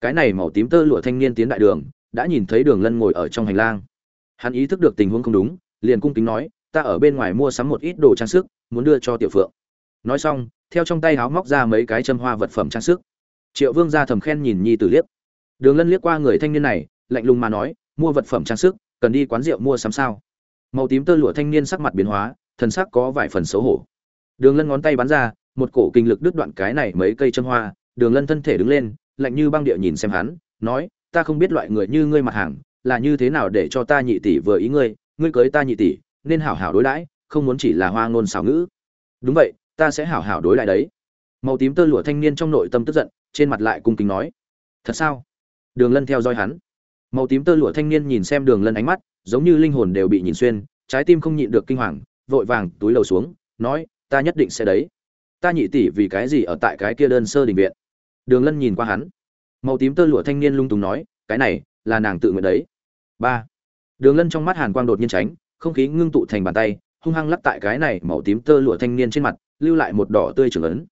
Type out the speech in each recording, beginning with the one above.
cái này màu tím tơ lụa thanh niên tiến đại đường, đã nhìn thấy đường lân ngồi ở trong hành lang. Hắn ý thức được tình huống không đúng, liền cung kính nói, ta ở bên ngoài mua sắm một ít đồ trang sức, muốn đưa cho tiểu phượng. Nói xong, theo trong tay háo móc ra mấy cái châm hoa vật phẩm trang sức. Triệu vương ra thầm khen nhìn nhi tử liếc. Đường lân liếc qua người thanh niên này, lạnh lùng mà nói, mua vật phẩm trang sức, cần đi quán rượu mua sắm sao? Màu tím tơ lụa thanh niên sắc mặt biến hóa, thần sắc có vài phần xấu hổ. Đường lân ngón tay bắn ra, một cổ kinh lực đứt đoạn cái này mấy cây châm hoa, đường lân thân thể đứng lên lạnh như băng địa nhìn xem hắn, nói, ta không biết loại người như ngươi mặt hàng, là như thế nào để cho ta nhị tỷ vừa ý ngươi ngươi cưới ta nhị tỷ, nên hảo hảo đối đãi, không muốn chỉ là hoa ngôn xảo ngữ. Đúng vậy, ta sẽ hảo hảo đối lại đấy. Màu tím tơ lụa thanh niên trong nội tâm tức giận, trên mặt lại cung kính nói, thật sao? Đường lân theo dõi hắn. Màu tím tơ lụa thanh niên nhìn xem đường lân ánh mắt, giống như linh hồn đều bị nhìn xuyên, trái tim không nhịn được kinh hoàng, vội vàng túi lầu xuống, nói, ta nhất định sẽ đấy. Ta nhị tỷ vì cái gì ở tại cái kia đơn sơ đình viện? Đường lân nhìn qua hắn. Màu tím tơ lụa thanh niên lung tùng nói, cái này là nàng tự nguyện đấy. Ba. Đường lân trong mắt hàn quang đột nhiên tránh, không khí ngưng tụ thành bàn tay, hung hăng lắc tại cái này màu tím tơ lụa thanh niên trên mặt, lưu lại một đỏ tươi trưởng ấn.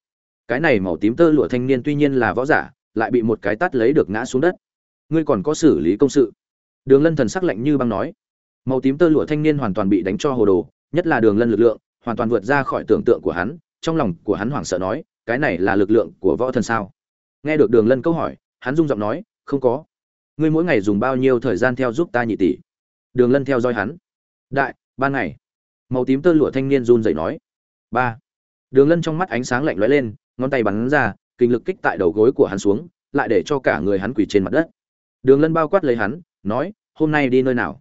Cái này màu tím tơ lụa thanh niên tuy nhiên là võ giả, lại bị một cái tát lấy được ngã xuống đất. Ngươi còn có xử lý công sự? Đường lân thần sắc lạnh như băng nói. Màu tím tơ lụa thanh niên hoàn toàn bị đánh cho hồ đồ, nhất là đường lân lực lượng, hoàn toàn vượt ra khỏi tưởng tượng của hắn, trong lòng của hắn hoảng sợ nói, cái này là lực lượng của võ thần sao? Nghe được đường lân câu hỏi, hắn rung giọng nói, không có. Ngươi mỗi ngày dùng bao nhiêu thời gian theo giúp ta nhị tỷ? Đường lân theo dõi hắn. Đại ban ngày. Màu tím tơ lụa thanh niên run rẩy nói. Ba. Đường lân trong mắt ánh sáng lạnh lóe lên, ngón tay bắn ra, kinh lực kích tại đầu gối của hắn xuống, lại để cho cả người hắn quỳ trên mặt đất. Đường lân bao quát lấy hắn, nói, hôm nay đi nơi nào?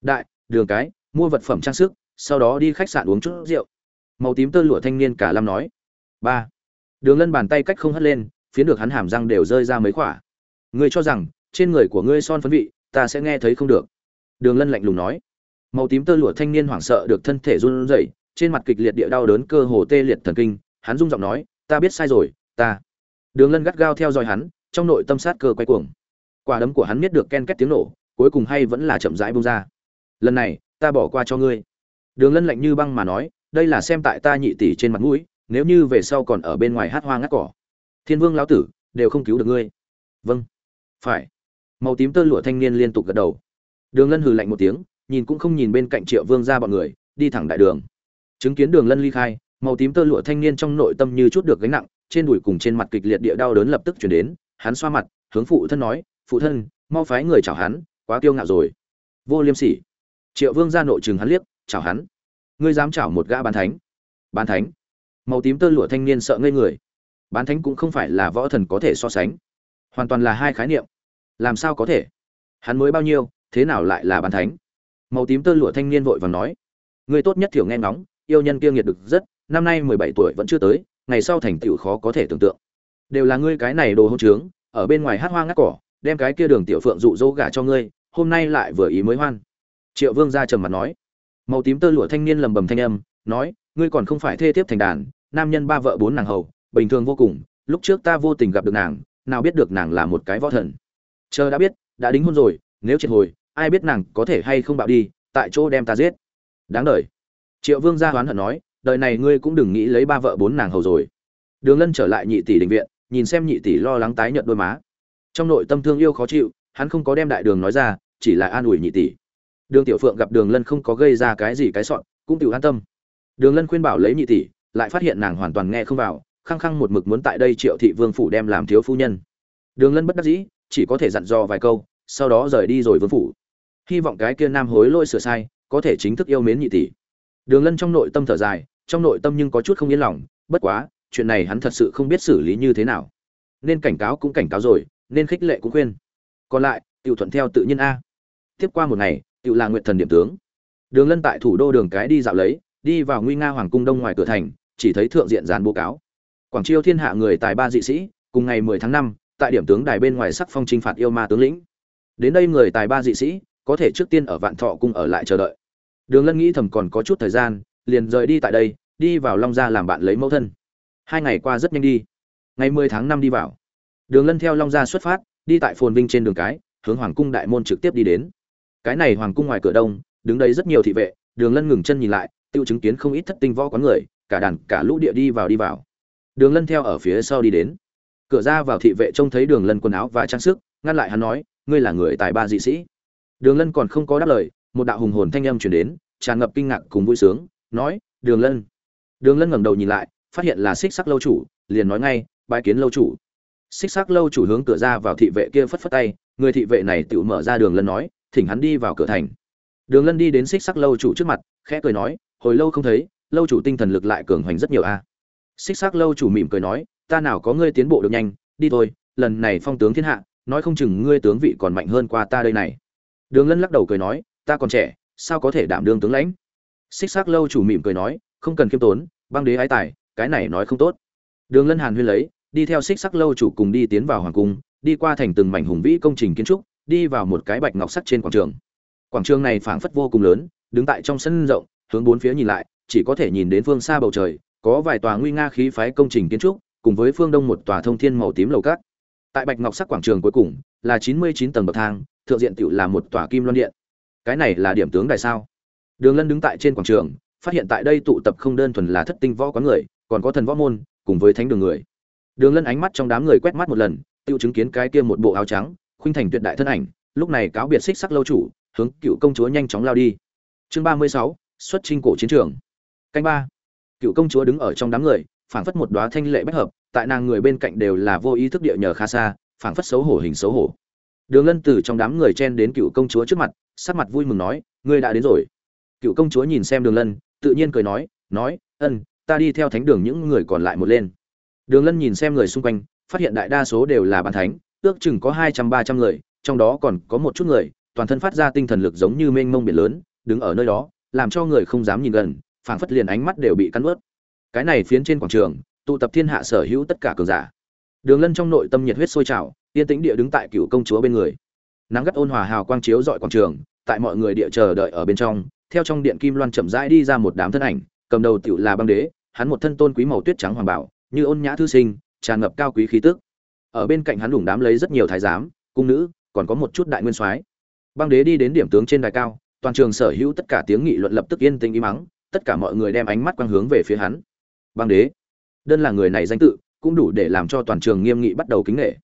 Đại, đường cái, mua vật phẩm trang sức, sau đó đi khách sạn uống chút rượu. Màu tím tơ lụa thanh niên cả lâm nói. Ba. Đường lân bàn tay cách không hất lên phiến được hắn hàm răng đều rơi ra mấy khỏa. Ngươi cho rằng, trên người của ngươi son phấn vị, ta sẽ nghe thấy không được. Đường lân lạnh lùng nói. Màu tím tơ lụa thanh niên hoảng sợ được thân thể run rẩy, trên mặt kịch liệt địa đau đớn cơ hồ tê liệt thần kinh, hắn rung giọng nói, ta biết sai rồi, ta. Đường lân gắt gao theo dõi hắn, trong nội tâm sát cơ quay cuồng. Quả đấm của hắn biết được ken két tiếng nổ, cuối cùng hay vẫn là chậm rãi bông ra. Lần này, ta bỏ qua cho ngươi. Đường lân lạnh như băng mà nói, đây là xem tại ta nhị tỷ trên mặt mũi, nếu như về sau còn ở bên ngoài hát hoa ngắt cỏ thiên vương lão tử, đều không cứu được ngươi. Vâng. Phải. Màu tím tơ lụa thanh niên liên tục gật đầu. Đường lân hừ lạnh một tiếng, nhìn cũng không nhìn bên cạnh triệu vương ra bọn người, đi thẳng đại đường. Chứng kiến đường lân ly khai, màu tím tơ lụa thanh niên trong nội tâm như chút được gánh nặng, trên đùi cùng trên mặt kịch liệt địa đau đớn lập tức chuyển đến, hắn xoa mặt, hướng phụ thân nói, phụ thân, mau phái người chào hắn, quá kiêu ngạo rồi. Vô liêm sỉ. Triệu vương ra nội chừng hắn liếc, chào hắn. Ngươi dám chào một gã bán thánh. Bán thánh? Màu tím tơ lụa thanh niên sợ ngây người bán thánh cũng không phải là võ thần có thể so sánh. Hoàn toàn là hai khái niệm. Làm sao có thể? Hắn mới bao nhiêu, thế nào lại là bán thánh? Màu tím tơ lụa thanh niên vội vàng nói. Người tốt nhất thiểu nghe ngóng, yêu nhân kiêng nghiệt được rất, năm nay mười bảy tuổi vẫn chưa tới, ngày sau thành tựu khó có thể tưởng tượng. Đều là ngươi cái này đồ hôn trướng, ở bên ngoài hát hoa ngắt cỏ, đem cái kia đường tiểu phượng dụ dỗ gả cho ngươi, hôm nay lại vừa ý mới hoan. Triệu vương ra trầm mặt nói. Màu tím tơ lụa thanh niên lầm bầm thanh âm, nói, ngươi còn không phải thê thiếp thành đàn, nam nhân ba vợ bốn nàng hầu bình thường vô cùng, lúc trước ta vô tình gặp được nàng, nào biết được nàng là một cái võ thần. Chờ đã biết, đã đính hôn rồi, nếu triệt hồi, ai biết nàng có thể hay không bạo đi, tại chỗ đem ta giết. Đáng đời. Triệu vương gia hoán hận nói, đời này ngươi cũng đừng nghĩ lấy ba vợ bốn nàng hầu rồi. Đường lân trở lại nhị tỷ định viện, nhìn xem nhị tỷ lo lắng tái nhợt đôi má. Trong nội tâm thương yêu khó chịu, hắn không có đem đại đường nói ra, chỉ là an ủi nhị tỷ. Đường tiểu phượng gặp đường lân không có gây ra cái gì cái sọn, cũng tự an tâm. Đường lân khuyên bảo lấy nhị tỷ, lại phát hiện nàng hoàn toàn nghe không vào khăng khăng một mực muốn tại đây triệu thị vương phủ đem làm thiếu phu nhân. Đường lân bất đắc dĩ, chỉ có thể dặn dò vài câu, sau đó rời đi rồi vương phủ. Hy vọng cái kia nam hối lỗi sửa sai, có thể chính thức yêu mến nhị tỷ. Đường lân trong nội tâm thở dài, trong nội tâm nhưng có chút không yên lòng, bất quá, chuyện này hắn thật sự không biết xử lý như thế nào. Nên cảnh cáo cũng cảnh cáo rồi, nên khích lệ cũng khuyên. Còn lại tự thuận theo tự nhiên a. Tiếp qua một ngày tự là nguyện thần điểm tướng. Đường lân tại thủ đô đường cái đi dạo lấy, đi vào nguy nga hoàng cung đông ngoài cửa thành, chỉ thấy thượng diện dán bố cáo quảng chiêu thiên hạ người tài ba dị sĩ cùng ngày 10 tháng 5, tại điểm tướng đài bên ngoài sắc phong trinh phạt yêu ma tướng lĩnh. Đến đây người tài ba dị sĩ có thể trước tiên ở vạn thọ cung ở lại chờ đợi. Đường lân nghĩ thầm còn có chút thời gian liền rời đi tại đây đi vào long gia làm bạn lấy mẫu thân. Hai ngày qua rất nhanh đi. Ngày 10 tháng 5 đi vào. Đường lân theo long gia xuất phát đi tại phồn vinh trên đường cái hướng hoàng cung đại môn trực tiếp đi đến. Cái này hoàng cung ngoài cửa đông đứng đây rất nhiều thị vệ đường lân ngừng chân nhìn lại tiêu chứng kiến không ít thất tinh võ quán người cả đàn cả lũ địa đi vào đi vào đường lân theo ở phía sau đi đến. Cửa ra vào thị vệ trông thấy đường lân quần áo và trang sức, ngăn lại hắn nói, ngươi là người tài ba dị sĩ. Đường lân còn không có đáp lời, một đạo hùng hồn thanh âm chuyển đến, tràn ngập kinh ngạc cùng vui sướng, nói, đường lân. Đường lân ngẩng đầu nhìn lại, phát hiện là xích sắc lâu chủ, liền nói ngay, bái kiến lâu chủ. Xích sắc lâu chủ hướng cửa ra vào thị vệ kia phất phất tay, người thị vệ này tự mở ra đường lân nói, thỉnh hắn đi vào cửa thành. Đường lân đi đến xích sắc lâu chủ trước mặt, khẽ cười nói, hồi lâu không thấy, lâu chủ tinh thần lực lại cường hoành rất nhiều a xích sắc lâu chủ mỉm cười nói, ta nào có ngươi tiến bộ được nhanh, đi thôi, lần này phong tướng thiên hạ, nói không chừng ngươi tướng vị còn mạnh hơn qua ta đây này. Đường lân lắc đầu cười nói, ta còn trẻ, sao có thể đảm đương tướng lãnh? Xích sắc lâu chủ mỉm cười nói, không cần khiêm tốn, băng đế ái tài, cái này nói không tốt. Đường lân hàn huyên lấy, đi theo xích sắc lâu chủ cùng đi tiến vào hoàng cung, đi qua thành từng mảnh hùng vĩ công trình kiến trúc, đi vào một cái bạch ngọc sắt trên quảng trường. Quảng trường này phảng phất vô cùng lớn, đứng tại trong sân rộng, hướng bốn phía nhìn lại, chỉ có thể nhìn đến phương xa bầu trời có vài tòa nguy nga khí phái công trình kiến trúc, cùng với phương đông một tòa thông thiên màu tím lầu cát. Tại bạch ngọc sắc quảng trường cuối cùng là chín mươi chín tầng bậc thang, thượng diện tựu là một tòa kim loan điện. Cái này là điểm tướng đại sao? Đường lân đứng tại trên quảng trường, phát hiện tại đây tụ tập không đơn thuần là thất tinh võ quán người, còn có thần võ môn, cùng với thánh đường người. Đường lân ánh mắt trong đám người quét mắt một lần, tiêu chứng kiến cái kia một bộ áo trắng, khuynh thành tuyệt đại thân ảnh, lúc này cáo biệt xích sắc lâu chủ, hướng cựu công chúa nhanh chóng lao đi. Chương ba mươi sáu, xuất trinh cổ chiến trường. Canh ba cựu công chúa đứng ở trong đám người, phảng phất một đóa thanh lệ bách hợp, tại nàng người bên cạnh đều là vô ý thức địa nhờ khá xa, phảng phất xấu hổ hình xấu hổ. Đường lân từ trong đám người chen đến cựu công chúa trước mặt, sắc mặt vui mừng nói, ngươi đã đến rồi. Cựu công chúa nhìn xem đường lân, tự nhiên cười nói nói, ân, ta đi theo thánh đường những người còn lại một lên. Đường lân nhìn xem người xung quanh, phát hiện đại đa số đều là bàn thánh, ước chừng có hai trăm ba trăm người, trong đó còn có một chút người, toàn thân phát ra tinh thần lực giống như mênh mông biển lớn, đứng ở nơi đó, làm cho người không dám nhìn gần phảng phất liền ánh mắt đều bị cắn ướt. Cái này phiến trên quảng trường, tụ tập thiên hạ sở hữu tất cả cường giả. Đường lân trong nội tâm nhiệt huyết sôi trào, yên tĩnh địa đứng tại cựu công chúa bên người. Nắng gắt ôn hòa hào quang chiếu dọi quảng trường, tại mọi người địa chờ đợi ở bên trong, theo trong điện kim loan chậm rãi đi ra một đám thân ảnh, cầm đầu tiểu là băng đế, hắn một thân tôn quý màu tuyết trắng hoàng bảo, như ôn nhã thư sinh, tràn ngập cao quý khí tức. Ở bên cạnh hắn lủng đám lấy rất nhiều thái giám, cung nữ, còn có một chút đại nguyên soái. Băng đế đi đến điểm tướng trên đài cao, toàn trường sở hữu tất cả tiếng nghị luận lập tức yên tĩnh im mắng tất cả mọi người đem ánh mắt quang hướng về phía hắn. Băng đế, đơn là người này danh tự, cũng đủ để làm cho toàn trường nghiêm nghị bắt đầu kính nghệ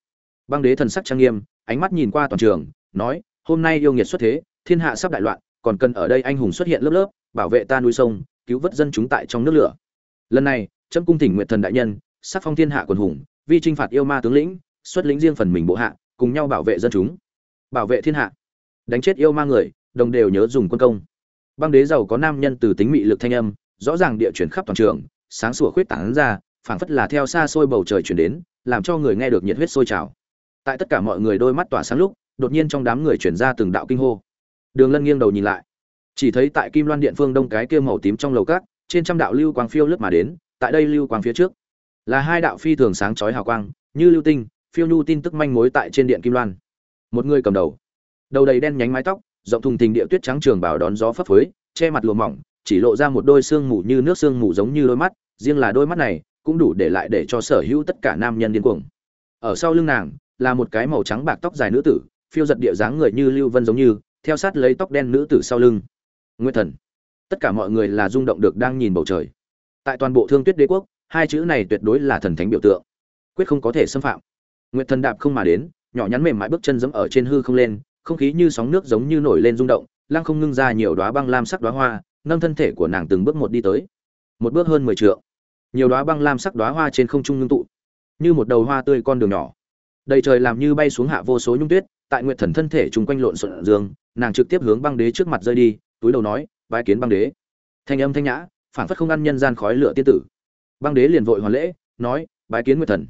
băng đế thần sắc trang nghiêm, ánh mắt nhìn qua toàn trường, nói, hôm nay yêu nghiệt xuất thế, thiên hạ sắp đại loạn, còn cần ở đây anh hùng xuất hiện lớp lớp, bảo vệ ta núi sông, cứu vớt dân chúng tại trong nước lửa. Lần này, trâm cung thỉnh nguyện thần đại nhân, sắc phong thiên hạ quần hùng, vi trinh phạt yêu ma tướng lĩnh, xuất lĩnh riêng phần mình bộ hạ, cùng nhau bảo vệ dân chúng. Bảo vệ thiên hạ. Đánh chết yêu ma người, đồng đều nhớ dùng quân công băng đế giàu có nam nhân từ tính mị lực thanh âm, rõ ràng địa chuyển khắp toàn trường, sáng sủa khuyết tảng ra, phảng phất là theo xa xôi bầu trời chuyển đến, làm cho người nghe được nhiệt huyết sôi trào. Tại tất cả mọi người đôi mắt tỏa sáng lúc, đột nhiên trong đám người chuyển ra từng đạo kinh hô. Đường lân nghiêng đầu nhìn lại. Chỉ thấy tại kim loan điện phương đông cái kia màu tím trong lầu cát trên trăm đạo lưu quang phiêu lướt mà đến, tại đây lưu quang phía trước, là hai đạo phi thường sáng chói hào quang, như lưu tinh, phiêu nhu tin tức manh mối tại trên điện kim loan. Một người cầm đầu. Đầu đầy đen nhánh mái tóc rộng thùng thình địa tuyết trắng trường bảo đón gió phấp phới, che mặt lùa mỏng, chỉ lộ ra một đôi xương mù như nước xương mù giống như đôi mắt, riêng là đôi mắt này cũng đủ để lại để cho sở hữu tất cả nam nhân điên cuồng. Ở sau lưng nàng là một cái màu trắng bạc tóc dài nữ tử, phiêu giật địa dáng người như lưu vân giống như, theo sát lấy tóc đen nữ tử sau lưng. Nguyên thần. Tất cả mọi người là rung động được đang nhìn bầu trời. Tại toàn bộ thương tuyết đế quốc, hai chữ này tuyệt đối là thần thánh biểu tượng. Quyết không có thể xâm phạm. Nguyệt thần đạp không mà đến, nhỏ nhắn mềm mại bước chân dẫm ở trên hư không lên không khí như sóng nước giống như nổi lên rung động, lăng không ngưng ra nhiều đóa băng lam sắc đóa hoa, nâng thân thể của nàng từng bước một đi tới. Một bước hơn mười trượng. Nhiều đóa băng lam sắc đóa hoa trên không trung ngưng tụ, như một đầu hoa tươi con đường nhỏ. Đầy trời làm như bay xuống hạ vô số nhung tuyết, tại nguyệt thần thân thể chung quanh lộn xộn dương, nàng trực tiếp hướng băng đế trước mặt rơi đi, túi đầu nói, bái kiến băng đế. Thanh âm thanh nhã phản phất không ăn nhân gian khói lửa tiên tử. Băng đế liền vội hoàn lễ, nói, bái kiến nguyệt thần.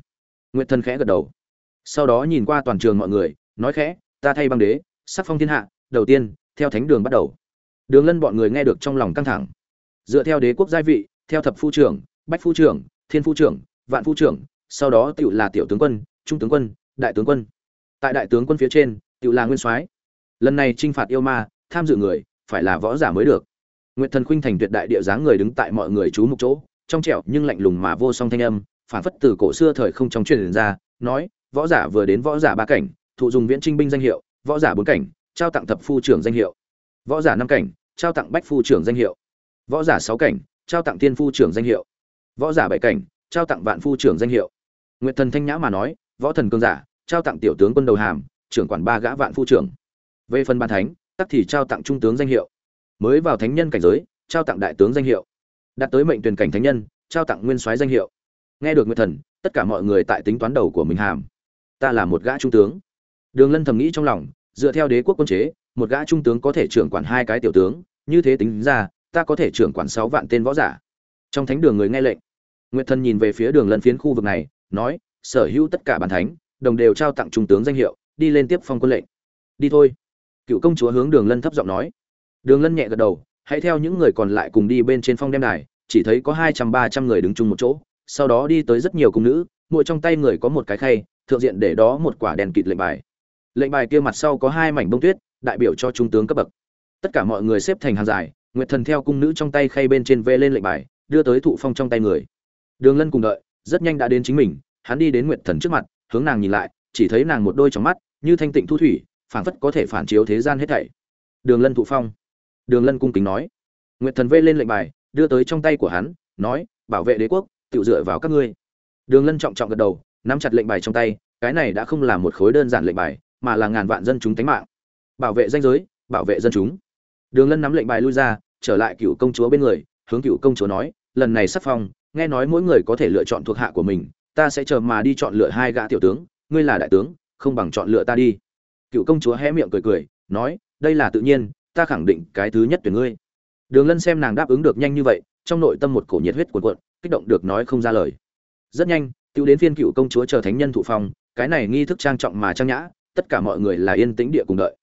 Nguyệt thần khẽ gật đầu. Sau đó nhìn qua toàn trường mọi người, nói khẽ ta thay băng đế, sắc phong thiên hạ, đầu tiên, theo thánh đường bắt đầu. Đường lân bọn người nghe được trong lòng căng thẳng. Dựa theo đế quốc gia vị, theo thập phu trưởng, bách phu trưởng, thiên phu trưởng, vạn phu trưởng, sau đó tựu là tiểu tướng quân, trung tướng quân, đại tướng quân. Tại đại tướng quân phía trên, tựu là nguyên soái. Lần này t r i n h phạt yêu ma, tham dự người, phải là võ giả mới được. Nguyệt thần khuynh thành tuyệt đại địa dáng người đứng tại mọi người chú mục chỗ, trong trẻo nhưng lạnh lùng mà vô song thanh âm phản phất từ cổ xưa thời không trong truyền ra, nói, võ giả vừa đến võ giả ba cảnh thụ dùng viễn trinh binh danh hiệu, võ giả bốn cảnh, trao tặng thập phu trưởng danh hiệu. Võ giả năm cảnh, trao tặng bách phu trưởng danh hiệu. Võ giả sáu cảnh, trao tặng tiên phu trưởng danh hiệu. Võ giả bảy cảnh, trao tặng vạn phu trưởng danh hiệu. Nguyệt thần thanh nhã mà nói, võ thần cương giả, trao tặng tiểu tướng quân đầu hàm, trưởng quản ba gã vạn phu trưởng. Về phần ban thánh, tắc thì trao tặng trung tướng danh hiệu. Mới vào thánh nhân cảnh giới, trao tặng đại tướng danh hiệu. Đạt tới mệnh tuyển cảnh thánh nhân, trao tặng nguyên soái danh hiệu. Nghe được nguyệt thần, tất cả mọi người tại tính toán đầu của mình hàm. Ta là một gã trung tướng đường lân thầm nghĩ trong lòng, dựa theo đế quốc quân chế, một gã trung tướng có thể trưởng quản hai cái tiểu tướng, như thế tính ra, ta có thể trưởng quản sáu vạn tên võ giả. Trong thánh đường người nghe lệnh. Nguyệt thần nhìn về phía đường lân phiến khu vực này, nói, sở hữu tất cả bản thánh, đồng đều trao tặng trung tướng danh hiệu, đi lên tiếp phong quân lệnh. Đi thôi. Cựu công chúa hướng đường lân thấp giọng nói. Đường lân nhẹ gật đầu, hãy theo những người còn lại cùng đi bên trên phong đem đài, chỉ thấy có hai trăm ba trăm người đứng chung một chỗ, sau đó đi tới rất nhiều cung nữ, mỗi trong tay người có một cái khay, thượng diện để đó một quả đèn kịt lệnh bài lệnh bài kia mặt sau có hai mảnh bông tuyết, đại biểu cho trung tướng cấp bậc. Tất cả mọi người xếp thành hàng dài, nguyệt thần theo cung nữ trong tay khay bên trên vê lên lệnh bài, đưa tới thụ phong trong tay người. Đường lân cùng đợi, rất nhanh đã đến chính mình, hắn đi đến nguyệt thần trước mặt, hướng nàng nhìn lại, chỉ thấy nàng một đôi trong mắt, như thanh tịnh thu thủy, phảng phất có thể phản chiếu thế gian hết thảy. Đường lân thụ phong. Đường lân cung kính nói. Nguyệt thần vê lên lệnh bài, đưa tới trong tay của hắn, nói, bảo vệ đế quốc tự dựa vào các ngươi. Đường lân trọng trọng gật đầu, nắm chặt lệnh bài trong tay, cái này đã không là một khối đơn giản lệnh bài mà là ngàn vạn dân chúng tánh mạng. Bảo vệ danh giới, bảo vệ dân chúng. Đường lân nắm lệnh bài lui ra, trở lại cựu công chúa bên người, hướng cựu công chúa nói, lần này sắp phong, nghe nói mỗi người có thể lựa chọn thuộc hạ của mình, ta sẽ chờ mà đi chọn lựa hai gã tiểu tướng, ngươi là đại tướng, không bằng chọn lựa ta đi. Cựu công chúa hé miệng cười cười, nói, đây là tự nhiên, ta khẳng định cái thứ nhất tuyển ngươi. Đường lân xem nàng đáp ứng được nhanh như vậy, trong nội tâm một cổ nhiệt huyết cuồn cuộn, kích động được nói không ra lời. Rất nhanh, tiêu đến phiên cựu công chúa chờ thánh nhân thụ phong, cái này nghi thức trang trọng mà trang nhã tất cả mọi người là yên tĩnh địa cùng đợi.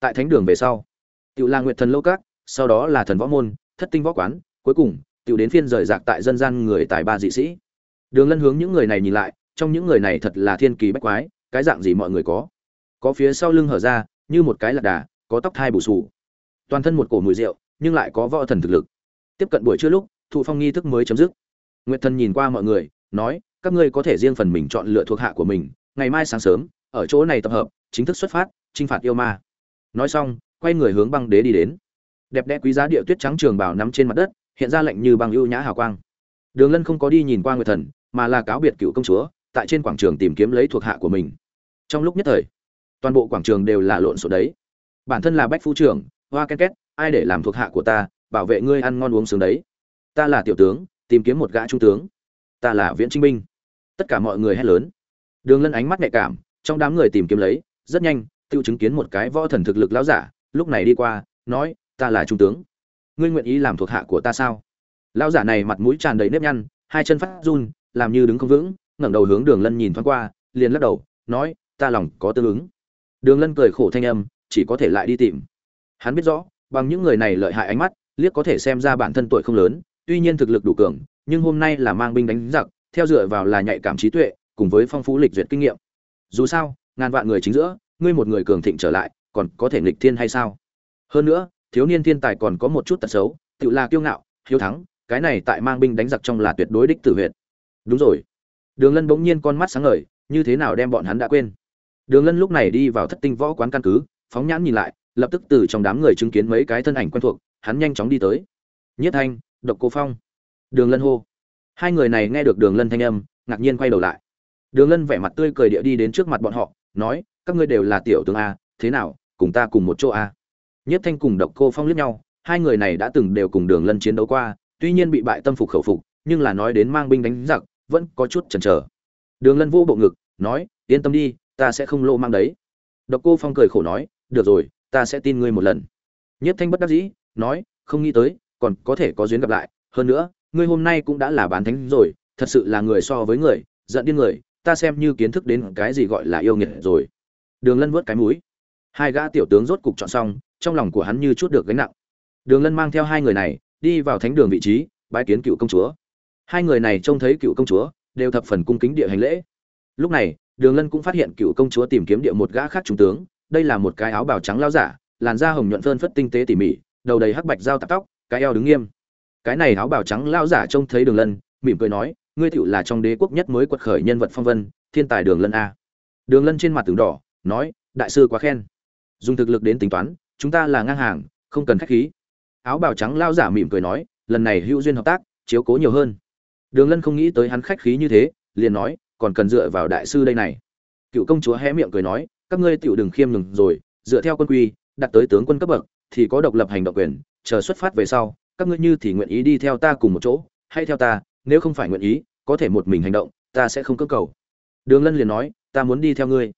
Tại thánh đường về sau, tiểu lang nguyệt thần lâu các, sau đó là thần võ môn, thất tinh võ quán, cuối cùng, tiểu đến phiên rời rạc tại dân gian người tài ba dị sĩ. Đường lân hướng những người này nhìn lại, trong những người này thật là thiên kỳ bách quái, cái dạng gì mọi người có? Có phía sau lưng hở ra, như một cái lạc đà, có tóc thai bù sù toàn thân một cổ mùi rượu, nhưng lại có võ thần thực lực. Tiếp cận buổi trưa lúc, thụ phong nghi thức mới chấm dứt. Nguyệt thần nhìn qua mọi người, nói, các ngươi có thể riêng phần mình chọn lựa thuộc hạ của mình, ngày mai sáng sớm, ở chỗ này tập hợp chính thức xuất phát, chinh phạt yêu ma nói xong, quay người hướng băng đế đi đến. Đẹp đẽ quý giá địa tuyết trắng trường bảo nắm trên mặt đất, hiện ra lạnh như băng ưu nhã hào quang. Đường lân không có đi nhìn qua người thần, mà là cáo biệt cựu công chúa, tại trên quảng trường tìm kiếm lấy thuộc hạ của mình. Trong lúc nhất thời, toàn bộ quảng trường đều là lộn xộn đấy. Bản thân là bách phu trưởng, hoa ken két, ai để làm thuộc hạ của ta, bảo vệ ngươi ăn ngon uống sướng đấy. Ta là tiểu tướng, tìm kiếm một gã trung tướng. Ta là viễn trinh binh. Tất cả mọi người hét lớn. Đường lân ánh mắt nhạy cảm, trong đám người tìm kiếm lấy rất nhanh tự chứng kiến một cái võ thần thực lực lão giả, lúc này đi qua, nói, ta là trung tướng. Ngươi nguyện ý làm thuộc hạ của ta sao? Lão giả này mặt mũi tràn đầy nếp nhăn, hai chân phát run, làm như đứng không vững, ngẩng đầu hướng đường lân nhìn thoáng qua, liền lắc đầu, nói, ta lòng có tương ứng. Đường lân cười khổ thanh âm, chỉ có thể lại đi tìm. Hắn biết rõ, bằng những người này lợi hại ánh mắt, liếc có thể xem ra bản thân tuổi không lớn, tuy nhiên thực lực đủ cường, nhưng hôm nay là mang binh đánh giặc, theo dựa vào là nhạy cảm trí tuệ, cùng với phong phú lịch duyệt kinh nghiệm. Dù sao ngàn vạn người chính giữa, ngươi một người cường thịnh trở lại, còn có thể nghịch thiên hay sao? Hơn nữa, thiếu niên thiên tài còn có một chút tật xấu tự là kiêu ngạo, hiếu thắng, cái này tại mang binh đánh giặc trong là tuyệt đối đích tử huyệt. đúng rồi. Đường lân bỗng nhiên con mắt sáng ngời, như thế nào đem bọn hắn đã quên? Đường lân lúc này đi vào thất tinh võ quán căn cứ, phóng nhãn nhìn lại, lập tức từ trong đám người chứng kiến mấy cái thân ảnh quen thuộc, hắn nhanh chóng đi tới. Nhất thanh, độc cô phong. Đường lân hô. Hai người này nghe được đường lân thanh âm, ngạc nhiên quay đầu lại. Đường lân vẻ mặt tươi cười địa đi đến trước mặt bọn họ nói, các ngươi đều là tiểu tướng a, thế nào, cùng ta cùng một chỗ a. Nhất thanh cùng độc cô phong liếc nhau, hai người này đã từng đều cùng đường lân chiến đấu qua, tuy nhiên bị bại tâm phục khẩu phục, nhưng là nói đến mang binh đánh giặc, vẫn có chút chần chờ. Đường lân vô bộ ngực, nói, yên tâm đi, ta sẽ không lô mang đấy. Độc cô phong cười khổ nói, được rồi, ta sẽ tin ngươi một lần. Nhất thanh bất đắc dĩ, nói, không nghĩ tới, còn có thể có duyên gặp lại, hơn nữa, ngươi hôm nay cũng đã là bán thánh rồi, thật sự là người so với người, giận điên người ta xem như kiến thức đến cái gì gọi là yêu nghiệt rồi. Đường lân vớt cái mũi. Hai gã tiểu tướng rốt cục chọn xong, trong lòng của hắn như chút được gánh nặng. Đường lân mang theo hai người này, đi vào thánh đường vị trí, bái kiến cựu công chúa. Hai người này trông thấy cựu công chúa, đều thập phần cung kính địa hành lễ. Lúc này, đường lân cũng phát hiện cựu công chúa tìm kiếm địa một gã khác trung tướng, đây là một cái áo bào trắng lao giả, làn da hồng nhuận phơn phất tinh tế tỉ mỉ, đầu đầy hắc bạch dao tạp tóc, cái eo đứng nghiêm. Cái này áo bào trắng lao giả trông thấy đường lân, mỉm cười nói ngươi tựu là trong đế quốc nhất mới quật khởi nhân vật phong vân, thiên tài đường lân a. Đường lân trên mặt tường đỏ, nói, đại sư quá khen. Dùng thực lực đến tính toán, chúng ta là ngang hàng, không cần khách khí. Áo bào trắng lao giả mỉm cười nói, lần này hữu duyên hợp tác, chiếu cố nhiều hơn. Đường lân không nghĩ tới hắn khách khí như thế, liền nói, còn cần dựa vào đại sư đây này. Cựu công chúa hé miệng cười nói, các ngươi tựu đừng khiêm ngừng rồi, dựa theo quân quy, đặt tới tướng quân cấp bậc, thì có độc lập hành động quyền, chờ xuất phát về sau, các ngươi như thì nguyện ý đi theo ta cùng một chỗ hay theo ta nếu không phải nguyện ý, có thể một mình hành động, ta sẽ không cưỡng cầu. Đường lân liền nói, ta muốn đi theo ngươi.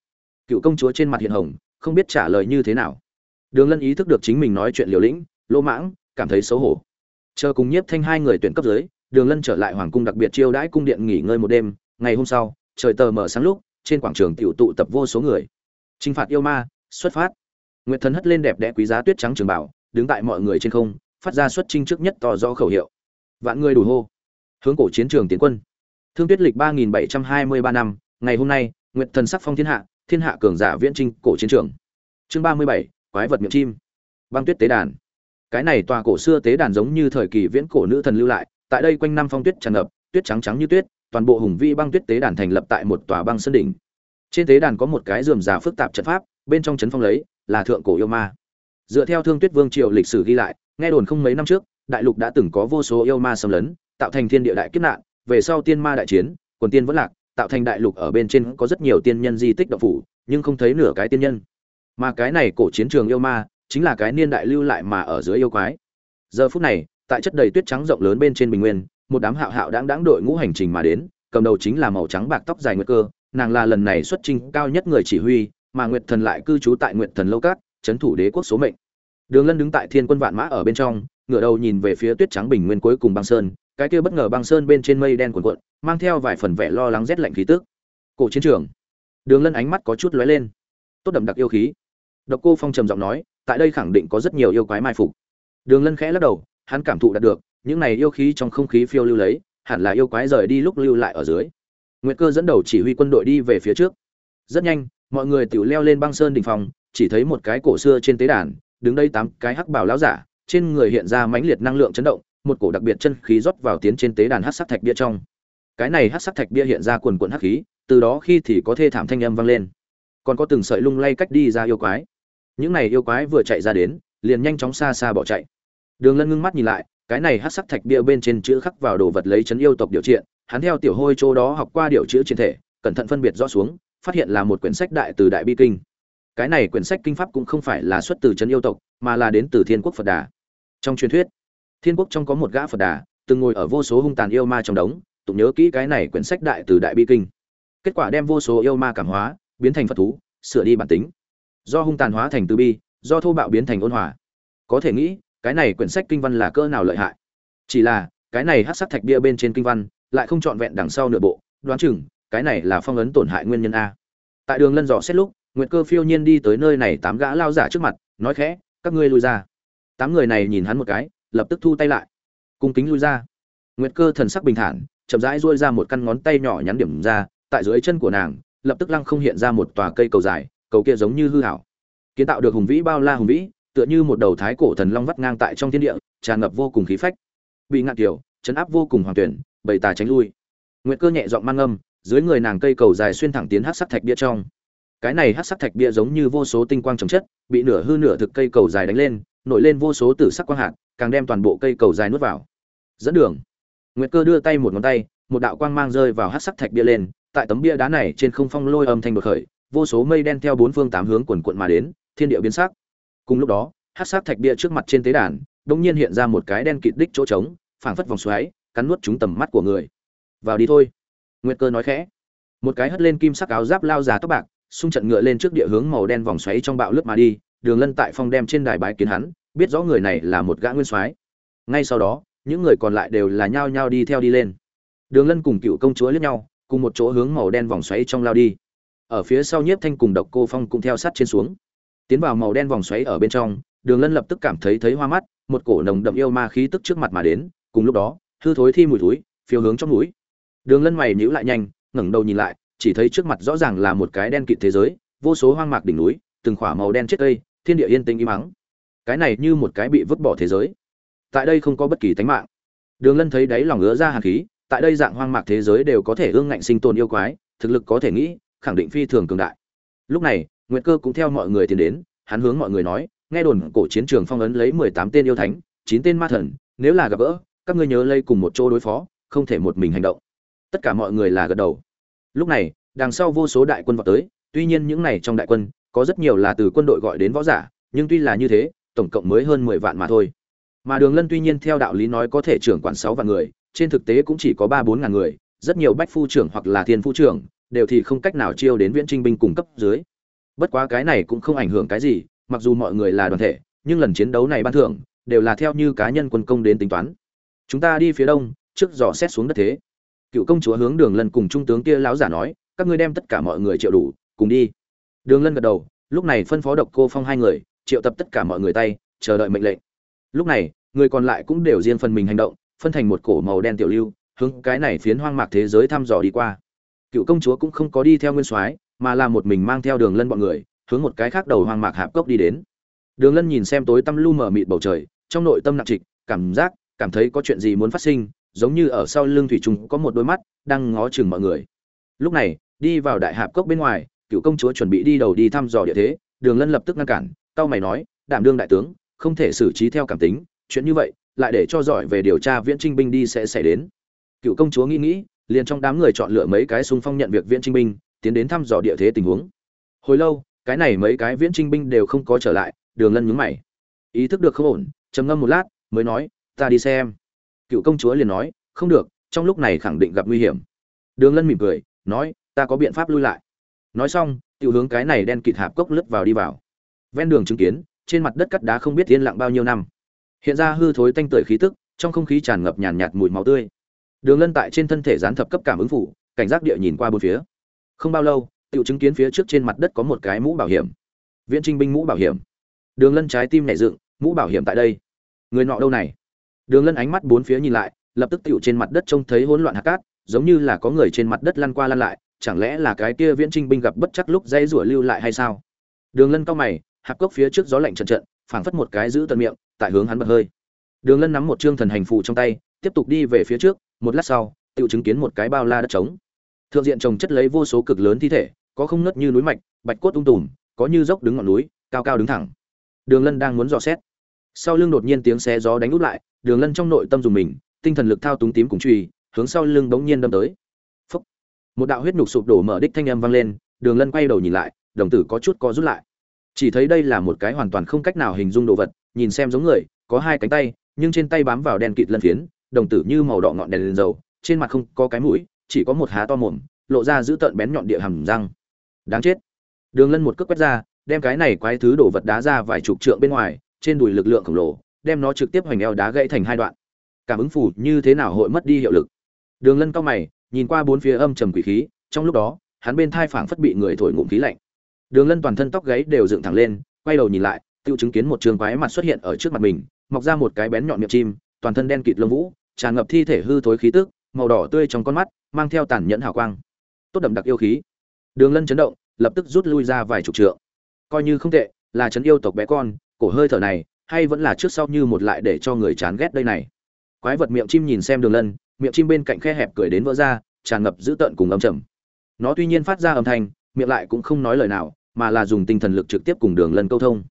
Cựu công chúa trên mặt hiện hồng, không biết trả lời như thế nào. Đường lân ý thức được chính mình nói chuyện liều lĩnh, lỗ mãng, cảm thấy xấu hổ. Chờ cùng nhiếp thanh hai người tuyển cấp dưới, đường lân trở lại hoàng cung đặc biệt chiêu đãi cung điện nghỉ ngơi một đêm. Ngày hôm sau, trời tờ mở sáng lúc, trên quảng trường tiểu tụ tập vô số người. Trinh phạt yêu ma, xuất phát. Nguyệt thần hất lên đẹp đẽ quý giá tuyết trắng trường bảo, đứng tại mọi người trên không, phát ra xuất trinh trước nhất to rõ khẩu hiệu. Vạn người đủ hô hướng cổ chiến trường tiến quân. Thương tuyết lịch ba nghìn bảy trăm hai mươi ba năm, ngày hôm nay, nguyệt thần sắc phong thiên hạ thiên hạ cường giả viễn trinh cổ chiến trường. Chương ba mươi bảy, quái vật miệng chim. Băng tuyết tế đàn. Cái này tòa cổ xưa tế đàn giống như thời kỳ viễn cổ nữ thần lưu lại, tại đây quanh năm phong tuyết tràn ngập, tuyết trắng trắng như tuyết, toàn bộ hùng vi băng tuyết tế đàn thành lập tại một tòa băng sơn đỉnh. Trên tế đàn có một cái rườm rà phức tạp trận pháp, bên trong trấn phong lấy, là thượng cổ yêu ma. Dựa theo thương tuyết vương triều lịch sử ghi lại, nghe đồn không mấy năm trước, đại lục đã từng có vô số yêu ma xâm lấn tạo thành thiên địa đại kiếp nạn, về sau tiên ma đại chiến, quần tiên vẫn lạc, tạo thành đại lục ở bên trên có rất nhiều tiên nhân di tích động phủ, nhưng không thấy nửa cái tiên nhân. Mà cái này cổ chiến trường yêu ma, chính là cái niên đại lưu lại mà ở dưới yêu quái. Giờ phút này, tại chất đầy tuyết trắng rộng lớn bên trên bình nguyên, một đám hạo hạo đáng đáng đội ngũ hành trình mà đến, cầm đầu chính là màu trắng bạc tóc dài nguyệt cơ, nàng là lần này xuất trình cao nhất người chỉ huy, mà nguyệt thần lại cư trú tại nguyệt thần lâu cát trấn thủ đế quốc số mệnh. Đường lân đứng tại thiên quân vạn mã ở bên trong ngựa đầu nhìn về phía tuyết trắng bình nguyên cuối cùng băng sơn cái kia bất ngờ băng sơn bên trên mây đen cuồn cuộn, mang theo vài phần vẻ lo lắng rét lạnh khí tức. Cổ chiến trường. Đường lân ánh mắt có chút lóe lên. Tốt đậm đặc yêu khí. Độc cô phong trầm giọng nói, tại đây khẳng định có rất nhiều yêu quái mai phục. Đường lân khẽ lắc đầu, hắn cảm thụ đạt được, những này yêu khí trong không khí phiêu lưu lấy, hẳn là yêu quái rời đi lúc lưu lại ở dưới. Nguyệt cơ dẫn đầu chỉ huy quân đội đi về phía trước. Rất nhanh, mọi người tự leo lên băng sơn đỉnh phòng, chỉ thấy một cái cổ xưa trên tế đàn, đứng đây tám cái hắc bảo lão giả, trên người hiện ra mãnh liệt năng lượng chấn động một cổ đặc biệt chân khí rót vào tiến trên tế đàn hắc sắc thạch bia trong. Cái này hắc sắc thạch bia hiện ra quần quần hắc khí, từ đó khi thì có thê thảm thanh âm vang lên. Còn có từng sợi lung lay cách đi ra yêu quái. Những này yêu quái vừa chạy ra đến, liền nhanh chóng xa xa bỏ chạy. Đường lân ngưng mắt nhìn lại, cái này hắc sắc thạch bia bên trên chữ khắc vào đồ vật lấy chấn yêu tộc điều triện, hắn theo tiểu hôi chỗ đó học qua điều chữ trên thể, cẩn thận phân biệt rõ xuống, phát hiện là một quyển sách đại từ đại bi kinh. Cái này quyển sách kinh pháp cũng không phải là xuất từ chấn yêu tộc, mà là đến từ thiên quốc phật đà. Trong truyền thuyết thiên quốc trong có một gã phật đà, từng ngồi ở vô số hung tàn yêu ma trong đống, tụng nhớ kỹ cái này quyển sách đại từ đại bi kinh. Kết quả đem vô số yêu ma cảm hóa, biến thành phật thú, sửa đi bản tính. Do hung tàn hóa thành từ bi, do thô bạo biến thành ôn hòa. Có thể nghĩ, cái này quyển sách kinh văn là cỡ nào lợi hại. Chỉ là, cái này hát sắc thạch bia bên trên kinh văn, lại không trọn vẹn đằng sau nửa bộ, đoán chừng, cái này là phong ấn tổn hại nguyên nhân a. Tại đường lân dò xét lúc, nguyệt cơ phiêu nhiên đi tới nơi này tám gã lao giả trước mặt, nói khẽ, các ngươi lui ra. Tám người này nhìn hắn một cái lập tức thu tay lại. Cung kính lui ra. Nguyệt cơ thần sắc bình thản, chậm rãi duỗi ra một căn ngón tay nhỏ nhắn điểm ra, tại dưới chân của nàng, lập tức lăng không hiện ra một tòa cây cầu dài, cầu kia giống như hư hảo kiến tạo được hùng vĩ bao la hùng vĩ, tựa như một đầu thái cổ thần long vắt ngang tại trong thiên địa, tràn ngập vô cùng khí phách. Bị ngạn tiểu chấn áp vô cùng hoàng tuyển, bầy tà tránh lui. Nguyệt cơ nhẹ giọng mang âm, dưới người nàng cây cầu dài xuyên thẳng tiến hắc sắc thạch bia trong. Cái này hắc sắc thạch bia giống như vô số tinh quang trồng chất, bị nửa hư nửa thực cây cầu dài đánh lên, nổi lên vô số tử sắc quang hạt càng đem toàn bộ cây cầu dài nuốt vào. Dẫn đường. Nguyệt cơ đưa tay một ngón tay, một đạo quang mang rơi vào hắc sắc thạch bia lên, tại tấm bia đá này trên không phong lôi âm thanh đột khởi, vô số mây đen theo bốn phương tám hướng quần quận mà đến, thiên địa biến sắc. Cùng lúc đó, hắc sắc thạch bia trước mặt trên tế đàn đột nhiên hiện ra một cái đen kịt đích chỗ trống, phảng phất vòng xoáy, cắn nuốt chúng tầm mắt của người. Vào đi thôi. Nguyệt cơ nói khẽ. Một cái hất lên kim sắc áo giáp lao già tóc bạc, xung trận ngựa lên trước địa hướng màu đen vòng xoáy trong bạo lướt mà đi, đường lân tại phong đem trên đài bái kiến hắn biết rõ người này là một gã nguyên soái. Ngay sau đó, những người còn lại đều là nhao nhao đi theo đi lên. Đường lân cùng cựu công chúa liếc nhau, cùng một chỗ hướng màu đen vòng xoáy trong lao đi. Ở phía sau nhiếp thanh cùng độc cô phong cũng theo sát trên xuống. Tiến vào màu đen vòng xoáy ở bên trong, đường lân lập tức cảm thấy thấy hoa mắt, một cổ nồng đậm yêu ma khí tức trước mặt mà đến, cùng lúc đó, hư thối thi mùi túi phiêu hướng trong núi. Đường lân mày nhíu lại nhanh, ngẩng đầu nhìn lại, chỉ thấy trước mặt rõ ràng là một cái đen kịt thế giới, vô số hoang mạc đỉnh núi, từng khỏa màu đen chết cây thiên địa yên tĩnh im mắng cái này như một cái bị vứt bỏ thế giới. Tại đây không có bất kỳ tánh mạng. Đường lân thấy đáy lòng ngứa ra hàn khí, tại đây dạng hoang mạc thế giới đều có thể ương ngạnh sinh tồn yêu quái, thực lực có thể nghĩ, khẳng định phi thường cường đại. Lúc này, nguyệt cơ cũng theo mọi người tiến đến, hắn hướng mọi người nói, nghe đồn cổ chiến trường phong ấn lấy mười tám tên yêu thánh, chín tên ma thần, nếu là gặp gỡ, các ngươi nhớ lây cùng một chỗ đối phó, không thể một mình hành động. Tất cả mọi người là gật đầu. Lúc này, đằng sau vô số đại quân vào tới, tuy nhiên những này trong đại quân, có rất nhiều là từ quân đội gọi đến võ giả, nhưng tuy là như thế tổng cộng mới hơn mười vạn mà thôi. Mà đường lân tuy nhiên theo đạo lý nói có thể trưởng quản sáu vạn người, trên thực tế cũng chỉ có ba bốn ngàn người, rất nhiều bách phu trưởng hoặc là thiên phu trưởng, đều thì không cách nào chiêu đến viễn trinh binh cung cấp dưới. Bất quá cái này cũng không ảnh hưởng cái gì, mặc dù mọi người là đoàn thể, nhưng lần chiến đấu này ban thưởng, đều là theo như cá nhân quân công đến tính toán. Chúng ta đi phía đông, trước dò xét xuống đất thế. Cựu công chúa hướng đường lân cùng trung tướng kia lão giả nói, các ngươi đem tất cả mọi người triệu đủ, cùng đi. Đường lân gật đầu, lúc này phân phó độc cô phong hai người triệu tập tất cả mọi người tay, chờ đợi mệnh lệnh. Lúc này, người còn lại cũng đều riêng phần mình hành động, phân thành một cổ màu đen tiểu lưu, hướng cái này phiến hoang mạc thế giới thăm dò đi qua. Cựu công chúa cũng không có đi theo nguyên soái, mà là một mình mang theo đường lân bọn người, hướng một cái khác đầu hoang mạc hạp cốc đi đến. Đường lân nhìn xem tối tăm lu mờ mịt bầu trời, trong nội tâm nặng trịch, cảm giác, cảm thấy có chuyện gì muốn phát sinh, giống như ở sau lưng thủy trùng có một đôi mắt đang ngó chừng mọi người. Lúc này, đi vào đại hạp cốc bên ngoài, cựu công chúa chuẩn bị đi đầu đi thăm dò địa thế, đường lân lập tức ngăn cản tao mày nói, đảm đương đại tướng, không thể xử trí theo cảm tính, chuyện như vậy, lại để cho giỏi về điều tra viễn trinh binh đi sẽ xảy đến. Cựu công chúa nghĩ nghĩ, liền trong đám người chọn lựa mấy cái xung phong nhận việc viễn trinh binh, tiến đến thăm dò địa thế tình huống. Hồi lâu, cái này mấy cái viễn trinh binh đều không có trở lại, đường lân nhướng mày. Ý thức được không ổn, trầm ngâm một lát, mới nói, ta đi xem. Cựu công chúa liền nói, không được, trong lúc này khẳng định gặp nguy hiểm. Đường lân mỉm cười, nói, ta có biện pháp lui lại. Nói xong tự hướng cái này đen kịt hạp cốc lướt vào đi vào ven đường chứng kiến trên mặt đất cắt đá không biết yên lặng bao nhiêu năm. Hiện ra hư thối tanh tưởi khí tức trong không khí tràn ngập nhàn nhạt, mùi máu tươi. Đường lân tại trên thân thể gián thập cấp cảm ứng phủ cảnh giác địa nhìn qua bốn phía. Không bao lâu tự chứng kiến phía trước trên mặt đất có một cái mũ bảo hiểm. Viễn trinh binh mũ bảo hiểm. Đường lân trái tim nhảy dựng mũ bảo hiểm tại đây? Người nọ đâu này? Đường lân ánh mắt bốn phía nhìn lại lập tức tựu trên mặt đất trông thấy hỗn loạn hạt cát giống như là có người trên mặt đất lăn qua lăn lại chẳng lẽ là cái kia viễn trinh binh gặp bất chắc lúc dây rủa lưu lại hay sao? Đường lân cao mày hạp cốc phía trước gió lạnh trận trận, phảng phất một cái giữ tận miệng, tại hướng hắn bật hơi. Đường lân nắm một trương thần hành phù trong tay, tiếp tục đi về phía trước, một lát sau tự chứng kiến một cái bao la đất trống. Thượng diện trồng chất lấy vô số cực lớn thi thể, có không nứt như núi mạch, bạch cốt tung tùm, có như dốc đứng ngọn núi, cao cao đứng thẳng. Đường lân đang muốn dò xét. Sau lưng đột nhiên tiếng xé gió đánh út lại, đường lân trong nội tâm dùng mình, tinh thần lực thao túng tím cùng truy hướng sau lưng bỗng nhiên đâm tới. Phúc. một đạo huyết nhục sụp đổ mở đích thanh âm vang lên, đường lân quay đầu nhìn lại, đồng tử có chút co rút lại chỉ thấy đây là một cái hoàn toàn không cách nào hình dung đồ vật, nhìn xem giống người, có hai cánh tay, nhưng trên tay bám vào đen kịt lân phiến, đồng tử như màu đỏ ngọn đèn lên dầu, trên mặt không có cái mũi, chỉ có một há to mồm, lộ ra giữ tợn bén nhọn địa hầm răng. Đáng chết. Đường lân một cước quét ra, đem cái này quái thứ đổ vật đá ra vài chục trượng bên ngoài, trên đùi lực lượng khổng lồ, đem nó trực tiếp hoành eo đá gãy thành hai đoạn. Cảm ứng phủ như thế nào hội mất đi hiệu lực? Đường lân cao mày, nhìn qua bốn phía âm trầm quỷ khí, trong lúc đó, hắn bên thai phảng phất bị người thổi ngụm khí lạnh đường lân toàn thân tóc gáy đều dựng thẳng lên, quay đầu nhìn lại, Tiêu chứng kiến một trường quái mặt xuất hiện ở trước mặt mình, mọc ra một cái bén nhọn miệng chim, toàn thân đen kịt lông vũ, tràn ngập thi thể hư thối khí tức, màu đỏ tươi trong con mắt, mang theo tàn nhẫn hào quang. Tốt đậm đặc yêu khí. Đường lân chấn động, lập tức rút lui ra vài chục trượng. Coi như không tệ, là chấn yêu tộc bé con, cổ hơi thở này, hay vẫn là trước sau như một lại để cho người chán ghét đây này. Quái vật miệng chim nhìn xem đường lân, miệng chim bên cạnh khe hẹp cười đến vỡ ra, tràn ngập dữ tợn cùng âm trầm. Nó tuy nhiên phát ra âm thanh, miệng lại cũng không nói lời nào mà là dùng tinh thần lực trực tiếp cùng đường lân câu thông.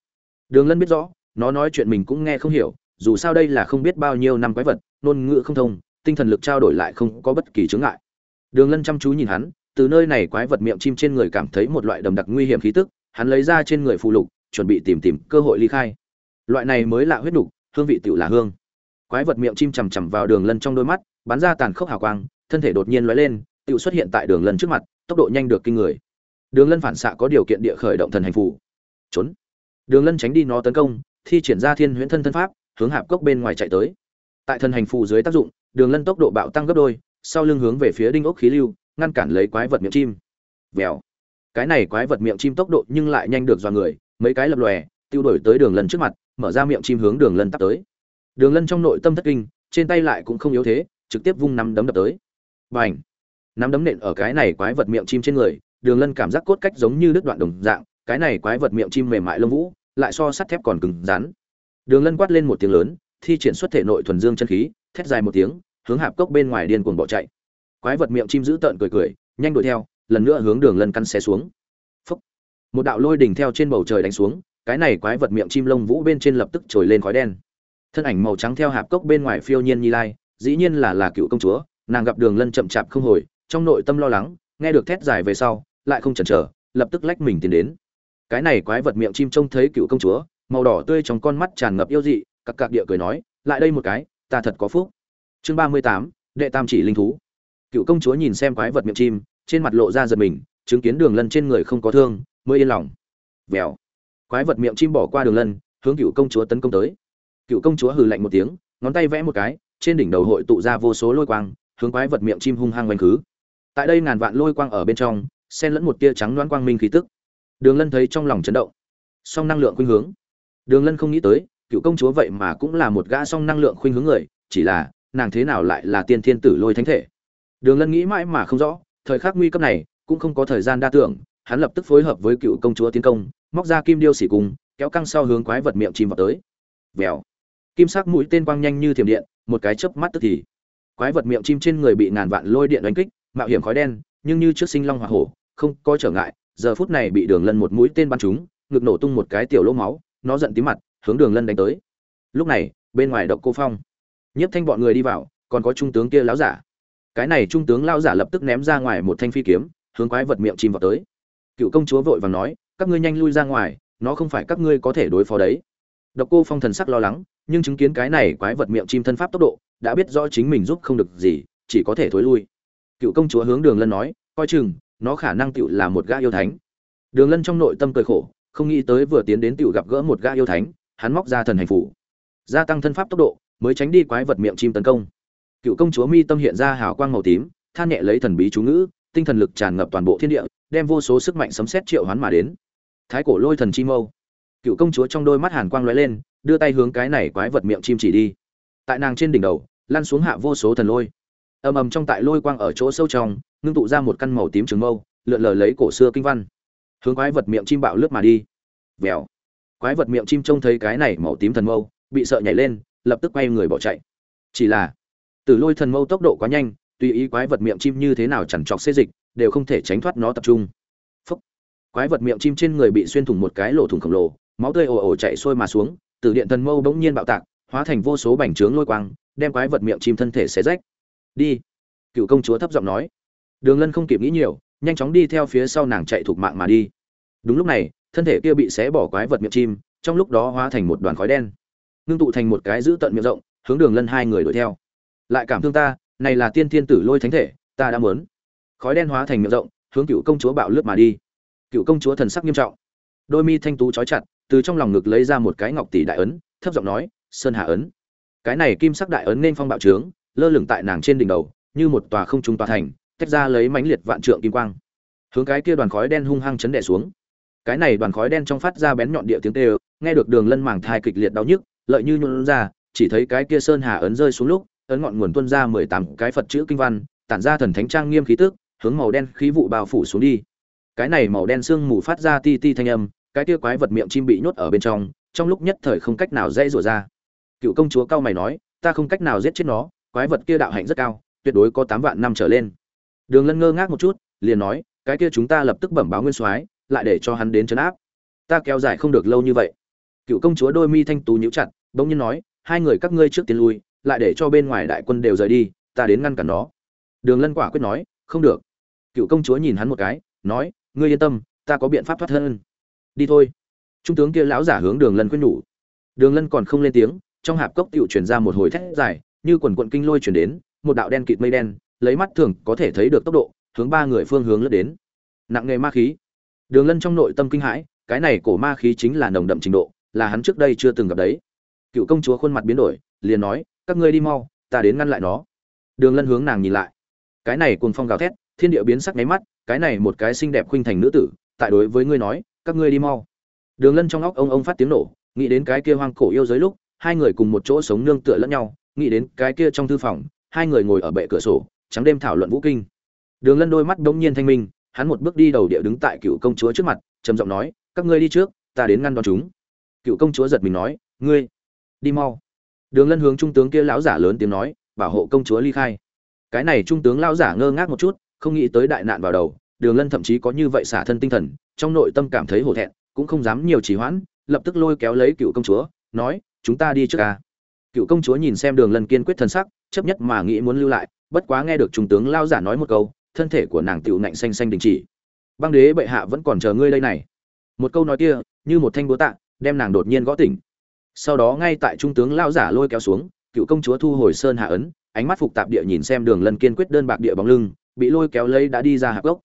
Đường lân biết rõ, nó nói chuyện mình cũng nghe không hiểu, dù sao đây là không biết bao nhiêu năm quái vật, ngôn ngữ không thông, tinh thần lực trao đổi lại không có bất kỳ chướng ngại. Đường lân chăm chú nhìn hắn, từ nơi này quái vật miệng chim trên người cảm thấy một loại đầm đặc nguy hiểm khí tức, hắn lấy ra trên người phù lục, chuẩn bị tìm tìm cơ hội ly khai. Loại này mới lạ huyết nục hương vị tựu là hương. Quái vật miệng chim chằm chằm vào đường lân trong đôi mắt, bắn ra tàn khốc hào quang, thân thể đột nhiên lóe lên, tựu xuất hiện tại đường lân trước mặt, tốc độ nhanh được kinh người đường lân phản xạ có điều kiện địa khởi động thần hành phủ trốn. Đường lân tránh đi nó tấn công, thi triển ra thiên huyễn thân thân pháp, hướng hạp cốc bên ngoài chạy tới. Tại thần hành phù dưới tác dụng, đường lân tốc độ bạo tăng gấp đôi, sau lưng hướng về phía đinh ốc khí lưu, ngăn cản lấy quái vật miệng chim. Vèo. Cái này quái vật miệng chim tốc độ nhưng lại nhanh được do người, mấy cái lập lòe, tiêu đổi tới đường lân trước mặt, mở ra miệng chim hướng đường lân tắt tới. Đường lân trong nội tâm thất kinh, trên tay lại cũng không yếu thế, trực tiếp vung nắm đấm đập tới. B à n h nắm đấm nện ở cái này quái vật miệng chim trên người đường lân cảm giác cốt cách giống như đứt đoạn đồng dạng, cái này quái vật miệng chim mềm mại lông vũ, lại so sắt thép còn cứng rắn. Đường lân quát lên một tiếng lớn, thi triển xuất thể nội thuần dương chân khí, thét dài một tiếng, hướng hạp cốc bên ngoài điên cuồng bỏ chạy. Quái vật miệng chim giữ tợn cười cười, nhanh đuổi theo, lần nữa hướng đường lân căn xe xuống. Phúc. một đạo lôi đỉnh theo trên bầu trời đánh xuống, cái này quái vật miệng chim lông vũ bên trên lập tức trồi lên khói đen. Thân ảnh màu trắng theo hạp cốc bên ngoài phiêu nhiên nhi lai, dĩ nhiên là là cựu công chúa, nàng gặp đường lân chậm chạp không hồi, trong nội tâm lo lắng, nghe được thét dài về sau lại không chần chờ, lập tức lách mình tiến đến. Cái này quái vật miệng chim trông thấy cựu công chúa, màu đỏ tươi trong con mắt tràn ngập yêu dị, cặc cặc địa cười nói, lại đây một cái, ta thật có phúc. Chương ba mươi tám, đệ tam chỉ linh thú. Cựu công chúa nhìn xem quái vật miệng chim, trên mặt lộ ra giật mình, chứng kiến đường lân trên người không có thương, mới yên lòng. Vèo. Quái vật miệng chim bỏ qua đường lân, hướng cựu công chúa tấn công tới. Cựu công chúa hừ lạnh một tiếng, ngón tay vẽ một cái, trên đỉnh đầu hội tụ ra vô số lôi quang, hướng quái vật miệng chim hung hăng quanh khứ. Tại đây ngàn vạn lôi quang ở bên trong xen lẫn một tia trắng loãng quang minh khí tức. Đường lân thấy trong lòng chấn động. Song năng lượng khuynh hướng. Đường lân không nghĩ tới, cựu công chúa vậy mà cũng là một gã song năng lượng khuynh hướng người, chỉ là, nàng thế nào lại là tiên thiên tử lôi thánh thể? Đường lân nghĩ mãi mà không rõ, thời khắc nguy cấp này, cũng không có thời gian đa tưởng, hắn lập tức phối hợp với cựu công chúa tiến công, móc ra kim điêu xỉ cung kéo căng sau hướng quái vật miệng chim vào tới. Vèo. Kim sắc mũi tên quang nhanh như thiểm điện, một cái chớp mắt tức thì. Quái vật miệng chim trên người bị ngàn vạn lôi điện đánh kích, mạo hiểm khói đen, nhưng như trước sinh long hỏa hổ không có trở ngại, giờ phút này bị đường lân một mũi tên bắn trúng, ngực nổ tung một cái tiểu lỗ máu, nó giận tí mặt, hướng đường lân đánh tới. Lúc này, bên ngoài độc cô phong, nhiếp thanh bọn người đi vào, còn có trung tướng kia lão giả. Cái này trung tướng lão giả lập tức ném ra ngoài một thanh phi kiếm, hướng quái vật miệng chim vào tới. Cựu công chúa vội vàng nói, các ngươi nhanh lui ra ngoài, nó không phải các ngươi có thể đối phó đấy. Độc cô phong thần sắc lo lắng, nhưng chứng kiến cái này quái vật miệng chim thân pháp tốc độ, đã biết rõ chính mình giúp không được gì, chỉ có thể thối lui. Cựu công chúa hướng đường lân nói, coi chừng nó khả năng tựu là một gã yêu thánh. Đường lân trong nội tâm cười khổ, không nghĩ tới vừa tiến đến tựu gặp gỡ một gã yêu thánh, hắn móc ra thần hành phủ, gia tăng thân pháp tốc độ, mới tránh đi quái vật miệng chim tấn công. Cựu công chúa mi tâm hiện ra hào quang màu tím, than nhẹ lấy thần bí chú ngữ, tinh thần lực tràn ngập toàn bộ thiên địa, đem vô số sức mạnh sấm xét triệu hoán mà đến. Thái cổ lôi thần chi mâu. Cựu công chúa trong đôi mắt hàn quang lóe lên, đưa tay hướng cái này quái vật miệng chim chỉ đi. Tại nàng trên đỉnh đầu, lăn xuống hạ vô số thần lôi ầm ầm trong tại lôi quang ở chỗ sâu trong, ngưng tụ ra một căn màu tím trường mâu, lượn lờ lấy cổ xưa kinh văn. Hướng quái vật miệng chim bạo lướt mà đi. Vèo. Quái vật miệng chim trông thấy cái này màu tím thần mâu, bị sợ nhảy lên, lập tức quay người bỏ chạy. Chỉ là, từ lôi thần mâu tốc độ quá nhanh, tùy ý quái vật miệng chim như thế nào chẳng chọc xê dịch, đều không thể tránh thoát nó tập trung. Phúc. quái vật miệng chim trên người bị xuyên thủng một cái lỗ thủng khổng lồ, máu tươi ồ ồ chạy sôi mà xuống, từ điện thần mâu bỗng nhiên bạo tạc, hóa thành vô số bành trướng lôi quang, đem quái vật miệng chim thân thể xé rách đi. Cựu công chúa thấp giọng nói. Đường lân không kịp nghĩ nhiều, nhanh chóng đi theo phía sau nàng chạy thục mạng mà đi. Đúng lúc này, thân thể kia bị xé bỏ quái vật miệng chim, trong lúc đó hóa thành một đoàn khói đen. Ngưng tụ thành một cái giữ tận miệng rộng, hướng đường lân hai người đuổi theo. Lại cảm thương ta, này là tiên thiên tử lôi thánh thể, ta đã muốn. Khói đen hóa thành miệng rộng, hướng cựu công chúa bạo lướt mà đi. Cựu công chúa thần sắc nghiêm trọng. Đôi mi thanh tú trói chặt, từ trong lòng ngực lấy ra một cái ngọc tỷ đại ấn, thấp giọng nói, sơn hạ ấn. Cái này kim sắc đại ấn nên phong bạo trướng lơ lửng tại nàng trên đỉnh đầu, như một tòa không trung tòa thành, tách ra lấy mãnh liệt vạn trượng kim quang. Hướng cái kia đoàn khói đen hung hăng chấn đẻ xuống. Cái này đoàn khói đen trong phát ra bén nhọn địa tiếng tê nghe được đường lân màng thai kịch liệt đau nhức, lợi như nhuận ra, chỉ thấy cái kia sơn hà ấn rơi xuống lúc, ấn ngọn nguồn tuân ra mười tám cái phật chữ kinh văn, tản ra thần thánh trang nghiêm khí tức, hướng màu đen khí vụ bao phủ xuống đi. Cái này màu đen sương mù phát ra ti ti thanh âm, cái kia quái vật miệng chim bị nhốt ở bên trong trong lúc nhất thời không cách nào dễ rủa ra. Cựu công chúa cao mày nói, ta không cách nào giết chết nó quái vật kia đạo hạnh rất cao, tuyệt đối có tám vạn năm trở lên. Đường lân ngơ ngác một chút, liền nói, cái kia chúng ta lập tức bẩm báo nguyên soái, lại để cho hắn đến trấn áp. Ta kéo dài không được lâu như vậy. Cựu công chúa đôi mi thanh tú nhíu chặt, bỗng nhiên nói, hai người các ngươi trước tiên lui, lại để cho bên ngoài đại quân đều rời đi, ta đến ngăn cản nó. Đường lân quả quyết nói, không được. Cựu công chúa nhìn hắn một cái, nói, ngươi yên tâm, ta có biện pháp thoát thân. Đi thôi. Trung tướng kia lão giả hướng đường lân quyết nhủ. Đường lân còn không lên tiếng, trong hạp cốc tựu truyền ra một hồi thét dài như quần quận kinh lôi chuyển đến, một đạo đen kịt mây đen, lấy mắt thường có thể thấy được tốc độ, hướng ba người phương hướng lướt đến. Nặng nghề ma khí. Đường lân trong nội tâm kinh hãi, cái này cổ ma khí chính là nồng đậm trình độ, là hắn trước đây chưa từng gặp đấy. Cựu công chúa khuôn mặt biến đổi, liền nói, các ngươi đi mau, ta đến ngăn lại nó. Đường lân hướng nàng nhìn lại. Cái này cùng phong gào thét, thiên địa biến sắc nháy mắt, cái này một cái xinh đẹp khuynh thành nữ tử, tại đối với ngươi nói, các ngươi đi mau. Đường lân trong óc ông ông phát tiếng nổ, nghĩ đến cái kia hoang cổ yêu giới lúc, hai người cùng một chỗ sống nương tựa lẫn nhau nghĩ đến cái kia trong thư phòng, hai người ngồi ở bệ cửa sổ, trắng đêm thảo luận vũ kinh. Đường lân đôi mắt bỗng nhiên thanh minh, hắn một bước đi đầu địa đứng tại cựu công chúa trước mặt, trầm giọng nói, các ngươi đi trước, ta đến ngăn đón chúng. Cựu công chúa giật mình nói, ngươi, đi mau. Đường lân hướng trung tướng kia lão giả lớn tiếng nói, bảo hộ công chúa ly khai. Cái này trung tướng lão giả ngơ ngác một chút, không nghĩ tới đại nạn vào đầu, đường lân thậm chí có như vậy xả thân tinh thần, trong nội tâm cảm thấy hổ thẹn, cũng không dám nhiều trì hoãn, lập tức lôi kéo lấy cựu công chúa, nói, chúng ta đi trước ca cựu công chúa nhìn xem đường lân kiên quyết thân sắc, chấp nhất mà nghĩ muốn lưu lại, bất quá nghe được trung tướng lao giả nói một câu, thân thể của nàng tựu nạnh xanh xanh đình chỉ. Băng đế bệ hạ vẫn còn chờ ngươi đây này. Một câu nói kia, như một thanh búa tạ, đem nàng đột nhiên gõ tỉnh. Sau đó ngay tại trung tướng lao giả lôi kéo xuống, cựu công chúa thu hồi sơn hạ ấn, ánh mắt phục tạp địa nhìn xem đường lân kiên quyết đơn bạc địa bóng lưng, bị lôi kéo lấy đã đi ra hạc gốc.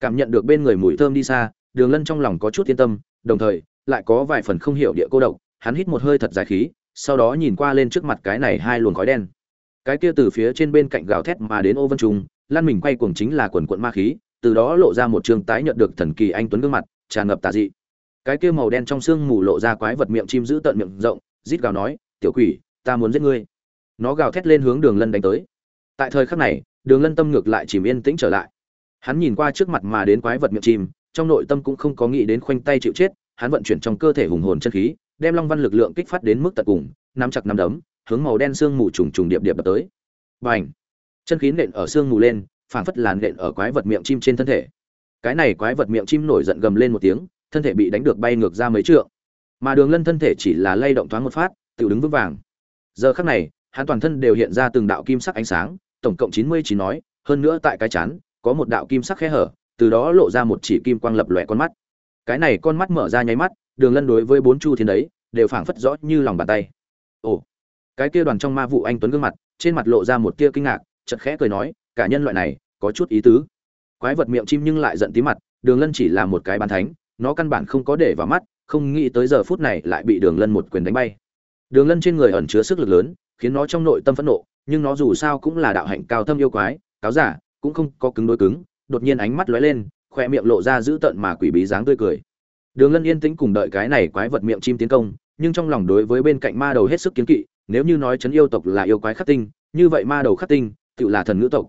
Cảm nhận được bên người mùi thơm đi xa, đường lân trong lòng có chút yên tâm, đồng thời, lại có vài phần không hiểu địa cô độc, hắn hít một hơi thật dài khí sau đó nhìn qua lên trước mặt cái này hai luồng khói đen. Cái kia từ phía trên bên cạnh gào thét mà đến ô vân trùng lan mình quay cuồng chính là quần quận ma khí, từ đó lộ ra một trường tái nhận được thần kỳ anh tuấn gương mặt, tràn ngập tà dị. Cái kia màu đen trong xương mù lộ ra quái vật miệng chim giữ tận miệng rộng, rít gào nói, tiểu quỷ, ta muốn giết ngươi. Nó gào thét lên hướng đường lân đánh tới. Tại thời khắc này, đường lân tâm ngược lại chìm yên tĩnh trở lại. Hắn nhìn qua trước mặt mà đến quái vật miệng chim, trong nội tâm cũng không có nghĩ đến khoanh tay chịu chết, hắn vận chuyển trong cơ thể hùng hồn chân khí đem long văn lực lượng kích phát đến mức tận cùng, nắm chặt nắm đấm, hướng màu đen xương mù trùng trùng điệp điệp đập tới. Và chân khí nện ở xương mù lên, phảng phất làn nện ở quái vật miệng chim trên thân thể. Cái này quái vật miệng chim nổi giận gầm lên một tiếng, thân thể bị đánh được bay ngược ra mấy trượng. Mà đường lân thân thể chỉ là lay động thoáng một phát, tự đứng vững vàng. Giờ khắc này, hắn toàn thân đều hiện ra từng đạo kim sắc ánh sáng, tổng cộng chín mươi chín nói, hơn nữa tại cái chán, có một đạo kim sắc khe hở, từ đó lộ ra một chỉ kim quang lập lòe con mắt. Cái này con mắt mở ra nháy mắt đường lân đối với bốn chu thiên đấy, đều phảng phất rõ như lòng bàn tay. Ồ, cái kia đoàn trong ma vụ anh tuấn gương mặt, trên mặt lộ ra một tia kinh ngạc chật khẽ cười nói, cả nhân loại này, có chút ý tứ. Quái vật miệng chim nhưng lại giận tí mặt, đường lân chỉ là một cái bàn thánh, nó căn bản không có để vào mắt, không nghĩ tới giờ phút này lại bị đường lân một quyền đánh bay. Đường lân trên người ẩn chứa sức lực lớn, khiến nó trong nội tâm phẫn nộ, nhưng nó dù sao cũng là đạo hạnh cao thâm yêu quái, cáo giả, cũng không có cứng đối cứng, đột nhiên ánh mắt lóe lên, khoe miệng lộ ra dữ tợn mà quỷ bí dáng tươi cười đường lân yên tĩnh cùng đợi cái này quái vật miệng chim tiến công, nhưng trong lòng đối với bên cạnh ma đầu hết sức kiến kỵ, nếu như nói chấn yêu tộc là yêu quái khắc tinh, như vậy ma đầu khắc tinh, tự là thần ngữ tộc.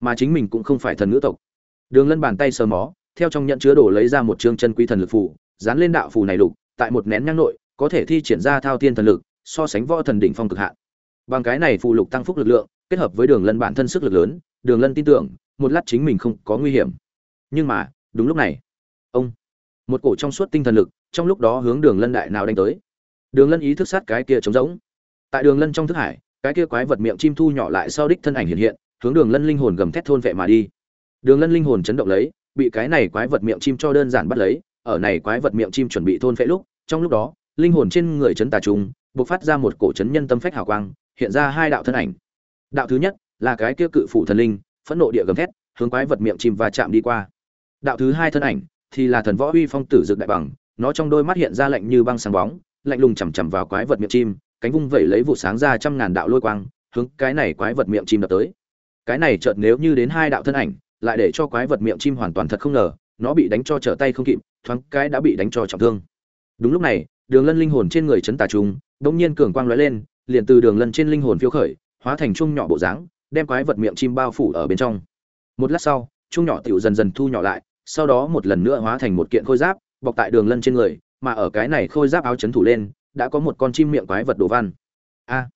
Mà chính mình cũng không phải thần ngữ tộc. Đường lân bàn tay sờ mó, theo trong nhận chứa đồ lấy ra một chương chân quý thần lực phù, dán lên đạo phù này lục, tại một nén nhang nội, có thể thi triển ra thao thiên thần lực, so sánh võ thần đỉnh phong cực hạn. Bằng cái này phù lục tăng phúc lực lượng, kết hợp với đường lân bản thân sức lực lớn, đường lân tin tưởng, một lát chính mình không có nguy hiểm. Nhưng mà, đúng lúc này một cổ trong suốt tinh thần lực, trong lúc đó hướng đường lân đại nào đánh tới. Đường lân ý thức sát cái kia trống rỗng. Tại đường lân trong thức hải, cái kia quái vật miệng chim thu nhỏ lại sau đích thân ảnh hiện hiện, hướng đường lân linh hồn gầm thét thôn vệ mà đi. Đường lân linh hồn chấn động lấy, bị cái này quái vật miệng chim cho đơn giản bắt lấy, ở này quái vật miệng chim chuẩn bị thôn vệ lúc, trong lúc đó, linh hồn trên người chấn tà trùng, bộc phát ra một cổ chấn nhân tâm phách hào quang, hiện ra hai đạo thân ảnh. Đạo thứ nhất, là cái kia cự phủ thần linh, phẫn nộ địa gầm thét, hướng quái vật miệng chim và chạm đi qua. Đạo thứ hai thân ảnh thì là thần võ uy phong tử dực đại bằng, nó trong đôi mắt hiện ra lạnh như băng sáng bóng, lạnh lùng chằm chằm vào quái vật miệng chim, cánh vung vẩy lấy vụ sáng ra trăm ngàn đạo lôi quang, hướng cái này quái vật miệng chim đập tới. Cái này chợt nếu như đến hai đạo thân ảnh, lại để cho quái vật miệng chim hoàn toàn thật không ngờ, nó bị đánh cho trở tay không kịp, thoáng cái đã bị đánh cho trọng thương. Đúng lúc này, đường lân linh hồn trên người chấn tà trung bỗng nhiên cường quang lóe lên, liền từ đường lân trên linh hồn phiêu khởi, hóa thành chung nhỏ bộ dáng, đem quái vật miệng chim bao phủ ở bên trong. Một lát sau, chung nhỏ tiểu dần dần thu nhỏ lại sau đó một lần nữa hóa thành một kiện khôi giáp, bọc tại đường lân trên người, mà ở cái này khôi giáp áo chấn thủ lên, đã có một con chim miệng quái vật đồ văn. A!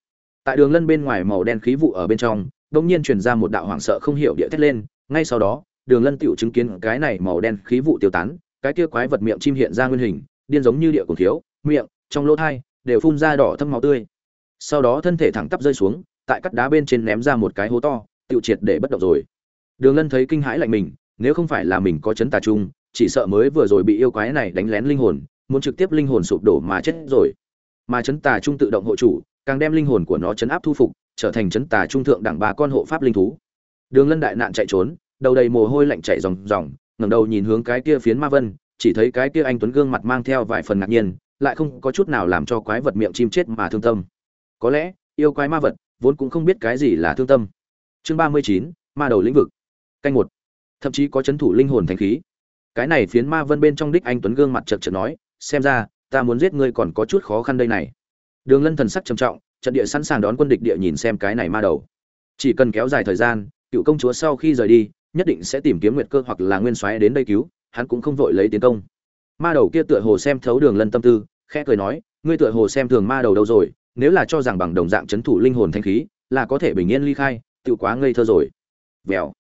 Tại đường lân bên ngoài màu đen khí vụ ở bên trong đông nhiên truyền ra một đạo hoảng sợ không hiểu địa thét lên, ngay sau đó, đường lân tiểu chứng kiến cái này màu đen khí vụ tiêu tán, cái kia quái vật miệng chim hiện ra nguyên hình, điên giống như địa cổ thiếu, miệng, trong lỗ thai, đều phun ra đỏ thâm máu tươi. Sau đó thân thể thẳng tắp rơi xuống, tại cắt đá bên trên ném ra một cái hố to tiểu triệt để bất động rồi. Đường lân thấy kinh hãi lạnh mình nếu không phải là mình có chấn tà trung chỉ sợ mới vừa rồi bị yêu quái này đánh lén linh hồn, muốn trực tiếp linh hồn sụp đổ mà chết rồi. Mà chấn tà trung tự động hộ chủ, càng đem linh hồn của nó chấn áp thu phục, trở thành chấn tà trung thượng đẳng ba con hộ pháp linh thú. Đường lân đại nạn chạy trốn, đầu đầy mồ hôi lạnh chảy ròng ròng, ngẩng đầu nhìn hướng cái kia phiến ma vân, chỉ thấy cái kia anh tuấn gương mặt mang theo vài phần ngạc nhiên, lại không có chút nào làm cho quái vật miệng chim chết mà thương tâm. Có lẽ, yêu quái ma vật vốn cũng không biết cái gì là thương tâm. Chương ba mươi chín, ma đầu lĩnh vực. Canh một thậm chí có chấn thủ linh hồn thánh khí. Cái này phiến ma vân bên trong đích anh tuấn gương mặt chật chật nói, xem ra, ta muốn giết ngươi còn có chút khó khăn đây này. Đường lân thần sắc trầm trọng, trận địa sẵn sàng đón quân địch địa nhìn xem cái này ma đầu. Chỉ cần kéo dài thời gian, cựu công chúa sau khi rời đi, nhất định sẽ tìm kiếm nguyệt cơ hoặc là nguyên soái đến đây cứu, hắn cũng không vội lấy tiến công. Ma đầu kia tựa hồ xem thấu đường lân tâm tư, khẽ cười nói, ngươi tựa hồ xem thường ma đầu đâu rồi, nếu là cho rằng bằng đồng dạng chấn thủ linh hồn thanh khí, là có thể bình yên ly khai tự quá ngây thơ rồi. Vèo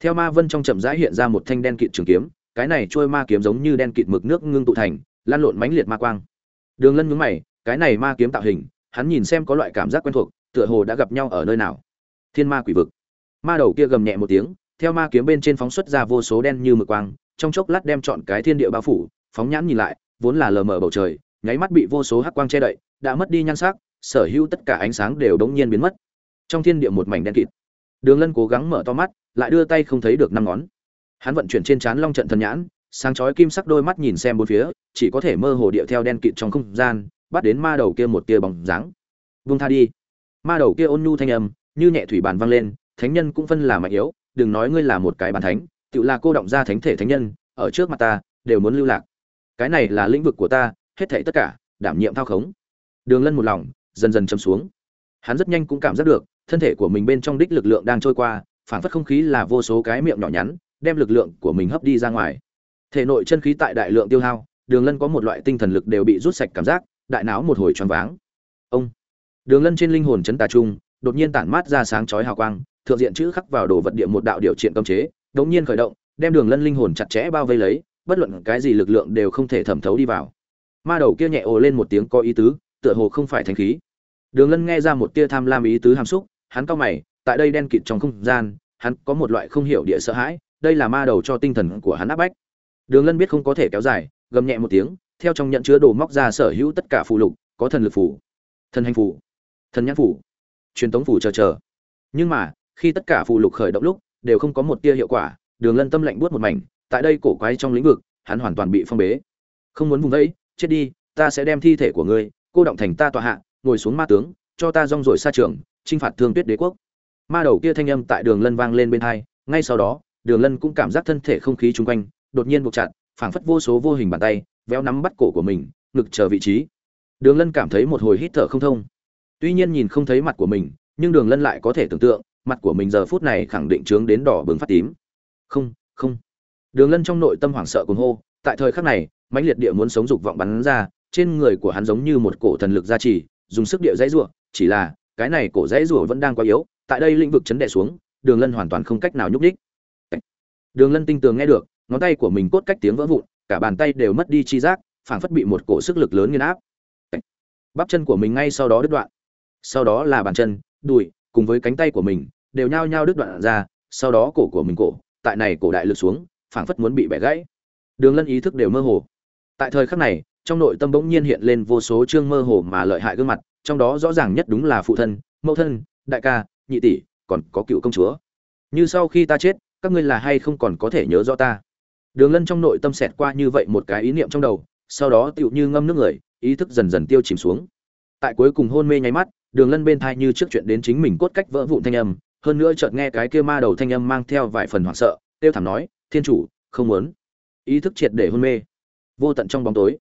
theo ma vân trong chậm rãi hiện ra một thanh đen kịt trường kiếm, cái này trôi ma kiếm giống như đen kịt mực nước ngưng tụ thành, lan lộn mãnh liệt ma quang. Đường lân nhướng mày, cái này ma kiếm tạo hình, hắn nhìn xem có loại cảm giác quen thuộc, tựa hồ đã gặp nhau ở nơi nào. Thiên ma quỷ vực. Ma đầu kia gầm nhẹ một tiếng, theo ma kiếm bên trên phóng xuất ra vô số đen như mực quang, trong chốc lát đem chọn cái thiên địa bao phủ, phóng nhãn nhìn lại, vốn là lờ mờ bầu trời, nháy mắt bị vô số hắc quang che đậy, đã mất đi nhan sắc, sở hữu tất cả ánh sáng đều đống nhiên biến mất. Trong thiên địa một mảnh đen kịt đường lân cố gắng mở to mắt, lại đưa tay không thấy được năm ngón. Hắn vận chuyển trên trán long trận thần nhãn, sáng chói kim sắc đôi mắt nhìn xem bốn phía, chỉ có thể mơ hồ điệu theo đen kịt trong không gian, bắt đến ma đầu kia một tia bóng dáng. Vung tha đi. Ma đầu kia ôn nhu thanh âm, như nhẹ thủy bàn vang lên, thánh nhân cũng phân là mạnh yếu, đừng nói ngươi là một cái bàn thánh, tự là cô động ra thánh thể thánh nhân, ở trước mặt ta, đều muốn lưu lạc. Cái này là lĩnh vực của ta, hết thảy tất cả, đảm nhiệm thao khống. Đường lân một lòng, dần dần châm xuống. Hắn rất nhanh cũng cảm giác được thân thể của mình bên trong đích lực lượng đang trôi qua phản phất không khí là vô số cái miệng nhỏ nhắn, đem lực lượng của mình hấp đi ra ngoài. Thể nội chân khí tại đại lượng tiêu hao, đường lân có một loại tinh thần lực đều bị rút sạch cảm giác, đại não một hồi choáng váng. Ông! Đường lân trên linh hồn chấn tà trung, đột nhiên tản mát ra sáng chói hào quang, thượng diện chữ khắc vào đồ vật địa một đạo điều triện cấm chế đột nhiên khởi động, đem đường lân linh hồn chặt chẽ bao vây lấy, bất luận cái gì lực lượng đều không thể thẩm thấu đi vào. Ma đầu kia nhẹ ồ lên một tiếng có ý tứ, tựa hồ không phải thanh khí. Đường lân nghe ra một tia tham lam ý tứ hàm xúc hắn cao mày, tại đây đen kịt trong không gian, hắn có một loại không hiểu địa sợ hãi, đây là ma đầu cho tinh thần của hắn áp bách. Đường lân biết không có thể kéo dài, gầm nhẹ một tiếng, theo trong nhận chứa đồ móc ra sở hữu tất cả phụ lục, có thần lực phủ thần hành phủ thần nhãn phủ truyền tống phủ chờ chờ. Nhưng mà, khi tất cả phụ lục khởi động lúc, đều không có một tia hiệu quả, đường lân tâm lạnh buốt một mảnh, tại đây cổ quái trong lĩnh vực, hắn hoàn toàn bị phong bế. Không muốn vùng vẫy, chết đi, ta sẽ đem thi thể của ngươi, cô động thành ta tọa hạ, ngồi xuống ma tướng, cho ta rong rồi xa trường chinh phạt thương tuyết đế quốc. Ma đầu kia thanh âm tại đường lân vang lên bên hai, ngay sau đó, đường lân cũng cảm giác thân thể không khí chung quanh, đột nhiên buộc chặt, phảng phất vô số vô hình bàn tay, véo nắm bắt cổ của mình, ngực chờ vị trí. Đường lân cảm thấy một hồi hít thở không thông. Tuy nhiên nhìn không thấy mặt của mình, nhưng đường lân lại có thể tưởng tượng, mặt của mình giờ phút này khẳng định trướng đến đỏ bừng phát tím. Không không. Đường lân trong nội tâm hoảng sợ cuồng hô, tại thời khắc này, mãnh liệt địa muốn sống dục vọng bắn ra, trên người của hắn giống như một cổ thần lực gia trì, dùng sức địa dãy rủa chỉ là cái này cổ dãy rủa vẫn đang quá yếu, tại đây lĩnh vực chấn đè xuống, đường lân hoàn toàn không cách nào nhúc đích đường lân tinh tường nghe được, ngón tay của mình cốt cách tiếng vỡ vụn, cả bàn tay đều mất đi chi giác, phảng phất bị một cổ sức lực lớn nghiền áp. Bắp chân của mình ngay sau đó đứt đoạn. Sau đó là bàn chân, đùi, cùng với cánh tay của mình, đều nhao nhao đứt đoạn ra, sau đó cổ của mình cổ, tại này cổ đại lực xuống, phảng phất muốn bị bẻ gãy. Đường lân ý thức đều mơ hồ. Tại thời khắc này, trong nội tâm bỗng nhiên hiện lên vô số chương mơ hồ mà lợi hại gương mặt trong đó rõ ràng nhất đúng là phụ thân, mẫu thân, đại ca, nhị tỷ, còn có cựu công chúa. Như sau khi ta chết, các ngươi là hay không còn có thể nhớ rõ ta? Đường lân trong nội tâm xẹt qua như vậy một cái ý niệm trong đầu, sau đó tựu như ngâm nước người, ý thức dần dần tiêu chìm xuống. Tại cuối cùng hôn mê nháy mắt, đường lân bên thai như trước chuyện đến chính mình cốt cách vỡ vụn thanh âm, hơn nữa chợt nghe cái kia ma đầu thanh âm mang theo vài phần hoảng sợ tiêu thảm nói, thiên chủ, không muốn. Ý thức triệt để hôn mê. Vô tận trong bóng tối.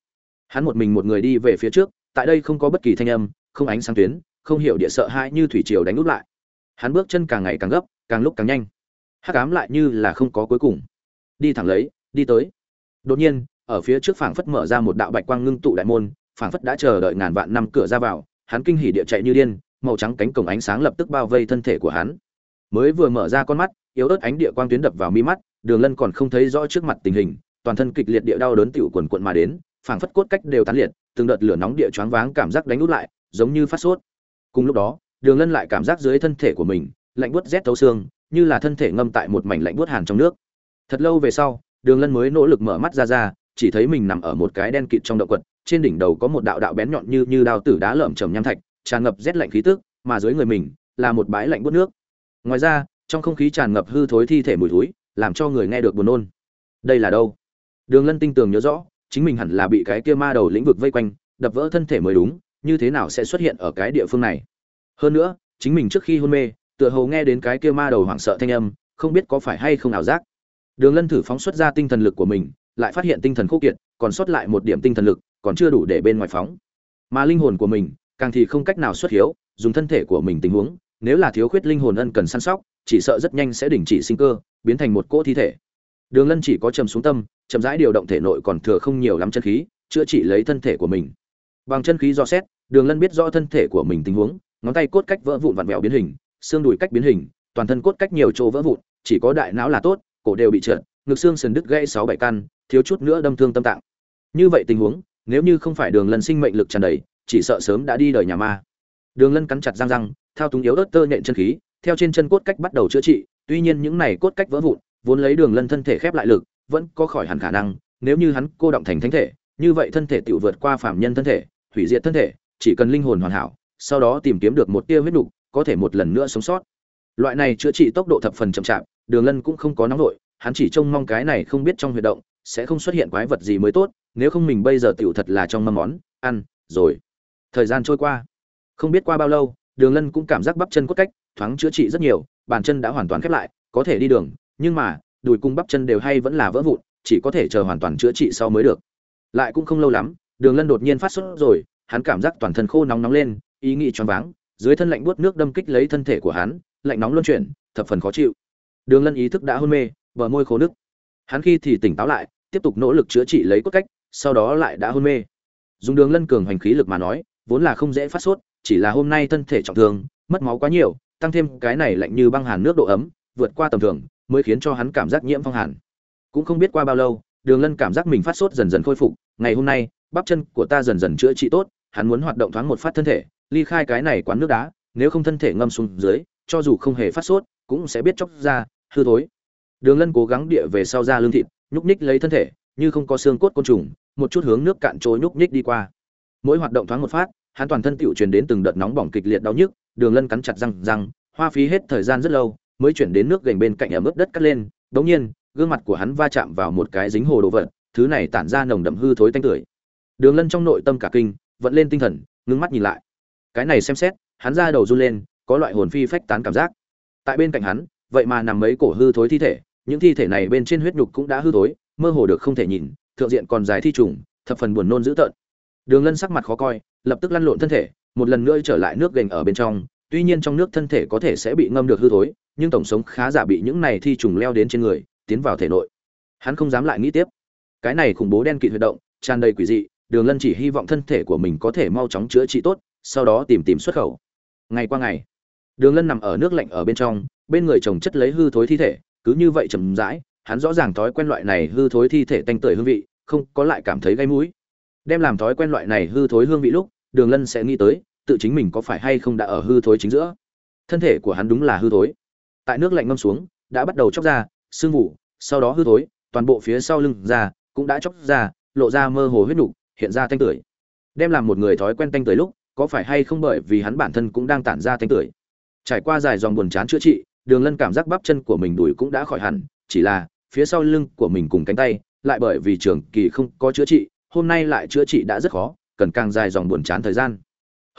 Hắn một mình một người đi về phía trước, tại đây không có bất kỳ thanh âm không ánh sáng tuyến, không hiểu địa sợ hãi như thủy triều đánh úp lại. Hắn bước chân càng ngày càng gấp, càng lúc càng nhanh. Hắc ám lại như là không có cuối cùng. Đi thẳng lấy, đi tới. Đột nhiên, ở phía trước phảng phất mở ra một đạo bạch quang ngưng tụ đại môn, phảng phất đã chờ đợi ngàn vạn năm cửa ra vào, hắn kinh hỉ địa chạy như điên, màu trắng cánh cổng ánh sáng lập tức bao vây thân thể của hắn. Mới vừa mở ra con mắt, yếu ớt ánh địa quang tuyến đập vào mi mắt, đường lân còn không thấy rõ trước mặt tình hình, toàn thân kịch liệt địa đau đớn tiểu quần quận mà đến, phảng phất cốt cách đều tán liệt, từng đợt lửa nóng địa choáng váng cảm giác đánh út lại giống như phát sốt. Cùng lúc đó, đường lân lại cảm giác dưới thân thể của mình, lạnh buốt rét thấu xương, như là thân thể ngâm tại một mảnh lạnh buốt hàn trong nước. Thật lâu về sau, đường lân mới nỗ lực mở mắt ra ra, chỉ thấy mình nằm ở một cái đen kịt trong động quật, trên đỉnh đầu có một đạo đạo bén nhọn như như đao tử đá lởm chởm nham thạch, tràn ngập rét lạnh khí tức, mà dưới người mình là một bãi lạnh buốt nước. Ngoài ra, trong không khí tràn ngập hư thối thi thể mùi thối, làm cho người nghe được buồn nôn. Đây là đâu? Đường lân tinh tường nhớ rõ, chính mình hẳn là bị cái kia ma đầu lĩnh vực vây quanh, đập vỡ thân thể mới đúng như thế nào sẽ xuất hiện ở cái địa phương này? Hơn nữa, chính mình trước khi hôn mê, tựa hồ nghe đến cái kia ma đầu hoảng sợ thanh âm, không biết có phải hay không ảo giác. Đường lân thử phóng xuất ra tinh thần lực của mình, lại phát hiện tinh thần khô kiệt, còn sót lại một điểm tinh thần lực, còn chưa đủ để bên ngoài phóng. Mà linh hồn của mình, càng thì không cách nào xuất hiếu, dùng thân thể của mình tình huống, nếu là thiếu khuyết linh hồn ân cần săn sóc, chỉ sợ rất nhanh sẽ đình chỉ sinh cơ, biến thành một cỗ thi thể. Đường lân chỉ có trầm xuống tâm, chậm rãi điều động thể nội còn thừa không nhiều lắm chân khí, chữa trị lấy thân thể của mình bằng chân khí do xét, đường lân biết rõ thân thể của mình tình huống, ngón tay cốt cách vỡ vụn vặn vẹo biến hình, xương đùi cách biến hình, toàn thân cốt cách nhiều chỗ vỡ vụn, chỉ có đại não là tốt, cổ đều bị trượt, ngực xương sườn đứt gãy sáu bảy căn, thiếu chút nữa đâm thương tâm tạng. Như vậy tình huống, nếu như không phải đường lân sinh mệnh lực tràn đầy, chỉ sợ sớm đã đi đời nhà ma. Đường lân cắn chặt răng răng, thao túng yếu ớt tơ nhện chân khí, theo trên chân cốt cách bắt đầu chữa trị, tuy nhiên những này cốt cách vỡ vụn, vốn lấy đường lân thân thể khép lại lực, vẫn có khỏi hẳn khả năng, nếu như hắn cô động thành thánh thể, như vậy thân thể tự vượt qua phạm nhân thân thể hủy diệt thân thể, chỉ cần linh hồn hoàn hảo, sau đó tìm kiếm được một tia huyết nục, có thể một lần nữa sống sót. Loại này chữa trị tốc độ thập phần chậm chạp, đường lân cũng không có nóng vội hắn chỉ trông mong cái này không biết trong huyệt động sẽ không xuất hiện quái vật gì mới tốt, nếu không mình bây giờ tựu thật là trong mâm món, ăn, rồi. Thời gian trôi qua. Không biết qua bao lâu, đường lân cũng cảm giác bắp chân cốt cách, thoáng chữa trị rất nhiều, bàn chân đã hoàn toàn khép lại, có thể đi đường, nhưng mà, đùi cung bắp chân đều hay vẫn là vỡ vụn, chỉ có thể chờ hoàn toàn chữa trị sau mới được. Lại cũng không lâu lắm đường lân đột nhiên phát sốt rồi, hắn cảm giác toàn thân khô nóng nóng lên, ý nghĩ choáng váng, dưới thân lạnh buốt nước đâm kích lấy thân thể của hắn, lạnh nóng luân chuyển, thập phần khó chịu. Đường lân ý thức đã hôn mê, bờ môi khô nước hắn khi thì tỉnh táo lại, tiếp tục nỗ lực chữa trị lấy cốt cách, sau đó lại đã hôn mê. Dùng đường lân cường hành khí lực mà nói, vốn là không dễ phát sốt, chỉ là hôm nay thân thể trọng thương, mất máu quá nhiều, tăng thêm cái này lạnh như băng hàn nước độ ấm, vượt qua tầm thường, mới khiến cho hắn cảm giác nhiễm phong hàn. Cũng không biết qua bao lâu, đường lân cảm giác mình phát sốt dần dần khôi phục, ngày hôm nay bắp chân của ta dần dần chữa trị tốt, hắn muốn hoạt động thoáng một phát thân thể, ly khai cái này quán nước đá, nếu không thân thể ngâm xuống dưới, cho dù không hề phát sốt, cũng sẽ biết chóc ra, hư thối. Đường lân cố gắng địa về sau ra lương thịt, nhúc nhích lấy thân thể, như không có xương cốt côn trùng, một chút hướng nước cạn trôi nhúc nhích đi qua. Mỗi hoạt động thoáng một phát, hắn toàn thân tựu truyền đến từng đợt nóng bỏng kịch liệt đau nhức, đường lân cắn chặt răng răng, hoa phí hết thời gian rất lâu, mới chuyển đến nước gành bên cạnh ở mức đất cắt lên. Đống nhiên, gương mặt của hắn va chạm vào một cái dính hồ đồ vật, thứ này tản ra nồng đậm hư thối tanh tưởi đường lân trong nội tâm cả kinh vẫn lên tinh thần, ngưng mắt nhìn lại. Cái này xem xét, hắn ra đầu run lên, có loại hồn phi phách tán cảm giác. Tại bên cạnh hắn, vậy mà nằm mấy cổ hư thối thi thể, những thi thể này bên trên huyết nhục cũng đã hư thối, mơ hồ được không thể nhìn, thượng diện còn dài thi trùng, thập phần buồn nôn dữ tợn. Đường lân sắc mặt khó coi, lập tức lăn lộn thân thể, một lần nữa trở lại nước gành ở bên trong, tuy nhiên trong nước thân thể có thể sẽ bị ngâm được hư thối, nhưng tổng sống khá giả bị những này thi trùng leo đến trên người, tiến vào thể nội. Hắn không dám lại nghĩ tiếp. Cái này khủng bố đen kịt huy động, tràn đầy quỷ dị đường lân chỉ hy vọng thân thể của mình có thể mau chóng chữa trị tốt, sau đó tìm tìm xuất khẩu. Ngày qua ngày, đường lân nằm ở nước lạnh ở bên trong, bên người chồng chất lấy hư thối thi thể, cứ như vậy chầm rãi, hắn rõ ràng thói quen loại này hư thối thi thể tanh tưởi hương vị, không có lại cảm thấy gây mũi. Đem làm thói quen loại này hư thối hương vị lúc, đường lân sẽ nghĩ tới, tự chính mình có phải hay không đã ở hư thối chính giữa. Thân thể của hắn đúng là hư thối. Tại nước lạnh ngâm xuống, đã bắt đầu chóc ra, sương vụ sau đó hư thối, toàn bộ phía sau lưng ra, cũng đã chóc ra, lộ ra mơ hồ huyết nục hiện ra thanh tưởi. Đem làm một người thói quen thanh tưởi lúc, có phải hay không bởi vì hắn bản thân cũng đang tản ra thanh tưởi? Trải qua dài dòng buồn chán chữa trị, đường lân cảm giác bắp chân của mình đùi cũng đã khỏi hẳn, chỉ là phía sau lưng của mình cùng cánh tay, lại bởi vì trường kỳ không có chữa trị, hôm nay lại chữa trị đã rất khó, cần càng dài dòng buồn chán thời gian.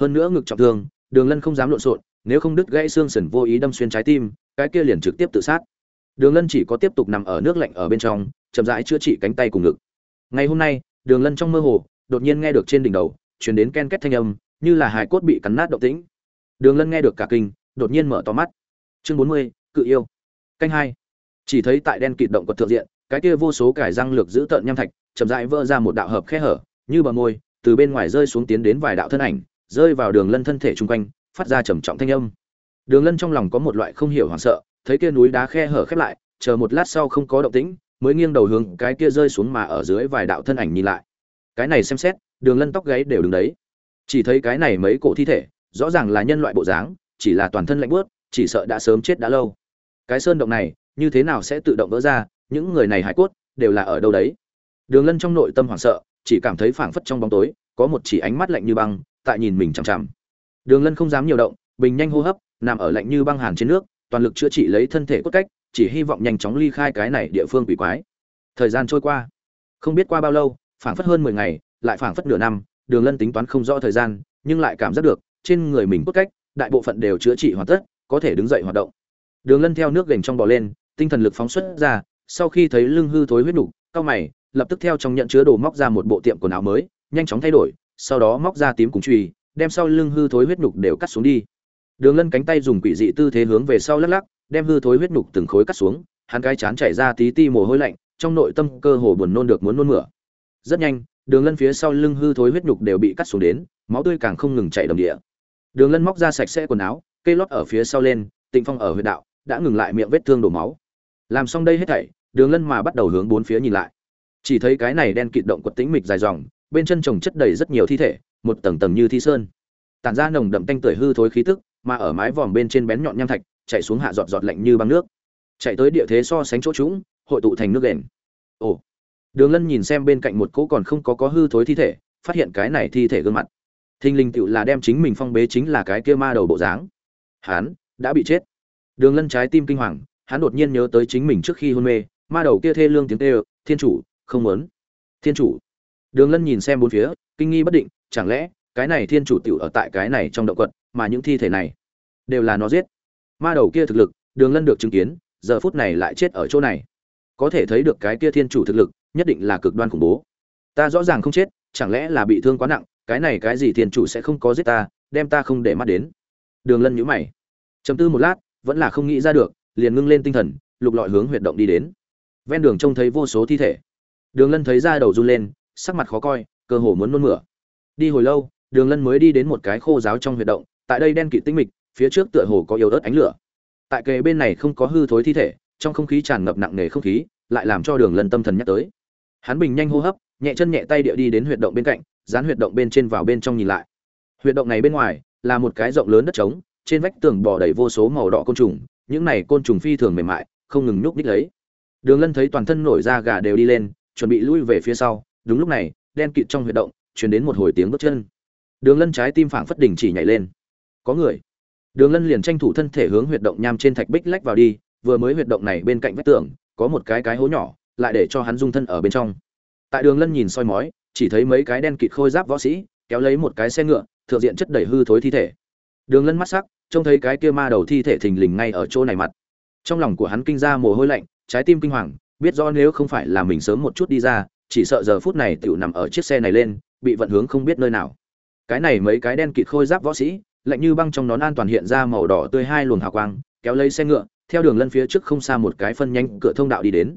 Hơn nữa ngực trọng thương, đường lân không dám lộn xộn, nếu không đứt gãy xương sườn vô ý đâm xuyên trái tim, cái kia liền trực tiếp tự sát. Đường lân chỉ có tiếp tục nằm ở nước lạnh ở bên trong, chậm rãi chữa trị cánh tay cùng ngực. Ngày hôm nay đường lân trong mơ hồ, đột nhiên nghe được trên đỉnh đầu chuyển đến ken két thanh âm, như là hài cốt bị cắn nát động tĩnh. Đường lân nghe được cả kinh, đột nhiên mở to mắt. Chương bốn mươi, cự yêu. Canh hai. Chỉ thấy tại đen kịt động quật thượng diện, cái kia vô số cải răng lược giữ tợn nham thạch, chậm rãi vỡ ra một đạo hợp khe hở, như bờ môi, từ bên ngoài rơi xuống tiến đến vài đạo thân ảnh, rơi vào đường lân thân thể chung quanh, phát ra trầm trọng thanh âm. Đường lân trong lòng có một loại không hiểu hoảng sợ, thấy kia núi đá khe hở khép lại, chờ một lát sau không có động tĩnh mới nghiêng đầu hướng cái kia rơi xuống mà ở dưới vài đạo thân ảnh nhìn lại. Cái này xem xét, đường lân tóc gáy đều đứng đấy. Chỉ thấy cái này mấy cổ thi thể, rõ ràng là nhân loại bộ dáng, chỉ là toàn thân lạnh buốt, chỉ sợ đã sớm chết đã lâu. Cái sơn động này, như thế nào sẽ tự động vỡ ra, những người này hải cốt, đều là ở đâu đấy? Đường lân trong nội tâm hoảng sợ, chỉ cảm thấy phảng phất trong bóng tối, có một chỉ ánh mắt lạnh như băng, tại nhìn mình chằm chằm. Đường lân không dám nhiều động, bình nhanh hô hấp, nằm ở lạnh như băng hàn trên nước, toàn lực chữa trị lấy thân thể cốt cách chỉ hy vọng nhanh chóng ly khai cái này địa phương quỷ quái. Thời gian trôi qua. Không biết qua bao lâu phảng phất hơn mười ngày lại phảng phất nửa năm đường lân tính toán không rõ thời gian nhưng lại cảm giác được trên người mình cốt cách đại bộ phận đều chữa trị hoàn tất có thể đứng dậy hoạt động. Đường lân theo nước gành trong bò lên tinh thần lực phóng xuất ra sau khi thấy lưng hư thối huyết đủ, cao mày lập tức theo trong nhận chứa đồ móc ra một bộ tiệm quần áo mới nhanh chóng thay đổi sau đó móc ra tím cùng chùy đem sau lưng hư thối huyết nục đều cắt xuống đi. Đường lân cánh tay dùng quỷ dị tư thế hướng về sau lắc lắc đem hư thối huyết nục từng khối cắt xuống, hắn cái chán chảy ra tí ti mồ hôi lạnh, trong nội tâm cơ hồ buồn nôn được muốn nôn mửa. Rất nhanh, đường lân phía sau lưng hư thối huyết nhục đều bị cắt xuống đến, máu tươi càng không ngừng chảy đầm địa. Đường lân móc ra sạch sẽ quần áo, cây lót ở phía sau lên, tịnh phong ở huyệt đạo, đã ngừng lại miệng vết thương đổ máu. Làm xong đây hết thảy, đường lân mà bắt đầu hướng bốn phía nhìn lại. Chỉ thấy cái này đen kịt động quật tĩnh mịch dài dòng, bên chân trồng chất đầy rất nhiều thi thể, một tầng tầng như thi sơn. Tản ra nồng đậm tanh tưởi hư thối khí tức, mà ở mái vòm bên trên bén nhọn nham thạch chạy xuống hạ giọt giọt lạnh như băng nước. Chạy tới địa thế so sánh chỗ trũng hội tụ thành nước đền ồ. Đường lân nhìn xem bên cạnh một cỗ còn không có có hư thối thi thể, phát hiện cái này thi thể gương mặt. Thình linh tựu là đem chính mình phong bế chính là cái kia ma đầu bộ dáng. Hắn đã bị chết. Đường lân trái tim kinh hoàng, hắn đột nhiên nhớ tới chính mình trước khi hôn mê, ma đầu kia thê lương tiếng tê thiên chủ, không muốn. Thiên chủ? Đường lân nhìn xem bốn phía, kinh nghi bất định, chẳng lẽ cái này thiên chủ tiểu ở tại cái này trong động quật, mà những thi thể này đều là nó giết? Ma đầu kia thực lực, đường lân được chứng kiến, giờ phút này lại chết ở chỗ này. Có thể thấy được cái kia thiên chủ thực lực, nhất định là cực đoan khủng bố. Ta rõ ràng không chết, chẳng lẽ là bị thương quá nặng, cái này cái gì thiên chủ sẽ không có giết ta, đem ta không để mắt đến. Đường lân nhíu mày. Chấm tư một lát, vẫn là không nghĩ ra được, liền ngưng lên tinh thần, lục lọi hướng huyệt động đi đến. Ven đường trông thấy vô số thi thể. Đường lân thấy da đầu run lên, sắc mặt khó coi, cơ hồ muốn nôn mửa. Đi hồi lâu, đường lân mới đi đến một cái khô giáo trong huyệt động, tại đây đen kịt tinh mịch phía trước tựa hồ có yếu ớt ánh lửa. Tại kề bên này không có hư thối thi thể, trong không khí tràn ngập nặng nề không khí, lại làm cho đường lân tâm thần nhắc tới. Hắn bình nhanh hô hấp, nhẹ chân nhẹ tay địa đi đến huyệt động bên cạnh, dán huyệt động bên trên vào bên trong nhìn lại. Huyệt động này bên ngoài là một cái rộng lớn đất trống, trên vách tường bò đầy vô số màu đỏ côn trùng, những này côn trùng phi thường mềm mại, không ngừng nhúc nhích lấy. Đường lân thấy toàn thân nổi da gà đều đi lên, chuẩn bị lui về phía sau, đúng lúc này, đen kịt trong huyệt động chuyển đến một hồi tiếng bước chân. Đường lân trái tim phảng phất đỉnh chỉ nhảy lên. Có người đường lân liền tranh thủ thân thể hướng huyệt động nham trên thạch bích lách vào đi, vừa mới huyệt động này bên cạnh vách tường, có một cái cái hố nhỏ, lại để cho hắn dung thân ở bên trong. Tại đường lân nhìn soi mói, chỉ thấy mấy cái đen kịt khôi giáp võ sĩ, kéo lấy một cái xe ngựa, thượng diện chất đầy hư thối thi thể. Đường lân mắt sắc, trông thấy cái kia ma đầu thi thể thình lình ngay ở chỗ này mặt. Trong lòng của hắn kinh ra mồ hôi lạnh, trái tim kinh hoàng, biết rõ nếu không phải là mình sớm một chút đi ra, chỉ sợ giờ phút này tựu nằm ở chiếc xe này lên, bị vận hướng không biết nơi nào. Cái này mấy cái đen kịt khôi giáp võ sĩ lạnh như băng trong nón an toàn hiện ra màu đỏ tươi hai luồng hào quang, kéo lấy xe ngựa, theo đường lân phía trước không xa một cái phân nhánh cửa thông đạo đi đến.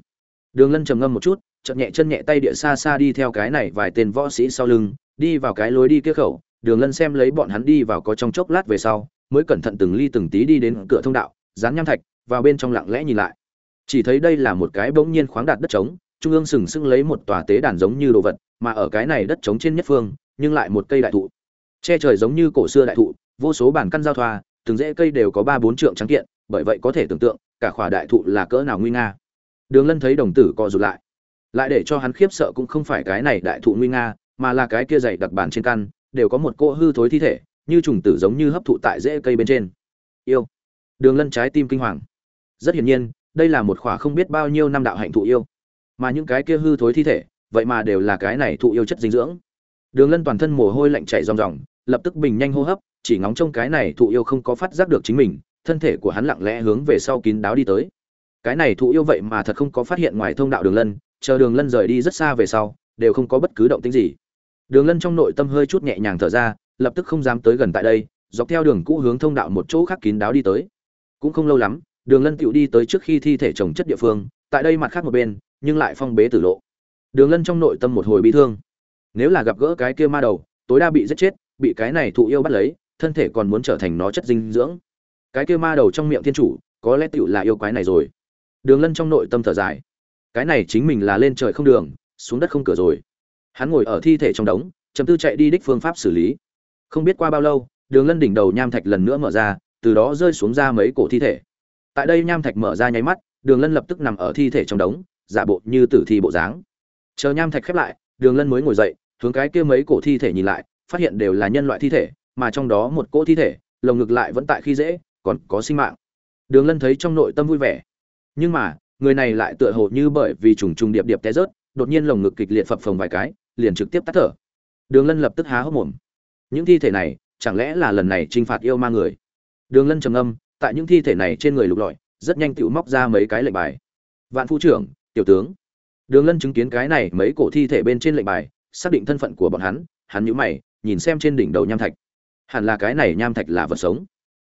Đường lân trầm ngâm một chút chậm nhẹ chân nhẹ tay địa xa xa đi theo cái này vài tên võ sĩ sau lưng, đi vào cái lối đi kia khẩu, đường lân xem lấy bọn hắn đi vào có trong chốc lát về sau, mới cẩn thận từng ly từng tí đi đến cửa thông đạo, dán nham thạch, vào bên trong lặng lẽ nhìn lại. Chỉ thấy đây là một cái bỗng nhiên khoáng đạt đất trống, trung ương sừng sững lấy một tòa tế đàn giống như đồ vật, mà ở cái này đất trống trên nhất phương, nhưng lại một cây đại thụ. Che trời giống như cổ xưa đại thụ vô số bản căn giao thoa, từng rễ cây đều có ba bốn trượng trắng kiện, bởi vậy có thể tưởng tượng, cả khỏa đại thụ là cỡ nào nguy nga. Đường lân thấy đồng tử co rụt lại. Lại để cho hắn khiếp sợ cũng không phải cái này đại thụ nguy nga, mà là cái kia dày đặc bản trên căn, đều có một cỗ hư thối thi thể, như trùng tử giống như hấp thụ tại rễ cây bên trên. Yêu. Đường lân trái tim kinh hoàng. Rất hiển nhiên, đây là một khỏa không biết bao nhiêu năm đạo hạnh thụ yêu. Mà những cái kia hư thối thi thể, vậy mà đều là cái này thụ yêu chất dinh dưỡng. Đường lân toàn thân mồ hôi lạnh chảy ròng ròng lập tức bình nhanh hô hấp, chỉ ngóng trông cái này thụ yêu không có phát giác được chính mình, thân thể của hắn lặng lẽ hướng về sau kín đáo đi tới. Cái này thụ yêu vậy mà thật không có phát hiện ngoài thông đạo đường lân, chờ đường lân rời đi rất xa về sau, đều không có bất cứ động tĩnh gì. Đường lân trong nội tâm hơi chút nhẹ nhàng thở ra, lập tức không dám tới gần tại đây, dọc theo đường cũ hướng thông đạo một chỗ khác kín đáo đi tới. Cũng không lâu lắm, đường lân tựu đi tới trước khi thi thể trồng chất địa phương, tại đây mặt khác một bên, nhưng lại phong bế tử lộ. Đường lân trong nội tâm một hồi bị thương. Nếu là gặp gỡ cái kia ma đầu, tối đa bị giết chết bị cái này thụ yêu bắt lấy, thân thể còn muốn trở thành nó chất dinh dưỡng. Cái kia ma đầu trong miệng thiên chủ, có lẽ tựu là yêu quái này rồi. Đường lân trong nội tâm thở dài. Cái này chính mình là lên trời không đường, xuống đất không cửa rồi. Hắn ngồi ở thi thể trong đống, chấm tư chạy đi đích phương pháp xử lý. Không biết qua bao lâu, đường lân đỉnh đầu nham thạch lần nữa mở ra, từ đó rơi xuống ra mấy cổ thi thể. Tại đây nham thạch mở ra nháy mắt, đường lân lập tức nằm ở thi thể trong đống, giả bộ như tử thi bộ dáng. Chờ nham thạch khép lại, đường lân mới ngồi dậy, hướng cái kia mấy cổ thi thể nhìn lại phát hiện đều là nhân loại thi thể, mà trong đó một cỗ thi thể, lồng ngực lại vẫn tại khi dễ, còn có sinh mạng. Đường lân thấy trong nội tâm vui vẻ. Nhưng mà, người này lại tựa hồ như bởi vì trùng trùng điệp điệp té rớt, đột nhiên lồng ngực kịch liệt phập phồng vài cái, liền trực tiếp tắt thở. Đường lân lập tức há hốc mồm. Những thi thể này, chẳng lẽ là lần này t r i n h phạt yêu ma người? Đường lân trầm âm tại những thi thể này trên người lục lọi, rất nhanh tự móc ra mấy cái lệnh bài. Vạn phu trưởng, tiểu tướng. Đường lân chứng kiến cái này mấy cổ thi thể bên trên lệnh bài, xác định thân phận của bọn hắn hắn nhíu mày nhìn xem trên đỉnh đầu nham thạch. Hẳn là cái này nham thạch là vật sống.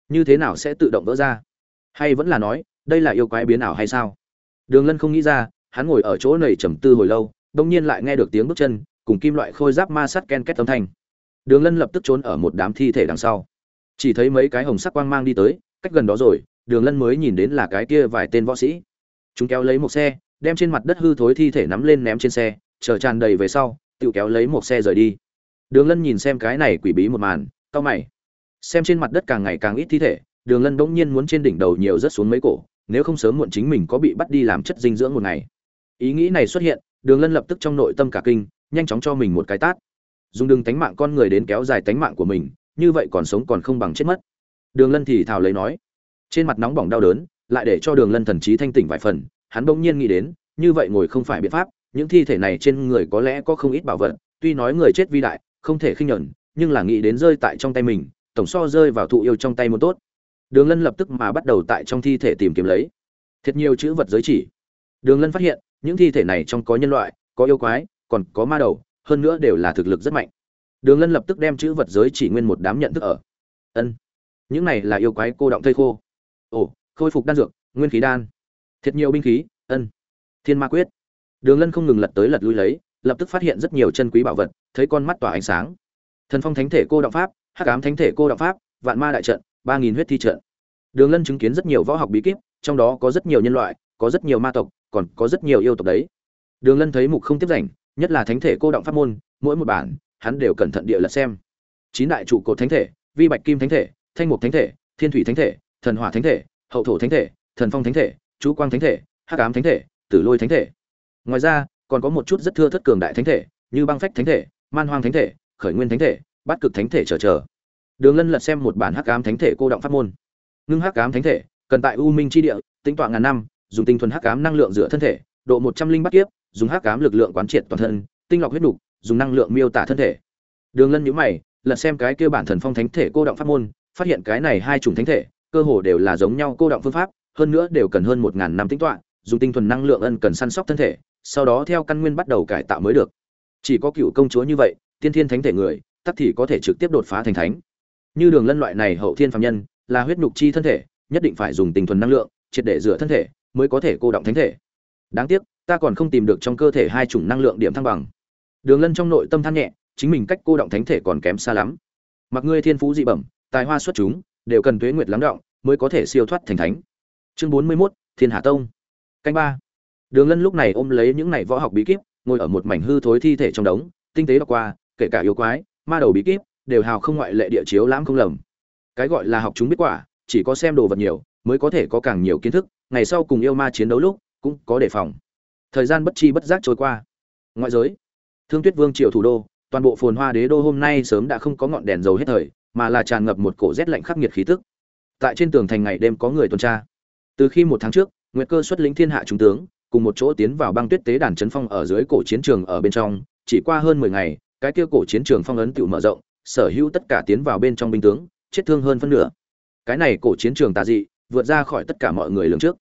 Như thế nào sẽ tự động vỡ ra? Hay vẫn là nói, đây là yêu quái biến ảo hay sao? Đường lân không nghĩ ra, hắn ngồi ở chỗ nầy trầm tư hồi lâu, đông nhiên lại nghe được tiếng bước chân, cùng kim loại khôi giáp ma sắt ken két âm thanh. Đường lân lập tức trốn ở một đám thi thể đằng sau. Chỉ thấy mấy cái hồng sắc quang mang đi tới, cách gần đó rồi, đường lân mới nhìn đến là cái kia vài tên võ sĩ. Chúng kéo lấy một xe, đem trên mặt đất hư thối thi thể nắm lên ném trên xe, chờ tràn đầy về sau, tự kéo lấy một xe rời đi đường lân nhìn xem cái này quỷ bí một màn, cau mày. Xem trên mặt đất càng ngày càng ít thi thể, đường lân bỗng nhiên muốn trên đỉnh đầu nhiều rất xuống mấy cổ, nếu không sớm muộn chính mình có bị bắt đi làm chất dinh dưỡng một ngày. Ý nghĩ này xuất hiện, đường lân lập tức trong nội tâm cả kinh, nhanh chóng cho mình một cái tát. Dùng đường tánh mạng con người đến kéo dài tánh mạng của mình, như vậy còn sống còn không bằng chết mất. Đường lân thì thào lấy nói. Trên mặt nóng bỏng đau đớn, lại để cho đường lân thần trí thanh tỉnh vài phần, hắn bỗng nhiên nghĩ đến, như vậy ngồi không phải biện pháp, những thi thể này trên người có lẽ có không ít bảo vật, tuy nói người chết vi đại không thể khinh nhẫn nhưng là nghĩ đến rơi tại trong tay mình, tổng so rơi vào thụ yêu trong tay muốn tốt. Đường lân lập tức mà bắt đầu tại trong thi thể tìm kiếm lấy. Thật nhiều chữ vật giới chỉ. Đường lân phát hiện, những thi thể này trong có nhân loại, có yêu quái, còn có ma đầu, hơn nữa đều là thực lực rất mạnh. Đường lân lập tức đem chữ vật giới chỉ nguyên một đám nhận thức ở. Ân, những này là yêu quái cô động thây khô. Ồ, khôi phục đan dược, nguyên khí đan. Thiệt nhiều binh khí, ân. Thiên ma quyết. Đường lân không ngừng lật tới lật lui lấy lập tức phát hiện rất nhiều chân quý bảo vật, thấy con mắt tỏa ánh sáng. Thần phong thánh thể cô động pháp, hắc ám thánh thể cô động pháp, vạn ma đại trận, ba nghìn huyết thi trận. Đường lân chứng kiến rất nhiều võ học bí kíp, trong đó có rất nhiều nhân loại, có rất nhiều ma tộc, còn có rất nhiều yêu tộc đấy. Đường lân thấy mục không tiếp rảnh, nhất là thánh thể cô động pháp môn, mỗi một bản, hắn đều cẩn thận địa lật xem. Chín đại trụ cột thánh thể, vi bạch kim thánh thể, thanh mục thánh thể, thiên thủy thánh thể, thần hỏa thánh thể, hậu thổ thánh thể, thần phong thánh thể, chú quang thánh thể, hắc ám thánh thể, tử lôi thánh thể. Ngoài ra còn có một chút rất thưa thất cường đại thánh thể, như băng phách thánh thể, man hoang thánh thể, khởi nguyên thánh thể, bát cực thánh thể chờ chờ. đường lân lật xem một bản hắc ám thánh thể cô động pháp môn. Ngưng hắc ám thánh thể, cần tại u minh chi địa, tính toán ngàn năm, dùng tinh thuần hắc ám năng lượng dựa thân thể, độ một trăm linh bắt kiếp, dùng hắc ám lực lượng quán triệt toàn thân, tinh lọc huyết đục dùng năng lượng miêu tả thân thể. Đường lân nhíu mày, lật xem cái kia bản thần phong thánh thể cô động pháp môn, phát hiện cái này hai chủng thánh thể, cơ hồ đều là giống nhau cô động phương pháp, hơn nữa đều cần hơn một ngàn năm tính toán dùng tinh thuần năng lượng ân cần săn sóc thân thể sau đó theo căn nguyên bắt đầu cải tạo mới được. Chỉ có cựu công chúa như vậy tiên thiên thánh thể người tắc thì có thể trực tiếp đột phá thành thánh. Như đường lân loại này hậu thiên phàm nhân là huyết nhục chi thân thể nhất định phải dùng tinh thuần năng lượng triệt để rửa thân thể mới có thể cô động thánh thể. Đáng tiếc ta còn không tìm được trong cơ thể hai chủng năng lượng điểm thăng bằng. Đường lân trong nội tâm than nhẹ chính mình cách cô động thánh thể còn kém xa lắm. Mặc ngươi thiên phú dị bẩm tài hoa xuất chúng đều cần tuế nguyệt lắng động mới có thể siêu thoát thành thánh. Chương bốn mươi 41, thiên hà tông canh ba. Đường lân lúc này ôm lấy những này võ học bí kíp, ngồi ở một mảnh hư thối thi thể trong đống, tinh tế đọc qua, kể cả yêu quái, ma đầu bí kíp, đều hào không ngoại lệ địa chiếu lãm không lầm. Cái gọi là học chúng biết quả, chỉ có xem đồ vật nhiều, mới có thể có càng nhiều kiến thức, ngày sau cùng yêu ma chiến đấu lúc, cũng có đề phòng. Thời gian bất chi bất giác trôi qua. Ngoại giới, thương tuyết vương triều thủ đô, toàn bộ phồn hoa đế đô hôm nay sớm đã không có ngọn đèn dầu hết thời, mà là tràn ngập một cổ rét lạnh khắc nghiệt khí tức. Tại trên tường thành ngày đêm có người tuần tra. Từ khi một tháng trước nguyệt cơ xuất lĩnh thiên hạ trung tướng, cùng một chỗ tiến vào băng tuyết tế đàn trấn phong ở dưới cổ chiến trường ở bên trong, chỉ qua hơn mười ngày, cái kia cổ chiến trường phong ấn tựu mở rộng, sở hữu tất cả tiến vào bên trong binh tướng, chết thương hơn phân nửa. Cái này cổ chiến trường tà dị, vượt ra khỏi tất cả mọi người lường trước.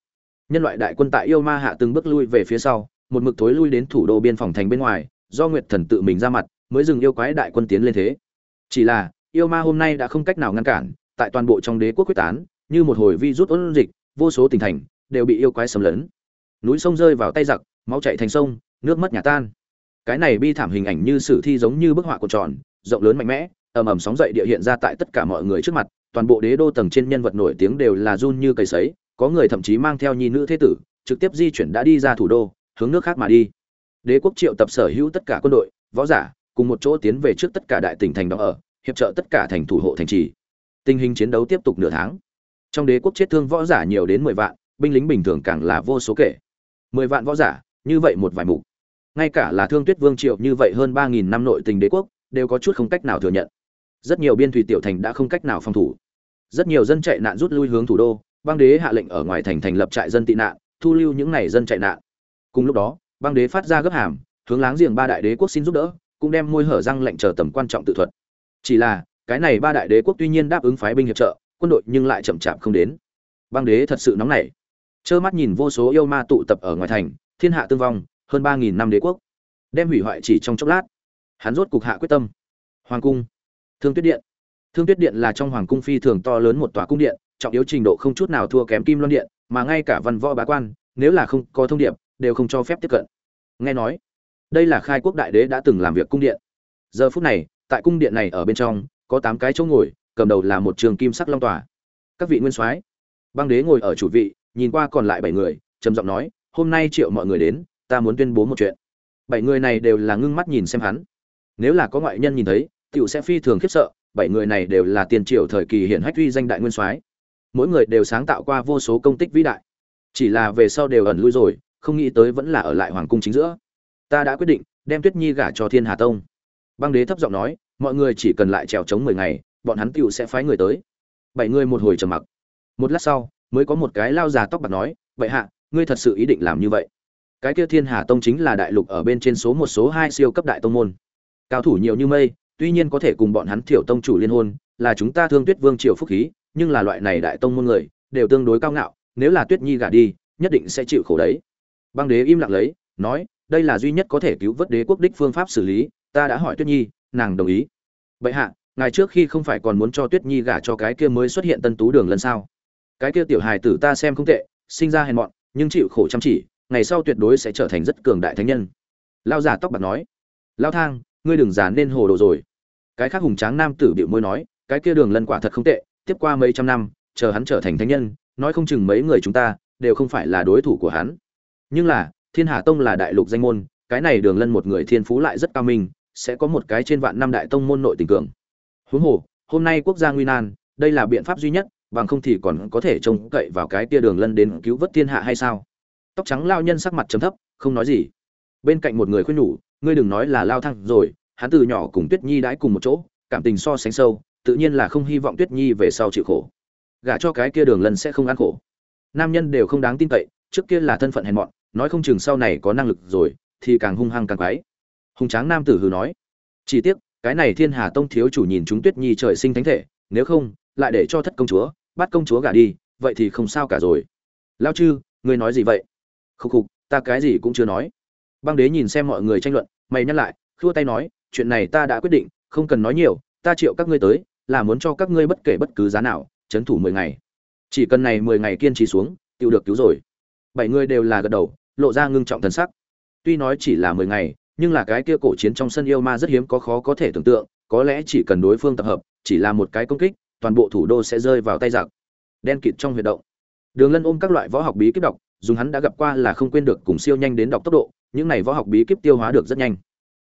Nhân loại đại quân tại yêu ma hạ từng bước lui về phía sau, một mực thối lui đến thủ đô biên phòng thành bên ngoài, do nguyệt thần tự mình ra mặt, mới dừng yêu quái đại quân tiến lên thế. Chỉ là, yêu ma hôm nay đã không cách nào ngăn cản, tại toàn bộ trong đế quốc quyết tán, như một hồi vi rút ôn dịch, vô số tỉnh thành đều bị yêu quái xâm lấn. Núi sông rơi vào tay giặc, máu chạy thành sông, nước mất nhà tan. Cái này bi thảm hình ảnh như sử thi giống như bức họa của tròn, rộng lớn mạnh mẽ, ầm ầm sóng dậy địa hiện ra tại tất cả mọi người trước mặt, toàn bộ đế đô tầng trên nhân vật nổi tiếng đều là run như cầy sấy, có người thậm chí mang theo nhi nữ thế tử, trực tiếp di chuyển đã đi ra thủ đô, hướng nước khác mà đi. Đế quốc triệu tập sở hữu tất cả quân đội, võ giả, cùng một chỗ tiến về trước tất cả đại tỉnh thành đó ở, hiệp trợ tất cả thành thủ hộ thành trì. Tình hình chiến đấu tiếp tục nửa tháng. Trong đế quốc chết thương võ giả nhiều đến mười vạn binh lính bình thường càng là vô số kể. Mười vạn võ giả, như vậy một vài mục. Ngay cả là thương tuyết vương triệu như vậy hơn ba nghìn năm nội tình đế quốc, đều có chút không cách nào thừa nhận. Rất nhiều biên thủy tiểu thành đã không cách nào phòng thủ. Rất nhiều dân chạy nạn rút lui hướng thủ đô băng đế hạ lệnh ở ngoài thành thành lập trại dân tị nạn, thu lưu những này dân chạy nạn. Cùng lúc đó băng đế phát ra gấp hàm, hướng láng giềng ba đại đế quốc xin giúp đỡ, cũng đem môi hở răng lệnh chờ tầm quan trọng tự thuật. Chỉ là, cái này ba đại đế quốc tuy nhiên đáp ứng phái binh hiệp trợ, quân đội nhưng lại chậm chạp không đến. Băng đế thật sự nóng nảy trơ mắt nhìn vô số yêu ma tụ tập ở ngoài thành, thiên hạ tương vong, hơn ba nghìn năm đế quốc. Đem hủy hoại chỉ trong chốc lát. Hắn rốt cục hạ quyết tâm. Hoàng cung. Thương tuyết điện. Thương tuyết điện là trong hoàng cung phi thường to lớn một tòa cung điện, trọng yếu trình độ không chút nào thua kém kim loan điện, mà ngay cả văn võ bá quan, nếu là không có thông điệp, đều không cho phép tiếp cận. Nghe nói, đây là khai quốc đại đế đã từng làm việc cung điện. Giờ phút này, tại cung điện này ở bên trong, có tám cái chỗ ngồi, cầm đầu là một trường kim sắc long tòa. Các vị nguyên soái, băng đế ngồi ở chủ vị nhìn qua còn lại bảy người, trầm giọng nói, hôm nay triệu mọi người đến, ta muốn tuyên bố một chuyện. Bảy người này đều là ngưng mắt nhìn xem hắn. Nếu là có ngoại nhân nhìn thấy, tiểu sẽ phi thường khiếp sợ, bảy người này đều là tiền triệu thời kỳ hiển hách uy danh đại nguyên soái. Mỗi người đều sáng tạo qua vô số công tích vĩ đại. Chỉ là về sau đều ẩn lui rồi, không nghĩ tới vẫn là ở lại hoàng cung chính giữa. Ta đã quyết định, đem tuyết nhi gả cho thiên hà tông. Băng đế thấp giọng nói, mọi người chỉ cần lại trèo trống mười ngày, bọn hắn tựu sẽ phái người tới. Bảy người một hồi trầm mặc. Một lát sau mới có một cái lao già tóc bạc nói, vậy hạ, ngươi thật sự ý định làm như vậy? Cái kia thiên hà tông chính là đại lục ở bên trên số một, số hai siêu cấp đại tông môn. Cao thủ nhiều như mây, tuy nhiên có thể cùng bọn hắn thiểu tông chủ liên hôn, là chúng ta thương tuyết vương triều phúc khí, nhưng là loại này đại tông môn người, đều tương đối cao ngạo, nếu là tuyết nhi gả đi, nhất định sẽ chịu khổ đấy. Băng đế im lặng lấy, nói, đây là duy nhất có thể cứu vớt đế quốc đích phương pháp xử lý, ta đã hỏi tuyết nhi, nàng đồng ý. Vậy hạ, ngài trước khi không phải còn muốn cho tuyết nhi gả cho cái kia mới xuất hiện tân tú đường lần sau cái kia tiểu hài tử ta xem không tệ, sinh ra hèn mọn, nhưng chịu khổ chăm chỉ, ngày sau tuyệt đối sẽ trở thành rất cường đại thánh nhân. Lao giả tóc bạc nói. Lao thang, ngươi đừng giả nên hồ đồ rồi. Cái khác hùng tráng nam tử bịu môi nói, cái kia đường lân quả thật không tệ, tiếp qua mấy trăm năm, chờ hắn trở thành thánh nhân, nói không chừng mấy người chúng ta đều không phải là đối thủ của hắn. Nhưng là, thiên hà tông là đại lục danh môn, cái này đường lân một người thiên phú lại rất cao minh, sẽ có một cái trên vạn năm đại tông môn nội tình cường. Huống hồ, hôm nay quốc gia nguy nan, đây là biện pháp duy nhất bằng không thì còn có thể trông cậy vào cái tia đường lân đến cứu vớt thiên hạ hay sao? Tóc trắng lao nhân sắc mặt chấm thấp, không nói gì. Bên cạnh một người khuyên nhủ, ngươi đừng nói là lao thăng rồi, hắn từ nhỏ cùng tuyết nhi đãi cùng một chỗ, cảm tình so sánh sâu, tự nhiên là không hy vọng tuyết nhi về sau chịu khổ. Gả cho cái kia đường lân sẽ không ăn khổ. Nam nhân đều không đáng tin cậy, trước kia là thân phận hèn mọn, nói không chừng sau này có năng lực rồi, thì càng hung hăng càng quái. Hùng tráng nam tử hừ nói, chỉ tiếc, cái này thiên hà tông thiếu chủ nhìn chúng tuyết nhi trời sinh thánh thể, nếu không lại để cho thất công chúa bắt công chúa gả đi, vậy thì không sao cả rồi. Lao chư, ngươi nói gì vậy? Khục khục, ta cái gì cũng chưa nói. Băng đế nhìn xem mọi người tranh luận, mày nhắc lại, khua tay nói, chuyện này ta đã quyết định, không cần nói nhiều, ta triệu các ngươi tới, là muốn cho các ngươi bất kể bất cứ giá nào, chấn thủ mười ngày. Chỉ cần này mười ngày kiên trì xuống tự được cứu rồi. Bảy người đều là gật đầu, lộ ra ngưng trọng thần sắc. Tuy nói chỉ là mười ngày, nhưng là cái kia cổ chiến trong sân yêu ma rất hiếm có khó có thể tưởng tượng, có lẽ chỉ cần đối phương tập hợp, chỉ là một cái công kích toàn bộ thủ đô sẽ rơi vào tay giặc. Đen kịt trong huyệt động. Đường lân ôm các loại võ học bí kíp đọc, dùng hắn đã gặp qua là không quên được cùng siêu nhanh đến đọc tốc độ, những này võ học bí kíp tiêu hóa được rất nhanh.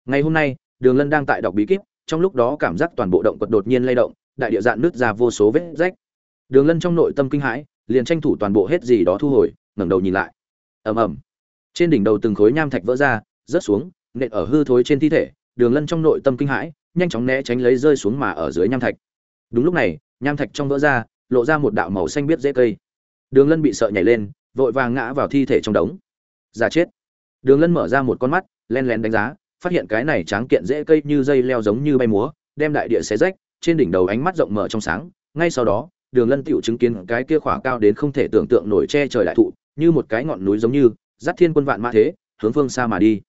Ngày hôm nay, đường lân đang tại đọc bí kíp, trong lúc đó cảm giác toàn bộ động quật đột nhiên lay động, đại địa dạn nứt ra vô số vết rách. Đường lân trong nội tâm kinh hãi, liền tranh thủ toàn bộ hết gì đó thu hồi, ngẩng đầu nhìn lại. Ầm ầm. Trên đỉnh đầu từng khối nham thạch vỡ ra, rớt xuống, nện ở hư thối trên thi thể, đường lân trong nội tâm kinh hãi, nhanh chóng né tránh lấy rơi xuống mà ở dưới nham thạch đúng lúc này, nham thạch trong vỡ ra, lộ ra một đạo màu xanh biết dễ cây. Đường lân bị sợ nhảy lên, vội vàng ngã vào thi thể trong đống. Giả chết. Đường lân mở ra một con mắt, len lén đánh giá, phát hiện cái này tráng kiện dễ cây như dây leo giống như bay múa, đem đại địa xé rách, trên đỉnh đầu ánh mắt rộng mở trong sáng. Ngay sau đó, đường lân tựu chứng kiến cái kia khỏa cao đến không thể tưởng tượng nổi che trời đại thụ, như một cái ngọn núi giống như, dắt thiên quân vạn mã thế, hướng phương xa mà đi.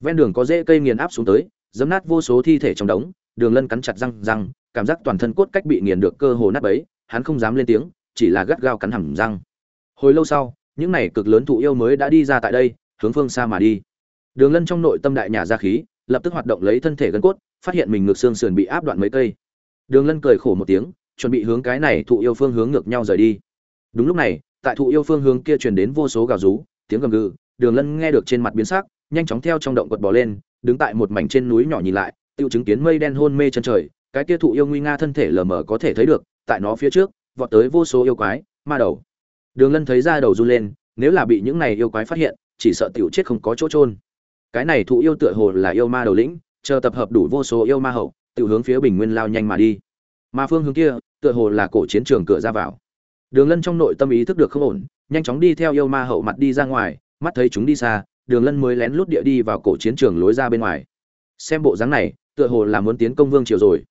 Ven đường có rễ cây nghiền áp xuống tới dấm nát vô số thi thể trong đống. Đường lân cắn chặt răng răng cảm giác toàn thân cốt cách bị nghiền được cơ hồ nát bấy, hắn không dám lên tiếng, chỉ là gắt gao cắn hẳn răng. Hồi lâu sau, những này cực lớn thụ yêu mới đã đi ra tại đây, hướng phương xa mà đi. Đường lân trong nội tâm đại nhà ra khí, lập tức hoạt động lấy thân thể gân cốt, phát hiện mình ngược xương sườn bị áp đoạn mấy cây. Đường lân cười khổ một tiếng, chuẩn bị hướng cái này thụ yêu phương hướng ngược nhau rời đi. Đúng lúc này, tại thụ yêu phương hướng kia truyền đến vô số gào rú, tiếng gầm gừ, đường lân nghe được trên mặt biến sắc, nhanh chóng theo trong động quật bò lên, đứng tại một mảnh trên núi nhỏ nhìn lại, tiêu chứng kiến mây đen hôn mê chân trời cái kia thụ yêu nguy nga thân thể lờ mờ có thể thấy được, tại nó phía trước, vọt tới vô số yêu quái, ma đầu. Đường lân thấy ra đầu run lên, nếu là bị những này yêu quái phát hiện, chỉ sợ tiểu chết không có chỗ trôn cái này thụ yêu tựa hồ là yêu ma đầu lĩnh, chờ tập hợp đủ vô số yêu ma hậu, tự hướng phía bình nguyên lao nhanh mà đi. Mà phương hướng kia, tựa hồ là cổ chiến trường cửa ra vào. Đường lân trong nội tâm ý thức được không ổn, nhanh chóng đi theo yêu ma hậu mặt đi ra ngoài, mắt thấy chúng đi xa, đường lân mới lén lút địa đi vào cổ chiến trường lối ra bên ngoài. Xem bộ dáng này, tựa hồ là muốn tiến công vương triều rồi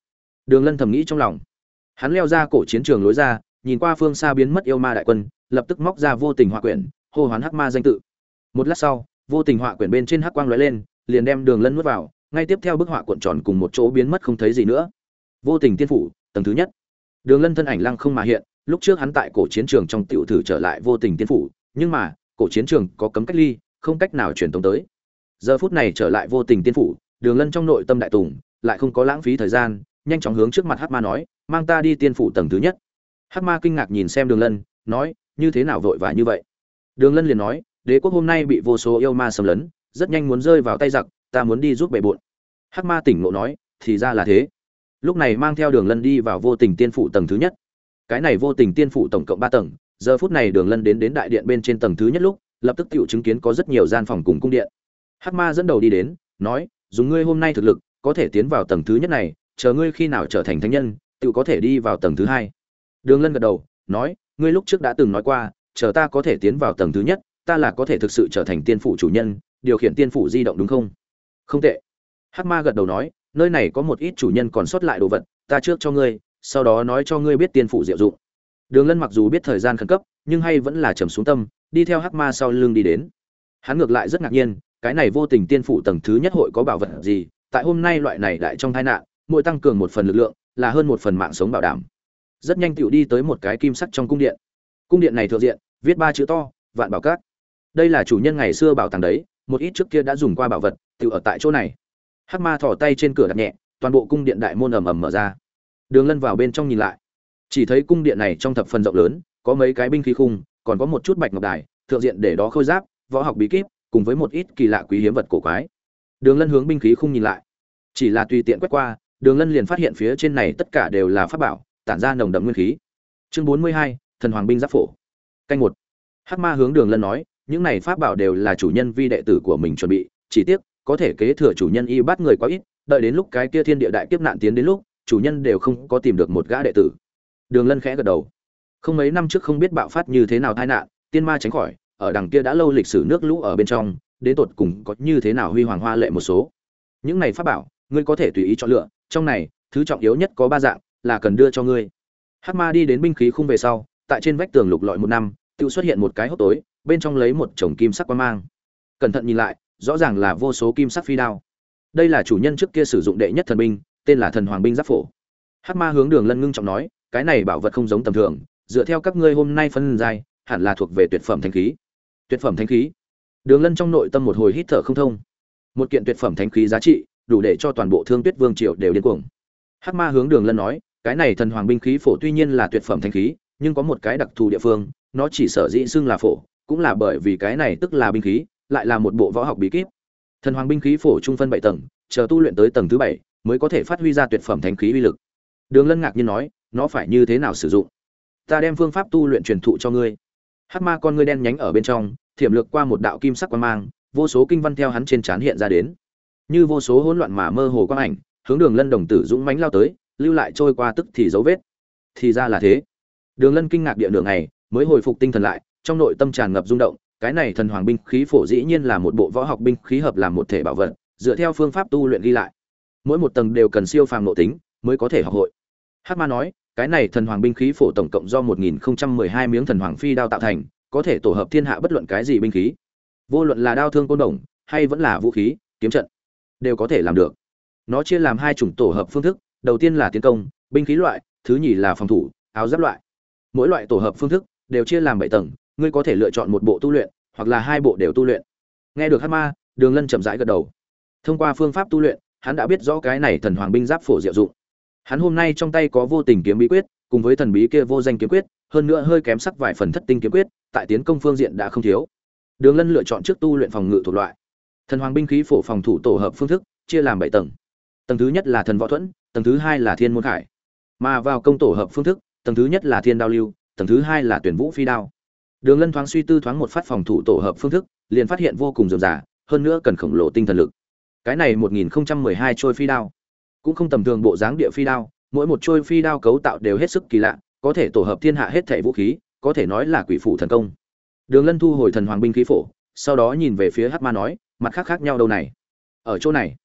đường lân thầm nghĩ trong lòng. Hắn leo ra cổ chiến trường lối ra, nhìn qua phương xa biến mất yêu ma đại quân, lập tức móc ra vô tình họa quyển, hô hoán hắc ma danh tự. Một lát sau, vô tình họa quyển bên trên hắc quang lóe lên, liền đem đường lân nuốt vào, ngay tiếp theo bức họa cuộn tròn cùng một chỗ biến mất không thấy gì nữa. Vô tình tiên phủ, tầng thứ nhất. Đường lân thân ảnh lăng không mà hiện, lúc trước hắn tại cổ chiến trường trong tiểu thử trở lại vô tình tiên phủ, nhưng mà, cổ chiến trường có cấm cách ly, không cách nào truyền tống tới. Giờ phút này trở lại vô tình tiên phủ, đường lân trong nội tâm đại tùng, lại không có lãng phí thời gian nhanh chóng hướng trước mặt hắc ma nói, mang ta đi tiên phủ tầng thứ nhất. Hắc ma kinh ngạc nhìn xem đường lân, nói, như thế nào vội vã như vậy? Đường lân liền nói, đế quốc hôm nay bị vô số yêu ma xâm lấn, rất nhanh muốn rơi vào tay giặc, ta muốn đi giúp bệ bộn hắc ma tỉnh ngộ nói, thì ra là thế. Lúc này mang theo đường lân đi vào vô tình tiên phủ tầng thứ nhất. Cái này vô tình tiên phủ tổng cộng ba tầng, giờ phút này đường lân đến đến đại điện bên trên tầng thứ nhất lúc, lập tức tự chứng kiến có rất nhiều gian phòng cùng cung điện. Hắc ma dẫn đầu đi đến, nói, dùng ngươi hôm nay thực lực, có thể tiến vào tầng thứ nhất này chờ ngươi khi nào trở thành thánh nhân, tự có thể đi vào tầng thứ hai. Đường lân gật đầu, nói, ngươi lúc trước đã từng nói qua, chờ ta có thể tiến vào tầng thứ nhất, ta là có thể thực sự trở thành tiên phủ chủ nhân, điều khiển tiên phủ di động đúng không? Không tệ. Hắc ma gật đầu nói, nơi này có một ít chủ nhân còn sót lại đồ vật, ta trước cho ngươi, sau đó nói cho ngươi biết tiên phủ diệu dụng. Đường lân mặc dù biết thời gian khẩn cấp, nhưng hay vẫn là trầm xuống tâm, đi theo hắc ma sau lưng đi đến. Hắn ngược lại rất ngạc nhiên, cái này vô tình tiên phủ tầng thứ nhất hội có bảo vật gì, tại hôm nay loại này đại trong tai nạn mỗi tăng cường một phần lực lượng, là hơn một phần mạng sống bảo đảm. Rất nhanh tựu đi tới một cái kim sắc trong cung điện. Cung điện này thượng diện, viết ba chữ to, vạn bảo cát. Đây là chủ nhân ngày xưa bảo tàng đấy, một ít trước kia đã dùng qua bảo vật tựu ở tại chỗ này. Hắc ma thỏ tay trên cửa đặt nhẹ, toàn bộ cung điện đại môn ầm ầm mở ra. Đường lân vào bên trong nhìn lại. Chỉ thấy cung điện này trong thập phần rộng lớn, có mấy cái binh khí khung, còn có một chút bạch ngọc đài, thượng diện để đó khôi giáp, võ học bí kíp, cùng với một ít kỳ lạ quý hiếm vật cổ quái. Đường lân hướng binh khí khung nhìn lại. Chỉ là tùy tiện quét qua đường lân liền phát hiện phía trên này tất cả đều là pháp bảo, tản ra nồng đậm nguyên khí. Chương bốn mươi hai, thần hoàng binh giáp phổ. Canh một. Hắc ma hướng đường lân nói, những này pháp bảo đều là chủ nhân vi đệ tử của mình chuẩn bị, chỉ tiếc, có thể kế thừa chủ nhân y bắt người quá ít, đợi đến lúc cái kia thiên địa đại kiếp nạn tiến đến lúc, chủ nhân đều không có tìm được một gã đệ tử. Đường lân khẽ gật đầu. Không mấy năm trước không biết bạo phát như thế nào tai nạn, tiên ma tránh khỏi, ở đằng kia đã lâu lịch sử nước lũ ở bên trong, đến tột cùng có như thế nào huy hoàng hoa lệ một số. Những này pháp bảo, ngươi có thể tùy ý chọn lựa trong này, thứ trọng yếu nhất có ba dạng, là cần đưa cho ngươi. Hát ma đi đến binh khí khung về sau, tại trên vách tường lục lọi một năm tự xuất hiện một cái hốc tối, bên trong lấy một chồng kim sắc quan mang. Cẩn thận nhìn lại, rõ ràng là vô số kim sắc phi đao. Đây là chủ nhân trước kia sử dụng đệ nhất thần binh, tên là thần hoàng binh giáp phổ. Hát ma hướng đường lân ngưng trọng nói, cái này bảo vật không giống tầm thường, dựa theo các ngươi hôm nay phân giai, hẳn là thuộc về tuyệt phẩm thanh khí. Tuyệt phẩm thanh khí. Đường lân trong nội tâm một hồi hít thở không thông. Một kiện tuyệt phẩm thanh khí giá trị đủ để cho toàn bộ thương tuyết vương triều đều điên cuồng. Hắc ma hướng đường lân nói, cái này thần hoàng binh khí phổ tuy nhiên là tuyệt phẩm thanh khí, nhưng có một cái đặc thù địa phương, nó chỉ sở dĩ xưng là phổ, cũng là bởi vì cái này tức là binh khí, lại là một bộ võ học bí kíp. Thần hoàng binh khí phổ trung phân bảy tầng, chờ tu luyện tới tầng thứ bảy mới có thể phát huy ra tuyệt phẩm thánh khí uy lực. Đường lân ngạc nhiên nói, nó phải như thế nào sử dụng? Ta đem phương pháp tu luyện truyền thụ cho ngươi. Hắc ma con ngươi đen nhánh ở bên trong, thiểm lược qua một đạo kim sắc quang mang, vô số kinh văn theo hắn trên trán hiện ra đến như vô số hỗn loạn mà mơ hồ quang ảnh, hướng đường lân đồng tử dũng mãnh lao tới, lưu lại trôi qua tức thì dấu vết. Thì ra là thế. Đường lân kinh ngạc địa đường này mới hồi phục tinh thần lại, trong nội tâm tràn ngập rung động, cái này thần hoàng binh khí phổ dĩ nhiên là một bộ võ học binh khí hợp làm một thể bảo vật, dựa theo phương pháp tu luyện ghi lại. Mỗi một tầng đều cần siêu phàm nội tính, mới có thể học hội. Hát ma nói, cái này thần hoàng binh khí phổ tổng cộng do 1012 miếng thần hoàng phi đao tạo thành, có thể tổ hợp thiên hạ bất luận cái gì binh khí. Vô luận là đao thương côn đồng, hay vẫn là vũ khí, kiếm trận đều có thể làm được. Nó chia làm hai chủng tổ hợp phương thức, đầu tiên là tiến công, binh khí loại, thứ nhì là phòng thủ, áo giáp loại. Mỗi loại tổ hợp phương thức đều chia làm bảy tầng, ngươi có thể lựa chọn một bộ tu luyện, hoặc là hai bộ đều tu luyện. Nghe được hát ma, đường lân chậm rãi gật đầu. Thông qua phương pháp tu luyện, hắn đã biết rõ cái này thần hoàng binh giáp phổ diệu dụng. Hắn hôm nay trong tay có vô tình kiếm bí quyết, cùng với thần bí kia vô danh kiếm quyết, hơn nữa hơi kém sắc vài phần thất tinh kiếm quyết, tại tiến công phương diện đã không thiếu. Đường lân lựa chọn trước tu luyện phòng ngự thuộc loại thần hoàng binh khí phổ phòng thủ tổ hợp phương thức, chia làm bảy tầng. Tầng thứ nhất là thần võ thuẫn, tầng thứ hai là thiên môn khải. Mà vào công tổ hợp phương thức, tầng thứ nhất là thiên đao lưu, tầng thứ hai là tuyển vũ phi đao. Đường lân thoáng suy tư thoáng một phát phòng thủ tổ hợp phương thức, liền phát hiện vô cùng dườm giả hơn nữa cần khổng lồ tinh thần lực. Cái này một nghìn hai trôi phi đao. Cũng không tầm thường bộ dáng địa phi đao, mỗi một trôi phi đao cấu tạo đều hết sức kỳ lạ, có thể tổ hợp thiên hạ hết thảy vũ khí, có thể nói là quỷ phủ thần công. Đường lân thu hồi thần hoàng binh khí phổ, sau đó nhìn về phía hát ma nói mặt khác khác nhau đâu này? Ở chỗ này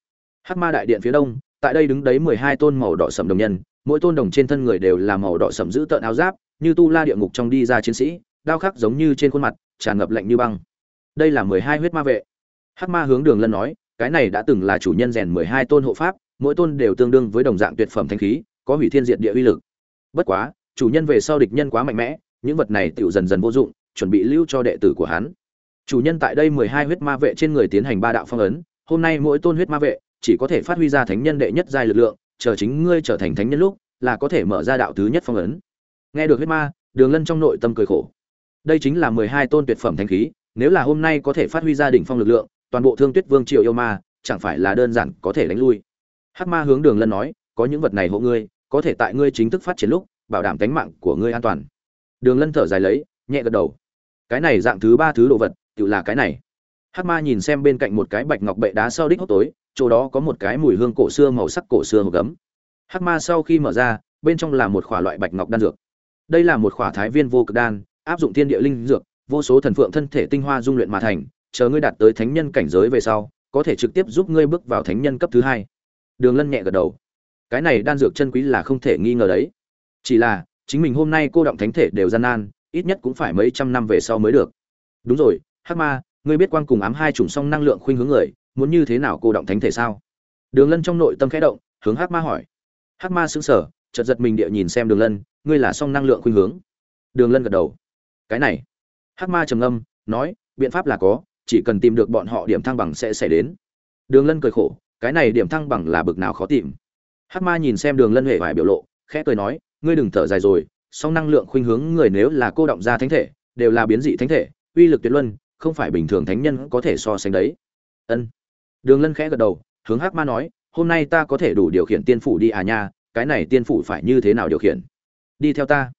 hát ma đại điện phía đông, tại đây đứng đấy mười hai tôn màu đỏ sầm đồng nhân, mỗi tôn đồng trên thân người đều là màu đỏ sầm giữ tợn áo giáp, như tu la địa ngục trong đi ra chiến sĩ, đao khắc giống như trên khuôn mặt, tràn ngập lạnh như băng. Đây là mười hai huyết ma vệ. Hắc ma hướng đường lân nói, cái này đã từng là chủ nhân rèn mười hai tôn hộ pháp, mỗi tôn đều tương đương với đồng dạng tuyệt phẩm thanh khí, có hủy thiên diệt địa uy lực. Bất quá, chủ nhân về sau địch nhân quá mạnh mẽ, những vật này tựu dần dần vô dụng, chuẩn bị lưu cho đệ tử của hắn chủ nhân tại đây mười hai huyết ma vệ trên người tiến hành ba đạo phong ấn, hôm nay mỗi tôn huyết ma vệ chỉ có thể phát huy ra thánh nhân đệ nhất giai lực lượng, chờ chính ngươi trở thành thánh nhân lúc là có thể mở ra đạo thứ nhất phong ấn. Nghe được huyết ma, đường lân trong nội tâm cười khổ. Đây chính là mười hai tôn tuyệt phẩm thanh khí, nếu là hôm nay có thể phát huy ra đỉnh phong lực lượng, toàn bộ thương tuyết vương triều yêu ma, chẳng phải là đơn giản có thể đánh lui. Hắc ma hướng đường lân nói, có những vật này hộ ngươi, có thể tại ngươi chính thức phát triển lúc, bảo đảm tính mạng của ngươi an toàn. Đường lân thở dài lấy, nhẹ gật đầu. Cái này dạng thứ ba thứ đồ vật tự là cái này. Hắc ma nhìn xem bên cạnh một cái bạch ngọc bệ đá sau đích hốc tối, chỗ đó có một cái mùi hương cổ xưa màu sắc cổ xưa hộp gấm. Hắc ma sau khi mở ra, bên trong là một khỏa loại bạch ngọc đan dược. Đây là một khỏa thái viên vô cực đan, áp dụng thiên địa linh dược, vô số thần phượng thân thể tinh hoa dung luyện mà thành, chờ ngươi đạt tới thánh nhân cảnh giới về sau, có thể trực tiếp giúp ngươi bước vào thánh nhân cấp thứ hai. Đường lân nhẹ gật đầu. Cái này đan dược chân quý là không thể nghi ngờ đấy. Chỉ là, chính mình hôm nay cô động thánh thể đều gian nan, ít nhất cũng phải mấy trăm năm về sau mới được. Đúng rồi hắc ma, ngươi biết quang cùng ám hai chủng song năng lượng khuynh hướng người, muốn như thế nào cô động thánh thể sao? Đường lân trong nội tâm khẽ động, hướng hắc ma hỏi. Hắc ma sững sờ, chợt giật mình địa nhìn xem đường lân, ngươi là song năng lượng khuynh hướng. Đường lân gật đầu. Cái này. Hắc ma trầm ngâm, nói, biện pháp là có, chỉ cần tìm được bọn họ điểm thăng bằng sẽ xảy đến. Đường lân cười khổ, cái này điểm thăng bằng là bực nào khó tìm. Hắc ma nhìn xem đường lân huệ vải biểu lộ, khẽ cười nói, ngươi đừng thở dài rồi, song năng lượng khuynh hướng người nếu là cô động ra thánh thể, đều là biến dị thánh thể, uy lực tuyệt luân không phải bình thường thánh nhân có thể so sánh đấy. Ân. Đường lân khẽ gật đầu, hướng hắc ma nói, hôm nay ta có thể đủ điều khiển tiên phủ đi à nha, cái này tiên phủ phải như thế nào điều khiển? Đi theo ta.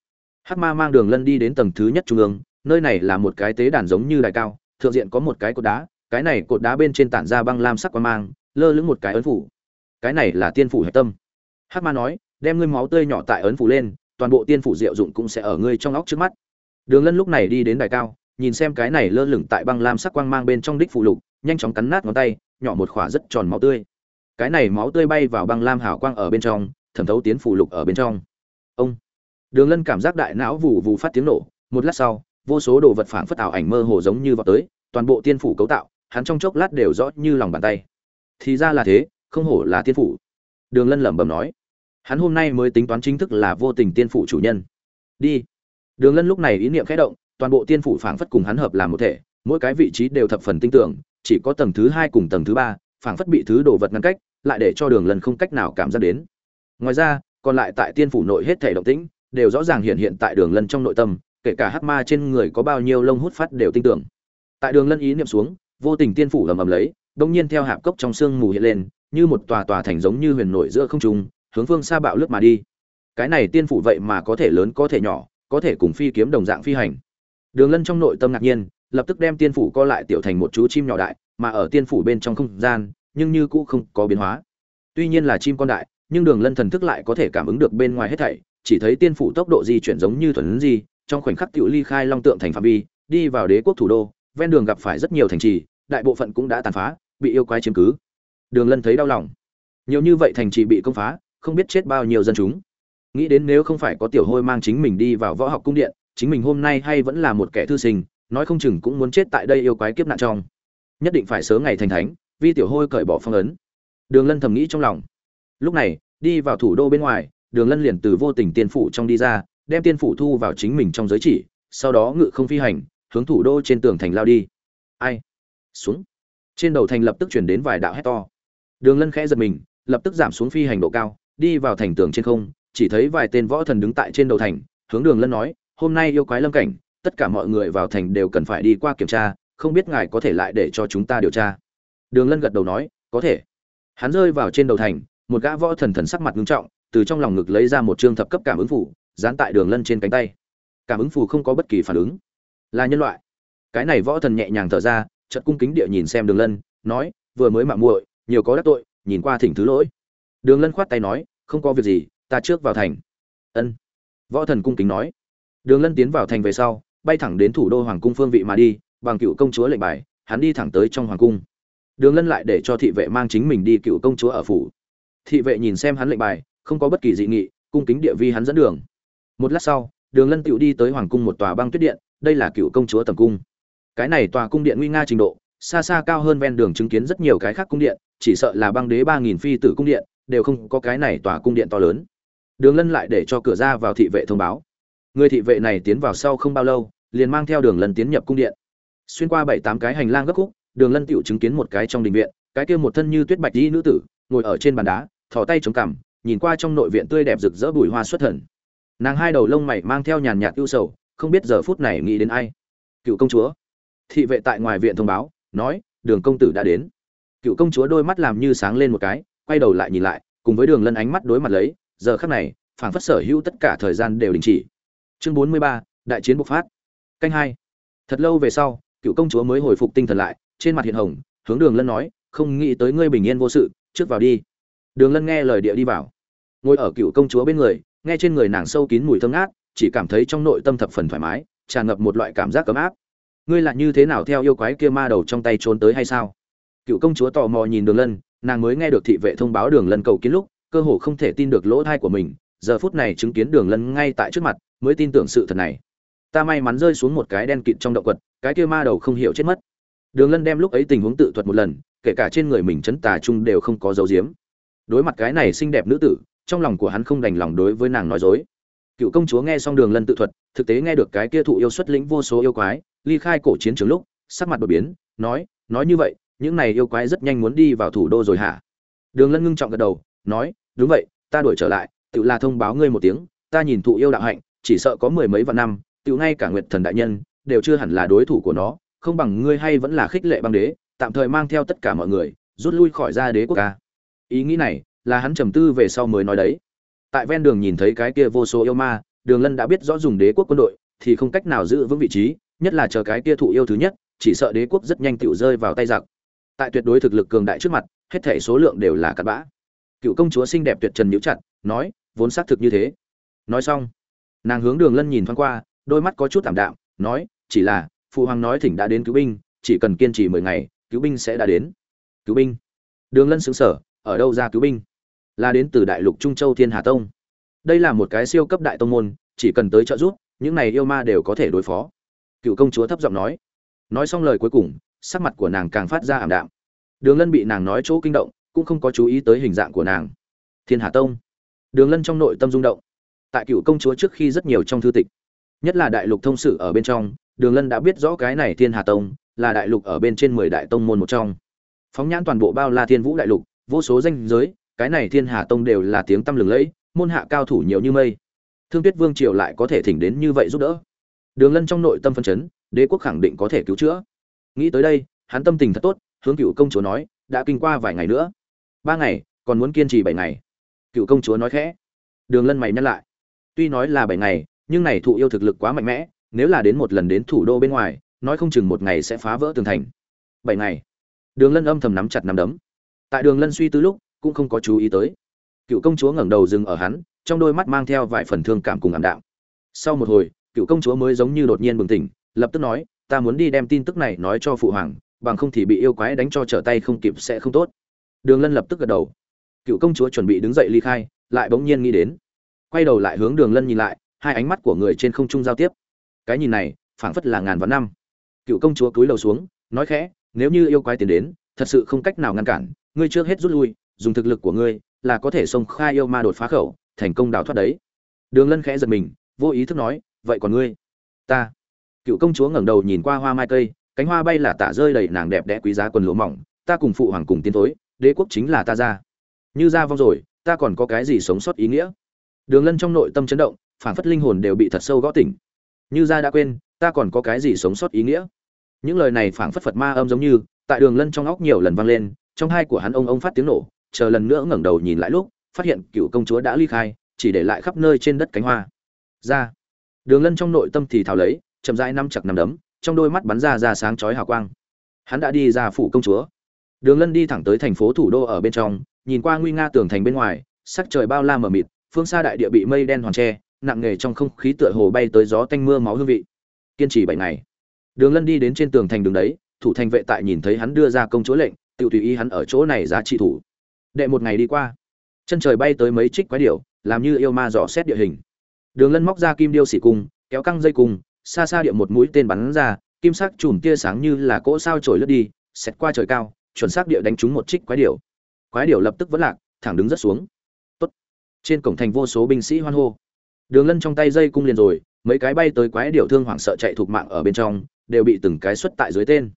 Hắc ma mang đường lân đi đến tầng thứ nhất trung ương, nơi này là một cái tế đàn giống như đài cao, thượng diện có một cái cột đá, cái này cột đá bên trên tản ra băng lam sắc qua mang, lơ lửng một cái ấn phủ. Cái này là tiên phủ hạch tâm. Hắc ma nói, đem ngươi máu tươi nhỏ tại ấn phủ lên, toàn bộ tiên phủ diệu dụng cũng sẽ ở ngươi trong óc trước mắt. Đường lân lúc này đi đến đài cao nhìn xem cái này lơ lửng tại băng lam sắc quang mang bên trong đích phụ lục, nhanh chóng cắn nát ngón tay, nhỏ một khỏa rất tròn máu tươi. Cái này máu tươi bay vào băng lam hào quang ở bên trong, thẩm thấu tiến phụ lục ở bên trong. Ông. Đường lân cảm giác đại não vù vù phát tiếng nổ, một lát sau, vô số đồ vật phảng phất ảo ảnh mơ hồ giống như vào tới, toàn bộ tiên phủ cấu tạo, hắn trong chốc lát đều rõ như lòng bàn tay. Thì ra là thế, không hổ là tiên phủ. Đường lân lẩm bẩm nói. Hắn hôm nay mới tính toán chính thức là vô tình tiên phủ chủ nhân. Đi. Đường lân lúc này ý niệm khẽ động toàn bộ tiên phủ phảng phất cùng hắn hợp làm một thể, mỗi cái vị trí đều thập phần tinh tưởng chỉ có tầng thứ hai cùng tầng thứ ba, phảng phất bị thứ đồ vật ngăn cách, lại để cho đường lân không cách nào cảm giác đến. Ngoài ra, còn lại tại tiên phủ nội hết thể động tĩnh, đều rõ ràng hiện hiện tại đường lân trong nội tâm, kể cả hắc ma trên người có bao nhiêu lông hút phát đều tinh tưởng tại đường lân ý niệm xuống, vô tình tiên phủ ầm ầm lấy đông nhiên theo hạp cốc trong xương mù hiện lên, như một tòa tòa thành giống như huyền nổi giữa không trung, hướng phương xa bạo lướt mà đi. Cái này tiên phủ vậy mà có thể lớn có thể nhỏ, có thể cùng phi kiếm đồng dạng phi hành đường lân trong nội tâm ngạc nhiên, lập tức đem tiên phủ co lại tiểu thành một chú chim nhỏ đại, mà ở tiên phủ bên trong không gian, nhưng như cũ không có biến hóa. Tuy nhiên là chim con đại, nhưng đường lân thần thức lại có thể cảm ứng được bên ngoài hết thảy, chỉ thấy tiên phủ tốc độ di chuyển giống như thuần di, trong khoảnh khắc tiểu ly khai long tượng thành phạm vi, đi vào đế quốc thủ đô, ven đường gặp phải rất nhiều thành trì, đại bộ phận cũng đã tàn phá, bị yêu quái chiếm cứ. Đường lân thấy đau lòng. Nhiều như vậy thành trì bị công phá, không biết chết bao nhiêu dân chúng. Nghĩ đến nếu không phải có tiểu hôi mang chính mình đi vào võ học cung điện chính mình hôm nay hay vẫn là một kẻ thư sinh, nói không chừng cũng muốn chết tại đây yêu quái kiếp nạn trong. Nhất định phải sớm ngày thành thánh, Vi tiểu hôi cởi bỏ phong ấn. Đường lân thầm nghĩ trong lòng. Lúc này, đi vào thủ đô bên ngoài, đường lân liền từ vô tình tiên phủ trong đi ra, đem tiên phủ thu vào chính mình trong giới chỉ, sau đó ngự không phi hành, hướng thủ đô trên tường thành lao đi. Ai? Xuống. Trên đầu thành lập tức chuyển đến vài đạo hét to. Đường lân khẽ giật mình, lập tức giảm xuống phi hành độ cao, đi vào thành tường trên không, chỉ thấy vài tên võ thần đứng tại trên đầu thành, hướng đường lân nói hôm nay yêu quái lâm cảnh, tất cả mọi người vào thành đều cần phải đi qua kiểm tra, không biết ngài có thể lại để cho chúng ta điều tra. Đường lân gật đầu nói, có thể. Hắn rơi vào trên đầu thành, một gã võ thần thần sắc mặt nghiêm trọng, từ trong lòng ngực lấy ra một trương thập cấp cảm ứng phủ, dán tại đường lân trên cánh tay. Cảm ứng phủ không có bất kỳ phản ứng. Là nhân loại. Cái này võ thần nhẹ nhàng thở ra chật cung kính địa nhìn xem đường lân, nói, vừa mới mạo muội, nhiều có đắc tội, nhìn qua thỉnh thứ lỗi. Đường lân khoát tay nói, không có việc gì, ta trước vào thành. Ân. Võ thần cung kính nói đường lân tiến vào thành về sau, bay thẳng đến thủ đô hoàng cung phương vị mà đi, bằng cựu công chúa lệnh bài, hắn đi thẳng tới trong hoàng cung. Đường lân lại để cho thị vệ mang chính mình đi cựu công chúa ở phủ. Thị vệ nhìn xem hắn lệnh bài, không có bất kỳ dị nghị, cung kính địa vi hắn dẫn đường. Một lát sau, đường lân tiểu đi tới hoàng cung một tòa băng tuyết điện, đây là cựu công chúa tầm cung. Cái này tòa cung điện nguy nga trình độ, xa xa cao hơn ven đường chứng kiến rất nhiều cái khác cung điện, chỉ sợ là băng đế ba nghìn phi tử cung điện, đều không có cái này tòa cung điện to lớn. Đường lân lại để cho cửa ra vào thị vệ thông báo người thị vệ này tiến vào sau không bao lâu, liền mang theo đường lân tiến nhập cung điện. Xuyên qua bảy tám cái hành lang gấp khúc, đường lân tựu chứng kiến một cái trong đình viện, cái kia một thân như tuyết bạch dĩ nữ tử, ngồi ở trên bàn đá, thò tay chống cằm, nhìn qua trong nội viện tươi đẹp rực rỡ bùi hoa xuất thần. Nàng hai đầu lông mày mang theo nhàn nhạt ưu sầu, không biết giờ phút này nghĩ đến ai. Cựu công chúa. Thị vệ tại ngoài viện thông báo, nói, đường công tử đã đến. Cựu công chúa đôi mắt làm như sáng lên một cái, quay đầu lại nhìn lại, cùng với đường lân ánh mắt đối mặt lấy, giờ khắc này, phảng phất sở hữu tất cả thời gian đều đình chỉ chương bốn mươi ba, đại chiến bộc phát. Canh hai. Thật lâu về sau, cựu công chúa mới hồi phục tinh thần lại, trên mặt hiện hồng, hướng đường lân nói, không nghĩ tới ngươi bình yên vô sự, trước vào đi. Đường lân nghe lời địa đi vào. Ngồi ở cựu công chúa bên người, nghe trên người nàng sâu kín mùi thơm ngát, chỉ cảm thấy trong nội tâm thập phần thoải mái, tràn ngập một loại cảm giác ấm áp. Ngươi là như thế nào theo yêu quái kia ma đầu trong tay trốn tới hay sao? Cựu công chúa tò mò nhìn đường lân, nàng mới nghe được thị vệ thông báo đường lân cầu kiến lúc, cơ hồ không thể tin được lỗ thai của mình. Giờ phút này chứng kiến đường lân ngay tại trước mặt mới tin tưởng sự thật này. Ta may mắn rơi xuống một cái đen kịt trong động quật, cái kia ma đầu không hiểu chết mất. Đường lân đem lúc ấy tình huống tự thuật một lần, kể cả trên người mình chấn tà chung đều không có dấu diếm đối mặt cái này xinh đẹp nữ tử, trong lòng của hắn không đành lòng đối với nàng nói dối. Cựu công chúa nghe xong đường lân tự thuật, thực tế nghe được cái kia thụ yêu xuất lĩnh vô số yêu quái, ly khai cổ chiến trường lúc, sắc mặt đột biến, nói nói như vậy, những này yêu quái rất nhanh muốn đi vào thủ đô rồi hả? Đường lân ngưng trọng gật đầu, nói, đúng vậy, ta đuổi trở lại, tự là thông báo ngươi một tiếng, ta nhìn thụ yêu đạo hạnh chỉ sợ có mười mấy vạn năm tự ngay cả nguyệt thần đại nhân, đều chưa hẳn là đối thủ của nó, không bằng ngươi hay vẫn là khích lệ băng đế, tạm thời mang theo tất cả mọi người, rút lui khỏi gia đế quốc ca ý nghĩ này, là hắn trầm tư về sau mới nói đấy. Tại ven đường nhìn thấy cái kia vô số yêu ma, đường lân đã biết rõ dùng đế quốc quân đội, thì không cách nào giữ vững vị trí, nhất là chờ cái kia thụ yêu thứ nhất, chỉ sợ đế quốc rất nhanh tựu rơi vào tay giặc. Tại tuyệt đối thực lực cường đại trước mặt, hết thể số lượng đều là cặn bã. Cựu công chúa xinh đẹp tuyệt trần nhíu chặt, nói, vốn xác thực như thế. Nói xong nàng hướng đường lân nhìn thoáng qua, đôi mắt có chút thảm đạm, nói, chỉ là, phụ hoàng nói thỉnh đã đến cứu binh, chỉ cần kiên trì mười ngày, cứu binh sẽ đã đến. Cứu binh. Đường lân xứng sở ở đâu ra cứu binh? Là đến từ đại lục trung châu thiên hà tông. Đây là một cái siêu cấp đại tông môn, chỉ cần tới trợ giúp, những này yêu ma đều có thể đối phó. Cựu công chúa thấp giọng nói. Nói xong lời cuối cùng, sắc mặt của nàng càng phát ra ảm đạm. Đường lân bị nàng nói chỗ kinh động, cũng không có chú ý tới hình dạng của nàng. Thiên hà tông. Đường lân trong nội tâm rung động tại cựu công chúa trước khi rất nhiều trong thư tịch. Nhất là đại lục thông sử ở bên trong, đường lân đã biết rõ cái này thiên hà tông, là đại lục ở bên trên mười đại tông môn một trong. Phóng nhãn toàn bộ bao la thiên vũ đại lục, vô số danh giới, cái này thiên hà tông đều là tiếng tăm lừng lẫy, môn hạ cao thủ nhiều như mây. Thương tuyết vương triều lại có thể thỉnh đến như vậy giúp đỡ. Đường lân trong nội tâm phân chấn, đế quốc khẳng định có thể cứu chữa. Nghĩ tới đây, hắn tâm tình thật tốt, hướng cựu công chúa nói, đã kinh qua vài ngày nữa. Ba ngày, còn muốn kiên trì bảy ngày. Cựu công chúa nói khẽ. Đường lân mày nhắc lại tuy nói là bảy ngày, nhưng này thụ yêu thực lực quá mạnh mẽ, nếu là đến một lần đến thủ đô bên ngoài, nói không chừng một ngày sẽ phá vỡ tường thành. Bảy ngày. Đường lân âm thầm nắm chặt nắm đấm. Tại đường lân suy tư lúc, cũng không có chú ý tới. Cựu công chúa ngẩng đầu dừng ở hắn, trong đôi mắt mang theo vài phần thương cảm cùng ảm đạm. Sau một hồi, cựu công chúa mới giống như đột nhiên bừng tỉnh, lập tức nói, ta muốn đi đem tin tức này nói cho phụ hoàng, bằng không thì bị yêu quái đánh cho trở tay không kịp sẽ không tốt. Đường lân lập tức gật đầu. Cựu công chúa chuẩn bị đứng dậy ly khai, lại bỗng nhiên nghĩ đến quay đầu lại hướng đường lân nhìn lại, hai ánh mắt của người trên không trung giao tiếp. Cái nhìn này, phảng phất là ngàn vạn năm. Cựu công chúa cúi đầu xuống, nói khẽ, nếu như yêu quái tiến đến, thật sự không cách nào ngăn cản, ngươi trước hết rút lui, dùng thực lực của ngươi là có thể xông khai yêu ma đột phá khẩu, thành công đào thoát đấy. Đường lân khẽ giật mình, vô ý thức nói, vậy còn ngươi? Ta. Cựu công chúa ngẩng đầu nhìn qua hoa mai cây, cánh hoa bay là tạ rơi đầy nàng đẹp đẽ quý giá quần lúa mỏng, ta cùng phụ hoàng cùng tiến tối đế quốc chính là ta ra. Như ra vong rồi, ta còn có cái gì sống sót ý nghĩa? Đường lân trong nội tâm chấn động phản phất linh hồn đều bị thật sâu gõ tỉnh. Như ra đã quên, ta còn có cái gì sống sót ý nghĩa? Những lời này phảng phất phật ma âm giống như, tại đường lân trong óc nhiều lần vang lên, trong hai của hắn ông ông phát tiếng nổ, chờ lần nữa ngẩng đầu nhìn lại lúc, phát hiện cựu công chúa đã ly khai, chỉ để lại khắp nơi trên đất cánh hoa. Ra. Đường lân trong nội tâm thì thào lấy, chậm rãi năm chặt nằm đấm, trong đôi mắt bắn ra ra sáng chói hào quang. Hắn đã đi ra phủ công chúa. Đường lân đi thẳng tới thành phố thủ đô ở bên trong, nhìn qua nguy nga tường thành bên ngoài, sắc trời bao la mờ mịt phương xa đại địa bị mây đen hoàn tre, nặng nề trong không khí tựa hồ bay tới gió tanh mưa máu hương vị. Kiên trì bảy ngày. Đường lân đi đến trên tường thành đường đấy, thủ thành vệ tại nhìn thấy hắn đưa ra công chúa lệnh tự tùy ý hắn ở chỗ này giá trị thủ. Đệ một ngày đi qua, chân trời bay tới mấy trích quái điểu, làm như yêu ma dò xét địa hình. Đường lân móc ra kim điêu xỉ cung, kéo căng dây cung, xa xa địa một mũi tên bắn ra, kim sắc chùm tia sáng như là cỗ sao trổi lướt đi, xẹt qua trời cao, chuẩn xác địa đánh trúng một trích quái điểu. Quái điểu lập tức vẫn lạc, thẳng đứng rất xuống trên cổng thành vô số binh sĩ hoan hô. Đường lân trong tay dây cung liền rồi, mấy cái bay tới quái điểu thương hoảng sợ chạy thuộc mạng ở bên trong, đều bị từng cái xuất tại dưới tên.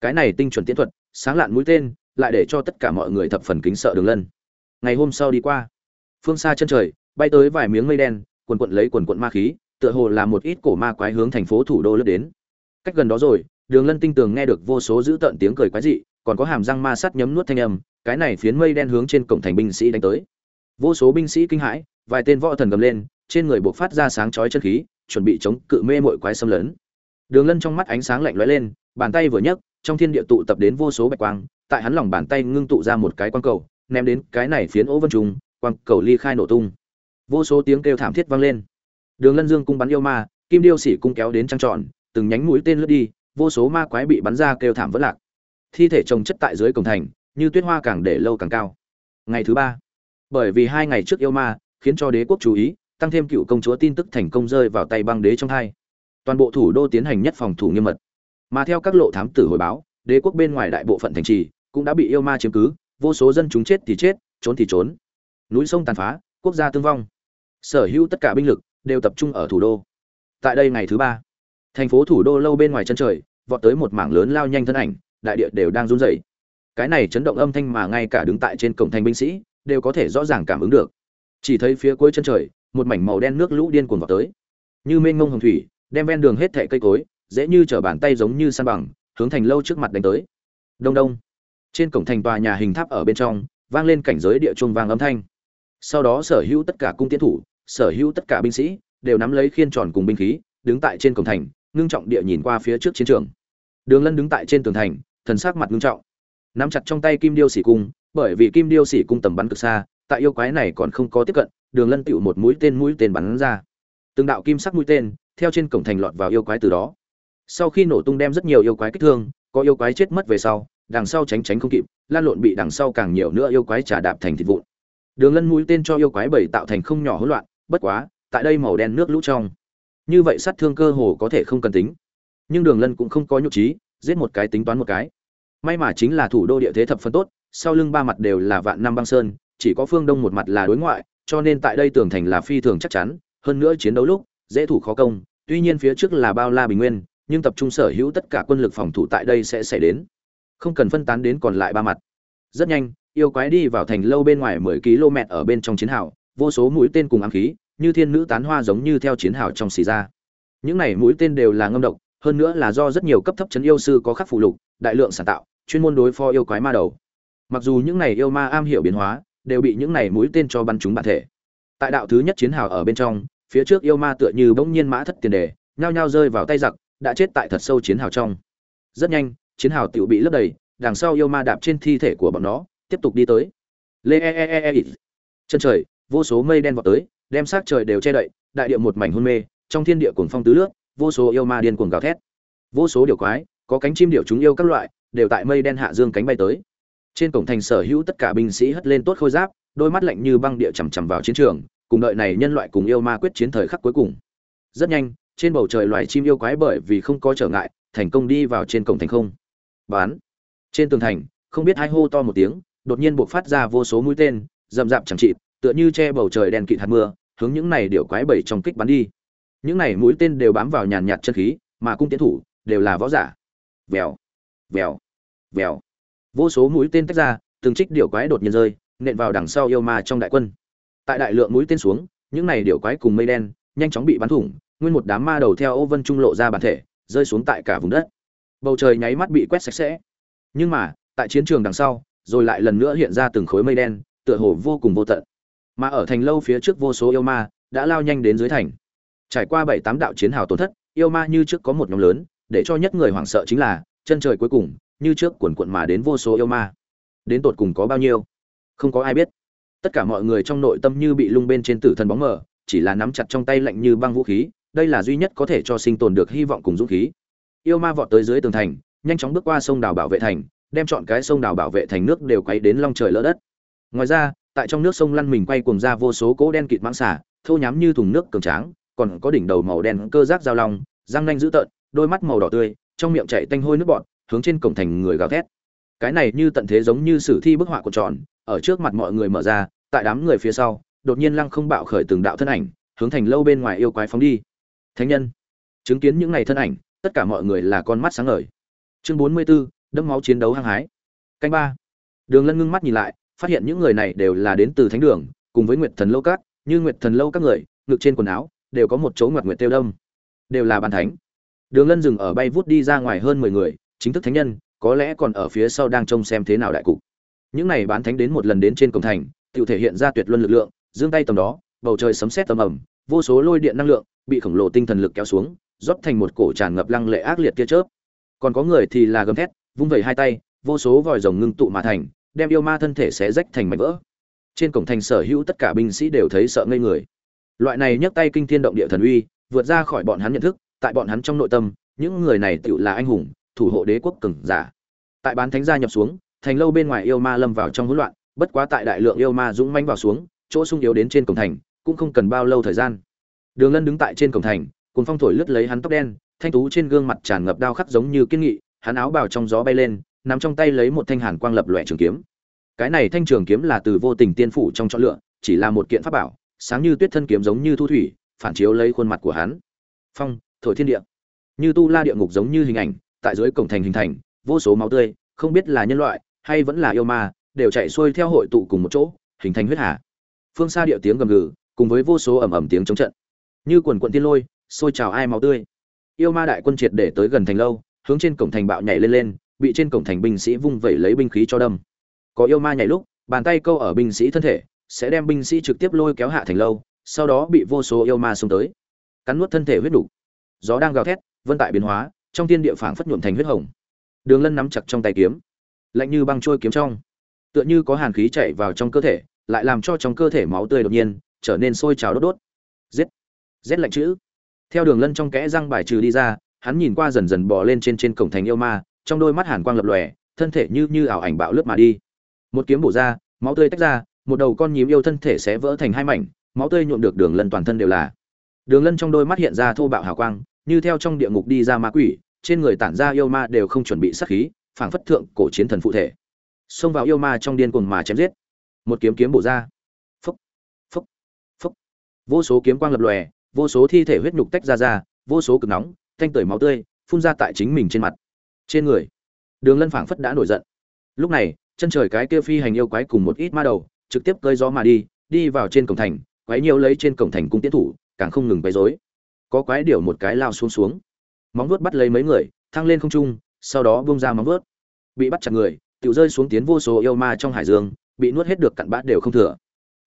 Cái này tinh chuẩn tiến thuật, sáng lạn mũi tên, lại để cho tất cả mọi người thập phần kính sợ đường lân. Ngày hôm sau đi qua, phương xa chân trời, bay tới vài miếng mây đen, quần quận lấy quần quận ma khí, tựa hồ là một ít cổ ma quái hướng thành phố thủ đô lướt đến. Cách gần đó rồi, đường lân tinh tường nghe được vô số dữ tợn tiếng cười quái dị, còn có hàm răng ma sắt nhấm nuốt thanh âm, cái này phiến mây đen hướng trên cổng thành binh sĩ đánh tới vô số binh sĩ kinh hãi, vài tên võ thần gầm lên, trên người buộc phát ra sáng chói chân khí, chuẩn bị chống cự mê mội quái xâm lấn. Đường lân trong mắt ánh sáng lạnh lóe lên, bàn tay vừa nhấc, trong thiên địa tụ tập đến vô số bạch quang, tại hắn lòng bàn tay ngưng tụ ra một cái quang cầu, ném đến cái này phiến ố vân trùng, quang cầu ly khai nổ tung. Vô số tiếng kêu thảm thiết vang lên. Đường lân dương cung bắn yêu ma, kim điêu sỉ cung kéo đến trăng tròn, từng nhánh mũi tên lướt đi, vô số ma quái bị bắn ra kêu thảm vỡ lạc. Thi thể trồng chất tại dưới cổng thành, như tuyết hoa càng để lâu càng cao. Ngày thứ ba bởi vì hai ngày trước yêu ma khiến cho đế quốc chú ý, tăng thêm cựu công chúa tin tức thành công rơi vào tay băng đế trong hai. Toàn bộ thủ đô tiến hành nhất phòng thủ nghiêm mật. Mà theo các lộ thám tử hồi báo, đế quốc bên ngoài đại bộ phận thành trì cũng đã bị yêu ma chiếm cứ, vô số dân chúng chết thì chết, trốn thì trốn. Núi sông tàn phá, quốc gia tương vong. Sở hữu tất cả binh lực đều tập trung ở thủ đô. Tại đây ngày thứ ba, thành phố thủ đô lâu bên ngoài chân trời, vọt tới một mảng lớn lao nhanh thân ảnh, đại địa đều đang run rẩy. Cái này chấn động âm thanh mà ngay cả đứng tại trên cổng thành binh sĩ đều có thể rõ ràng cảm ứng được. Chỉ thấy phía cuối chân trời, một mảnh màu đen nước lũ điên cuồng vào tới. Như mênh mông hồng thủy, đem ven đường hết thảy cây cối, dễ như trở bàn tay giống như san bằng, hướng thành lâu trước mặt đánh tới. Đông đông. Trên cổng thành tòa nhà hình tháp ở bên trong, vang lên cảnh giới địa chuông vang âm thanh. Sau đó sở hữu tất cả cung tiến thủ, sở hữu tất cả binh sĩ, đều nắm lấy khiên tròn cùng binh khí, đứng tại trên cổng thành, ngưng trọng địa nhìn qua phía trước chiến trường. Đường lân đứng tại trên tường thành, thần sắc mặt ngưng trọng nắm chặt trong tay kim điêu xỉ cung, bởi vì kim điêu xỉ cung tầm bắn cực xa, tại yêu quái này còn không có tiếp cận, đường lân tựu một mũi tên mũi tên bắn ra. Từng đạo kim sắc mũi tên, theo trên cổng thành lọt vào yêu quái từ đó. Sau khi nổ tung đem rất nhiều yêu quái kích thương, có yêu quái chết mất về sau, đằng sau tránh tránh không kịp, lan lộn bị đằng sau càng nhiều nữa yêu quái trả đạp thành thịt vụn. Đường lân mũi tên cho yêu quái bảy tạo thành không nhỏ hỗn loạn, bất quá, tại đây màu đen nước lũ trong. Như vậy sát thương cơ hồ có thể không cần tính. Nhưng đường lân cũng không có nhục trí, giết một cái tính toán một cái may mà chính là thủ đô địa thế thập phân tốt, sau lưng ba mặt đều là vạn năm băng sơn, chỉ có phương đông một mặt là đối ngoại, cho nên tại đây tường thành là phi thường chắc chắn, hơn nữa chiến đấu lúc, dễ thủ khó công, tuy nhiên phía trước là bao la bình nguyên, nhưng tập trung sở hữu tất cả quân lực phòng thủ tại đây sẽ xảy đến. Không cần phân tán đến còn lại ba mặt. Rất nhanh, yêu quái đi vào thành lâu bên ngoài mười km ở bên trong chiến hào, vô số mũi tên cùng ám khí, như thiên nữ tán hoa giống như theo chiến hào trong xì ra. Những này mũi tên đều là ngâm độc, hơn nữa là do rất nhiều cấp thấp chấn yêu sư có khắc phụ lục, đại lượng sản tạo chuyên môn đối phó yêu quái ma đầu. Mặc dù những này yêu ma am hiểu biến hóa, đều bị những này mũi tên cho bắn trúng bản thể. Tại đạo thứ nhất chiến hào ở bên trong, phía trước yêu ma tựa như bỗng nhiên mã thất tiền đề, nhao nhao rơi vào tay giặc, đã chết tại thật sâu chiến hào trong. Rất nhanh, chiến hào tiểu bị lấp đầy, đằng sau yêu ma đạp trên thi thể của bọn nó, tiếp tục đi tới. Lê e e e e, e. chân trời, vô số mây đen vọt tới, đem sát trời đều che đậy, đại địa một mảnh hôn mê, trong thiên địa cuồng phong tứ lướt vô số yêu ma điên cuồng gào thét. Vô số điều quái, có cánh chim điệu chúng yêu các loại đều tại mây đen hạ dương cánh bay tới. Trên cổng thành sở hữu tất cả binh sĩ hất lên tốt khôi giáp, đôi mắt lạnh như băng địa chằm chằm vào chiến trường, cùng đợi này nhân loại cùng yêu ma quyết chiến thời khắc cuối cùng. Rất nhanh, trên bầu trời loài chim yêu quái bởi vì không có trở ngại, thành công đi vào trên cổng thành không. Bán. Trên tường thành, không biết hai hô to một tiếng, đột nhiên buộc phát ra vô số mũi tên, rậm rạp chẳng chịt, tựa như che bầu trời đen kịt hạt mưa, hướng những này điệu quái bảy trong kích bắn đi. Những này mũi tên đều bám vào nhàn nhạt chân khí, mà cung tiến thủ đều là võ giả. Vèo vèo vèo. Vô số mũi tên tách ra, từng trích điệu quái đột nhiên rơi, nện vào đằng sau yêu ma trong đại quân. Tại đại lượng mũi tên xuống, những này điệu quái cùng mây đen, nhanh chóng bị bắn thủng, nguyên một đám ma đầu theo ô vân trung lộ ra bản thể, rơi xuống tại cả vùng đất. Bầu trời nháy mắt bị quét sạch sẽ. Nhưng mà, tại chiến trường đằng sau, rồi lại lần nữa hiện ra từng khối mây đen, tựa hồ vô cùng vô tận. Mà ở thành lâu phía trước vô số yêu ma, đã lao nhanh đến dưới thành. Trải qua bảy tám đạo chiến hào tổn thất, yêu ma như trước có một nhóm lớn, để cho nhất người hoảng sợ chính là chân trời cuối cùng, như trước cuồn cuộn mà đến vô số yêu ma. Đến tột cùng có bao nhiêu? Không có ai biết. Tất cả mọi người trong nội tâm như bị lung bên trên tử thần bóng mờ, chỉ là nắm chặt trong tay lạnh như băng vũ khí, đây là duy nhất có thể cho sinh tồn được hy vọng cùng dũng khí. Yêu ma vọt tới dưới tường thành, nhanh chóng bước qua sông đào bảo vệ thành, đem chọn cái sông đào bảo vệ thành nước đều quay đến long trời lỡ đất. Ngoài ra, tại trong nước sông lăn mình quay cuồng ra vô số cỗ đen kịt mãng xả thô nhám như thùng nước cường tráng, còn có đỉnh đầu màu đen cơ giác giao long, răng nanh dữ tợn, đôi mắt màu đỏ tươi trong miệng chảy tanh hôi nước bọt hướng trên cổng thành người gào thét. Cái này như tận thế giống như sử thi bức họa của tròn ở trước mặt mọi người mở ra tại đám người phía sau đột nhiên lăng không bạo khởi từng đạo thân ảnh hướng thành lâu bên ngoài yêu quái phóng đi. Thánh nhân chứng kiến những ngày thân ảnh tất cả mọi người là con mắt sáng ngời. Chương bốn mươi 44, đẫm máu chiến đấu hăng hái. Canh ba. Đường lân ngưng mắt nhìn lại phát hiện những người này đều là đến từ thánh đường cùng với nguyệt thần lâu các như nguyệt thần lâu các người ngực trên quần áo đều có một chỗ ngoặt nguyệt tiêu đông. Đều là bàn thánh đường lân dừng ở bay vút đi ra ngoài hơn mười người, chính thức thánh nhân, có lẽ còn ở phía sau đang trông xem thế nào đại cục. Những này bán thánh đến một lần đến trên cổng thành tự thể hiện ra tuyệt luân lực lượng, giương tay tầm đó, bầu trời sấm sét tầm ẩm vô số lôi điện năng lượng bị khổng lồ tinh thần lực kéo xuống, rót thành một cổ tràn ngập lăng lệ ác liệt tia chớp. Còn có người thì là gầm thét, vung vẩy hai tay, vô số vòi rồng ngưng tụ mà thành, đem yêu ma thân thể xé rách thành mảnh vỡ. Trên cổng thành sở hữu tất cả binh sĩ đều thấy sợ ngây người. Loại này nhấc tay kinh thiên động địa thần uy, vượt ra khỏi bọn hắn nhận thức tại bọn hắn trong nội tâm, những người này tựu là anh hùng, thủ hộ đế quốc cường giả. Tại bán thánh gia nhập xuống, thành lâu bên ngoài yêu ma lâm vào trong hỗn loạn, bất quá tại đại lượng yêu ma dũng manh vào xuống, chỗ sung yếu đến trên cổng thành, cũng không cần bao lâu thời gian. Đường lân đứng tại trên cổng thành cùng phong thổi lướt lấy hắn tóc đen, thanh tú trên gương mặt tràn ngập đao khắc giống như kiên nghị, hắn áo bào trong gió bay lên nằm trong tay lấy một thanh hàn quang lập lòe trường kiếm. Cái này thanh trường kiếm là từ vô tình tiên phủ trong chọn lựa, chỉ là một kiện pháp bảo, sáng như tuyết thân kiếm giống như thu thủy, phản chiếu lấy khuôn mặt của hắn. Phong thổi thiên địa. Như tu la địa ngục giống như hình ảnh, tại dưới cổng thành hình thành, vô số máu tươi, không biết là nhân loại, hay vẫn là yêu ma, đều chạy xuôi theo hội tụ cùng một chỗ, hình thành huyết hà. Phương xa địa tiếng gầm gừ, cùng với vô số ầm ầm tiếng chống trận. Như quần quận tiên lôi, xôi trào ai máu tươi. Yêu ma đại quân triệt để tới gần thành lâu, hướng trên cổng thành bạo nhảy lên lên, bị trên cổng thành binh sĩ vung vẩy lấy binh khí cho đâm. Có yêu ma nhảy lúc, bàn tay câu ở binh sĩ thân thể, sẽ đem binh sĩ trực tiếp lôi kéo hạ thành lâu, sau đó bị vô số yêu ma xông tới. Cắn nuốt thân thể huyết đủ gió đang gào thét, vân tại biến hóa, trong thiên địa phảng phất nhuộm thành huyết hồng. Đường lân nắm chặt trong tay kiếm, lạnh như băng trôi kiếm trong, tựa như có hàn khí chạy vào trong cơ thể, lại làm cho trong cơ thể máu tươi đột nhiên trở nên sôi trào đốt đốt. Giết giết lạnh chữ. Theo đường lân trong kẽ răng bài trừ đi ra, hắn nhìn qua dần dần bò lên trên trên cổng thành yêu ma, trong đôi mắt hàn quang lập lòe, thân thể như như ảo ảnh bạo lướt mà đi. Một kiếm bổ ra, máu tươi tách ra, một đầu con nhím yêu thân thể sẽ vỡ thành hai mảnh, máu tươi nhuộm được đường lân toàn thân đều là. Đường lân trong đôi mắt hiện ra thô bạo hào quang như theo trong địa ngục đi ra ma quỷ, trên người tản ra yêu ma đều không chuẩn bị sát khí, phảng phất thượng cổ chiến thần phụ thể. Xông vào yêu ma trong điên cuồng mà chém giết. Một kiếm kiếm bổ ra. Phúc phúc phúc. Vô số kiếm quang lập lòe, vô số thi thể huyết nhục tách ra ra, vô số cực nóng, thanh tẩy máu tươi, phun ra tại chính mình trên mặt. Trên người, đường lân phảng phất đã nổi giận. Lúc này, chân trời cái kia phi hành yêu quái cùng một ít ma đầu, trực tiếp cơi gió mà đi đi vào trên cổng thành quái nhiều lấy trên cổng thành cung tiến thủ, càng không ngừng quấy rối có quái điểu một cái lao xuống xuống. Móng vuốt bắt lấy mấy người, thăng lên không trung, sau đó bung ra móng vuốt. Bị bắt chặt người tự rơi xuống tiến vô số yêu ma trong hải dương, bị nuốt hết được cặn bát đều không thừa.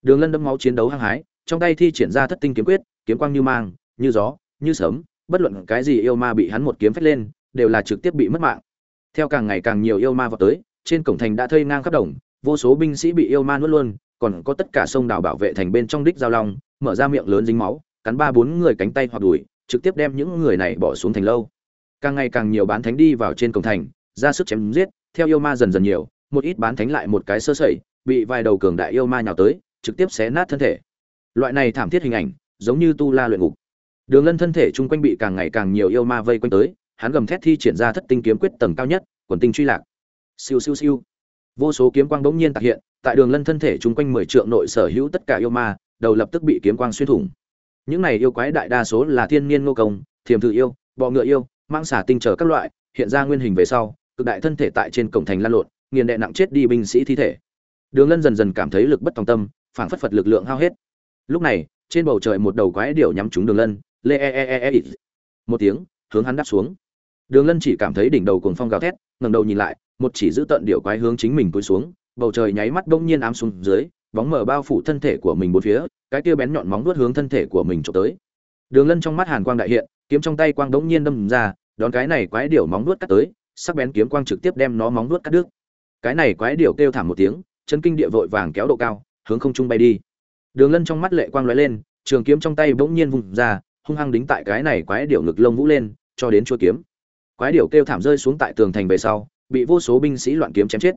Đường lân đâm máu chiến đấu hăng hái, trong tay thi triển ra thất tinh kiếm quyết, kiếm quang như mang, như gió, như sấm, bất luận cái gì yêu ma bị hắn một kiếm phách lên, đều là trực tiếp bị mất mạng. Theo càng ngày càng nhiều yêu ma vào tới, trên cổng thành đã thây ngang khắp đồng, vô số binh sĩ bị yêu ma nuốt luôn, còn có tất cả sông đảo bảo vệ thành bên trong đích giao long, mở ra miệng lớn dính máu cắn ba bốn người cánh tay hoặc đùi, trực tiếp đem những người này bỏ xuống thành lâu. Càng ngày càng nhiều bán thánh đi vào trên cổng thành, ra sức chém giết, theo yêu ma dần dần nhiều, một ít bán thánh lại một cái sơ sẩy, bị vài đầu cường đại yêu ma nhào tới, trực tiếp xé nát thân thể. Loại này thảm thiết hình ảnh, giống như tu la luyện ngục. Đường lân thân thể chung quanh bị càng ngày càng nhiều yêu ma vây quanh tới, hắn gầm thét thi triển ra thất tinh kiếm quyết tầng cao nhất, quần tinh truy lạc. Siêu siêu siêu. Vô số kiếm quang bỗng nhiên tạc hiện, tại đường lân thân thể chung quanh mười trượng nội sở hữu tất cả yêu ma, đầu lập tức bị kiếm quang xuyên thủng những này yêu quái đại đa số là thiên niên ngô công, thiềm thự yêu, bọ ngựa yêu mang xả tinh trở các loại, hiện ra nguyên hình về sau, cực đại thân thể tại trên cổng thành lan lộn, nghiền đệ nặng chết đi binh sĩ thi thể. Đường lân dần dần cảm thấy lực bất tòng tâm, phảng phất phật lực lượng hao hết. Lúc này, trên bầu trời một đầu quái điểu nhắm trúng đường lân lê e, e e e e một tiếng, hướng hắn đáp xuống. Đường lân chỉ cảm thấy đỉnh đầu cuồng phong gào thét, ngẩng đầu nhìn lại, một chỉ giữ tận điểu quái hướng chính mình cúi xuống, bầu trời nháy mắt bỗng nhiên ám xuống dưới bóng mờ bao phủ thân thể của mình bốn phía, cái kia bén nhọn móng vuốt hướng thân thể của mình chụp tới. Đường lân trong mắt hàn quang đại hiện, kiếm trong tay quang đống nhiên đâm ra, đón cái này quái điểu móng vuốt cắt tới, sắc bén kiếm quang trực tiếp đem nó móng vuốt cắt đứt. Cái này quái điểu kêu thảm một tiếng, chân kinh địa vội vàng kéo độ cao, hướng không trung bay đi. Đường lân trong mắt lệ quang lóe lên, trường kiếm trong tay bỗng nhiên vùng ra, hung hăng đính tại cái này quái điểu ngực lông vũ lên, cho đến chua kiếm. Quái điểu kêu thảm rơi xuống tại tường thành về sau, bị vô số binh sĩ loạn kiếm chém chết.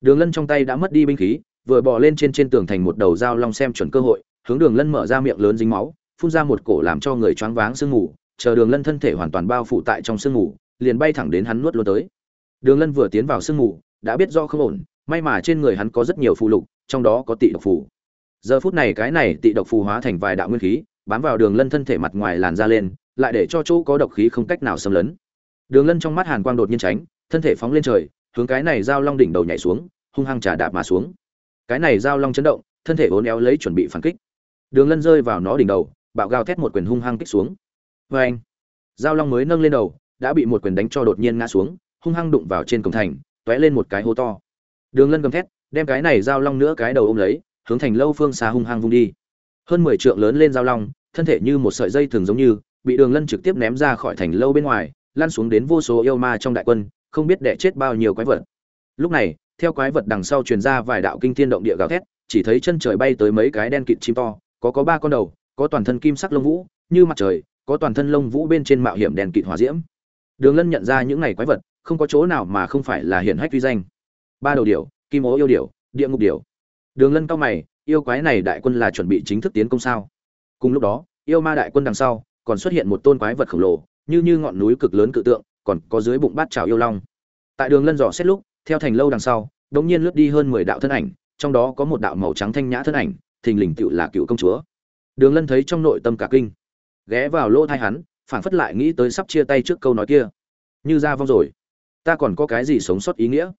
Đường lân trong tay đã mất đi binh khí vừa bò lên trên trên tường thành một đầu dao long xem chuẩn cơ hội, hướng đường lân mở ra miệng lớn dính máu, phun ra một cổ làm cho người choáng váng sương ngủ chờ đường lân thân thể hoàn toàn bao phủ tại trong sương ngủ liền bay thẳng đến hắn nuốt luôn tới. Đường lân vừa tiến vào sương ngủ đã biết do không ổn, may mà trên người hắn có rất nhiều phù lục, trong đó có tị độc phù. Giờ phút này cái này tị độc phù hóa thành vài đạo nguyên khí, bám vào đường lân thân thể mặt ngoài làn ra lên, lại để cho chỗ có độc khí không cách nào xâm lấn. Đường lân trong mắt hàn quang đột nhiên tránh, thân thể phóng lên trời, hướng cái này giao long đỉnh đầu nhảy xuống, hung hăng trà đạp mà xuống cái này giao long chấn động, thân thể uốn éo lấy chuẩn bị phản kích. Đường lân rơi vào nó đỉnh đầu, bạo gào thét một quyền hung hăng kích xuống. Vê anh, giao long mới nâng lên đầu, đã bị một quyền đánh cho đột nhiên ngã xuống, hung hăng đụng vào trên cổng thành t lên một cái hố to. Đường lân gầm thét, đem cái này giao long nữa cái đầu ôm lấy, hướng thành lâu phương xa hung hăng vung đi. Hơn mười trượng lớn lên giao long, thân thể như một sợi dây thường giống như, bị đường lân trực tiếp ném ra khỏi thành lâu bên ngoài lan xuống đến vô số yêu ma trong đại quân, không biết đẻ chết bao nhiêu quái vật. Lúc này theo quái vật đằng sau truyền ra vài đạo kinh thiên động địa gào thét, chỉ thấy chân trời bay tới mấy cái đen kịt chim to, có có ba con đầu, có toàn thân kim sắc lông vũ, như mặt trời, có toàn thân lông vũ bên trên mạo hiểm đèn kịt hỏa diễm. Đường lân nhận ra những này quái vật, không có chỗ nào mà không phải là hiển hách uy danh. Ba đầu điểu, kim ố yêu điểu, địa ngục điểu. Đường lân cao mày, yêu quái này đại quân là chuẩn bị chính thức tiến công sao? Cùng lúc đó, yêu ma đại quân đằng sau, còn xuất hiện một tôn quái vật khổng lồ, như như ngọn núi cực lớn cự tượng, còn có dưới bụng bát trào yêu long. Tại đường lân dò xét lúc theo thành lâu đằng sau, đống nhiên lướt đi hơn mười đạo thân ảnh, trong đó có một đạo màu trắng thanh nhã thân ảnh, thình lình cựu là cựu công chúa. Đường lân thấy trong nội tâm cả kinh, ghé vào lỗ thai hắn, phảng phất lại nghĩ tới sắp chia tay trước câu nói kia. Như ra vong rồi, ta còn có cái gì sống sót ý nghĩa?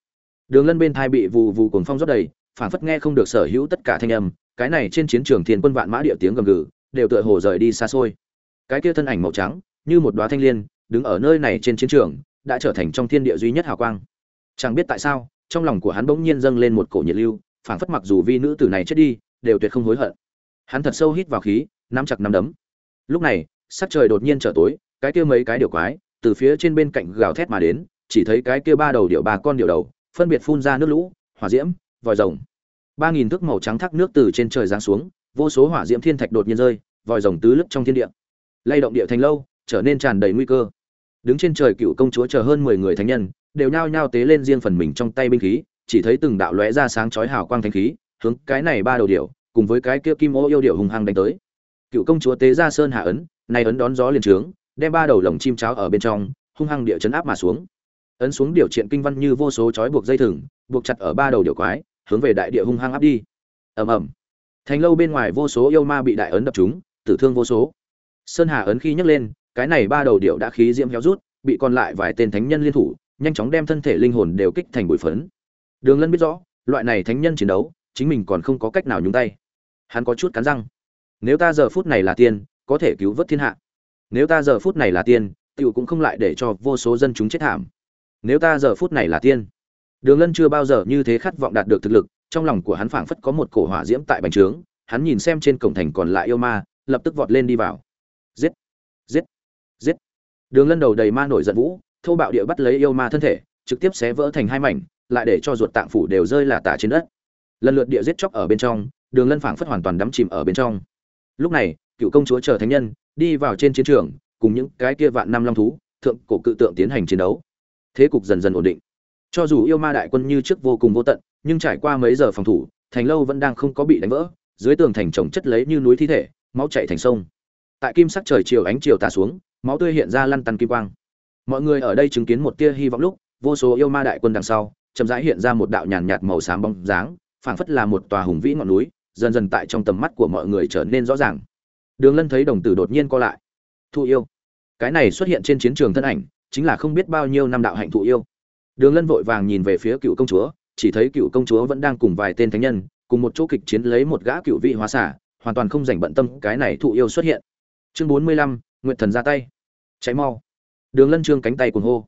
Đường lân bên thai bị vù vù cồn phong rót đầy, phảng phất nghe không được sở hữu tất cả thanh âm, cái này trên chiến trường thiên quân vạn mã địa tiếng gầm gừ, đều tựa hồ rời đi xa xôi. Cái kia thân ảnh màu trắng, như một đóa thanh liên, đứng ở nơi này trên chiến trường, đã trở thành trong thiên địa duy nhất hào quang chẳng biết tại sao, trong lòng của hắn bỗng nhiên dâng lên một cổ nhiệt lưu, phảng phất mặc dù vi nữ tử này chết đi, đều tuyệt không hối hận. Hắn thật sâu hít vào khí, nắm chặt nắm đấm. Lúc này, sắc trời đột nhiên trở tối, cái kia mấy cái điều quái, từ phía trên bên cạnh gào thét mà đến, chỉ thấy cái kia ba đầu điệu ba con điệu đầu, phân biệt phun ra nước lũ, hỏa diễm, vòi rồng. Ba nghìn thước màu trắng thác nước từ trên trời giáng xuống, vô số hỏa diễm thiên thạch đột nhiên rơi, vòi rồng tứ lấp trong thiên địa. Lay động địa thành lâu, trở nên tràn đầy nguy cơ. Đứng trên trời cựu công chúa chờ hơn mười người thánh nhân đều nhao nhao tế lên riêng phần mình trong tay binh khí, chỉ thấy từng đạo lóe ra sáng chói hào quang thánh khí, hướng cái này ba đầu điểu, cùng với cái kia kim ô yêu điểu hùng hăng đánh tới. Cựu công chúa tế ra sơn hạ ấn, này ấn đón gió liền trướng, đem ba đầu lồng chim cháo ở bên trong, hung hăng địa chấn áp mà xuống. Ấn xuống điều triện kinh văn như vô số chói buộc dây thừng, buộc chặt ở ba đầu điểu quái, hướng về đại địa hung hăng áp đi. Ầm ầm. Thành lâu bên ngoài vô số yêu ma bị đại ấn đập trúng, tử thương vô số. Sơn hà ấn khi nhấc lên, cái này ba đầu điểu đã khí diễm héo rút, bị còn lại vài tên thánh nhân liên thủ nhanh chóng đem thân thể linh hồn đều kích thành bụi phấn. Đường lân biết rõ, loại này thánh nhân chiến đấu, chính mình còn không có cách nào nhúng tay. Hắn có chút cắn răng. Nếu ta giờ phút này là tiên, có thể cứu vớt thiên hạ. Nếu ta giờ phút này là tiên tựu cũng không lại để cho vô số dân chúng chết thảm. Nếu ta giờ phút này là tiên, đường lân chưa bao giờ như thế khát vọng đạt được thực lực, trong lòng của hắn phảng phất có một cổ hỏa diễm tại bành trướng, hắn nhìn xem trên cổng thành còn lại yêu ma, lập tức vọt lên đi vào. Giết! Giết! Giết! Đường lân đầu đầy ma nổi giận vũ thô bạo địa bắt lấy yêu ma thân thể, trực tiếp xé vỡ thành hai mảnh, lại để cho ruột tạng phủ đều rơi là tả trên đất. Lần lượt địa giết chóc ở bên trong, đường lân phảng phất hoàn toàn đắm chìm ở bên trong. Lúc này, cựu công chúa chờ thánh nhân, đi vào trên chiến trường, cùng những cái kia vạn năm long thú, thượng cổ cự tượng tiến hành chiến đấu. Thế cục dần dần ổn định. Cho dù yêu ma đại quân như trước vô cùng vô tận, nhưng trải qua mấy giờ phòng thủ, thành lâu vẫn đang không có bị đánh vỡ, dưới tường thành trồng chất lấy như núi thi thể, máu chảy thành sông. Tại kim sắc trời chiều ánh chiều tà xuống, máu tươi hiện ra lăn tăn kim quang mọi người ở đây chứng kiến một tia hy vọng lúc, vô số yêu ma đại quân đằng sau, chậm rãi hiện ra một đạo nhàn nhạt màu xám bóng dáng, phảng phất là một tòa hùng vĩ ngọn núi, dần dần tại trong tầm mắt của mọi người trở nên rõ ràng. Đường lân thấy đồng tử đột nhiên co lại. Thụ yêu. Cái này xuất hiện trên chiến trường thân ảnh, chính là không biết bao nhiêu năm đạo hạnh thụ yêu. Đường lân vội vàng nhìn về phía cựu công chúa, chỉ thấy cựu công chúa vẫn đang cùng vài tên thánh nhân, cùng một chỗ kịch chiến lấy một gã cựu vị hóa xả hoàn toàn không dành bận tâm cái này thụ yêu xuất hiện. Chương bốn mươi lăm nguyện thần ra tay. Cháy mau đường lân trương cánh tay cuồng hô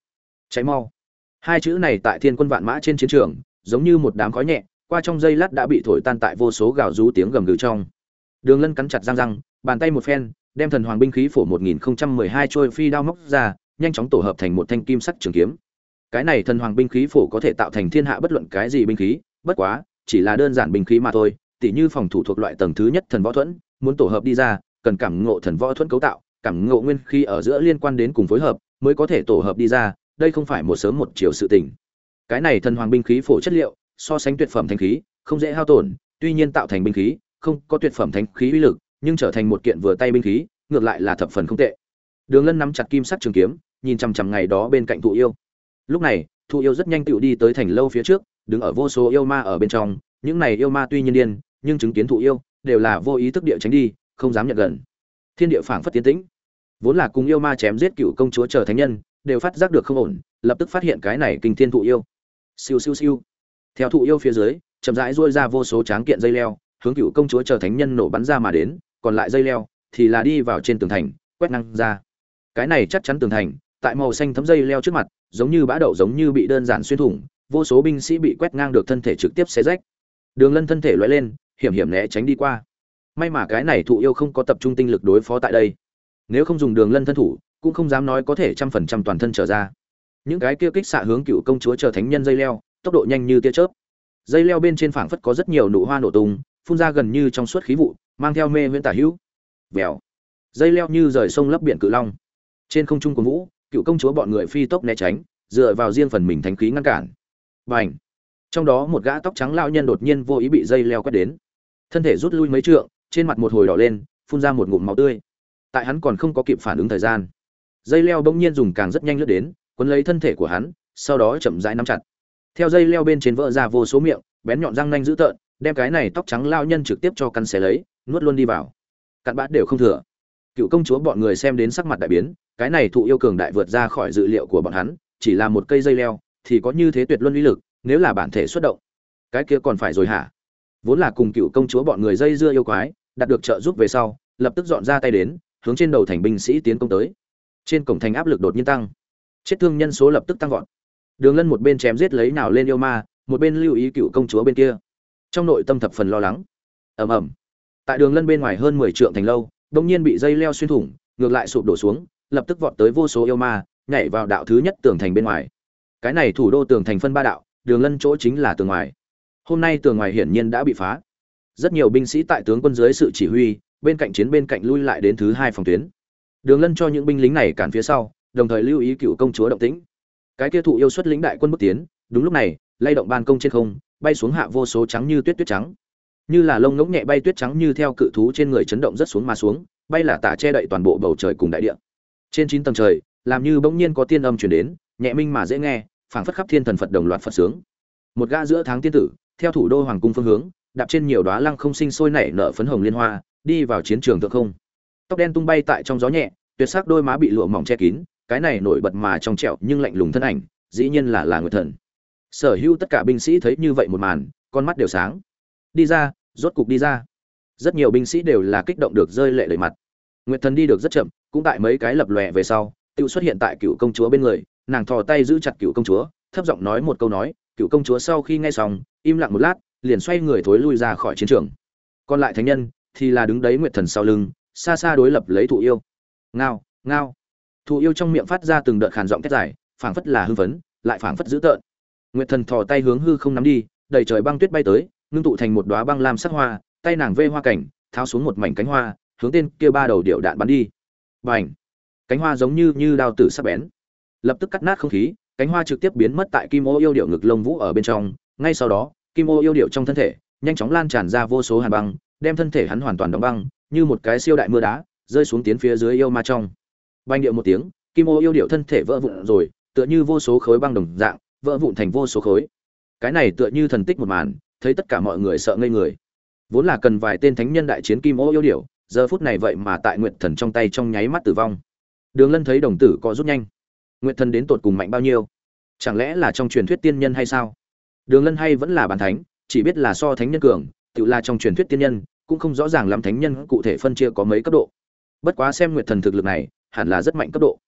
cháy mau. Hai chữ này tại thiên quân vạn mã trên chiến trường, giống như một đám khói nhẹ, qua trong giây lát đã bị thổi tan tại vô số gào rú tiếng gầm gừ trong. Đường lân cắn chặt răng răng, bàn tay một phen, đem thần hoàng binh khí phổ 1012 trôi phi đao móc ra, nhanh chóng tổ hợp thành một thanh kim sắc trường kiếm. Cái này thần hoàng binh khí phổ có thể tạo thành thiên hạ bất luận cái gì binh khí, bất quá, chỉ là đơn giản binh khí mà thôi, tỉ như phòng thủ thuộc loại tầng thứ nhất thần võ thuẫn, muốn tổ hợp đi ra, cần cảm ngộ thần võ thuẫn cấu tạo, cảm ngộ nguyên khí ở giữa liên quan đến cùng phối hợp mới có thể tổ hợp đi ra, đây không phải một sớm một chiều sự tình. Cái này thần hoàng binh khí phổ chất liệu, so sánh tuyệt phẩm thanh khí, không dễ hao tổn, tuy nhiên tạo thành binh khí, không có tuyệt phẩm thanh khí uy lực, nhưng trở thành một kiện vừa tay binh khí, ngược lại là thập phần không tệ. Đường lân nắm chặt kim sắt trường kiếm, nhìn chằm chằm ngày đó bên cạnh thụ yêu. Lúc này, thụ yêu rất nhanh tựu đi tới thành lâu phía trước, đứng ở vô số yêu ma ở bên trong, những này yêu ma tuy nhiên điên, nhưng chứng kiến thụ yêu, đều là vô ý thức địa tránh đi, không dám nhận gần. Thiên địa phảng phất tiến tĩnh vốn là cùng yêu ma chém giết cựu công chúa chờ thánh nhân, đều phát giác được không ổn, lập tức phát hiện cái này kinh thiên thụ yêu. Siêu siêu siêu. Theo thụ yêu phía dưới, chậm rãi duỗi ra vô số tráng kiện dây leo, hướng cựu công chúa chờ thánh nhân nổ bắn ra mà đến, còn lại dây leo thì là đi vào trên tường thành, quét năng ra. Cái này chắc chắn tường thành, tại màu xanh thấm dây leo trước mặt, giống như bã đậu giống như bị đơn giản xuyên thủng, vô số binh sĩ bị quét ngang được thân thể trực tiếp xé rách. Đường lân thân thể loay lên, hiểm hiểm né tránh đi qua. May mà cái này thụ yêu không có tập trung tinh lực đối phó tại đây nếu không dùng đường lân thân thủ, cũng không dám nói có thể trăm phần trăm toàn thân trở ra. Những cái kia kích xạ hướng cựu công chúa chờ thánh nhân dây leo, tốc độ nhanh như tia chớp. Dây leo bên trên phảng phất có rất nhiều nụ hoa nổ tung, phun ra gần như trong suốt khí vụ, mang theo mê viễn tả hữu. Vèo. Dây leo như rời sông lấp biển cự long. Trên không trung của vũ cựu công chúa bọn người phi tốc né tránh, dựa vào riêng phần mình thánh khí ngăn cản. Và h trong đó một gã tóc trắng lao nhân đột nhiên vô ý bị dây leo quét đến. Thân thể rút lui mấy trượng, trên mặt một hồi đỏ lên, phun ra một ngụm máu tươi tại hắn còn không có kịp phản ứng thời gian. Dây leo bỗng nhiên dùng càng rất nhanh lướt đến, quấn lấy thân thể của hắn, sau đó chậm rãi nắm chặt. Theo dây leo bên trên vỡ ra vô số miệng, bén nhọn răng nanh dữ tợn, đem cái này tóc trắng lao nhân trực tiếp cho căn xé lấy, nuốt luôn đi vào. Cặn bát đều không thừa. Cựu công chúa bọn người xem đến sắc mặt đại biến, cái này thụ yêu cường đại vượt ra khỏi dự liệu của bọn hắn, chỉ là một cây dây leo, thì có như thế tuyệt luân uy lực, nếu là bản thể xuất động, cái kia còn phải rồi hả? Vốn là cùng cựu công chúa bọn người dây dưa yêu quái, đạt được trợ giúp về sau, lập tức dọn ra tay đến hướng trên đầu thành binh sĩ tiến công tới. Trên cổng thành áp lực đột nhiên tăng. Chết thương nhân số lập tức tăng vọt. Đường lân một bên chém giết lấy nào lên yêu ma, một bên lưu ý cựu công chúa bên kia. Trong nội tâm thập phần lo lắng. Ầm ầm. Tại đường lân bên ngoài hơn mười trượng thành lâu đông nhiên bị dây leo xuyên thủng, ngược lại sụp đổ xuống, lập tức vọt tới vô số yêu ma, nhảy vào đạo thứ nhất tường thành bên ngoài. Cái này thủ đô tường thành phân ba đạo, đường lân chỗ chính là tường ngoài. Hôm nay tường ngoài hiển nhiên đã bị phá. Rất nhiều binh sĩ tại tướng quân dưới sự chỉ huy bên cạnh chiến bên cạnh lui lại đến thứ hai phòng tuyến. Đường lân cho những binh lính này cản phía sau, đồng thời lưu ý cựu công chúa động tĩnh. Cái kia thụ yêu xuất lĩnh đại quân bước tiến, đúng lúc này, lay động ban công trên không, bay xuống hạ vô số trắng như tuyết tuyết trắng. Như là lông ngỗng nhẹ bay tuyết trắng như theo cự thú trên người chấn động rất xuống mà xuống, bay là tả che đậy toàn bộ bầu trời cùng đại địa. Trên chín tầng trời, làm như bỗng nhiên có tiên âm truyền đến, nhẹ minh mà dễ nghe, phảng phất khắp thiên thần phật đồng loạt phật sướng. Một gã giữa tháng tiên tử, theo thủ đô hoàng cung phương hướng đạp trên nhiều đóa lăng không sinh sôi nảy nở phấn hồng liên hoa, đi vào chiến trường thượng không. Tóc đen tung bay tại trong gió nhẹ, tuyệt sắc đôi má bị lụa mỏng che kín, cái này nổi bật mà trong trẻo nhưng lạnh lùng thân ảnh, dĩ nhiên là là người thần. Sở hữu tất cả binh sĩ thấy như vậy một màn, con mắt đều sáng. Đi ra, rốt cục đi ra. Rất nhiều binh sĩ đều là kích động được rơi lệ đầy mặt. Nguyệt thần đi được rất chậm, cũng tại mấy cái lập lòe về sau tự xuất hiện tại cựu công chúa bên người, nàng thò tay giữ chặt cựu công chúa, thấp giọng nói một câu nói, cựu công chúa sau khi nghe xong, im lặng một lát liền xoay người thối lui ra khỏi chiến trường. Còn lại thánh nhân thì là đứng đấy nguyệt thần sau lưng, xa xa đối lập lấy thụ yêu. Ngao ngao. Thụ yêu trong miệng phát ra từng đợt khàn giọng kết dài, phảng phất là hưng phấn, lại phảng phất dữ tợn. Nguyệt thần thò tay hướng hư không nắm đi đầy trời băng tuyết bay tới, ngưng tụ thành một đóa băng lam sắc hoa, tay nàng vê hoa cảnh, tháo xuống một mảnh cánh hoa, hướng tên kia ba đầu điệu đạn bắn đi. Bành! Cánh hoa giống như như đao tử sắc bén. Lập tức cắt nát không khí, cánh hoa trực tiếp biến mất tại kim ô yêu điệu ngực lông vũ ở bên trong, ngay sau đó kim ô yêu điệu trong thân thể, nhanh chóng lan tràn ra vô số hàn băng, đem thân thể hắn hoàn toàn đóng băng, như một cái siêu đại mưa đá, rơi xuống tiến phía dưới yêu ma trong. Banh điệu một tiếng, kim ô yêu điệu thân thể vỡ vụn rồi, tựa như vô số khối băng đồng dạng, vỡ vụn thành vô số khối. Cái này tựa như thần tích một màn, thấy tất cả mọi người sợ ngây người. Vốn là cần vài tên thánh nhân đại chiến kim ô yêu điệu, giờ phút này vậy mà tại nguyện thần trong tay trong nháy mắt tử vong. Đường lân thấy đồng tử có rút nhanh. Nguyện thần đến tột cùng mạnh bao nhiêu? Chẳng lẽ là trong truyền thuyết tiên nhân hay sao? Đường lân hay vẫn là bàn thánh, chỉ biết là so thánh nhân cường, tự là trong truyền thuyết tiên nhân, cũng không rõ ràng lắm thánh nhân cụ thể phân chia có mấy cấp độ. Bất quá xem nguyệt thần thực lực này, hẳn là rất mạnh cấp độ.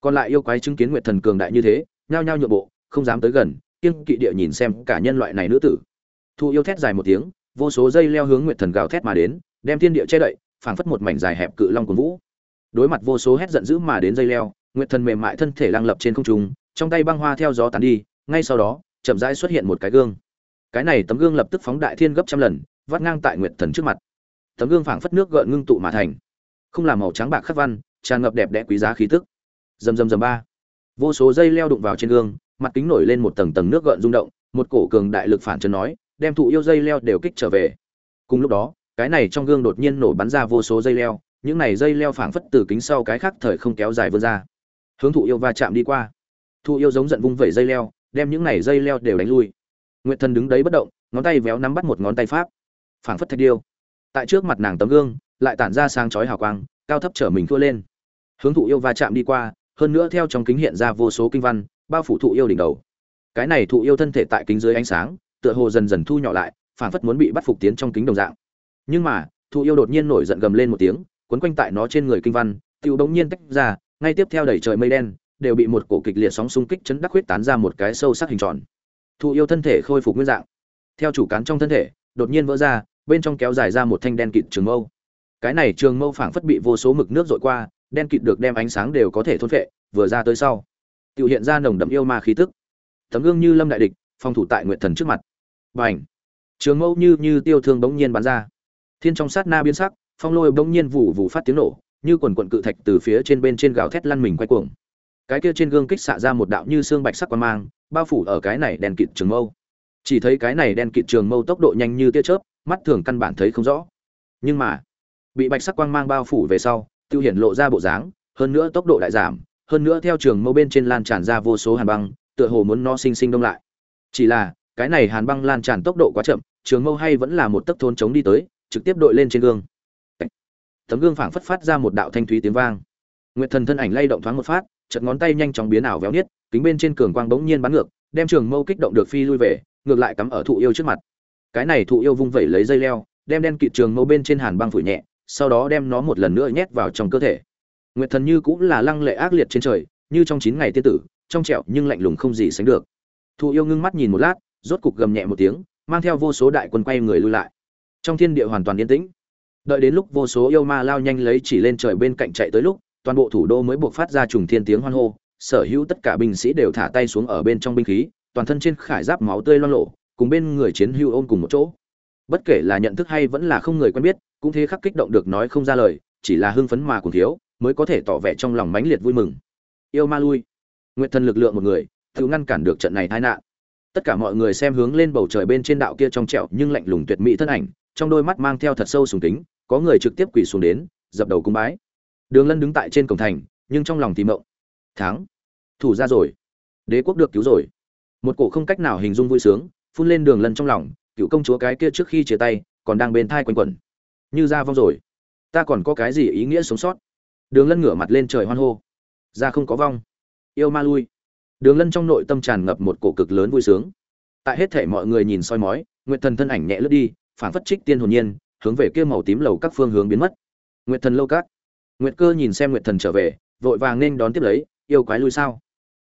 Còn lại yêu quái chứng kiến nguyệt thần cường đại như thế, nhao nhao nhượng bộ, không dám tới gần, kiêng kỵ địa nhìn xem cả nhân loại này nữ tử. Thu yêu thét dài một tiếng, vô số dây leo hướng nguyệt thần gào thét mà đến, đem thiên địa che đậy, phảng phất một mảnh dài hẹp cự long cuồng vũ. Đối mặt vô số hét giận dữ mà đến dây leo, nguyệt thần mềm mại thân thể lăng lập trên không trung, trong tay băng hoa theo gió tán đi, ngay sau đó chậm rãi xuất hiện một cái gương. Cái này tấm gương lập tức phóng đại thiên gấp trăm lần, vắt ngang tại nguyệt thần trước mặt. Tấm gương phảng phất nước gợn ngưng tụ mà thành. Không là màu trắng bạc khắc văn, tràn ngập đẹp đẽ quý giá khí tức. Rầm rầm rầm ba. Vô số dây leo đụng vào trên gương, mặt kính nổi lên một tầng tầng nước gợn rung động, một cổ cường đại lực phản chân nói, đem thụ yêu dây leo đều kích trở về. Cùng lúc đó, cái này trong gương đột nhiên nổ bắn ra vô số dây leo, những này dây leo phảng phất từ kính sau cái khác thời không kéo dài vươn ra. Hướng thụ yêu va chạm đi qua. Thụ yêu giống giận vung vẩy dây leo đem những này dây leo đều đánh lui. Nguyệt thần đứng đấy bất động, ngón tay véo nắm bắt một ngón tay pháp. Phảng phất thạch điêu. Tại trước mặt nàng tấm gương, lại tản ra sáng chói hào quang, cao thấp trở mình thua lên. Hướng thụ yêu va chạm đi qua, hơn nữa theo trong kính hiện ra vô số kinh văn, bao phủ thụ yêu đỉnh đầu. Cái này thụ yêu thân thể tại kính dưới ánh sáng, tựa hồ dần dần thu nhỏ lại, phảng phất muốn bị bắt phục tiến trong kính đồng dạng. Nhưng mà, thụ yêu đột nhiên nổi giận gầm lên một tiếng, quấn quanh tại nó trên người kinh văn, tiêu đống nhiên tách ra, ngay tiếp theo đẩy trời mây đen đều bị một cổ kịch liệt sóng xung kích chấn đắc huyết tán ra một cái sâu sắc hình tròn. Thụ yêu thân thể khôi phục nguyên dạng. Theo chủ cán trong thân thể, đột nhiên vỡ ra, bên trong kéo dài ra một thanh đen kịt trường mâu. Cái này trường mâu phảng phất bị vô số mực nước dội qua, đen kịt được đem ánh sáng đều có thể thôn phệ, vừa ra tới sau tiểu hiện ra nồng đậm yêu ma khí tức. Tấm gương như lâm đại địch, phong thủ tại nguyện thần trước mặt. Bành! trường mâu như như tiêu thương bỗng nhiên bắn ra. Thiên trong sát na biến sắc, phong lôi bỗng nhiên vụ vụ phát tiếng nổ, như quần quần cự thạch từ phía trên bên trên gào thét lăn mình quay cuồng cái kia trên gương kích xạ ra một đạo như xương bạch sắc quang mang, bao phủ ở cái này đèn kịt trường mâu. Chỉ thấy cái này đen kịt trường mâu tốc độ nhanh như tia chớp, mắt thường căn bản thấy không rõ. Nhưng mà, bị bạch sắc quang mang bao phủ về sau, tiêu hiển lộ ra bộ dáng, hơn nữa tốc độ đại giảm, hơn nữa theo trường mâu bên trên lan tràn ra vô số hàn băng, tựa hồ muốn nó sinh sinh đông lại. Chỉ là, cái này hàn băng lan tràn tốc độ quá chậm, trường mâu hay vẫn là một tấc thôn chống đi tới, trực tiếp đội lên trên gương. Tấm gương phảng phất phát ra một đạo thanh thúy tiếng vang nguyệt thần thân ảnh lay động thoáng một phát, chợt ngón tay nhanh chóng biến ảo véo niết, kính bên trên cường quang bỗng nhiên bắn ngược, đem trường mâu kích động được phi lui về, ngược lại cắm ở thụ yêu trước mặt. Cái này thụ yêu vung vẩy lấy dây leo, đem đen kịt trường mâu bên trên hàn băng phủi nhẹ, sau đó đem nó một lần nữa nhét vào trong cơ thể. Nguyệt thần như cũng là lăng lệ ác liệt trên trời, như trong chín ngày tiên tử, trong trẻo nhưng lạnh lùng không gì sánh được. Thụ yêu ngưng mắt nhìn một lát, rốt cục gầm nhẹ một tiếng, mang theo vô số đại quân quay người lui lại. Trong thiên địa hoàn toàn yên tĩnh. Đợi đến lúc vô số yêu ma lao nhanh lấy chỉ lên trời bên cạnh chạy tới lúc toàn bộ thủ đô mới buộc phát ra trùng thiên tiếng hoan hô, sở hữu tất cả binh sĩ đều thả tay xuống ở bên trong binh khí, toàn thân trên khải giáp máu tươi loang lộ cùng bên người chiến hưu ôm cùng một chỗ. Bất kể là nhận thức hay vẫn là không người quen biết, cũng thế khắc kích động được nói không ra lời, chỉ là hưng phấn mà cùng thiếu, mới có thể tỏ vẻ trong lòng mãnh liệt vui mừng. Yêu ma lui. Nguyện thần lực lượng một người, tự ngăn cản được trận này tai nạn. Tất cả mọi người xem hướng lên bầu trời bên trên đạo kia trong trẹo nhưng lạnh lùng tuyệt mỹ thân ảnh, trong đôi mắt mang theo thật sâu sùng kính, có người trực tiếp quỳ xuống đến, dập đầu cung bái đường lân đứng tại trên cổng thành, nhưng trong lòng thì mộng. Thắng. Thủ ra rồi. Đế quốc được cứu rồi. Một cổ không cách nào hình dung vui sướng, phun lên đường lân trong lòng, cựu công chúa cái kia trước khi chia tay, còn đang bên thai quanh quẩn. Như ra vong rồi. Ta còn có cái gì ý nghĩa sống sót? Đường lân ngửa mặt lên trời hoan hô. Ra không có vong. Yêu ma lui. Đường lân trong nội tâm tràn ngập một cổ cực lớn vui sướng. Tại hết thể mọi người nhìn soi mói, nguyệt thần thân ảnh nhẹ lướt đi, phản phất trích tiên hồn nhiên, hướng về kia màu tím lầu các phương hướng biến mất. Nguyệt thần lâu các nguyệt cơ nhìn xem nguyệt thần trở về, vội vàng nên đón tiếp lấy, yêu quái lui sao?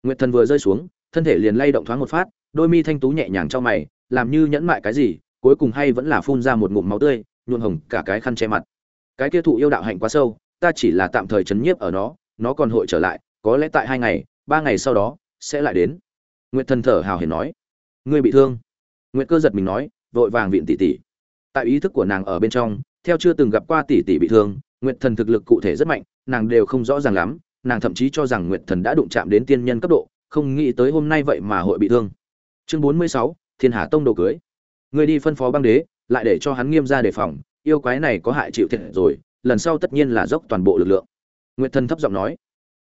Nguyệt thần vừa rơi xuống, thân thể liền lay động thoáng một phát, đôi mi thanh tú nhẹ nhàng cho mày, làm như nhẫn mại cái gì, cuối cùng hay vẫn là phun ra một ngụm máu tươi, nhuộn hồng cả cái khăn che mặt. Cái kia thụ yêu đạo hạnh quá sâu, ta chỉ là tạm thời chấn nhiếp ở nó nó còn hội trở lại, có lẽ tại hai ngày, ba ngày sau đó sẽ lại đến. Nguyệt thần thở hào hển nói, ngươi bị thương. Nguyệt cơ giật mình nói, vội vàng viện tỷ tỷ tại ý thức của nàng ở bên trong, theo chưa từng gặp qua tỷ tỷ bị thương nguyệt thần thực lực cụ thể rất mạnh, nàng đều không rõ ràng lắm, nàng thậm chí cho rằng nguyệt thần đã đụng chạm đến tiên nhân cấp độ, không nghĩ tới hôm nay vậy mà hội bị thương. Chương bốn mươi sáu, thiên hà tông đồ cưới. Người đi phân phó băng đế, lại để cho hắn nghiêm ra đề phòng, yêu quái này có hại chịu thiệt rồi, lần sau tất nhiên là dốc toàn bộ lực lượng. Nguyệt thần thấp giọng nói.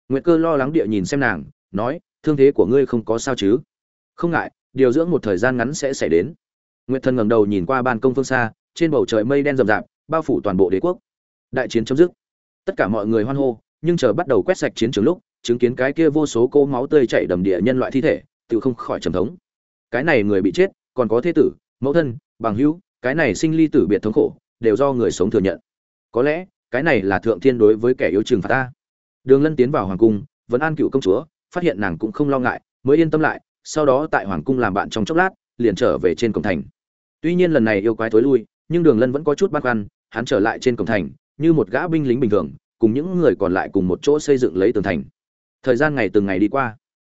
Nguyệt cơ lo lắng địa nhìn xem nàng, nói, thương thế của ngươi không có sao chứ? Không ngại, điều dưỡng một thời gian ngắn sẽ xảy đến. Nguyệt thần ngẩng đầu nhìn qua ban công phương xa, trên bầu trời mây đen rậm rạp, bao phủ toàn bộ đế quốc đại chiến chấm dứt. Tất cả mọi người hoan hô, nhưng chờ bắt đầu quét sạch chiến trường lúc, chứng kiến cái kia vô số cô máu tươi chảy đầm địa nhân loại thi thể, tự không khỏi trầm thống. Cái này người bị chết, còn có thế tử, mẫu thân, bằng hữu, cái này sinh ly tử biệt thống khổ, đều do người sống thừa nhận. Có lẽ, cái này là thượng thiên đối với kẻ yếu trừng phạt ta. Đường lân tiến vào hoàng cung, vẫn an cựu công chúa, phát hiện nàng cũng không lo ngại, mới yên tâm lại, sau đó tại hoàng cung làm bạn trong chốc lát, liền trở về trên cổng thành. Tuy nhiên lần này yêu quái thối lui, nhưng đường lân vẫn có chút băn khoăn, hắn trở lại trên cổng thành như một gã binh lính bình thường, cùng những người còn lại cùng một chỗ xây dựng lấy tường thành. Thời gian ngày từng ngày đi qua.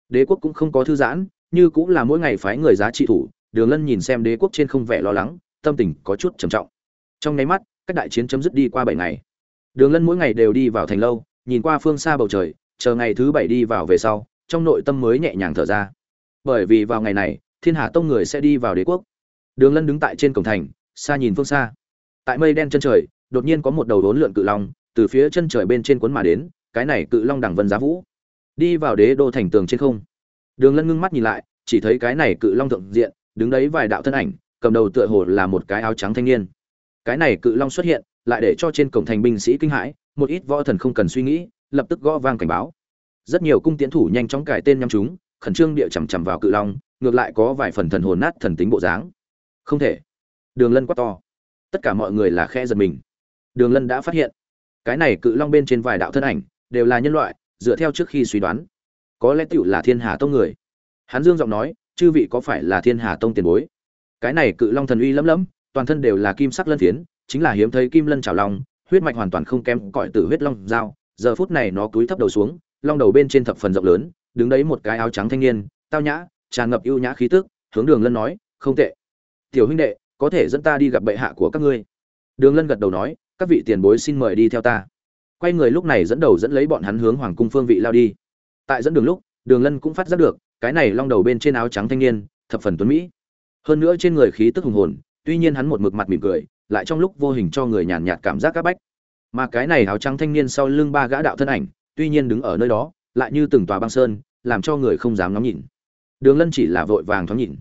Đế quốc cũng không có thư giãn, như cũng là mỗi ngày phái người giá trị thủ, đường lân nhìn xem đế quốc trên không vẻ lo lắng, tâm tình có chút trầm trọng. Trong nháy mắt các đại chiến chấm dứt đi qua bảy ngày. Đường lân mỗi ngày đều đi vào thành lâu, nhìn qua phương xa bầu trời, chờ ngày thứ bảy đi vào về sau, trong nội tâm mới nhẹ nhàng thở ra. Bởi vì vào ngày này, thiên hà tông người sẽ đi vào đế quốc. Đường lân đứng tại trên cổng thành, xa nhìn phương xa. Tại mây đen chân trời đột nhiên có một đầu đốn lượn cự long từ phía chân trời bên trên cuốn mà đến, cái này cự long đằng vân giá vũ. Đi vào đế đô thành tường trên không. Đường lân ngưng mắt nhìn lại, chỉ thấy cái này cự long thượng diện, đứng đấy vài đạo thân ảnh, cầm đầu tựa hồ là một cái áo trắng thanh niên. Cái này cự long xuất hiện, lại để cho trên cổng thành binh sĩ kinh hãi, một ít võ thần không cần suy nghĩ, lập tức gõ vang cảnh báo. Rất nhiều cung tiến thủ nhanh chóng cải tên nhắm chúng, khẩn trương địa chằm chằm vào cự long, ngược lại có vài phần thần hồn nát thần tính bộ dáng. Không thể. Đường lân quá to. Tất cả mọi người là khe giật mình đường lân đã phát hiện, cái này cự long bên trên vài đạo thân ảnh đều là nhân loại, dựa theo trước khi suy đoán. Có lẽ tựu là thiên hà tông người. Hắn dương giọng nói, chư vị có phải là thiên hà tông tiền bối? Cái này cự long thần uy lẫm lẫm, toàn thân đều là kim sắc lân phiến, chính là hiếm thấy kim lân trào long, huyết mạch hoàn toàn không kém cõi từ huyết long dao. Giờ phút này nó cúi thấp đầu xuống, long đầu bên trên thập phần rộng lớn, đứng đấy một cái áo trắng thanh niên, tao nhã, tràn ngập ưu nhã khí tức, hướng đường lân nói, không tệ. Tiểu huynh đệ, có thể dẫn ta đi gặp bệ hạ của các ngươi. Đường lân gật đầu nói các vị tiền bối xin mời đi theo ta. Quay người lúc này dẫn đầu dẫn lấy bọn hắn hướng hoàng cung phương vị lao đi. Tại dẫn đường lúc, đường lân cũng phát giác được, cái này long đầu bên trên áo trắng thanh niên, thập phần tuấn mỹ. Hơn nữa trên người khí tức hùng hồn, tuy nhiên hắn một mực mặt mỉm cười, lại trong lúc vô hình cho người nhàn nhạt cảm giác các bách. Mà cái này áo trắng thanh niên sau lưng ba gã đạo thân ảnh, tuy nhiên đứng ở nơi đó, lại như từng tòa băng sơn, làm cho người không dám ngắm nhìn. Đường lân chỉ là vội vàng thoáng nhìn.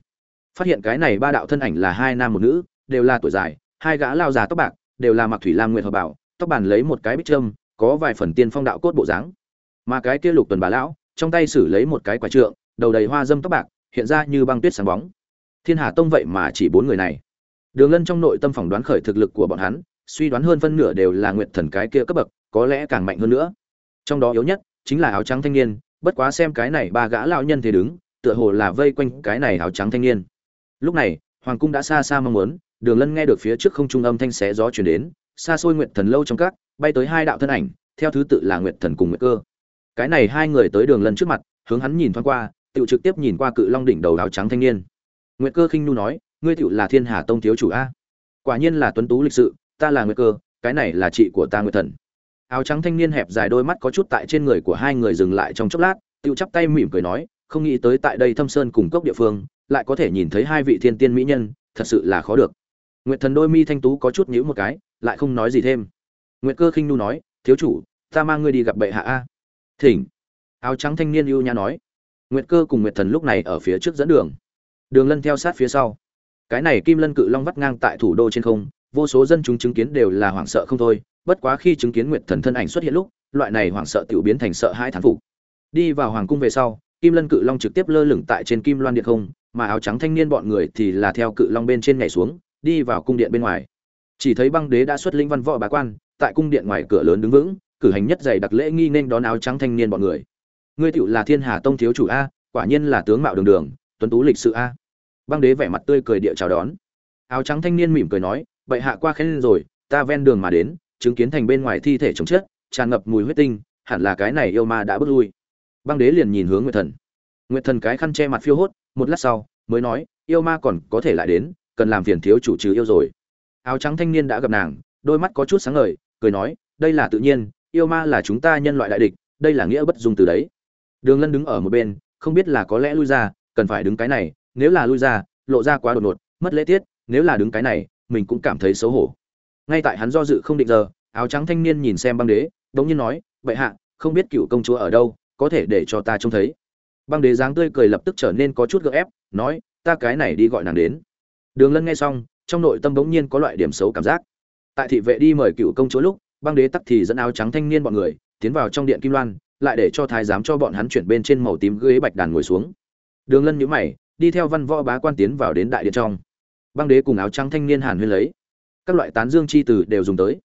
Phát hiện cái này ba đạo thân ảnh là hai nam một nữ, đều là tuổi dài hai gã lao già tóc bạc đều là mặc thủy lam nguyệt hợp bảo, tóc bàn lấy một cái bích trâm, có vài phần tiên phong đạo cốt bộ dáng. Mà cái kia lục tuần bà lão, trong tay xử lấy một cái quả trượng, đầu đầy hoa dâm tóc bạc, hiện ra như băng tuyết sáng bóng. Thiên hà tông vậy mà chỉ bốn người này. Đường lân trong nội tâm phỏng đoán khởi thực lực của bọn hắn, suy đoán hơn phân nửa đều là nguyệt thần cái kia cấp bậc, có lẽ càng mạnh hơn nữa. Trong đó yếu nhất, chính là áo trắng thanh niên, bất quá xem cái này ba gã lão nhân thế đứng, tựa hồ là vây quanh cái này áo trắng thanh niên. Lúc này, hoàng cung đã xa xa mong muốn đường lân nghe được phía trước không trung âm thanh xé gió chuyển đến, xa xôi nguyệt thần lâu trong các, bay tới hai đạo thân ảnh, theo thứ tự là nguyệt thần cùng nguyệt cơ. Cái này hai người tới đường lân trước mặt, hướng hắn nhìn thoáng qua tự trực tiếp nhìn qua cự long đỉnh đầu áo trắng thanh niên. Nguyệt cơ khinh nhu nói, ngươi tựu là thiên hà tông thiếu chủ a? Quả nhiên là tuấn tú lịch sự, ta là nguyệt cơ, cái này là chị của ta nguyệt thần. Áo trắng thanh niên hẹp dài đôi mắt có chút tại trên người của hai người dừng lại trong chốc lát tự chắp tay mỉm cười nói, không nghĩ tới tại đây thâm sơn cùng cốc địa phương, lại có thể nhìn thấy hai vị thiên tiên mỹ nhân, thật sự là khó được nguyệt thần đôi mi thanh tú có chút nhíu một cái, lại không nói gì thêm. Nguyệt cơ khinh nu nói, thiếu chủ, ta mang ngươi đi gặp bệ hạ a. Thỉnh. Áo trắng thanh niên ưu nhã nói. Nguyệt cơ cùng nguyệt thần lúc này ở phía trước dẫn đường. Đường lân theo sát phía sau. Cái này kim lân cự long vắt ngang tại thủ đô trên không, vô số dân chúng chứng kiến đều là hoảng sợ không thôi, bất quá khi chứng kiến nguyệt thần thân ảnh xuất hiện lúc, loại này hoảng sợ tiểu biến thành sợ hai thán phục. Đi vào hoàng cung về sau, kim lân cự long trực tiếp lơ lửng tại trên kim loan điện không, mà áo trắng thanh niên bọn người thì là theo cự long bên trên nhảy xuống đi vào cung điện bên ngoài. Chỉ thấy băng đế đã xuất linh văn võ bá quan, tại cung điện ngoài cửa lớn đứng vững, cử hành nhất dày đặc lễ nghi nên đón áo trắng thanh niên bọn người. Ngươi tựu là thiên hà tông thiếu chủ a, quả nhiên là tướng mạo đường đường, tuấn tú lịch sự a. Băng đế vẻ mặt tươi cười địa chào đón. Áo trắng thanh niên mỉm cười nói vậy hạ qua khen rồi, ta ven đường mà đến, chứng kiến thành bên ngoài thi thể chồng chết, tràn ngập mùi huyết tinh, hẳn là cái này yêu ma đã bước lui. Băng đế liền nhìn hướng nguyệt thần. Nguyệt thần cái khăn che mặt phiêu hốt, một lát sau, mới nói, yêu ma còn có thể lại đến cần làm phiền thiếu chủ trừ yêu rồi. Áo trắng thanh niên đã gặp nàng, đôi mắt có chút sáng ngời, cười nói, đây là tự nhiên, yêu ma là chúng ta nhân loại đại địch, đây là nghĩa bất dung từ đấy. Đường lân đứng ở một bên, không biết là có lẽ lui ra, cần phải đứng cái này, nếu là lui ra, lộ ra quá đột ngột, mất lễ tiết, nếu là đứng cái này, mình cũng cảm thấy xấu hổ. Ngay tại hắn do dự không định giờ, áo trắng thanh niên nhìn xem băng đế, đống nhiên nói vậy hạ, không biết cựu công chúa ở đâu, có thể để cho ta trông thấy. Băng đế dáng tươi cười lập tức trở nên có chút gượng ép, nói, ta cái này đi gọi nàng đến đường lân nghe xong, trong nội tâm bỗng nhiên có loại điểm xấu cảm giác. Tại thị vệ đi mời cựu công chúa lúc, băng đế tắc thì dẫn áo trắng thanh niên bọn người, tiến vào trong điện kim loan, lại để cho thái giám cho bọn hắn chuyển bên trên màu tím ghế bạch đàn ngồi xuống. Đường lân nhíu mày, đi theo văn võ bá quan tiến vào đến đại điện trong. Băng đế cùng áo trắng thanh niên hàn huyên lấy. Các loại tán dương chi từ đều dùng tới.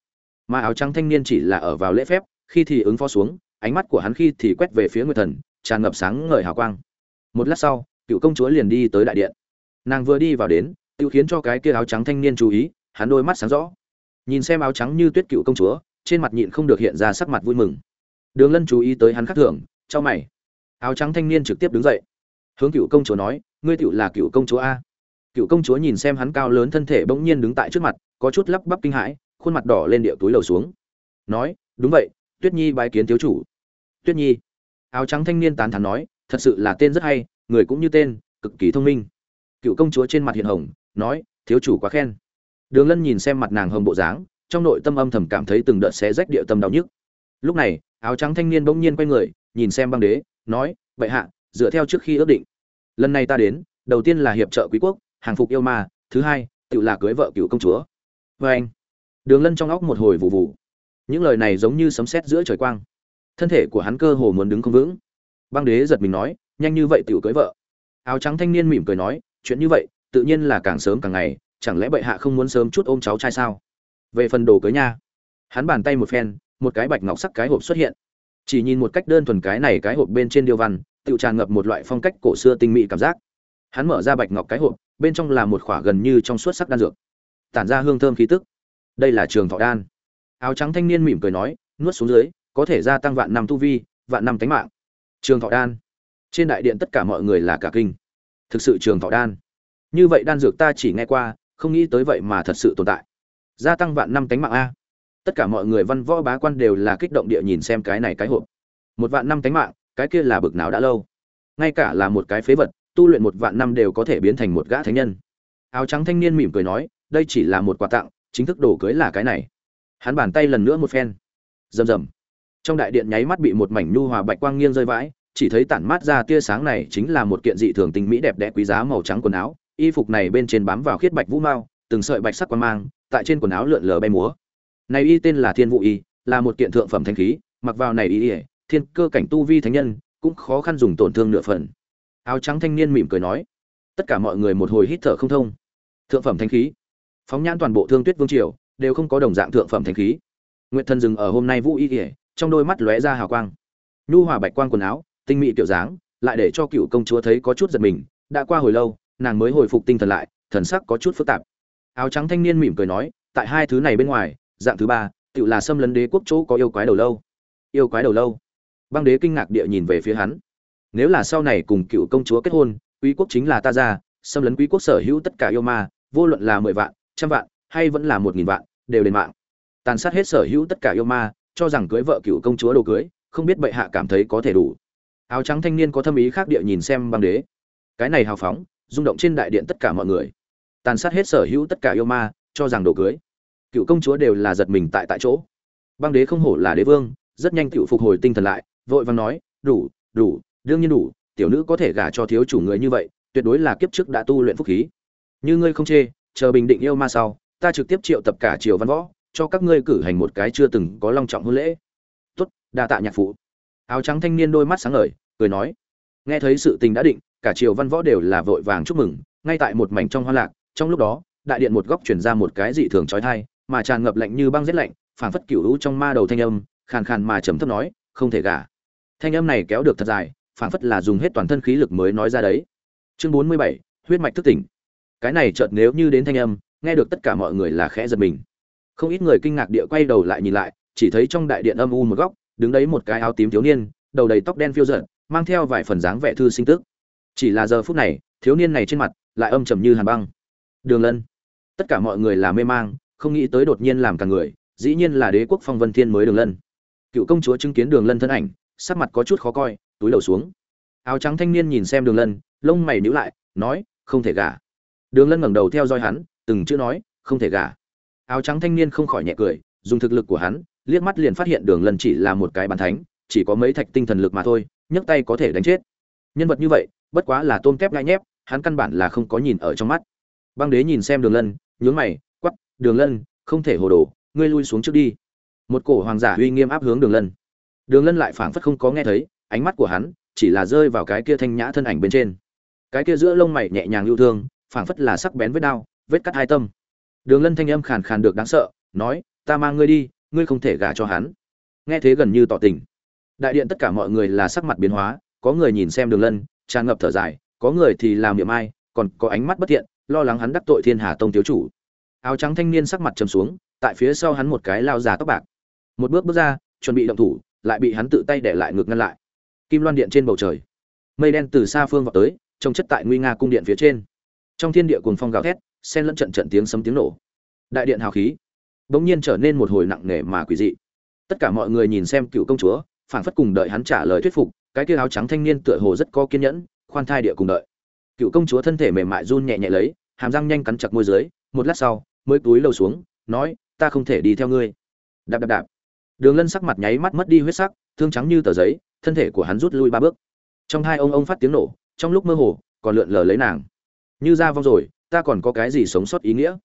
Mà áo trắng thanh niên chỉ là ở vào lễ phép, khi thì ứng phó xuống, ánh mắt của hắn khi thì quét về phía nguyệt thần, tràn ngập sáng ngời hào quang. Một lát sau, cựu công chúa liền đi tới đại điện. Nàng vừa đi vào đến tự khiến cho cái kia áo trắng thanh niên chú ý, hắn đôi mắt sáng rõ. Nhìn xem áo trắng như tuyết cựu công chúa, trên mặt nhịn không được hiện ra sắc mặt vui mừng. Đường lân chú ý tới hắn khắc thưởng cho mày. Áo trắng thanh niên trực tiếp đứng dậy. Hướng cựu công chúa nói, ngươi tựu là cựu công chúa a? Cựu công chúa nhìn xem hắn cao lớn thân thể bỗng nhiên đứng tại trước mặt, có chút lắp bắp kinh hãi, khuôn mặt đỏ lên điệu túi lầu xuống. Nói, đúng vậy, tuyết nhi bái kiến thiếu chủ. Tuyết nhi? Áo trắng thanh niên tán thán nói, thật sự là tên rất hay, người cũng như tên, cực kỳ thông minh cựu công chúa trên mặt hiện hồng, nói, thiếu chủ quá khen. Đường lân nhìn xem mặt nàng hồng bộ dáng, trong nội tâm âm thầm cảm thấy từng đợt xé rách địa tâm đau nhức. Lúc này, áo trắng thanh niên bỗng nhiên quay người, nhìn xem băng đế, nói, bệ hạ, dựa theo trước khi ước định. Lần này ta đến, đầu tiên là hiệp trợ quý quốc, hàng phục yêu ma, thứ hai, tự là cưới vợ cựu công chúa. Vê anh, đường lân trong óc một hồi vụ vụ những lời này giống như sấm sét giữa trời quang. Thân thể của hắn cơ hồ muốn đứng không vững. Băng đế giật mình nói, nhanh như vậy tự cưới vợ. Áo trắng thanh niên mỉm cười nói chuyện như vậy, tự nhiên là càng sớm càng ngày, chẳng lẽ bệ hạ không muốn sớm chút ôm cháu trai sao? Về phần đồ cưới nha. Hắn bàn tay một phen, một cái bạch ngọc sắc cái hộp xuất hiện. Chỉ nhìn một cách đơn thuần cái này cái hộp bên trên điêu văn, tự tràn ngập một loại phong cách cổ xưa tinh mỹ cảm giác. Hắn mở ra bạch ngọc cái hộp, bên trong là một khỏa gần như trong suốt sắc đan dược. Tản ra hương thơm khí tức. Đây là trường thọ đan. Áo trắng thanh niên mỉm cười nói, nuốt xuống dưới, có thể gia tăng vạn năm tu vi, vạn năm tánh mạng. Trường thọ đan. Trên đại điện tất cả mọi người là cả kinh thực sự trường thọ đan. Như vậy đan dược ta chỉ nghe qua, không nghĩ tới vậy mà thật sự tồn tại. Gia tăng vạn năm tánh mạng a. Tất cả mọi người văn võ bá quan đều là kích động địa nhìn xem cái này cái hộp. Một vạn năm tánh mạng, cái kia là bực nào đã lâu. Ngay cả là một cái phế vật, tu luyện một vạn năm đều có thể biến thành một gã thánh nhân. Áo trắng thanh niên mỉm cười nói, đây chỉ là một quà tặng, chính thức đồ cưới là cái này. Hắn bàn tay lần nữa một phen. Rầm rầm. Trong đại điện nháy mắt bị một mảnh nhu hòa bạch quang nghiêng rơi vãi chỉ thấy tản mát ra tia sáng này chính là một kiện dị thường tinh mỹ đẹp đẽ quý giá màu trắng quần áo, y phục này bên trên bám vào khiết bạch vũ mao, từng sợi bạch sắc quang mang, tại trên quần áo lượn lờ bay múa. Này y tên là thiên vũ y, là một kiện thượng phẩm thanh khí, mặc vào này y thiên cơ cảnh tu vi thánh nhân, cũng khó khăn dùng tổn thương nửa phần. Áo trắng thanh niên mỉm cười nói, tất cả mọi người một hồi hít thở không thông. Thượng phẩm thanh khí. Phóng nhãn toàn bộ thương tuyết vương triều, đều không có đồng dạng thượng phẩm thanh khí. Nguyệt thần dừng ở hôm nay vũ y, trong đôi mắt lóe ra hào quang. Nhu hòa bạch quang quần áo tinh mỹ kiểu dáng, lại để cho cựu công chúa thấy có chút giật mình, đã qua hồi lâu, nàng mới hồi phục tinh thần lại, thần sắc có chút phức tạp. Áo trắng thanh niên mỉm cười nói, tại hai thứ này bên ngoài, dạng thứ ba tự là xâm lấn đế quốc chỗ có yêu quái đầu lâu. Yêu quái đầu lâu. Băng đế kinh ngạc địa nhìn về phía hắn. Nếu là sau này cùng cựu công chúa kết hôn, quý quốc chính là ta ra, xâm lấn quý quốc sở hữu tất cả yêu ma, vô luận là mười vạn, trăm vạn, hay vẫn là một nghìn vạn, đều lên mạng. Tàn sát hết sở hữu tất cả yêu ma, cho rằng cưới vợ cựu công chúa đồ cưới, không biết bệ hạ cảm thấy có thể đủ áo trắng thanh niên có thâm ý khác địa nhìn xem băng đế. Cái này hào phóng, rung động trên đại điện tất cả mọi người. Tàn sát hết sở hữu tất cả yêu ma, cho rằng đồ cưới. Cựu công chúa đều là giật mình tại tại chỗ. Băng đế không hổ là đế vương, rất nhanh cựu phục hồi tinh thần lại, vội vàng nói, đủ đủ, đương nhiên đủ, tiểu nữ có thể gả cho thiếu chủ người như vậy, tuyệt đối là kiếp trước đã tu luyện phúc khí. Như ngươi không chê, chờ bình định yêu ma sau, ta trực tiếp triệu tập cả triều văn võ, cho các ngươi cử hành một cái chưa từng có long trọng hôn lễ. Tốt, đa tạ nhạc phụ áo trắng thanh niên đôi mắt sáng ngời, cười nói, nghe thấy sự tình đã định, cả triều văn võ đều là vội vàng chúc mừng, ngay tại một mảnh trong hoa lạc, trong lúc đó, đại điện một góc chuyển ra một cái dị thường trói thai mà tràn ngập lạnh như băng rét lạnh, phảng phất cựu hữu trong ma đầu thanh âm, khàn khàn mà trầm thấp nói, không thể gả. Thanh âm này kéo được thật dài, phảng phất là dùng hết toàn thân khí lực mới nói ra đấy. Chương bốn mươi bảy, huyết mạch thức tỉnh. Cái này chợt nếu như đến thanh âm, nghe được tất cả mọi người là khẽ giật mình. Không ít người kinh ngạc địa quay đầu lại nhìn lại, chỉ thấy trong đại điện âm u một góc đứng đấy một cái áo tím thiếu niên, đầu đầy tóc đen phiêu giận mang theo vài phần dáng vẻ thư sinh tức. Chỉ là giờ phút này, thiếu niên này trên mặt lại âm trầm như hàn băng. Đường lân, tất cả mọi người là mê mang, không nghĩ tới đột nhiên làm cả người, dĩ nhiên là đế quốc phong vân thiên mới đường lân. Cựu công chúa chứng kiến đường lân thân ảnh, sắc mặt có chút khó coi, túi đầu xuống. Áo trắng thanh niên nhìn xem đường lân, lông mày níu lại, nói, không thể gả. Đường lân ngẩng đầu theo dõi hắn, từng chữ nói, không thể gả. Áo trắng thanh niên không khỏi nhẹ cười, dùng thực lực của hắn liếc mắt liền phát hiện đường lân chỉ là một cái bàn thánh, chỉ có mấy thạch tinh thần lực mà thôi, nhấc tay có thể đánh chết. Nhân vật như vậy, bất quá là tôm tép gai nhép, hắn căn bản là không có nhìn ở trong mắt. Băng đế nhìn xem đường lân, nhướng mày quắp đường lân, không thể hồ đồ, ngươi lui xuống trước đi. Một cổ hoàng giả uy nghiêm áp hướng đường lân. Đường lân lại phảng phất không có nghe thấy, ánh mắt của hắn chỉ là rơi vào cái kia thanh nhã thân ảnh bên trên. Cái kia giữa lông mày nhẹ nhàng yêu thương, phảng phất là sắc bén vết đao, vết cắt hai tâm. Đường lân thanh âm khàn khàn được đáng sợ, nói, ta mang ngươi đi ngươi không thể gả cho hắn. Nghe thế gần như tỏ tình. Đại điện tất cả mọi người là sắc mặt biến hóa, có người nhìn xem đường lân, tràn ngập thở dài, có người thì làm miệng ai, còn có ánh mắt bất thiện, lo lắng hắn đắc tội thiên hà tông thiếu chủ. Áo trắng thanh niên sắc mặt trầm xuống, tại phía sau hắn một cái lao già tóc bạc. Một bước bước ra, chuẩn bị động thủ, lại bị hắn tự tay để lại ngược ngăn lại. Kim loan điện trên bầu trời. Mây đen từ xa phương vào tới, trông chất tại nguy nga cung điện phía trên. Trong thiên địa cuồng phong gào thét, xen lẫn trận trận tiếng sấm tiếng nổ. Đại điện hào khí bỗng nhiên trở nên một hồi nặng nề mà quỷ dị. Tất cả mọi người nhìn xem cựu công chúa, phảng phất cùng đợi hắn trả lời thuyết phục, cái kia áo trắng thanh niên tựa hồ rất có kiên nhẫn, khoan thai địa cùng đợi. Cựu công chúa thân thể mềm mại run nhẹ nhẹ lấy, hàm răng nhanh cắn chặt môi dưới, một lát sau, mới túi lầu xuống, nói, ta không thể đi theo ngươi. Đạp đạp đạp. Đường lân sắc mặt nháy mắt mất đi huyết sắc, thương trắng như tờ giấy, thân thể của hắn rút lui ba bước. Trong hai ông ông phát tiếng nổ, trong lúc mơ hồ, còn lượn lờ lấy nàng. Như ra vong rồi, ta còn có cái gì sống sót ý nghĩa?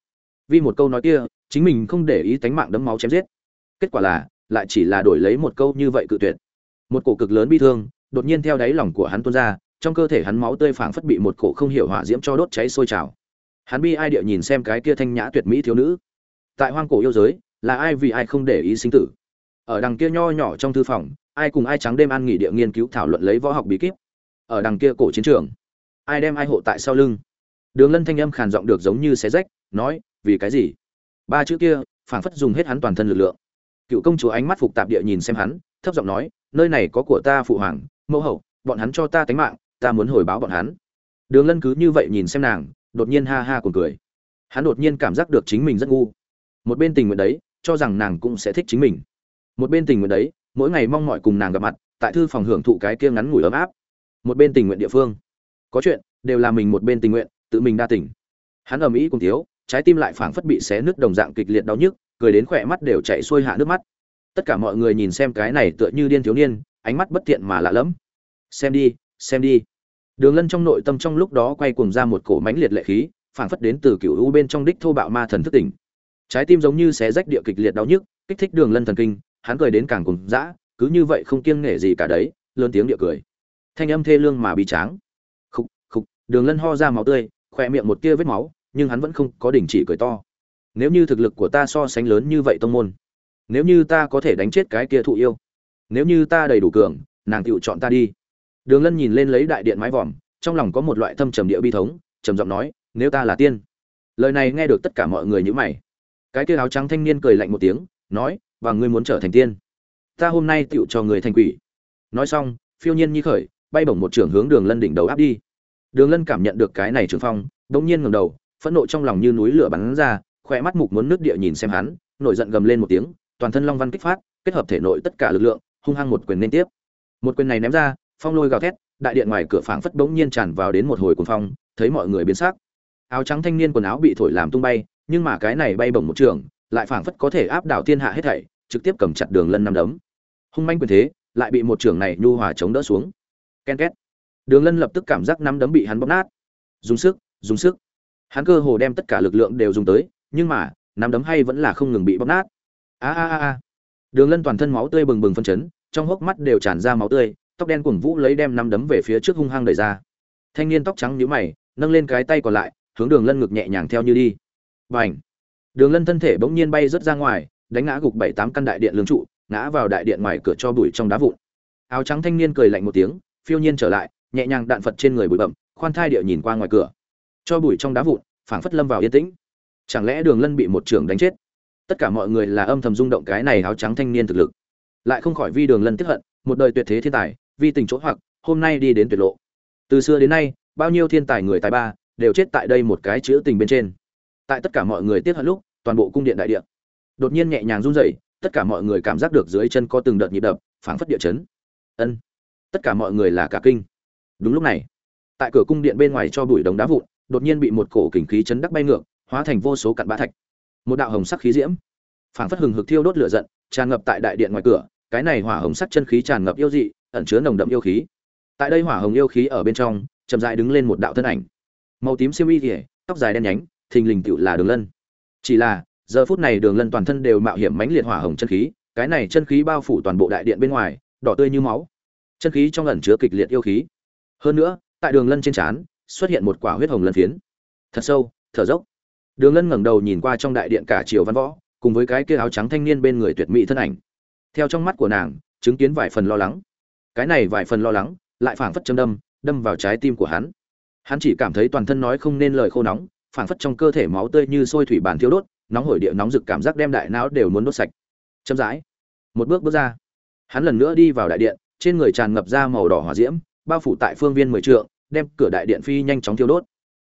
Vì một câu nói kia chính mình không để ý tánh mạng đấm máu chém giết. Kết quả là, lại chỉ là đổi lấy một câu như vậy cự tuyệt. Một cổ cực lớn bi thương, đột nhiên theo đáy lòng của hắn tuôn ra, trong cơ thể hắn máu tươi phảng phất bị một cổ không hiểu hỏa diễm cho đốt cháy sôi trào. Hắn bi ai địa nhìn xem cái kia thanh nhã tuyệt mỹ thiếu nữ. Tại hoang cổ yêu giới, là ai vì ai không để ý sinh tử? Ở đằng kia nho nhỏ trong thư phòng, ai cùng ai trắng đêm ăn nghỉ địa nghiên cứu thảo luận lấy võ học bí kíp. Ở đằng kia cổ chiến trường, ai đem ai hộ tại sau lưng? Đường lân thanh âm khàn giọng được giống như xé rách, nói, vì cái gì? Ba chữ kia, phảng phất dùng hết hắn toàn thân lực lượng. Cựu công chúa ánh mắt phục tạp địa nhìn xem hắn, thấp giọng nói, nơi này có của ta phụ hoàng, mẫu hậu, bọn hắn cho ta tánh mạng, ta muốn hồi báo bọn hắn. Đường lân cứ như vậy nhìn xem nàng, đột nhiên ha ha cùng cười. Hắn đột nhiên cảm giác được chính mình rất ngu. Một bên tình nguyện đấy, cho rằng nàng cũng sẽ thích chính mình. Một bên tình nguyện đấy, mỗi ngày mong mọi cùng nàng gặp mặt, tại thư phòng hưởng thụ cái kia ngắn ngủi ấm áp. Một bên tình nguyện địa phương. Có chuyện, đều là mình một bên tình nguyện, tự mình đa tỉnh hắn ầm ĩ cùng thiếu trái tim lại phảng phất bị xé nứt đồng dạng kịch liệt đau nhức, cười đến khỏe mắt đều chảy xuôi hạ nước mắt. Tất cả mọi người nhìn xem cái này tựa như điên thiếu niên, ánh mắt bất thiện mà lạ lẫm. Xem đi xem đi. Đường lân trong nội tâm trong lúc đó quay cuồng ra một cổ mãnh liệt lệ khí, phảng phất đến từ cựu u bên trong đích thô bạo ma thần thức tỉnh. Trái tim giống như xé rách địa kịch liệt đau nhức, kích thích đường lân thần kinh, hắn cười đến càng cuồng dã, cứ như vậy không kiêng nể gì cả đấy, lớn tiếng địa cười. Thanh âm thê lương mà bi tráng. Khục khục, đường lân ho ra máu tươi khóe miệng một tia vết máu nhưng hắn vẫn không có đình chỉ cười to. Nếu như thực lực của ta so sánh lớn như vậy tông môn, nếu như ta có thể đánh chết cái kia thụ yêu, nếu như ta đầy đủ cường, nàng tựu chọn ta đi. Đường lân nhìn lên lấy đại điện mái vòm, trong lòng có một loại thâm trầm địa bi thống, trầm giọng nói, nếu ta là tiên. Lời này nghe được tất cả mọi người nhữ mày. Cái kia áo trắng thanh niên cười lạnh một tiếng, nói, và ngươi muốn trở thành tiên? Ta hôm nay tựu cho người thành quỷ. Nói xong, phiêu nhiên nhi khởi, bay bổng một trường hướng đường lân đỉnh đầu áp đi. Đường lân cảm nhận được cái này trường phong đ ỗ n g nhiên ngầm đầu phẫn nộ trong lòng như núi lửa bắn ra khỏe mắt mục muốn nước địa nhìn xem hắn, nổi giận gầm lên một tiếng, toàn thân long văn kích phát, kết hợp thể nội tất cả lực lượng, hung hăng một quyền liên tiếp. Một quyền này ném ra, phong lôi gào thét, đại điện ngoài cửa phảng phất bỗng nhiên tràn vào đến một hồi cuồng phong, thấy mọi người biến sắc. Áo trắng thanh niên quần áo bị thổi làm tung bay, nhưng mà cái này bay bổng một trường, lại phảng phất có thể áp đảo thiên hạ hết thảy, trực tiếp cầm chặt đường lân năm đấm. Hung manh quyền thế, lại bị một trường này nhu hòa chống đỡ xuống. Ken két. Đường lân lập tức cảm giác năm đấm bị hắn bóp nát. Dùng sức dùng sức hắn cơ hồ đem tất cả lực lượng đều dùng tới nhưng mà năm đấm hay vẫn là không ngừng bị bóp nát a a a đường lân toàn thân máu tươi bừng bừng phân chấn trong hốc mắt đều tràn ra máu tươi tóc đen cuồng vũ lấy đem năm đấm về phía trước hung hăng đẩy ra thanh niên tóc trắng nhíu mày nâng lên cái tay còn lại hướng đường lân ngực nhẹ nhàng theo như đi Bành. Đường Lân thân thể bỗng nhiên bay rớt ra ngoài, đánh ngã gục bảy tám căn đại điện lương trụ, ngã vào đại điện ngoài cửa cho bụi trong đá vụn. Áo trắng thanh niên cười lạnh một tiếng, phiêu nhiên trở lại, nhẹ nhàng đạn phật trên người bụi bậm, khoan thai địa nhìn qua ngoài cửa. Cho bụi trong đá vụn, phảng phất lâm vào yên tĩnh. Chẳng lẽ Đường Lân bị một trưởng đánh chết? Tất cả mọi người là âm thầm rung động cái này áo trắng thanh niên thực lực. Lại không khỏi vi Đường Lân tiếp hận, một đời tuyệt thế thiên tài, vi tình chỗ hoặc, hôm nay đi đến tuyệt lộ. Từ xưa đến nay, bao nhiêu thiên tài người tài ba đều chết tại đây một cái chữ tình bên trên tại tất cả mọi người tiếp hận lúc toàn bộ cung điện đại điện đột nhiên nhẹ nhàng run rẩy tất cả mọi người cảm giác được dưới chân có từng đợt nhịp đập phảng phất địa chấn ân tất cả mọi người là cả kinh đúng lúc này tại cửa cung điện bên ngoài cho bụi đống đá vụn đột nhiên bị một cổ kình khí chấn đắc bay ngược, hóa thành vô số cặn bã thạch. Một đạo hồng sắc khí diễm, phảng phất hừng hực thiêu đốt lửa giận, tràn ngập tại đại điện ngoài cửa, cái này hỏa hồng sắc chân khí tràn ngập yêu dị, ẩn chứa nồng đậm yêu khí. Tại đây hỏa hồng yêu khí ở bên trong, chậm rãi đứng lên một đạo thân ảnh. Màu tím xiêm y kỉa tóc dài đen nhánh, thình lình tựu là đường lân. Chỉ là, giờ phút này đường lân toàn thân đều mạo hiểm mãnh liệt hỏa hồng chân khí, cái này chân khí bao phủ toàn bộ đại điện bên ngoài, đỏ tươi như máu. Chân khí trong ẩn chứa kịch liệt yêu khí. Hơn nữa, tại đường lân trên trán xuất hiện một quả huyết hồng lân phiến. Thật sâu, thở dốc. Đường lân ngẩng đầu nhìn qua trong đại điện cả triều văn võ, cùng với cái kia áo trắng thanh niên bên người tuyệt mỹ thân ảnh. Theo trong mắt của nàng, chứng kiến vài phần lo lắng. Cái này vài phần lo lắng, lại phảng phất châm đâm đâm vào trái tim của hắn. Hắn chỉ cảm thấy toàn thân nói không nên lời khô nóng, phảng phất trong cơ thể máu tươi như sôi thủy bàn thiếu đốt, nóng hổi địa nóng rực cảm giác đem đại não đều muốn đốt sạch. Chậm rãi, một bước bước ra, hắn lần nữa đi vào đại điện, trên người tràn ngập ra màu đỏ hỏa diễm, bao phủ tại phương viên mười trượng đem cửa đại điện phi nhanh chóng thiêu đốt.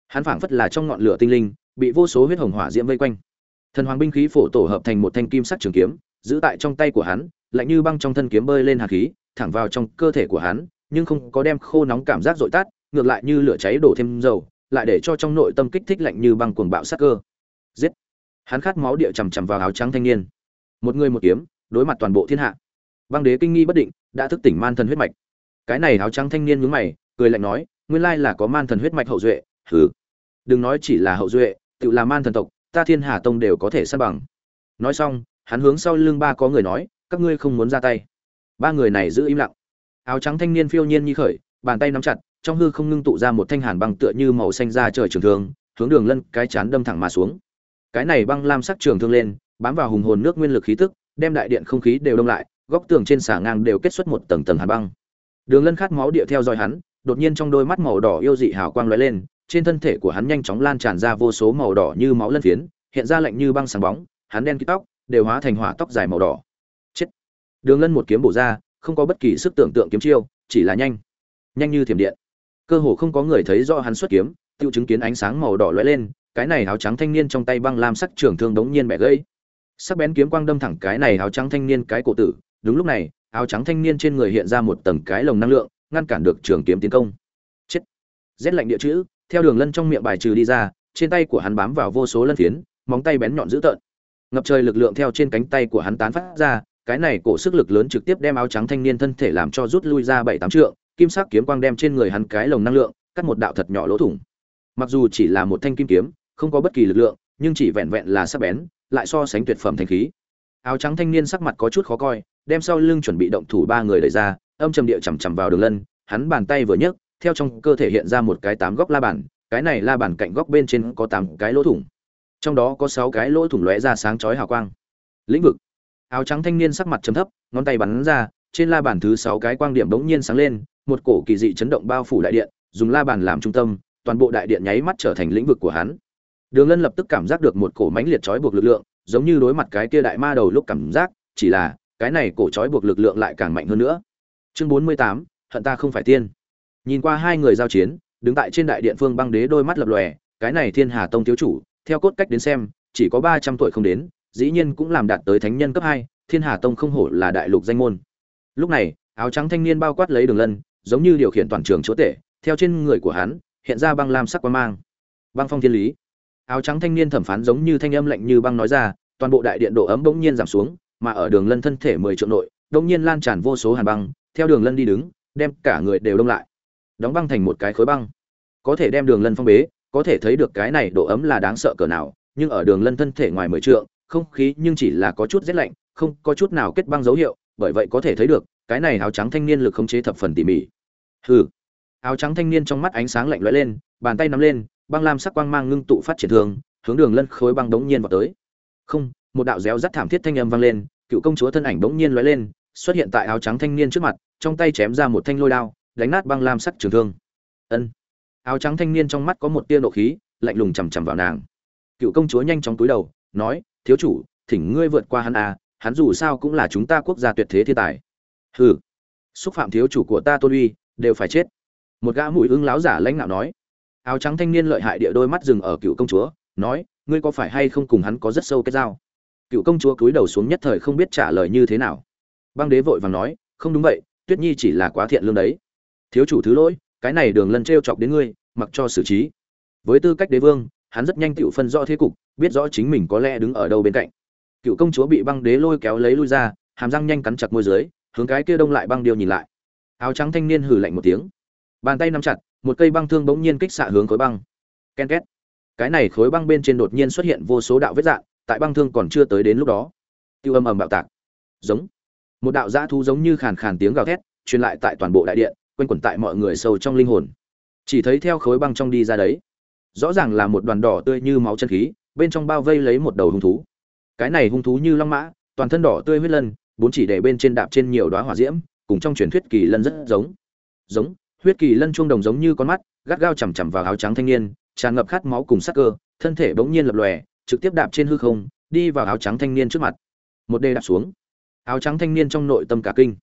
Hắn phảng phất là trong ngọn lửa tinh linh, bị vô số huyết hồng hỏa diễm vây quanh. Thần hoàng binh khí phổ tổ hợp thành một thanh kim sắc trường kiếm, giữ tại trong tay của hắn, lạnh như băng trong thân kiếm bơi lên hạt khí, thẳng vào trong cơ thể của hắn, nhưng không có đem khô nóng cảm giác dội tắt, ngược lại như lửa cháy đổ thêm dầu, lại để cho trong nội tâm kích thích lạnh như băng cuồng bạo sát cơ. Giết! Hắn khát máu địa chằm chằm vào áo trắng thanh niên. Một người một kiếm, đối mặt toàn bộ thiên hạ. Băng đế kinh nghi bất định, đã thức tỉnh man thần huyết mạch. Cái này áo trắng thanh niên nhướng mày, cười lạnh nói nguyên lai là có man thần huyết mạch hậu duệ hừ đừng nói chỉ là hậu duệ tự là man thần tộc ta thiên hà tông đều có thể sát bằng nói xong hắn hướng sau lưng ba có người nói các ngươi không muốn ra tay ba người này giữ im lặng áo trắng thanh niên phiêu nhiên như khởi bàn tay nắm chặt trong hư không ngưng tụ ra một thanh hàn băng tựa như màu xanh ra trời trường thương, hướng Đường Lân cái chán đâm thẳng mà xuống. Cái này băng lam sắc trường thương lên, bám vào hùng hồn nước nguyên lực khí tức, đem đại điện không khí đều đông lại, góc tường trên xà ngang đều kết xuất một tầng tầng hàn băng. Đường Lân khát máu địa theo dõi hắn, đột nhiên trong đôi mắt màu đỏ yêu dị hào quang lóe lên, trên thân thể của hắn nhanh chóng lan tràn ra vô số màu đỏ như máu lân phiến, hiện ra lạnh như băng sáng bóng, hắn đen kịt tóc đều hóa thành hỏa tóc dài màu đỏ. Chết. Đường Lân một kiếm bổ ra, không có bất kỳ sức tưởng tượng kiếm chiêu, chỉ là nhanh, nhanh như thiểm điện cơ hồ không có người thấy rõ hắn xuất kiếm tiêu chứng kiến ánh sáng màu đỏ lóe lên cái này áo trắng thanh niên trong tay băng lam sắc trường thương đống nhiên bẻ gãy sắc bén kiếm quang đâm thẳng cái này áo trắng thanh niên cái cổ tử đúng lúc này áo trắng thanh niên trên người hiện ra một tầng cái lồng năng lượng ngăn cản được trường kiếm tiến công. Chết. Rét lạnh địa chữ, theo đường lân trong miệng bài trừ đi ra, trên tay của hắn bám vào vô số lân phiến, móng tay bén nhọn dữ tợn. Ngập trời lực lượng theo trên cánh tay của hắn tán phát ra, cái này cổ sức lực lớn trực tiếp đem áo trắng thanh niên thân thể làm cho rút lui ra bảy tám trượng, kim sắc kiếm quang đem trên người hắn cái lồng năng lượng, cắt một đạo thật nhỏ lỗ thủng. Mặc dù chỉ là một thanh kim kiếm, không có bất kỳ lực lượng, nhưng chỉ vẹn vẹn là sắc bén, lại so sánh tuyệt phẩm thanh khí. Áo trắng thanh niên sắc mặt có chút khó coi, đem sau lưng chuẩn bị động thủ ba người đẩy ra âm trầm địa chằm chằm vào đường lân, hắn bàn tay vừa nhấc, theo trong cơ thể hiện ra một cái tám góc la bàn, cái này la bàn cạnh góc bên trên có tám cái lỗ thủng. Trong đó có sáu cái lỗ thủng lóe ra sáng chói hào quang. Lĩnh vực. Áo trắng thanh niên sắc mặt chấm thấp, ngón tay bắn ra, trên la bàn thứ sáu cái quang điểm bỗng nhiên sáng lên, một cổ kỳ dị chấn động bao phủ đại điện, dùng la bàn làm trung tâm, toàn bộ đại điện nháy mắt trở thành lĩnh vực của hắn. Đường lân lập tức cảm giác được một cổ mãnh liệt trói buộc lực lượng, giống như đối mặt cái kia đại ma đầu lúc cảm giác, chỉ là, cái này cổ trói buộc lực lượng lại càng mạnh hơn nữa chương bốn mươi tám, hận ta không phải tiên. Nhìn qua hai người giao chiến, đứng tại trên đại điện phương băng đế đôi mắt lập lòe, cái này thiên hà tông thiếu chủ, theo cốt cách đến xem, chỉ có ba trăm tuổi không đến, dĩ nhiên cũng làm đạt tới thánh nhân cấp hai, thiên hà tông không hổ là đại lục danh môn. Lúc này, áo trắng thanh niên bao quát lấy đường lân, giống như điều khiển toàn trường chỗ tể, theo trên người của hắn, hiện ra băng lam sắc quang mang. Băng phong thiên lý. Áo trắng thanh niên thẩm phán giống như thanh âm lạnh như băng nói ra, toàn bộ đại điện độ ấm bỗng nhiên giảm xuống, mà ở đường lân thân thể mười triệu nội đông nhiên lan tràn vô số hàn băng theo đường lân đi đứng, đem cả người đều đông lại. Đóng băng thành một cái khối băng. Có thể đem đường lân phong bế, có thể thấy được cái này độ ấm là đáng sợ cỡ nào, nhưng ở đường lân thân thể ngoài mười trượng, không khí nhưng chỉ là có chút rét lạnh, không có chút nào kết băng dấu hiệu, bởi vậy có thể thấy được, cái này áo trắng thanh niên lực khống chế thập phần tỉ mỉ. Hừ. Áo trắng thanh niên trong mắt ánh sáng lạnh lẽo lên, bàn tay nắm lên, băng lam sắc quang mang ngưng tụ phát triển thường hướng đường lân khối băng đống nhiên vào tới. Không, một đạo réo rắt thảm thiết thanh âm vang lên, cựu công chúa thân ảnh đống nhiên lóe lên xuất hiện tại áo trắng thanh niên trước mặt, trong tay chém ra một thanh lôi đao, đánh nát băng lam sắc trường thương. Ân. Áo trắng thanh niên trong mắt có một tia nộ khí, lạnh lùng chằm chằm vào nàng. Cựu công chúa nhanh chóng cúi đầu, nói, thiếu chủ, thỉnh ngươi vượt qua hắn à hắn dù sao cũng là chúng ta quốc gia tuyệt thế thiên tài. Hừ. Xúc phạm thiếu chủ của ta tôn uy, đều phải chết. Một gã mũi ưng láo giả lãnh nạo nói. Áo trắng thanh niên lợi hại địa đôi mắt dừng ở cựu công chúa, nói, ngươi có phải hay không cùng hắn có rất sâu cái giao? Cựu công chúa cúi đầu xuống nhất thời không biết trả lời như thế nào băng đế vội vàng nói, không đúng vậy, tuyết nhi chỉ là quá thiện lương đấy. Thiếu chủ thứ lỗi, cái này đường lân t chọc đến ngươi, mặc cho xử trí. Với tư cách đế vương, hắn rất nhanh tự phân rõ thế cục, biết rõ chính mình có lẽ đứng ở đâu bên cạnh. Cựu công chúa bị băng đế lôi kéo lấy lui ra, hàm răng nhanh cắn chặt môi dưới, hướng cái kia đông lại băng điêu nhìn lại. Áo trắng thanh niên hừ lạnh một tiếng. Bàn tay nắm chặt, một cây băng thương bỗng nhiên kích xạ hướng khối băng. Ken két. Cái này khối băng bên trên đột nhiên xuất hiện vô số đạo vết dạng, tại băng thương còn chưa tới đến lúc đó. Tiêu âm ầm bạo tạc. Giống một đạo dã thu giống như khàn khàn tiếng gào thét, truyền lại tại toàn bộ đại điện, quanh quẩn tại mọi người sâu trong linh hồn. Chỉ thấy theo khối băng trong đi ra đấy, rõ ràng là một đoàn đỏ tươi như máu chân khí, bên trong bao vây lấy một đầu hung thú. Cái này hung thú như long mã, toàn thân đỏ tươi huyết lân, bốn chỉ để bên trên đạp trên nhiều đóa hỏa diễm, cùng trong truyền thuyết kỳ lân rất giống. Giống, huyết kỳ lân chuông đồng giống như con mắt, gắt gao chằm chằm vào áo trắng thanh niên, tràn ngập khát máu cùng sắc cơ, thân thể bỗng nhiên lập lòe, trực tiếp đạp trên hư không, đi vào áo trắng thanh niên trước mặt. Một đê đạp xuống áo trắng thanh niên trong nội tâm cả kinh.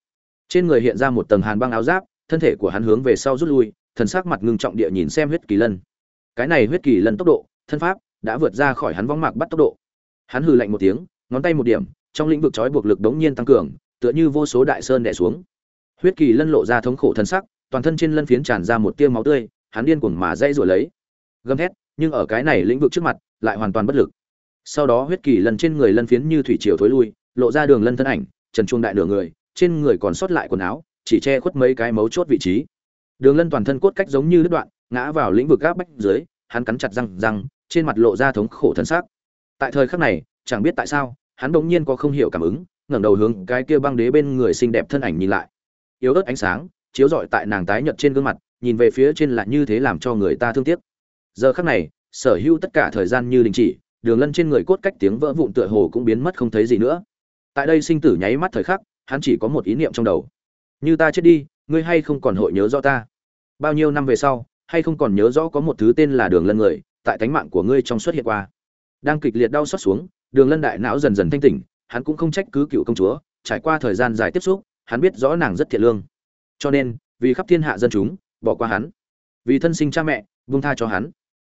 Trên người hiện ra một tầng hàn băng áo giáp, thân thể của hắn hướng về sau rút lui, thần sắc mặt ngưng trọng địa nhìn xem huyết kỳ lân. Cái này huyết kỳ lân tốc độ, thân pháp, đã vượt ra khỏi hắn vong mạc bắt tốc độ. Hắn hừ lạnh một tiếng, ngón tay một điểm, trong lĩnh vực trói buộc lực đống nhiên tăng cường, tựa như vô số đại sơn đè xuống. Huyết kỳ lân lộ ra thống khổ thân sắc, toàn thân trên lân phiến tràn ra một tia máu tươi, hắn điên cuồng mà dây rồi lấy. Gầm thét, nhưng ở cái này lĩnh vực trước mặt, lại hoàn toàn bất lực. Sau đó huyết kỳ lân trên người lân phiến như thủy triều thối lui lộ ra đường lân thân ảnh, trần chuông đại nửa người, trên người còn sót lại quần áo, chỉ che khuất mấy cái mấu chốt vị trí. Đường lân toàn thân cốt cách giống như đứt đoạn, ngã vào lĩnh vực gác bách dưới, hắn cắn chặt răng răng, trên mặt lộ ra thống khổ thân xác tại thời khắc này, chẳng biết tại sao, hắn bỗng nhiên có không hiểu cảm ứng, ngẩng đầu hướng cái kia băng đế bên người xinh đẹp thân ảnh nhìn lại. Yếu ớt ánh sáng, chiếu rọi tại nàng tái nhợt trên gương mặt, nhìn về phía trên lại như thế làm cho người ta thương tiếc. Giờ khắc này, sở hữu tất cả thời gian như đình chỉ, đường lân trên người cốt cách tiếng vỡ vụn tựa hồ cũng biến mất không thấy gì nữa tại đây sinh tử nháy mắt thời khắc, hắn chỉ có một ý niệm trong đầu. Như ta chết đi, ngươi hay không còn hội nhớ rõ ta? Bao nhiêu năm về sau, hay không còn nhớ rõ có một thứ tên là đường lân người, tại tánh mạng của ngươi trong suốt hiện qua. Đang kịch liệt đau xót xuống, đường lân đại não dần dần thanh tỉnh, hắn cũng không trách cứ cựu công chúa, trải qua thời gian dài tiếp xúc, hắn biết rõ nàng rất thiện lương. Cho nên, vì khắp thiên hạ dân chúng, bỏ qua hắn. Vì thân sinh cha mẹ, buông tha cho hắn.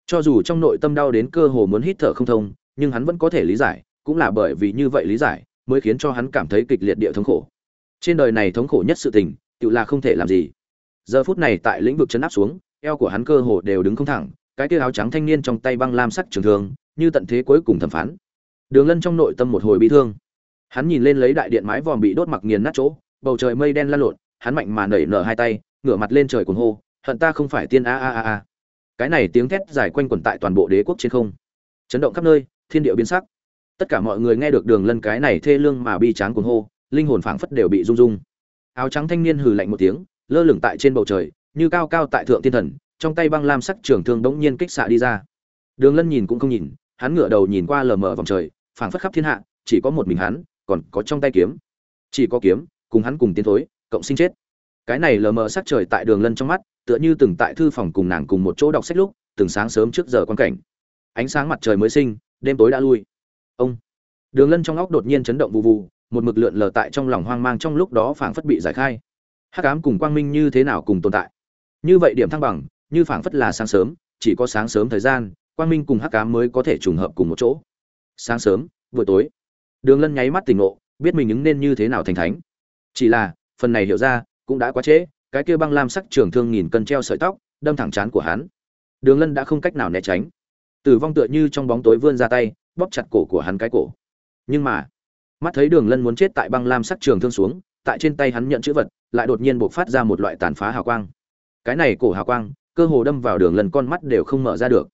Cho dù trong nội tâm đau đến cơ hồ muốn hít thở không thông, nhưng hắn vẫn có thể lý giải, cũng là bởi vì như vậy lý giải mới khiến cho hắn cảm thấy kịch liệt địa thống khổ. Trên đời này thống khổ nhất sự tình, tự là không thể làm gì. Giờ phút này tại lĩnh vực chấn áp xuống, eo của hắn cơ hồ đều đứng không thẳng, cái kia áo trắng thanh niên trong tay băng lam sắc trường thương, như tận thế cuối cùng thẩm phán. Đường lân trong nội tâm một hồi bi thương. Hắn nhìn lên lấy đại điện mái vòm bị đốt mặc nghiền nát chỗ, bầu trời mây đen lan lộn, hắn mạnh mà nảy nở hai tay, ngửa mặt lên trời cuồng hô, hận ta không phải tiên a a a a. Cái này tiếng thét dài quanh quẩn tại toàn bộ đế quốc trên không. Chấn động khắp nơi, thiên địa biến sắc tất cả mọi người nghe được đường lân cái này thê lương mà bi tráng cuồng hô, linh hồn phảng phất đều bị rung rung. Áo trắng thanh niên hừ lạnh một tiếng, lơ lửng tại trên bầu trời, như cao cao tại thượng thiên thần, trong tay băng lam sắc trường thương bỗng nhiên kích xạ đi ra. Đường lân nhìn cũng không nhìn, hắn ngửa đầu nhìn qua lờ mờ vòng trời, phảng phất khắp thiên hạ, chỉ có một mình hắn, còn có trong tay kiếm. Chỉ có kiếm, cùng hắn cùng tiến thối, cộng sinh chết. Cái này lờ mờ sắc trời tại đường lân trong mắt, tựa như từng tại thư phòng cùng nàng cùng một chỗ đọc sách lúc, từng sáng sớm trước giờ quan cảnh. Ánh sáng mặt trời mới sinh, đêm tối đã lui ông. Đường lân trong óc đột nhiên chấn động vụ vụ một mực lượn lờ tại trong lòng hoang mang trong lúc đó phảng phất bị giải khai. Hắc ám cùng quang minh như thế nào cùng tồn tại? Như vậy điểm thăng bằng, như phảng phất là sáng sớm, chỉ có sáng sớm thời gian, quang minh cùng hắc ám mới có thể trùng hợp cùng một chỗ. Sáng sớm buổi tối. Đường lân nháy mắt tỉnh ngộ, biết mình ứng nên như thế nào thành thánh. Chỉ là, phần này hiểu ra, cũng đã quá trễ, cái kia băng lam sắc trường thương nghìn cân treo sợi tóc, đâm thẳng chán của hắn. Đường lân đã không cách nào né tránh. Tử vong tựa như trong bóng tối vươn ra tay bóp chặt cổ của hắn cái cổ. Nhưng mà, mắt thấy đường lân muốn chết tại băng lam sắc trường thương xuống, tại trên tay hắn nhận chữ vật, lại đột nhiên bộc phát ra một loại tàn phá hào quang. Cái này cổ hào quang, cơ hồ đâm vào đường lân con mắt đều không mở ra được.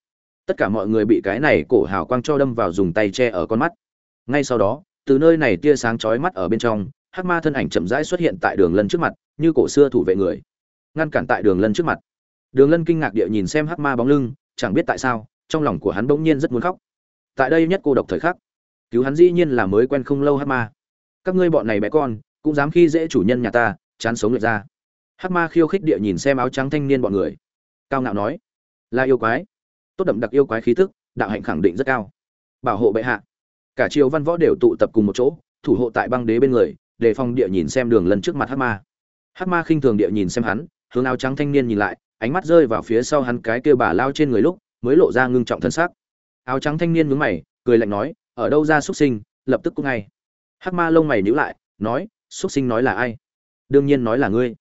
Tất cả mọi người bị cái này cổ hào quang cho đâm vào dùng tay che ở con mắt. Ngay sau đó, từ nơi này tia sáng chói mắt ở bên trong, hắc ma thân ảnh chậm rãi xuất hiện tại đường lân trước mặt, như cổ xưa thủ vệ người. Ngăn cản tại đường lân trước mặt. Đường lân kinh ngạc địa nhìn xem hắc ma bóng lưng, chẳng biết tại sao, trong lòng của hắn bỗng nhiên rất muốn khóc tại đây nhất cô độc thời khắc, cứu hắn dĩ nhiên là mới quen không lâu hát ma. Các ngươi bọn này bé con, cũng dám khi dễ chủ nhân nhà ta, chán sống lượt ra. Hát ma khiêu khích địa nhìn xem áo trắng thanh niên bọn người. Cao ngạo nói, là yêu quái. Tốt đậm đặc yêu quái khí tức, đạo hạnh khẳng định rất cao. Bảo hộ bệ hạ. Cả triều văn võ đều tụ tập cùng một chỗ, thủ hộ tại băng đế bên người, đề phòng địa nhìn xem đường lần trước mặt hát ma. Hát ma khinh thường địa nhìn xem hắn, hướng áo trắng thanh niên nhìn lại, ánh mắt rơi vào phía sau hắn cái kia bà lao trên người lúc, mới lộ ra ngưng trọng thân xác áo trắng thanh niên nhướng mày, cười lạnh nói, ở đâu ra xuất sinh, lập tức cũng ngay. Hắc ma lông mày nhíu lại, nói, xuất sinh nói là ai? Đương nhiên nói là ngươi.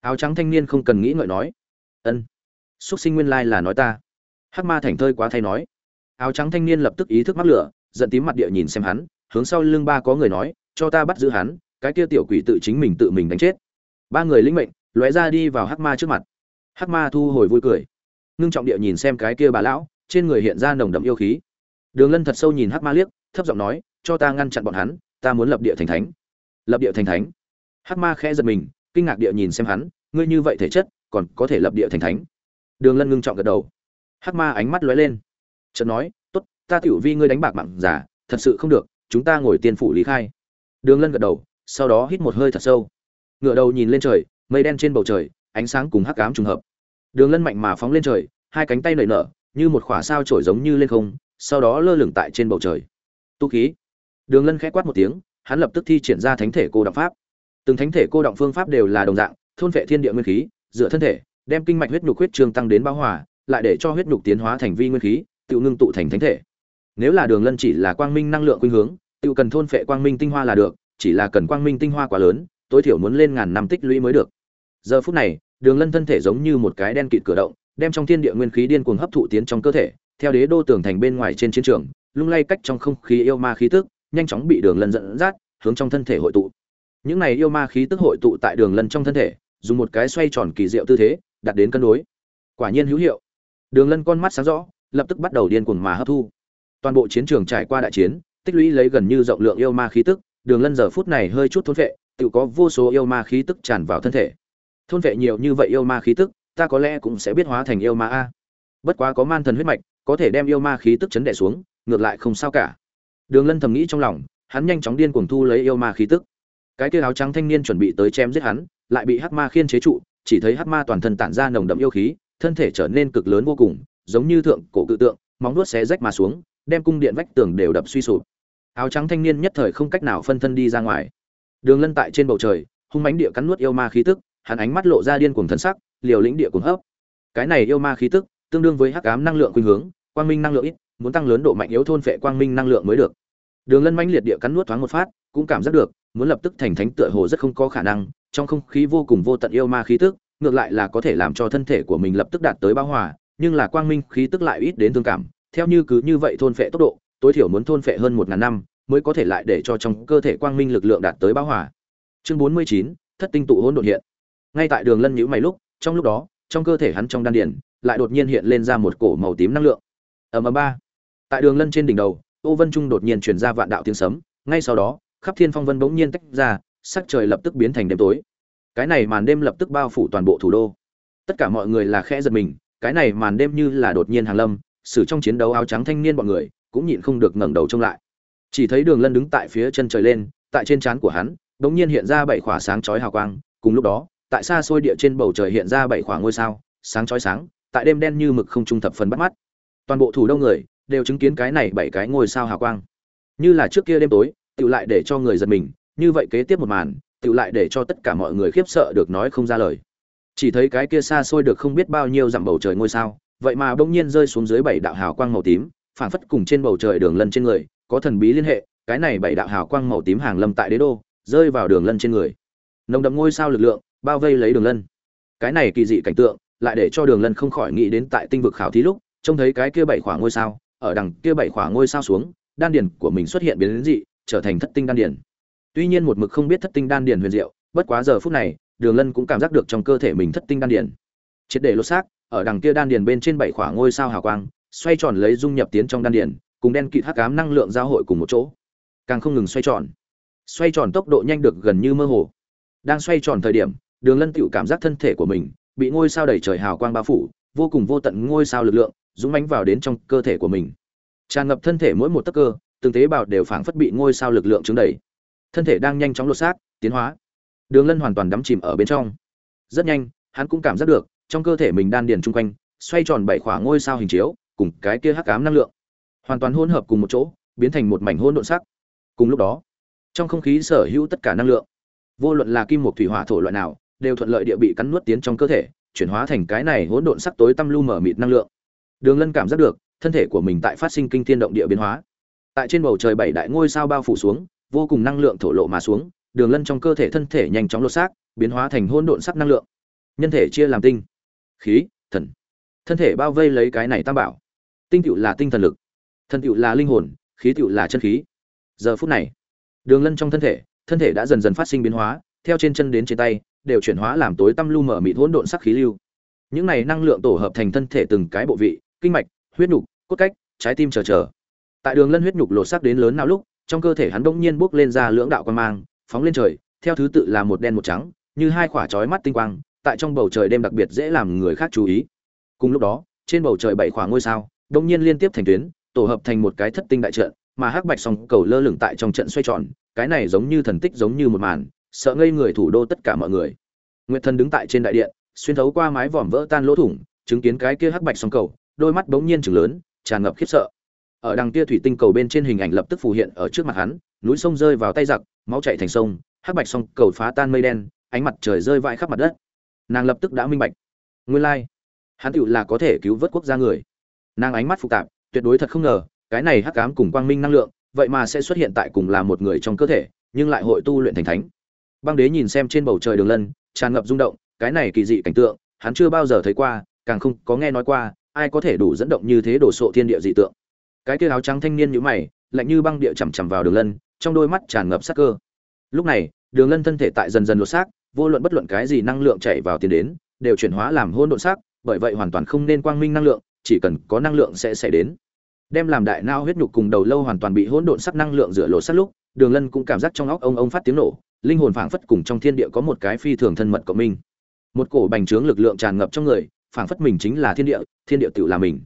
Áo trắng thanh niên không cần nghĩ ngợi nói, ân, xuất sinh nguyên lai là nói ta. Hắc ma thành thơi quá thay nói. Áo trắng thanh niên lập tức ý thức mắc lửa, giận tím mặt địa nhìn xem hắn, hướng sau lưng ba có người nói, cho ta bắt giữ hắn, cái kia tiểu quỷ tự chính mình tự mình đánh chết. Ba người lĩnh mệnh, lóe ra đi vào hắc ma trước mặt. Hắc ma thu hồi vui cười. Ngưng trọng địa nhìn xem cái kia bà lão trên người hiện ra nồng đậm yêu khí. Đường lân thật sâu nhìn hắc ma liếc, thấp giọng nói, cho ta ngăn chặn bọn hắn, ta muốn lập địa thành thánh. Lập địa thành thánh? Hắc ma khẽ giật mình, kinh ngạc địa nhìn xem hắn, ngươi như vậy thể chất, còn có thể lập địa thành thánh? Đường lân ngưng trọng gật đầu. Hắc ma ánh mắt lóe lên, chợt nói, tốt, ta tiểu vi ngươi đánh bạc mạng giả, thật sự không được, chúng ta ngồi tiên phủ lý khai. Đường lân gật đầu, sau đó hít một hơi thật sâu. Ngựa đầu nhìn lên trời, mây đen trên bầu trời, ánh sáng cùng hắc ám trùng hợp. Đường lân mạnh mà phóng lên trời, hai cánh tay nảy nở như một khỏa sao trổi giống như lên không, sau đó lơ lửng tại trên bầu trời. Tu khí. Đường lân khẽ quát một tiếng, hắn lập tức thi triển ra thánh thể cô động pháp. Từng thánh thể cô động phương pháp đều là đồng dạng, thôn vệ thiên địa nguyên khí, dựa thân thể, đem kinh mạch huyết nhục huyết trường tăng đến bao hòa, lại để cho huyết nhục tiến hóa thành vi nguyên khí, tự ngưng tụ thành thánh thể. Nếu là đường lân chỉ là quang minh năng lượng khuynh hướng, tự cần thôn phệ quang minh tinh hoa là được, chỉ là cần quang minh tinh hoa quá lớn, tối thiểu muốn lên ngàn năm tích lũy mới được. Giờ phút này, đường lân thân thể giống như một cái đen kịt cửa động đem trong thiên địa nguyên khí điên cuồng hấp thụ tiến trong cơ thể, theo đế đô tường thành bên ngoài trên chiến trường, lung lay cách trong không khí yêu ma khí tức, nhanh chóng bị đường lân dẫn dắt, hướng trong thân thể hội tụ. Những này yêu ma khí tức hội tụ tại đường lân trong thân thể, dùng một cái xoay tròn kỳ diệu tư thế, đặt đến cân đối. Quả nhiên hữu hiệu. Đường lân con mắt sáng rõ, lập tức bắt đầu điên cuồng mà hấp thu. Toàn bộ chiến trường trải qua đại chiến, tích lũy lấy gần như rộng lượng yêu ma khí tức, đường lân giờ phút này hơi chút thôn vệ tự có vô số yêu ma khí tức tràn vào thân thể. Thôn vệ nhiều như vậy yêu ma khí tức ta có lẽ cũng sẽ biết hóa thành yêu ma a. Bất quá có man thần huyết mạch, có thể đem yêu ma khí tức chấn đẻ xuống, ngược lại không sao cả. Đường lân thầm nghĩ trong lòng, hắn nhanh chóng điên cuồng thu lấy yêu ma khí tức. Cái kia áo trắng thanh niên chuẩn bị tới chém giết hắn, lại bị hắc ma khiên chế trụ, chỉ thấy hắc ma toàn thân tản ra nồng đậm yêu khí, thân thể trở nên cực lớn vô cùng, giống như thượng cổ cự tượng, móng nuốt xé rách mà xuống, đem cung điện vách tường đều đập suy sụp. Áo trắng thanh niên nhất thời không cách nào phân thân đi ra ngoài. Đường lân tại trên bầu trời, hung mánh địa cắn nuốt yêu ma khí tức, hắn ánh mắt lộ ra điên cuồng thần sắc liều lĩnh địa cuồng hấp. Cái này yêu ma khí tức, tương đương với hắc ám năng lượng khuynh hướng, quang minh năng lượng ít, muốn tăng lớn độ mạnh yếu thôn phệ quang minh năng lượng mới được. Đường lân mãnh liệt địa cắn nuốt thoáng một phát, cũng cảm giác được, muốn lập tức thành thánh tựa hồ rất không có khả năng, trong không khí vô cùng vô tận yêu ma khí tức, ngược lại là có thể làm cho thân thể của mình lập tức đạt tới bão hòa, nhưng là quang minh khí tức lại ít đến tương cảm. Theo như cứ như vậy thôn phệ tốc độ, tối thiểu muốn thôn phệ hơn một ngàn năm mới có thể lại để cho trong cơ thể quang minh lực lượng đạt tới bão hòa. Chương bốn mươi chín, thất tinh tụ hỗn độn hiện. Ngay tại đường lân nhữ mày lúc trong lúc đó, trong cơ thể hắn trong đan điển lại đột nhiên hiện lên ra một cổ màu tím năng lượng. Ầm ầm ba. Tại đường lân trên đỉnh đầu ô vân trung đột nhiên truyền ra vạn đạo tiếng sấm. Ngay sau đó, khắp thiên phong vân bỗng nhiên tách ra, sắc trời lập tức biến thành đêm tối. Cái này màn đêm lập tức bao phủ toàn bộ thủ đô. Tất cả mọi người là khẽ giật mình, cái này màn đêm như là đột nhiên hàng lâm xử trong chiến đấu áo trắng thanh niên bọn người, cũng nhịn không được ngẩng đầu trông lại. Chỉ thấy đường lân đứng tại phía chân trời lên, tại trên trán của hắn, bỗng nhiên hiện ra bảy khỏa sáng chói hào quang, cùng lúc đó tại xa xôi địa trên bầu trời hiện ra bảy khoảng ngôi sao, sáng chói sáng, tại đêm đen như mực không trung thập phần bắt mắt. Toàn bộ thủ đông người đều chứng kiến cái này bảy cái ngôi sao hào quang. Như là trước kia đêm tối tự lại để cho người giật mình, như vậy kế tiếp một màn tự lại để cho tất cả mọi người khiếp sợ được nói không ra lời. Chỉ thấy cái kia xa xôi được không biết bao nhiêu dặm bầu trời ngôi sao, vậy mà bỗng nhiên rơi xuống dưới bảy đạo hào quang màu tím, phảng phất cùng trên bầu trời đường lân trên người, có thần bí liên hệ, cái này bảy đạo hào quang màu tím hàng lâm tại đế đô, rơi vào đường lân trên người. Nồng đậm ngôi sao lực lượng bao vây lấy đường lân. Cái này kỳ dị cảnh tượng lại để cho đường lân không khỏi nghĩ đến tại tinh vực khảo thí lúc, trông thấy cái kia bảy khoảng ngôi sao, ở đằng kia bảy khoảng ngôi sao xuống, đan điền của mình xuất hiện biến đến dị, trở thành thất tinh đan điền. Tuy nhiên một mực không biết thất tinh đan điền huyền diệu, bất quá giờ phút này, đường lân cũng cảm giác được trong cơ thể mình thất tinh đan điền. Triệt để lột xác, ở đằng kia đan điền bên trên bảy khoảng ngôi sao hào quang, xoay tròn lấy dung nhập tiến trong đan điền, cùng đen kịt hắc ám năng lượng giao hội cùng một chỗ. Càng không ngừng xoay tròn. Xoay tròn tốc độ nhanh được gần như mơ hồ. Đang xoay tròn thời điểm đường lân tựu cảm giác thân thể của mình bị ngôi sao đầy trời hào quang bao phủ, vô cùng vô tận ngôi sao lực lượng dũng mánh vào đến trong cơ thể của mình. Tràn ngập thân thể mỗi một tấc cơ, từng tế bào đều phảng phất bị ngôi sao lực lượng chứng đầy. Thân thể đang nhanh chóng lột xác, tiến hóa. Đường lân hoàn toàn đắm chìm ở bên trong. Rất nhanh, hắn cũng cảm giác được, trong cơ thể mình đan điền chung quanh, xoay tròn bảy khỏa ngôi sao hình chiếu, cùng cái kia hắc ám năng lượng. Hoàn toàn hỗn hợp cùng một chỗ, biến thành một mảnh hỗn độn sắc. Cùng lúc đó, trong không khí sở hữu tất cả năng lượng, vô luận là kim một thủy hỏa thổ loại nào đều thuận lợi địa bị cắn nuốt tiến trong cơ thể, chuyển hóa thành cái này hỗn độn sắc tối tăm lu mở mịt năng lượng. Đường lân cảm giác được, thân thể của mình tại phát sinh kinh thiên động địa biến hóa. Tại trên bầu trời bảy đại ngôi sao bao phủ xuống, vô cùng năng lượng thổ lộ mà xuống, đường lân trong cơ thể thân thể nhanh chóng lột xác, biến hóa thành hỗn độn sắc năng lượng. Nhân thể chia làm tinh, khí, thần. Thân thể bao vây lấy cái này tam bảo. Tinh tựu là tinh thần lực, thần tựu là linh hồn, khí tựu là chân khí. Giờ phút này, đường lân trong thân thể thân thể đã dần dần phát sinh biến hóa theo trên chân đến trên tay, đều chuyển hóa làm tối tăm lu mở mịt hỗn độn sắc khí lưu. Những này năng lượng tổ hợp thành thân thể từng cái bộ vị, kinh mạch, huyết nhục, cốt cách, trái tim chờ chờ. Tại đường lân huyết nhục lột sắc đến lớn nào lúc, trong cơ thể hắn bỗng nhiên bốc lên ra lưỡng đạo quan mang, phóng lên trời, theo thứ tự là một đen một trắng, như hai quả chói mắt tinh quang, tại trong bầu trời đêm đặc biệt dễ làm người khác chú ý. Cùng lúc đó, trên bầu trời bảy quả ngôi sao, bỗng nhiên liên tiếp thành tuyến, tổ hợp thành một cái thất tinh đại trận, mà hắc bạch song cầu lơ lửng tại trong trận xoay tròn, cái này giống như thần tích giống như một màn sợ ngây người thủ đô tất cả mọi người. Nguyệt thần đứng tại trên đại điện, xuyên thấu qua mái vòm vỡ tan lỗ thủng, chứng kiến cái kia hắc bạch song cầu, đôi mắt bỗng nhiên chừng lớn, tràn ngập khiếp sợ. Ở đằng kia thủy tinh cầu bên trên hình ảnh lập tức phù hiện ở trước mặt hắn, núi sông rơi vào tay giặc, máu chảy thành sông, hắc bạch song cầu phá tan mây đen, ánh mặt trời rơi vãi khắp mặt đất. Nàng lập tức đã minh bạch. Nguyên lai, hắn tựu là có thể cứu vớt quốc gia người. Nàng ánh mắt phức tạp, tuyệt đối thật không ngờ, cái này hắc ám cùng quang minh năng lượng, vậy mà sẽ xuất hiện tại cùng là một người trong cơ thể, nhưng lại hội tu luyện thành thánh băng đế nhìn xem trên bầu trời đường lân, tràn ngập rung động, cái này kỳ dị cảnh tượng, hắn chưa bao giờ thấy qua, càng không có nghe nói qua, ai có thể đủ dẫn động như thế đổ sộ thiên địa dị tượng. Cái kia áo trắng thanh niên như mày, lạnh như băng địa chằm chằm vào đường lân, trong đôi mắt tràn ngập sắc cơ. Lúc này, đường lân thân thể tại dần dần lột xác, vô luận bất luận cái gì năng lượng chạy vào tiền đến, đều chuyển hóa làm hôn độn sắc bởi vậy hoàn toàn không nên quang minh năng lượng, chỉ cần có năng lượng sẽ xảy đến. Đem làm đại nao huyết nhục cùng đầu lâu hoàn toàn bị hỗn độn sắc năng lượng rửa lột sắc lúc, đường lân cũng cảm giác trong óc ông ông phát tiếng nổ linh hồn phảng phất cùng trong thiên địa có một cái phi thường thân mật của mình, một cổ bành trướng lực lượng tràn ngập trong người phảng phất mình chính là thiên địa thiên địa tự là mình.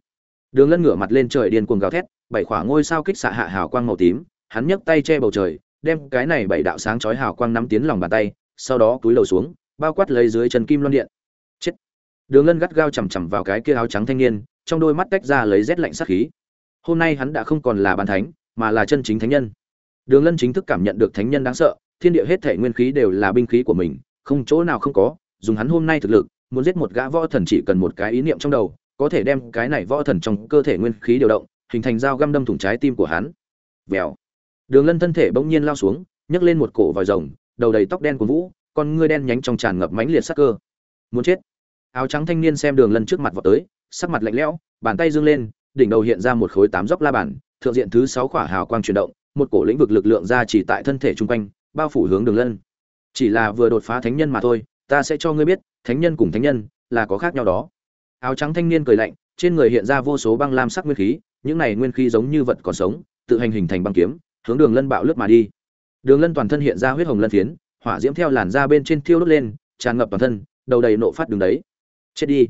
Đường lân ngửa mặt lên trời điên cuồng gào thét bảy khỏa ngôi sao kích xạ hạ hào quang màu tím hắn nhấc tay che bầu trời đem cái này bảy đạo sáng chói hào quang nắm tiến lòng bàn tay sau đó túi lầu xuống bao quát lấy dưới chân kim loan điện. Chết. Đường lân gắt gao chằm chằm vào cái kia áo trắng thanh niên trong đôi mắt tách ra lấy rét lạnh sát khí. Hôm nay hắn đã không còn là bàn thánh mà là chân chính thánh nhân. Đường lân chính thức cảm nhận được thánh nhân đáng sợ thiên địa hết thể nguyên khí đều là binh khí của mình, không chỗ nào không có, dùng hắn hôm nay thực lực, muốn giết một gã võ thần chỉ cần một cái ý niệm trong đầu, có thể đem cái này võ thần trong cơ thể nguyên khí điều động, hình thành dao găm đâm thủng trái tim của hắn. Vèo. Đường lân thân thể bỗng nhiên lao xuống, nhấc lên một cổ vòi rồng, đầu đầy tóc đen của vũ, con ngươi đen nhánh trong tràn ngập mãnh liệt sắc cơ. Muốn chết. Áo trắng thanh niên xem đường lân trước mặt vào tới, sắc mặt lạnh lẽo, bàn tay dương lên, đỉnh đầu hiện ra một khối tám dốc la bản thượng diện thứ sáu khỏa hào quang chuyển động, một cổ lĩnh vực lực lượng ra chỉ tại thân thể chung quanh bao phủ hướng đường lân. Chỉ là vừa đột phá thánh nhân mà thôi, ta sẽ cho ngươi biết, thánh nhân cùng thánh nhân là có khác nhau đó. Áo trắng thanh niên cười lạnh, trên người hiện ra vô số băng lam sắc nguyên khí, những này nguyên khí giống như vật còn sống, tự hành hình thành băng kiếm, hướng đường lân bạo lướt mà đi. Đường lân toàn thân hiện ra huyết hồng lân phiến, hỏa diễm theo làn da bên trên thiêu đốt lên, tràn ngập toàn thân, đầu đầy nộ phát đường đấy. Chết đi.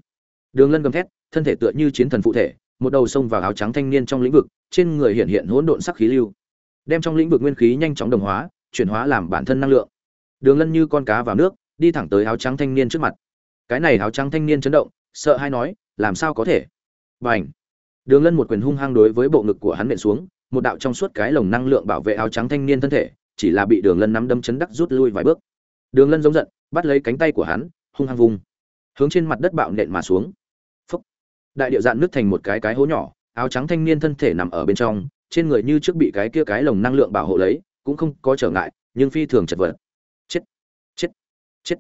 Đường lân gầm thét, thân thể tựa như chiến thần phụ thể, một đầu xông vào áo trắng thanh niên trong lĩnh vực, trên người hiện hiện hỗn độn sắc khí lưu, đem trong lĩnh vực nguyên khí nhanh chóng đồng hóa chuyển hóa làm bản thân năng lượng. Đường lân như con cá vào nước đi thẳng tới áo trắng thanh niên trước mặt. Cái này áo trắng thanh niên chấn động sợ hay nói làm sao có thể? B à n h đường lân một quyền hung hăng đối với bộ ngực của hắn nện xuống một đạo trong suốt cái lồng năng lượng bảo vệ áo trắng thanh niên thân thể chỉ là bị đường lân nắm đấm chấn đắc rút lui vài bước. Đường lân giống giận bắt lấy cánh tay của hắn hung hăng vung, hướng trên mặt đất bạo nện mà xuống. Phúc. đại điệu dạn nước thành một cái cái hố nhỏ áo trắng thanh niên thân thể nằm ở bên trong trên người như trước bị cái kia cái lồng năng lượng bảo hộ lấy cũng không có trở ngại, nhưng phi thường chật vật. Chết chết chết.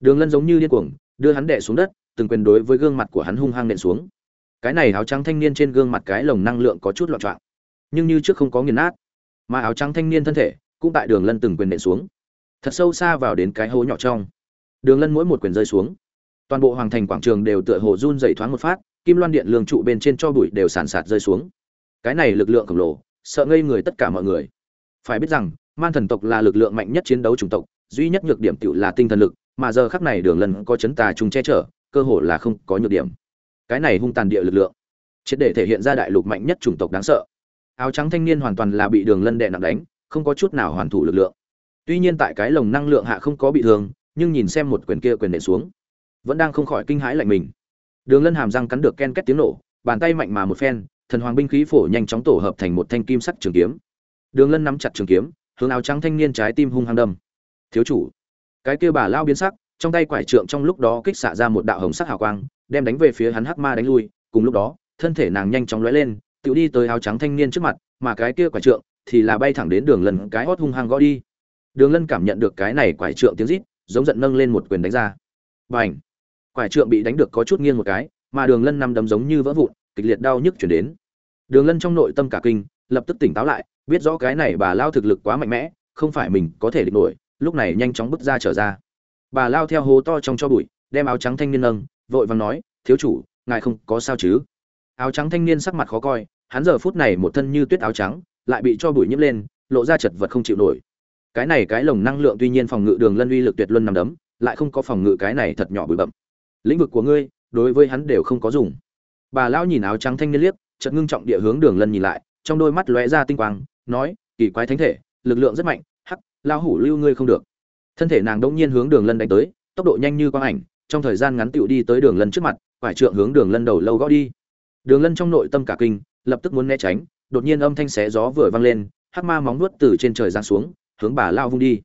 Đường lân giống như điên cuồng, đưa hắn đệ xuống đất, từng quyền đối với gương mặt của hắn hung hăng nện xuống. Cái này áo trắng thanh niên trên gương mặt cái lồng năng lượng có chút loạn trọng nhưng như trước không có nghiền nát. Mà áo trắng thanh niên thân thể cũng tại đường lân từng quyền nện xuống. Thật sâu xa vào đến cái hố nhỏ trong. Đường lân mỗi một quyền rơi xuống, toàn bộ hoàng thành quảng trường đều tựa hồ run dày thoáng một phát, kim loan điện lương trụ bên trên cho bụi đều sàn sạt rơi xuống. Cái này lực lượng khổng lồ, sợ ngây người tất cả mọi người phải biết rằng, man thần tộc là lực lượng mạnh nhất chiến đấu chủng tộc, duy nhất nhược điểm tựu là tinh thần lực, mà giờ khắc này đường lần có chấn tà trùng che chở, cơ hồ là không có nhược điểm. Cái này hung tàn địa lực lượng, triệt để thể hiện ra đại lục mạnh nhất chủng tộc đáng sợ. Áo trắng thanh niên hoàn toàn là bị đường lân đè nặng đánh, không có chút nào hoàn thủ lực lượng. Tuy nhiên tại cái lồng năng lượng hạ không có bị thương, nhưng nhìn xem một quyền kia quyền nện xuống, vẫn đang không khỏi kinh hãi lạnh mình. Đường lân hàm răng cắn được ken két tiếng nổ, bàn tay mạnh mà một phen, thần hoàng binh khí phổ nhanh chóng tổ hợp thành một thanh kim sắc trường kiếm đường lân nắm chặt trường kiếm hướng áo trắng thanh niên trái tim hung hăng đâm. Thiếu chủ. Cái kia bà lao biến sắc trong tay quải trượng trong lúc đó kích xạ ra một đạo hồng sắc hào quang đem đánh về phía hắn hắc ma đánh lui. Cùng lúc đó thân thể nàng nhanh chóng lóe lên tiểu đi tới áo trắng thanh niên trước mặt mà cái kia quải trượng thì là bay thẳng đến đường lân cái hốt hung hăng gõ đi. Đường lân cảm nhận được cái này quải trượng tiếng rít giống giận nâng lên một quyền đánh ra. Bành, quải trượng bị đánh được có chút nghiêng một cái mà đường lân năm đấm giống như vỡ vụn kịch liệt đau nhức chuyển đến. Đường lân trong nội tâm cả kinh lập tức tỉnh táo lại biết rõ cái này bà lao thực lực quá mạnh mẽ, không phải mình có thể địch nổi, lúc này nhanh chóng bước ra trở ra. Bà lao theo hố to trong cho bụi, đem áo trắng thanh niên nâng, vội vàng nói, thiếu chủ, ngài không có sao chứ? Áo trắng thanh niên sắc mặt khó coi, hắn giờ phút này một thân như tuyết áo trắng, lại bị cho bụi nhiễm lên, lộ ra chật vật không chịu nổi. Cái này cái lồng năng lượng tuy nhiên phòng ngự đường lân uy lực tuyệt luân nằm đấm, lại không có phòng ngự cái này thật nhỏ bụi bậm lĩnh vực của ngươi, đối với hắn đều không có dùng. Bà lão nhìn áo trắng thanh niên liếc, chợt ngưng trọng địa hướng đường lân nhìn lại, trong đôi mắt lóe ra tinh quang nói, kỳ quái thánh thể, lực lượng rất mạnh, hắc lao hủ lưu ngươi không được. Thân thể nàng đông nhiên hướng đường lân đánh tới, tốc độ nhanh như quang ảnh, trong thời gian ngắn tựu đi tới đường lân trước mặt phải trượng hướng đường lân đầu lâu gõ đi. Đường lân trong nội tâm cả kinh, lập tức muốn né tránh, đột nhiên âm thanh xé gió vừa vang lên, hắc ma móng nuốt từ trên trời giáng xuống, hướng bà lao vung đi.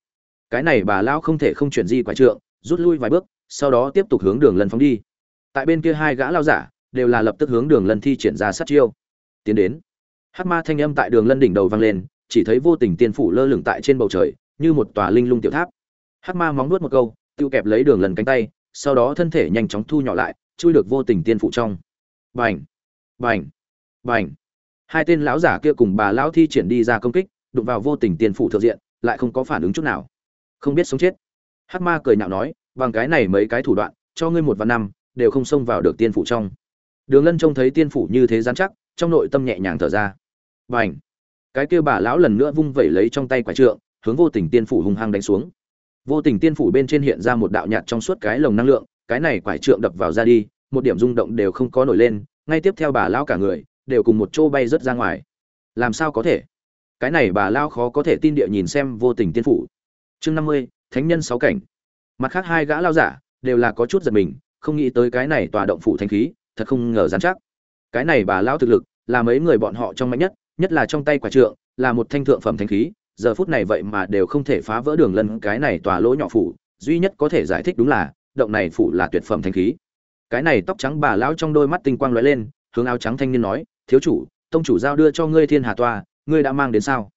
Cái này bà lao không thể không chuyển di quả trượng, rút lui vài bước, sau đó tiếp tục hướng đường lân phóng đi. Tại bên kia hai gã lao giả, đều là lập tức hướng đường lân thi triển ra sát chiêu. Tiến đến hắc ma thanh âm tại đường lân đỉnh đầu vang lên, chỉ thấy vô tình tiên phủ lơ lửng tại trên bầu trời, như một tòa linh lung tiểu tháp. Hắc ma móng nuốt một câu, tiêu kẹp lấy đường lần cánh tay, sau đó thân thể nhanh chóng thu nhỏ lại, chui được vô tình tiên phủ trong. Bành! Bành! Bành! Hai tên lão giả kia cùng bà lão thi triển đi ra công kích, đụng vào vô tình tiên phủ thượng diện, lại không có phản ứng chút nào. Không biết sống chết. Hắc ma cười nhạo nói, bằng cái này mấy cái thủ đoạn, cho ngươi một và năm, đều không xông vào được tiên phủ trong. Đường lân trông thấy tiên phủ như thế dán chắc trong nội tâm nhẹ nhàng thở ra. Và ảnh cái kia bà lão lần nữa vung vẩy lấy trong tay quả trượng, hướng vô tình tiên phủ hung hăng đánh xuống. Vô tình tiên phủ bên trên hiện ra một đạo nhạt trong suốt cái lồng năng lượng, cái này quải trượng đập vào ra đi, một điểm rung động đều không có nổi lên, ngay tiếp theo bà lão cả người, đều cùng một chỗ bay rớt ra ngoài. Làm sao có thể? Cái này bà lão khó có thể tin địa nhìn xem vô tình tiên phủ. Chương năm mươi, thánh nhân sáu cảnh. Mặt khác hai gã lao giả, đều là có chút giật mình, không nghĩ tới cái này tòa động phủ thanh khí, thật không ngờ dán chắc cái này bà lão thực lực, là mấy người bọn họ trong mạnh nhất nhất là trong tay quả trượng, là một thanh thượng phẩm thanh khí, giờ phút này vậy mà đều không thể phá vỡ đường lân cái này tòa lỗ nhỏ phủ, duy nhất có thể giải thích đúng là, động này phủ là tuyệt phẩm thanh khí. Cái này tóc trắng bà lão trong đôi mắt tinh quang lóe lên, hướng áo trắng thanh niên nói, thiếu chủ, tông chủ giao đưa cho ngươi thiên hà toa ngươi đã mang đến sao?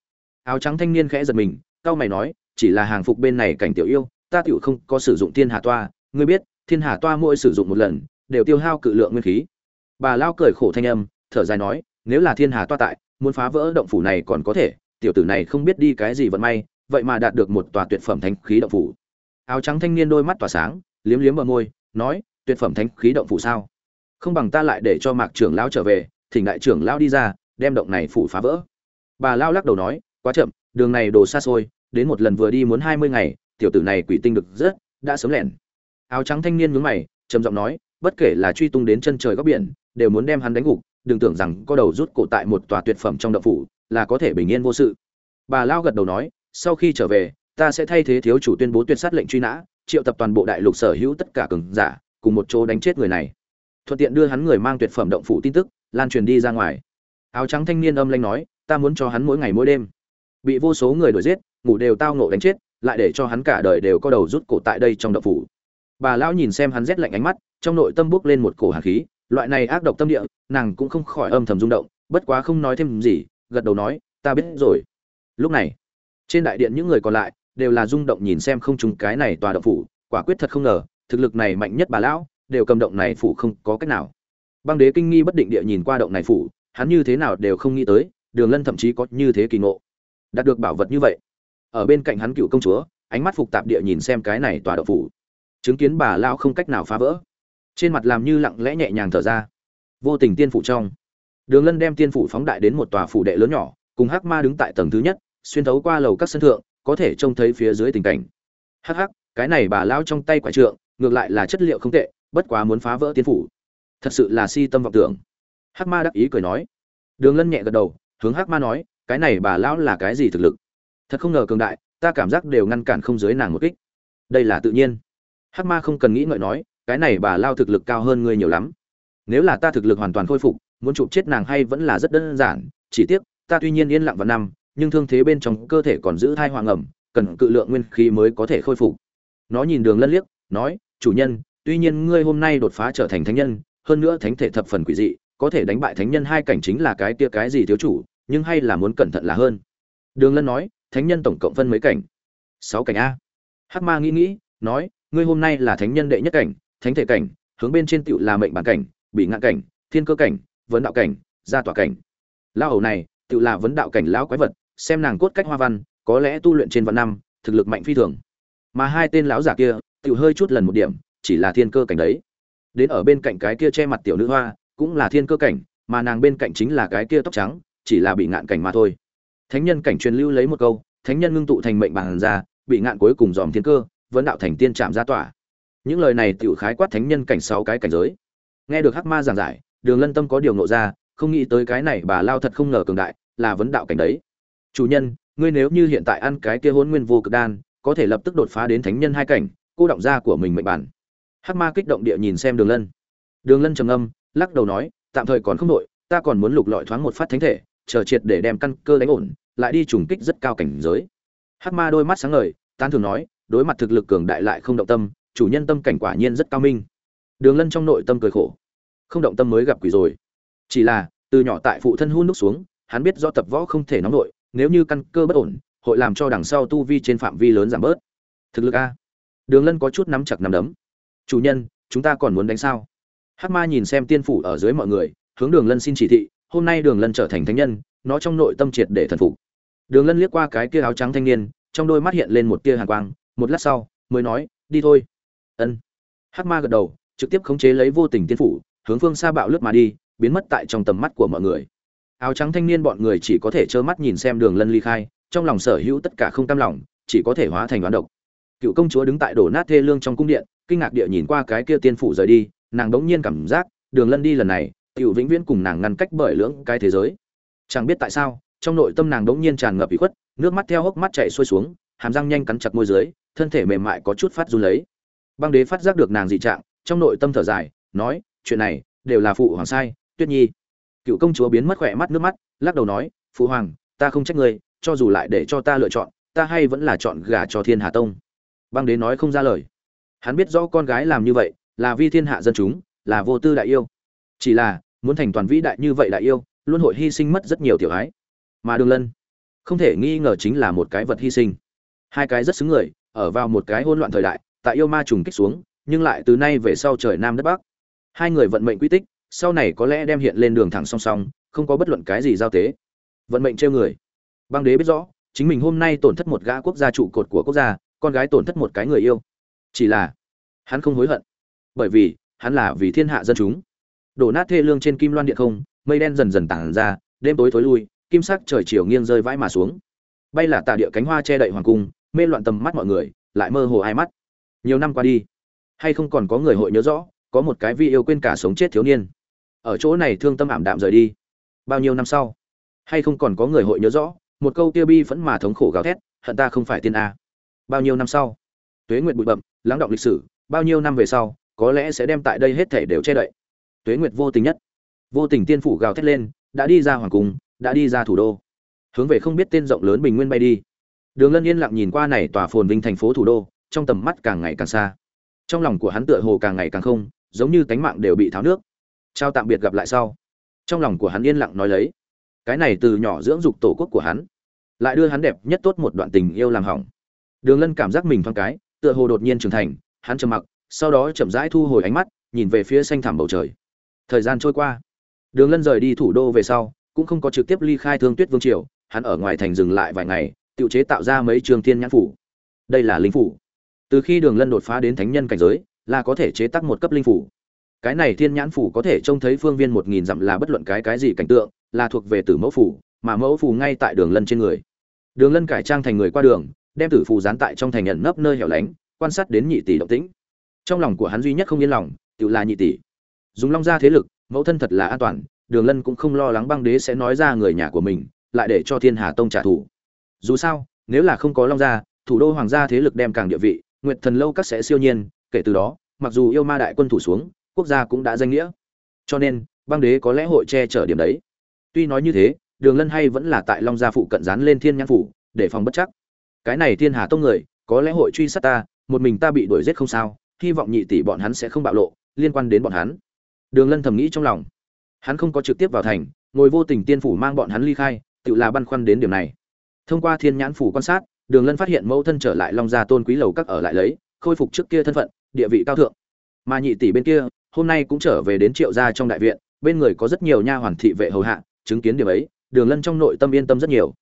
Áo trắng thanh niên khẽ giật mình, cau mày nói, chỉ là hàng phục bên này cảnh tiểu yêu, ta tiểu không có sử dụng thiên hà toa ngươi biết, thiên hà toa mỗi sử dụng một lần, đều tiêu hao cự lượng nguyên khí bà lao cười khổ thanh âm, thở dài nói, nếu là thiên hà toa tại, muốn phá vỡ động phủ này còn có thể, tiểu tử này không biết đi cái gì vận may, vậy mà đạt được một tòa tuyệt phẩm thánh khí động phủ. Áo trắng thanh niên đôi mắt tỏa sáng, liếm liếm bờ môi, nói, tuyệt phẩm thánh khí động phủ sao? Không bằng ta lại để cho mạc trưởng lao trở về, thỉnh đại trưởng lao đi ra, đem động này phủ phá vỡ. Bà lao lắc đầu nói, quá chậm, đường này đồ xa xôi, đến một lần vừa đi muốn hai mươi ngày, tiểu tử này quỷ tinh được rất đã sớm lẻn. Áo trắng thanh niên nhướng mày, trầm giọng nói, bất kể là truy tung đến chân trời góc biển đều muốn đem hắn đánh gục, đừng tưởng rằng có đầu rút cổ tại một tòa tuyệt phẩm trong động phủ là có thể bình yên vô sự. Bà lao gật đầu nói, sau khi trở về, ta sẽ thay thế thiếu chủ tuyên bố tuyệt sát lệnh truy nã, triệu tập toàn bộ đại lục sở hữu tất cả cường giả, cùng một chỗ đánh chết người này. Thuận tiện đưa hắn người mang tuyệt phẩm động phủ tin tức, lan truyền đi ra ngoài. Áo trắng thanh niên âm lanh nói, ta muốn cho hắn mỗi ngày mỗi đêm. Bị vô số người đuổi giết, ngủ đều tao ngộ đánh chết, lại để cho hắn cả đời đều có đầu rút cổ tại đây trong động phủ. Bà lão nhìn xem hắn rét lạnh ánh mắt, trong nội tâm bước lên một cổ hàn khí loại này ác độc tâm địa, nàng cũng không khỏi âm thầm rung động, bất quá không nói thêm gì, gật đầu nói, ta biết rồi. Lúc này, trên đại điện những người còn lại đều là rung động nhìn xem không trùng cái này tòa động phủ, quả quyết thật không ngờ, thực lực này mạnh nhất bà lão, đều cầm động này phủ không có cách nào. Băng đế kinh nghi bất định địa nhìn qua động này phủ, hắn như thế nào đều không nghĩ tới, đường lân thậm chí có như thế kỳ ngộ. Đạt được bảo vật như vậy, ở bên cạnh hắn cựu công chúa, ánh mắt phục tạp địa nhìn xem cái này tòa động phủ. Chứng kiến bà lão không cách nào phá vỡ trên mặt làm như lặng lẽ nhẹ nhàng thở ra. Vô tình tiên phủ trong. Đường lân đem tiên phủ phóng đại đến một tòa phủ đệ lớn nhỏ, cùng hắc ma đứng tại tầng thứ nhất, xuyên thấu qua lầu các sân thượng, có thể trông thấy phía dưới tình cảnh. Hắc hắc, cái này bà lao trong tay quả trượng, ngược lại là chất liệu không tệ, bất quá muốn phá vỡ tiên phủ. Thật sự là si tâm vọng tưởng. Hắc ma đắc ý cười nói. Đường lân nhẹ gật đầu, hướng hắc ma nói, cái này bà lão là cái gì thực lực? Thật không ngờ cường đại, ta cảm giác đều ngăn cản không dưới nàng một kích. Đây là tự nhiên. Hắc ma không cần nghĩ ngợi nói cái này bà lao thực lực cao hơn ngươi nhiều lắm. Nếu là ta thực lực hoàn toàn khôi phục, muốn chụp chết nàng hay vẫn là rất đơn giản, chỉ tiếc, ta tuy nhiên yên lặng vào năm, nhưng thương thế bên trong cơ thể còn giữ thai hoàng ẩm, cần cự lượng nguyên khí mới có thể khôi phục. Nó nhìn đường lân liếc, nói, chủ nhân, tuy nhiên ngươi hôm nay đột phá trở thành thánh nhân, hơn nữa thánh thể thập phần quỷ dị, có thể đánh bại thánh nhân hai cảnh chính là cái tia cái gì thiếu chủ, nhưng hay là muốn cẩn thận là hơn. Đường lân nói, thánh nhân tổng cộng phân mấy cảnh? Sáu cảnh a. Hắc ma nghĩ nghĩ, nói, ngươi hôm nay là thánh nhân đệ nhất cảnh thánh thể cảnh, hướng bên trên tựu là mệnh bản cảnh, bị ngạn cảnh, thiên cơ cảnh, vấn đạo cảnh, gia tỏa cảnh. Lao hầu này, tựu là vấn đạo cảnh lão quái vật, xem nàng cốt cách hoa văn, có lẽ tu luyện trên vạn năm, thực lực mạnh phi thường. Mà hai tên lão giả kia, tựu hơi chút lần một điểm, chỉ là thiên cơ cảnh đấy. Đến ở bên cạnh cái kia che mặt tiểu nữ hoa, cũng là thiên cơ cảnh, mà nàng bên cạnh chính là cái kia tóc trắng, chỉ là bị ngạn cảnh mà thôi. Thánh nhân cảnh truyền lưu lấy một câu, thánh nhân ngưng tụ thành mệnh bản ra, bị ngạn cuối cùng dòm thiên cơ, vấn đạo thành tiên trạm ra tỏa những lời này tiểu khái quát thánh nhân cảnh sáu cái cảnh giới. Nghe được hắc ma giảng giải, đường lân tâm có điều nộ ra, không nghĩ tới cái này bà lao thật không ngờ cường đại, là vấn đạo cảnh đấy. Chủ nhân, ngươi nếu như hiện tại ăn cái kia hôn nguyên vô cực đan, có thể lập tức đột phá đến thánh nhân hai cảnh, cô động ra của mình mệnh bản. Hắc ma kích động địa nhìn xem đường lân. Đường lân trầm âm lắc đầu nói, tạm thời còn không đội ta còn muốn lục lọi thoáng một phát thánh thể, chờ triệt để đem căn cơ đánh ổn, lại đi trùng kích rất cao cảnh giới. Hắc ma đôi mắt sáng ngời, tán thường nói, đối mặt thực lực cường đại lại không động tâm chủ nhân tâm cảnh quả nhiên rất cao minh. Đường lân trong nội tâm cười khổ. Không động tâm mới gặp quỷ rồi. Chỉ là, từ nhỏ tại phụ thân hun đúc xuống, hắn biết do tập võ không thể nóng nội, nếu như căn cơ bất ổn, hội làm cho đằng sau tu vi trên phạm vi lớn giảm bớt. Thực lực a. Đường lân có chút nắm chặt nắm đấm. Chủ nhân, chúng ta còn muốn đánh sao? Hắc ma nhìn xem tiên phủ ở dưới mọi người, hướng đường lân xin chỉ thị, hôm nay đường lân trở thành thánh nhân, nó trong nội tâm triệt để thần phục. Đường lân liếc qua cái kia áo trắng thanh niên, trong đôi mắt hiện lên một tia hàn quang, một lát sau, mới nói, đi thôi ân. Hắc ma gật đầu, trực tiếp khống chế lấy vô tình tiên phủ, hướng phương xa bạo lướt mà đi, biến mất tại trong tầm mắt của mọi người. Áo trắng thanh niên bọn người chỉ có thể trơ mắt nhìn xem đường lân ly khai, trong lòng sở hữu tất cả không cam lòng, chỉ có thể hóa thành đoán độc. Cựu công chúa đứng tại đổ nát thê lương trong cung điện, kinh ngạc địa nhìn qua cái kia tiên phủ rời đi, nàng đống nhiên cảm giác, đường lân đi lần này cựu vĩnh viễn cùng nàng ngăn cách bởi lưỡng cái thế giới. Chẳng biết tại sao, trong nội tâm nàng đống nhiên tràn ngập bị khuất, nước mắt theo hốc mắt chạy xuôi xuống, hàm răng nhanh cắn chặt môi dưới, thân thể mềm mại có chút phát run lấy băng đế phát giác được nàng dị trạng, trong nội tâm thở dài, nói, chuyện này đều là phụ hoàng sai, tuyết nhi. Cựu công chúa biến mất khỏe mắt nước mắt, lắc đầu nói, phụ hoàng, ta không trách ngươi, cho dù lại để cho ta lựa chọn, ta hay vẫn là chọn gả cho thiên hà tông. Băng đế nói không ra lời. Hắn biết rõ con gái làm như vậy là vi thiên hạ dân chúng, là vô tư đại yêu. Chỉ là, muốn thành toàn vĩ đại như vậy đại yêu, luôn hội hy sinh mất rất nhiều tiểu ái. Mà đường lân, không thể nghi ngờ chính là một cái vật hy sinh. Hai cái rất xứng người, ở vào một cái hỗn loạn thời đại tại yêu ma trùng kích xuống, nhưng lại từ nay về sau trời nam đất bắc. Hai người vận mệnh quy tích, sau này có lẽ đem hiện lên đường thẳng song song, không có bất luận cái gì giao tế. Vận mệnh trêu người. Băng đế biết rõ, chính mình hôm nay tổn thất một gã quốc gia trụ cột của quốc gia, con gái tổn thất một cái người yêu. Chỉ là, hắn không hối hận. Bởi vì, hắn là vì thiên hạ dân chúng. Đổ nát thê lương trên kim loan điện không, mây đen dần dần tản ra, đêm tối thối lui, kim sắc trời chiều nghiêng rơi vãi mà xuống. Bay là tà địa cánh hoa che đậy hoàng cung, mê loạn tầm mắt mọi người, lại mơ hồ hai mắt nhiều năm qua đi, hay không còn có người hội nhớ rõ, có một cái vi yêu quên cả sống chết thiếu niên. Ở chỗ này thương tâm ảm đạm rời đi. Bao nhiêu năm sau, hay không còn có người hội nhớ rõ, một câu tiêu bi vẫn mà thống khổ gào thét, hận ta không phải tiên a. Bao nhiêu năm sau, tuế nguyệt bụi bậm, lắng động lịch sử, bao nhiêu năm về sau, có lẽ sẽ đem tại đây hết thể đều che đậy. Tuế nguyệt vô tình nhất, vô tình tiên phủ gào thét lên, đã đi ra hoàng cung, đã đi ra thủ đô. Hướng về không biết tên rộng lớn bình nguyên bay đi. Đường lân yên lặng nhìn qua này tòa phồn vinh thành phố thủ đô trong tầm mắt càng ngày càng xa. Trong lòng của hắn tựa hồ càng ngày càng không, giống như cánh mạng đều bị tháo nước. Trao tạm biệt gặp lại sau. Trong lòng của hắn yên lặng nói lấy. Cái này từ nhỏ dưỡng dục tổ quốc của hắn, lại đưa hắn đẹp nhất tốt một đoạn tình yêu làm hỏng. Đường lân cảm giác mình thoáng cái, tựa hồ đột nhiên trưởng thành, hắn trầm mặc, sau đó chậm rãi thu hồi ánh mắt, nhìn về phía xanh thẳm bầu trời. Thời gian trôi qua. Đường lân rời đi thủ đô về sau, cũng không có trực tiếp ly khai thương tuyết vương triều, hắn ở ngoài thành dừng lại vài ngày, tự chế tạo ra mấy trường thiên nhãn phủ. Đây là linh phủ từ khi đường lân đột phá đến thánh nhân cảnh giới, là có thể chế tác một cấp linh phủ. Cái này thiên nhãn phủ có thể trông thấy phương viên một nghìn dặm là bất luận cái cái gì cảnh tượng, là thuộc về tử mẫu phủ, mà mẫu phủ ngay tại đường lân trên người. Đường lân cải trang thành người qua đường, đem tử phù dán tại trong thành nhận nấp nơi hẻo lánh, quan sát đến nhị tỷ động tĩnh. Trong lòng của hắn duy nhất không yên lòng, tự là nhị tỷ. Dùng long ra thế lực, mẫu thân thật là an toàn, đường lân cũng không lo lắng băng đế sẽ nói ra người nhà của mình, lại để cho thiên hà tông trả thù. Dù sao, nếu là không có long gia, thủ đô hoàng gia thế lực đem càng địa vị nguyệt thần lâu các sẽ siêu nhiên, kể từ đó, mặc dù yêu ma đại quân thủ xuống, quốc gia cũng đã danh nghĩa. Cho nên băng đế có lẽ hội che chở điểm đấy. Tuy nói như thế, đường lân hay vẫn là tại long gia phụ cận dán lên thiên nhãn phủ, để phòng bất chắc. Cái này thiên hà tông người, có lẽ hội truy sát ta, một mình ta bị đuổi giết không sao, hy vọng nhị tỷ bọn hắn sẽ không bạo lộ, liên quan đến bọn hắn. Đường lân thầm nghĩ trong lòng. Hắn không có trực tiếp vào thành, ngồi vô tình tiên phủ mang bọn hắn ly khai, tự là băn khoăn đến điểm này. Thông qua thiên nhãn phủ quan sát đường lân phát hiện mẫu thân trở lại long gia tôn quý lầu các ở lại lấy, khôi phục trước kia thân phận, địa vị cao thượng. Mà nhị tỷ bên kia, hôm nay cũng trở về đến triệu gia trong đại viện, bên người có rất nhiều nha hoàn thị vệ hầu hạ, chứng kiến điểm ấy, đường lân trong nội tâm yên tâm rất nhiều.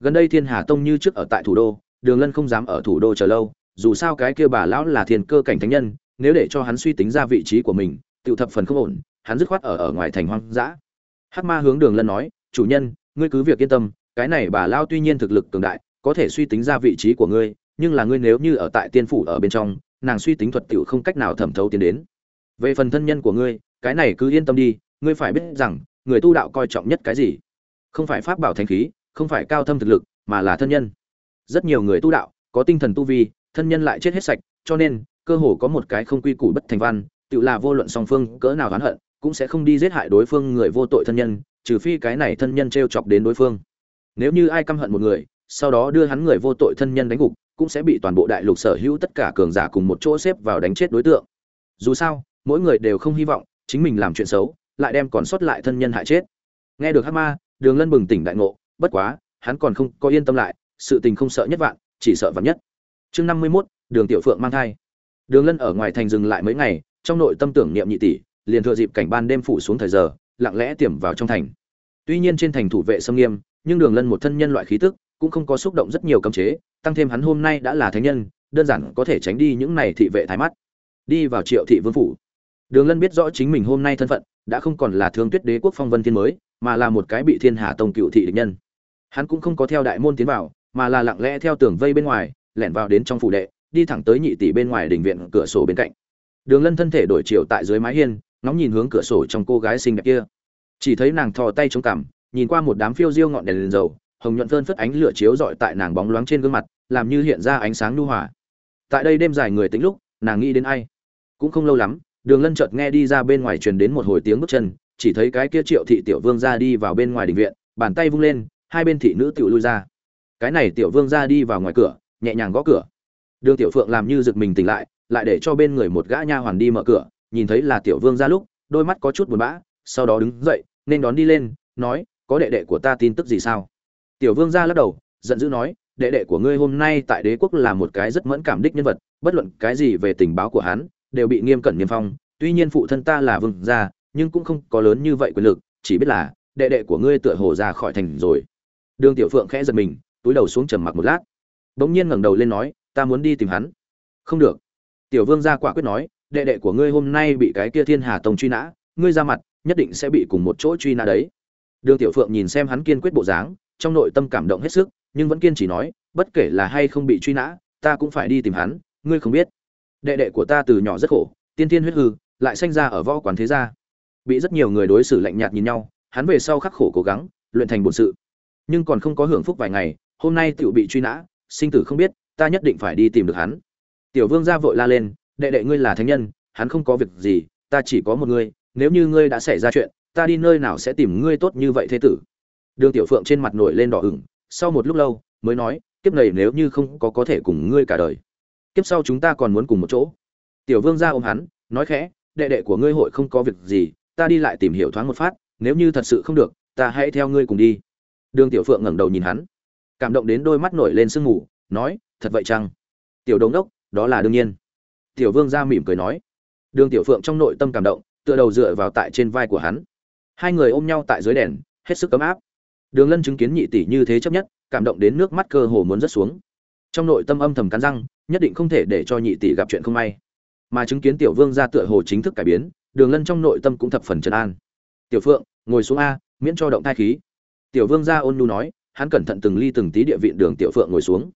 Gần đây thiên hà tông như trước ở tại thủ đô, đường lân không dám ở thủ đô chờ lâu, dù sao cái kia bà lão là thiên cơ cảnh thánh nhân, nếu để cho hắn suy tính ra vị trí của mình tự thập phần không ổn, hắn dứt khoát ở ở ngoài thành hoang dã. Hắc ma hướng đường lân nói, chủ nhân, ngươi cứ việc yên tâm, cái này bà lao tuy nhiên thực lực cường đại có thể suy tính ra vị trí của ngươi, nhưng là ngươi nếu như ở tại tiên phủ ở bên trong, nàng suy tính thuật tiểu không cách nào thẩm thấu tiến đến. Về phần thân nhân của ngươi, cái này cứ yên tâm đi, ngươi phải biết rằng, người tu đạo coi trọng nhất cái gì? Không phải pháp bảo thanh khí, không phải cao thâm thực lực, mà là thân nhân. Rất nhiều người tu đạo, có tinh thần tu vi, thân nhân lại chết hết sạch, cho nên, cơ hồ có một cái không quy củ bất thành văn, tự là vô luận song phương cỡ nào oán hận, cũng sẽ không đi giết hại đối phương người vô tội thân nhân, trừ phi cái này thân nhân t chọc đến đối phương. Nếu như ai căm hận một người sau đó đưa hắn người vô tội thân nhân đánh gục, cũng sẽ bị toàn bộ đại lục sở hữu tất cả cường giả cùng một chỗ xếp vào đánh chết đối tượng. Dù sao, mỗi người đều không hy vọng chính mình làm chuyện xấu, lại đem còn sót lại thân nhân hại chết. Nghe được hát ma, đường lân bừng tỉnh đại ngộ, bất quá, hắn còn không có yên tâm lại, sự tình không sợ nhất vạn, chỉ sợ vạn nhất. Chương năm mươi mốt, đường tiểu phượng mang thai. Đường lân ở ngoài thành dừng lại mấy ngày, trong nội tâm tưởng niệm nhị tỷ, liền thừa dịp cảnh ban đêm phủ xuống thời giờ, lặng lẽ tiềm vào trong thành. Tuy nhiên trên thành thủ vệ sâm nghiêm, nhưng đường lân một thân nhân loại khí tức cũng không có xúc động rất nhiều cấm chế tăng thêm hắn hôm nay đã là thánh nhân đơn giản có thể tránh đi những này thị vệ thái mắt. Đi vào triệu thị vương phủ. Đường lân biết rõ chính mình hôm nay thân phận đã không còn là thương tuyết đế quốc phong vân thiên mới mà là một cái bị thiên hà tông cựu thị địch nhân. Hắn cũng không có theo đại môn tiến vào mà là lặng lẽ theo tường vây bên ngoài lẻn vào đến trong phủ đệ đi thẳng tới nhị tỷ bên ngoài đình viện cửa sổ bên cạnh. Đường lân thân thể đổi chiều tại dưới mái hiên ngóng nhìn hướng cửa sổ trong cô gái xinh đẹp kia. Chỉ thấy nàng thò tay chống cằm nhìn qua một đám phiêu diêu ngọn đèn, đèn dầu hồng nhuận phơn phất ánh lửa chiếu rọi tại nàng bóng loáng trên gương mặt, làm như hiện ra ánh sáng nhu hòa. Tại đây đêm dài người tính lúc, nàng nghĩ đến ai? Cũng không lâu lắm, đường lân chợt nghe đi ra bên ngoài truyền đến một hồi tiếng bước chân, chỉ thấy cái kia triệu thị tiểu vương ra đi vào bên ngoài đình viện, bàn tay vung lên, hai bên thị nữ tiểu lui ra. Cái này tiểu vương ra đi vào ngoài cửa, nhẹ nhàng gõ cửa. Đường tiểu phượng làm như giật mình tỉnh lại lại để cho bên người một gã nha hoàn đi mở cửa, nhìn thấy là tiểu vương ra lúc, đôi mắt có chút buồn bã, sau đó đứng dậy, nên đón đi lên, nói, có đệ đệ của ta tin tức gì sao? Tiểu vương gia lắc đầu, giận dữ nói, đệ đệ của ngươi hôm nay tại đế quốc là một cái rất mẫn cảm đích nhân vật, bất luận cái gì về tình báo của hắn, đều bị nghiêm cẩn niêm phong. Tuy nhiên phụ thân ta là vương gia, nhưng cũng không có lớn như vậy quyền lực, chỉ biết là, đệ đệ của ngươi tựa hồ ra khỏi thành rồi. Đường tiểu phượng khẽ giật mình, túi đầu xuống trầm mặc một lát. Bỗng nhiên ngẩng đầu lên nói, ta muốn đi tìm hắn. Không được. Tiểu vương gia quả quyết nói, đệ đệ của ngươi hôm nay bị cái kia thiên hà tông truy nã, ngươi ra mặt, nhất định sẽ bị cùng một chỗ truy nã đấy. Đường tiểu phượng nhìn xem hắn kiên quyết bộ dáng trong nội tâm cảm động hết sức, nhưng vẫn kiên trì nói, bất kể là hay không bị truy nã, ta cũng phải đi tìm hắn, ngươi không biết. Đệ đệ của ta từ nhỏ rất khổ, tiên tiên huyết hư, lại sinh ra ở võ quán thế gia. Bị rất nhiều người đối xử lạnh nhạt nhìn nhau, hắn về sau khắc khổ cố gắng, luyện thành bổn sự. Nhưng còn không có hưởng phúc vài ngày, hôm nay tựu bị truy nã, sinh tử không biết, ta nhất định phải đi tìm được hắn. Tiểu vương gia vội la lên, đệ đệ ngươi là thánh nhân, hắn không có việc gì, ta chỉ có một ngươi, nếu như ngươi đã xảy ra chuyện, ta đi nơi nào sẽ tìm ngươi tốt như vậy thế tử? Đường tiểu phượng trên mặt nổi lên đỏ ửng, sau một lúc lâu, mới nói, kiếp này nếu như không có có thể cùng ngươi cả đời, kiếp sau chúng ta còn muốn cùng một chỗ. Tiểu vương gia ôm hắn, nói khẽ, đệ đệ của ngươi hội không có việc gì, ta đi lại tìm hiểu thoáng một phát, nếu như thật sự không được, ta hãy theo ngươi cùng đi. Đường tiểu phượng ngẩng đầu nhìn hắn, cảm động đến đôi mắt nổi lên sương mù, nói, thật vậy chăng? Tiểu đống đốc, đó là đương nhiên. Tiểu vương ra mỉm cười nói. Đường tiểu phượng trong nội tâm cảm động, tựa đầu dựa vào tại trên vai của hắn. Hai người ôm nhau tại dưới đèn, hết sức ấm áp đường lân chứng kiến nhị tỷ như thế chấp nhất, cảm động đến nước mắt cơ hồ muốn rớt xuống. Trong nội tâm âm thầm cắn răng, nhất định không thể để cho nhị tỷ gặp chuyện không may. Mà chứng kiến tiểu vương gia tựa hồ chính thức cải biến, đường lân trong nội tâm cũng thập phần trấn an. Tiểu phượng, ngồi xuống a, miễn cho động thai khí. Tiểu vương gia ôn nhu nói, hắn cẩn thận từng ly từng tí địa vịn đường tiểu phượng ngồi xuống.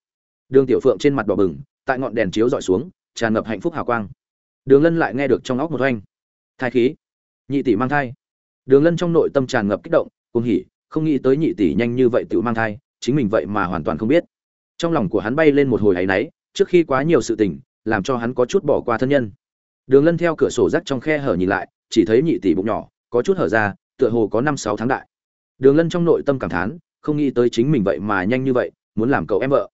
Đường tiểu phượng trên mặt đỏ bừng, tại ngọn đèn chiếu dọi xuống, tràn ngập hạnh phúc hào quang. Đường lân lại nghe được trong óc một oanh. Thai khí. Nhị tỷ mang thai. Đường lân trong nội tâm tràn ngập kích động cùng hỉ không nghĩ tới nhị tỷ nhanh như vậy tự mang thai, chính mình vậy mà hoàn toàn không biết. Trong lòng của hắn bay lên một hồi áy náy, trước khi quá nhiều sự tình, làm cho hắn có chút bỏ qua thân nhân. Đường lân theo cửa sổ rắc trong khe hở nhìn lại, chỉ thấy nhị tỷ bụng nhỏ, có chút hở ra, tựa hồ có năm sáu tháng đại. Đường lân trong nội tâm cảm thán, không nghĩ tới chính mình vậy mà nhanh như vậy, muốn làm cậu em vợ.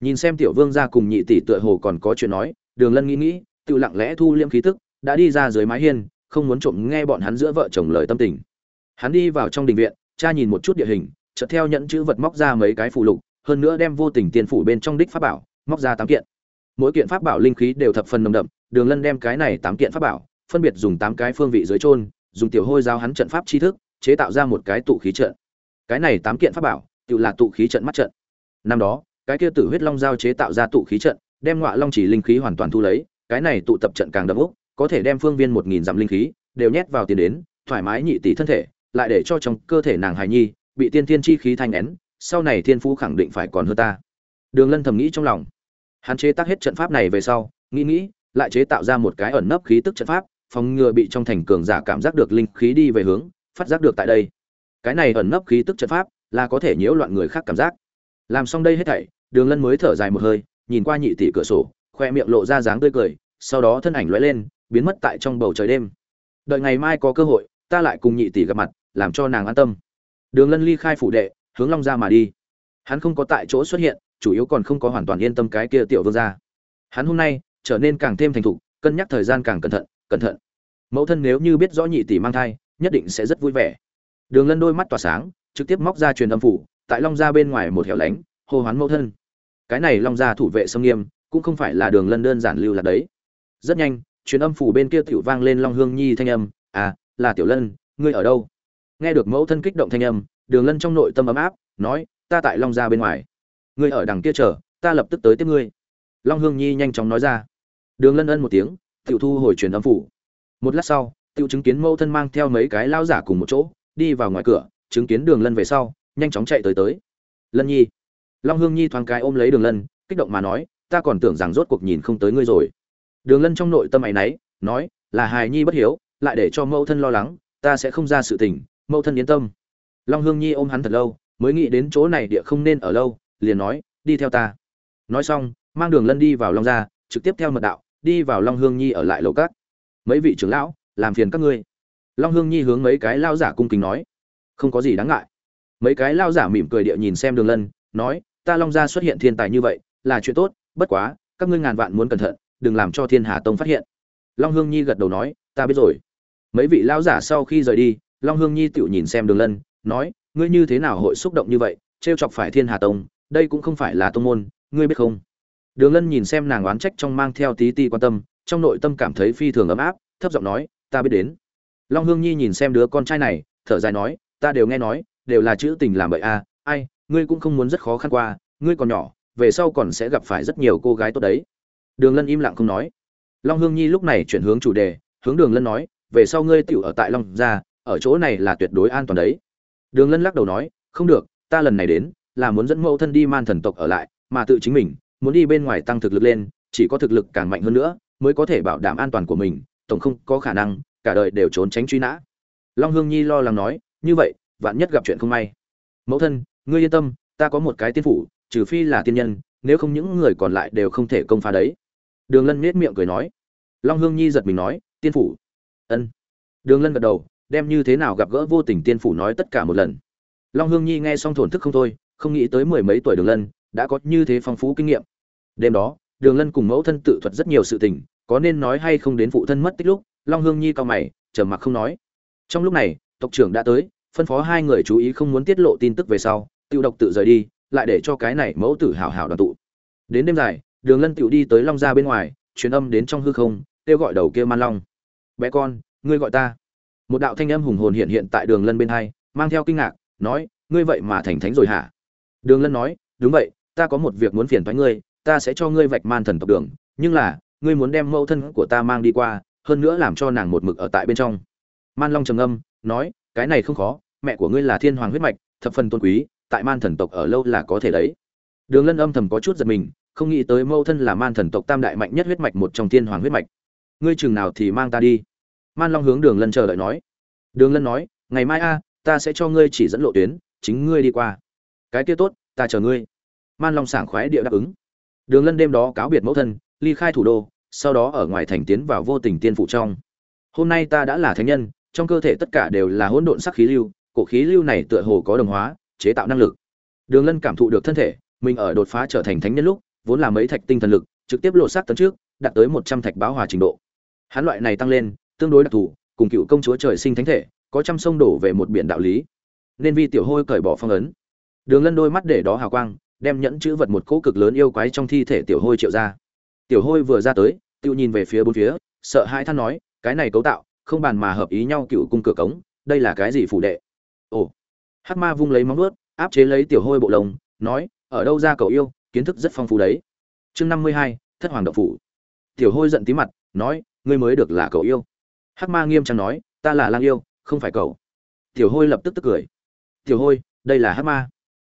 Nhìn xem tiểu vương ra cùng nhị tỷ tựa hồ còn có chuyện nói, đường lân nghĩ nghĩ, tự lặng lẽ thu liễm khí tức, đã đi ra dưới mái hiên, không muốn trộm nghe bọn hắn giữa vợ chồng lời tâm tình. Hắn đi vào trong đình viện cha nhìn một chút địa hình, chợt theo nhẫn chữ vật móc ra mấy cái phụ lục, hơn nữa đem vô tình tiên phủ bên trong đích pháp bảo, móc ra tám kiện. Mỗi kiện pháp bảo linh khí đều thập phần nồng đậm, đường lân đem cái này tám kiện pháp bảo, phân biệt dùng tám cái phương vị dưới trôn dùng tiểu hôi giao hắn trận pháp tri thức, chế tạo ra một cái tụ khí trận. Cái này tám kiện pháp bảo, tự là tụ khí trận mắt trận. Năm đó, cái kia tử huyết long giao chế tạo ra tụ khí trận, đem ngọa long chỉ linh khí hoàn toàn thu lấy, cái này tụ tập trận càng đậm úc, có thể đem phương viên một nghìn dặm linh khí đều nhét vào tiền đến, thoải mái nhị tỷ thân thể lại để cho trong cơ thể nàng hài nhi, bị tiên thiên chi khí thanh nén, sau này thiên phú khẳng định phải còn hơn ta. Đường lân thầm nghĩ trong lòng. Hắn chế tác hết trận pháp này về sau, nghĩ nghĩ, lại chế tạo ra một cái ẩn nấp khí tức trận pháp, phòng ngừa bị trong thành cường giả cảm giác được linh khí đi về hướng, phát giác được tại đây. Cái này ẩn nấp khí tức trận pháp là có thể nhiễu loạn người khác cảm giác. Làm xong đây hết thảy, đường lân mới thở dài một hơi, nhìn qua nhị tỷ cửa sổ, khoe miệng lộ ra dáng tươi cười, sau đó thân ảnh lóe lên, biến mất tại trong bầu trời đêm. Đợi ngày mai có cơ hội, ta lại cùng nhị tỷ gặp mặt làm cho nàng an tâm. Đường lân ly khai phủ đệ, hướng long ra mà đi. Hắn không có tại chỗ xuất hiện, chủ yếu còn không có hoàn toàn yên tâm cái kia tiểu vương gia. Hắn hôm nay, trở nên càng thêm thành thục, cân nhắc thời gian càng cẩn thận cẩn thận. Mẫu thân nếu như biết rõ nhị tỷ mang thai, nhất định sẽ rất vui vẻ. Đường lân đôi mắt tỏa sáng, trực tiếp móc ra truyền âm phủ, tại long gia bên ngoài một hẻo lánh, hô hoán mẫu thân. Cái này long gia thủ vệ sông nghiêm, cũng không phải là đường lân đơn giản lưu là đấy. Rất nhanh, truyền âm phủ bên kia tiểu vang lên long hương nhi thanh âm à là tiểu lân, ngươi ở đâu? Nghe được mẫu thân kích động thanh âm, đường lân trong nội tâm ấm áp, nói, ta tại long gia bên ngoài. Ngươi ở đằng kia chờ, ta lập tức tới tiếp ngươi. Long hương nhi nhanh chóng nói ra. Đường lân ân một tiếng, tiểu thu hồi truyền âm phủ. Một lát sau, tiểu chứng kiến mẫu thân mang theo mấy cái lao giả cùng một chỗ, đi vào ngoài cửa, chứng kiến đường lân về sau, nhanh chóng chạy tới tới. Lân nhi. Long hương nhi thoáng cái ôm lấy đường lân, kích động mà nói, ta còn tưởng rằng rốt cuộc nhìn không tới ngươi rồi. Đường lân trong nội tâm áy náy, nói, là hài nhi bất hiếu, lại để cho mẫu thân lo lắng, ta sẽ không ra sự tình mẫu thân yên tâm. Long hương nhi ôm hắn thật lâu, mới nghĩ đến chỗ này địa không nên ở lâu, liền nói, đi theo ta. Nói xong, mang đường lân đi vào long gia, trực tiếp theo mật đạo, đi vào long hương nhi ở lại lầu cát mấy vị trưởng lão, làm phiền các ngươi. Long hương nhi hướng mấy cái lao giả cung kính nói, không có gì đáng ngại. Mấy cái lao giả mỉm cười địa nhìn xem đường lân, nói, ta long gia xuất hiện thiên tài như vậy, là chuyện tốt, bất quá, các ngươi ngàn vạn muốn cẩn thận, đừng làm cho thiên hà tông phát hiện. Long hương nhi gật đầu nói, ta biết rồi. Mấy vị lão giả sau khi rời đi long hương nhi tiểu nhìn xem đường lân nói ngươi như thế nào hội xúc động như vậy? Trêu chọc phải thiên hà tông đây cũng không phải là tông môn ngươi biết không? Đường lân nhìn xem nàng oán trách trong mang theo tí ti quan tâm trong nội tâm cảm thấy phi thường ấm áp thấp giọng nói ta biết đến. Long hương nhi nhìn xem đứa con trai này thở dài nói ta đều nghe nói đều là chữ tình làm bậy a à, ai ngươi cũng không muốn rất khó khăn qua ngươi còn nhỏ về sau còn sẽ gặp phải rất nhiều cô gái tốt đấy. Đường lân im lặng không nói. Long hương nhi lúc này chuyển hướng chủ đề hướng đường lân nói về sau ngươi tiểu ở tại long gia ở chỗ này là tuyệt đối an toàn đấy. Đường lân lắc đầu nói, không được, ta lần này đến là muốn dẫn mẫu thân đi man thần tộc ở lại, mà tự chính mình muốn đi bên ngoài tăng thực lực lên, chỉ có thực lực càng mạnh hơn nữa mới có thể bảo đảm an toàn của mình, tổng không có khả năng, cả đời đều trốn tránh truy nã. Long hương nhi lo lắng nói, như vậy, vạn nhất gặp chuyện không may. Mẫu thân, ngươi yên tâm, ta có một cái tiên phủ, trừ phi là tiên nhân, nếu không những người còn lại đều không thể công phá đấy. Đường lân nết miệng cười nói. Long hương nhi giật mình nói, tiên phủ? Ân. Đường lân gật đầu đem như thế nào gặp gỡ vô tình tiên phủ nói tất cả một lần. Long hương nhi nghe xong thổn thức không thôi, không nghĩ tới mười mấy tuổi đường lân đã có như thế phong phú kinh nghiệm. Đêm đó, đường lân cùng mẫu thân tự thuật rất nhiều sự tình, có nên nói hay không đến phụ thân mất tích lúc, long hương nhi cao mày, trầm mặc không nói. Trong lúc này, tộc trưởng đã tới, phân phó hai người chú ý không muốn tiết lộ tin tức về sau, tiêu độc tự rời đi, lại để cho cái này mẫu tử hảo hảo đoàn tụ. Đến đêm dài, đường lân tiểu đi tới long ra bên ngoài, truyền âm đến trong hư không, kêu gọi đầu kia man long. Bé con, ngươi gọi ta một đạo thanh âm hùng hồn hiện hiện tại đường lân bên hai, mang theo kinh ngạc, nói, ngươi vậy mà thành thánh rồi hả? Đường lân nói, đúng vậy, ta có một việc muốn phiền thoái ngươi, ta sẽ cho ngươi vạch man thần tộc đường, nhưng là, ngươi muốn đem mẫu thân của ta mang đi qua, hơn nữa làm cho nàng một mực ở tại bên trong. Man long trầm âm nói, cái này không khó, mẹ của ngươi là thiên hoàng huyết mạch, thập phần tôn quý, tại man thần tộc ở lâu là có thể đấy. Đường lân âm thầm có chút giật mình, không nghĩ tới mẫu thân là man thần tộc tam đại mạnh nhất huyết mạch một trong thiên hoàng huyết mạch. Ngươi chừng nào thì mang ta đi? Man long hướng đường lân chờ đợi nói. Đường lân nói, ngày mai a, ta sẽ cho ngươi chỉ dẫn lộ tuyến, chính ngươi đi qua. Cái kia tốt, ta chờ ngươi. Man long sảng khoái địa đáp ứng. Đường lân đêm đó cáo biệt mẫu thân, ly khai thủ đô, sau đó ở ngoài thành tiến vào vô tình tiên phụ trong. Hôm nay ta đã là thánh nhân, trong cơ thể tất cả đều là hỗn độn sắc khí lưu, cổ khí lưu này tựa hồ có đồng hóa, chế tạo năng lực. Đường lân cảm thụ được thân thể, mình ở đột phá trở thành thánh nhân lúc, vốn là mấy thạch tinh thần lực, trực tiếp lộ sát tấn trước, đạt tới một trăm thạch báo hòa trình độ. Hắn loại này tăng lên tương đối đặc thù, cùng cựu công chúa trời sinh thánh thể, có trăm sông đổ về một biển đạo lý. Nên vi tiểu hôi cởi bỏ phong ấn. Đường lân đôi mắt để đó hào quang, đem nhẫn chữ vật một cỗ cực lớn yêu quái trong thi thể tiểu hôi triệu ra. Tiểu hôi vừa ra tới, tự nhìn về phía bốn phía, sợ hai than nói, cái này cấu tạo, không bàn mà hợp ý nhau cựu cung cửa cống, đây là cái gì phủ đệ? Ồ. Hắc ma vung lấy móng vuốt, áp chế lấy tiểu hôi bộ lồng nói, ở đâu ra cậu yêu, kiến thức rất phong phú đấy. Chương năm mươi hai, thất hoàng đậu phủ. Tiểu hôi giận tí mặt, nói, ngươi mới được là cậu yêu hắc ma nghiêm trang nói, ta là lang yêu, không phải cậu. Tiểu hôi lập tức tức cười. Tiểu hôi, đây là hắc ma.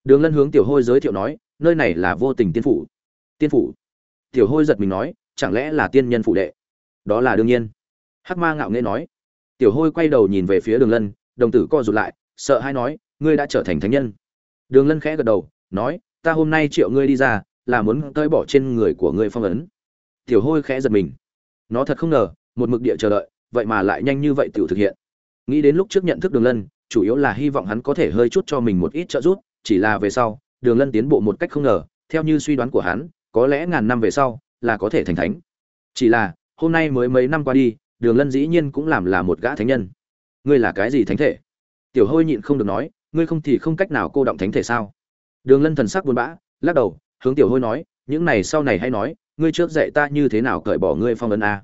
Đường lân hướng tiểu hôi giới thiệu nói, nơi này là vô tình tiên phủ. Tiên phủ? Tiểu hôi giật mình nói, chẳng lẽ là tiên nhân phụ đệ? Đó là đương nhiên. Hắc ma ngạo nghễ nói. Tiểu hôi quay đầu nhìn về phía đường lân, đồng tử co rụt lại, sợ hay nói, ngươi đã trở thành thánh nhân. Đường lân khẽ gật đầu, nói, ta hôm nay triệu ngươi đi ra, là muốn tơi bỏ trên người của ngươi phong ấn. Tiểu hôi khẽ giật mình. Nó thật không ngờ, một mực địa chờ đợi vậy mà lại nhanh như vậy tiểu thực hiện. Nghĩ đến lúc trước nhận thức đường lân, chủ yếu là hy vọng hắn có thể hơi chút cho mình một ít trợ giúp, chỉ là về sau, đường lân tiến bộ một cách không ngờ, theo như suy đoán của hắn, có lẽ ngàn năm về sau, là có thể thành thánh. Chỉ là, hôm nay mới mấy năm qua đi, đường lân dĩ nhiên cũng làm là một gã thánh nhân. Ngươi là cái gì thánh thể? Tiểu hôi nhịn không được nói, ngươi không thì không cách nào cô động thánh thể sao? Đường lân thần sắc buồn bã, lắc đầu, hướng tiểu hôi nói, những này sau này hay nói, ngươi trước dạy ta như thế nào cởi bỏ ngươi phong ấn a?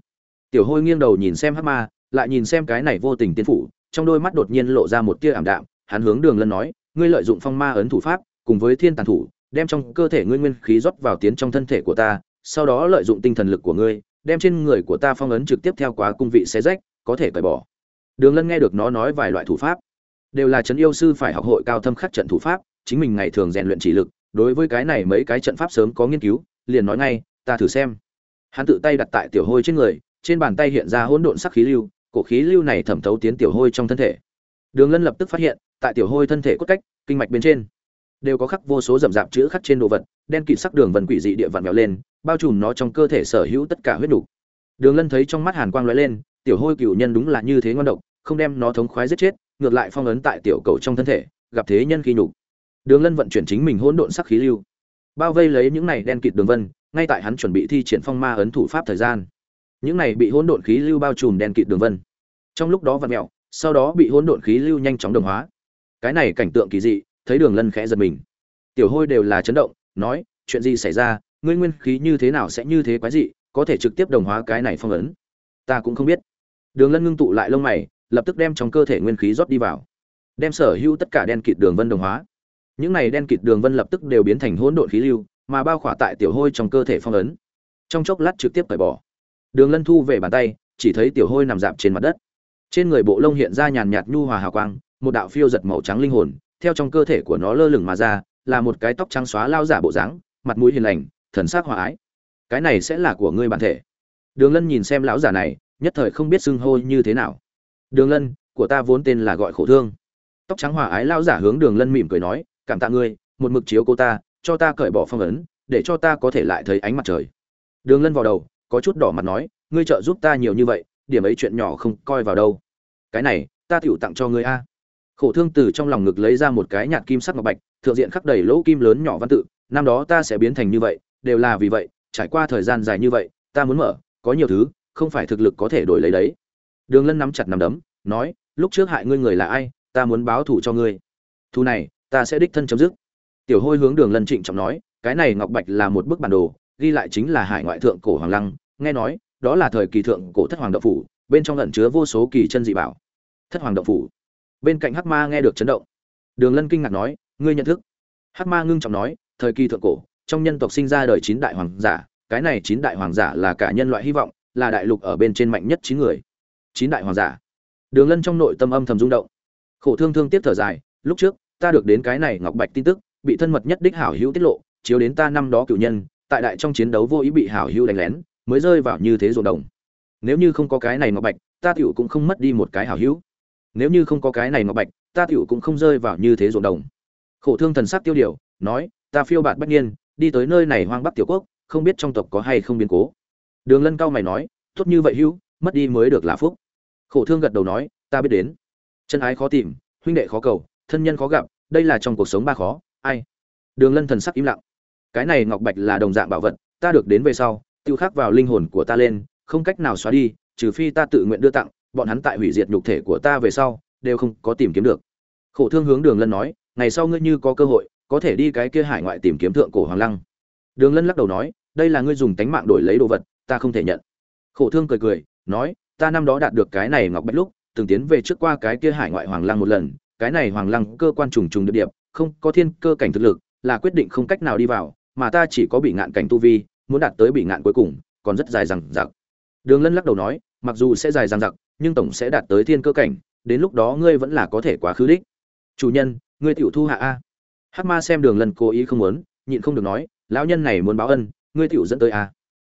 Tiểu hôi nghiêng đầu nhìn xem hắc ma, lại nhìn xem cái này vô tình tiên phủ, trong đôi mắt đột nhiên lộ ra một tia ảm đạm, hắn hướng đường lân nói, ngươi lợi dụng phong ma ấn thủ pháp, cùng với thiên tàn thủ, đem trong cơ thể ngươi nguyên khí rót vào tiến trong thân thể của ta, sau đó lợi dụng tinh thần lực của ngươi, đem trên người của ta phong ấn trực tiếp theo quá cung vị xé rách, có thể cởi bỏ. Đường lân nghe được nó nói vài loại thủ pháp, đều là trấn yêu sư phải học hội cao thâm khắc trận thủ pháp, chính mình ngày thường rèn luyện chỉ lực, đối với cái này mấy cái trận pháp sớm có nghiên cứu, liền nói ngay, ta thử xem. Hắn tự tay đặt tại tiểu hôi trên người trên bàn tay hiện ra hỗn độn sắc khí lưu, cổ khí lưu này thẩm thấu tiến tiểu hôi trong thân thể. Đường lân lập tức phát hiện, tại tiểu hôi thân thể cốt cách, kinh mạch bên trên, đều có khắc vô số rậm rạp chữ khắc trên đồ vật, đen kịt sắc đường vân quỷ dị địa vặn vẹo lên, bao trùm nó trong cơ thể sở hữu tất cả huyết đủ. đường lân thấy trong mắt hàn quang lóe lên, tiểu hôi cửu nhân đúng là như thế ngon độc, không đem nó thống khoái giết chết, ngược lại phong ấn tại tiểu cầu trong thân thể, gặp thế nhân khi nhục. Đường lân vận chuyển chính mình hỗn độn sắc khí lưu, bao vây lấy những này đen kịt đường vân, ngay tại hắn chuẩn bị thi triển phong ma ấn thủ pháp thời gian những này bị hỗn độn khí lưu bao trùm đen kịt đường vân. Trong lúc đó vặn mẹo, sau đó bị hỗn độn khí lưu nhanh chóng đồng hóa. Cái này cảnh tượng kỳ dị, thấy đường lân khẽ giật mình. Tiểu hôi đều là chấn động, nói, chuyện gì xảy ra? Ngươi nguyên khí như thế nào sẽ như thế quái dị, có thể trực tiếp đồng hóa cái này phong ấn? Ta cũng không biết. Đường lân ngưng tụ lại lông mày, lập tức đem trong cơ thể nguyên khí rót đi vào. Đem sở hữu tất cả đen kịt đường vân đồng hóa. Những này đen kịt đường vân lập tức đều biến thành hỗn độn khí lưu, mà bao khỏa tại tiểu hôi trong cơ thể phong ấn. Trong chốc lát trực tiếp cởi bỏ đường lân thu về bàn tay, chỉ thấy tiểu hôi nằm dạp trên mặt đất. Trên người bộ lông hiện ra nhàn nhạt nhu hòa hào quang, một đạo phiêu giật màu trắng linh hồn, theo trong cơ thể của nó lơ lửng mà ra, là một cái tóc trắng xóa lao giả bộ dáng, mặt mũi hiền lành, thần sắc hòa ái. Cái này sẽ là của ngươi bản thể. Đường lân nhìn xem lão giả này, nhất thời không biết xưng hô như thế nào. Đường lân, của ta vốn tên là gọi khổ thương. Tóc trắng hòa ái lao giả hướng đường lân mỉm cười nói, cảm tạ ngươi, một mực chiếu cô ta, cho ta cởi bỏ phong ấn, để cho ta có thể lại thấy ánh mặt trời. Đường lân vào đầu có chút đỏ mặt nói, ngươi trợ giúp ta nhiều như vậy, điểm ấy chuyện nhỏ không coi vào đâu. Cái này, ta tựu tặng cho ngươi a. Khổ thương từ trong lòng ngực lấy ra một cái nhạt kim sắc ngọc bạch, thượng diện khắc đầy lỗ kim lớn nhỏ văn tự, năm đó ta sẽ biến thành như vậy, đều là vì vậy, trải qua thời gian dài như vậy, ta muốn mở, có nhiều thứ, không phải thực lực có thể đổi lấy đấy. Đường lân nắm chặt nắm đấm, nói, lúc trước hại ngươi người là ai, ta muốn báo thù cho ngươi. Thù này, ta sẽ đích thân chấm dứt. Tiểu hôi hướng đường lân trịnh trọng nói, cái này ngọc bạch là một bức bản đồ ghi lại chính là hải ngoại thượng cổ hoàng lăng, nghe nói, đó là thời kỳ thượng cổ thất hoàng động phủ, bên trong lẩn chứa vô số kỳ chân dị bảo. Thất hoàng động phủ. Bên cạnh hắc ma nghe được chấn động. Đường lân kinh ngạc nói, ngươi nhận thức? Hắc ma ngưng trọng nói, thời kỳ thượng cổ, trong nhân tộc sinh ra đời chín đại hoàng giả, cái này chín đại hoàng giả là cả nhân loại hy vọng, là đại lục ở bên trên mạnh nhất chín người. Chín đại hoàng giả. Đường lân trong nội tâm âm thầm rung động. Khổ thương thương tiếp thở dài, lúc trước, ta được đến cái này ngọc bạch tin tức, bị thân mật nhất đích hảo hữu tiết lộ, chiếu đến ta năm đó cựu nhân tại đại trong chiến đấu vô ý bị hảo hưu đánh lén, mới rơi vào như thế ruộng đồng. Nếu như không có cái này ngọc bạch, ta tiểu cũng không mất đi một cái hảo hữu. Nếu như không có cái này ngọc bạch, ta tiểu cũng không rơi vào như thế ruộng đồng. Khổ thương thần sắc tiêu điều, nói, ta phiêu bạt bất nhiên đi tới nơi này hoang bắc tiểu quốc, không biết trong tộc có hay không biến cố. Đường lân cao mày nói, tốt như vậy hữu, mất đi mới được là phúc. Khổ thương gật đầu nói, ta biết đến. Chân ái khó tìm, huynh đệ khó cầu, thân nhân khó gặp, đây là trong cuộc sống ba khó, ai? Đường lân thần sắc im lặng cái này ngọc bạch là đồng dạng bảo vật, ta được đến về sau, tiêu khắc vào linh hồn của ta lên, không cách nào xóa đi, trừ phi ta tự nguyện đưa tặng, bọn hắn tại hủy diệt nhục thể của ta về sau, đều không có tìm kiếm được. Khổ thương hướng đường lân nói, ngày sau ngươi như có cơ hội, có thể đi cái kia hải ngoại tìm kiếm thượng cổ hoàng lăng. Đường lân lắc đầu nói, đây là ngươi dùng tánh mạng đổi lấy đồ vật, ta không thể nhận. Khổ thương cười cười, nói, ta năm đó đạt được cái này ngọc bạch lúc, từng tiến về trước qua cái kia hải ngoại hoàng lăng một lần, cái này hoàng lăng cơ quan trùng trùng điệp điệp, không có thiên cơ cảnh thực lực, là quyết định không cách nào đi vào mà ta chỉ có bị ngạn cảnh tu vi, muốn đạt tới bị ngạn cuối cùng, còn rất dài dằng dặc. Đường lân lắc đầu nói, mặc dù sẽ dài dằng dặc, nhưng tổng sẽ đạt tới thiên cơ cảnh, đến lúc đó ngươi vẫn là có thể quá khứ đích. Chủ nhân, ngươi tiểu thu hạ a. Hắc ma xem đường lân cố ý không muốn, nhịn không được nói, lão nhân này muốn báo ân, ngươi tiểu dẫn tới a.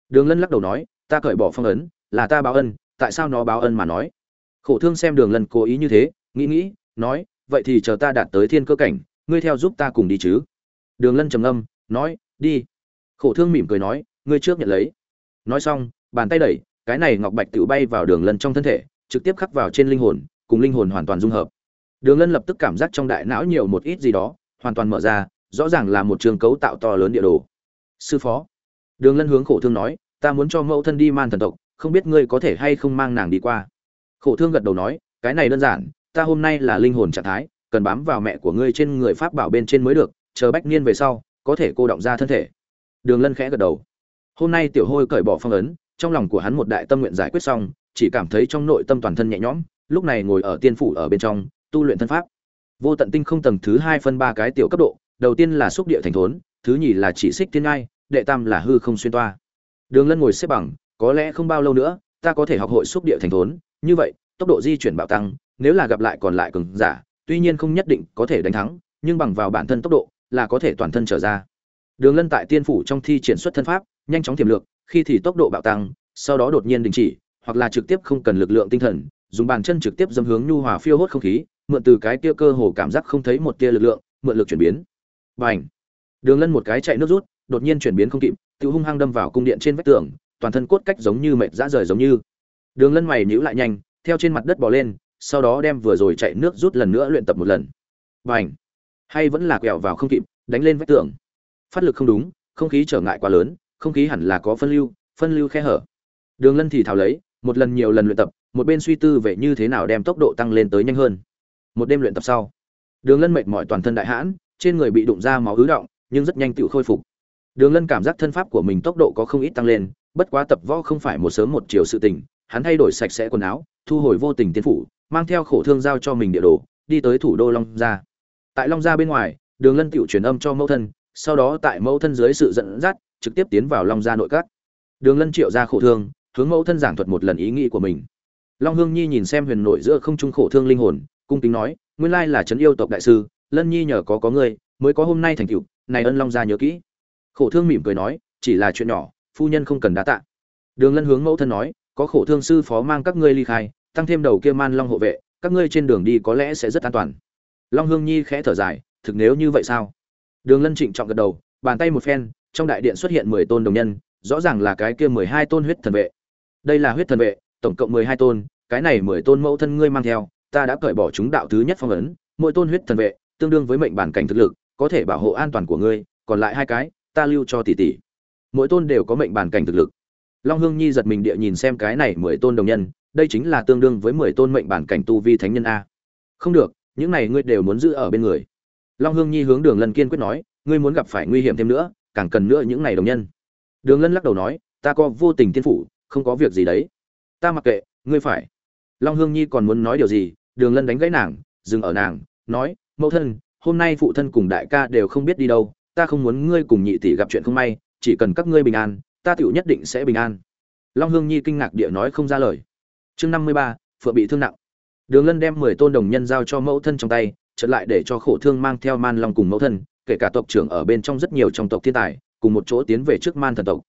Đường lân lắc đầu nói, ta cởi bỏ phong ấn, là ta báo ân, tại sao nó báo ân mà nói? Khổ thương xem đường lân cố ý như thế, nghĩ nghĩ, nói, vậy thì chờ ta đạt tới thiên cơ cảnh, ngươi theo giúp ta cùng đi chứ. Đường lân trầm ngâm, nói đi. Khổ thương mỉm cười nói, ngươi trước nhận lấy. Nói xong, bàn tay đẩy, cái này ngọc bạch tự bay vào đường lân trong thân thể, trực tiếp khắc vào trên linh hồn, cùng linh hồn hoàn toàn dung hợp. Đường lân lập tức cảm giác trong đại não nhiều một ít gì đó, hoàn toàn mở ra, rõ ràng là một trường cấu tạo to lớn địa đồ. Sư phó. Đường lân hướng khổ thương nói, ta muốn cho mẫu thân đi man thần tộc, không biết ngươi có thể hay không mang nàng đi qua. Khổ thương gật đầu nói, cái này đơn giản, ta hôm nay là linh hồn trạng thái, cần bám vào mẹ của ngươi trên người pháp bảo bên trên mới được, chờ bách niên về sau có thể cô động ra thân thể. Đường lân khẽ gật đầu. Hôm nay tiểu hôi cởi bỏ phong ấn, trong lòng của hắn một đại tâm nguyện giải quyết xong, chỉ cảm thấy trong nội tâm toàn thân nhẹ nhõm, lúc này ngồi ở tiên phủ ở bên trong, tu luyện thân pháp. Vô tận tinh không tầng thứ hai phân ba cái tiểu cấp độ, đầu tiên là xúc địa thành thốn, thứ nhì là chỉ xích tiên ngai, đệ tam là hư không xuyên toa. Đường lân ngồi xếp bằng, có lẽ không bao lâu nữa, ta có thể học hội xúc địa thành thốn, như vậy, tốc độ di chuyển bạo tăng, nếu là gặp lại còn lại cường giả, tuy nhiên không nhất định có thể đánh thắng, nhưng bằng vào bản thân tốc độ là có thể toàn thân trở ra. Đường lân tại tiên phủ trong thi triển xuất thân pháp nhanh chóng tiềm lực khi thì tốc độ bạo tăng sau đó đột nhiên đình chỉ hoặc là trực tiếp không cần lực lượng tinh thần dùng bàn chân trực tiếp dâm hướng nhu hòa phiêu hốt không khí mượn từ cái tia cơ hồ cảm giác không thấy một tia lực lượng mượn lực chuyển biến. Bành, đường lân một cái chạy nước rút đột nhiên chuyển biến không kịp tự hung hăng đâm vào cung điện trên vách tường toàn thân cốt cách giống như mệt dã rời giống như. Đường lân mày nhíu lại nhanh theo trên mặt đất bò lên sau đó đem vừa rồi chạy nước rút lần nữa luyện tập một lần. Bành hay vẫn là quẹo vào không kịp, đánh lên vách tường. Phát lực không đúng, không khí trở ngại quá lớn, không khí hẳn là có phân lưu phân lưu khe hở. Đường lân thì thảo lấy, một lần nhiều lần luyện tập, một bên suy tư về như thế nào đem tốc độ tăng lên tới nhanh hơn. Một đêm luyện tập sau, đường lân mệt mỏi toàn thân đại hãn, trên người bị đụng ra máu ứ động, nhưng rất nhanh tự khôi phục. Đường lân cảm giác thân pháp của mình tốc độ có không ít tăng lên, bất quá tập võ không phải một sớm một chiều sự tình, hắn thay đổi sạch sẽ quần áo, thu hồi vô tình tiên phủ, mang theo khổ thương giao cho mình địa đồ, đi tới thủ đô long gia tại long gia bên ngoài, đường lân tự truyền âm cho mẫu thân, sau đó tại mẫu thân dưới sự dẫn dắt, trực tiếp tiến vào long gia nội các. Đường lân triệu ra khổ thương, hướng mẫu thân giảng thuật một lần ý nghĩ của mình. Long hương nhi nhìn xem huyền nội giữa không trung khổ thương linh hồn, cung kính nói, nguyên lai là trấn yêu tộc đại sư, lân nhi nhờ có có ngươi, mới có hôm nay thành cựu này ân long gia nhớ kỹ. Khổ thương mỉm cười nói, chỉ là chuyện nhỏ, phu nhân không cần đá tạ. Đường lân hướng mẫu thân nói, có khổ thương sư phó mang các ngươi ly khai, tăng thêm đầu kia man long hộ vệ, các ngươi trên đường đi có lẽ sẽ rất an toàn long hương nhi khẽ thở dài, thực nếu như vậy sao? Đường lân trịnh trọng gật đầu, bàn tay một phen, trong đại điện xuất hiện mười tôn đồng nhân, rõ ràng là cái kia mười hai tôn huyết thần vệ. Đây là huyết thần vệ, tổng cộng mười hai tôn, cái này mười tôn mẫu thân ngươi mang theo, ta đã cởi bỏ chúng đạo thứ nhất phong ấn, mỗi tôn huyết thần vệ, tương đương với mệnh bản cảnh thực lực, có thể bảo hộ an toàn của ngươi, còn lại hai cái, ta lưu cho tỷ tỷ. Mỗi tôn đều có mệnh bản cảnh thực lực. Long hương nhi giật mình địa nhìn xem cái này mười tôn đồng nhân, đây chính là tương đương với mười tôn mệnh bản cảnh tu vi thánh nhân a. Không được những này ngươi đều muốn giữ ở bên người. Long hương nhi hướng đường lân kiên quyết nói, ngươi muốn gặp phải nguy hiểm thêm nữa, càng cần nữa những này đồng nhân. Đường lân lắc đầu nói, ta có vô tình tiên phủ, không có việc gì đấy. Ta mặc kệ, ngươi phải. Long hương nhi còn muốn nói điều gì, đường lân đánh gãy nàng, dừng ở nàng, nói, mẫu thân, hôm nay phụ thân cùng đại ca đều không biết đi đâu, ta không muốn ngươi cùng nhị tỷ gặp chuyện không may, chỉ cần các ngươi bình an, ta tựu nhất định sẽ bình an. Long hương nhi kinh ngạc địa nói không ra lời. Chương năm mươi ba, phượng bị thương nặng đường lân đem mười tôn đồng nhân giao cho mẫu thân trong tay, chợt lại để cho khổ thương mang theo man long cùng mẫu thân, kể cả tộc trưởng ở bên trong rất nhiều trong tộc thiên tài, cùng một chỗ tiến về trước man thần tộc.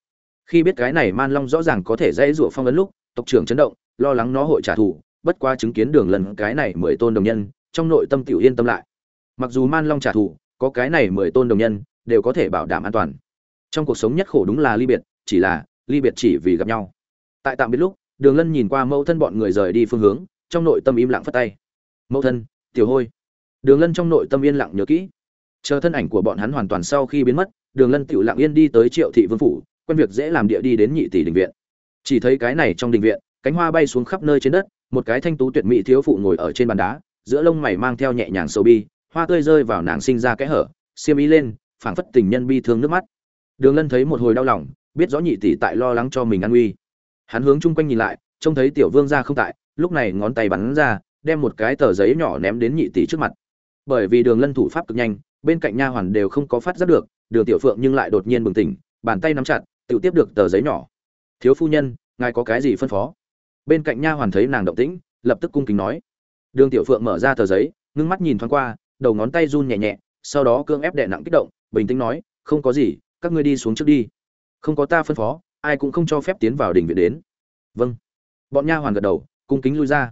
Khi biết cái này man long rõ ràng có thể dễ dụa phong ấn lúc, tộc trưởng chấn động, lo lắng nó hội trả thù, bất quá chứng kiến đường Lân cái này mười tôn đồng nhân, trong nội tâm tiểu yên tâm lại. Mặc dù man long trả thù, có cái này mười tôn đồng nhân, đều có thể bảo đảm an toàn. Trong cuộc sống nhất khổ đúng là ly biệt, chỉ là, ly biệt chỉ vì gặp nhau. Tại tạm biệt lúc, đường lân nhìn qua mẫu thân bọn người rời đi phương hướng trong nội tâm im lặng phất tay. Mẫu thân, tiểu hôi. Đường lân trong nội tâm yên lặng nhớ kỹ. Chờ thân ảnh của bọn hắn hoàn toàn sau khi biến mất, đường lân tiểu lặng yên đi tới triệu thị vương phủ, quen việc dễ làm địa đi đến nhị tỷ đình viện. Chỉ thấy cái này trong đình viện, cánh hoa bay xuống khắp nơi trên đất, một cái thanh tú tuyệt mỹ thiếu phụ ngồi ở trên bàn đá, giữa lông mày mang theo nhẹ nhàng sâu bi, hoa tươi rơi vào nàng sinh ra kẽ hở, xiêm ý lên, phảng phất tình nhân bi thương nước mắt. Đường lân thấy một hồi đau lòng, biết rõ nhị tỷ tại lo lắng cho mình an nguy. Hắn hướng chung quanh nhìn lại, trông thấy tiểu vương gia không tại lúc này ngón tay bắn ra, đem một cái tờ giấy nhỏ ném đến nhị tỷ trước mặt. Bởi vì đường lân thủ pháp cực nhanh, bên cạnh nha hoàn đều không có phát giác được, đường tiểu phượng nhưng lại đột nhiên bừng tỉnh, bàn tay nắm chặt, tự tiếp được tờ giấy nhỏ. Thiếu phu nhân, ngài có cái gì phân phó? Bên cạnh nha hoàn thấy nàng động tĩnh, lập tức cung kính nói. Đường tiểu phượng mở ra tờ giấy, ngưng mắt nhìn thoáng qua, đầu ngón tay run nhẹ nhẹ, sau đó cương ép đệ nặng kích động, bình tĩnh nói, không có gì, các ngươi đi xuống trước đi. Không có ta phân phó, ai cũng không cho phép tiến vào đình viện đến. Vâng. Bọn nha hoàn gật đầu cung kính lui ra.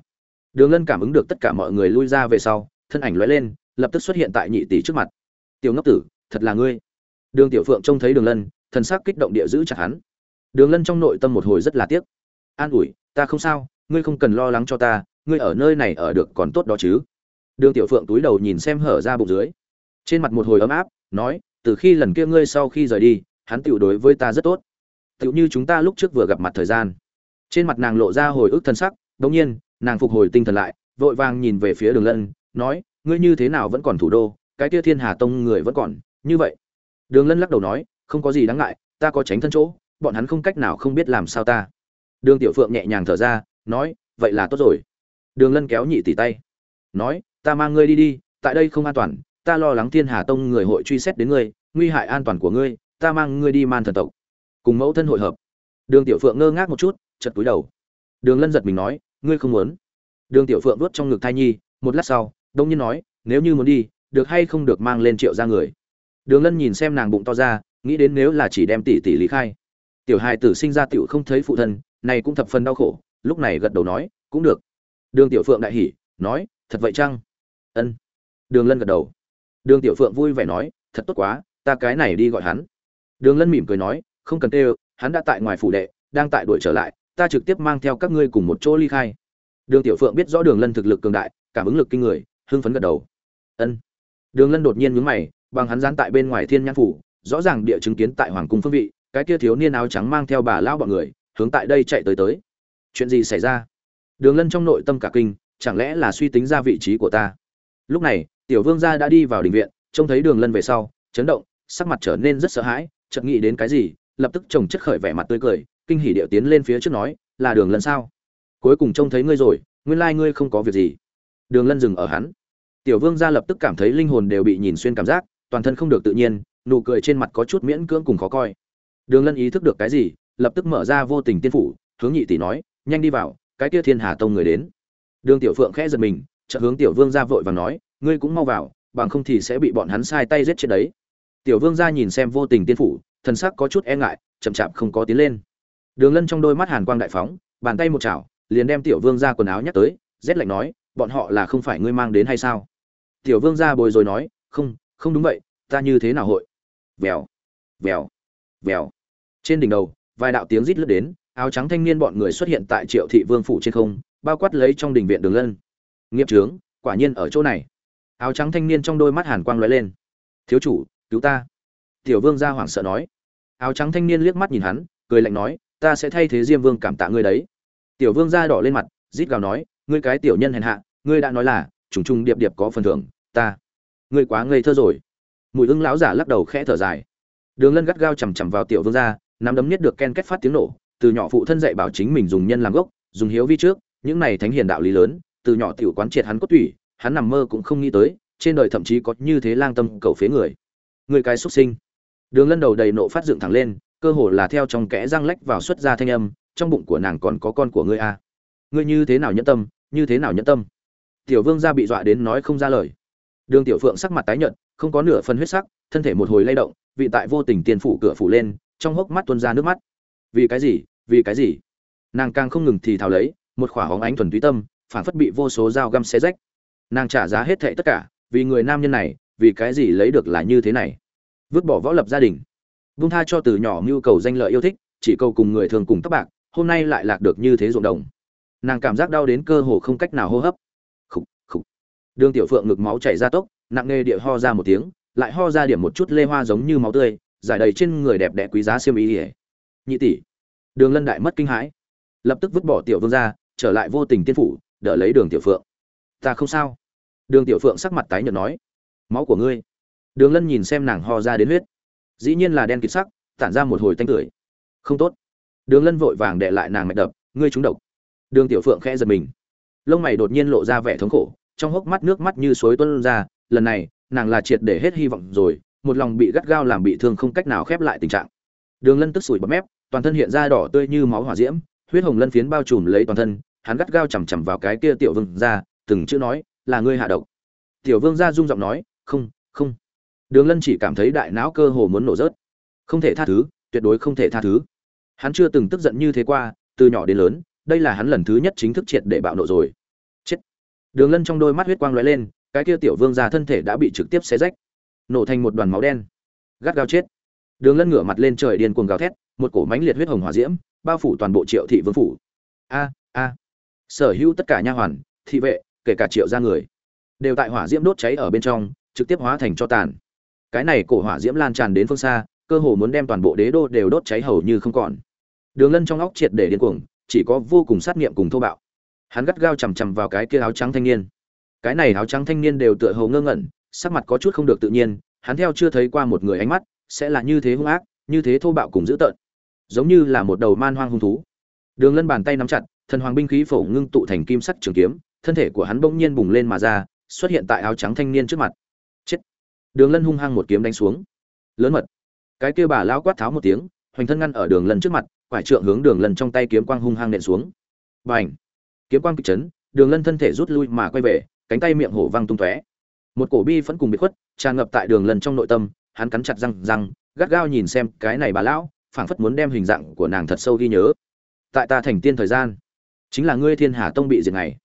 Đường lân cảm ứng được tất cả mọi người lui ra về sau, thân ảnh lóe lên, lập tức xuất hiện tại nhị tỷ trước mặt. Tiểu ngốc tử, thật là ngươi. Đường tiểu phượng trông thấy đường lân, thần sắc kích động địa giữ chặt hắn. Đường lân trong nội tâm một hồi rất là tiếc. An ủi, ta không sao, ngươi không cần lo lắng cho ta, ngươi ở nơi này ở được còn tốt đó chứ. Đường tiểu phượng túi đầu nhìn xem hở ra bụng dưới. Trên mặt một hồi ấm áp, nói, từ khi lần kia ngươi sau khi rời đi, hắn tiểu đối với ta rất tốt. Tựu như chúng ta lúc trước vừa gặp mặt thời gian. Trên mặt nàng lộ ra hồi ức thân sắc đ nhiên, nàng phục hồi tinh thần lại, vội vàng nhìn về phía đường lân, nói, ngươi như thế nào vẫn còn thủ đô? Cái kia thiên hà tông người vẫn còn như vậy. Đường lân lắc đầu nói, không có gì đáng ngại, ta có tránh thân chỗ, bọn hắn không cách nào không biết làm sao ta. Đường tiểu phượng nhẹ nhàng thở ra, nói, vậy là tốt rồi. Đường lân kéo nhị tỷ tay, nói, ta mang ngươi đi đi, tại đây không an toàn, ta lo lắng thiên hà tông người hội truy xét đến ngươi, nguy hại an toàn của ngươi, ta mang ngươi đi man thần tộc, cùng mẫu thân hội hợp. Đường tiểu phượng ngơ ngác một chút chật túi đầu đường lân giật mình nói, ngươi không muốn? Đường tiểu phượng vuốt trong ngực thai nhi, một lát sau, đông nhiên nói, nếu như muốn đi, được hay không được mang lên triệu ra người. Đường lân nhìn xem nàng bụng to ra, nghĩ đến nếu là chỉ đem tỷ tỷ lý khai. Tiểu hài tử sinh ra tiểu không thấy phụ thân, này cũng thập phần đau khổ, lúc này gật đầu nói, cũng được. Đường tiểu phượng đại hỉ, nói, thật vậy chăng? Ân. Đường lân gật đầu. Đường tiểu phượng vui vẻ nói, thật tốt quá, ta cái này đi gọi hắn. Đường lân mỉm cười nói, không cần tê, hắn đã tại ngoài phủ đệ, đang tại đuổi trở lại ta trực tiếp mang theo các ngươi cùng một chỗ ly khai. Đường tiểu phượng biết rõ đường lân thực lực cường đại, cảm ứng lực kinh người, hưng phấn gật đầu. Ân. Đường lân đột nhiên nhướng mày, bằng hắn gián tại bên ngoài thiên nhãn phủ, rõ ràng địa chứng kiến tại hoàng cung phương vị, cái kia thiếu niên áo trắng mang theo bà lão bọn người, hướng tại đây chạy tới tới. Chuyện gì xảy ra? Đường lân trong nội tâm cả kinh, chẳng lẽ là suy tính ra vị trí của ta? Lúc này, tiểu vương gia đã đi vào đình viện, trông thấy đường lân về sau, chấn động, sắc mặt trở nên rất sợ hãi, chợt nghĩ đến cái gì, lập tức chồng chất khởi vẻ mặt tươi cười kinh hỉ điệu tiến lên phía trước nói, là đường lân sao? Cuối cùng trông thấy ngươi rồi, nguyên lai ngươi không có việc gì. Đường lân dừng ở hắn. Tiểu vương gia lập tức cảm thấy linh hồn đều bị nhìn xuyên cảm giác, toàn thân không được tự nhiên, nụ cười trên mặt có chút miễn cưỡng cùng khó coi. Đường lân ý thức được cái gì, lập tức mở ra vô tình tiên phủ, hướng nhị tỷ nói, nhanh đi vào, cái kia thiên hà tông người đến. Đường tiểu phượng khẽ giật mình, chợt hướng tiểu vương gia vội và nói, ngươi cũng mau vào, bằng không thì sẽ bị bọn hắn sai tay giết chết đấy. Tiểu vương gia nhìn xem vô tình tiên phủ, thần sắc có chút e ngại, chậm chạp không có tiến lên đường lân trong đôi mắt hàn quang đại phóng, bàn tay một chảo, liền đem tiểu vương gia quần áo nhấc tới, rét lạnh nói, bọn họ là không phải ngươi mang đến hay sao? Tiểu vương gia bồi rồi nói, không không đúng vậy, ta như thế nào hội? Vèo vèo vèo. Trên đỉnh đầu, vài đạo tiếng rít lướt đến, áo trắng thanh niên bọn người xuất hiện tại triệu thị vương phủ trên không, bao quát lấy trong đình viện đường lân. Nghiệp trướng, quả nhiên ở chỗ này. Áo trắng thanh niên trong đôi mắt hàn quang lóe lên. Thiếu chủ, cứu ta. Tiểu vương gia hoảng sợ nói. Áo trắng thanh niên liếc mắt nhìn hắn, cười lạnh nói ta sẽ thay thế diêm vương cảm tạ ngươi đấy. Tiểu vương gia đỏ lên mặt, rít gào nói, ngươi cái tiểu nhân hèn hạ, ngươi đã nói là, trùng trùng điệp điệp có phần thưởng, ta, ngươi quá ngây thơ rồi. Mùi ưng lão giả lắc đầu khẽ thở dài. Đường lân gắt gao chằm chằm vào tiểu vương gia nắm đấm nhất được ken kết phát tiếng nổ, từ nhỏ phụ thân dạy bảo chính mình dùng nhân làm gốc, dùng hiếu vi trước, những này thánh hiền đạo lý lớn, từ nhỏ tiểu quán triệt hắn cốt tủy, hắn nằm mơ cũng không nghĩ tới, trên đời thậm chí có như thế lang tâm cầu phế người. Người cái xuất sinh. Đường lân đầu đầy nộ phát dựng thẳng lên cơ hồ là theo trong kẽ răng lách vào xuất ra thanh âm, trong bụng của nàng còn có con của ngươi a à. ngươi như thế nào nhẫn tâm, như thế nào nhẫn tâm? Tiểu vương gia bị dọa đến nói không ra lời. Đường tiểu phượng sắc mặt tái nhợt, không có nửa phần huyết sắc, thân thể một hồi lay động, vị tại vô tình tiền phủ cửa phủ lên, trong hốc mắt tuôn ra nước mắt. Vì cái gì, vì cái gì? Nàng càng không ngừng thì thào lấy, một khỏa hóng ánh thuần túy tâm phản phất bị vô số dao găm xé rách. Nàng trả giá hết thệ tất cả, vì người nam nhân này, vì cái gì lấy được là như thế này? Vứt bỏ võ lập gia đình vung tha cho từ nhỏ mưu cầu danh lợi yêu thích, chỉ cầu cùng người thường cùng tóc bạc, hôm nay lại lạc được như thế ruộng đồng. Nàng cảm giác đau đến cơ hồ không cách nào hô hấp. Khục khục. Đường tiểu phượng ngực máu chảy ra tốc, nặng nề địa ho ra một tiếng, lại ho ra điểm một chút lê hoa giống như máu tươi, giải đầy trên người đẹp đẽ quý giá xiêm ý ỉa nhị tỷ. Đường lân đại mất kinh hãi. Lập tức vứt bỏ tiểu vương ra, trở lại vô tình tiên phủ, đỡ lấy đường tiểu phượng. Ta không sao. Đường tiểu phượng sắc mặt tái nhợt nói. Máu của ngươi. Đường lân nhìn xem nàng ho ra đến huyết dĩ nhiên là đen kịt sắc, tản ra một hồi tanh cười không tốt. Đường lân vội vàng đệ lại nàng mạch đập, ngươi trúng độc. Đường tiểu phượng khẽ giật mình. Lông mày đột nhiên lộ ra vẻ thống khổ, trong hốc mắt nước mắt như suối tuôn ra, lần này, nàng là triệt để hết hy vọng rồi, một lòng bị gắt gao làm bị thương không cách nào khép lại tình trạng. Đường lân tức sủi bọt mép, toàn thân hiện ra đỏ tươi như máu hỏa diễm, huyết hồng lân phiến bao trùm lấy toàn thân, hắn gắt gao chằm chằm vào cái kia tiểu vương ra từng chữ nói, là ngươi hạ độc. Tiểu vương ra rung giọng nói, không đường lân chỉ cảm thấy đại não cơ hồ muốn nổ rớt. Không thể tha thứ, tuyệt đối không thể tha thứ. Hắn chưa từng tức giận như thế qua, từ nhỏ đến lớn, đây là hắn lần thứ nhất chính thức triệt để bạo nộ rồi. Chết. Đường lân trong đôi mắt huyết quang lóe lên, cái kia tiểu vương gia thân thể đã bị trực tiếp xé rách, nổ thành một đoàn máu đen. Gắt gao chết. Đường lân ngửa mặt lên trời điên cuồng gào thét, một cổ mánh liệt huyết hồng hỏa diễm, bao phủ toàn bộ triệu thị vương phủ. A a. Sở hữu tất cả nha hoàn, thị vệ, kể cả triệu gia người, đều tại hỏa diễm đốt cháy ở bên trong, trực tiếp hóa thành cho tàn cái này cổ hỏa diễm lan tràn đến phương xa, cơ hồ muốn đem toàn bộ đế đô đều đốt cháy hầu như không còn. Đường lân trong óc triệt để điên cuồng, chỉ có vô cùng sát nghiệm cùng thô bạo. Hắn gắt gao chằm chằm vào cái kia áo trắng thanh niên. Cái này áo trắng thanh niên đều tựa hồ ngơ ngẩn, sắc mặt có chút không được tự nhiên, hắn theo chưa thấy qua một người ánh mắt, sẽ là như thế hung ác, như thế thô bạo cùng dữ tợn, giống như là một đầu man hoang hung thú. Đường lân bàn tay nắm chặt, thần hoàng binh khí phổ ngưng tụ thành kim sắc trường kiếm, thân thể của hắn bỗng nhiên bùng lên mà ra, xuất hiện tại áo trắng thanh niên trước mặt đường lân hung hăng một kiếm đánh xuống. Lớn mật. Cái kia bà lão quát tháo một tiếng, hoành thân ngăn ở đường lân trước mặt, quải trượng hướng đường lân trong tay kiếm quang hung hăng nện xuống. B kiếm quang kịch chấn, đường lân thân thể rút lui mà quay về, cánh tay miệng hổ văng tung tóe. Một cổ bi vẫn cùng bị khuất, tràn ngập tại đường lân trong nội tâm, hắn cắn chặt răng răng, gắt gao nhìn xem cái này bà lão, phảng phất muốn đem hình dạng của nàng thật sâu ghi nhớ. Tại ta thành tiên thời gian, chính là ngươi thiên hà tông bị diệt này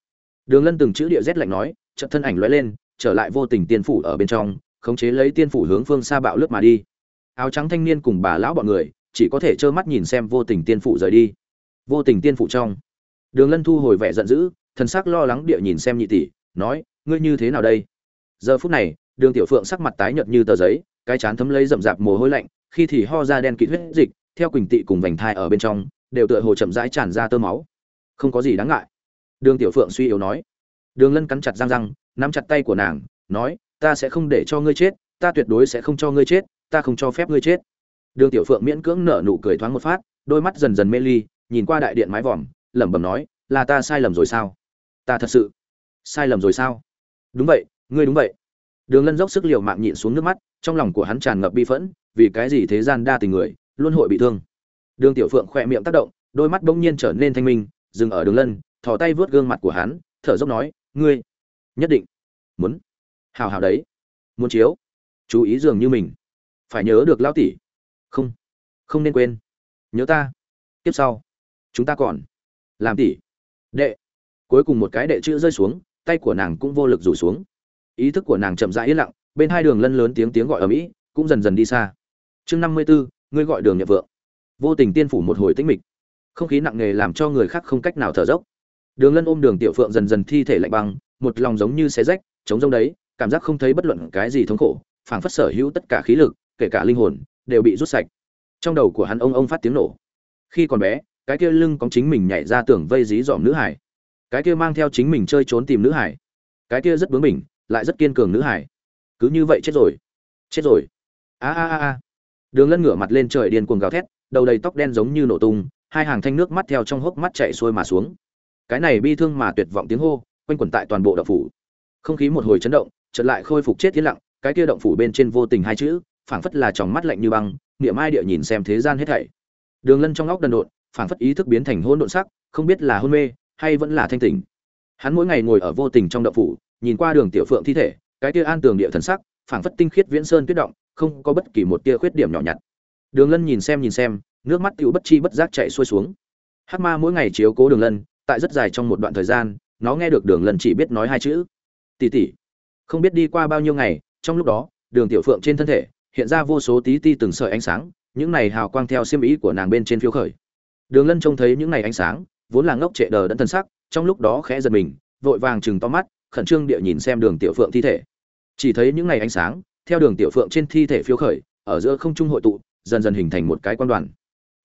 đường lân từng chữ địa rét lạnh nói trận thân ảnh lóe lên, trở lại vô tình tiên phủ ở bên trong khống chế lấy tiên phủ hướng phương xa bạo lướt mà đi. Áo trắng thanh niên cùng bà lão bọn người chỉ có thể trơ mắt nhìn xem vô tình tiên phủ rời đi. Vô tình tiên phủ trong. Đường lân thu hồi vẻ giận dữ, thần sắc lo lắng địa nhìn xem nhị tỷ, nói, ngươi như thế nào đây? Giờ phút này, đường tiểu phượng sắc mặt tái nhợt như tờ giấy, cái chán thấm lấy rậm rạp mồ hôi lạnh, khi thì ho ra đen kịt huyết dịch, theo quỳnh tị cùng vành thai ở bên trong, đều tựa hồ chậm rãi tràn ra tơ máu. Không có gì đáng ngại. Đường tiểu phượng suy yếu nói. Đường lân cắn chặt răng răng, nắm chặt tay của nàng, nói ta sẽ không để cho ngươi chết, ta tuyệt đối sẽ không cho ngươi chết, ta không cho phép ngươi chết. Đường tiểu phượng miễn cưỡng nở nụ cười thoáng một phát, đôi mắt dần dần mê ly, nhìn qua đại điện mái vòm, lẩm bẩm nói, là ta sai lầm rồi sao? Ta thật sự sai lầm rồi sao? Đúng vậy, ngươi đúng vậy. Đường lân dốc sức liều mạng nhịn xuống nước mắt, trong lòng của hắn tràn ngập bi phẫn, vì cái gì thế gian đa tình người, luôn hội bị thương. Đường tiểu phượng khỏe miệng tác động, đôi mắt bỗng nhiên trở nên thanh minh, dừng ở đường lân, thò tay vớt gương mặt của hắn, thở dốc nói, ngươi nhất định muốn hào hào đấy. Muốn chiếu. Chú ý dường như mình. Phải nhớ được lao tỷ. Không. Không nên quên. Nhớ ta. Tiếp sau. Chúng ta còn. Làm tỷ. Đệ. Cuối cùng một cái đệ chữ rơi xuống, tay của nàng cũng vô lực rủ xuống. Ý thức của nàng chậm rãi yên lặng, bên hai đường lân lớn tiếng tiếng gọi ở mỹ, cũng dần dần đi xa. Chương năm mươi bốn ngươi gọi đường nhậm vượng. Vô tình tiên phủ một hồi tĩnh mịch. Không khí nặng nề làm cho người khác không cách nào thở dốc. Đường lân ôm đường tiểu phượng dần dần thi thể lạnh băng, một lòng giống như xé rách chống rông đấy cảm giác không thấy bất luận cái gì thống khổ, phảng phất sở hữu tất cả khí lực, kể cả linh hồn, đều bị rút sạch. Trong đầu của hắn ông ông phát tiếng nổ. Khi còn bé, cái kia lưng có chính mình nhảy ra tưởng vây dí dỏm nữ hải. Cái kia mang theo chính mình chơi trốn tìm nữ hải. Cái kia rất bướng bỉnh, lại rất kiên cường nữ hải. Cứ như vậy chết rồi. Chết rồi. A a a a. Đường lân ngửa mặt lên trời điên cuồng gào thét, đầu đầy tóc đen giống như nổ tung, hai hàng thanh nước mắt theo trong hốc mắt chạy xuôi mà xuống. Cái này bi thương mà tuyệt vọng tiếng hô, quanh quẩn tại toàn bộ đậu phủ. Không khí một hồi chấn động chợt lại khôi phục chết tiến lặng, cái kia động phủ bên trên vô tình hai chữ, phảng phất là tròng mắt lạnh như băng, niệm ai địa nhìn xem thế gian hết thảy. Đường lân trong óc đần độn, phảng phất ý thức biến thành hỗn độn sắc, không biết là hôn mê, hay vẫn là thanh tỉnh. Hắn mỗi ngày ngồi ở vô tình trong động phủ, nhìn qua đường tiểu phượng thi thể, cái kia an tường địa thần sắc, phảng phất tinh khiết viễn sơn tuyết động, không có bất kỳ một tia khuyết điểm nhỏ nhặt. Đường lân nhìn xem nhìn xem, nước mắt tiểu bất chi bất giác chảy xuôi xuống. Hắc ma mỗi ngày chiếu cố đường lân, tại rất dài trong một đoạn thời gian, nó nghe được đường lân chỉ biết nói hai chữ. Tỷ tỷ không biết đi qua bao nhiêu ngày, trong lúc đó, đường tiểu phượng trên thân thể, hiện ra vô số tí ti từng sợi ánh sáng, những này hào quang theo xiêm ý của nàng bên trên phiêu khởi. Đường lân trông thấy những này ánh sáng, vốn là ngốc trệ đờ đẫn thân sắc, trong lúc đó khẽ giật mình, vội vàng chừng to mắt, khẩn trương địa nhìn xem đường tiểu phượng thi thể. Chỉ thấy những này ánh sáng, theo đường tiểu phượng trên thi thể phiêu khởi, ở giữa không trung hội tụ, dần dần hình thành một cái quan đoàn.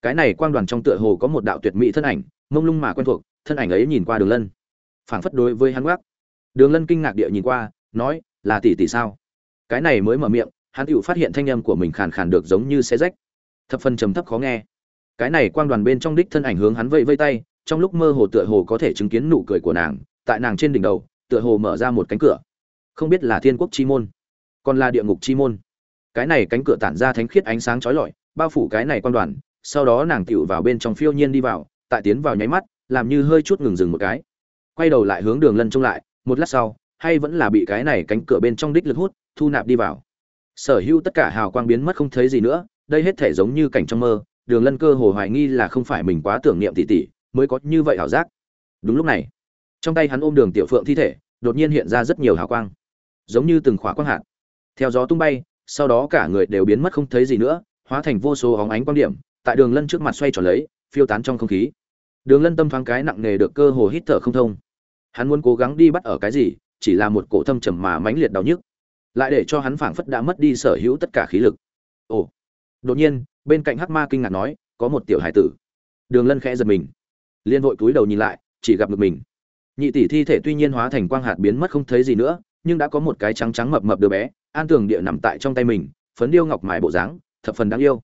Cái này quang đoàn trong tựa hồ có một đạo tuyệt mỹ thân ảnh, mông lung mà quen thuộc, thân ảnh ấy nhìn qua đường lân. Phảng phất đối với hắn gác đường lân kinh ngạc địa nhìn qua nói, là tỷ tỷ sao? Cái này mới mở miệng, hắn tựu phát hiện thanh âm của mình khàn khàn được giống như xe rách. Thập phần trầm thấp khó nghe. Cái này quang đoàn bên trong đích thân ảnh hướng hắn vẫy vây tay, trong lúc mơ hồ tựa hồ có thể chứng kiến nụ cười của nàng, tại nàng trên đỉnh đầu, tựa hồ mở ra một cánh cửa. Không biết là thiên quốc chi môn, còn là địa ngục chi môn. Cái này cánh cửa tản ra thánh khiết ánh sáng chói lọi, bao phủ cái này quang đoàn, sau đó nàng tựu vào bên trong phiêu nhiên đi vào, tại tiến vào nháy mắt, làm như hơi chút ngừng dừng một cái. Quay đầu lại hướng đường lân trông lại, một lát sau hay vẫn là bị cái này cánh cửa bên trong đích lực hút, thu nạp đi vào. Sở hữu tất cả hào quang biến mất không thấy gì nữa, đây hết thể giống như cảnh trong mơ, đường lân cơ hồ hoài nghi là không phải mình quá tưởng niệm tỉ tỉ, mới có như vậy ảo giác. Đúng lúc này, trong tay hắn ôm đường tiểu phượng thi thể, đột nhiên hiện ra rất nhiều hào quang, giống như từng khóa quang hạt. Theo gió tung bay, sau đó cả người đều biến mất không thấy gì nữa, hóa thành vô số óng ánh quan điểm, tại đường lân trước mặt xoay tròn lấy, phiêu tán trong không khí. Đường lân tâm thoáng cái nặng nề được cơ hồ hít thở không thông. Hắn muốn cố gắng đi bắt ở cái gì chỉ là một cổ thâm trầm mà mãnh liệt đau nhức. Lại để cho hắn phảng phất đã mất đi sở hữu tất cả khí lực. Ồ, đột nhiên, bên cạnh hắc ma kinh ngạc nói, có một tiểu hải tử. Đường lân khẽ giật mình. Liên vội cúi đầu nhìn lại, chỉ gặp được mình. Nhị tỷ thi thể tuy nhiên hóa thành quang hạt biến mất không thấy gì nữa, nhưng đã có một cái trắng trắng mập mập đứa bé, an tường địa nằm tại trong tay mình, phấn điêu ngọc mài bộ dáng, thập phần đáng yêu.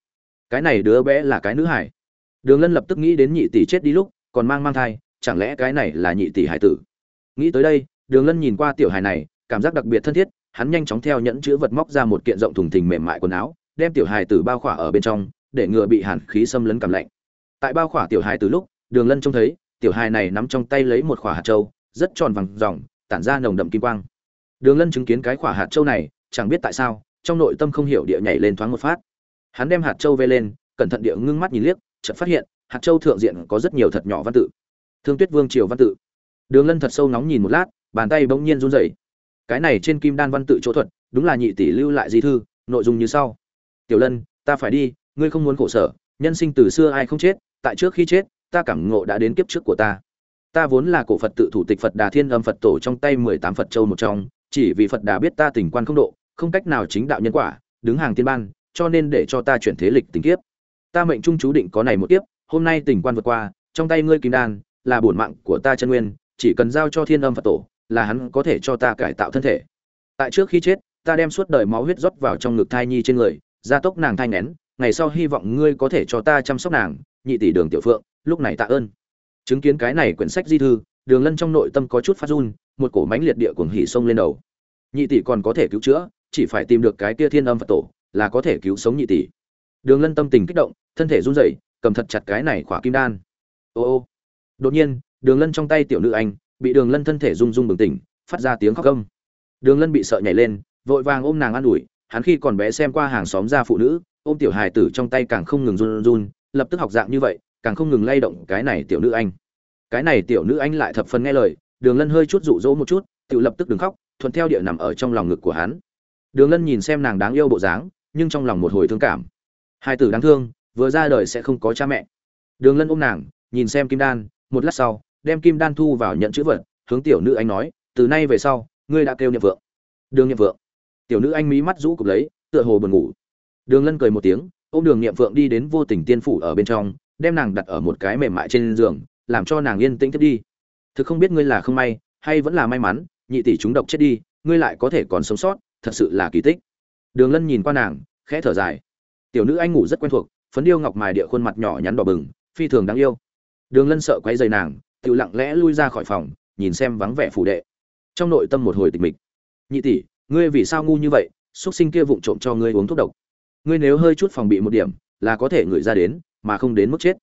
Cái này đứa bé là cái nữ hải đường lân lập tức nghĩ đến nhị tỷ chết đi lúc, còn mang mang thai, chẳng lẽ cái này là nhị tỷ hải tử? Nghĩ tới đây đường lân nhìn qua tiểu hải này, cảm giác đặc biệt thân thiết, hắn nhanh chóng theo nhẫn chữ vật móc ra một kiện rộng thùng thình mềm mại quần áo, đem tiểu hài tử bao khỏa ở bên trong, để ngừa bị hàn khí xâm lấn cảm lạnh. Tại bao khỏa tiểu hài từ lúc, đường lân trông thấy, tiểu hài này nắm trong tay lấy một khỏa hạt trâu rất tròn vàng ròng, tản ra nồng đậm kim quang. Đường lân chứng kiến cái khỏa hạt trâu này, chẳng biết tại sao, trong nội tâm không hiểu địa nhảy lên thoáng một phát. Hắn đem hạt trâu vê lên, cẩn thận địa ngưng mắt nhìn liếc, chợt phát hiện, hạt châu thượng diện có rất nhiều thật nhỏ văn tự. Thương tuyết vương triều văn tự. Đường lân thật sâu nóng nhìn một lát bàn tay bỗng nhiên run rẩy. Cái này trên kim đan văn tự chỗ thuật đúng là nhị tỷ lưu lại di thư nội dung như sau. Tiểu lân ta phải đi ngươi không muốn khổ sở nhân sinh từ xưa ai không chết tại trước khi chết ta cảm ngộ đã đến kiếp trước của ta. Ta vốn là cổ phật tự thủ tịch phật đà thiên âm phật tổ trong tay mười tám phật châu một trong chỉ vì phật đà biết ta tình quan không độ không cách nào chính đạo nhân quả đứng hàng tiên ban cho nên để cho ta chuyển thế lịch tình kiếp. Ta mệnh trung chú định có này một kiếp, hôm nay tình quan vượt qua trong tay ngươi kim đan là bổn mạng của ta chân nguyên chỉ cần giao cho thiên âm phật tổ là hắn có thể cho ta cải tạo thân thể. Tại trước khi chết, ta đem suốt đời máu huyết rót vào trong ngực thai nhi trên người, gia tốc nàng thai nén ngày sau hy vọng ngươi có thể cho ta chăm sóc nàng, nhị tỷ đường tiểu phượng, lúc này tạ ơn. Chứng kiến cái này quyển sách di thư, đường lân trong nội tâm có chút phát run, một cổ mánh liệt địa cuồng hỉ sông lên đầu. Nhị tỷ còn có thể cứu chữa, chỉ phải tìm được cái kia thiên âm phật tổ, là có thể cứu sống nhị tỷ. Đường lân tâm tình kích động, thân thể run rẩy, cầm thật chặt cái này khỏa kim đan. Ô ô. Đột nhiên, đường lân trong tay tiểu nữ anh bị đường lân thân thể rung rung bừng tỉnh, phát ra tiếng khóc gâm đường lân bị sợ nhảy lên, vội vàng ôm nàng an ủi, hắn khi còn bé xem qua hàng xóm gia phụ nữ, ôm tiểu hài tử trong tay càng không ngừng run run lập tức học dạng như vậy, càng không ngừng lay động cái này tiểu nữ anh. Cái này tiểu nữ anh lại thập phần nghe lời, đường lân hơi chút rụ rỗ một chút tự lập tức đừng khóc, thuận theo địa nằm ở trong lòng ngực của hắn. Đường lân nhìn xem nàng đáng yêu bộ dáng, nhưng trong lòng một hồi thương cảm. Hai tử đáng thương, vừa ra đời sẽ không có cha mẹ. Đường lân ôm nàng, nhìn xem kim đan, một lát sau đem kim đan thu vào nhận chữ vật, hướng tiểu nữ anh nói, từ nay về sau, ngươi đã kêu nhiệm vượng. Đường nhiệm vượng? Tiểu nữ anh mí mắt rũ cụp lấy, tựa hồ buồn ngủ. Đường lân cười một tiếng, ôm đường nhiệm vượng đi đến vô tình tiên phủ ở bên trong, đem nàng đặt ở một cái mềm mại trên giường, làm cho nàng yên tĩnh tiếp đi. Thực không biết ngươi là không may, hay vẫn là may mắn, nhị tỷ chúng độc chết đi, ngươi lại có thể còn sống sót, thật sự là kỳ tích. Đường lân nhìn qua nàng, khẽ thở dài. Tiểu nữ anh ngủ rất quen thuộc, phấn điêu ngọc mài địa khuôn mặt nhỏ nhắn đỏ bừng, phi thường đáng yêu. Đường lân sợ quấy dày nàng tự lặng lẽ lui ra khỏi phòng, nhìn xem vắng vẻ phủ đệ. Trong nội tâm một hồi tịch mịch. Nhị tỷ, ngươi vì sao ngu như vậy? Xuất sinh kia vụng trộm cho ngươi uống thuốc độc. Ngươi nếu hơi chút phòng bị một điểm, là có thể ngửi ra đến, mà không đến mức chết.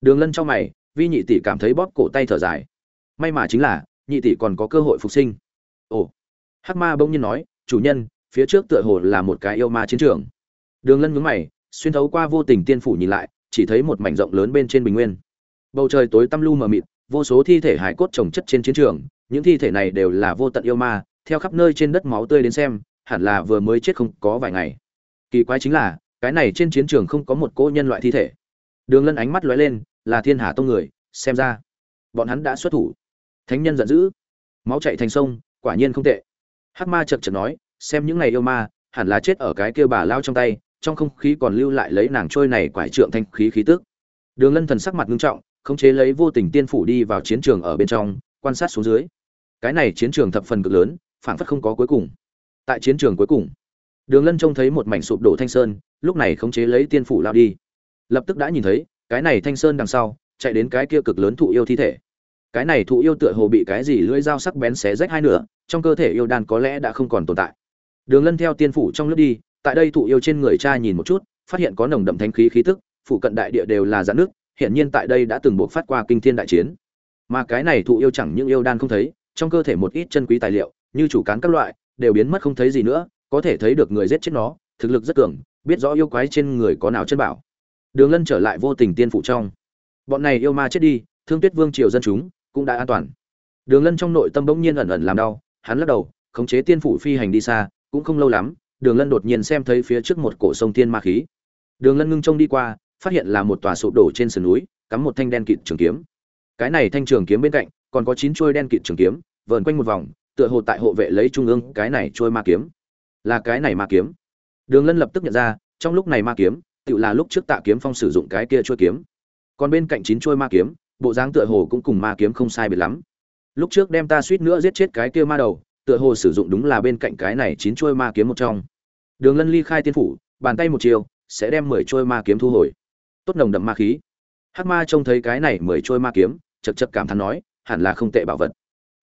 Đường lân trong mày vi nhị tỷ cảm thấy bóp cổ tay thở dài. May mà chính là, nhị tỷ còn có cơ hội phục sinh. Ồ. Hắc ma bỗng nhiên nói, chủ nhân, phía trước tựa hồ là một cái yêu ma chiến trường. Đường lân ngứng mày, xuyên thấu qua vô tình tiên phủ nhìn lại, chỉ thấy một mảnh rộng lớn bên trên bình nguyên. Bầu trời tối tăm lu mờ mịt vô số thi thể hải cốt trồng chất trên chiến trường, những thi thể này đều là vô tận yêu ma, theo khắp nơi trên đất máu tươi đến xem, hẳn là vừa mới chết không có vài ngày. Kỳ quái chính là, cái này trên chiến trường không có một cỗ nhân loại thi thể. Đường lân ánh mắt lóe lên, là thiên hà tông người, xem ra, bọn hắn đã xuất thủ. Thánh nhân giận dữ, máu chạy thành sông, quả nhiên không tệ. Hắc ma chật chật nói, xem những ngày yêu ma, hẳn là chết ở cái kia bà lao trong tay, trong không khí còn lưu lại lấy nàng trôi này quải trượng thanh khí khí tức. Đường lân thần sắc mặt nghiêm trọng khống chế lấy vô tình tiên phủ đi vào chiến trường ở bên trong, quan sát xuống dưới. Cái này chiến trường thập phần cực lớn phản phất không có cuối cùng. Tại chiến trường cuối cùng, đường lân trông thấy một mảnh sụp đổ thanh sơn, lúc này khống chế lấy tiên phủ lao đi. Lập tức đã nhìn thấy, cái này thanh sơn đằng sau, chạy đến cái kia cực lớn thụ yêu thi thể. Cái này thụ yêu tựa hồ bị cái gì lưỡi dao sắc bén xé rách hai nửa, trong cơ thể yêu đan có lẽ đã không còn tồn tại. Đường lân theo tiên phủ trong lướt đi, tại đây thụ yêu trên người cha nhìn một chút, phát hiện có nồng đậm thanh khí khí tức, phụ cận đại địa đều là dạn nước hiện nhiên tại đây đã từng buộc phát qua kinh thiên đại chiến. Mà cái này thụ yêu chẳng những yêu đan không thấy, trong cơ thể một ít chân quý tài liệu, như chủ cán các loại, đều biến mất không thấy gì nữa, có thể thấy được người giết chết nó, thực lực rất cường, biết rõ yêu quái trên người có nào chân bảo. Đường lân trở lại vô tình tiên phủ trong. Bọn này yêu ma chết đi, thương tuyết vương triều dân chúng cũng đã an toàn. Đường lân trong nội tâm bỗng nhiên ẩn ẩn làm đau, hắn lắc đầu, khống chế tiên phủ phi hành đi xa, cũng không lâu lắm, đường lân đột nhiên xem thấy phía trước một cổ sông tiên ma khí. Đường lân ngưng trông đi qua phát hiện là một tòa sụp đổ trên sườn núi, cắm một thanh đen kịt trường kiếm. Cái này thanh trường kiếm bên cạnh, còn có chín chuôi đen kịt trường kiếm, vờn quanh một vòng, tựa hồ tại hộ vệ lấy trung ương, cái này chuôi ma kiếm. Là cái này ma kiếm. Đường lân lập tức nhận ra, trong lúc này ma kiếm tự là lúc trước tạ kiếm phong sử dụng cái kia chuôi kiếm. Còn bên cạnh chín chuôi ma kiếm, bộ dáng tựa hồ cũng cùng ma kiếm không sai biệt lắm. Lúc trước đem ta suýt nữa giết chết cái kia ma đầu, tựa hồ sử dụng đúng là bên cạnh cái này chín chuôi ma kiếm một trong. Đường lân ly khai tiên phủ, bàn tay một chiều, sẽ đem mười chuôi ma kiếm thu hồi tốt nồng đậm ma khí. Hắc ma trông thấy cái này mười trôi ma kiếm chật chật cảm thán nói, hẳn là không tệ bảo vật.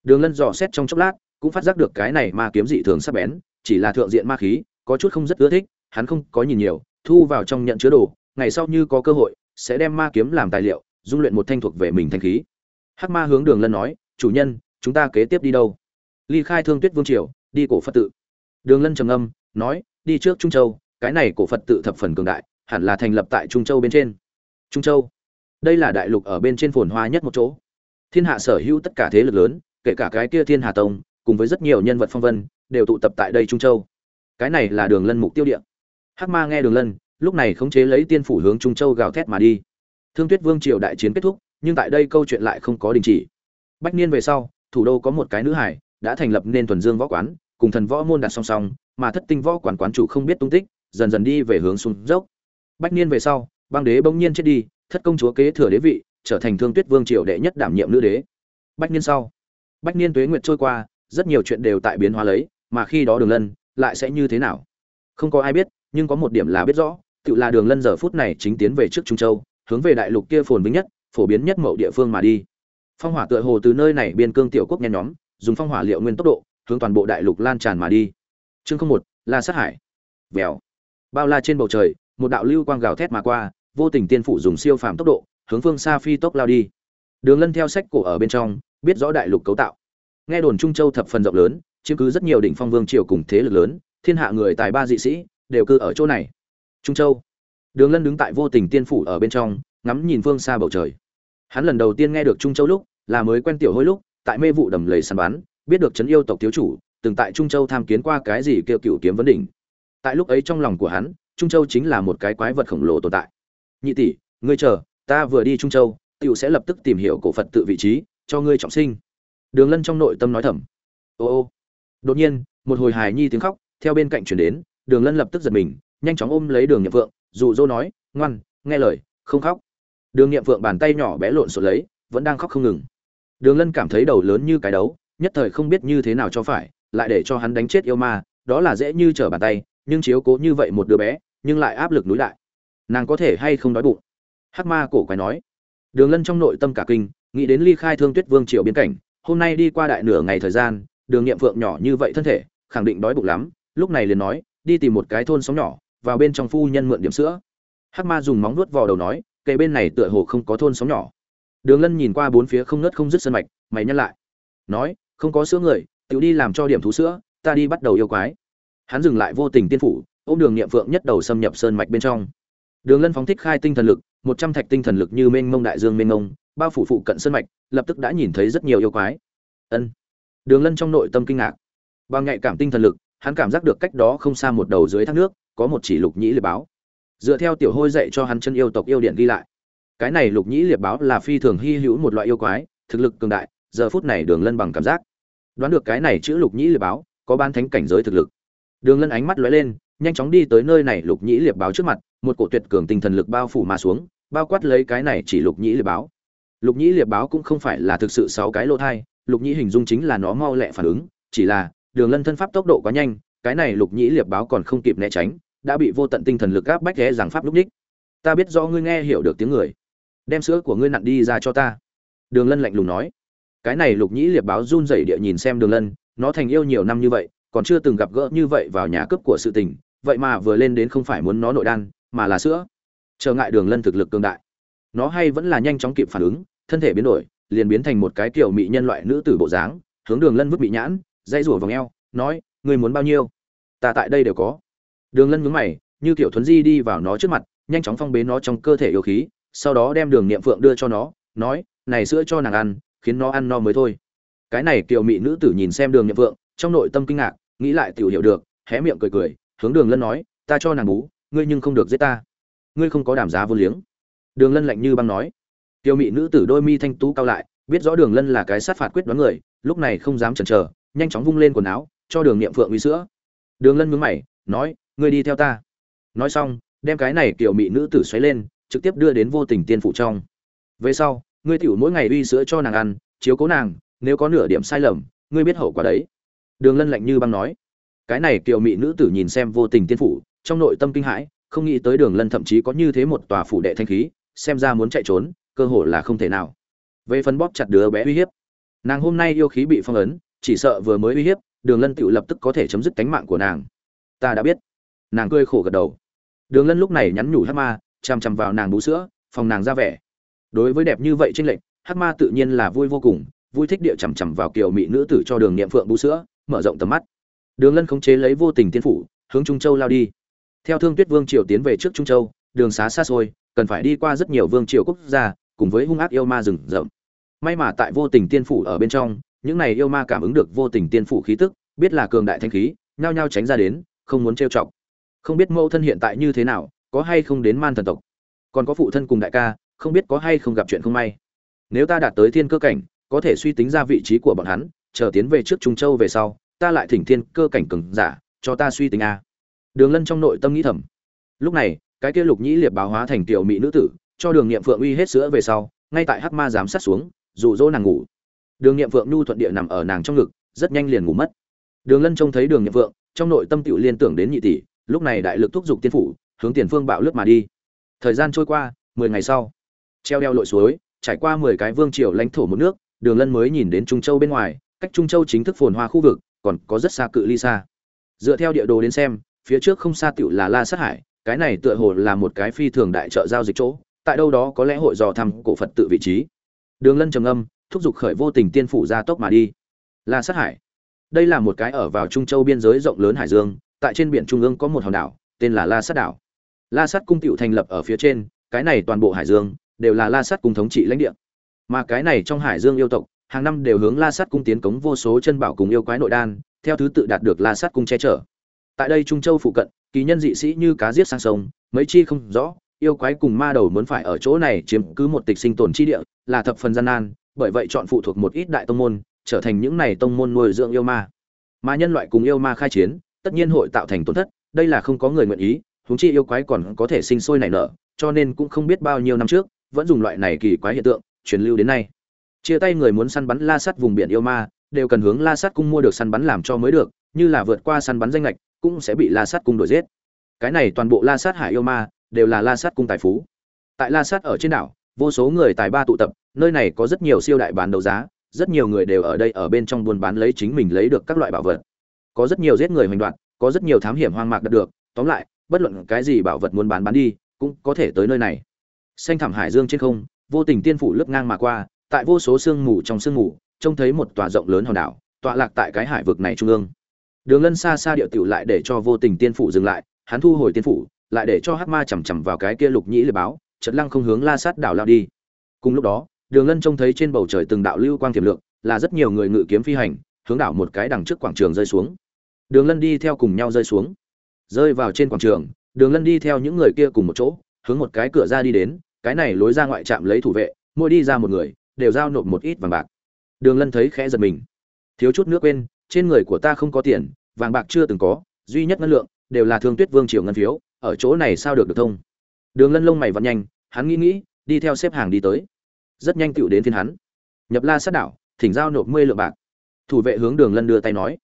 Đường lân dò xét trong chốc lát, cũng phát giác được cái này ma kiếm dị thường sắc bén, chỉ là thượng diện ma khí, có chút không rất ưa thích, hắn không có nhìn nhiều, thu vào trong nhận chứa đồ, ngày sau như có cơ hội, sẽ đem ma kiếm làm tài liệu, dung luyện một thanh thuộc về mình thanh khí. Hắc ma hướng đường lân nói, chủ nhân, chúng ta kế tiếp đi đâu? Ly khai thương tuyết vương triều, đi cổ phật tự. Đường lân trầm âm nói, đi trước trung châu, cái này cổ phật tự thập phần cường đại hẳn là thành lập tại trung châu bên trên. Trung châu, đây là đại lục ở bên trên phồn hoa nhất một chỗ. Thiên hạ sở hữu tất cả thế lực lớn, kể cả cái kia thiên hà tông, cùng với rất nhiều nhân vật phong vân, đều tụ tập tại đây trung châu. Cái này là đường lân mục tiêu địa. Hắc ma nghe đường lân, lúc này khống chế lấy tiên phủ hướng trung châu gào thét mà đi. Thương tuyết vương triều đại chiến kết thúc, nhưng tại đây câu chuyện lại không có đình chỉ. Bách niên về sau, thủ đô có một cái nữ hải, đã thành lập nên thuần dương võ quán, cùng thần võ môn đặt song song, mà thất tinh võ quản quán chủ không biết tung tích, dần dần đi về hướng xuống dốc bách niên về sau, băng đế bỗng nhiên chết đi, thất công chúa kế thừa đế vị, trở thành thương tuyết vương triều đệ nhất đảm nhiệm nữ đế. Bách niên sau, bách niên tuế nguyệt trôi qua, rất nhiều chuyện đều tại biến hóa lấy, mà khi đó đường lân lại sẽ như thế nào? Không có ai biết, nhưng có một điểm là biết rõ, tự là đường lân giờ phút này chính tiến về trước trung châu, hướng về đại lục kia phồn vinh nhất, phổ biến nhất mậu địa phương mà đi. Phong hỏa tựa hồ từ nơi này biên cương tiểu quốc nhen nhóm, dùng phong hỏa liệu nguyên tốc độ, hướng toàn bộ đại lục lan tràn mà đi. Chương không một, la sát hải. Vèo. Bao la trên bầu trời một đạo lưu quang gào thét mà qua, vô tình tiên phủ dùng siêu phàm tốc độ, hướng phương xa phi tốc lao đi. Đường lân theo sách cổ ở bên trong, biết rõ đại lục cấu tạo. Nghe đồn trung châu thập phần rộng lớn, chiếm cứ rất nhiều đỉnh phong vương triều cùng thế lực lớn, thiên hạ người tài ba dị sĩ, đều cư ở chỗ này. Trung châu. Đường lân đứng tại vô tình tiên phủ ở bên trong, ngắm nhìn phương xa bầu trời. Hắn lần đầu tiên nghe được trung châu lúc, là mới quen tiểu hôi lúc, tại mê vụ đầm lầy săn bắn, biết được trấn yêu tộc thiếu chủ, từng tại trung châu tham kiến qua cái gì kêu cựu kiếm vấn đỉnh. Tại lúc ấy trong lòng của hắn trung châu chính là một cái quái vật khổng lồ tồn tại. Nhị tỷ, ngươi chờ, ta vừa đi trung châu, tiểu sẽ lập tức tìm hiểu cổ phật tự vị trí, cho ngươi trọng sinh. Đường lân trong nội tâm nói thầm. Ô ô. Đột nhiên, một hồi hài nhi tiếng khóc, theo bên cạnh chuyển đến, đường lân lập tức giật mình, nhanh chóng ôm lấy đường nhậm vượng dụ dỗ nói, ngoan, nghe lời, không khóc. Đường nhậm vượng bàn tay nhỏ bé lộn xộn lấy, vẫn đang khóc không ngừng. Đường lân cảm thấy đầu lớn như cái đấu, nhất thời không biết như thế nào cho phải, lại để cho hắn đánh chết yêu ma, đó là dễ như trở bàn tay, nhưng chiếu cố như vậy một đứa bé nhưng lại áp lực núi lại. Nàng có thể hay không đói bụng? Hắc ma cổ quái nói. Đường lân trong nội tâm cả kinh, nghĩ đến ly khai thương tuyết vương triều biến cảnh, hôm nay đi qua đại nửa ngày thời gian, đường nghiệm phượng nhỏ như vậy thân thể, khẳng định đói bụng lắm, lúc này liền nói, đi tìm một cái thôn sóng nhỏ, vào bên trong phu nhân mượn điểm sữa. Hắc ma dùng móng nuốt vào đầu nói kệ bên này tựa hồ không có thôn sóng nhỏ. Đường lân nhìn qua bốn phía không nớt không dứt sân mạch, mày nhắc lại. Nói, không có sữa người tự đi làm cho điểm thú sữa, ta đi bắt đầu yêu quái. Hắn dừng lại vô tình tiên phủ ôm đường niệm phượng nhất đầu xâm nhập sơn mạch bên trong. Đường lân phóng thích khai tinh thần lực, một trăm thạch tinh thần lực như mênh mông đại dương mênh mông, bao phủ phụ cận sơn mạch, lập tức đã nhìn thấy rất nhiều yêu quái. Ân. Đường lân trong nội tâm kinh ngạc. Bằng nhạy cảm tinh thần lực, hắn cảm giác được cách đó không xa một đầu dưới thác nước, có một chỉ lục nhĩ liệt báo. Dựa theo tiểu hôi dạy cho hắn chân yêu tộc yêu điện ghi lại. Cái này lục nhĩ liệt báo là phi thường hy hữu một loại yêu quái, thực lực cường đại, giờ phút này đường lân bằng cảm giác. Đoán được cái này chữ lục nhĩ liệt báo, có ban thánh cảnh giới thực lực. Đường lân ánh mắt lóe lên nhanh chóng đi tới nơi này lục nhĩ liệp báo trước mặt, một cổ tuyệt cường tinh thần lực bao phủ mà xuống, bao quát lấy cái này chỉ lục nhĩ liệp báo. Lục nhĩ liệp báo cũng không phải là thực sự sáu cái lỗ thai, lục nhĩ hình dung chính là nó mau lẹ phản ứng, chỉ là, đường lân thân pháp tốc độ quá nhanh, cái này lục nhĩ liệp báo còn không kịp né tránh, đã bị vô tận tinh thần lực áp bách ghé rằng pháp lúc ních ta biết do ngươi nghe hiểu được tiếng người. Đem sữa của ngươi nặn đi ra cho ta. Đường lân lạnh lùng nói. Cái này lục nhĩ liệp báo run rẩy địa nhìn xem đường lân, nó thành yêu nhiều năm như vậy, còn chưa từng gặp gỡ như vậy vào nhà cướp của sự tình vậy mà vừa lên đến không phải muốn nó nội đan, mà là sữa. Trở ngại đường lân thực lực cường đại. Nó hay vẫn là nhanh chóng kịp phản ứng, thân thể biến đổi, liền biến thành một cái kiểu mị nhân loại nữ tử bộ dáng, hướng đường lân vứt bị nhãn dây rủa vòng eo, nói, ngươi muốn bao nhiêu? Ta tại đây đều có. Đường lân nhướng mày, như tiểu thuấn di đi vào nó trước mặt, nhanh chóng phong bế nó trong cơ thể yêu khí, sau đó đem đường niệm phượng đưa cho nó, nói, này sữa cho nàng ăn, khiến nó ăn no mới thôi. Cái này kiểu mị nữ tử nhìn xem đường niệm phượng, trong nội tâm kinh ngạc, nghĩ lại tiểu hiểu được, hé miệng cười cười hướng đường lân nói, ta cho nàng bú, ngươi nhưng không được giết ta. Ngươi không có đảm giá vô liếng. Đường lân lạnh như băng nói. Tiêu mị nữ tử đôi mi thanh tú cao lại, biết rõ đường lân là cái sát phạt quyết đoán người, lúc này không dám chần chờ, nhanh chóng vung lên quần áo, cho đường niệm phượng uy sữa. Đường lân mướn mày, nói, ngươi đi theo ta. Nói xong, đem cái này kiểu mị nữ tử xoáy lên, trực tiếp đưa đến vô tình tiên phụ trong. Về sau, ngươi tiểu mỗi ngày uy sữa cho nàng ăn, chiếu cố nàng, nếu có nửa điểm sai lầm, ngươi biết hậu quả đấy. Đường lân lạnh như băng nói cái này kiều mị nữ tử nhìn xem vô tình tiên phủ, trong nội tâm kinh hãi, không nghĩ tới đường lân thậm chí có như thế một tòa phủ đệ thanh khí, xem ra muốn chạy trốn, cơ hội là không thể nào. Về phần bóp chặt đứa bé uy hiếp, nàng hôm nay yêu khí bị phong ấn, chỉ sợ vừa mới uy hiếp, đường lân tự lập tức có thể chấm dứt cánh mạng của nàng. Ta đã biết. Nàng cười khổ gật đầu. Đường lân lúc này nhắn nhủ hát ma, chằm chằm vào nàng bú sữa, phòng nàng ra vẻ. Đối với đẹp như vậy tranh lệch hát ma tự nhiên là vui vô cùng, vui thích địa chằm chằm vào kiều mỹ nữ tử cho đường niệm phượng bú sữa, mở rộng tầm mắt đường lân khống chế lấy vô tình tiên phủ, hướng trung châu lao đi. Theo thương tuyết vương triều tiến về trước trung châu, đường xá xa xôi, cần phải đi qua rất nhiều vương triều quốc gia, cùng với hung ác yêu ma rừng rậm. May mà tại vô tình tiên phủ ở bên trong, những này yêu ma cảm ứng được vô tình tiên phủ khí tức, biết là cường đại thanh khí, nhao nhao tránh ra đến, không muốn trêu chọc. Không biết mẫu thân hiện tại như thế nào, có hay không đến man thần tộc. Còn có phụ thân cùng đại ca, không biết có hay không gặp chuyện không may. Nếu ta đạt tới thiên cơ cảnh, có thể suy tính ra vị trí của bọn hắn, chờ tiến về trước trung châu về sau ta lại thỉnh thiên cơ cảnh cường giả, cho ta suy tính a. Đường lân trong nội tâm nghĩ thầm. Lúc này, cái kia lục nhĩ liệp báo hóa thành tiểu mỹ nữ tử, cho đường nghiệm phượng uy hết sữa về sau, ngay tại hắc ma giám sát xuống, dụ dỗ nàng ngủ. Đường nghiệm phượng nhu thuận địa nằm ở nàng trong ngực, rất nhanh liền ngủ mất. Đường lân trông thấy đường nghiệm phượng, trong nội tâm tiểu liên tưởng đến nhị tỷ, lúc này đại lực thúc giục tiên phủ, hướng tiền phương bạo lướt mà đi. Thời gian trôi qua, mười ngày sau, treo đeo lội suối, trải qua mười cái vương triều lãnh thổ một nước, đường lân mới nhìn đến trung châu bên ngoài, cách trung châu chính thức phồn hoa khu vực còn có rất xa cự ly xa. Dựa theo địa đồ đến xem, phía trước không xa tựu là la sát hải, cái này tựa hồ là một cái phi thường đại chợ giao dịch chỗ, tại đâu đó có lẽ hội dò thăm cổ phật tự vị trí. Đường lân trầm âm thúc giục khởi vô tình tiên phủ ra tốc mà đi. La sát hải. Đây là một cái ở vào trung châu biên giới rộng lớn hải dương, tại trên biển trung ương có một hòn đảo, tên là la sát đảo. La sát cung tựu thành lập ở phía trên, cái này toàn bộ hải dương đều là la sát cung thống trị lãnh địa. Mà cái này trong hải dương yêu tộc hàng năm đều hướng la sát cung tiến cống vô số chân bảo cùng yêu quái nội đan, theo thứ tự đạt được la sát cung che chở. Tại đây trung châu phụ cận, kỳ nhân dị sĩ như cá giết sang sông, mấy chi không rõ, yêu quái cùng ma đầu muốn phải ở chỗ này chiếm cứ một tịch sinh tồn chi địa, là thập phần gian nan, bởi vậy chọn phụ thuộc một ít đại tông môn, trở thành những này tông môn nuôi dưỡng yêu ma. Mà nhân loại cùng yêu ma khai chiến, tất nhiên hội tạo thành tổn thất, đây là không có người nguyện ý, huống chi yêu quái còn có thể sinh sôi nảy nở, cho nên cũng không biết bao nhiêu năm trước, vẫn dùng loại này kỳ quái hiện tượng, truyền lưu đến nay chia tay người muốn săn bắn la sắt vùng biển yêu ma, đều cần hướng la sắt cung mua được săn bắn làm cho mới được, như là vượt qua săn bắn danh lệch cũng sẽ bị la sắt cung đuổi giết. Cái này toàn bộ la sát hải yêu ma, đều là la sát cung tài phú. Tại la sát ở trên đảo, vô số người tài ba tụ tập, nơi này có rất nhiều siêu đại bán đấu giá, rất nhiều người đều ở đây ở bên trong buôn bán lấy chính mình lấy được các loại bảo vật. Có rất nhiều giết người hoành đoạn có rất nhiều thám hiểm hoang mạc đạt được, tóm lại, bất luận cái gì bảo vật muốn bán bán đi, cũng có thể tới nơi này. Xanh thảm hải dương trên không, vô tình tiên phủ lướt ngang mà qua tại vô số sương mù trong sương mù, trông thấy một tòa rộng lớn hòn đảo, tọa lạc tại cái hải vực này trung ương. Đường lân xa xa điệu tiểu lại để cho vô tình tiên phủ dừng lại, hắn thu hồi tiên phủ, lại để cho hắc ma chằm chằm vào cái kia lục nhĩ lệ báo, chật lăng không hướng la sát đảo lao đi. Cùng lúc đó, đường lân trông thấy trên bầu trời từng đạo lưu quang tiềm lượng, là rất nhiều người ngự kiếm phi hành, hướng đảo một cái đằng trước quảng trường rơi xuống. Đường lân đi theo cùng nhau rơi xuống. Rơi vào trên quảng trường, đường lân đi theo những người kia cùng một chỗ, hướng một cái cửa ra đi đến, cái này lối ra ngoại trạm lấy thủ vệ, mỗi đi ra một người đều giao nộp một ít vàng bạc. Đường lân thấy khẽ giật mình. Thiếu chút nước quên, trên người của ta không có tiền, vàng bạc chưa từng có, duy nhất ngân lượng đều là thương tuyết vương triều ngân phiếu, ở chỗ này sao được được thông? Đường lân lông mày vặn nhanh, hắn nghĩ nghĩ, đi theo xếp hàng đi tới. Rất nhanh tựu đến phiên hắn. Nhập la sát đảo, thỉnh giao nộp mươi lượng bạc. Thủ vệ hướng đường lân đưa tay nói.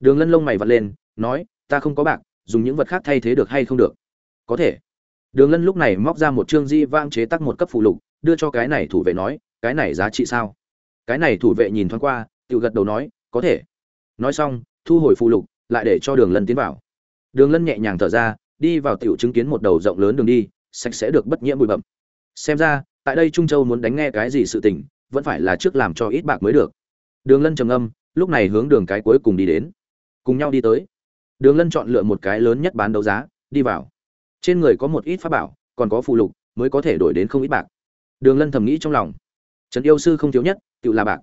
Đường lân lông mày vặn lên, nói, ta không có bạc, dùng những vật khác thay thế được hay không được? Có thể. Đường lân lúc này móc ra một chương di vang chế tắc một cấp phụ lục, đưa cho cái này thủ vệ nói cái này giá trị sao? Cái này thủ vệ nhìn thoáng qua tự gật đầu nói, có thể. Nói xong, thu hồi phụ lục, lại để cho đường lân tiến vào. Đường lân nhẹ nhàng thở ra, đi vào tiểu chứng kiến một đầu rộng lớn đường đi, sạch sẽ được bất nhiễm bụi bậm xem ra, tại đây trung châu muốn đánh nghe cái gì sự tình, vẫn phải là trước làm cho ít bạc mới được. Đường lân trầm âm lúc này hướng đường cái cuối cùng đi đến. Cùng nhau đi tới. Đường lân chọn lựa một cái lớn nhất bán đấu giá, đi vào. Trên người có một ít pháp bảo, còn có phụ lục, mới có thể đổi đến không ít bạc. Đường lân thầm nghĩ trong lòng trần yêu sư không thiếu nhất tự là bạc.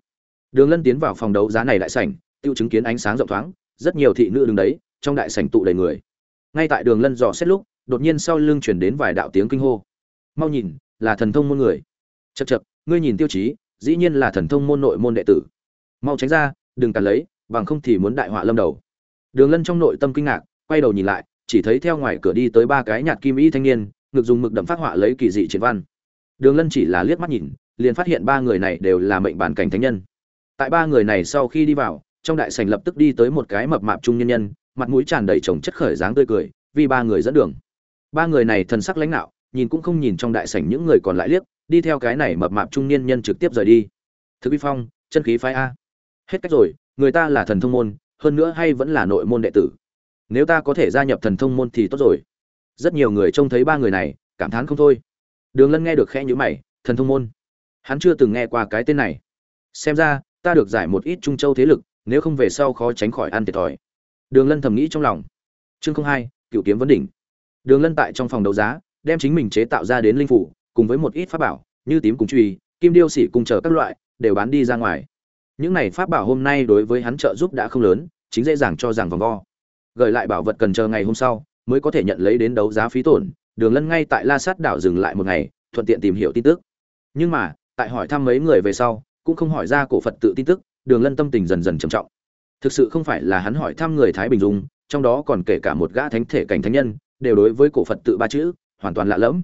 Đường lân tiến vào phòng đấu giá này đại sảnh tự chứng kiến ánh sáng rộng thoáng, rất nhiều thị nữ đứng đấy, trong đại sảnh tụ đầy người. Ngay tại đường lân dò xét lúc, đột nhiên sau lưng chuyển đến vài đạo tiếng kinh hô. Mau nhìn, là thần thông môn người. Chật chật ngươi nhìn tiêu chí, dĩ nhiên là thần thông môn nội môn đệ tử. Mau tránh ra, đừng cản lấy, bằng không thì muốn đại họa lâm đầu. Đường lân trong nội tâm kinh ngạc, quay đầu nhìn lại, chỉ thấy theo ngoài cửa đi tới ba cái nhạt kim y thanh niên, ngực dùng mực đậm phát họa lấy kỳ dị triển văn. Đường lân chỉ là liếc mắt nhìn liền phát hiện ba người này đều là mệnh bản cảnh thánh nhân. Tại ba người này sau khi đi vào, trong đại sảnh lập tức đi tới một cái mập mạp trung nhân nhân, mặt mũi tràn đầy chồng chất khởi dáng tươi cười, vì ba người dẫn đường. Ba người này thần sắc lãnh nạo nhìn cũng không nhìn trong đại sảnh những người còn lại liếc, đi theo cái này mập mạp trung niên nhân trực tiếp rời đi. Thực vi phong, chân khí phái a. Hết cách rồi, người ta là thần thông môn, hơn nữa hay vẫn là nội môn đệ tử. Nếu ta có thể gia nhập thần thông môn thì tốt rồi. Rất nhiều người trông thấy ba người này, cảm thán không thôi. Đường lân nghe được khẽ nhíu mày, thần thông môn hắn chưa từng nghe qua cái tên này. Xem ra, ta được giải một ít trung châu thế lực, nếu không về sau khó tránh khỏi ăn thiệt thòi. Đường lân thầm nghĩ trong lòng. Chương không hai, cựu kiếm vấn đỉnh. Đường lân tại trong phòng đấu giá, đem chính mình chế tạo ra đến linh phủ, cùng với một ít pháp bảo, như tím cùng truy, kim điêu xỉ cùng chờ các loại, đều bán đi ra ngoài. Những này pháp bảo hôm nay đối với hắn trợ giúp đã không lớn, chính dễ dàng cho rằng vòng vo. Gửi lại bảo vật cần chờ ngày hôm sau, mới có thể nhận lấy đến đấu giá phí tổn. Đường lân ngay tại la sát đảo dừng lại một ngày, thuận tiện tìm hiểu tin tức. Nhưng mà tại hỏi thăm mấy người về sau, cũng không hỏi ra cổ phật tự tin tức, đường lân tâm tình dần dần trầm trọng. Thực sự không phải là hắn hỏi thăm người thái bình dung, trong đó còn kể cả một gã thánh thể cảnh thánh nhân, đều đối với cổ phật tự ba chữ, hoàn toàn lạ lẫm.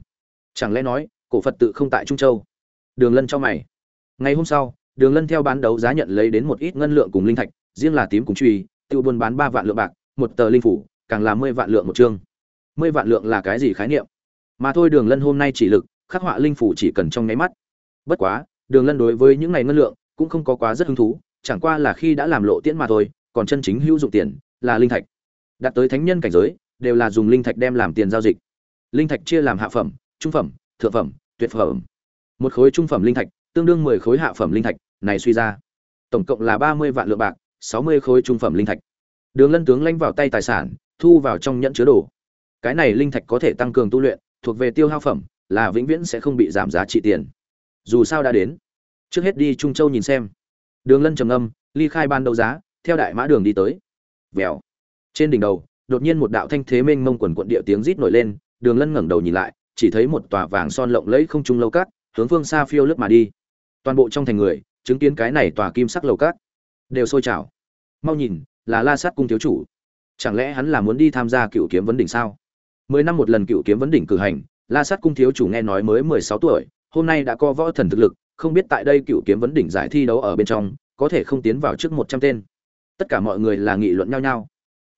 Chẳng lẽ nói, cổ phật tự không tại trung châu? Đường lân cho mày. Ngày hôm sau, đường lân theo bán đấu giá nhận lấy đến một ít ngân lượng cùng linh thạch, riêng là tím cùng truy tự buôn bán ba vạn lượng bạc, một tờ linh phủ, càng là mười vạn lượng một chương. Mười vạn lượng là cái gì khái niệm? Mà thôi đường lân hôm nay chỉ lực, khắc họa linh phủ chỉ cần trong nháy mắt bất quá, đường lân đối với những ngày ngân lượng cũng không có quá rất hứng thú, chẳng qua là khi đã làm lộ tiễn mà thôi, còn chân chính hữu dụng tiền là linh thạch. Đạt tới thánh nhân cảnh giới, đều là dùng linh thạch đem làm tiền giao dịch. Linh thạch chia làm hạ phẩm, trung phẩm, thượng phẩm, tuyệt phẩm. Một khối trung phẩm linh thạch, tương đương mười khối hạ phẩm linh thạch, này suy ra. Tổng cộng là ba mươi vạn lượng bạc, sáu mươi khối trung phẩm linh thạch. Đường lân tướng lanh vào tay tài sản, thu vào trong nhẫn chứa đồ. Cái này linh thạch có thể tăng cường tu luyện, thuộc về tiêu hao phẩm, là vĩnh viễn sẽ không bị giảm giá trị tiền dù sao đã đến. Trước hết đi trung châu nhìn xem. Đường lân trầm âm ly khai ban đấu giá, theo đại mã đường đi tới. Vèo. Trên đỉnh đầu, đột nhiên một đạo thanh thế mênh mông quần quận địa tiếng rít nổi lên, đường lân ngẩng đầu nhìn lại, chỉ thấy một tòa vàng son lộng lẫy không trung lâu cát, hướng phương xa phiêu lướt mà đi. Toàn bộ trong thành người, chứng kiến cái này tòa kim sắc lầu cát, đều sôi trào. Mau nhìn, là la sát cung thiếu chủ. Chẳng lẽ hắn là muốn đi tham gia cựu kiếm vấn đỉnh sao? Mười năm một lần cựu kiếm vấn đỉnh cử hành, la sát cung thiếu chủ nghe nói mới mười sáu tuổi hôm nay đã có võ thần thực lực, không biết tại đây cựu kiếm vấn đỉnh giải thi đấu ở bên trong, có thể không tiến vào trước một trăm tên. Tất cả mọi người là nghị luận nhau nhau.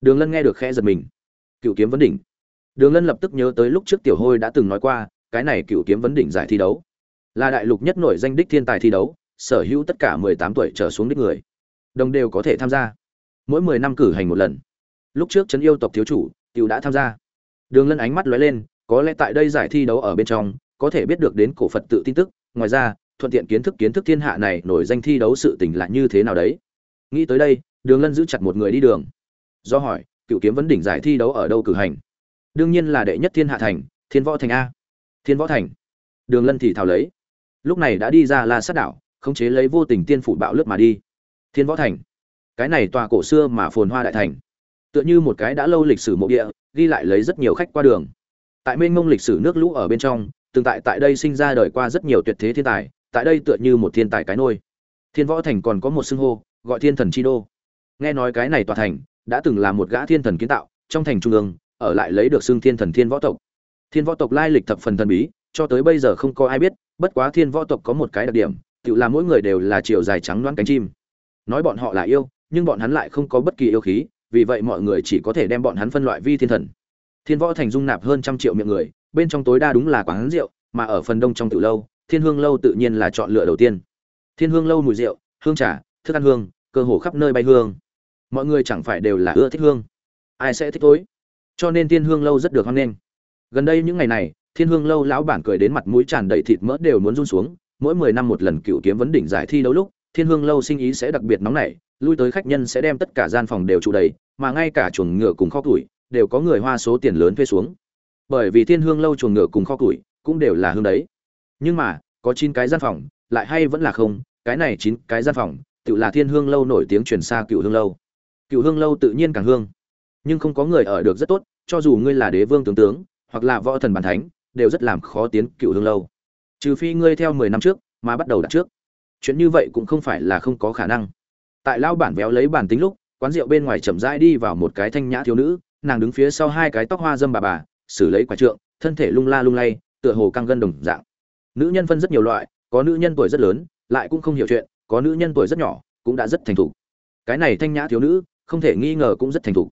Đường lân nghe được khẽ giật mình. Cựu kiếm vấn đỉnh. Đường lân lập tức nhớ tới lúc trước tiểu hôi đã từng nói qua, cái này cựu kiếm vấn đỉnh giải thi đấu là đại lục nhất nổi danh đích thiên tài thi đấu, sở hữu tất cả mười tám tuổi trở xuống đích người, đồng đều có thể tham gia. Mỗi mười năm cử hành một lần. Lúc trước trấn yêu tộc thiếu chủ, tiểu đã tham gia. Đường lân ánh mắt lóe lên, có lẽ tại đây giải thi đấu ở bên trong có thể biết được đến cổ phật tự tin tức, ngoài ra, thuận tiện kiến thức kiến thức thiên hạ này nổi danh thi đấu sự tình là như thế nào đấy. Nghĩ tới đây, đường lân giữ chặt một người đi đường. Do hỏi cựu kiếm vấn đỉnh giải thi đấu ở đâu cử hành? Đương nhiên là đệ nhất thiên hạ thành, thiên võ thành a. Thiên võ thành? Đường lân thì thào lấy. Lúc này đã đi ra la sát đảo, khống chế lấy vô tình tiên phủ bạo lướt mà đi. Thiên võ thành? Cái này tòa cổ xưa mà phồn hoa đại thành. Tựa như một cái đã lâu lịch sử mộ địa, ghi lại lấy rất nhiều khách qua đường. Tại mênh mông lịch sử nước lũ ở bên trong từng tại tại đây sinh ra đời qua rất nhiều tuyệt thế thiên tài, tại đây tựa như một thiên tài cái nôi. Thiên võ thành còn có một xưng hô, gọi thiên thần chi đô. Nghe nói cái này tòa thành đã từng là một gã thiên thần kiến tạo, trong thành trung ương, ở lại lấy được xưng thiên thần thiên võ tộc. Thiên võ tộc lai lịch thập phần thần bí, cho tới bây giờ không có ai biết, bất quá thiên võ tộc có một cái đặc điểm, tự là mỗi người đều là chiều dài trắng loãng cánh chim. Nói bọn họ là yêu, nhưng bọn hắn lại không có bất kỳ yêu khí, vì vậy mọi người chỉ có thể đem bọn hắn phân loại vi thiên thần. Thiên võ thành dung nạp hơn trăm triệu miệng người bên trong tối đa đúng là quán rượu, mà ở phần đông trong tự lâu, thiên hương lâu tự nhiên là chọn lựa đầu tiên. Thiên hương lâu mùi rượu, hương trà, thức ăn hương, cơ hồ khắp nơi bay hương. Mọi người chẳng phải đều là ưa thích hương. Ai sẽ thích tối? Cho nên thiên hương lâu rất được hoan nghênh. Gần đây những ngày này, thiên hương lâu lão bản cười đến mặt mũi tràn đầy thịt mỡ đều muốn run xuống. Mỗi mười năm một lần cựu kiếm vấn đỉnh giải thi đấu lúc, thiên hương lâu sinh ý sẽ đặc biệt nóng nảy, lui tới khách nhân sẽ đem tất cả gian phòng đều trụ đầy, mà ngay cả chuồng ngựa cùng kho củi đều có người hoa số tiền lớn thuê xuống bởi vì thiên hương lâu chuồng ngựa cùng kho củi cũng đều là hương đấy. Nhưng mà, có chín cái gian phòng, lại hay vẫn là không, cái này chín cái gian phòng tự là thiên hương lâu nổi tiếng truyền xa cựu hương lâu. Cựu hương lâu tự nhiên càng hương. Nhưng không có người ở được rất tốt, cho dù ngươi là đế vương tướng tướng, hoặc là võ thần bản thánh, đều rất làm khó tiến cựu hương lâu. Trừ phi ngươi theo mười năm trước, mà bắt đầu đặt trước. Chuyện như vậy cũng không phải là không có khả năng. Tại lao bản véo lấy bản tính lúc, quán rượu bên ngoài chậm rãi đi vào một cái thanh nhã thiếu nữ, nàng đứng phía sau hai cái tóc hoa dâm bà bà xử lấy quả trượng, thân thể lung la lung lay, tựa hồ căng gân đồng dạng. Nữ nhân phân rất nhiều loại, có nữ nhân tuổi rất lớn, lại cũng không hiểu chuyện, có nữ nhân tuổi rất nhỏ, cũng đã rất thành thục. Cái này thanh nhã thiếu nữ, không thể nghi ngờ cũng rất thành thục.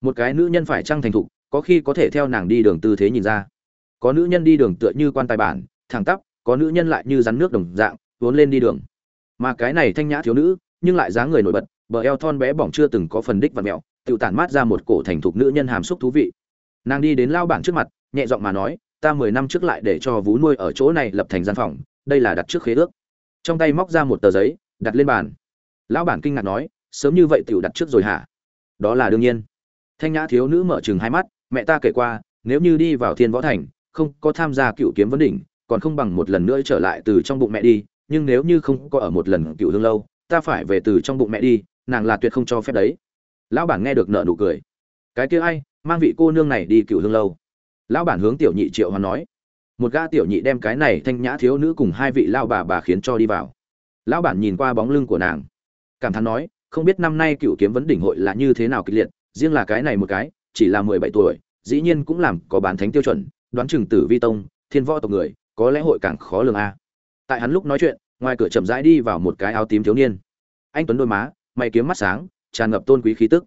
Một cái nữ nhân phải trăng thành thục, có khi có thể theo nàng đi đường tư thế nhìn ra. Có nữ nhân đi đường tựa như quan tài bản, thẳng tắp, có nữ nhân lại như rắn nước đồng dạng, vốn lên đi đường. Mà cái này thanh nhã thiếu nữ, nhưng lại dáng người nổi bật, bờ eo thon bé bỏng chưa từng có phần đích và mẹo, tự tản mát ra một cổ thành thục nữ nhân hàm xúc thú vị nàng đi đến lao bản trước mặt, nhẹ giọng mà nói, ta mười năm trước lại để cho vú nuôi ở chỗ này lập thành gian phòng, đây là đặt trước khế ước. Trong tay móc ra một tờ giấy, đặt lên bàn. Lão bản kinh ngạc nói, sớm như vậy tiểu đặt trước rồi hả? Đó là đương nhiên. Thanh nhã thiếu nữ mở chừng hai mắt, mẹ ta kể qua, nếu như đi vào thiên võ thành, không có tham gia cựu kiếm vấn đỉnh, còn không bằng một lần nữa trở lại từ trong bụng mẹ đi, nhưng nếu như không có ở một lần cựu hương lâu, ta phải về từ trong bụng mẹ đi, nàng là tuyệt không cho phép đấy. Lão bản nghe được nợ nụ cười. Cái kia ai mang vị cô nương này đi cựu hương lâu. Lão bản hướng tiểu nhị triệu hoàn nói. Một gã tiểu nhị đem cái này thanh nhã thiếu nữ cùng hai vị lao bà bà khiến cho đi vào. Lão bản nhìn qua bóng lưng của nàng. Cảm thán nói, không biết năm nay cựu kiếm vấn đỉnh hội là như thế nào kịch liệt, riêng là cái này một cái, chỉ là mười bảy tuổi, dĩ nhiên cũng làm có bán thánh tiêu chuẩn, đoán chừng tử vi tông, thiên võ tộc người, có lẽ hội càng khó lường a. Tại hắn lúc nói chuyện, ngoài cửa chậm rãi đi vào một cái áo tím thiếu niên. Anh tuấn đôi má, mày kiếm mắt sáng, tràn ngập tôn quý khí tức.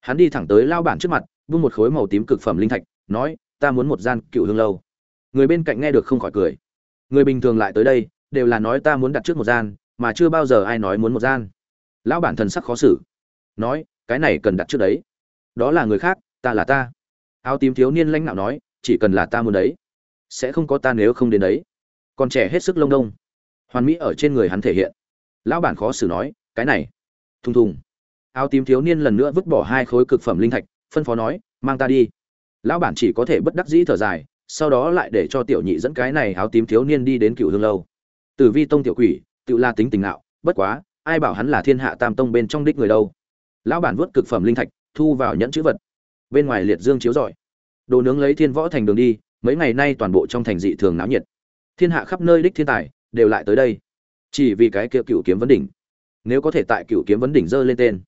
Hắn đi thẳng tới lao bản trước mặt vung một khối màu tím cực phẩm linh thạch, nói, ta muốn một gian cựu hương lâu. Người bên cạnh nghe được không khỏi cười. Người bình thường lại tới đây, đều là nói ta muốn đặt trước một gian, mà chưa bao giờ ai nói muốn một gian. Lão bản thần sắc khó xử. Nói, cái này cần đặt trước đấy. Đó là người khác, ta là ta. Áo tím thiếu niên lãnh nạo nói, chỉ cần là ta muốn đấy, sẽ không có ta nếu không đến đấy. Còn trẻ hết sức lông đông. Hoàn mỹ ở trên người hắn thể hiện. Lão bản khó xử nói, cái này. Thùng thùng. Áo tím thiếu niên lần nữa vứt bỏ hai khối cực phẩm linh thạch phân phó nói, mang ta đi. Lão bản chỉ có thể bất đắc dĩ thở dài, sau đó lại để cho tiểu nhị dẫn cái này áo tím thiếu niên đi đến cựu hương lâu. Tử vi tông tiểu quỷ, tự la tính tình nạo bất quá, ai bảo hắn là thiên hạ tam tông bên trong đích người đâu. Lão bản vớt cực phẩm linh thạch, thu vào nhẫn chữ vật. Bên ngoài liệt dương chiếu rọi. Đồ nướng lấy thiên võ thành đường đi, mấy ngày nay toàn bộ trong thành dị thường náo nhiệt. Thiên hạ khắp nơi đích thiên tài, đều lại tới đây. Chỉ vì cái kia cựu kiếm vấn đỉnh. Nếu có thể tại cựu kiếm vấn đỉnh dơ lên tên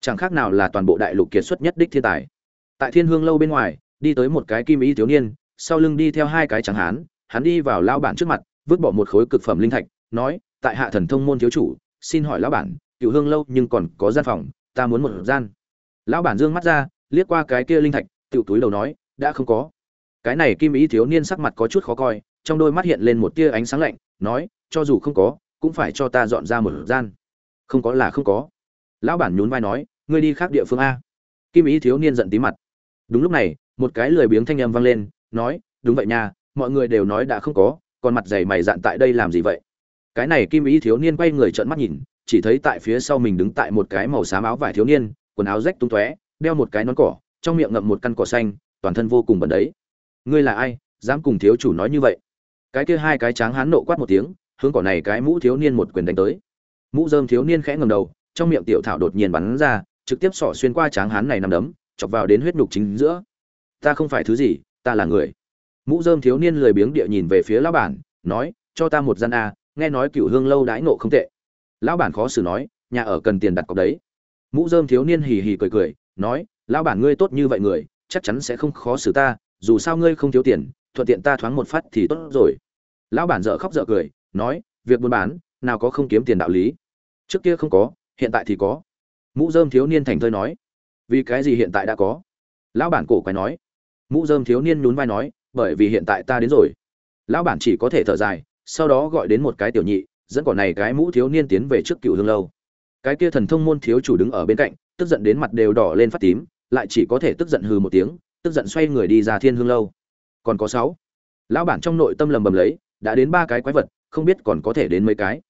chẳng khác nào là toàn bộ đại lục kiệt xuất nhất đích thiên tài. Tại thiên hương lâu bên ngoài, đi tới một cái kim ý thiếu niên, sau lưng đi theo hai cái chẳng hán, hắn đi vào lão bản trước mặt, vứt bỏ một khối cực phẩm linh thạch, nói, tại hạ thần thông môn thiếu chủ, xin hỏi lão bản cựu hương lâu nhưng còn có gian phòng, ta muốn một gian. Lão bản dương mắt ra, liếc qua cái kia linh thạch, tiểu túi đầu nói, đã không có. Cái này kim ý thiếu niên sắc mặt có chút khó coi, trong đôi mắt hiện lên một tia ánh sáng lạnh, nói, cho dù không có, cũng phải cho ta dọn ra một gian. Không có là không có lão bản nhún vai nói, ngươi đi khác địa phương a. Kim ý thiếu niên giận tí mặt. Đúng lúc này, một cái lười biếng thanh âm vang lên, nói, đúng vậy nha, mọi người đều nói đã không có, còn mặt dày mày dạn tại đây làm gì vậy? Cái này kim ý thiếu niên quay người trợn mắt nhìn, chỉ thấy tại phía sau mình đứng tại một cái màu xám áo vải thiếu niên, quần áo rách tung tóe, đeo một cái nón cỏ, trong miệng ngậm một căn cỏ xanh, toàn thân vô cùng bẩn đấy. Ngươi là ai, dám cùng thiếu chủ nói như vậy? Cái kia hai cái tráng hán nộ quát một tiếng, hướng cỏ này cái mũ thiếu niên một quyền đánh tới. Mũ dơm thiếu niên khẽ ngầm đầu trong miệng tiểu thảo đột nhiên bắn ra, trực tiếp sỏ xuyên qua tráng hán này nằm đấm, chọc vào đến huyết nhục chính giữa. Ta không phải thứ gì, ta là người. Mũ dơm thiếu niên lười biếng địa nhìn về phía lão bản, nói, cho ta một gian a, nghe nói cựu hương lâu đãi nộ không tệ. Lão bản khó xử nói, nhà ở cần tiền đặt cọc đấy. Mũ dơm thiếu niên hì hì cười cười, nói, lão bản ngươi tốt như vậy người, chắc chắn sẽ không khó xử ta, dù sao ngươi không thiếu tiền, thuận tiện ta thoáng một phát thì tốt rồi. Lão bản dợ khóc dợ cười, nói, việc buôn bán, nào có không kiếm tiền đạo lý. Trước kia không có hiện tại thì có. Mũ dơm thiếu niên thành thơi nói. Vì cái gì hiện tại đã có? Lão bản cổ quái nói. Mũ dơm thiếu niên nhún vai nói, bởi vì hiện tại ta đến rồi. Lão bản chỉ có thể thở dài, sau đó gọi đến một cái tiểu nhị, dẫn cỏ này cái mũ thiếu niên tiến về trước cựu hương lâu. Cái kia thần thông môn thiếu chủ đứng ở bên cạnh, tức giận đến mặt đều đỏ lên phát tím, lại chỉ có thể tức giận hừ một tiếng, tức giận xoay người đi ra thiên hương lâu. Còn có sáu. Lão bản trong nội tâm lầm bầm lấy, đã đến ba cái quái vật, không biết còn có thể đến mấy cái.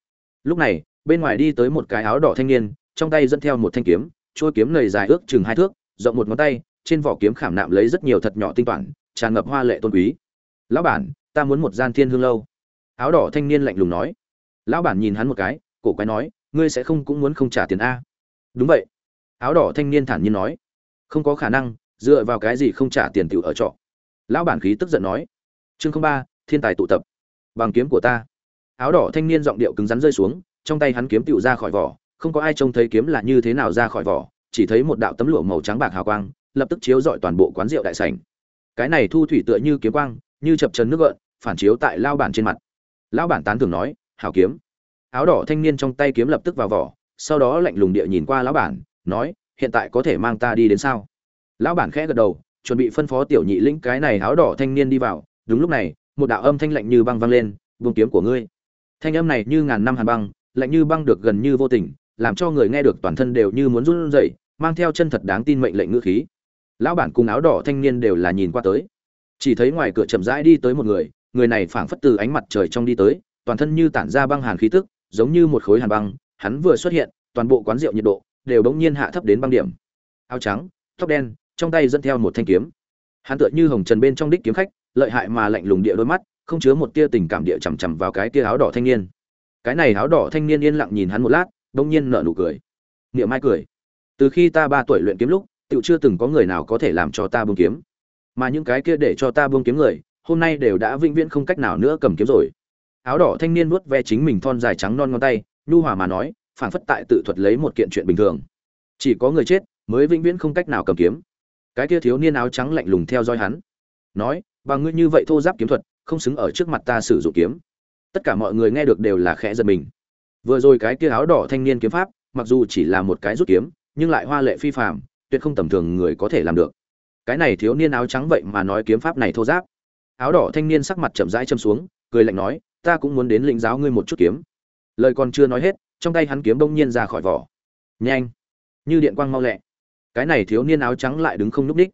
Lúc này bên ngoài đi tới một cái áo đỏ thanh niên, trong tay dẫn theo một thanh kiếm, chuôi kiếm nầy dài ước chừng hai thước, rộng một ngón tay, trên vỏ kiếm khảm nạm lấy rất nhiều thật nhỏ tinh toản, tràn ngập hoa lệ tôn quý. Lão bản, ta muốn một gian thiên hương lâu. Áo đỏ thanh niên lạnh lùng nói. Lão bản nhìn hắn một cái, cổ quái nói, ngươi sẽ không cũng muốn không trả tiền a? Đúng vậy. Áo đỏ thanh niên thản nhiên nói. Không có khả năng, dựa vào cái gì không trả tiền tiểu ở trọ? Lão bản khí tức giận nói. Chương ba, thiên tài tụ tập. Bằng kiếm của ta. Áo đỏ thanh niên giọng điệu cứng rắn rơi xuống trong tay hắn kiếm tiểu ra khỏi vỏ, không có ai trông thấy kiếm là như thế nào ra khỏi vỏ, chỉ thấy một đạo tấm lụa màu trắng bạc hào quang, lập tức chiếu rọi toàn bộ quán rượu đại sảnh. Cái này thu thủy tựa như kiếm quang, như chập trần nước gợn, phản chiếu tại lao bản trên mặt. Lão bản tán thường nói, hảo kiếm. Áo đỏ thanh niên trong tay kiếm lập tức vào vỏ, sau đó lạnh lùng địa nhìn qua lão bản, nói, hiện tại có thể mang ta đi đến sao? Lão bản khẽ gật đầu, chuẩn bị phân phó tiểu nhị lĩnh cái này áo đỏ thanh niên đi vào. Đúng lúc này, một đạo âm thanh lạnh như băng vang lên vùng kiếm của ngươi. Thanh âm này như ngàn năm hàn băng lạnh như băng được gần như vô tình, làm cho người nghe được toàn thân đều như muốn run rẩy, mang theo chân thật đáng tin mệnh lệnh ngữ khí. Lão bản cùng áo đỏ thanh niên đều là nhìn qua tới. Chỉ thấy ngoài cửa chậm rãi đi tới một người người này phảng phất từ ánh mặt trời trong đi tới, toàn thân như tản ra băng hàn khí tức, giống như một khối hàn băng, hắn vừa xuất hiện, toàn bộ quán rượu nhiệt độ đều bỗng nhiên hạ thấp đến băng điểm. Áo trắng, tóc đen, trong tay dẫn theo một thanh kiếm. Hắn tựa như hồng trần bên trong đích kiếm khách, lợi hại mà lạnh lùng địa đôi mắt, không chứa một tia tình cảm địa chằm chằm vào cái tia áo đỏ thanh niên cái này áo đỏ thanh niên yên lặng nhìn hắn một lát, bỗng nhiên nở nụ cười. Niệm mai cười. Từ khi ta ba tuổi luyện kiếm lúc tự chưa từng có người nào có thể làm cho ta buông kiếm. Mà những cái kia để cho ta buông kiếm người, hôm nay đều đã vĩnh viễn không cách nào nữa cầm kiếm rồi. Áo đỏ thanh niên nuốt ve chính mình thon dài trắng non ngón tay, nhu hòa mà nói, phảng phất tại tự thuật lấy một kiện chuyện bình thường. Chỉ có người chết, mới vĩnh viễn không cách nào cầm kiếm. Cái kia thiếu niên áo trắng lạnh lùng theo dõi hắn. Nói và ngươi như vậy thô giáp kiếm thuật, không xứng ở trước mặt ta sử dụng kiếm tất cả mọi người nghe được đều là khẽ giật mình. Vừa rồi cái kia áo đỏ thanh niên kiếm pháp, mặc dù chỉ là một cái rút kiếm, nhưng lại hoa lệ phi phàm, tuyệt không tầm thường người có thể làm được. Cái này thiếu niên áo trắng vậy mà nói kiếm pháp này thô giáp. Áo đỏ thanh niên sắc mặt chậm rãi châm xuống, cười lạnh nói, ta cũng muốn đến lĩnh giáo ngươi một chút kiếm. Lời còn chưa nói hết, trong tay hắn kiếm đông nhiên ra khỏi vỏ. Nhanh! Như điện quang mau lẹ. Cái này thiếu niên áo trắng lại đứng không nhúc ních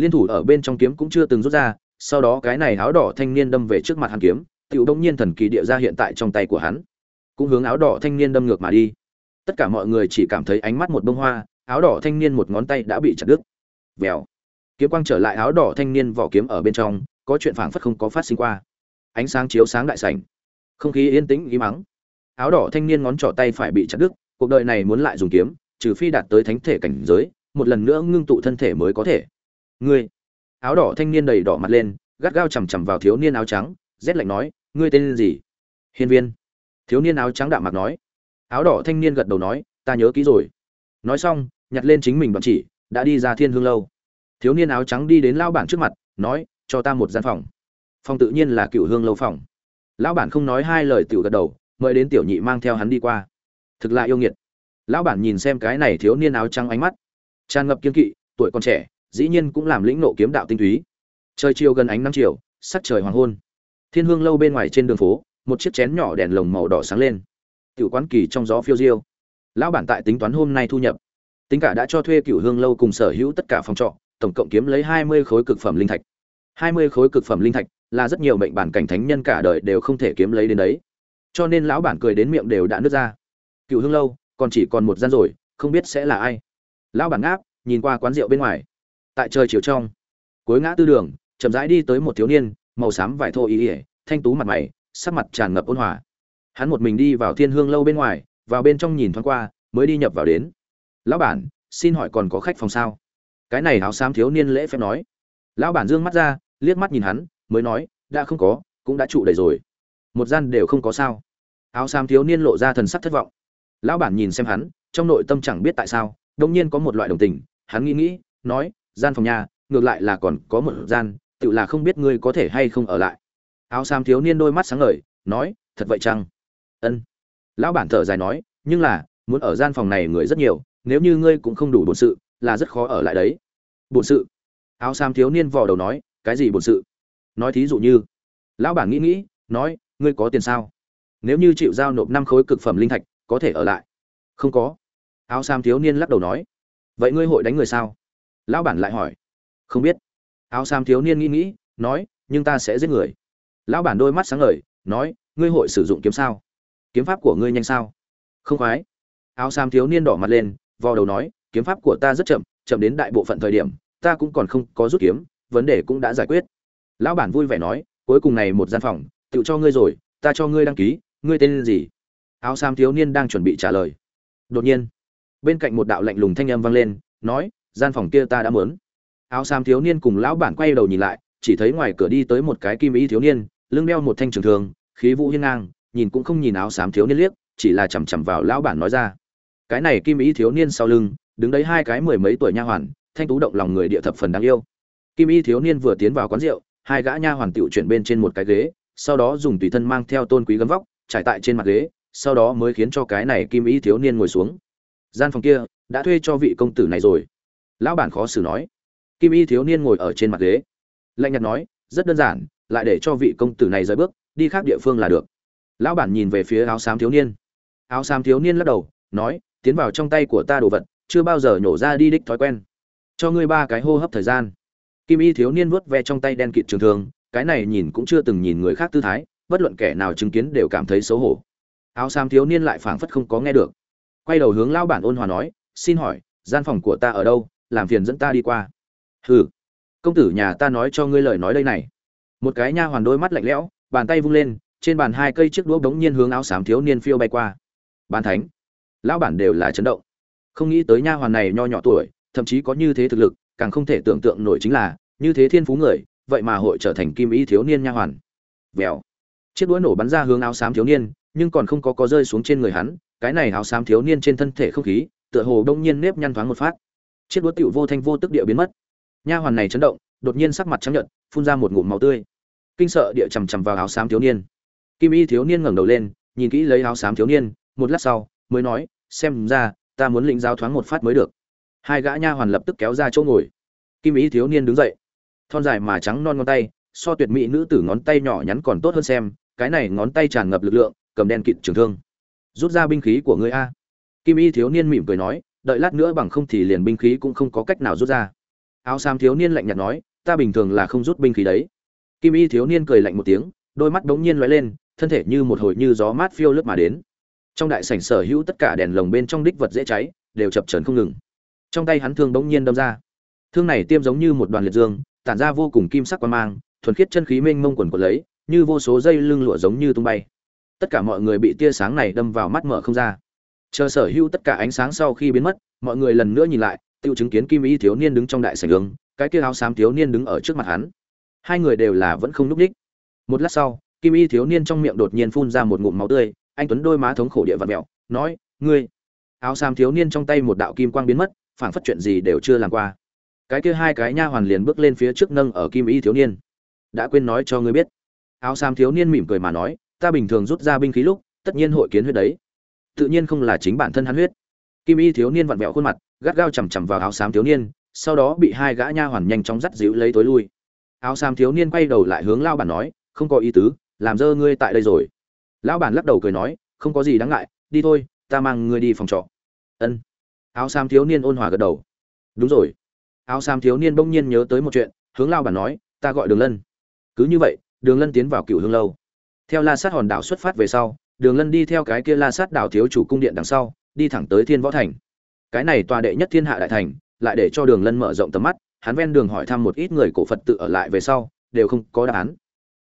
liên thủ ở bên trong kiếm cũng chưa từng rút ra, sau đó cái này áo đỏ thanh niên đâm về trước mặt hắn kiếm tiểu đông nhiên thần kỳ địa ra hiện tại trong tay của hắn. Cũng hướng áo đỏ thanh niên đâm ngược mà đi. Tất cả mọi người chỉ cảm thấy ánh mắt một bông hoa, áo đỏ thanh niên một ngón tay đã bị chặt đứt. Vèo. Kiếm quang trở lại áo đỏ thanh niên vỏ kiếm ở bên trong, có chuyện phảng phất không có phát sinh qua. Ánh sáng chiếu sáng đại sảnh. Không khí yên tĩnh ý mắng áo đỏ thanh niên ngón trỏ tay phải bị chặt đứt, cuộc đời này muốn lại dùng kiếm, trừ phi đạt tới thánh thể cảnh giới, một lần nữa ngưng tụ thân thể mới có thể. Ngươi. Áo đỏ thanh niên đầy đỏ mặt lên, gắt gao chằm chằm vào thiếu niên áo trắng, rét lạnh nói ngươi tên gì? Hiên viên. Thiếu niên áo trắng đạm mặt nói. Áo đỏ thanh niên gật đầu nói, ta nhớ kỹ rồi. Nói xong, nhặt lên chính mình bằng chỉ, đã đi ra thiên hương lâu. Thiếu niên áo trắng đi đến lao bản trước mặt, nói, cho ta một gian phòng. Phòng tự nhiên là cựu hương lâu phòng. Lão bản không nói hai lời tiểu gật đầu, mời đến tiểu nhị mang theo hắn đi qua. Thực là yêu nghiệt. Lão bản nhìn xem cái này thiếu niên áo trắng ánh mắt. Tràn ngập kiên kỵ, tuổi còn trẻ, dĩ nhiên cũng làm lĩnh nộ kiếm đạo tinh túy. Trời chiều gần ánh năm chiều, sắc trời hoàng hôn thiên hương lâu bên ngoài trên đường phố, một chiếc chén nhỏ đèn lồng màu đỏ sáng lên. Tiểu quán kỳ trong gió phiêu diêu. Lão bản tại tính toán hôm nay thu nhập. Tính cả đã cho thuê cửu hương lâu cùng sở hữu tất cả phòng trọ, tổng cộng kiếm lấy hai mươi khối cực phẩm linh thạch. hai mươi khối cực phẩm linh thạch là rất nhiều mệnh bản cảnh thánh nhân cả đời đều không thể kiếm lấy đến đấy. Cho nên lão bản cười đến miệng đều đã nứt ra. Cựu hương lâu, còn chỉ còn một gian rồi, không biết sẽ là ai. Lão bản ngáp, nhìn qua quán rượu bên ngoài. Tại trời chiều trong, cuối ngã tư đường, chậm rãi đi tới một thiếu niên màu xám vải thô y ỉa, thanh tú mặt mày, sắc mặt tràn ngập ôn hòa. Hắn một mình đi vào thiên hương lâu bên ngoài, vào bên trong nhìn thoáng qua, mới đi nhập vào đến. Lão bản, xin hỏi còn có khách phòng sao? Cái này áo xám thiếu niên lễ phép nói. Lão bản dương mắt ra, liếc mắt nhìn hắn, mới nói, đã không có, cũng đã trụ đầy rồi. Một gian đều không có sao. Áo xám thiếu niên lộ ra thần sắc thất vọng. Lão bản nhìn xem hắn, trong nội tâm chẳng biết tại sao đông nhiên có một loại đồng tình. Hắn nghĩ nghĩ, nói, gian phòng nhà, ngược lại là còn có một gian tự là không biết ngươi có thể hay không ở lại. Áo xám thiếu niên đôi mắt sáng ngời, nói, thật vậy chăng? Ân. Lão bản thở dài nói, nhưng là, muốn ở gian phòng này người rất nhiều, nếu như ngươi cũng không đủ bổn sự, là rất khó ở lại đấy. Bổn sự? Áo xám thiếu niên vò đầu nói, cái gì bổn sự? Nói thí dụ như. Lão bản nghĩ nghĩ, nói, ngươi có tiền sao? Nếu như chịu giao nộp năm khối cực phẩm linh thạch, có thể ở lại? Không có. Áo xám thiếu niên lắc đầu nói, vậy ngươi hội đánh người sao? Lão bản lại hỏi, không biết áo xám thiếu niên nghĩ nghĩ, nói, nhưng ta sẽ giết người. Lão bản đôi mắt sáng ngời, nói, ngươi hội sử dụng kiếm sao? Kiếm pháp của ngươi nhanh sao? Không khoái. Áo xám thiếu niên đỏ mặt lên, vò đầu nói, kiếm pháp của ta rất chậm chậm đến đại bộ phận thời điểm, ta cũng còn không có rút kiếm, vấn đề cũng đã giải quyết. Lão bản vui vẻ nói, cuối cùng này một gian phòng, tự cho ngươi rồi, ta cho ngươi đăng ký, ngươi tên gì? Áo xám thiếu niên đang chuẩn bị trả lời. Đột nhiên, bên cạnh một đạo lạnh lùng thanh âm vang lên, nói, gian phòng kia ta đã muốn áo xám thiếu niên cùng lão bản quay đầu nhìn lại, chỉ thấy ngoài cửa đi tới một cái kim ý thiếu niên, lưng đeo một thanh trường thường khí vũ hiên ngang, nhìn cũng không nhìn áo xám thiếu niên liếc, chỉ là chằm chằm vào lão bản nói ra. Cái này kim ý thiếu niên sau lưng, đứng đấy hai cái mười mấy tuổi nha hoàn, thanh tú động lòng người địa thập phần đáng yêu. Kim y thiếu niên vừa tiến vào quán rượu, hai gã nha hoàn tiểu chuyển bên trên một cái ghế, sau đó dùng tùy thân mang theo tôn quý gấm vóc, trải tại trên mặt ghế, sau đó mới khiến cho cái này kim y thiếu niên ngồi xuống. Gian phòng kia, đã thuê cho vị công tử này rồi. Lão bản khó xử nói kim y thiếu niên ngồi ở trên mặt ghế. Lạnh nhạt nói, rất đơn giản, lại để cho vị công tử này rời bước, đi khác địa phương là được. Lão bản nhìn về phía áo xám thiếu niên. Áo xám thiếu niên lắc đầu, nói, tiến vào trong tay của ta đồ vật, chưa bao giờ nhổ ra đi đích thói quen. Cho ngươi ba cái hô hấp thời gian. Kim y thiếu niên vuốt ve trong tay đen kịt trường thường cái này nhìn cũng chưa từng nhìn người khác tư thái, bất luận kẻ nào chứng kiến đều cảm thấy xấu hổ. Áo xám thiếu niên lại phảng phất không có nghe được. Quay đầu hướng lão bản ôn hòa nói, xin hỏi, gian phòng của ta ở đâu? Làm phiền dẫn ta đi qua hừ, công tử nhà ta nói cho ngươi lời nói đây này. Một cái nha hoàn đôi mắt lạnh lẽo, bàn tay vung lên, trên bàn hai cây chiếc đũa bỗng nhiên hướng áo xám thiếu niên phiêu bay qua. Bàn thánh, lão bản đều là chấn động. Không nghĩ tới nha hoàn này nho nhỏ tuổi, thậm chí có như thế thực lực, càng không thể tưởng tượng nổi chính là, như thế thiên phú người, vậy mà hội trở thành kim ý thiếu niên nha hoàn. Vèo. Chiếc đũa nổ bắn ra hướng áo xám thiếu niên, nhưng còn không có có rơi xuống trên người hắn, cái này áo xám thiếu niên trên thân thể không khí, tựa hồ đông nhiên nếp nhăn thoáng một phát. Chiếc đũa tựu vô thanh vô tức địa biến mất nha hoàn này chấn động, đột nhiên sắc mặt trắng nhợt, phun ra một ngụm máu tươi. Kinh sợ địa chằm chằm vào áo xám thiếu niên. Kim y thiếu niên ngẩng đầu lên, nhìn kỹ lấy áo xám thiếu niên, một lát sau, mới nói, xem ra, ta muốn lĩnh giáo thoáng một phát mới được. Hai gã nha hoàn lập tức kéo ra chỗ ngồi. Kim y thiếu niên đứng dậy, thon dài mà trắng non ngón tay, so tuyệt mỹ nữ tử ngón tay nhỏ nhắn còn tốt hơn xem, cái này ngón tay tràn ngập lực lượng, cầm đen kịt trường thương. Rút ra binh khí của ngươi a. Kim y thiếu niên mỉm cười nói, đợi lát nữa bằng không thì liền binh khí cũng không có cách nào rút ra áo xám thiếu niên lạnh nhạt nói, ta bình thường là không rút binh khí đấy. Kim y thiếu niên cười lạnh một tiếng, đôi mắt bỗng nhiên lóe lên, thân thể như một hồi như gió mát phiêu lướt mà đến. Trong đại sảnh sở hữu tất cả đèn lồng bên trong đích vật dễ cháy, đều chập chờn không ngừng. Trong tay hắn thương bỗng nhiên đâm ra. Thương này tiêm giống như một đoàn liệt dương, tản ra vô cùng kim sắc quan mang, thuần khiết chân khí mênh mông quần quần lấy, như vô số dây lưng lụa giống như tung bay. Tất cả mọi người bị tia sáng này đâm vào mắt mở không ra. Chờ sở hữu tất cả ánh sáng sau khi biến mất, mọi người lần nữa nhìn lại tự chứng kiến kim y thiếu niên đứng trong đại sảnh hướng cái kia áo xám thiếu niên đứng ở trước mặt hắn. Hai người đều là vẫn không núp đích. Một lát sau, kim y thiếu niên trong miệng đột nhiên phun ra một ngụm máu tươi, anh tuấn đôi má thống khổ địa vật mẹo, nói, ngươi. Áo xám thiếu niên trong tay một đạo kim quang biến mất, phảng phất chuyện gì đều chưa làm qua. Cái kia hai cái nha hoàn liền bước lên phía trước nâng ở kim y thiếu niên. Đã quên nói cho ngươi biết. Áo xám thiếu niên mỉm cười mà nói, ta bình thường rút ra binh khí lúc, tất nhiên hội kiến huyết đấy. Tự nhiên không là chính bản thân hắn huyết. Kim y thiếu niên vặn vẹo khuôn mặt gắt gao chằm chằm vào áo xám thiếu niên, sau đó bị hai gã nha hoàn nhanh chóng dắt dịu lấy tối lui. Áo xám thiếu niên quay đầu lại hướng lao bản nói, không có ý tứ, làm dơ ngươi tại đây rồi. Lão bản lắc đầu cười nói, không có gì đáng ngại, đi thôi, ta mang ngươi đi phòng trọ. Ân. Áo xám thiếu niên ôn hòa gật đầu. Đúng rồi. Áo xám thiếu niên bỗng nhiên nhớ tới một chuyện, hướng lao bản nói, ta gọi đường lân. Cứ như vậy, đường lân tiến vào cựu hương lâu. Theo la sát hòn đảo xuất phát về sau, đường lân đi theo cái kia la sát đảo thiếu chủ cung điện đằng sau, đi thẳng tới thiên võ thành cái này tòa đệ nhất thiên hạ đại thành, lại để cho đường lân mở rộng tầm mắt, hắn ven đường hỏi thăm một ít người cổ phật tự ở lại về sau, đều không có đáp án.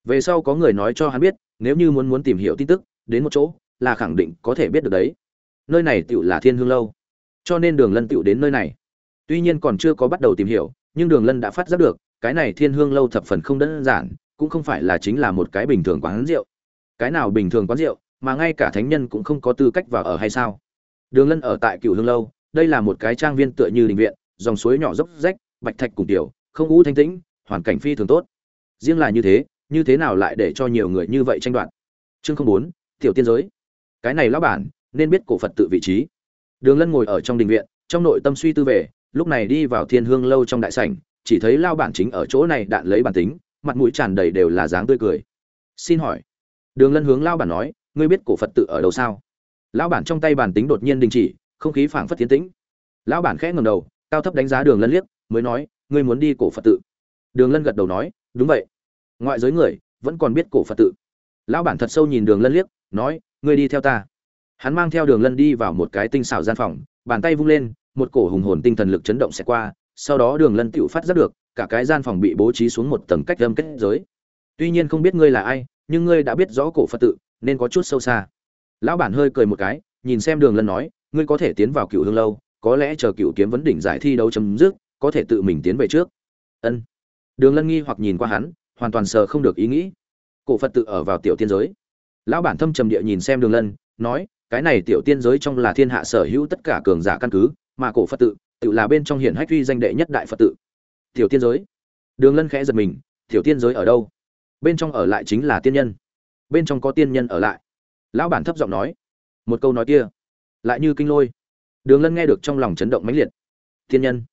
Về sau có người nói cho hắn biết, nếu như muốn muốn tìm hiểu tin tức, đến một chỗ, là khẳng định có thể biết được đấy. Nơi này tựu là thiên hương lâu. Cho nên đường lân tựu đến nơi này. Tuy nhiên còn chưa có bắt đầu tìm hiểu, nhưng đường lân đã phát giác được, cái này thiên hương lâu thập phần không đơn giản, cũng không phải là chính là một cái bình thường quán rượu. Cái nào bình thường quán rượu, mà ngay cả thánh nhân cũng không có tư cách vào ở hay sao? Đường lân ở tại cựu hương lâu đây là một cái trang viên tựa như đình viện, dòng suối nhỏ dốc rách, bạch thạch cùng tiểu, không ngũ thanh tĩnh, hoàn cảnh phi thường tốt. Riêng là như thế như thế nào lại để cho nhiều người như vậy tranh đoạt? Chương không bốn, tiểu tiên giới. Cái này lão bản, nên biết cổ phật tự vị trí. Đường lân ngồi ở trong đình viện, trong nội tâm suy tư về, lúc này đi vào thiên hương lâu trong đại sảnh, chỉ thấy lao bản chính ở chỗ này đạn lấy bản tính, mặt mũi tràn đầy đều là dáng tươi cười. Xin hỏi. Đường lân hướng lao bản nói, ngươi biết cổ phật tự ở đâu sao? Lão bản trong tay bản tính đột nhiên đình chỉ không khí phảng phất tiến tĩnh. Lão bản khẽ ngầm đầu, cao thấp đánh giá đường lân liếc, mới nói, ngươi muốn đi cổ phật tự? Đường lân gật đầu nói, đúng vậy. Ngoại giới người vẫn còn biết cổ phật tự. Lão bản thật sâu nhìn đường lân liếc, nói, ngươi đi theo ta. Hắn mang theo đường lân đi vào một cái tinh xảo gian phòng, bàn tay vung lên, một cổ hùng hồn tinh thần lực chấn động sẽ qua, sau đó đường lân tựu phát giác được, cả cái gian phòng bị bố trí xuống một tầng cách âm kết giới. Tuy nhiên không biết ngươi là ai, nhưng ngươi đã biết rõ cổ phật tự, nên có chút sâu xa. Lão bản hơi cười một cái, nhìn xem đường lân nói ngươi có thể tiến vào cựu hương lâu, có lẽ chờ cựu kiếm vấn đỉnh giải thi đấu chấm dứt, có thể tự mình tiến về trước. Ân. Đường lân nghi hoặc nhìn qua hắn, hoàn toàn sờ không được ý nghĩ. Cổ phật tự ở vào tiểu tiên giới. Lão bản thâm trầm địa nhìn xem đường lân, nói, cái này tiểu tiên giới trong là thiên hạ sở hữu tất cả cường giả căn cứ, mà cổ phật tự tự là bên trong hiển hách uy danh đệ nhất đại phật tự. Tiểu tiên giới? Đường lân khẽ giật mình, tiểu tiên giới ở đâu? Bên trong ở lại chính là tiên nhân. Bên trong có tiên nhân ở lại. Lão bản thấp giọng nói. Một câu nói kia lại như kinh lôi. Đường lân nghe được trong lòng chấn động mãnh liệt. Tiên nhân.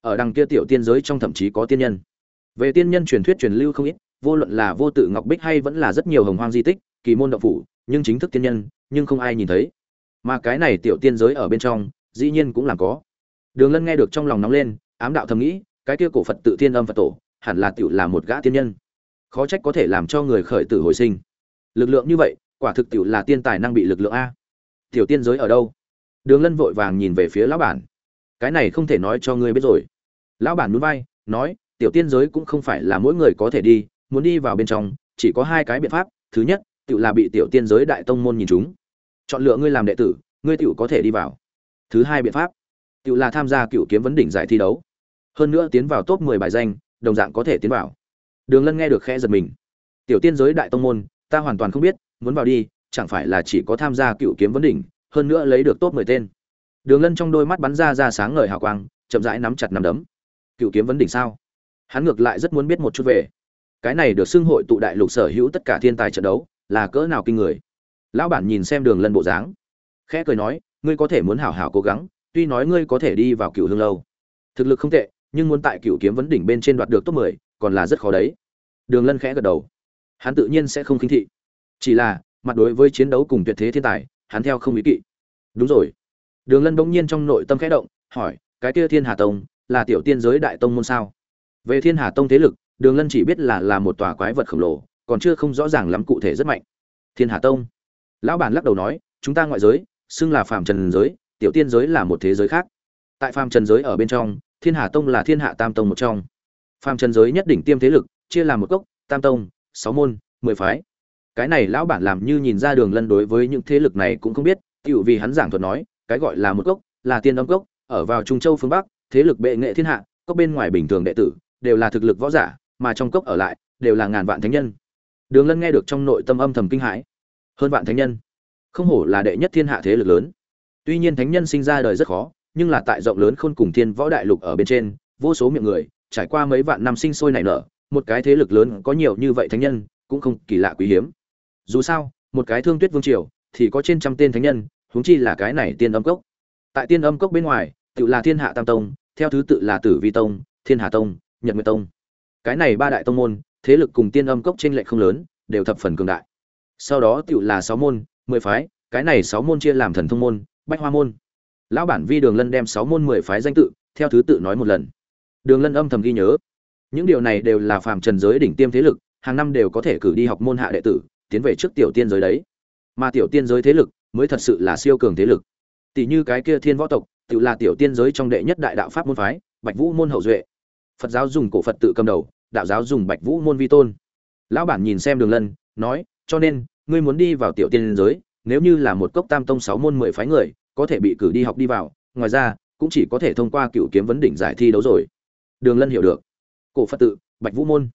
Ở đằng kia tiểu tiên giới trong thậm chí có tiên nhân. Về tiên nhân truyền thuyết truyền lưu không ít, vô luận là vô tự ngọc bích hay vẫn là rất nhiều hồng hoang di tích, kỳ môn động phủ, nhưng chính thức tiên nhân, nhưng không ai nhìn thấy. Mà cái này tiểu tiên giới ở bên trong, dĩ nhiên cũng làm có. Đường lân nghe được trong lòng nóng lên, ám đạo thầm nghĩ, cái kia cổ phật tự tiên âm phật tổ, hẳn là tiểu là một gã tiên nhân. Khó trách có thể làm cho người khởi tử hồi sinh. Lực lượng như vậy, quả thực tiểu là tiên tài năng bị lực lượng a. Tiểu tiên giới ở đâu? Đường lân vội vàng nhìn về phía lão bản. Cái này không thể nói cho ngươi biết rồi. Lão bản núi vai, nói, tiểu tiên giới cũng không phải là mỗi người có thể đi, muốn đi vào bên trong, chỉ có hai cái biện pháp. Thứ nhất, tự là bị tiểu tiên giới đại tông môn nhìn chúng. Chọn lựa ngươi làm đệ tử, ngươi tự có thể đi vào. Thứ hai biện pháp, tự là tham gia cựu kiếm vấn đỉnh giải thi đấu. Hơn nữa tiến vào top mười bài danh, đồng dạng có thể tiến vào. Đường lân nghe được khẽ giật mình. Tiểu tiên giới đại tông môn, ta hoàn toàn không biết, muốn vào đi, chẳng phải là chỉ có tham gia cựu kiếm vấn đỉnh hơn nữa lấy được top mười tên. Đường lân trong đôi mắt bắn ra ra sáng ngời hào quang, chậm rãi nắm chặt nắm đấm. Cựu kiếm vấn đỉnh sao? Hắn ngược lại rất muốn biết một chút về. Cái này được xưng hội tụ đại lục sở hữu tất cả thiên tài trận đấu, là cỡ nào kinh người? Lão bản nhìn xem đường lân bộ dáng, khẽ cười nói, ngươi có thể muốn hảo hảo cố gắng, tuy nói ngươi có thể đi vào cựu hương lâu. Thực lực không tệ, nhưng muốn tại cựu kiếm vấn đỉnh bên trên đoạt được top mười, còn là rất khó đấy. Đường lân khẽ gật đầu. Hắn tự nhiên sẽ không khinh thị. Chỉ là, mặt đối với chiến đấu cùng tuyệt thế thiên tài hắn theo không ý kỵ. Đúng rồi. Đường lân bỗng nhiên trong nội tâm khẽ động, hỏi, cái kia thiên hà tông là tiểu tiên giới đại tông môn sao? Về thiên hà tông thế lực, đường lân chỉ biết là là một tòa quái vật khổng lồ, còn chưa không rõ ràng lắm cụ thể rất mạnh. Thiên hà tông? Lão bản lắc đầu nói, chúng ta ngoại giới, xưng là phàm trần giới, tiểu tiên giới là một thế giới khác. Tại phàm trần giới ở bên trong, thiên hà tông là thiên hạ tam tông một trong. Phàm trần giới nhất đỉnh tiêm thế lực, chia làm một cốc, tam tông, sáu môn, mười phái cái này lão bản làm như nhìn ra đường lân đối với những thế lực này cũng không biết tựu vì hắn giảng thuật nói, cái gọi là một cốc, là tiên âm cốc, ở vào trung châu phương bắc, thế lực bệ nghệ thiên hạ, cốc bên ngoài bình thường đệ tử, đều là thực lực võ giả, mà trong cốc ở lại, đều là ngàn vạn thánh nhân. Đường lân nghe được trong nội tâm âm thầm kinh hãi. Hơn vạn thánh nhân? Không hổ là đệ nhất thiên hạ thế lực lớn. Tuy nhiên thánh nhân sinh ra đời rất khó, nhưng là tại rộng lớn khôn cùng thiên võ đại lục ở bên trên, vô số miệng người, trải qua mấy vạn năm sinh sôi nảy nở, một cái thế lực lớn có nhiều như vậy thánh nhân, cũng không kỳ lạ quý hiếm dù sao, một cái thương tuyết vương triều thì có trên trăm tên thánh nhân, huống chi là cái này tiên âm cốc. Tại tiên âm cốc bên ngoài, tự là thiên hạ tam tông, theo thứ tự là tử vi tông, thiên hà tông, nhật nguyệt tông. Cái này ba đại tông môn, thế lực cùng tiên âm cốc trên lệ không lớn, đều thập phần cường đại. Sau đó tự là sáu môn, mười phái, cái này sáu môn chia làm thần thông môn, bách hoa môn. Lão bản vi đường lân đem sáu môn, mười phái danh tự, theo thứ tự nói một lần. Đường lân âm thầm ghi nhớ. Những điều này đều là phàm trần giới đỉnh tiêm thế lực, hàng năm đều có thể cử đi học môn hạ đệ tử tiến về trước tiểu tiên giới đấy. Mà tiểu tiên giới thế lực mới thật sự là siêu cường thế lực. Tỷ như cái kia thiên võ tộc, tự là tiểu tiên giới trong đệ nhất đại đạo pháp môn phái, bạch vũ môn hậu duệ. Phật giáo dùng cổ phật tự cầm đầu, đạo giáo dùng bạch vũ môn vi tôn. Lão bản nhìn xem đường lân, nói, cho nên, ngươi muốn đi vào tiểu tiên giới, nếu như là một cốc tam tông sáu môn mười phái người, có thể bị cử đi học đi vào. Ngoài ra, cũng chỉ có thể thông qua cựu kiếm vấn đỉnh giải thi đấu rồi. Đường lân hiểu được. Cổ phật tự, bạch vũ môn.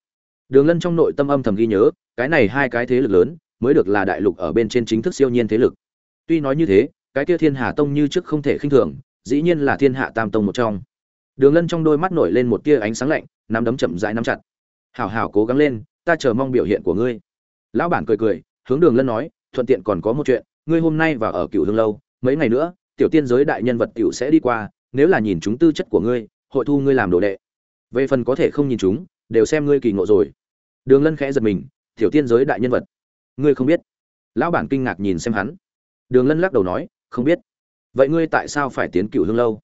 Đường lân trong nội tâm âm thầm ghi nhớ cái này hai cái thế lực lớn mới được là đại lục ở bên trên chính thức siêu nhiên thế lực. Tuy nói như thế, cái kia thiên hà tông như trước không thể khinh thường, dĩ nhiên là thiên hạ tam tông một trong. Đường lân trong đôi mắt nổi lên một tia ánh sáng lạnh, nắm đấm chậm rãi nắm chặt. Hảo hảo cố gắng lên, ta chờ mong biểu hiện của ngươi. Lão bản cười cười, hướng đường lân nói, thuận tiện còn có một chuyện, ngươi hôm nay vào ở cựu hương lâu, mấy ngày nữa, tiểu tiên giới đại nhân vật cựu sẽ đi qua, nếu là nhìn chúng tư chất của ngươi, hội thu ngươi làm đồ đệ. Về phần có thể không nhìn chúng, đều xem ngươi kỳ ngộ rồi. Đường lân khẽ giật mình tiểu tiên giới đại nhân vật. Ngươi không biết? Lão bản kinh ngạc nhìn xem hắn. Đường lân lắc đầu nói, không biết. Vậy ngươi tại sao phải tiến cựu hương lâu?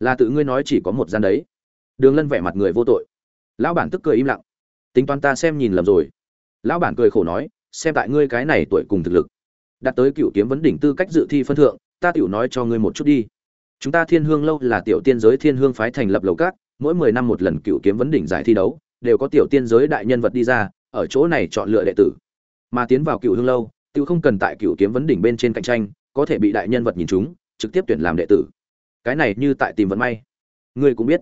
Là tự ngươi nói chỉ có một gian đấy. Đường lân vẻ mặt người vô tội. Lão bản tức cười im lặng. Tính toán ta xem nhìn lầm rồi. Lão bản cười khổ nói, xem tại ngươi cái này tuổi cùng thực lực. Đạt tới cựu kiếm vấn đỉnh tư cách dự thi phân thượng, ta tiểu nói cho ngươi một chút đi. Chúng ta thiên hương lâu là tiểu tiên giới thiên hương phái thành lập lầu cát, mỗi mười năm một lần cựu kiếm vấn đỉnh giải thi đấu, đều có tiểu tiên giới đại nhân vật đi ra ở chỗ này chọn lựa đệ tử. Mà tiến vào cựu hương lâu tự không cần tại cựu kiếm vấn đỉnh bên trên cạnh tranh, có thể bị đại nhân vật nhìn chúng, trực tiếp tuyển làm đệ tử. Cái này như tại tìm vận may. Ngươi cũng biết,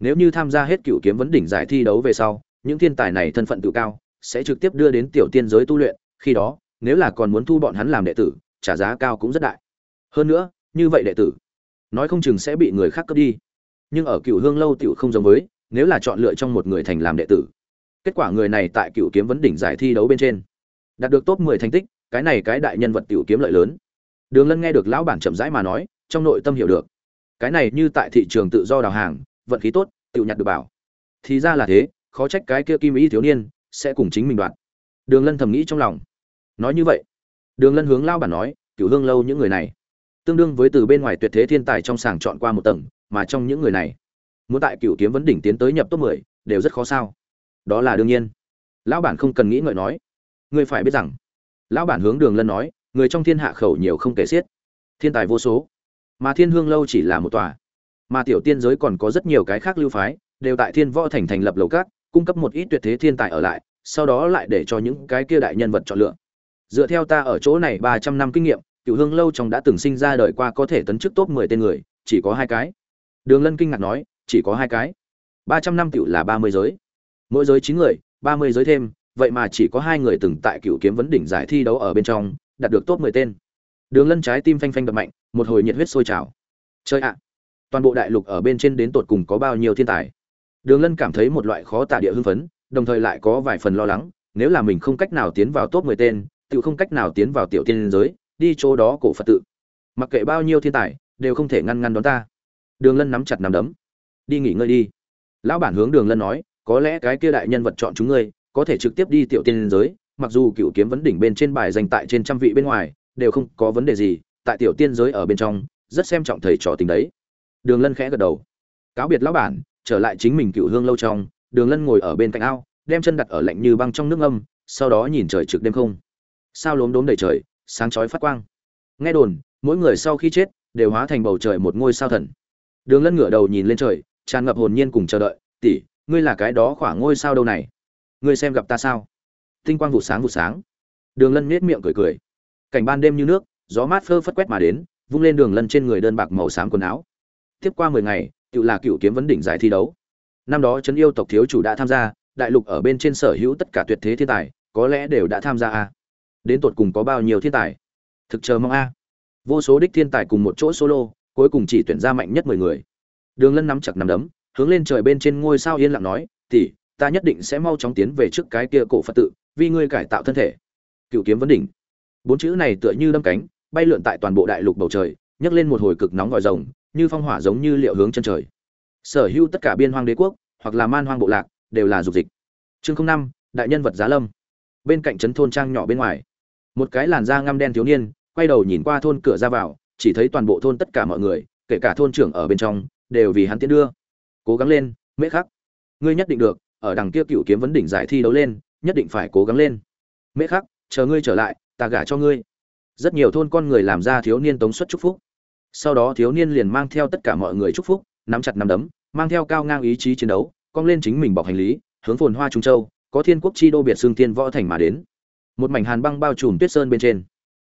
nếu như tham gia hết cựu kiếm vấn đỉnh giải thi đấu về sau, những thiên tài này thân phận tự cao, sẽ trực tiếp đưa đến tiểu tiên giới tu luyện, khi đó, nếu là còn muốn thu bọn hắn làm đệ tử, trả giá cao cũng rất đại. Hơn nữa, như vậy đệ tử, nói không chừng sẽ bị người khác cướp đi. Nhưng ở cựu hương lâu tiểu không giống với, nếu là chọn lựa trong một người thành làm đệ tử kết quả người này tại cựu kiếm vấn đỉnh giải thi đấu bên trên. Đạt được top 10 thành tích cái này cái đại nhân vật tiểu kiếm lợi lớn. Đường lân nghe được lão bản chậm rãi mà nói trong nội tâm hiểu được. Cái này như tại thị trường tự do đào hàng vận khí tốt tiểu nhặt được bảo. Thì ra là thế khó trách cái kia kim ý thiếu niên sẽ cùng chính mình đoạn đường lân thầm nghĩ trong lòng. Nói như vậy đường lân hướng lao bản nói cựu hương lâu những người này tương đương với từ bên ngoài tuyệt thế thiên tài trong sàng chọn qua một tầng mà trong những người này muốn tại cựu kiếm vấn đỉnh tiến tới nhập top 10, đều rất khó sao đó là đương nhiên. Lão bản không cần nghĩ ngợi nói. Ngươi phải biết rằng, lão bản hướng đường lân nói, người trong thiên hạ khẩu nhiều không kể xiết. Thiên tài vô số. Mà thiên hương lâu chỉ là một tòa. Mà tiểu tiên giới còn có rất nhiều cái khác lưu phái, đều tại thiên võ thành thành lập lầu cát cung cấp một ít tuyệt thế thiên tài ở lại, sau đó lại để cho những cái kia đại nhân vật chọn lựa. Dựa theo ta ở chỗ này ba trăm năm kinh nghiệm, cựu hương lâu trong đã từng sinh ra đời qua có thể tấn chức top mười tên người, chỉ có hai cái. Đường lân kinh ngạc nói, chỉ có hai cái. ba trăm năm cựu là ba mươi giới mỗi giới chín người, ba mươi giới thêm, vậy mà chỉ có hai người từng tại cựu kiếm vấn đỉnh giải thi đấu ở bên trong, đạt được top mười tên. Đường lân trái tim phanh phanh đập mạnh, một hồi nhiệt huyết sôi trào. Chơi ạ! Toàn bộ đại lục ở bên trên đến tột cùng có bao nhiêu thiên tài? Đường lân cảm thấy một loại khó tả địa hưng phấn, đồng thời lại có vài phần lo lắng, nếu là mình không cách nào tiến vào top mười tên, tự không cách nào tiến vào tiểu tiên giới, đi chỗ đó cổ phật tự. Mặc kệ bao nhiêu thiên tài, đều không thể ngăn ngăn đón ta. Đường lân nắm chặt nắm đấm. Đi nghỉ ngơi đi. Lão bản hướng đường lân nói có lẽ cái kia đại nhân vật chọn chúng ngươi, có thể trực tiếp đi tiểu tiên giới, mặc dù cựu kiếm vấn đỉnh bên trên bài dành tại trên trăm vị bên ngoài, đều không có vấn đề gì, tại tiểu tiên giới ở bên trong, rất xem trọng thầy trò tình đấy. Đường lân khẽ gật đầu. Cáo biệt lão bản, trở lại chính mình cựu hương lâu trong, đường lân ngồi ở bên cạnh ao, đem chân đặt ở lạnh như băng trong nước âm sau đó nhìn trời trực đêm không. Sao lốm đốm đầy trời, sáng chói phát quang. Nghe đồn, mỗi người sau khi chết, đều hóa thành bầu trời một ngôi sao thần. Đường lân ngửa đầu nhìn lên trời, tràn ngập hồn nhiên cùng chờ đợi, tỷ ngươi là cái đó khỏa ngôi sao đâu này? Ngươi xem gặp ta sao? Tinh quang vụ sáng vụ sáng. Đường lân nết miệng cười cười. Cảnh ban đêm như nước, gió mát phơ phất quét mà đến, vung lên đường lân trên người đơn bạc màu xám quần áo. Tiếp qua mười ngày, tự là cựu kiếm vấn đỉnh giải thi đấu. Năm đó trấn yêu tộc thiếu chủ đã tham gia, đại lục ở bên trên sở hữu tất cả tuyệt thế thiên tài, có lẽ đều đã tham gia a. Đến tột cùng có bao nhiêu thiên tài? Thực chờ mong a. Vô số đích thiên tài cùng một chỗ solo, cuối cùng chỉ tuyển ra mạnh nhất mười người. Đường lân nắm chặt nắm đấm hướng lên trời bên trên ngôi sao yên lặng nói, tỷ, ta nhất định sẽ mau chóng tiến về trước cái kia cổ phật tự, vì ngươi cải tạo thân thể. Cựu kiếm vấn đỉnh. Bốn chữ này tựa như đâm cánh, bay lượn tại toàn bộ đại lục bầu trời, nhấc lên một hồi cực nóng vòi rồng, như phong hỏa giống như liệu hướng chân trời. Sở hữu tất cả biên hoang đế quốc, hoặc là man hoang bộ lạc, đều là dục dịch. Chương năm, đại nhân vật giá lâm. Bên cạnh trấn thôn trang nhỏ bên ngoài, một cái làn da ngăm đen thiếu niên, quay đầu nhìn qua thôn cửa ra vào, chỉ thấy toàn bộ thôn tất cả mọi người, kể cả thôn trưởng ở bên trong, đều vì hắn tiến đưa cố gắng lên, mễ khắc. Ngươi nhất định được, ở đằng kia cựu kiếm vấn đỉnh giải thi đấu lên, nhất định phải cố gắng lên. Mễ khắc, chờ ngươi trở lại, ta gả cho ngươi. Rất nhiều thôn con người làm ra thiếu niên tống xuất chúc phúc. Sau đó thiếu niên liền mang theo tất cả mọi người chúc phúc, nắm chặt nắm đấm, mang theo cao ngang ý chí chiến đấu, cong lên chính mình bọc hành lý, hướng phồn hoa trung châu, có thiên quốc chi đô biệt xương thiên võ thành mà đến. Một mảnh hàn băng bao trùm tuyết sơn bên trên.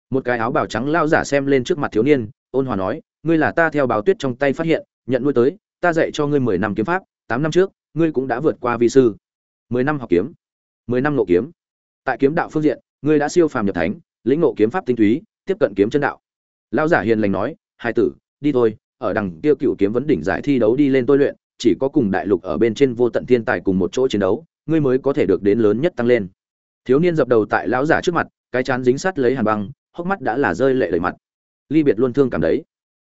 Một cái áo bào trắng lao giả xem lên trước mặt thiếu niên, ôn hòa nói, ngươi là ta theo báo tuyết trong tay phát hiện, nhận nuôi tới ta dạy cho ngươi mười năm kiếm pháp, tám năm trước, ngươi cũng đã vượt qua vi sư. Mười năm học kiếm, mười năm nộ kiếm. Tại kiếm đạo phương diện, ngươi đã siêu phàm nhập thánh, lĩnh ngộ kiếm pháp tinh túy, tiếp cận kiếm chân đạo. Lão giả hiền lành nói, hai tử, đi thôi, ở đằng kia cựu kiếm vấn đỉnh giải thi đấu đi lên tôi luyện, chỉ có cùng đại lục ở bên trên vô tận thiên tài cùng một chỗ chiến đấu, ngươi mới có thể được đến lớn nhất tăng lên. Thiếu niên dập đầu tại lão giả trước mặt, cái chán dính sắt lấy hàn băng, hốc mắt đã là rơi lệ đầy mặt. Ly biệt luôn thương cảm đấy.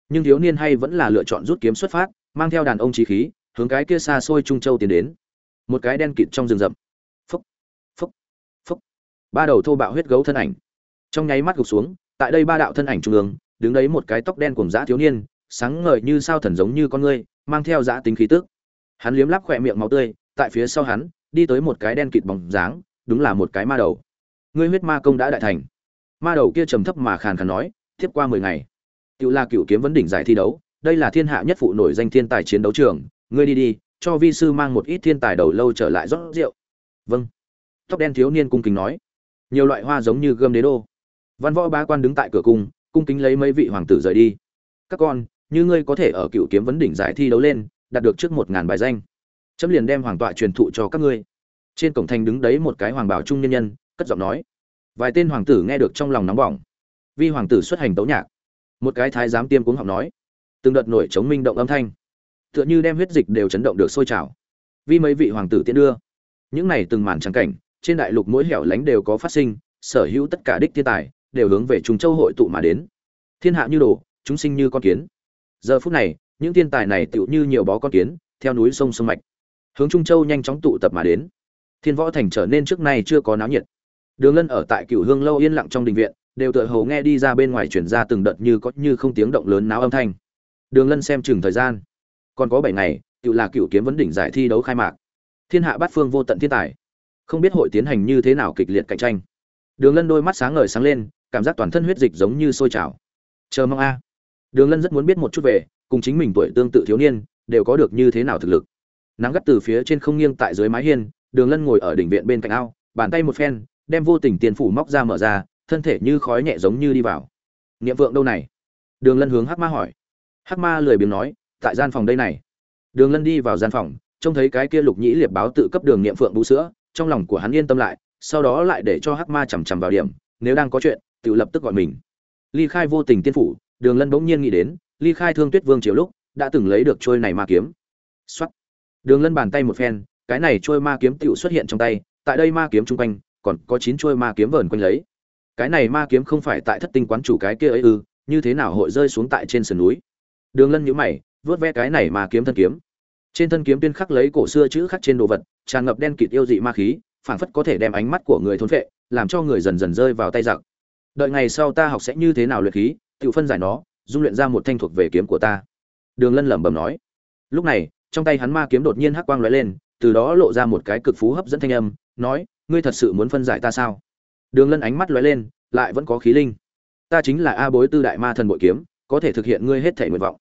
Nhưng thiếu niên hay vẫn là lựa chọn rút kiếm xuất phát mang theo đàn ông trí khí, hướng cái kia xa xôi trung châu tiến đến. Một cái đen kịt trong rừng rậm. Phúc phúc phúc. Ba đầu thô bạo huyết gấu thân ảnh. Trong nháy mắt gục xuống, tại đây ba đạo thân ảnh trung ương, đứng đấy một cái tóc đen cùng dã thiếu niên, sáng ngời như sao thần giống như con ngươi, mang theo dã tính khí tức. Hắn liếm lắp khỏe miệng máu tươi, tại phía sau hắn, đi tới một cái đen kịt bóng dáng, đúng là một cái ma đầu. Ngươi huyết ma công đã đại thành. Ma đầu kia trầm thấp mà khàn khàn nói, tiếp qua mười ngày, cựu là cựu kiếm vấn đỉnh giải thi đấu đây là thiên hạ nhất phụ nổi danh thiên tài chiến đấu trường, ngươi đi đi, cho vi sư mang một ít thiên tài đầu lâu trở lại rót rượu. Vâng. Tóc đen thiếu niên cung kính nói. Nhiều loại hoa giống như gươm đế đô. Văn võ ba quan đứng tại cửa cung cung kính lấy mấy vị hoàng tử rời đi. Các con, như ngươi có thể ở cựu kiếm vấn đỉnh giải thi đấu lên, đạt được trước một ngàn bài danh. Chấm liền đem hoàng tọa truyền thụ cho các ngươi. Trên cổng thành đứng đấy một cái hoàng bảo trung nhân nhân, cất giọng nói. Vài tên hoàng tử nghe được trong lòng nóng bỏng. Vi hoàng tử xuất hành tấu nhạc. Một cái thái giám tiêm cuống học nói từng đợt nổi chống minh động âm thanh, tựa như đem huyết dịch đều chấn động được sôi trào. Vì mấy vị hoàng tử tiễn đưa, những này từng màn trắng cảnh, trên đại lục mỗi hẻo lánh đều có phát sinh, sở hữu tất cả đích thiên tài đều hướng về trung châu hội tụ mà đến. Thiên hạ như đồ, chúng sinh như con kiến. Giờ phút này, những thiên tài này tựu như nhiều bó con kiến, theo núi sông sông mạch, hướng trung châu nhanh chóng tụ tập mà đến. Thiên võ thành trở nên trước nay chưa có náo nhiệt. Đường lân ở tại cửu hương lâu yên lặng trong đình viện, đều tựa hồ nghe đi ra bên ngoài chuyển ra từng đợt như có như không tiếng động lớn náo âm thanh đường lân xem chừng thời gian. Còn có bảy ngày, tự là cựu kiếm vấn đỉnh giải thi đấu khai mạc. Thiên hạ bát phương vô tận thiên tài. Không biết hội tiến hành như thế nào kịch liệt cạnh tranh. Đường lân đôi mắt sáng ngời sáng lên, cảm giác toàn thân huyết dịch giống như sôi trào. Chờ mong a. Đường lân rất muốn biết một chút về, cùng chính mình tuổi tương tự thiếu niên, đều có được như thế nào thực lực. Nắng gắt từ phía trên không nghiêng tại dưới mái hiên, đường lân ngồi ở đỉnh viện bên cạnh ao, bàn tay một phen, đem vô tình tiền phủ móc ra mở ra, thân thể như khói nhẹ giống như đi vào. Niệm vượng đâu này? Đường lân hướng hắc ma hỏi hắc ma lười biếng nói, tại gian phòng đây này. Đường lân đi vào gian phòng, trông thấy cái kia lục nhĩ liệp báo tự cấp đường niệm phượng bú sữa, trong lòng của hắn yên tâm lại, sau đó lại để cho hắc ma chằm chằm vào điểm, nếu đang có chuyện, tự lập tức gọi mình. Ly khai vô tình tiên phủ, đường lân bỗng nhiên nghĩ đến, ly khai thương tuyết vương chiều lúc, đã từng lấy được trôi này ma kiếm. Xuất đường lân bàn tay một phen, cái này trôi ma kiếm tựu xuất hiện trong tay, tại đây ma kiếm chung quanh, còn có chín trôi ma kiếm vờn quanh lấy. Cái này ma kiếm không phải tại thất tinh quán chủ cái kia ấy ư, như thế nào hội rơi xuống tại trên sườn núi? Đường lân nhíu mày, vớt ve cái này mà kiếm thân kiếm. Trên thân kiếm tuyên khắc lấy cổ xưa chữ khắc trên đồ vật, tràn ngập đen kịt yêu dị ma khí, phảng phất có thể đem ánh mắt của người thôn phệ, làm cho người dần dần rơi vào tay giặc. Đợi ngày sau ta học sẽ như thế nào luyện khí, tự phân giải nó, dung luyện ra một thanh thuộc về kiếm của ta. Đường lân lẩm bẩm nói. Lúc này, trong tay hắn ma kiếm đột nhiên hắc quang lóe lên, từ đó lộ ra một cái cực phú hấp dẫn thanh âm, nói, ngươi thật sự muốn phân giải ta sao? Đường lân ánh mắt lóe lên, lại vẫn có khí linh. Ta chính là a bối tư đại ma thần bội kiếm có thể thực hiện ngươi hết thể nguyện vọng.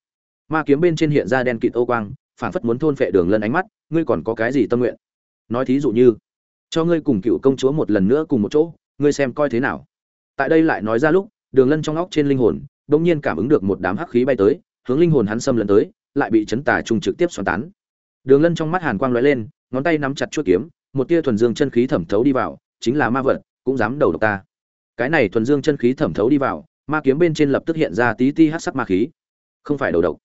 Ma kiếm bên trên hiện ra đen kịt ô quang, phảng phất muốn thôn phệ đường lân ánh mắt, ngươi còn có cái gì tâm nguyện? Nói thí dụ như, cho ngươi cùng cựu công chúa một lần nữa cùng một chỗ, ngươi xem coi thế nào? Tại đây lại nói ra lúc, đường lân trong óc trên linh hồn bỗng nhiên cảm ứng được một đám hắc khí bay tới, hướng linh hồn hắn xâm lấn tới, lại bị chấn tà trung trực tiếp xoắn tán. Đường lân trong mắt hàn quang lóe lên, ngón tay nắm chặt chuôi kiếm, một tia thuần dương chân khí thẩm thấu đi vào, chính là ma vật, cũng dám đầu độc ta. Cái này thuần dương chân khí thẩm thấu đi vào ma kiếm bên trên lập tức hiện ra tí ti hát sắc ma khí. Không phải đầu độc.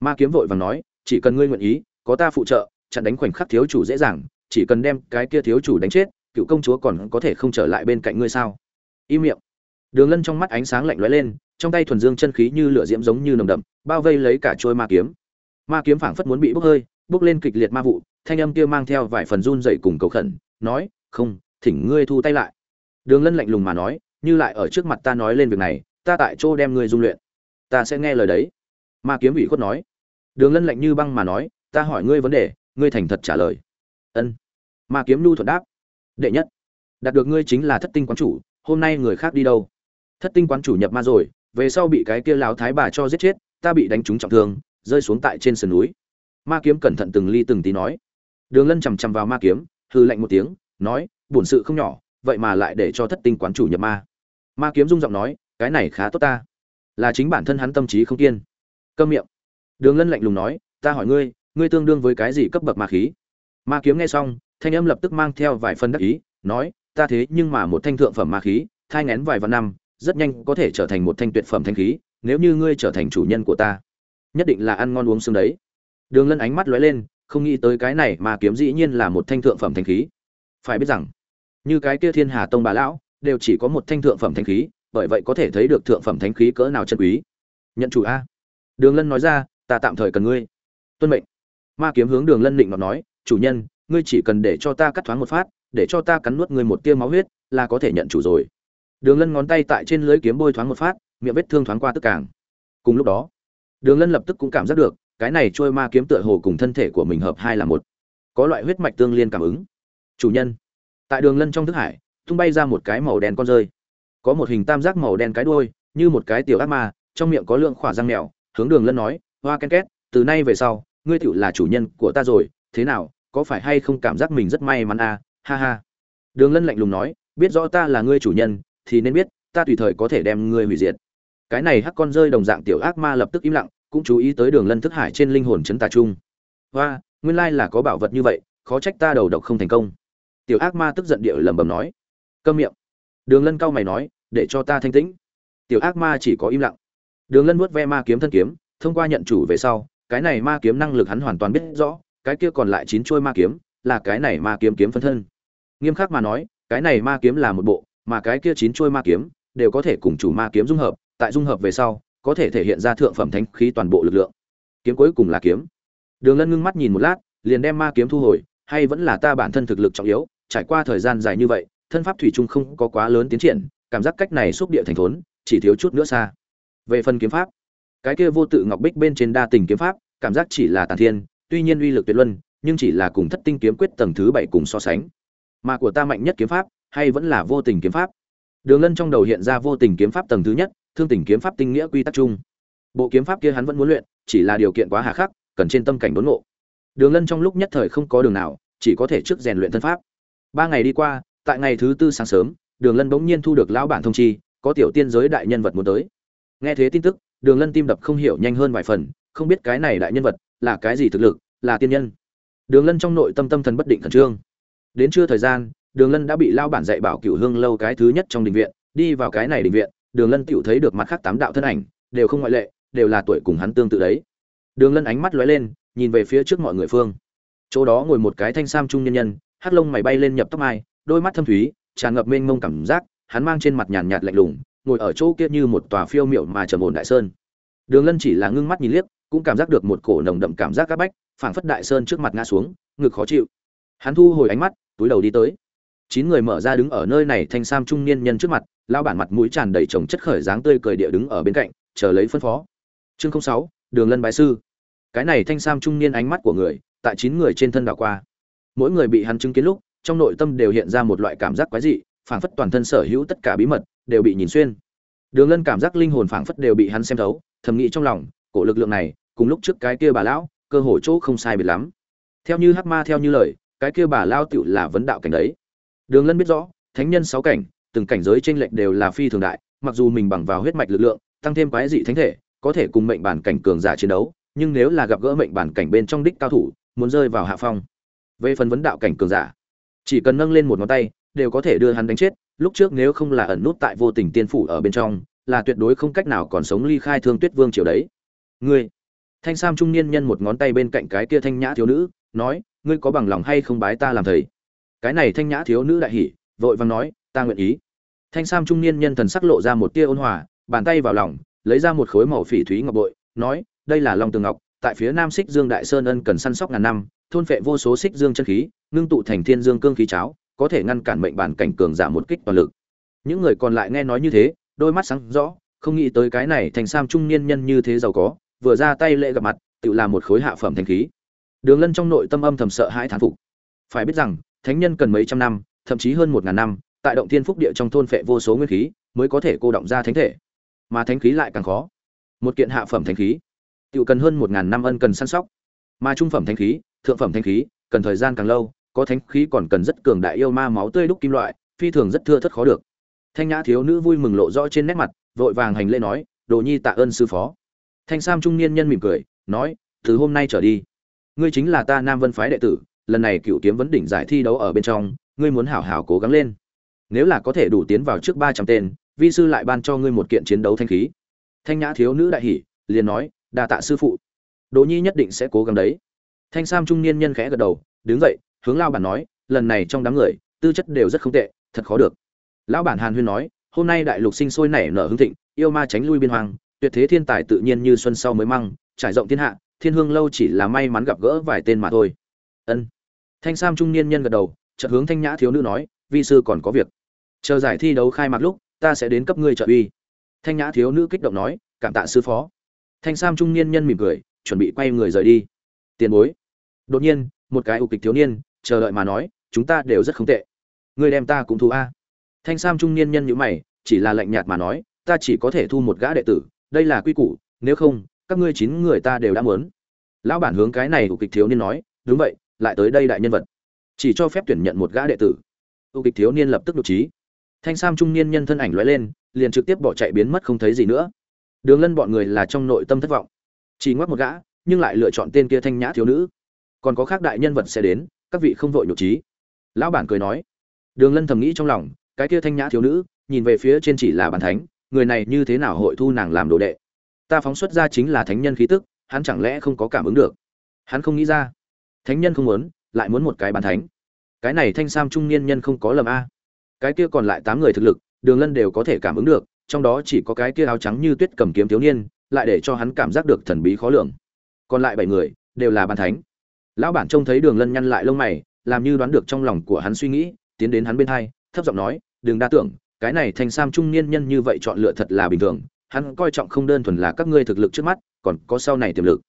Ma kiếm vội vàng nói, chỉ cần ngươi nguyện ý, có ta phụ trợ, chặn đánh khoảnh khắc thiếu chủ dễ dàng, chỉ cần đem cái kia thiếu chủ đánh chết, cựu công chúa còn có thể không trở lại bên cạnh ngươi sao? Im miệng. Đường lân trong mắt ánh sáng lạnh lóe lên, trong tay thuần dương chân khí như lửa diễm giống như nồng đậm, bao vây lấy cả trôi ma kiếm. Ma kiếm phảng phất muốn bị bốc hơi, bốc lên kịch liệt ma vụ, thanh âm kia mang theo vài phần run dậy cùng cầu khẩn, nói, không, thỉnh ngươi thu tay lại. Đường lân lạnh lùng mà nói, như lại ở trước mặt ta nói lên việc này ta tại chỗ đem ngươi dung luyện. Ta sẽ nghe lời đấy. Ma kiếm ủy khuất nói. Đường lân lạnh như băng mà nói, ta hỏi ngươi vấn đề, ngươi thành thật trả lời. Ân. Ma kiếm nhu thuật đáp. Đệ nhất, đạt được ngươi chính là thất tinh quán chủ, hôm nay người khác đi đâu? Thất tinh quán chủ nhập ma rồi, về sau bị cái kia lão thái bà cho giết chết, ta bị đánh trúng trọng thương, rơi xuống tại trên sườn núi. Ma kiếm cẩn thận từng ly từng tí nói. Đường lân chằm chằm vào ma kiếm hư lạnh một tiếng, nói, bổn sự không nhỏ, vậy mà lại để cho thất tinh quán chủ nhập ma. Ma kiếm rung giọng nói cái này khá tốt ta. Là chính bản thân hắn tâm trí không kiên. Câm miệng. Đường lân lạnh lùng nói, ta hỏi ngươi ngươi tương đương với cái gì cấp bậc ma khí? Ma kiếm nghe xong, thanh âm lập tức mang theo vài phân đắc ý, nói, ta thế nhưng mà một thanh thượng phẩm ma khí, thai ngén vài vạn năm, rất nhanh có thể trở thành một thanh tuyệt phẩm thanh khí, nếu như ngươi trở thành chủ nhân của ta, nhất định là ăn ngon uống xương đấy. Đường lân ánh mắt lóe lên, không nghĩ tới cái này mà kiếm dĩ nhiên là một thanh thượng phẩm thanh khí. Phải biết rằng, như cái kia thiên hà tông bà lão, đều chỉ có một thanh thượng phẩm thanh khí bởi vậy có thể thấy được thượng phẩm thánh khí cỡ nào chân quý. Nhận chủ a. Đường lân nói ra, ta tạm thời cần ngươi. Tuân mệnh. Ma kiếm hướng đường lân định ngọc nói, chủ nhân, ngươi chỉ cần để cho ta cắt thoáng một phát, để cho ta cắn nuốt ngươi một tia máu huyết, là có thể nhận chủ rồi. Đường lân ngón tay tại trên lưới kiếm bôi thoáng một phát, miệng vết thương thoáng qua tức càng. Cùng lúc đó, đường lân lập tức cũng cảm giác được, cái này trôi ma kiếm tựa hồ cùng thân thể của mình hợp hai là một. Có loại huyết mạch tương liên cảm ứng. Chủ nhân. Tại đường lân trong thức hải, tung bay ra một cái màu đen con rơi có một hình tam giác màu đen cái đuôi, như một cái tiểu ác ma, trong miệng có lượng khỏa răng mèo, hướng đường lân nói, hoa ken két, từ nay về sau, ngươi tựu là chủ nhân của ta rồi, thế nào, có phải hay không cảm giác mình rất may mắn à? Ha ha. Đường lân lạnh lùng nói, biết rõ ta là ngươi chủ nhân, thì nên biết, ta tùy thời có thể đem ngươi hủy diệt. Cái này hắc con rơi đồng dạng tiểu ác ma lập tức im lặng, cũng chú ý tới đường lân thức hải trên linh hồn chấn tà trung. Hoa, nguyên lai là có bảo vật như vậy, khó trách ta đầu độc không thành công. Tiểu ác ma tức giận địa lẩm bẩm nói. Câm miệng đường lân cao mày nói, để cho ta thanh tĩnh. Tiểu ác ma chỉ có im lặng. Đường lân vuốt ve ma kiếm thân kiếm, thông qua nhận chủ về sau, cái này ma kiếm năng lực hắn hoàn toàn biết rõ, cái kia còn lại chín chuôi ma kiếm, là cái này ma kiếm kiếm phân thân. Nghiêm khắc mà nói, cái này ma kiếm là một bộ, mà cái kia chín chuôi ma kiếm, đều có thể cùng chủ ma kiếm dung hợp, tại dung hợp về sau, có thể thể hiện ra thượng phẩm thánh khí toàn bộ lực lượng. Kiếm cuối cùng là kiếm. Đường lân ngưng mắt nhìn một lát, liền đem ma kiếm thu hồi, hay vẫn là ta bản thân thực lực trọng yếu, trải qua thời gian dài như vậy thân pháp thủy chung không có quá lớn tiến triển, cảm giác cách này xúc địa thành thốn, chỉ thiếu chút nữa xa. Về phần kiếm pháp, cái kia vô tự ngọc bích bên trên đa tình kiếm pháp, cảm giác chỉ là tàn thiên, tuy nhiên uy lực tuyệt luân, nhưng chỉ là cùng thất tinh kiếm quyết tầng thứ bảy cùng so sánh. Mà của ta mạnh nhất kiếm pháp, hay vẫn là vô tình kiếm pháp. Đường lân trong đầu hiện ra vô tình kiếm pháp tầng thứ nhất, thương tình kiếm pháp tinh nghĩa quy tắc chung. Bộ kiếm pháp kia hắn vẫn muốn luyện, chỉ là điều kiện quá hà khắc, cần trên tâm cảnh đốn ngộ. Đường lân trong lúc nhất thời không có đường nào, chỉ có thể trước rèn luyện thân pháp. Ba ngày đi qua tại ngày thứ tư sáng sớm, đường lân bỗng nhiên thu được lão bản thông chi, có tiểu tiên giới đại nhân vật muốn tới. Nghe thế tin tức, đường lân tim đập không hiểu nhanh hơn vài phần, không biết cái này đại nhân vật là cái gì thực lực, là tiên nhân. Đường lân trong nội tâm tâm thần bất định khẩn trương. Đến trưa thời gian, đường lân đã bị lao bản dạy bảo cựu hương lâu cái thứ nhất trong đình viện, đi vào cái này đình viện, đường lân tựu thấy được mặt khác tám đạo thân ảnh, đều không ngoại lệ, đều là tuổi cùng hắn tương tự đấy. Đường lân ánh mắt lóe lên, nhìn về phía trước mọi người phương. Chỗ đó ngồi một cái thanh sam trung nhân nhân hát lông mày bay lên nhập tóc mai đôi mắt thâm thúy, tràn ngập mênh mông cảm giác, hắn mang trên mặt nhàn nhạt lạnh lùng, ngồi ở chỗ kia như một tòa phiêu miệu mà trầm ổn đại sơn. Đường lân chỉ là ngưng mắt nhìn liếc, cũng cảm giác được một cổ nồng đậm cảm giác áp bách, phảng phất đại sơn trước mặt ngã xuống, ngực khó chịu. Hắn thu hồi ánh mắt, túi đầu đi tới. Chín người mở ra đứng ở nơi này thanh sam trung niên nhân trước mặt lao bản mặt mũi tràn đầy trồng chất khởi dáng tươi cười địa đứng ở bên cạnh, chờ lấy phân phó. Chương sáu, đường lân bái sư. Cái này thanh sam trung niên ánh mắt của người, tại chín người trên thân đảo qua. Mỗi người bị hắn chứng kiến lúc trong nội tâm đều hiện ra một loại cảm giác quái dị, phảng phất toàn thân sở hữu tất cả bí mật đều bị nhìn xuyên. Đường lân cảm giác linh hồn phảng phất đều bị hắn xem thấu, thầm nghĩ trong lòng, cổ lực lượng này, cùng lúc trước cái kia bà lão, cơ hội chỗ không sai biệt lắm. Theo như hắc ma, theo như lời, cái kia bà lao tựu là vấn đạo cảnh đấy. Đường lân biết rõ, thánh nhân sáu cảnh, từng cảnh giới tranh lệch đều là phi thường đại, mặc dù mình bằng vào huyết mạch lực lượng, tăng thêm quái dị thánh thể, có thể cùng mệnh bản cảnh cường giả chiến đấu, nhưng nếu là gặp gỡ mệnh bản cảnh bên trong đích cao thủ, muốn rơi vào hạ phong. Về phần vấn đạo cảnh cường giả chỉ cần nâng lên một ngón tay, đều có thể đưa hắn đánh chết. Lúc trước nếu không là ẩn nút tại vô tình tiên phủ ở bên trong, là tuyệt đối không cách nào còn sống ly khai thương tuyết vương triều đấy. Ngươi, thanh sam trung niên nhân một ngón tay bên cạnh cái kia thanh nhã thiếu nữ, nói, ngươi có bằng lòng hay không bái ta làm thầy? Cái này thanh nhã thiếu nữ đại hỉ, vội vàng nói, ta nguyện ý. Thanh sam trung niên nhân thần sắc lộ ra một tia ôn hòa, bàn tay vào lòng, lấy ra một khối màu phỉ thúy ngọc bội, nói, đây là long tường ngọc tại phía nam xích dương đại sơn ân cần săn sóc ngàn năm, thôn phệ vô số xích dương chân khí, ngưng tụ thành thiên dương cương khí cháo, có thể ngăn cản mệnh bản cảnh cường giả một kích toàn lực. Những người còn lại nghe nói như thế, đôi mắt sáng rõ, không nghĩ tới cái này thành sam trung niên nhân như thế giàu có, vừa ra tay lễ gặp mặt, tự làm một khối hạ phẩm thanh khí. Đường lân trong nội tâm âm thầm sợ hãi thán phục. Phải biết rằng, thánh nhân cần mấy trăm năm, thậm chí hơn một ngàn năm, tại động thiên phúc địa trong thôn phệ vô số nguyên khí, mới có thể cô động ra thánh thể. Mà thánh khí lại càng khó. Một kiện hạ phẩm thánh khí tự cần hơn một ngàn năm ân cần săn sóc. Mà trung phẩm thánh khí, thượng phẩm thánh khí, cần thời gian càng lâu, có thánh khí còn cần rất cường đại yêu ma máu tươi đúc kim loại, phi thường rất thưa thất khó được. Thanh nhã thiếu nữ vui mừng lộ rõ trên nét mặt, vội vàng hành lễ nói, đồ nhi tạ ơn sư phó. Thanh sam trung niên nhân mỉm cười, nói, từ hôm nay trở đi, ngươi chính là ta nam vân phái đệ tử, lần này cựu kiếm vấn đỉnh giải thi đấu ở bên trong, ngươi muốn hảo hảo cố gắng lên. Nếu là có thể đủ tiến vào trước ba trăm tên, vi sư lại ban cho ngươi một kiện chiến đấu thanh khí. Thanh nhã thiếu nữ đại hỉ, liền nói đa tạ sư phụ. Đỗ nhi nhất định sẽ cố gắng đấy. Thanh sam trung niên nhân khẽ gật đầu, đứng dậy, hướng lao bản nói, lần này trong đám người, tư chất đều rất không tệ, thật khó được. Lão bản hàn huyên nói, hôm nay đại lục sinh sôi nảy nở hưng thịnh, yêu ma tránh lui biên hoàng tuyệt thế thiên tài tự nhiên như xuân sau mới măng, trải rộng thiên hạ, thiên hương lâu chỉ là may mắn gặp gỡ vài tên mà thôi. Ân. Thanh sam trung niên nhân gật đầu, chợt hướng thanh nhã thiếu nữ nói, vi sư còn có việc. Chờ giải thi đấu khai mạc lúc, ta sẽ đến cấp ngươi trợ uy. Thanh nhã thiếu nữ kích động nói, cảm tạ sư phó thanh sam trung niên nhân mỉm cười, chuẩn bị quay người rời đi. Tiền bối. Đột nhiên, một cái ục kịch thiếu niên, chờ đợi mà nói, chúng ta đều rất không tệ. Người đem ta cũng thu a. Thanh sam trung niên nhân nhữ mày, chỉ là lạnh nhạt mà nói, ta chỉ có thể thu một gã đệ tử, đây là quy củ, nếu không, các ngươi chín người ta đều đã muốn. Lão bản hướng cái này ục kịch thiếu niên nói, đúng vậy, lại tới đây đại nhân vật. Chỉ cho phép tuyển nhận một gã đệ tử. Ục kịch thiếu niên lập tức đột trí thanh sam trung niên nhân thân ảnh lóe lên, liền trực tiếp bỏ chạy biến mất không thấy gì nữa đường lân bọn người là trong nội tâm thất vọng. Chỉ ngoắc một gã, nhưng lại lựa chọn tên kia thanh nhã thiếu nữ. Còn có khác đại nhân vật sẽ đến, các vị không vội nhục trí. Lão bản cười nói. Đường lân thầm nghĩ trong lòng, cái kia thanh nhã thiếu nữ, nhìn về phía trên chỉ là bàn thánh, người này như thế nào hội thu nàng làm đồ đệ? Ta phóng xuất ra chính là thánh nhân khí tức, hắn chẳng lẽ không có cảm ứng được? Hắn không nghĩ ra. Thánh nhân không muốn, lại muốn một cái bàn thánh. Cái này thanh sam trung niên nhân không có lầm a. Cái kia còn lại tám người thực lực, đường lân đều có thể cảm ứng được trong đó chỉ có cái kia áo trắng như tuyết cầm kiếm thiếu niên, lại để cho hắn cảm giác được thần bí khó lường. Còn lại bảy người, đều là bàn thánh. Lão bản trông thấy đường lân nhăn lại lông mày, làm như đoán được trong lòng của hắn suy nghĩ, tiến đến hắn bên hai, thấp giọng nói, đừng đa tưởng, cái này thành sam trung niên nhân như vậy chọn lựa thật là bình thường, hắn coi trọng không đơn thuần là các ngươi thực lực trước mắt, còn có sau này tiềm lực.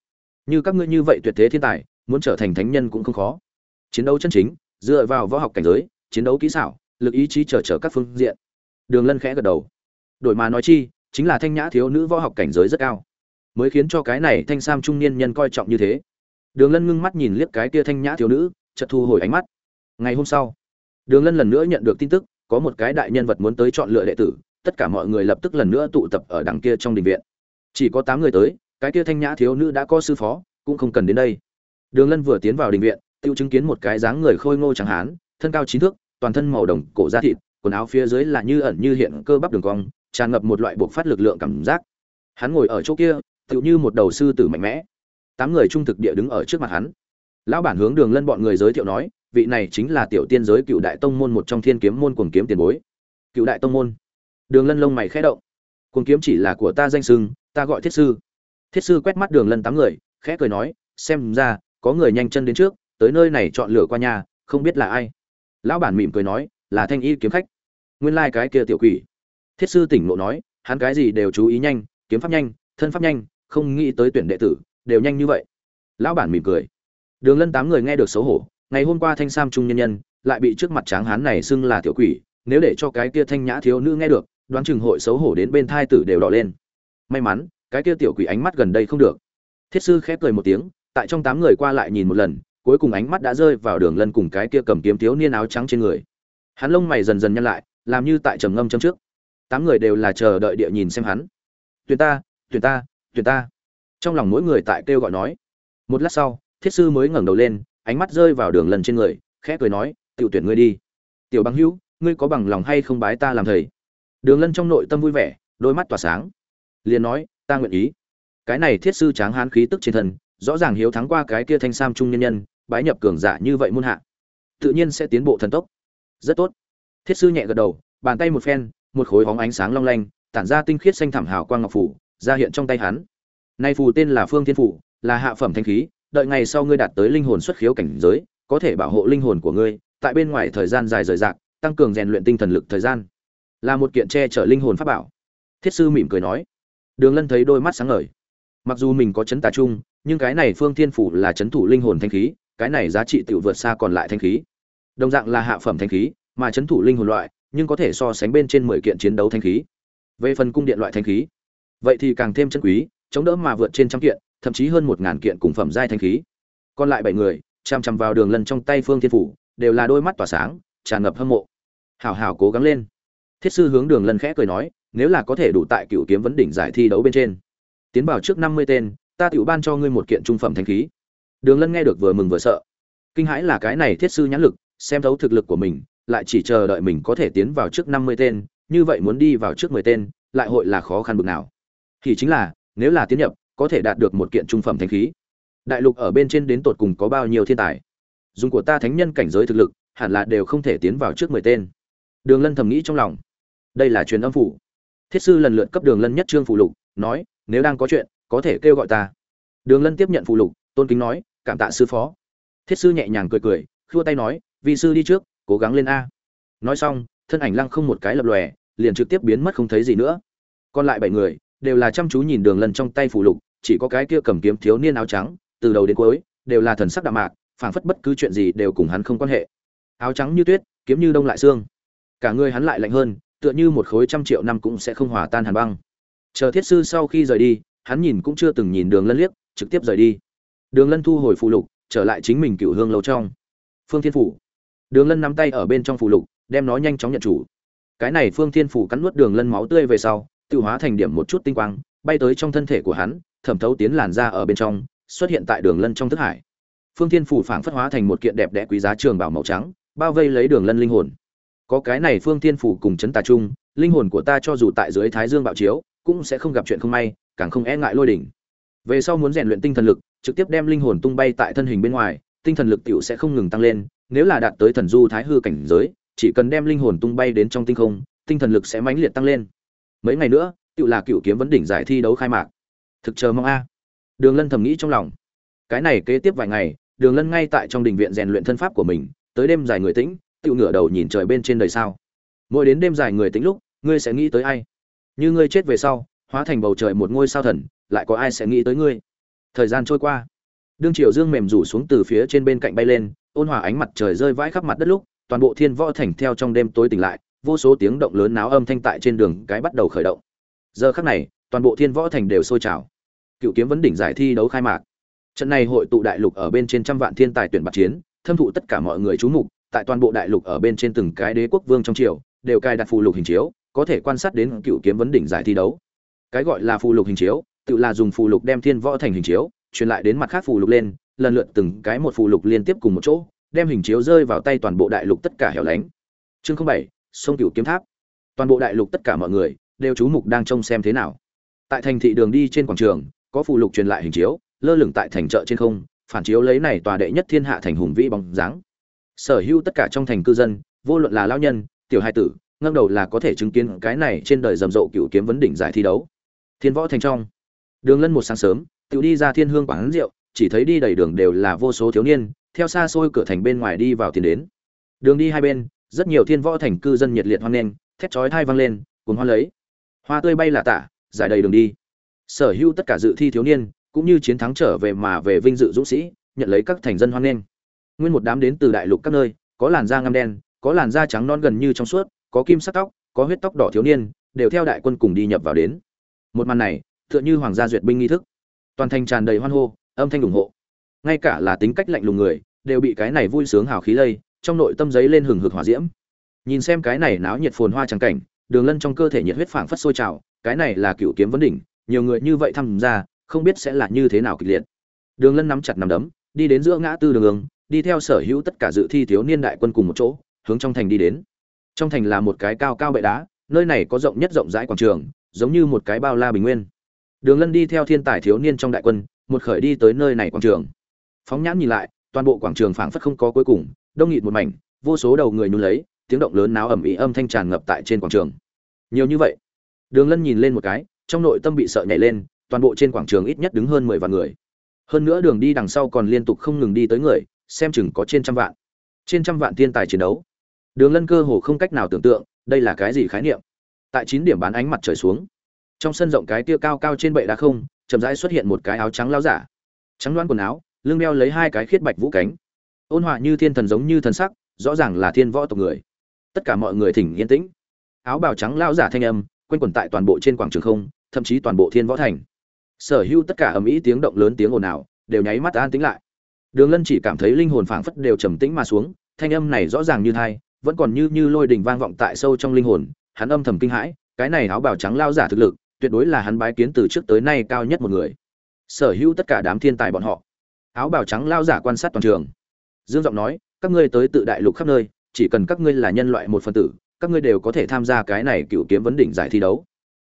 Như các ngươi như vậy tuyệt thế thiên tài, muốn trở thành thánh nhân cũng không khó. Chiến đấu chân chính, dựa vào võ học cảnh giới, chiến đấu kỹ xảo, lực ý chí trở trở các phương diện. Đường lân khẽ gật đầu đổi mà nói chi, chính là thanh nhã thiếu nữ võ học cảnh giới rất cao. Mới khiến cho cái này thanh sam trung niên nhân coi trọng như thế. Đường lân ngưng mắt nhìn liếc cái kia thanh nhã thiếu nữ, chợt thu hồi ánh mắt. Ngày hôm sau, đường lân lần nữa nhận được tin tức, có một cái đại nhân vật muốn tới chọn lựa đệ tử, tất cả mọi người lập tức lần nữa tụ tập ở đằng kia trong đình viện. Chỉ có tám người tới, cái kia thanh nhã thiếu nữ đã có sư phó, cũng không cần đến đây. Đường lân vừa tiến vào đình viện tự chứng kiến một cái dáng người khôi ngô chẳng hán, thân cao chín thước, toàn thân màu đồng, cổ da thịt, quần áo phía dưới là như ẩn như hiện, cơ bắp đường cong tràn ngập một loại buộc phát lực lượng cảm giác. Hắn ngồi ở chỗ kia, tựu như một đầu sư tử mạnh mẽ. Tám người trung thực địa đứng ở trước mặt hắn. Lão bản hướng đường lân bọn người giới thiệu nói, vị này chính là tiểu tiên giới cựu đại tông môn một trong thiên kiếm môn cuồng kiếm tiền bối. Cựu đại tông môn. Đường lân lông mày khẽ động. Cuồng kiếm chỉ là của ta danh sưng ta gọi thiết sư. Thiết sư quét mắt đường lân tám người, khẽ cười nói, xem ra, có người nhanh chân đến trước, tới nơi này chọn lựa qua nhà, không biết là ai. Lão bản mỉm cười nói, là thanh y kiếm khách. Nguyên lai、like、cái kia tiểu quỷ thiết sư tỉnh ngộ nói, hắn cái gì đều chú ý nhanh, kiếm pháp nhanh, thân pháp nhanh, không nghĩ tới tuyển đệ tử, đều nhanh như vậy. Lão bản mỉm cười. Đường lân tám người nghe được xấu hổ, ngày hôm qua thanh sam trung nhân nhân, lại bị trước mặt tráng hán này xưng là tiểu quỷ, nếu để cho cái kia thanh nhã thiếu nữ nghe được, đoán chừng hội xấu hổ đến bên thai tử đều đỏ lên. May mắn, cái kia tiểu quỷ ánh mắt gần đây không được. Thiết sư khép cười một tiếng, tại trong tám người qua lại nhìn một lần, cuối cùng ánh mắt đã rơi vào đường lân cùng cái kia cầm kiếm thiếu niên áo trắng trên người. Hắn lông mày dần dần nhăn lại, làm như tại trầm ngâm châm trước tám người đều là chờ đợi địa nhìn xem hắn. Tuyển ta tuyển ta tuyển ta. Trong lòng mỗi người tại kêu gọi nói. Một lát sau, thiết sư mới ngẩng đầu lên, ánh mắt rơi vào đường lần trên người, khẽ cười nói tự tuyển ngươi đi. Tiểu bằng hữu, ngươi có bằng lòng hay không bái ta làm thầy? Đường lân trong nội tâm vui vẻ, đôi mắt tỏa sáng. Liền nói, ta nguyện ý. Cái này thiết sư tráng hán khí tức trên thân, rõ ràng hiếu thắng qua cái kia thanh sam trung nhân nhân, bái nhập cường giả như vậy muôn hạ. Tự nhiên sẽ tiến bộ thần tốc. Rất tốt. Thiết sư nhẹ gật đầu, bàn tay một phen một khối hóng ánh sáng long lanh, tản ra tinh khiết xanh thảm hào quang ngọc phủ, ra hiện trong tay hắn. Nay phù tên là phương thiên phủ là hạ phẩm thanh khí, đợi ngày sau ngươi đạt tới linh hồn xuất khiếu cảnh giới, có thể bảo hộ linh hồn của ngươi, tại bên ngoài thời gian dài rời rạc, tăng cường rèn luyện tinh thần lực thời gian. Là một kiện che chở linh hồn pháp bảo. Thiết sư mỉm cười nói. Đường lân thấy đôi mắt sáng ngời. Mặc dù mình có chấn tà chung nhưng cái này phương thiên phủ là chấn thủ linh hồn thanh khí, cái này giá trị tiểu vượt xa còn lại thanh khí. Đồng dạng là hạ phẩm thanh khí, mà chấn thủ linh hồn loại nhưng có thể so sánh bên trên mười kiện chiến đấu thanh khí. Về phần cung điện loại thanh khí, vậy thì càng thêm chân quý, chống đỡ mà vượt trên trăm kiện, thậm chí hơn một ngàn kiện cùng phẩm giai thanh khí. Còn lại bảy người chằm chằm vào đường lần trong tay phương thiên phủ, đều là đôi mắt tỏa sáng, tràn ngập hâm mộ. Hảo hảo cố gắng lên. Thiết sư hướng đường lân khẽ cười nói, nếu là có thể đủ tại cựu kiếm vấn đỉnh giải thi đấu bên trên. Tiến vào trước năm mươi tên, ta tiểu ban cho ngươi một kiện trung phẩm thanh khí. Đường lân nghe được vừa mừng vừa sợ. Kinh hãi là cái này thiết sư nhãn lực, xem thấu thực lực của mình lại chỉ chờ đợi mình có thể tiến vào trước năm mươi tên, như vậy muốn đi vào trước mười tên, lại hội là khó khăn bực nào. Thì chính là, nếu là tiến nhập, có thể đạt được một kiện trung phẩm thánh khí. Đại lục ở bên trên đến tột cùng có bao nhiêu thiên tài? Dùng của ta thánh nhân cảnh giới thực lực, hẳn là đều không thể tiến vào trước mười tên. Đường lân thầm nghĩ trong lòng. Đây là truyền âm phủ. Thiết sư lần lượt cấp đường lân nhất trương phụ lục, nói, nếu đang có chuyện, có thể kêu gọi ta. Đường lân tiếp nhận phụ lục, tôn kính nói, cảm tạ sư phó. Thiết sư nhẹ nhàng cười cười, khua tay nói vì sư đi trước cố gắng lên a. Nói xong, thân ảnh lăng không một cái lập lòe, liền trực tiếp biến mất không thấy gì nữa. Còn lại bảy người, đều là chăm chú nhìn đường lân trong tay phủ lục, chỉ có cái kia cầm kiếm thiếu niên áo trắng, từ đầu đến cuối, đều là thần sắc đạm mạc, phảng phất bất cứ chuyện gì đều cùng hắn không quan hệ. Áo trắng như tuyết, kiếm như đông lại xương. Cả người hắn lại lạnh hơn, tựa như một khối trăm triệu năm cũng sẽ không hòa tan hàn băng. Chờ thiết sư sau khi rời đi, hắn nhìn cũng chưa từng nhìn đường lân liếc, trực tiếp rời đi. Đường lân thu hồi phụ lục, trở lại chính mình cựu hương lâu trong. Phương thiên phủ đường lân nắm tay ở bên trong phù lục, đem nó nhanh chóng nhận chủ. Cái này phương thiên phủ cắn nuốt đường lân máu tươi về sau tự hóa thành điểm một chút tinh quang, bay tới trong thân thể của hắn, thẩm thấu tiến làn ra ở bên trong, xuất hiện tại đường lân trong thức hải. Phương thiên phủ phảng phất hóa thành một kiện đẹp đẽ quý giá trường bảo màu trắng, bao vây lấy đường lân linh hồn. Có cái này phương thiên phủ cùng chấn tà trung linh hồn của ta cho dù tại dưới thái dương bạo chiếu, cũng sẽ không gặp chuyện không may, càng không e ngại lôi đỉnh. Về sau muốn rèn luyện tinh thần lực, trực tiếp đem linh hồn tung bay tại thân hình bên ngoài tinh thần lực tiểu sẽ không ngừng tăng lên, nếu là đạt tới thần du thái hư cảnh giới, chỉ cần đem linh hồn tung bay đến trong tinh không, tinh thần lực sẽ mãnh liệt tăng lên. Mấy ngày nữa, tiểu là cựu kiếm vấn đỉnh giải thi đấu khai mạc. Thực chờ mong a. Đường lân thầm nghĩ trong lòng. Cái này kế tiếp vài ngày, đường lân ngay tại trong đình viện rèn luyện thân pháp của mình, tới đêm dài người tĩnh, tiểu ngửa đầu nhìn trời bên trên đời sao. Mỗi đến đêm dài người tĩnh lúc, ngươi sẽ nghĩ tới ai? Như ngươi chết về sau, hóa thành bầu trời một ngôi sao thần, lại có ai sẽ nghĩ tới ngươi? Thời gian trôi qua đương triều dương mềm rủ xuống từ phía trên bên cạnh bay lên, ôn hòa ánh mặt trời rơi vãi khắp mặt đất lúc, toàn bộ thiên võ thành theo trong đêm tối tỉnh lại, vô số tiếng động lớn náo âm thanh tại trên đường cái bắt đầu khởi động. Giờ khắc này, toàn bộ thiên võ thành đều sôi trào. Cựu kiếm vấn đỉnh giải thi đấu khai mạc. Trận này hội tụ đại lục ở bên trên trăm vạn thiên tài tuyển bạc chiến, thâm thụ tất cả mọi người chú mục, tại toàn bộ đại lục ở bên trên từng cái đế quốc vương trong triều, đều cài đặt phù lục hình chiếu, có thể quan sát đến cựu kiếm vấn đỉnh giải thi đấu. Cái gọi là phù lục hình chiếu, tự là dùng phù lục đem thiên võ thành hình chiếu truyền lại đến mặt khác phù lục lên, lần lượt từng cái một phù lục liên tiếp cùng một chỗ, đem hình chiếu rơi vào tay toàn bộ đại lục tất cả hẻo lánh. Chương bảy, sông cửu kiếm tháp. Toàn bộ đại lục tất cả mọi người đều chú mục đang trông xem thế nào. Tại thành thị đường đi trên quảng trường, có phù lục truyền lại hình chiếu, lơ lửng tại thành chợ trên không, phản chiếu lấy này tòa đệ nhất thiên hạ thành hùng vĩ bóng dáng. Sở hữu tất cả trong thành cư dân, vô luận là lão nhân, tiểu hài tử ngẩng đầu là có thể chứng kiến cái này trên đời rầm rộ cựu kiếm vấn đỉnh giải thi đấu. Thiên võ thành trong, đường lân một sáng sớm tự đi ra thiên hương quán rượu, chỉ thấy đi đầy đường đều là vô số thiếu niên, theo xa xôi cửa thành bên ngoài đi vào tiền đến. Đường đi hai bên, rất nhiều thiên võ thành cư dân nhiệt liệt hoan nghênh, thét chói thai vang lên cuốn hoa lấy. Hoa tươi bay là tả giải đầy đường đi. Sở hữu tất cả dự thi thiếu niên, cũng như chiến thắng trở về mà về vinh dự dũng sĩ, nhận lấy các thành dân hoan nghênh. Nguyên một đám đến từ đại lục các nơi, có làn da ngăm đen, có làn da trắng non gần như trong suốt, có kim sắc tóc, có huyết tóc đỏ thiếu niên, đều theo đại quân cùng đi nhập vào đến. Một màn này, tựa như hoàng gia duyệt binh nghi thức toàn thành tràn đầy hoan hô, âm thanh ủng hộ. Ngay cả là tính cách lạnh lùng người, đều bị cái này vui sướng hào khí lây, trong nội tâm giấy lên hừng hực hỏa diễm. Nhìn xem cái này náo nhiệt phồn hoa trắng cảnh, đường lân trong cơ thể nhiệt huyết phảng phất sôi trào, cái này là cựu kiếm vấn đỉnh, nhiều người như vậy tham gia không biết sẽ là như thế nào kịch liệt. Đường lân nắm chặt nắm đấm, đi đến giữa ngã tư đường đi theo sở hữu tất cả dự thi thiếu niên đại quân cùng một chỗ, hướng trong thành đi đến. Trong thành là một cái cao cao bệ đá, nơi này có rộng nhất rộng rãi quảng trường, giống như một cái bao la bình nguyên đường lân đi theo thiên tài thiếu niên trong đại quân, một khởi đi tới nơi này quảng trường. Phóng nhãn nhìn lại, toàn bộ quảng trường phảng phất không có cuối cùng, đông nghịt một mảnh, vô số đầu người nhún lấy, tiếng động lớn náo ầm ĩ âm thanh tràn ngập tại trên quảng trường. Nhiều như vậy, đường lân nhìn lên một cái, trong nội tâm bị sợ nhảy lên, toàn bộ trên quảng trường ít nhất đứng hơn mười vạn người. Hơn nữa đường đi đằng sau còn liên tục không ngừng đi tới người, xem chừng có trên trăm vạn. Trên trăm vạn thiên tài chiến đấu. Đường lân cơ hồ không cách nào tưởng tượng, đây là cái gì khái niệm. Tại chín điểm bán ánh mặt trời xuống trong sân rộng cái tia cao cao trên bệ đá không, chậm rãi xuất hiện một cái áo trắng lao giả. Trắng đoán quần áo, lưng đeo lấy hai cái khiết bạch vũ cánh. Ôn hòa như thiên thần giống như thần sắc, rõ ràng là thiên võ tộc người. Tất cả mọi người thỉnh yên tĩnh. Áo bào trắng lao giả thanh âm, quanh quẩn tại toàn bộ trên quảng trường không, thậm chí toàn bộ thiên võ thành. Sở hữu tất cả ầm ĩ tiếng động lớn tiếng ồn ào, đều nháy mắt an tĩnh lại. Đường lân chỉ cảm thấy linh hồn phảng phất đều trầm tĩnh mà xuống, thanh âm này rõ ràng như thai, vẫn còn như như lôi đình vang vọng tại sâu trong linh hồn, hắn âm thầm kinh hãi, cái này áo bào trắng lao giả thực lực tuyệt đối là hắn bái kiến từ trước tới nay cao nhất một người. Sở hữu tất cả đám thiên tài bọn họ. Áo bào trắng lao giả quan sát toàn trường. Dương giọng nói, các ngươi tới tự đại lục khắp nơi, chỉ cần các ngươi là nhân loại một phần tử, các ngươi đều có thể tham gia cái này cựu kiếm vấn đỉnh giải thi đấu.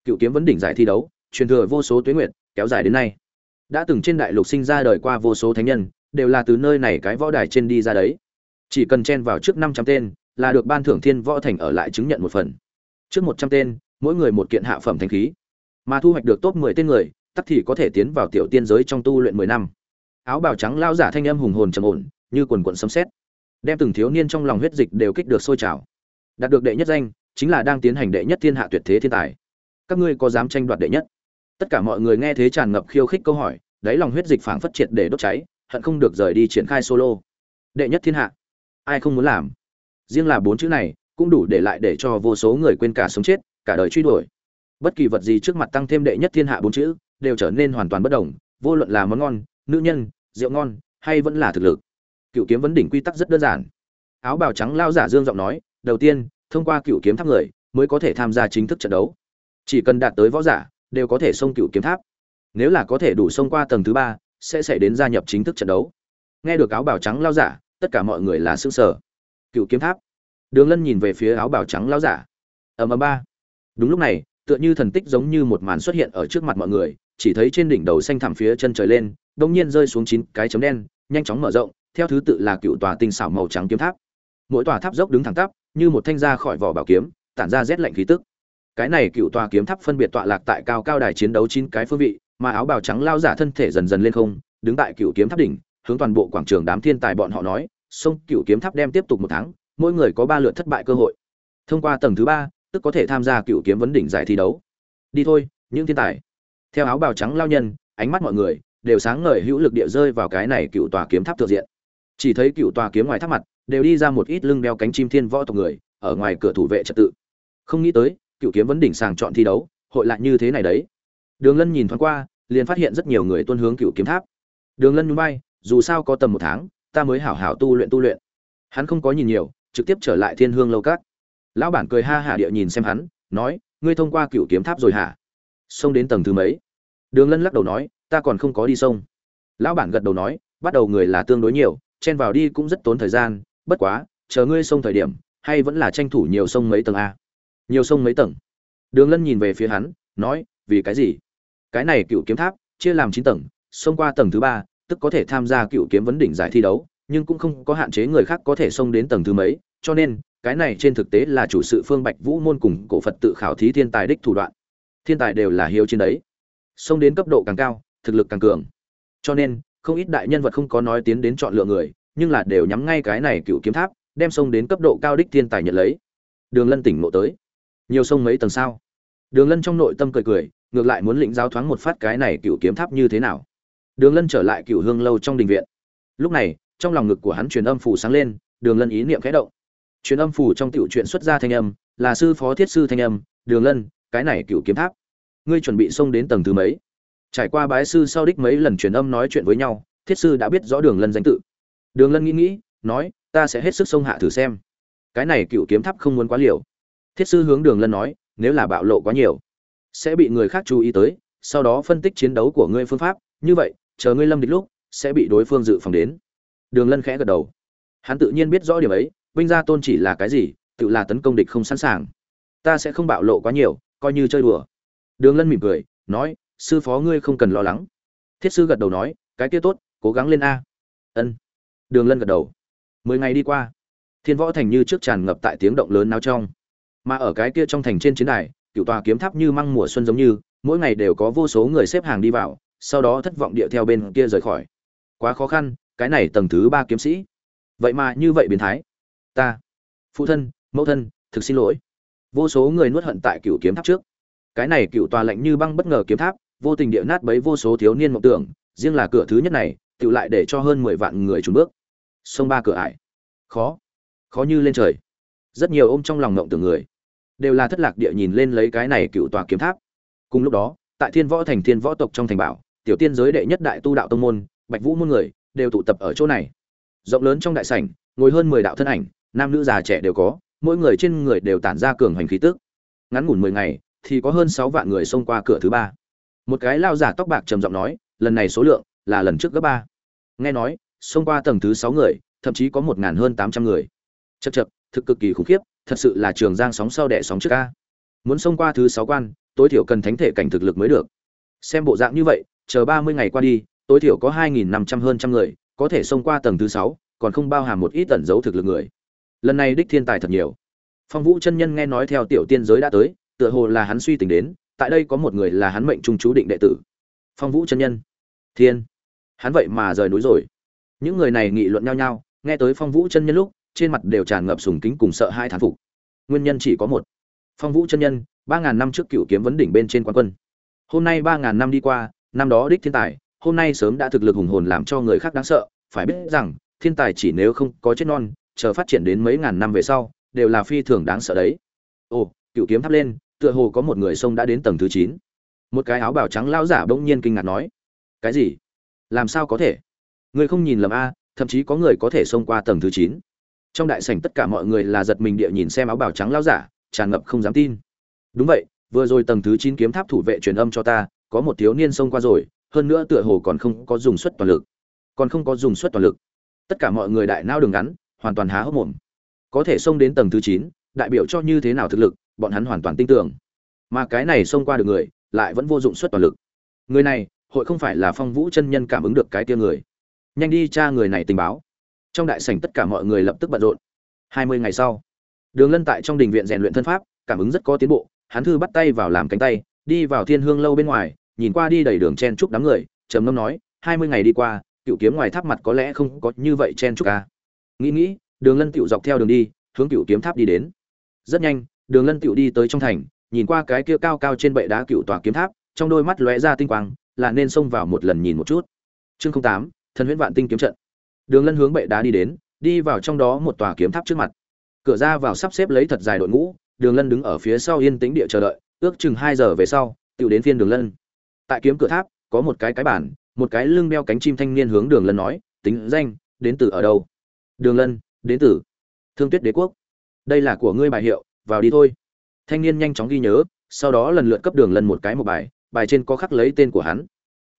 Cựu kiếm vấn đỉnh giải thi đấu, truyền thừa vô số tuyến nguyện kéo dài đến nay. Đã từng trên đại lục sinh ra đời qua vô số thánh nhân, đều là từ nơi này cái võ đài trên đi ra đấy. Chỉ cần chen vào trước năm trăm tên, là được ban thưởng thiên võ thành ở lại chứng nhận một phần. Trước một trăm tên, mỗi người một kiện hạ phẩm thanh khí mà thu hoạch được top mười tên người tất thì có thể tiến vào tiểu tiên giới trong tu luyện mười năm. Áo bào trắng lao giả thanh âm hùng hồn trầm ổn như quần quần sấm sét, đem từng thiếu niên trong lòng huyết dịch đều kích được sôi trào. Đạt được đệ nhất danh chính là đang tiến hành đệ nhất thiên hạ tuyệt thế thiên tài. Các ngươi có dám tranh đoạt đệ nhất? Tất cả mọi người nghe thế tràn ngập khiêu khích câu hỏi đáy lòng huyết dịch phảng phất triệt để đốt cháy hận không được rời đi triển khai solo. Đệ nhất thiên hạ. Ai không muốn làm? Riêng là bốn chữ này cũng đủ để lại để cho vô số người quên cả sống chết cả đời truy đuổi bất kỳ vật gì trước mặt tăng thêm đệ nhất thiên hạ bốn chữ, đều trở nên hoàn toàn bất đồng, vô luận là món ngon, nữ nhân, rượu ngon, hay vẫn là thực lực. Cựu kiếm vấn đỉnh quy tắc rất đơn giản. Áo bào trắng lao giả dương giọng nói, đầu tiên, thông qua cựu kiếm tháp người, mới có thể tham gia chính thức trận đấu. Chỉ cần đạt tới võ giả, đều có thể xông cựu kiếm tháp. Nếu là có thể đủ xông qua tầng thứ ba, sẽ xảy đến gia nhập chính thức trận đấu. Nghe được áo bào trắng lao giả, tất cả mọi người là xương sở cựu kiếm tháp. Đường lân nhìn về phía áo bào trắng lao giả. Ầm ầm ba. Đúng lúc này tựa như thần tích giống như một màn xuất hiện ở trước mặt mọi người, chỉ thấy trên đỉnh đầu xanh thẳm phía chân trời lên, đột nhiên rơi xuống chín cái chấm đen, nhanh chóng mở rộng, theo thứ tự là cựu tòa tinh xảo màu trắng kiếm tháp. Mỗi tòa tháp dốc đứng thẳng tắp, như một thanh ra khỏi vỏ bảo kiếm, tản ra rét lạnh khí tức. Cái này cựu tòa kiếm tháp phân biệt tọa lạc tại cao cao đài chiến đấu chín cái phương vị, mà áo bào trắng lao giả thân thể dần dần lên không, đứng tại cựu kiếm tháp đỉnh, hướng toàn bộ quảng trường đám thiên tài bọn họ nói sông cựu kiếm tháp đem tiếp tục một tháng, mỗi người có ba lượt thất bại cơ hội. Thông qua tầng thứ ba tức có thể tham gia cựu kiếm vấn đỉnh giải thi đấu. Đi thôi, những thiên tài. Theo áo bào trắng lao nhân, ánh mắt mọi người đều sáng ngời hữu lực địa rơi vào cái này cựu tòa kiếm tháp thượng diện. Chỉ thấy cựu tòa kiếm ngoài tháp mặt đều đi ra một ít lưng đeo cánh chim thiên võ tộc người, ở ngoài cửa thủ vệ trật tự. Không nghĩ tới, cựu kiếm vấn đỉnh sàng chọn thi đấu, hội lại như thế này đấy. Đường lân nhìn thoáng qua, liền phát hiện rất nhiều người tuân hướng cựu kiếm tháp. Đường lân nhún bay dù sao có tầm một tháng, ta mới hảo hảo tu luyện tu luyện. Hắn không có nhìn nhiều, trực tiếp trở lại thiên hương lâu cát lão bản cười ha hả địa nhìn xem hắn, nói, ngươi thông qua cựu kiếm tháp rồi hả? Xông đến tầng thứ mấy? Đường lân lắc đầu nói, ta còn không có đi sông lão bản gật đầu nói, bắt đầu người là tương đối nhiều, chen vào đi cũng rất tốn thời gian, bất quá, chờ ngươi sông thời điểm, hay vẫn là tranh thủ nhiều sông mấy tầng a. Nhiều sông mấy tầng. Đường lân nhìn về phía hắn, nói, vì cái gì? Cái này cựu kiếm tháp, chia làm chín tầng, xông qua tầng thứ ba, tức có thể tham gia cựu kiếm vấn đỉnh giải thi đấu nhưng cũng không có hạn chế người khác có thể xông đến tầng thứ mấy, cho nên, cái này trên thực tế là chủ sự phương bạch vũ môn cùng cổ phật tự khảo thí thiên tài đích thủ đoạn. Thiên tài đều là hiếu chiến đấy. Xông đến cấp độ càng cao, thực lực càng cường. Cho nên, không ít đại nhân vật không có nói tiến đến chọn lựa người, nhưng là đều nhắm ngay cái này cựu kiếm tháp, đem sông đến cấp độ cao đích thiên tài nhận lấy. Đường lân tỉnh ngộ tới. Nhiều sông mấy tầng sao? Đường lân trong nội tâm cười cười, ngược lại muốn lĩnh giáo thoáng một phát cái này cựu kiếm tháp như thế nào? Đường lân trở lại cựu hương lâu trong đình viện. Lúc này trong lòng ngực của hắn truyền âm phủ sáng lên, đường lân ý niệm khẽ động. Truyền âm phủ trong tiểu chuyện xuất ra thanh âm, là sư phó thiết sư thanh âm, đường lân, cái này cựu kiếm tháp, ngươi chuẩn bị xông đến tầng thứ mấy? Trải qua bái sư sau đích mấy lần truyền âm nói chuyện với nhau, thiết sư đã biết rõ đường lân danh tự. Đường lân nghĩ nghĩ, nói, ta sẽ hết sức xông hạ thử xem. Cái này cựu kiếm tháp không muốn quá liều. Thiết sư hướng đường lân nói, nếu là bạo lộ quá nhiều, sẽ bị người khác chú ý tới, sau đó phân tích chiến đấu của ngươi phương pháp. Như vậy, chờ ngươi lâm địch lúc, sẽ bị đối phương dự phòng đến đường lân khẽ gật đầu. Hắn tự nhiên biết rõ điểm ấy, vinh gia tôn chỉ là cái gì, tự là tấn công địch không sẵn sàng. Ta sẽ không bạo lộ quá nhiều, coi như chơi đùa. Đường lân mỉm cười, nói, sư phó ngươi không cần lo lắng. Thiết sư gật đầu nói, cái kia tốt, cố gắng lên a. Ân. Đường lân gật đầu. Mười ngày đi qua, thiên võ thành như trước tràn ngập tại tiếng động lớn náo trong. Mà ở cái kia trong thành trên chiến đài, cựu tòa kiếm tháp như măng mùa xuân giống như, mỗi ngày đều có vô số người xếp hàng đi vào, sau đó thất vọng địa theo bên kia rời khỏi. Quá khó khăn cái này tầng thứ ba kiếm sĩ. Vậy mà như vậy biến thái. Ta, phụ thân, mẫu thân, thực xin lỗi. Vô số người nuốt hận tại cựu kiếm tháp trước. Cái này cựu tòa lạnh như băng bất ngờ kiếm tháp, vô tình địa nát bấy vô số thiếu niên mộng tưởng, riêng là cửa thứ nhất này tự lại để cho hơn mười vạn người trùn bước. Sông ba cửa ải. Khó khó như lên trời. Rất nhiều ôm trong lòng mộng tưởng người, đều là thất lạc địa nhìn lên lấy cái này cựu tòa kiếm tháp. Cùng lúc đó, tại thiên võ thành thiên võ tộc trong thành bảo, tiểu tiên giới đệ nhất đại tu đạo tông môn, bạch vũ môn người đều tụ tập ở chỗ này. Rộng lớn trong đại sảnh, ngồi hơn mười đạo thân ảnh, nam nữ già trẻ đều có, mỗi người trên người đều tản ra cường hành khí tức. Ngắn ngủn mười ngày, thì có hơn sáu vạn người xông qua cửa thứ ba. Một cái lao giả tóc bạc trầm giọng nói, lần này số lượng là lần trước gấp ba. Nghe nói, xông qua tầng thứ sáu người, thậm chí có một ngàn hơn tám trăm người. Chật chật thực cực kỳ khủng khiếp, thật sự là trường giang sóng sau đẻ sóng trước ca. Muốn xông qua thứ sáu quan, tối thiểu cần thánh thể cảnh thực lực mới được. Xem bộ dạng như vậy, chờ ba mươi ngày qua đi tối thiểu có hai nghìn năm trăm hơn trăm người, có thể xông qua tầng thứ sáu, còn không bao hàm một ít tẩn giấu thực lực người. Lần này đích thiên tài thật nhiều. Phong vũ chân nhân nghe nói theo tiểu tiên giới đã tới, tựa hồ là hắn suy tính đến, tại đây có một người là hắn mệnh trung chú định đệ tử. Phong vũ chân nhân. Thiên. Hắn vậy mà rời núi rồi. Những người này nghị luận nhau nhau, nghe tới phong vũ chân nhân lúc, trên mặt đều tràn ngập sùng kính cùng sợ hai thán phục. Nguyên nhân chỉ có một. Phong vũ chân nhân, ba ngàn năm trước cựu kiếm vấn đỉnh bên trên quan quân. Hôm nay ba ngàn năm đi qua, năm đó đích thiên tài hôm nay sớm đã thực lực hùng hồn làm cho người khác đáng sợ phải biết rằng thiên tài chỉ nếu không có chết non chờ phát triển đến mấy ngàn năm về sau đều là phi thường đáng sợ đấy. Ồ cựu kiếm thắp lên tựa hồ có một người sông đã đến tầng thứ chín. Một cái áo bào trắng lão giả bỗng nhiên kinh ngạc nói cái gì? Làm sao có thể? Người không nhìn lầm a thậm chí có người có thể xông qua tầng thứ chín. Trong đại sảnh tất cả mọi người là giật mình địa nhìn xem áo bào trắng lão giả tràn ngập không dám tin. Đúng vậy vừa rồi tầng thứ chín kiếm tháp thủ vệ truyền âm cho ta có một thiếu niên xông qua rồi hơn nữa tựa hồ còn không có dùng suất toàn lực. Còn không có dùng suất toàn lực. Tất cả mọi người đại nao đường ngắn, hoàn toàn há hốc mồm. Có thể xông đến tầng thứ chín, đại biểu cho như thế nào thực lực, bọn hắn hoàn toàn tin tưởng. Mà cái này xông qua được người, lại vẫn vô dụng suất toàn lực. Người này, hội không phải là phong vũ chân nhân cảm ứng được cái tia người. Nhanh đi tra người này tình báo. Trong đại sảnh tất cả mọi người lập tức bận rộn. Hai mươi ngày sau, đường lân tại trong đình viện rèn luyện thân pháp, cảm ứng rất có tiến bộ, hắn thư bắt tay vào làm cánh tay, đi vào thiên hương lâu bên ngoài nhìn qua đi đầy đường chen chúc đám người, trầm ngâm nói, hai mươi ngày đi qua, cựu kiếm ngoài tháp mặt có lẽ không có như vậy chen chúc ca nghĩ nghĩ, đường lân tựu dọc theo đường đi, hướng cựu kiếm tháp đi đến. Rất nhanh, đường lân tựu đi tới trong thành, nhìn qua cái kia cao cao trên bệ đá cựu tòa kiếm tháp, trong đôi mắt lóe ra tinh quang, là nên xông vào một lần nhìn một chút. Chương tám, thần huyễn vạn tinh kiếm trận. Đường lân hướng bệ đá đi đến, đi vào trong đó một tòa kiếm tháp trước mặt. Cửa ra vào sắp xếp lấy thật dài đội ngũ, đường lân đứng ở phía sau yên tĩnh địa chờ đợi, ước chừng hai giờ về sau tựu đến phiên đường lân tại kiếm cửa tháp, có một cái cái bản một cái lưng đeo cánh chim thanh niên hướng đường lân nói, tính danh, đến từ ở đâu? Đường lân, đến từ thương tuyết đế quốc. Đây là của ngươi bài hiệu, vào đi thôi. Thanh niên nhanh chóng ghi nhớ, sau đó lần lượt cấp đường lân một cái một bài bài trên có khắc lấy tên của hắn.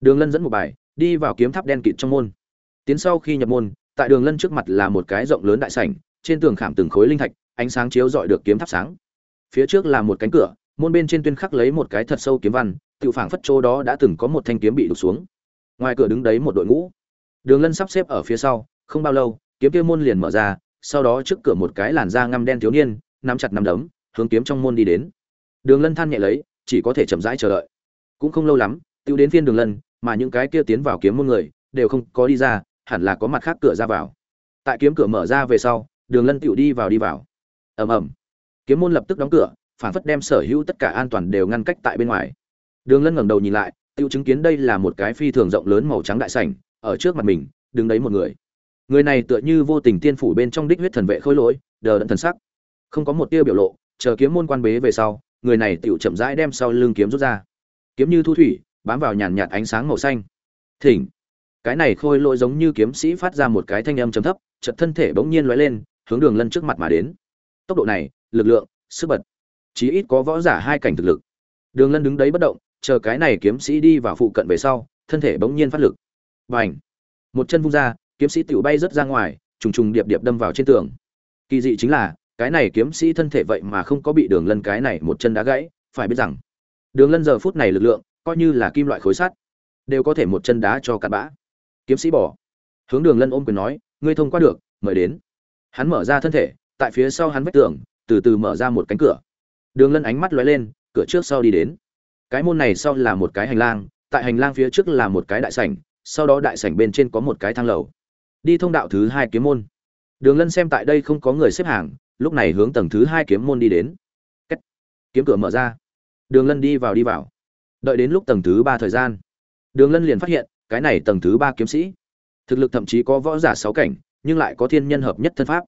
Đường lân dẫn một bài, đi vào kiếm tháp đen kịt trong môn. Tiến sau khi nhập môn, tại đường lân trước mặt là một cái rộng lớn đại sảnh, trên tường khảm từng khối linh thạch, ánh sáng chiếu rọi được kiếm tháp sáng. Phía trước là một cánh cửa, môn bên trên tuyên khắc lấy một cái thật sâu kiếm văn tự phảng phất chỗ đó đã từng có một thanh kiếm bị đục xuống. Ngoài cửa đứng đấy một đội ngũ. Đường lân sắp xếp ở phía sau, không bao lâu, kiếm kia môn liền mở ra, sau đó trước cửa một cái làn da ngăm đen thiếu niên, nắm chặt nắm đấm, hướng kiếm trong môn đi đến. Đường lân than nhẹ lấy, chỉ có thể chậm rãi chờ đợi. Cũng không lâu lắm, tiêu đến phiên đường lân, mà những cái kia tiến vào kiếm môn người, đều không có đi ra, hẳn là có mặt khác cửa ra vào. Tại kiếm cửa mở ra về sau, đường lân tựu đi vào đi vào. Ầm ầm. Kiếm môn lập tức đóng cửa, phản phất đem sở hữu tất cả an toàn đều ngăn cách tại bên ngoài đường lân ngẩng đầu nhìn lại, Tiêu chứng kiến đây là một cái phi thường rộng lớn màu trắng đại sảnh, ở trước mặt mình, đứng đấy một người. Người này tựa như vô tình tiên phủ bên trong đích huyết thần vệ khôi lỗi, đờ đẫn thần sắc. Không có một tia biểu lộ, chờ kiếm môn quan bế về sau, người này tiểu chậm rãi đem sau lưng kiếm rút ra. Kiếm như thu thủy, bám vào nhàn nhạt ánh sáng màu xanh. Thỉnh. Cái này khôi lỗi giống như kiếm sĩ phát ra một cái thanh âm trầm thấp, chợt thân thể bỗng nhiên lóe lên, hướng đường lân trước mặt mà đến. Tốc độ này, lực lượng, sức bật. Chí ít có võ giả hai cảnh thực lực. Đường lân đứng đấy bất động chờ cái này kiếm sĩ đi vào phụ cận về sau, thân thể bỗng nhiên phát lực. Và một chân vung ra, kiếm sĩ tiểu bay rớt ra ngoài, trùng trùng điệp điệp đâm vào trên tường. Kỳ dị chính là, cái này kiếm sĩ thân thể vậy mà không có bị đường lân cái này một chân đá gãy, phải biết rằng, đường lân giờ phút này lực lượng, coi như là kim loại khối sắt, đều có thể một chân đá cho cặn bã. Kiếm sĩ bỏ. Hướng đường lân ôm quyền nói, ngươi thông qua được, mời đến. Hắn mở ra thân thể, tại phía sau hắn vách tường, từ từ mở ra một cánh cửa. Đường lân ánh mắt lóe lên, cửa trước sau đi đến cái môn này sau là một cái hành lang, tại hành lang phía trước là một cái đại sảnh, sau đó đại sảnh bên trên có một cái thang lầu. Đi thông đạo thứ hai kiếm môn. Đường lân xem tại đây không có người xếp hàng, lúc này hướng tầng thứ hai kiếm môn đi đến. Cách. kiếm cửa mở ra. Đường lân đi vào đi vào. Đợi đến lúc tầng thứ ba thời gian, đường lân liền phát hiện, cái này tầng thứ ba kiếm sĩ. Thực lực thậm chí có võ giả sáu cảnh, nhưng lại có thiên nhân hợp nhất thân pháp.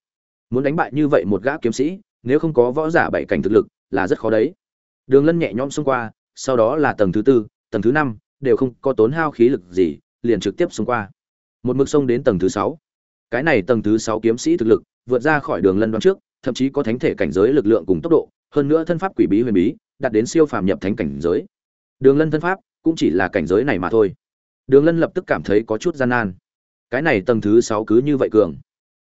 Muốn đánh bại như vậy một gã kiếm sĩ, nếu không có võ giả bảy cảnh thực lực, là rất khó đấy. Đường lân nhẹ nhõm xông qua sau đó là tầng thứ tư, tầng thứ năm, đều không có tốn hao khí lực gì, liền trực tiếp xông qua. Một mực sông đến tầng thứ sáu. Cái này tầng thứ sáu kiếm sĩ thực lực, vượt ra khỏi đường lân đoán trước, thậm chí có thánh thể cảnh giới lực lượng cùng tốc độ, hơn nữa thân pháp quỷ bí huyền bí, đạt đến siêu phàm nhập thánh cảnh giới. Đường lân thân pháp, cũng chỉ là cảnh giới này mà thôi. Đường lân lập tức cảm thấy có chút gian nan. Cái này tầng thứ sáu cứ như vậy cường.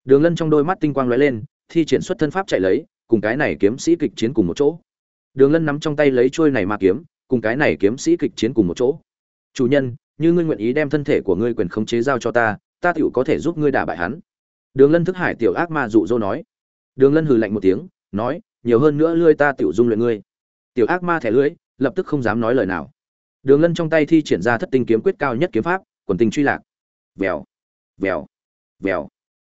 Đường lân trong đôi mắt tinh quang lóe lên, thi triển xuất thân pháp chạy lấy, cùng cái này kiếm sĩ kịch chiến cùng một chỗ đường lân nắm trong tay lấy trôi này ma kiếm, cùng cái này kiếm sĩ kịch chiến cùng một chỗ. Chủ nhân, như ngươi nguyện ý đem thân thể của ngươi quyền khống chế giao cho ta ta tựu có thể giúp ngươi đả bại hắn. Đường lân thức hải tiểu ác ma dụ dỗ nói. Đường lân hừ lạnh một tiếng, nói, nhiều hơn nữa lươi ta tựu dung luyện ngươi. Tiểu ác ma thẻ lưỡi, lập tức không dám nói lời nào. Đường lân trong tay thi triển ra thất tinh kiếm quyết cao nhất kiếm pháp, quần tình truy lạc. Vèo vèo vèo.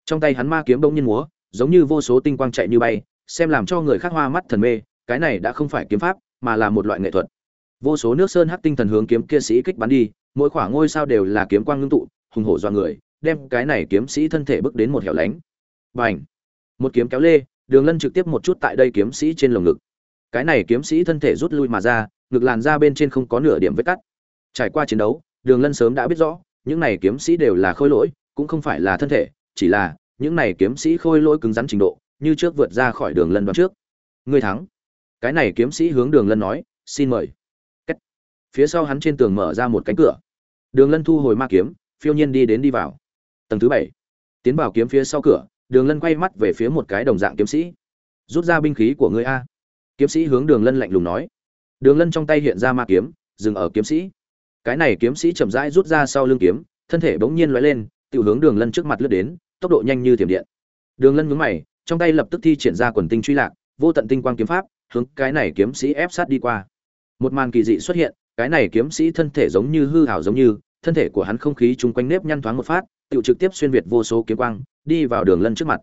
Trong tay hắn ma kiếm bỗng nhiên múa, giống như vô số tinh quang chạy như bay, xem làm cho người khác hoa mắt thần mê cái này đã không phải kiếm pháp, mà là một loại nghệ thuật. Vô số nước sơn hắc tinh thần hướng kiếm kia sĩ kích bắn đi, mỗi khoảng ngôi sao đều là kiếm quang ngưng tụ, hùng hổ do người, đem cái này kiếm sĩ thân thể bước đến một hẻo lánh. Bành! Một kiếm kéo lê, đường lân trực tiếp một chút tại đây kiếm sĩ trên lồng ngực. Cái này kiếm sĩ thân thể rút lui mà ra, ngực làn ra bên trên không có nửa điểm vết cắt. Trải qua chiến đấu, đường lân sớm đã biết rõ, những này kiếm sĩ đều là khôi lỗi, cũng không phải là thân thể, chỉ là, những này kiếm sĩ khôi lỗi cứng rắn trình độ, như trước vượt ra khỏi đường lân đoạn trước. Ngươi thắng! Cái này kiếm sĩ hướng đường lân nói, xin mời. Cách. phía sau hắn trên tường mở ra một cánh cửa. Đường lân thu hồi ma kiếm, phiêu nhiên đi đến đi vào. Tầng thứ bảy. Tiến vào kiếm phía sau cửa, đường lân quay mắt về phía một cái đồng dạng kiếm sĩ. Rút ra binh khí của ngươi a. Kiếm sĩ hướng đường lân lạnh lùng nói. Đường lân trong tay hiện ra ma kiếm, dừng ở kiếm sĩ. Cái này kiếm sĩ chậm rãi rút ra sau lưng kiếm, thân thể bỗng nhiên lóe lên, tự hướng đường lân trước mặt lướt đến, tốc độ nhanh như thiểm điện. Đường lân nhướng mày, trong tay lập tức thi triển ra quần tinh truy lạc, vô tận tinh quang kiếm pháp hướng cái này kiếm sĩ ép sát đi qua. Một màn kỳ dị xuất hiện, cái này kiếm sĩ thân thể giống như hư ảo giống như, thân thể của hắn không khí chung quanh nếp nhăn thoáng một phát tự trực tiếp xuyên việt vô số kiếm quang, đi vào đường lân trước mặt.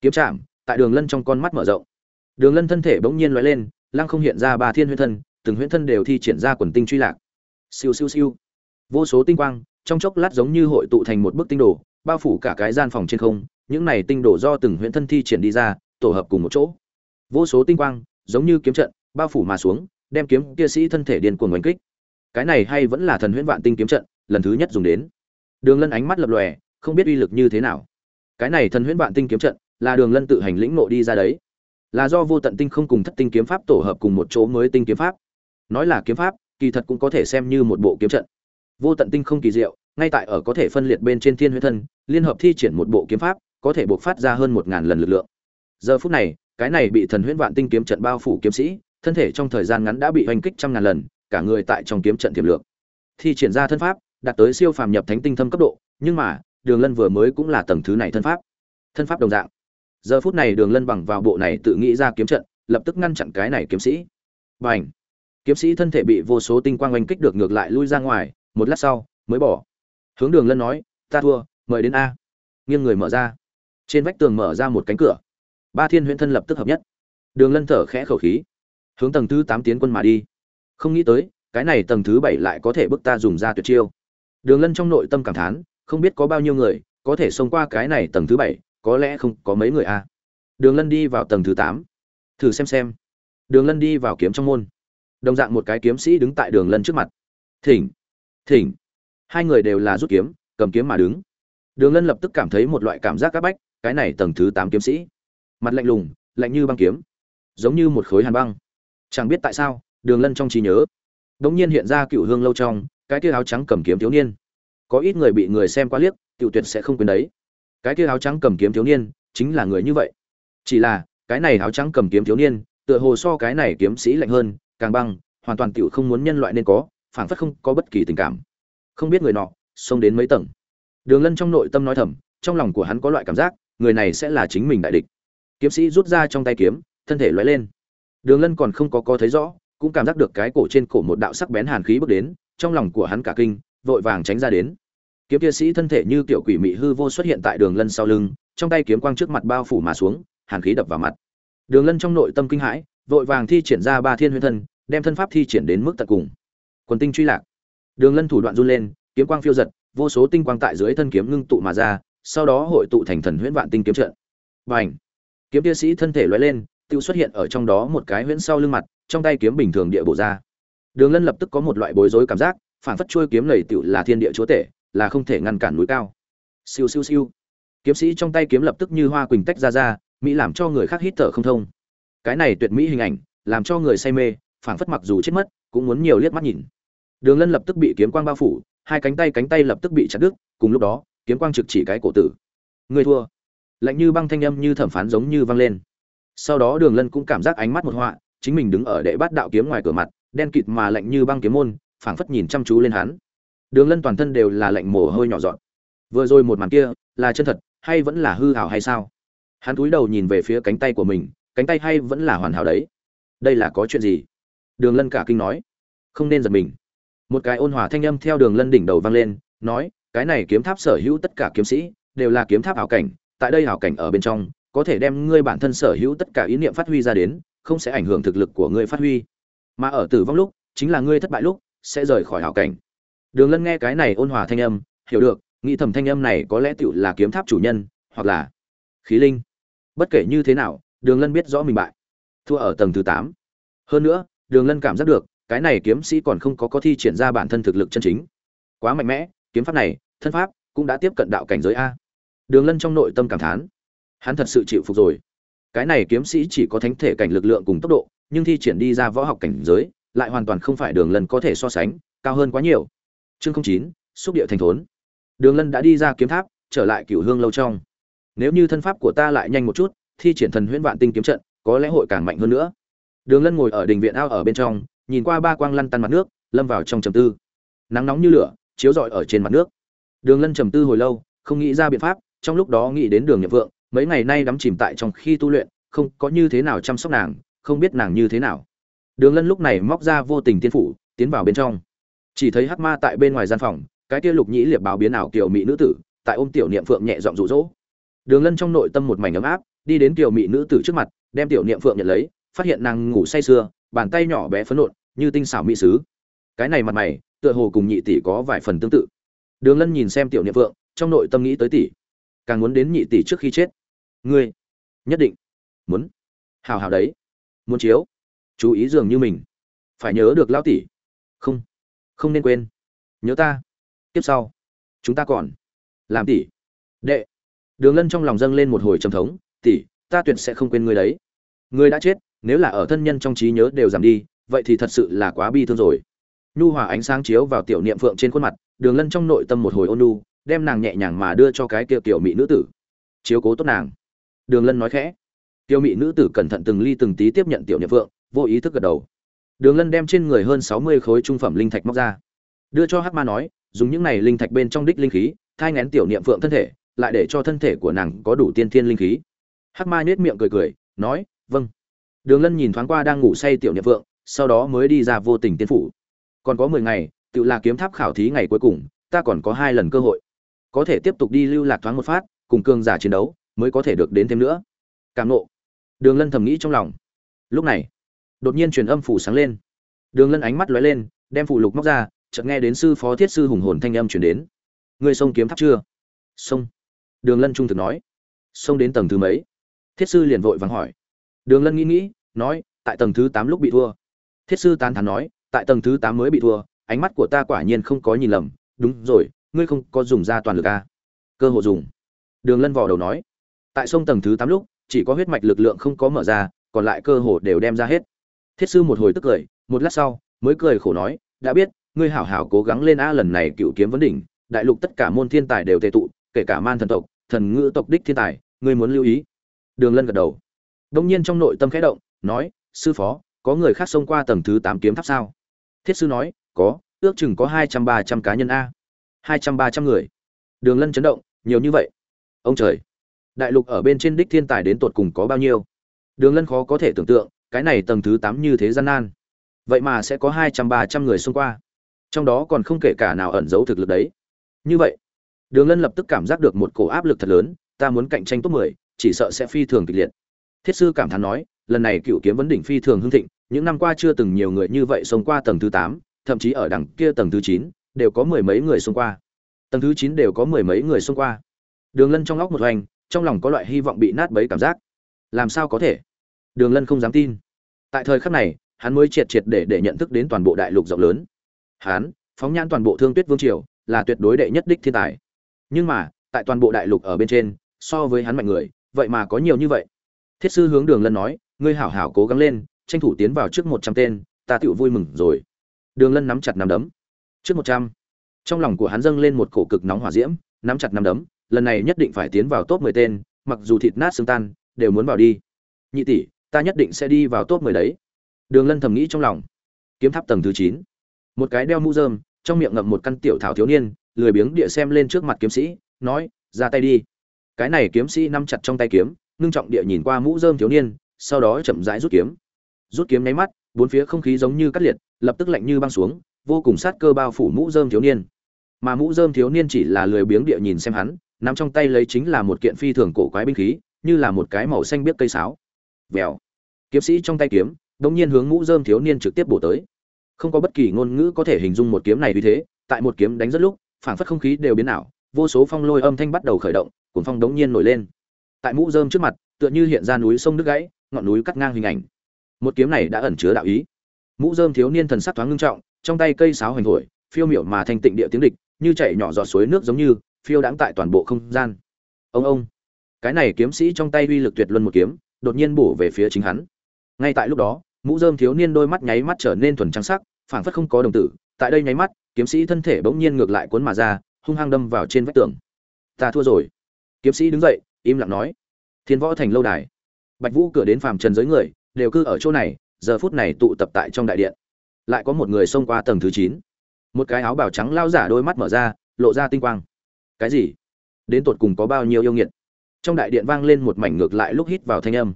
Kiếm chạm, tại đường lân trong con mắt mở rộng. Đường lân thân thể bỗng nhiên lóe lên, lăng không hiện ra ba thiên huyễn thân, từng huyễn thân đều thi triển ra quần tinh truy lạc. Siêu siêu siêu. Vô số tinh quang, trong chốc lát giống như hội tụ thành một bức tinh đồ, bao phủ cả cái gian phòng trên không, những này tinh đồ do từng huyễn thân thi triển đi ra, tổ hợp cùng một chỗ. Vô số tinh quang giống như kiếm trận, bao phủ mà xuống, đem kiếm kia sĩ thân thể điên cuồng oanh kích. Cái này hay vẫn là thần huyễn vạn tinh kiếm trận, lần thứ nhất dùng đến. Đường lân ánh mắt lập lòe, không biết uy lực như thế nào. Cái này thần huyễn vạn tinh kiếm trận, là đường lân tự hành lĩnh nộ đi ra đấy. Là do vô tận tinh không cùng thất tinh kiếm pháp tổ hợp cùng một chỗ mới tinh kiếm pháp. Nói là kiếm pháp, kỳ thật cũng có thể xem như một bộ kiếm trận. Vô tận tinh không kỳ diệu, ngay tại ở có thể phân liệt bên trên thiên huyễn thân, liên hợp thi triển một bộ kiếm pháp, có thể buộc phát ra hơn một ngàn lần lực lượng. Giờ phút này cái này bị thần huyễn vạn tinh kiếm trận bao phủ kiếm sĩ thân thể trong thời gian ngắn đã bị hoành kích trăm ngàn lần cả người tại trong kiếm trận tiềm lượng thi triển ra thân pháp đạt tới siêu phàm nhập thánh tinh thâm cấp độ nhưng mà đường lân vừa mới cũng là tầng thứ này thân pháp. Thân pháp đồng dạng. Giờ phút này đường lân bằng vào bộ này tự nghĩ ra kiếm trận lập tức ngăn chặn cái này kiếm sĩ. Bành, kiếm sĩ thân thể bị vô số tinh quang oanh kích được ngược lại lui ra ngoài một lát sau mới bỏ. Hướng đường lân nói ta thua mời đến a. Nghiêng người mở ra. Trên vách tường mở ra một cánh cửa ba thiên huyễn thân lập tức hợp nhất. Đường lân thở khẽ khẩu khí, hướng tầng thứ tám tiến quân mà đi. Không nghĩ tới, cái này tầng thứ bảy lại có thể bức ta dùng ra tuyệt chiêu. Đường lân trong nội tâm cảm thán, không biết có bao nhiêu người có thể xông qua cái này tầng thứ bảy, có lẽ không có mấy người a đường lân đi vào tầng thứ tám. Thử xem xem. Đường lân đi vào kiếm trong môn. Đồng dạng một cái kiếm sĩ đứng tại đường lân trước mặt. Thỉnh thỉnh. Hai người đều là rút kiếm, cầm kiếm mà đứng. Đường lân lập tức cảm thấy một loại cảm giác c áp bách, cái này tầng thứ tám kiếm sĩ mặt lạnh lùng, lạnh như băng kiếm, giống như một khối hàn băng. Chẳng biết tại sao, đường lân trong trí nhớ đ ỗ n g nhiên hiện ra cựu hương lâu trong, cái tia áo trắng cầm kiếm thiếu niên. Có ít người bị người xem qua liếc cựu tuyệt sẽ không quên đấy. Cái tia áo trắng cầm kiếm thiếu niên, chính là người như vậy. Chỉ là, cái này áo trắng cầm kiếm thiếu niên, tựa hồ so cái này kiếm sĩ lạnh hơn, càng băng, hoàn toàn cựu không muốn nhân loại nên có, phảng phất không có bất kỳ tình cảm. Không biết người nọ xông đến mấy tầng. Đường lân trong nội tâm nói thầm, trong lòng của hắn có loại cảm giác, người này sẽ là chính mình đại địch kiếm sĩ rút ra trong tay kiếm, thân thể lóe lên. Đường lân còn không có có thấy rõ, cũng cảm giác được cái cổ trên cổ một đạo sắc bén hàn khí bước đến, trong lòng của hắn cả kinh, vội vàng tránh ra đến. Kiếm kia sĩ thân thể như tiểu quỷ mị hư vô xuất hiện tại đường lân sau lưng, trong tay kiếm quang trước mặt bao phủ mà xuống, hàn khí đập vào mặt. Đường lân trong nội tâm kinh hãi, vội vàng thi triển ra ba thiên huyên thân, đem thân pháp thi triển đến mức tận cùng. Quần tinh truy lạc. Đường lân thủ đoạn run lên, kiếm quang phiêu giật, vô số tinh quang tại dưới thân kiếm ngưng tụ mà ra, sau đó hội tụ thành thần huyễn vạn tinh kiếm trận. Bành! Kiếm tia sĩ thân thể lóe lên, Tự xuất hiện ở trong đó một cái huyễn sau lưng mặt, trong tay kiếm bình thường địa bộ ra. Đường Lân lập tức có một loại bối rối cảm giác, phản phất trôi kiếm lầy Tự là thiên địa chúa tể, là không thể ngăn cản núi cao. Siêu siêu siêu. Kiếm sĩ trong tay kiếm lập tức như hoa quỳnh tách ra ra, mỹ làm cho người khác hít thở không thông. Cái này tuyệt mỹ hình ảnh, làm cho người say mê, phản phất mặc dù chết mất, cũng muốn nhiều liếc mắt nhìn. Đường Lân lập tức bị kiếm quang bao phủ, hai cánh tay cánh tay lập tức bị chặt đứt, cùng lúc đó, kiếm quang trực chỉ cái cổ tử người thua lạnh như băng thanh âm như thẩm phán giống như vang lên. Sau đó đường lân cũng cảm giác ánh mắt một họa, chính mình đứng ở đệ bát đạo kiếm ngoài cửa mặt, đen kịt mà lạnh như băng kiếm môn, phảng phất nhìn chăm chú lên hắn. Đường lân toàn thân đều là lạnh mồ hôi nhỏ dọn vừa rồi một màn kia, là chân thật, hay vẫn là hư hảo hay sao? Hắn cúi đầu nhìn về phía cánh tay của mình, cánh tay hay vẫn là hoàn hảo đấy. Đây là có chuyện gì? Đường lân cả kinh nói. Không nên giật mình. Một cái ôn hòa thanh âm theo đường lân đỉnh đầu vang lên, nói, cái này kiếm tháp sở hữu tất cả kiếm sĩ, đều là kiếm tháp ảo cảnh tại đây hảo cảnh ở bên trong, có thể đem ngươi bản thân sở hữu tất cả ý niệm phát huy ra đến, không sẽ ảnh hưởng thực lực của ngươi phát huy. Mà ở tử vong lúc, chính là ngươi thất bại lúc, sẽ rời khỏi hảo cảnh. Đường lân nghe cái này ôn hòa thanh âm, hiểu được, nghĩ thầm thanh âm này có lẽ tựu là kiếm tháp chủ nhân, hoặc là khí linh. Bất kể như thế nào, đường lân biết rõ mình bại. Thua ở tầng thứ tám. Hơn nữa, đường lân cảm giác được, cái này kiếm sĩ còn không có có thi triển ra bản thân thực lực chân chính. Quá mạnh mẽ, kiếm pháp này, thân pháp cũng đã tiếp cận đạo cảnh giới a đường lân trong nội tâm cảm thán. Hắn thật sự chịu phục rồi. Cái này kiếm sĩ chỉ có thánh thể cảnh lực lượng cùng tốc độ, nhưng thi triển đi ra võ học cảnh giới, lại hoàn toàn không phải đường lân có thể so sánh, cao hơn quá nhiều. Chương chín, xúc địa thành thốn. Đường lân đã đi ra kiếm tháp, trở lại cửu hương lâu trong. Nếu như thân pháp của ta lại nhanh một chút, thi triển thần huyễn vạn tinh kiếm trận, có lẽ hội càng mạnh hơn nữa. Đường lân ngồi ở đình viện ao ở bên trong, nhìn qua ba quang lăn tăn mặt nước, lâm vào trong trầm tư. Nắng nóng như lửa, chiếu rọi ở trên mặt nước. Đường lân trầm tư hồi lâu, không nghĩ ra biện pháp trong lúc đó nghĩ đến đường nhậm vượng, mấy ngày nay đắm chìm tại trong khi tu luyện, không có như thế nào chăm sóc nàng, không biết nàng như thế nào. Đường lân lúc này móc ra vô tình tiên phủ, tiến vào bên trong. Chỉ thấy hắc ma tại bên ngoài gian phòng, cái kia lục nhĩ liệp báo biến ảo kiểu mỹ nữ tử, tại ôm tiểu niệm phượng nhẹ giọng rụ rỗ đường lân trong nội tâm một mảnh ấm áp, đi đến tiểu mỹ nữ tử trước mặt, đem tiểu niệm phượng nhận lấy, phát hiện nàng ngủ say sưa, bàn tay nhỏ bé phấn nộn, như tinh xảo mỹ sứ. Cái này mặt mày, tựa hồ cùng nhị tỷ có vài phần tương tự. Đường lân nhìn xem tiểu niệm phượng, trong nội tâm nghĩ tới tỷ càng muốn đến nhị tỷ trước khi chết. Ngươi, nhất định muốn. Hào hào đấy. Muốn chiếu. Chú ý dường như mình. Phải nhớ được lão tỷ. Không không nên quên. Nhớ ta. Tiếp sau, chúng ta còn làm tỷ. Đệ. Đường lân trong lòng dâng lên một hồi trầm thống. Tỷ, ta tuyệt sẽ không quên ngươi đấy. Ngươi đã chết, nếu là ở thân nhân trong trí nhớ đều giảm đi, vậy thì thật sự là quá bi thương rồi. Nhu hòa ánh sáng chiếu vào tiểu niệm phượng trên khuôn mặt, đường lân trong nội tâm một hồi ôn nhu đem nàng nhẹ nhàng mà đưa cho cái kia tiểu mỹ nữ tử. Chiếu cố tốt nàng. Đường lân nói khẽ. Tiểu mỹ nữ tử cẩn thận từng ly từng tí tiếp nhận tiểu niệm vượng vô ý thức gật đầu. Đường lân đem trên người hơn sáu mươi khối trung phẩm linh thạch móc ra. Đưa cho hắc ma nói dùng những này linh thạch bên trong đích linh khí thai ngén tiểu niệm vượng thân thể lại để cho thân thể của nàng có đủ tiên thiên linh khí. Hắc ma nhếch miệng cười cười nói vâng. Đường lân nhìn thoáng qua đang ngủ say tiểu niệm vượng, sau đó mới đi ra vô tình tiên phủ. Còn có mười ngày tự là kiếm tháp khảo thí ngày cuối cùng ta còn có hai lần cơ hội có thể tiếp tục đi lưu lạc thoáng một phát, cùng cường giả chiến đấu, mới có thể được đến thêm nữa. Cảm nộ. Đường lân thầm nghĩ trong lòng. Lúc này, đột nhiên truyền âm phủ sáng lên. Đường lân ánh mắt lóe lên, đem phụ lục móc ra, chợt nghe đến sư phó thiết sư hùng hồn thanh âm chuyển đến. Người sông kiếm tháp chưa? Sông. Đường lân trung thực nói. Sông đến tầng thứ mấy? Thiết sư liền vội vàng hỏi. Đường lân nghĩ nghĩ, nói, tại tầng thứ tám lúc bị thua. Thiết sư tán thán nói, tại tầng thứ tám mới bị thua, ánh mắt của ta quả nhiên không có nhìn lầm. Đúng rồi ngươi không có dùng ra toàn lực a, cơ hội dùng. Đường lân vò đầu nói. Tại sông tầng thứ tám lúc chỉ có huyết mạch lực lượng không có mở ra còn lại cơ hồ đều đem ra hết. Thiết sư một hồi tức cười một lát sau mới cười khổ nói đã biết ngươi hảo hảo cố gắng lên a lần này cựu kiếm vấn đỉnh đại lục tất cả môn thiên tài đều tề tụ kể cả man thần tộc thần ngữ tộc đích thiên tài ngươi muốn lưu ý. Đường lân gật đầu. Đông nhiên trong nội tâm khẽ động nói sư phó có người khác xông qua tầng thứ tám kiếm tháp sao? Thiết sư nói có ước chừng có hai trăm ba trăm cá nhân a hai trăm ba trăm người. Đường lân chấn động, nhiều như vậy? Ông trời, đại lục ở bên trên đích thiên tài đến tột cùng có bao nhiêu? Đường lân khó có thể tưởng tượng, cái này tầng thứ tám như thế gian nan. Vậy mà sẽ có hai trăm ba trăm người xung qua. Trong đó còn không kể cả nào ẩn giấu thực lực đấy. Như vậy, đường lân lập tức cảm giác được một cổ áp lực thật lớn, ta muốn cạnh tranh top mười, chỉ sợ sẽ phi thường kịch liệt. Thiết sư cảm thán nói, lần này cựu kiếm vấn đỉnh phi thường hưng thịnh, những năm qua chưa từng nhiều người như vậy xông qua tầng thứ tám, thậm chí ở đằng kia tầng thứ chín đều có mười mấy người xông qua. Tầng thứ chín đều có mười mấy người xông qua. Đường lân trong óc một hoành, trong lòng có loại hy vọng bị nát bấy cảm giác. Làm sao có thể? Đường lân không dám tin. Tại thời khắc này, hắn mới triệt triệt để để nhận thức đến toàn bộ đại lục rộng lớn. Hắn, phóng nhãn toàn bộ thương tuyết vương triều, là tuyệt đối đệ nhất đích thiên tài. Nhưng mà, tại toàn bộ đại lục ở bên trên, so với hắn mạnh người, vậy mà có nhiều như vậy. Thiết sư hướng đường lân nói, ngươi hảo hảo cố gắng lên, tranh thủ tiến vào trước một trăm tên, ta tựu vui mừng rồi. Đường lân nắm chặt nắm đấm trước một trăm. Trong lòng của hắn dâng lên một cổ cực nóng hỏa diễm, nắm chặt nắm đấm, lần này nhất định phải tiến vào top mười tên, mặc dù thịt nát xương tan, đều muốn vào đi. Nhị tỷ, ta nhất định sẽ đi vào top mười đấy. Đường lân thầm nghĩ trong lòng. Kiếm tháp tầng thứ chín. Một cái đeo mũ rơm, trong miệng ngậm một căn tiểu thảo thiếu niên, lười biếng địa xem lên trước mặt kiếm sĩ, nói, ra tay đi. Cái này kiếm sĩ nắm chặt trong tay kiếm, ngưng trọng địa nhìn qua mũ rơm thiếu niên, sau đó chậm rãi rút kiếm. Rút kiếm nháy mắt, bốn phía không khí giống như cắt liệt, lập tức lạnh như băng xuống vô cùng sát cơ bao phủ mũ rơm thiếu niên. Mà mũ rơm thiếu niên chỉ là lười biếng địa nhìn xem hắn, nắm trong tay lấy chính là một kiện phi thường cổ quái binh khí, như là một cái màu xanh biếc cây sáo. Vèo. Kiếm sĩ trong tay kiếm đống nhiên hướng mũ rơm thiếu niên trực tiếp bổ tới. Không có bất kỳ ngôn ngữ có thể hình dung một kiếm này vì thế, tại một kiếm đánh rất lúc, phảng phất không khí đều biến ảo, vô số phong lôi âm thanh bắt đầu khởi động cuốn phong đống nhiên nổi lên. Tại mũ rơm trước mặt, tựa như hiện ra núi sông nước gãy, ngọn núi cắt ngang hình ảnh. Một kiếm này đã ẩn chứa đạo ý. Mũ rơm thiếu niên thần sắc thoáng ngưng trọng trong tay cây sáo hoành thổi, phiêu miểu mà thành tịnh địa tiếng địch, như chảy nhỏ giọt suối nước giống như, phiêu đãng tại toàn bộ không gian. Ông ông. Cái này kiếm sĩ trong tay uy lực tuyệt luân một kiếm, đột nhiên bổ về phía chính hắn. Ngay tại lúc đó, mũ dơm thiếu niên đôi mắt nháy mắt trở nên thuần trắng sắc, phảng phất không có đồng tử, tại đây nháy mắt, kiếm sĩ thân thể bỗng nhiên ngược lại cuốn mà ra, hung hăng đâm vào trên vách tường. Ta thua rồi. Kiếm sĩ đứng dậy, im lặng nói. Thiên võ thành lâu đài. Bạch vũ cửa đến phàm trần giới người, đều cư ở chỗ này, giờ phút này tụ tập tại trong đại điện lại có một người xông qua tầng thứ chín. Một cái áo bào trắng lao giả đôi mắt mở ra, lộ ra tinh quang. Cái gì? Đến tột cùng có bao nhiêu yêu nghiệt? Trong đại điện vang lên một mảnh ngược lại lúc hít vào thanh âm.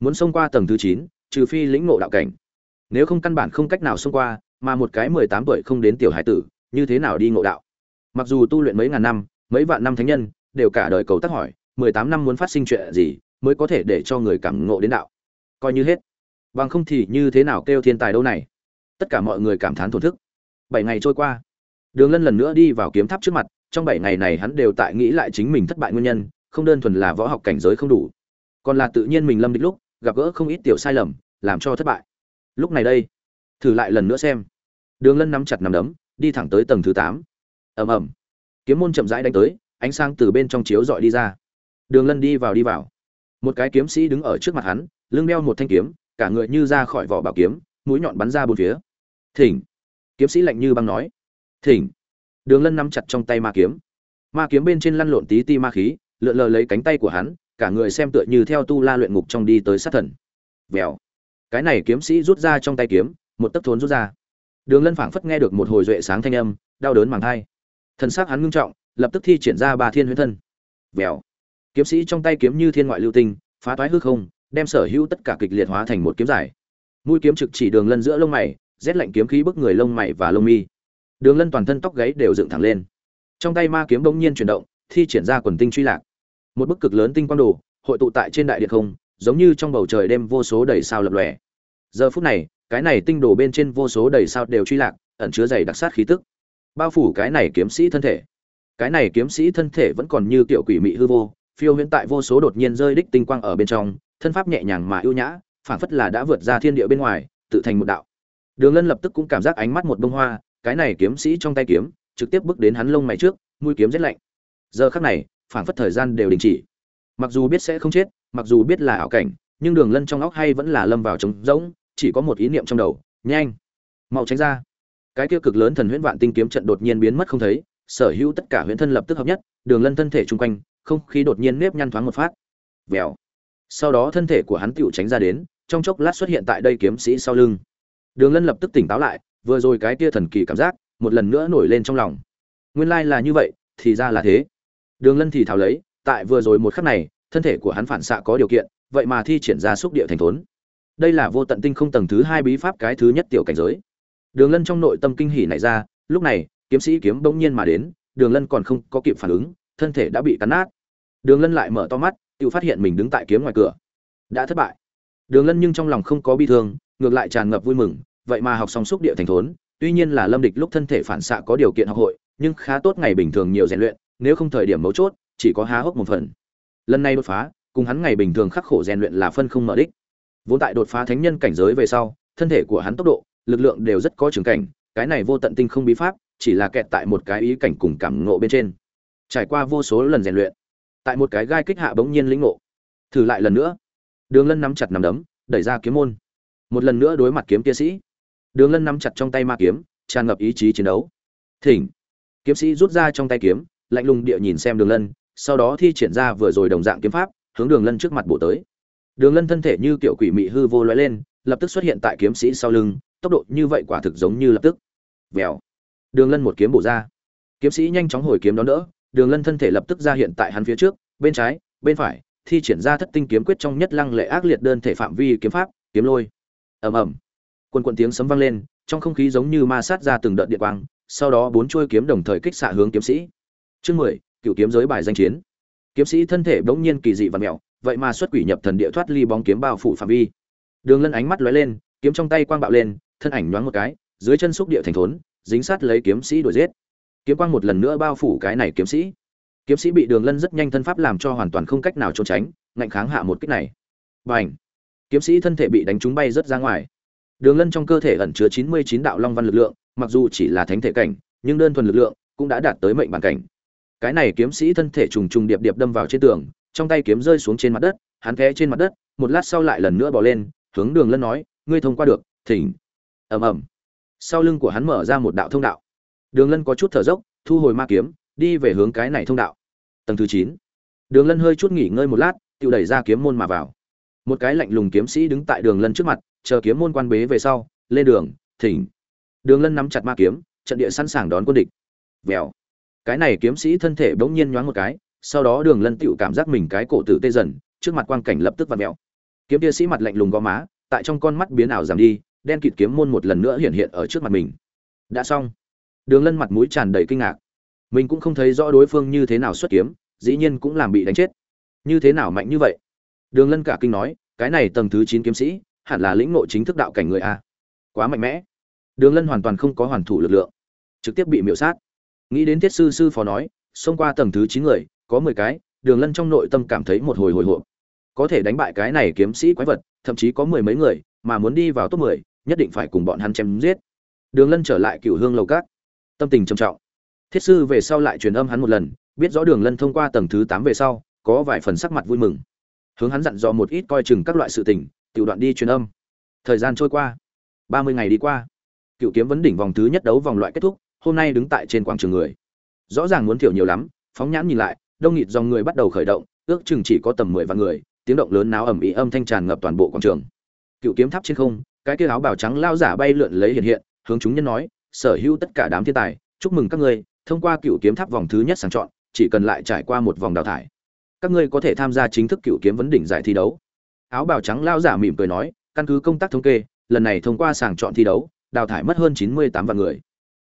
Muốn xông qua tầng thứ chín, trừ phi lĩnh ngộ đạo cảnh. Nếu không căn bản không cách nào xông qua, mà một cái mười tám tuổi không đến tiểu hải tử, như thế nào đi ngộ đạo? Mặc dù tu luyện mấy ngàn năm, mấy vạn năm thánh nhân, đều cả đời cầu tác hỏi, mười tám năm muốn phát sinh chuyện gì mới có thể để cho người cảm ngộ đến đạo? Coi như hết. Bằng không thì như thế nào kêu thiên tài đâu này? Tất cả mọi người cảm thán thổn thức. Bảy ngày trôi qua. Đường lân lần nữa đi vào kiếm tháp trước mặt, trong bảy ngày này hắn đều tại nghĩ lại chính mình thất bại nguyên nhân, không đơn thuần là võ học cảnh giới không đủ, còn là tự nhiên mình lâm địch lúc, gặp gỡ không ít tiểu sai lầm, làm cho thất bại. Lúc này đây, thử lại lần nữa xem. Đường lân nắm chặt nắm đấm, đi thẳng tới tầng thứ tám. Ầm ầm. Kiếm môn chậm rãi đánh tới, ánh sáng từ bên trong chiếu dọi đi ra. Đường lân đi vào đi vào. Một cái kiếm sĩ đứng ở trước mặt hắn, lưng đeo một thanh kiếm, cả người như ra khỏi vỏ bảo kiếm mũi nhọn bắn ra bốn phía. Thỉnh. Kiếm sĩ lạnh như băng nói. Thỉnh. Đường lân nắm chặt trong tay ma kiếm. Ma kiếm bên trên lăn lộn tí ti ma khí, lượn lờ lấy cánh tay của hắn, cả người xem tựa như theo tu la luyện ngục trong đi tới sát thần. Vèo. Cái này kiếm sĩ rút ra trong tay kiếm, một tấc thốn rút ra. Đường lân phảng phất nghe được một hồi duệ sáng thanh âm, đau đớn màng thai. Thần sắc hắn ngưng trọng, lập tức thi triển ra ba thiên huyễn thân. Vèo. Kiếm sĩ trong tay kiếm như thiên ngoại lưu tinh, phá toái hư không, đem sở hữu tất cả kịch liệt hóa thành một kiếm dài mũi kiếm trực chỉ đường lân giữa lông mày, rét lạnh kiếm khí bức người lông mày và lông mi. Đường lân toàn thân tóc gáy đều dựng thẳng lên. Trong tay ma kiếm bỗng nhiên chuyển động, thi triển ra quần tinh truy lạc. Một bức cực lớn tinh quang đồ, hội tụ tại trên đại điện không, giống như trong bầu trời đêm vô số đầy sao lập lòe. Giờ phút này, cái này tinh đồ bên trên vô số đầy sao đều truy lạc, ẩn chứa dày đặc sát khí tức. Bao phủ cái này kiếm sĩ thân thể. Cái này kiếm sĩ thân thể vẫn còn như tiểu quỷ mị hư vô, phiêu huyễn tại vô số đột nhiên rơi đích tinh quang ở bên trong, thân pháp nhẹ nhàng mà ưu nhã phảng phất là đã vượt ra thiên địa bên ngoài, tự thành một đạo. Đường lân lập tức cũng cảm giác ánh mắt một bông hoa, cái này kiếm sĩ trong tay kiếm, trực tiếp bước đến hắn lông mày trước, mũi kiếm rét lạnh. Giờ khắc này, phảng phất thời gian đều đình chỉ. Mặc dù biết sẽ không chết, mặc dù biết là ảo cảnh, nhưng đường lân trong óc hay vẫn là lâm vào trống rỗng, chỉ có một ý niệm trong đầu, nhanh, mau tránh ra. Cái kia cực lớn thần huyễn vạn tinh kiếm trận đột nhiên biến mất không thấy, sở hữu tất cả huyễn thân lập tức hợp nhất, đường lân thân thể chung quanh, không khí đột nhiên nếp nhăn thoáng một phát. Vèo. Sau đó thân thể của hắn tựu tránh ra đến trong chốc lát xuất hiện tại đây kiếm sĩ sau lưng. Đường lân lập tức tỉnh táo lại, vừa rồi cái kia thần kỳ cảm giác, một lần nữa nổi lên trong lòng. Nguyên lai là như vậy, thì ra là thế. Đường lân thì thào lấy, tại vừa rồi một khắc này, thân thể của hắn phản xạ có điều kiện, vậy mà thi triển ra xúc địa thành thốn. Đây là vô tận tinh không tầng thứ hai bí pháp cái thứ nhất tiểu cảnh giới. Đường lân trong nội tâm kinh hỉ này ra, lúc này, kiếm sĩ kiếm bỗng nhiên mà đến, đường lân còn không có kịp phản ứng, thân thể đã bị cắn nát. Đường lân lại mở to mắt, tự phát hiện mình đứng tại kiếm ngoài cửa. Đã thất bại đường lân nhưng trong lòng không có bi thương, ngược lại tràn ngập vui mừng, vậy mà học xong xúc địa thành thốn, tuy nhiên là lâm địch lúc thân thể phản xạ có điều kiện học hội, nhưng khá tốt ngày bình thường nhiều rèn luyện, nếu không thời điểm mấu chốt, chỉ có há hốc một phần. Lần này đột phá, cùng hắn ngày bình thường khắc khổ rèn luyện là phân không mở đích. Vốn tại đột phá thánh nhân cảnh giới về sau, thân thể của hắn tốc độ, lực lượng đều rất có trường cảnh, cái này vô tận tinh không bí pháp, chỉ là kẹt tại một cái ý cảnh cùng cảm ngộ bên trên. Trải qua vô số lần rèn luyện, tại một cái gai kích hạ bỗng nhiên lĩnh ngộ. Thử lại lần nữa đường lân nắm chặt nắm đấm, đẩy ra kiếm môn. Một lần nữa đối mặt kiếm kia sĩ. Đường lân nắm chặt trong tay ma kiếm, tràn ngập ý chí chiến đấu. Thỉnh. Kiếm sĩ rút ra trong tay kiếm, lạnh lùng địa nhìn xem đường lân, sau đó thi triển ra vừa rồi đồng dạng kiếm pháp, hướng đường lân trước mặt bổ tới. Đường lân thân thể như kiểu quỷ mị hư vô lóe lên, lập tức xuất hiện tại kiếm sĩ sau lưng, tốc độ như vậy quả thực giống như lập tức. Vèo. Đường lân một kiếm bổ ra. Kiếm sĩ nhanh chóng hồi kiếm đón đỡ, đường lân thân thể lập tức ra hiện tại hắn phía trước, bên trái, bên phải thi triển ra thất tinh kiếm quyết trong nhất lăng lệ ác liệt đơn thể phạm vi kiếm pháp, kiếm lôi. Ầm ầm. Quần quần tiếng sấm vang lên, trong không khí giống như ma sát ra từng đợt điện quang, sau đó bốn chuôi kiếm đồng thời kích xạ hướng kiếm sĩ. Chương mười, cựu kiếm giới bài danh chiến. Kiếm sĩ thân thể bỗng nhiên kỳ dị và mẹo vậy mà xuất quỷ nhập thần địa thoát ly bóng kiếm bao phủ phạm vi. Đường lân ánh mắt lóe lên, kiếm trong tay quang bạo lên, thân ảnh nhoáng một cái, dưới chân xúc địa thành thốn, dính sát lấy kiếm sĩ đuổi giết. Kiếm quang một lần nữa bao phủ cái này kiếm sĩ kiếm sĩ bị đường lân rất nhanh thân pháp làm cho hoàn toàn không cách nào trốn tránh, ngạnh kháng hạ một kích này. B à n h kiếm sĩ thân thể bị đánh trúng bay rớt ra ngoài. Đường lân trong cơ thể ẩn chứa chín mươi chín đạo long văn lực lượng, mặc dù chỉ là thánh thể cảnh, nhưng đơn thuần lực lượng cũng đã đạt tới mệnh bản cảnh. Cái này kiếm sĩ thân thể trùng trùng điệp điệp đâm vào trên tường, trong tay kiếm rơi xuống trên mặt đất, hắn té trên mặt đất, một lát sau lại lần nữa bỏ lên, hướng đường lân nói, ngươi thông qua được, thỉnh. Ầm ầm. Sau lưng của hắn mở ra một đạo thông đạo. Đường lân có chút thở dốc, thu hồi ma kiếm đi về hướng cái này thông đạo. Tầng thứ chín. Đường lân hơi chút nghỉ ngơi một lát tự đẩy ra kiếm môn mà vào. Một cái lạnh lùng kiếm sĩ đứng tại đường lân trước mặt, chờ kiếm môn quan bế về sau, lên đường, thỉnh. Đường lân nắm chặt ma kiếm, trận địa sẵn sàng đón quân địch. Vèo. Cái này kiếm sĩ thân thể bỗng nhiên nhoáng một cái, sau đó đường lân tựu cảm giác mình cái cổ tử tê dần, trước mặt quang cảnh lập tức vặn mẹo kiếm tia sĩ mặt lạnh lùng gò má, tại trong con mắt biến ảo giảm đi, đen kịt kiếm môn một lần nữa hiện hiện ở trước mặt mình. Đã xong. Đường lân mặt mũi tràn đầy kinh ngạc mình cũng không thấy rõ đối phương như thế nào xuất kiếm, dĩ nhiên cũng làm bị đánh chết. Như thế nào mạnh như vậy? Đường lân cả kinh nói, cái này tầng thứ chín kiếm sĩ, hẳn là lĩnh ngộ chính thức đạo cảnh người a. Quá mạnh mẽ. Đường lân hoàn toàn không có hoàn thủ lực lượng. Trực tiếp bị miễu sát. Nghĩ đến thiết sư sư phó nói, xông qua tầng thứ chín người, có mười cái, đường lân trong nội tâm cảm thấy một hồi hồi hộp. Có thể đánh bại cái này kiếm sĩ quái vật, thậm chí có mười mấy người, mà muốn đi vào top mười, nhất định phải cùng bọn hắn chém giết. Đường lân trở lại cựu hương lầu cát tâm tình trầm trọng thiết sư về sau lại truyền âm hắn một lần, biết rõ đường lân thông qua tầng thứ tám về sau, có vài phần sắc mặt vui mừng. Hướng hắn dặn dò một ít coi chừng các loại sự tình, tiểu đoạn đi truyền âm. Thời gian trôi qua, ba mươi ngày đi qua. Cựu kiếm vấn đỉnh vòng thứ nhất đấu vòng loại kết thúc, hôm nay đứng tại trên quảng trường người. Rõ ràng muốn thiểu nhiều lắm, phóng nhãn nhìn lại, đông nghịt dòng người bắt đầu khởi động, ước chừng chỉ có tầm mười vạn người, tiếng động lớn náo ầm ĩ âm thanh tràn ngập toàn bộ quảng trường. Cựu kiếm tháp trên không, cái kia áo bào trắng lao giả bay lượn lấy hiện hiện, hướng chúng nhân nói, sở hữu tất cả đám thiên tài, chúc mừng các ngươi thông qua cựu kiếm tháp vòng thứ nhất sàng chọn, chỉ cần lại trải qua một vòng đào thải, các ngươi có thể tham gia chính thức cựu kiếm vấn đỉnh giải thi đấu. Áo bào trắng lao giả mỉm cười nói, căn cứ công tác thống kê, lần này thông qua sàng chọn thi đấu, đào thải mất hơn chín mươi tám vạn người.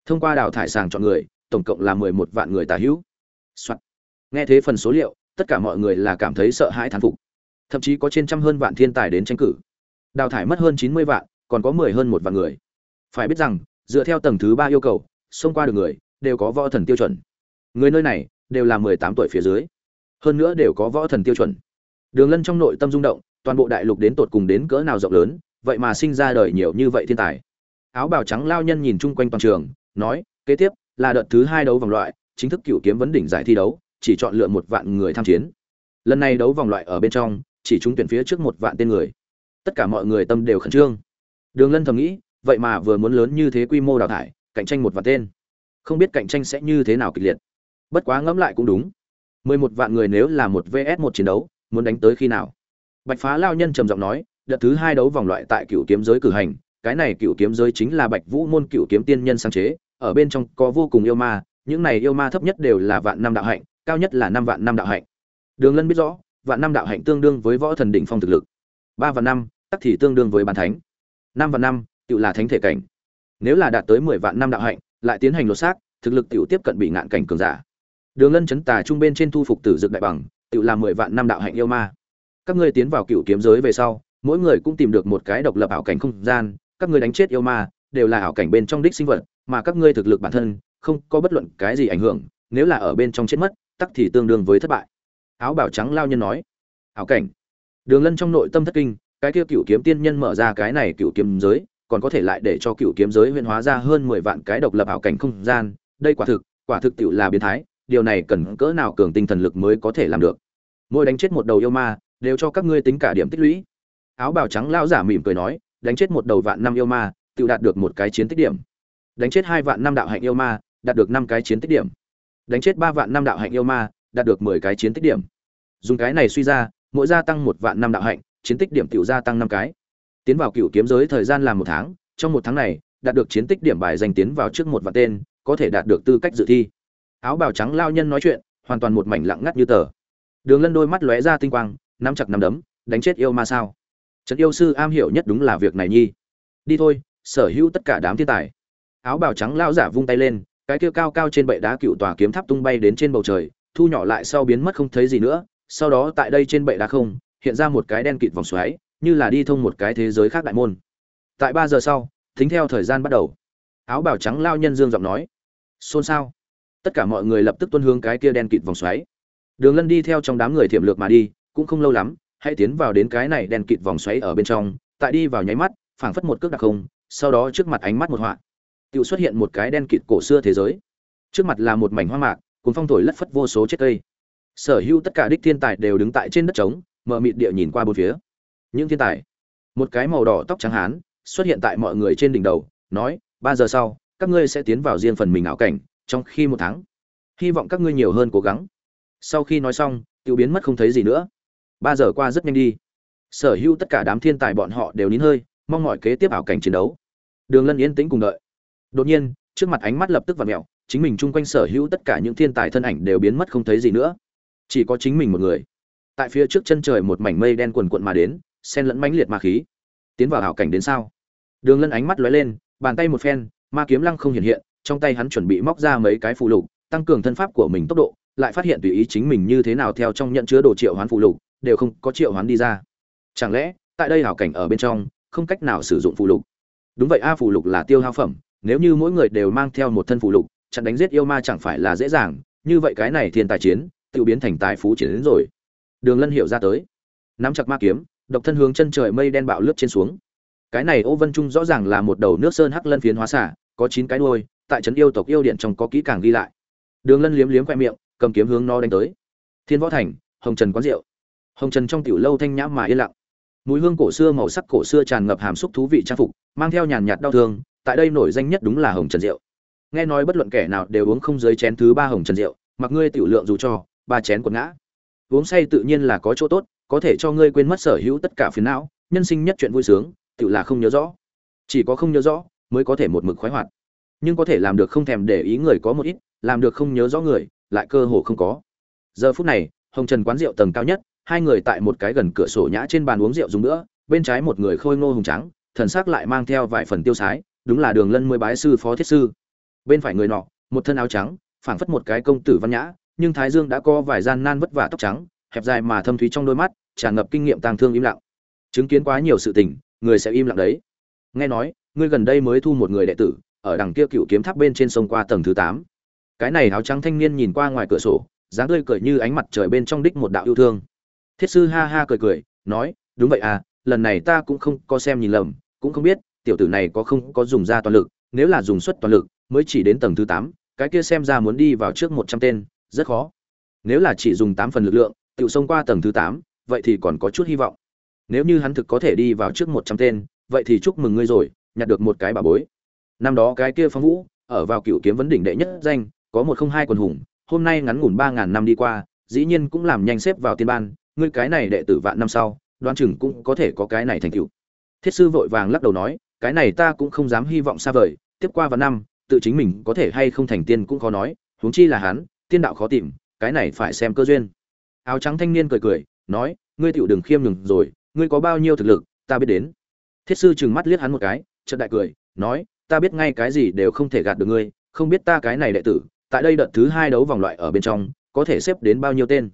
Thông qua đào thải sàng chọn người, tổng cộng là mười một vạn người tà hữu、Soạn. nghe thế phần số liệu, tất cả mọi người là cảm thấy sợ hãi thán phục. Thậm chí có trên trăm hơn vạn thiên tài đến tranh cử. Đào thải mất hơn chín mươi vạn, còn có mười hơn một vạn người. Phải biết rằng, dựa theo tầng thứ ba yêu cầu, xông qua được người đều có võ thần tiêu chuẩn. Người nơi này đều là mười tám tuổi phía dưới. Hơn nữa đều có võ thần tiêu chuẩn. Đường lân trong nội tâm rung động, toàn bộ đại lục đến tột cùng đến cỡ nào rộng lớn, vậy mà sinh ra đời nhiều như vậy thiên tài. Áo bào trắng lao nhân nhìn chung quanh toàn trường, nói, kế tiếp là đợt thứ hai đấu vòng loại, chính thức cựu kiếm vấn đỉnh giải thi đấu, chỉ chọn lựa một vạn người tham chiến. Lần này đấu vòng loại ở bên trong, chỉ trúng tuyển phía trước một vạn tên người. Tất cả mọi người tâm đều khẩn trương. Đường lân thầm nghĩ, vậy mà vừa muốn lớn như thế quy mô đào thải, cạnh tranh một vạn tên không biết cạnh tranh sẽ như thế nào kịch liệt. Bất quá ngẫm lại cũng đúng. Mười một vạn người nếu là một vs một chiến đấu, muốn đánh tới khi nào? Bạch phá lao nhân trầm giọng nói, đợt thứ hai đấu vòng loại tại cựu kiếm giới cử hành, cái này cựu kiếm giới chính là bạch vũ môn cựu kiếm tiên nhân sáng chế, ở bên trong có vô cùng yêu ma, những này yêu ma thấp nhất đều là vạn năm đạo hạnh, cao nhất là năm vạn năm đạo hạnh. Đường lân biết rõ, vạn năm đạo hạnh tương đương với võ thần đỉnh phong thực lực. Ba vạn năm, tắc thì tương đương với bàn thánh. Năm vạn năm, tự là thánh thể cảnh. Nếu là đạt tới mười vạn năm đạo hạnh lại tiến hành lột xác, thực lực tiểu tiếp cận bị ngạn cảnh cường giả. Đường lân chấn tà trung bên trên thu phục tử dực đại bằng tự làm mười vạn năm đạo hạnh yêu ma. Các ngươi tiến vào cựu kiếm giới về sau, mỗi người cũng tìm được một cái độc lập ảo cảnh không gian, các ngươi đánh chết yêu ma, đều là ảo cảnh bên trong đích sinh vật, mà các ngươi thực lực bản thân, không có bất luận cái gì ảnh hưởng, nếu là ở bên trong chết mất, tắc thì tương đương với thất bại. Áo bảo trắng lao nhân nói. Ảo cảnh? Đường lân trong nội tâm thất kinh, cái kia cựu kiếm tiên nhân mở ra cái này cựu kiếm giới còn có thể lại để cho cựu kiếm giới huyễn hóa ra hơn mười vạn cái độc lập ảo cảnh không gian. Đây quả thực quả thực tiểu là biến thái, điều này cần cỡ nào cường tinh thần lực mới có thể làm được? Mỗi đánh chết một đầu yêu ma, đều cho các ngươi tính cả điểm tích lũy. Áo bào trắng lao giả mỉm cười nói, đánh chết một đầu vạn năm yêu ma tiểu đạt được một cái chiến tích điểm. Đánh chết hai vạn năm đạo hạnh yêu ma, đạt được năm cái chiến tích điểm. Đánh chết ba vạn năm đạo hạnh yêu ma, đạt được mười cái chiến tích điểm. Dùng cái này suy ra, mỗi gia tăng một vạn năm đạo hạnh, chiến tích điểm tiểu gia tăng năm cái tiến vào cựu kiếm giới thời gian là một tháng, trong một tháng này, đạt được chiến tích điểm bài danh tiến vào trước một vạn tên, có thể đạt được tư cách dự thi. Áo bào trắng lao nhân nói chuyện, hoàn toàn một mảnh lặng ngắt như tờ. Đường lân đôi mắt lóe ra tinh quang, nắm chặt nắm đấm, đánh chết yêu ma sao? Trận yêu sư am hiểu nhất đúng là việc này nhi. Đi thôi, sở hữu tất cả đám thiên tài. Áo bào trắng lao giả vung tay lên, cái kia cao cao trên bệ đá cựu tòa kiếm tháp tung bay đến trên bầu trời, thu nhỏ lại sau biến mất không thấy gì nữa, sau đó tại đây trên bệ đá không, hiện ra một cái đen kịt vòng xoáy như là đi thông một cái thế giới khác đại môn. Tại ba giờ sau tính theo thời gian bắt đầu. Áo bào trắng lao nhân dương giọng nói, xôn xao. Tất cả mọi người lập tức tuân hướng cái kia đen kịt vòng xoáy. Đường lân đi theo trong đám người thiểm lược mà đi, cũng không lâu lắm, hãy tiến vào đến cái này đen kịt vòng xoáy ở bên trong, tại đi vào nháy mắt, phảng phất một cước đặc không, sau đó trước mặt ánh mắt một họa. Tự xuất hiện một cái đen kịt cổ xưa thế giới. Trước mặt là một mảnh hoang mạc, cuốn phong thổi lất phất vô số chết cây. Sở hữu tất cả đích thiên tài đều đứng tại trên đất trống, mở mịt địa nhìn qua bốn phía những thiên tài. Một cái màu đỏ tóc trắng hán xuất hiện tại mọi người trên đỉnh đầu, nói, ba giờ sau, các ngươi sẽ tiến vào riêng phần mình ảo cảnh, trong khi một tháng, hy vọng các ngươi nhiều hơn cố gắng. Sau khi nói xong tiêu biến mất không thấy gì nữa. Ba giờ qua rất nhanh đi. Sở hữu tất cả đám thiên tài bọn họ đều nín hơi, mong mọi kế tiếp ảo cảnh chiến đấu. Đường lân yên tĩnh cùng đợi. Đột nhiên, trước mặt ánh mắt lập tức v ặ mẹo chính mình chung quanh sở hữu tất cả những thiên tài thân ảnh đều biến mất không thấy gì nữa. Chỉ có chính mình một người. Tại phía trước chân trời một mảnh mây đen quần quận mà đến sen lẫn mãnh liệt ma khí. Tiến vào ảo cảnh đến sao? Đường lân ánh mắt lóe lên, bàn tay một phen, ma kiếm lăng không hiện hiện, trong tay hắn chuẩn bị móc ra mấy cái phụ lục, tăng cường thân pháp của mình tốc độ, lại phát hiện tùy ý chính mình như thế nào theo trong nhận chứa đồ triệu hoán phụ lục, đều không có triệu hoán đi ra. Chẳng lẽ, tại đây ảo cảnh ở bên trong, không cách nào sử dụng phụ lục? Đúng vậy a phụ lục là tiêu hao phẩm, nếu như mỗi người đều mang theo một thân phụ lục, chặn đánh giết yêu ma chẳng phải là dễ dàng, như vậy cái này thiên tài chiến, tự biến thành tài phú chiến đến rồi. Đường lân hiểu ra tới. Nắm chặt ma kiếm độc thân hướng chân trời mây đen bạo lướt trên xuống. Cái này ô vân trung rõ ràng là một đầu nước sơn hắc lân phiến hóa xả, có chín cái đuôi, tại trấn yêu tộc yêu điện trong có kỹ càng ghi lại. Đường lân liếm liếm khoe miệng, cầm kiếm hướng nó đánh tới. Thiên võ thành, hồng trần quán rượu. Hồng trần trong tiểu lâu thanh nhã mà yên lặng. Mùi hương cổ xưa màu sắc cổ xưa tràn ngập hàm xúc thú vị trang phục, mang theo nhàn nhạt đau thương, tại đây nổi danh nhất đúng là hồng trần rượu. Nghe nói bất luận kẻ nào đều uống không dưới chén thứ ba hồng trần rượu, mặc ngươi tiểu lượng dù cho, ba chén quần ngã. Uống say tự nhiên là có chỗ tốt có thể cho ngươi quên mất sở hữu tất cả phiền não, nhân sinh nhất chuyện vui sướng tự là không nhớ rõ. Chỉ có không nhớ rõ, mới có thể một mực khoái hoạt. Nhưng có thể làm được không thèm để ý người có một ít, làm được không nhớ rõ người, lại cơ hồ không có. Giờ phút này, hồng trần quán rượu tầng cao nhất, hai người tại một cái gần cửa sổ nhã trên bàn uống rượu dùng nữa, bên trái một người khôi ngô hùng trắng thần sắc lại mang theo vài phần tiêu sái, đúng là đường lân mới bái sư phó thiết sư. Bên phải người nọ, một thân áo trắng, phảng phất một cái công tử văn nhã, nhưng thái dương đã có vài gian nan vất vả tóc trắng hẹp dài mà thâm thúy trong đôi mắt, tràn ngập kinh nghiệm tang thương im lặng. Chứng kiến quá nhiều sự tình, người sẽ im lặng đấy. Nghe nói, ngươi gần đây mới thu một người đệ tử, ở đằng kia cựu kiếm tháp bên trên sông qua tầng thứ tám. Cái này áo trắng thanh niên nhìn qua ngoài cửa sổ, dáng tươi cười như ánh mặt trời bên trong đích một đạo yêu thương. Thiết sư ha ha cười cười, nói, đúng vậy à lần này ta cũng không có xem nhìn lầm, cũng không biết, tiểu tử này có không có dùng ra toàn lực, nếu là dùng suất toàn lực, mới chỉ đến tầng thứ tám, cái kia xem ra muốn đi vào trước một trăm tên, rất khó. Nếu là chỉ dùng tám phần lực lượng tự xông qua tầng thứ tám, vậy thì còn có chút hy vọng. Nếu như hắn thực có thể đi vào trước một trăm tên, vậy thì chúc mừng ngươi rồi, nhặt được một cái bà bối. Năm đó cái kia phong vũ, ở vào cựu kiếm vấn đỉnh đệ nhất danh, có một không hai quần hùng, hôm nay ngắn ngủn ba ngàn năm đi qua, dĩ nhiên cũng làm nhanh xếp vào tiên ban, ngươi cái này đệ tử vạn năm sau, đoán chừng cũng có thể có cái này thành tựu. Thiết sư vội vàng lắc đầu nói, cái này ta cũng không dám hy vọng xa vời, tiếp qua vào năm, tự chính mình có thể hay không thành tiên cũng khó nói, huống chi là hắn, tiên đạo khó tìm, cái này phải xem cơ duyên áo trắng thanh niên cười cười, nói, ngươi tựu đừng khiêm nhường rồi, ngươi có bao nhiêu thực lực, ta biết đến. Thiết sư trừng mắt liếc hắn một cái, chợt đại cười, nói, ta biết ngay cái gì đều không thể gạt được ngươi, không biết ta cái này đệ tử, tại đây đợt thứ hai đấu vòng loại ở bên trong, có thể xếp đến bao nhiêu tên.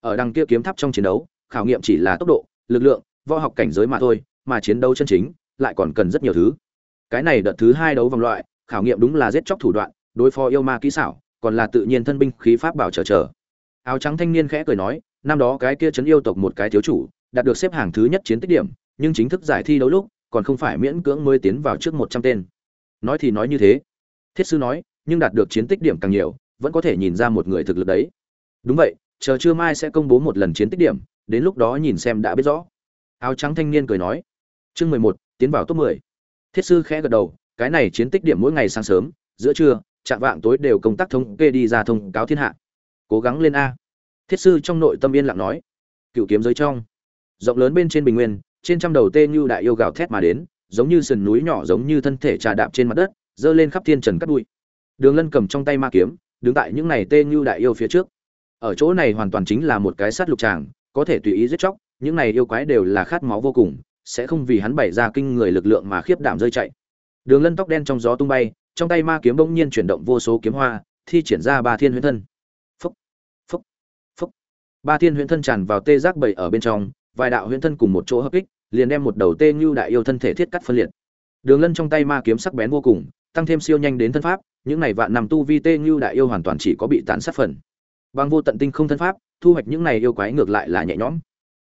Ở đằng kia kiếm tháp trong chiến đấu, khảo nghiệm chỉ là tốc độ, lực lượng, võ học cảnh giới mà thôi, mà chiến đấu chân chính, lại còn cần rất nhiều thứ. Cái này đợt thứ hai đấu vòng loại, khảo nghiệm đúng là giết chóc thủ đoạn, đối phó yêu ma kỹ xảo, còn là tự nhiên thân binh khí pháp bảo trở trở áo trắng thanh niên khẽ cười nói, năm đó cái kia chấn yêu tộc một cái thiếu chủ, đạt được xếp hàng thứ nhất chiến tích điểm, nhưng chính thức giải thi đấu lúc, còn không phải miễn cưỡng mới tiến vào trước một trăm tên. Nói thì nói như thế. Thiết sư nói, nhưng đạt được chiến tích điểm càng nhiều, vẫn có thể nhìn ra một người thực lực đấy. Đúng vậy, chờ trưa mai sẽ công bố một lần chiến tích điểm, đến lúc đó nhìn xem đã biết rõ. Áo trắng thanh niên cười nói. Chương mười một, tiến vào top mười. Thiết sư khẽ gật đầu, cái này chiến tích điểm mỗi ngày sáng sớm, giữa trưa chạm vạng tối đều công tác thống kê đi ra thông cáo thiên hạ cố gắng lên a. Thiết sư trong nội tâm yên lặng nói cựu kiếm giới trong, rộng lớn bên trên bình nguyên, trên trăm đầu tê như đại yêu gào thét mà đến, giống như sườn núi nhỏ giống như thân thể trà đạp trên mặt đất, dơ lên khắp thiên trần cắt bụi. Đường lân cầm trong tay ma kiếm, đứng tại những này tê như đại yêu phía trước. Ở chỗ này hoàn toàn chính là một cái sát lục tràng, có thể tùy ý giết chóc, những này yêu quái đều là khát máu vô cùng, sẽ không vì hắn bày ra kinh người lực lượng mà khiếp đảm rơi chạy. Đường lân tóc đen trong gió tung bay, trong tay ma kiếm bỗng nhiên chuyển động vô số kiếm hoa, thi triển ra ba thiên huyễn thân ba thiên huyễn thân tràn vào tê giác bảy ở bên trong, vài đạo huyễn thân cùng một chỗ hợp kích, liền đem một đầu tê như đại yêu thân thể thiết cắt phân liệt. Đường lân trong tay ma kiếm sắc bén vô cùng, tăng thêm siêu nhanh đến thân pháp, những này vạn nằm tu vi tê như đại yêu hoàn toàn chỉ có bị tán sát phần. Bằng vô tận tinh không thân pháp, thu hoạch những này yêu quái ngược lại là nhẹ nhõm.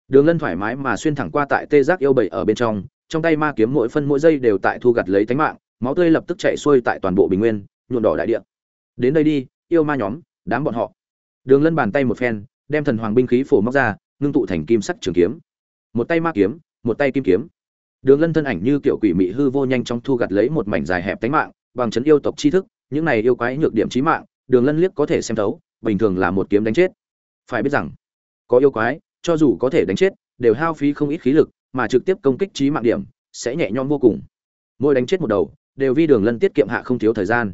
Đường lân thoải mái mà xuyên thẳng qua tại tê giác yêu bảy ở bên trong trong tay ma kiếm mỗi phân mỗi giây đều tại thu gặt lấy tánh mạng, máu tươi lập tức chạy xuôi tại toàn bộ bình nguyên nhuộn đỏ đại địa. Đến đây đi, yêu ma nhóm, đám bọn họ. Đường lân bàn tay một phen đem thần hoàng binh khí phổ móc ra, ngưng tụ thành kim sắc trường kiếm. Một tay ma kiếm, một tay kim kiếm. Đường lân thân ảnh như kiểu quỷ mị hư vô nhanh trong thu gặt lấy một mảnh dài hẹp tánh mạng, bằng chấn yêu tộc tri thức, những này yêu quái nhược điểm trí mạng, đường lân liếc có thể xem thấu, bình thường là một kiếm đánh chết. Phải biết rằng, có yêu quái, cho dù có thể đánh chết, đều hao phí không ít khí lực, mà trực tiếp công kích trí mạng điểm, sẽ nhẹ nhõm vô cùng. Mỗi đánh chết một đầu, đều vi đường lân tiết kiệm hạ không thiếu thời gian.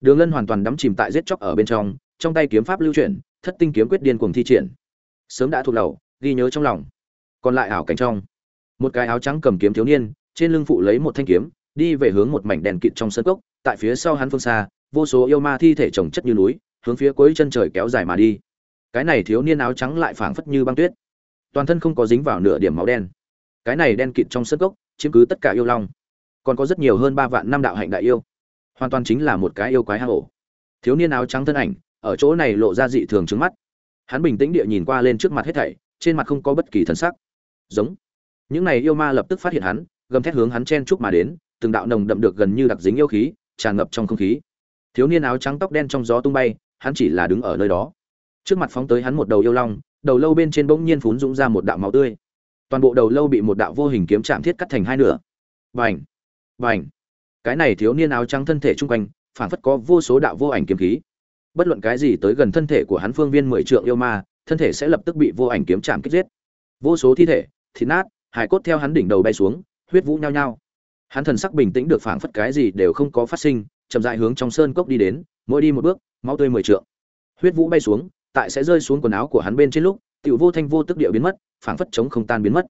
Đường lân hoàn toàn đắm chìm tại giết chóc ở bên trong trong tay kiếm pháp lưu chuyển thất tinh kiếm quyết điên cuồng thi triển. Sớm đã thuộc lầu ghi nhớ trong lòng. Còn lại ảo cảnh trong, một cái áo trắng cầm kiếm thiếu niên, trên lưng phụ lấy một thanh kiếm, đi về hướng một mảnh đèn kịt trong sân cốc, tại phía sau hắn phương xa, vô số yêu ma thi thể trồng chất như núi, hướng phía cuối chân trời kéo dài mà đi. Cái này thiếu niên áo trắng lại phảng phất như băng tuyết. Toàn thân không có dính vào nửa điểm máu đen. Cái này đen kịt trong sân cốc, chiếm cứ tất cả yêu long. Còn có rất nhiều hơn ba vạn năm đạo hạnh đại yêu. Hoàn toàn chính là một cái yêu quái hang ổ. Thiếu niên áo trắng thân ảnh ở chỗ này lộ ra dị thường trứng mắt. Hắn bình tĩnh địa nhìn qua lên trước mặt hết thảy, trên mặt không có bất kỳ thần sắc. Giống. Những này yêu ma lập tức phát hiện hắn, gầm thét hướng hắn chen chúc mà đến, từng đạo nồng đậm được gần như đặc dính yêu khí, tràn ngập trong không khí. Thiếu niên áo trắng tóc đen trong gió tung bay, hắn chỉ là đứng ở nơi đó. Trước mặt phóng tới hắn một đầu yêu long, đầu lâu bên trên bỗng nhiên phún dũng ra một đạo máu tươi. Toàn bộ đầu lâu bị một đạo vô hình kiếm chạm thiết cắt thành hai nửa. Vành vành cái này thiếu niên áo trắng thân thể chung quanh phản phất có vô số đạo vô ảnh kiếm khí bất luận cái gì tới gần thân thể của hắn phương viên mười trượng yêu ma thân thể sẽ lập tức bị vô ảnh kiếm chạm kích giết. Vô số thi thể thịt nát hải cốt theo hắn đỉnh đầu bay xuống huyết vũ nhao nhao. Hắn thần sắc bình tĩnh được phảng phất cái gì đều không có phát sinh chậm rãi hướng trong sơn cốc đi đến mỗi đi một bước máu tươi mười trượng. Huyết vũ bay xuống tại sẽ rơi xuống quần áo của hắn bên trên lúc tiểu vô thanh vô tức địa biến mất phảng phất chống không tan biến mất.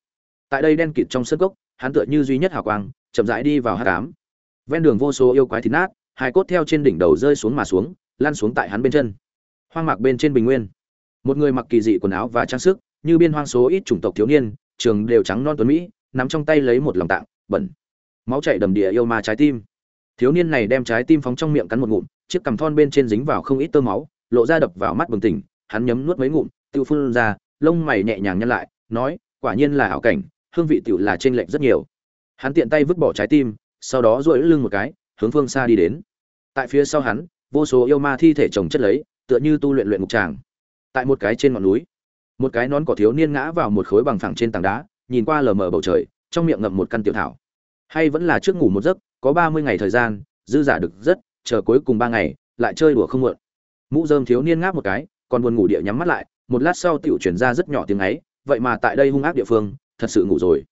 Tại đây đen kịt trong sơn cốc, hắn tựa như duy nhất hào quang chậm rãi đi vào hát cám ven đường vô số yêu quái thịt nát hai cốt theo trên đỉnh đầu rơi xuống mà xuống lan xuống tại hắn bên chân. Hoang mạc bên trên bình nguyên. Một người mặc kỳ dị quần áo và trang sức, như biên hoang số ít chủng tộc thiếu niên, trường đều trắng non tuấn mỹ, nắm trong tay lấy một lòng tạng, bẩn. Máu chảy đầm địa yêu ma trái tim. Thiếu niên này đem trái tim phóng trong miệng cắn một ngụm, chiếc cằm thon bên trên dính vào không ít tơ máu, lộ ra đập vào mắt bừng tỉnh, hắn nhấm nuốt mấy ngụm, tiêu phun ra, lông mày nhẹ nhàng nhăn lại, nói, quả nhiên là ảo cảnh, hương vị tiểu là trên lệch rất nhiều. Hắn tiện tay vứt bỏ trái tim, sau đó duỗi lưng một cái, hướng phương xa đi đến. Tại phía sau hắn vô số yêu ma thi thể chồng chất lấy, tựa như tu luyện luyện ngục tràng. Tại một cái trên ngọn núi, một cái nón cỏ thiếu niên ngã vào một khối bằng phẳng trên tảng đá, nhìn qua lờ mờ bầu trời, trong miệng ngậm một căn tiểu thảo. Hay vẫn là trước ngủ một giấc, có ba mươi ngày thời gian, dư giả được rất, chờ cuối cùng ba ngày, lại chơi đùa không muộn. Mũ dơm thiếu niên ngáp một cái, còn buồn ngủ địa nhắm mắt lại, một lát sau tiểu chuyển ra rất nhỏ tiếng ấy, vậy mà tại đây hung ác địa phương, thật sự ngủ rồi.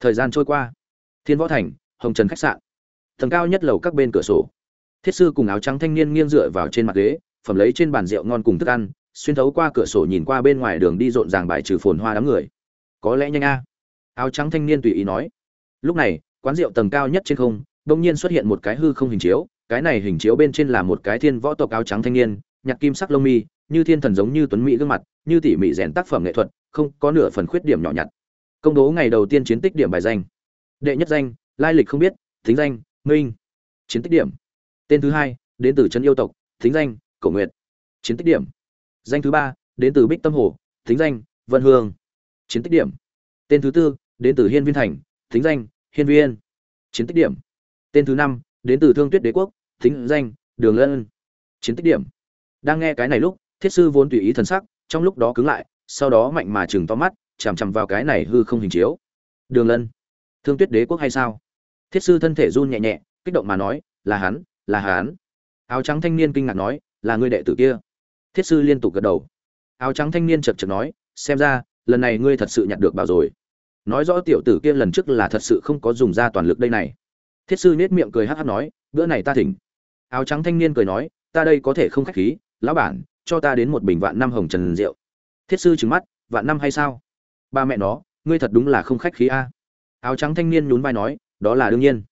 Thời gian trôi qua. Thiên võ thành, hồng trần khách sạn. Tầng cao nhất lầu các bên cửa sổ thiết sư cùng áo trắng thanh niên nghiêng dựa vào trên mặt ghế, phẩm lấy trên bàn rượu ngon cùng thức ăn, xuyên thấu qua cửa sổ nhìn qua bên ngoài đường đi rộn ràng bài trừ phồn hoa đám người. Có lẽ nhanh a. Áo trắng thanh niên tùy ý nói. Lúc này, quán rượu tầng cao nhất trên không đông nhiên xuất hiện một cái hư không hình chiếu, cái này hình chiếu bên trên là một cái thiên võ tộc áo trắng thanh niên nhạc kim sắc lông mi, như thiên thần giống như tuấn mỹ gương mặt, như tỉ mỉ rèn tác phẩm nghệ thuật, không có nửa phần khuyết điểm nhỏ nhặt. Công bố ngày đầu tiên chiến tích điểm bài danh. Đệ nhất danh, lai lịch không biết, thính danh, minh. Chiến tích điểm tên thứ hai, đến từ trấn yêu tộc, thính danh, cổ nguyệt. Chiến tích điểm. Danh thứ ba, đến từ bích tâm hồ, thính danh, vân hương. Chiến tích điểm. Tên thứ tư, đến từ hiên viên thành, thính danh, hiên viên. Chiến tích điểm. Tên thứ năm, đến từ thương tuyết đế quốc, thính danh, đường lân. Chiến tích điểm. Đang nghe cái này lúc, thiết sư vốn tùy ý thần sắc, trong lúc đó cứng lại, sau đó mạnh mà chừng to mắt, chằm chằm vào cái này hư không hình chiếu. Đường lân. Thương tuyết đế quốc hay sao? Thiết sư thân thể run nhẹ nhẹ, kích động mà nói, là hắn là hắn áo trắng thanh niên kinh ngạc nói, là ngươi đệ tử kia. Thiết sư liên tục gật đầu. Áo trắng thanh niên chật chật nói, xem ra, lần này ngươi thật sự nhặt được bảo rồi. Nói rõ tiểu tử kia lần trước là thật sự không có dùng ra toàn lực đây này. Thiết sư nết miệng cười hát hát nói, bữa này ta thỉnh. Áo trắng thanh niên cười nói, ta đây có thể không khách khí, lão bản, cho ta đến một bình vạn năm hồng trần rượu. Thiết sư trừng mắt, vạn năm hay sao? Ba mẹ nó, ngươi thật đúng là không khách khí a. Áo trắng thanh niên nhún vai nói, đó là đương nhiên.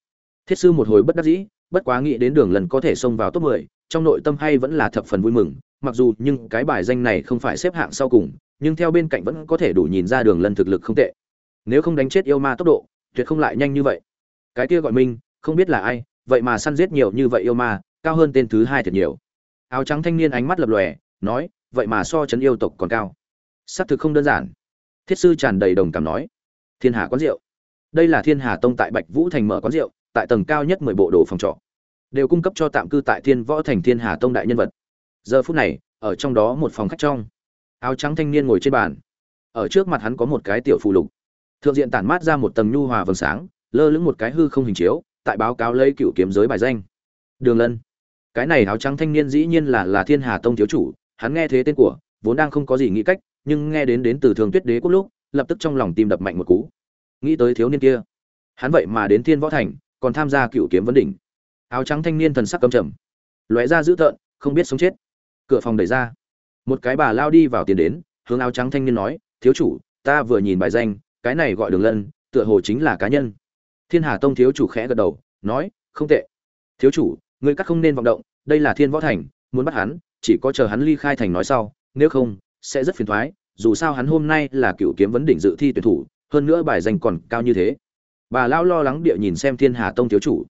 Thiết sư một hồi bất đắc dĩ bất quá nghĩ đến đường lần có thể xông vào top 10, trong nội tâm hay vẫn là thập phần vui mừng mặc dù nhưng cái bài danh này không phải xếp hạng sau cùng nhưng theo bên cạnh vẫn có thể đủ nhìn ra đường lần thực lực không tệ. Nếu không đánh chết yêu ma tốc độ tuyệt không lại nhanh như vậy. Cái kia gọi minh không biết là ai vậy mà săn giết nhiều như vậy yêu ma cao hơn tên thứ hai thật nhiều. Áo trắng thanh niên ánh mắt lập lòe nói vậy mà so chấn yêu tộc còn cao. Sắc thực không đơn giản. Thiết sư tràn đầy đồng cảm nói. Thiên hà quán rượu. Đây là thiên hà tông tại bạch vũ thành mở quán rượu tại tầng cao nhất mười bộ đồ phòng trọ, đều cung cấp cho tạm cư tại thiên võ thành thiên hà tông đại nhân vật. Giờ phút này, ở trong đó một phòng khách trong, áo trắng thanh niên ngồi trên bàn. Ở trước mặt hắn có một cái tiểu phù lục. Thượng diện tản mát ra một tầng nhu hòa vầng sáng, lơ lửng một cái hư không hình chiếu, tại báo cáo lấy cựu kiếm giới bài danh. Đường lân. Cái này áo trắng thanh niên dĩ nhiên là là thiên hà tông thiếu chủ, hắn nghe thế tên của, vốn đang không có gì nghĩ cách, nhưng nghe đến đến từ thường tuyết đế quốc lúc, lập tức trong lòng tim đập mạnh một cú. Nghĩ tới thiếu niên kia, hắn vậy mà đến thiên võ thành còn tham gia cựu kiếm vấn đỉnh. Áo trắng thanh niên thần sắc cầm trầm. Lóe ra dữ tợn, không biết sống chết. Cửa phòng đẩy ra. Một cái bà lao đi vào tiền đến, hướng áo trắng thanh niên nói, thiếu chủ, ta vừa nhìn bài danh, cái này gọi đường lân, tựa hồ chính là cá nhân. Thiên hà tông thiếu chủ khẽ gật đầu, nói, không tệ. Thiếu chủ người cắt không nên vọng động, đây là thiên võ thành, muốn bắt hắn, chỉ có chờ hắn ly khai thành nói sau, nếu không, sẽ rất phiền thoái, dù sao hắn hôm nay là cựu kiếm vấn đỉnh dự thi tuyển thủ, hơn nữa bài danh còn cao như thế bà lão lo lắng địa nhìn xem thiên hà tông thiếu chủ.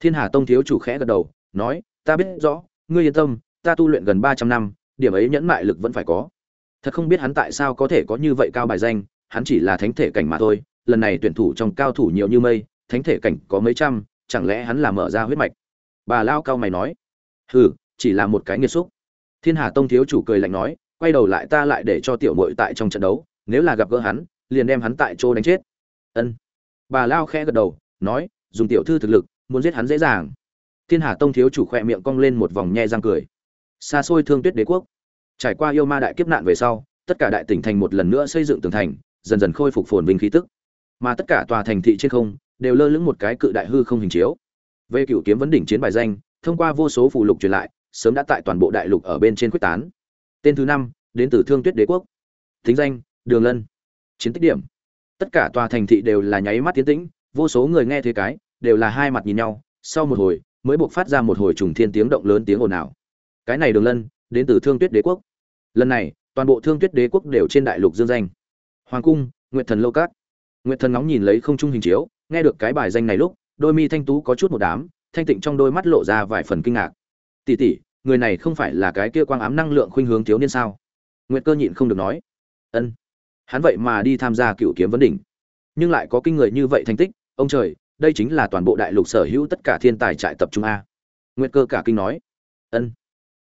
Thiên hà tông thiếu chủ khẽ gật đầu, nói, ta biết rõ, ngươi yên tâm, ta tu luyện gần ba trăm năm, điểm ấy nhẫn mại lực vẫn phải có. Thật không biết hắn tại sao có thể có như vậy cao bài danh, hắn chỉ là thánh thể cảnh mà thôi, lần này tuyển thủ trong cao thủ nhiều như mây, thánh thể cảnh có mấy trăm, chẳng lẽ hắn là mở ra huyết mạch? Bà lao cao mày nói, hừ, chỉ là một cái nghiệt xúc. Thiên hà tông thiếu chủ cười lạnh nói, quay đầu lại ta lại để cho tiểu mội tại trong trận đấu, nếu là gặp gỡ hắn, liền đem hắn tại chỗ đánh chết. Ân bà lao khẽ gật đầu, nói, dùng tiểu thư thực lực, muốn giết hắn dễ dàng. Thiên hà tông thiếu chủ khỏe miệng cong lên một vòng nhe răng cười. Xa xôi thương tuyết đế quốc. Trải qua yêu ma đại kiếp nạn về sau, tất cả đại tỉnh thành một lần nữa xây dựng tường thành, dần dần khôi phục phồn vinh khí tức. Mà tất cả tòa thành thị trên không, đều lơ lửng một cái cự đại hư không hình chiếu. Về cựu kiếm vấn đỉnh chiến bài danh, thông qua vô số phụ lục truyền lại, sớm đã tại toàn bộ đại lục ở bên trên quyết tán. Tên thứ năm, đến từ thương tuyết đế quốc. Thính danh, đường lân. Chiến tích điểm tất cả tòa thành thị đều là nháy mắt tiến tĩnh, vô số người nghe thế cái, đều là hai mặt nhìn nhau, sau một hồi, mới buộc phát ra một hồi trùng thiên tiếng động lớn tiếng ồn ào. Cái này đường lân, đến từ thương tuyết đế quốc. Lần này, toàn bộ thương tuyết đế quốc đều trên đại lục dương danh. Hoàng cung, nguyệt thần lâu cát nguyệt thần ngóng nhìn lấy không trung hình chiếu, nghe được cái bài danh này lúc, đôi mi thanh tú có chút một đám, thanh tịnh trong đôi mắt lộ ra vài phần kinh ngạc. Tỷ tỷ, người này không phải là cái kia quang ám năng lượng khuynh hướng thiếu niên sao? Nguyệt cơ nhịn không được nói. Ân hắn vậy mà đi tham gia cựu kiếm vấn đỉnh. Nhưng lại có kinh người như vậy thành tích, ông trời, đây chính là toàn bộ đại lục sở hữu tất cả thiên tài trại tập trung a. Nguyệt cơ cả kinh nói. Ân.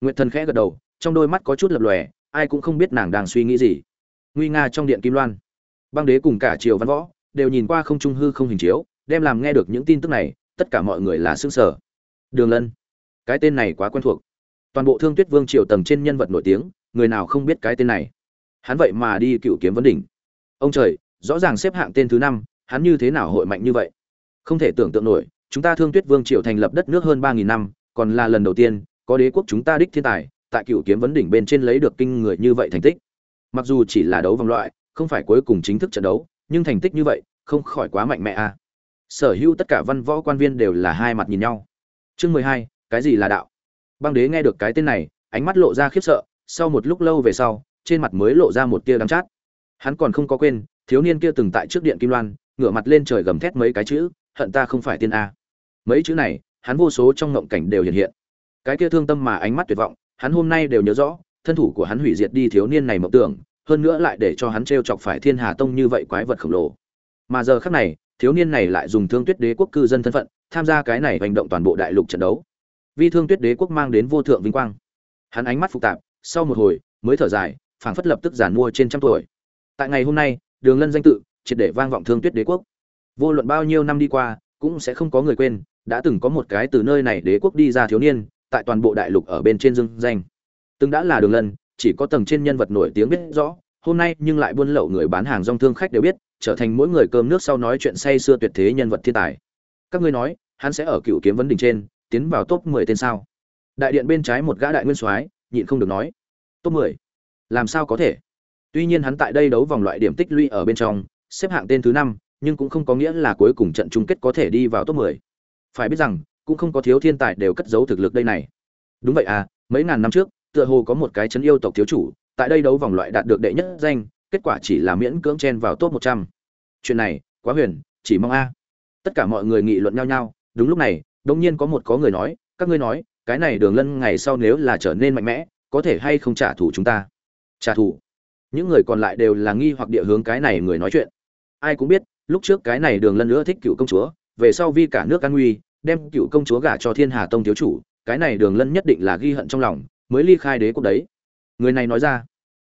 Nguyệt thần khẽ gật đầu, trong đôi mắt có chút lập lòe, ai cũng không biết nàng đang suy nghĩ gì. Nguy nga trong điện kim loan. Băng đế cùng cả triều văn võ, đều nhìn qua không trung hư không hình chiếu, đem làm nghe được những tin tức này, tất cả mọi người là xương sở đường lân. Cái tên này quá quen thuộc. Toàn bộ thương tuyết vương triều tầng trên nhân vật nổi tiếng, người nào không biết cái tên này? Hắn vậy mà đi cựu kiếm vấn đỉnh. Ông trời, rõ ràng xếp hạng tên thứ năm, hắn như thế nào hội mạnh như vậy? Không thể tưởng tượng nổi, chúng ta thương tuyết vương triều thành lập đất nước hơn ba nghìn năm, còn là lần đầu tiên, có đế quốc chúng ta đích thiên tài, tại cựu kiếm vấn đỉnh bên trên lấy được kinh người như vậy thành tích. Mặc dù chỉ là đấu vòng loại, không phải cuối cùng chính thức trận đấu, nhưng thành tích như vậy, không khỏi quá mạnh mẽ à. sở hữu tất cả văn võ quan viên đều là hai mặt nhìn nhau. Chương mười hai, cái gì là đạo? Băng đế nghe được cái tên này, ánh mắt lộ ra khiếp sợ, sau một lúc lâu về sau trên mặt mới lộ ra một tia đắng chát. Hắn còn không có quên, thiếu niên kia từng tại trước điện kim loan, ngửa mặt lên trời gầm thét mấy cái chữ, hận ta không phải tiên a. Mấy chữ này, hắn vô số trong ngộng cảnh đều hiện hiện. Cái kia thương tâm mà ánh mắt tuyệt vọng, hắn hôm nay đều nhớ rõ, thân thủ của hắn hủy diệt đi thiếu niên này mộng tưởng, hơn nữa lại để cho hắn t chọc phải thiên hà tông như vậy quái vật khổng lồ. Mà giờ khác này, thiếu niên này lại dùng thương tuyết đế quốc cư dân thân phận, tham gia cái này hành động toàn bộ đại lục trận đấu. Vì thương tuyết đế quốc mang đến vô thượng vinh quang. Hắn ánh mắt phức tạp, sau một hồi, mới thở dài phảng phất lập tức giản mua trên trăm tuổi. Tại ngày hôm nay, đường lân danh tự, triệt để vang vọng thương tuyết đế quốc. Vô luận bao nhiêu năm đi qua, cũng sẽ không có người quên, đã từng có một cái từ nơi này đế quốc đi ra thiếu niên, tại toàn bộ đại lục ở bên trên dương danh. Từng đã là đường lân, chỉ có tầng trên nhân vật nổi tiếng biết rõ, hôm nay nhưng lại buôn lậu người bán hàng rong thương khách đều biết, trở thành mỗi người cơm nước sau nói chuyện say xưa tuyệt thế nhân vật thiên tài. Các ngươi nói, hắn sẽ ở cựu kiếm vấn đỉnh trên, tiến vào top mười tên sao? Đại điện bên trái một gã đại nguyên soái, nhịn không được nói. Top mười làm sao có thể? Tuy nhiên hắn tại đây đấu vòng loại điểm tích lũy ở bên trong, xếp hạng tên thứ năm, nhưng cũng không có nghĩa là cuối cùng trận chung kết có thể đi vào top mười. Phải biết rằng, cũng không có thiếu thiên tài đều cất giấu thực lực đây này. Đúng vậy à mấy ngàn năm trước, tựa hồ có một cái chấn yêu tộc thiếu chủ, tại đây đấu vòng loại đạt được đệ nhất danh, kết quả chỉ là miễn cưỡng chen vào top một trăm. Chuyện này, quá huyền, chỉ mong a. Tất cả mọi người nghị luận nhau nhau, đúng lúc này, đột nhiên có một có người nói, các ngươi nói, cái này đường lân ngày sau nếu là trở nên mạnh mẽ, có thể hay không trả thù chúng ta? Trả thù. Những người còn lại đều là nghi hoặc địa hướng cái này người nói chuyện. Ai cũng biết, lúc trước cái này đường lân nữa thích cựu công chúa, về sau vi cả nước an nguy, đem cựu công chúa gả cho thiên hà tông thiếu chủ, cái này đường lân nhất định là ghi hận trong lòng, mới ly khai đế quốc đấy. Người này nói ra.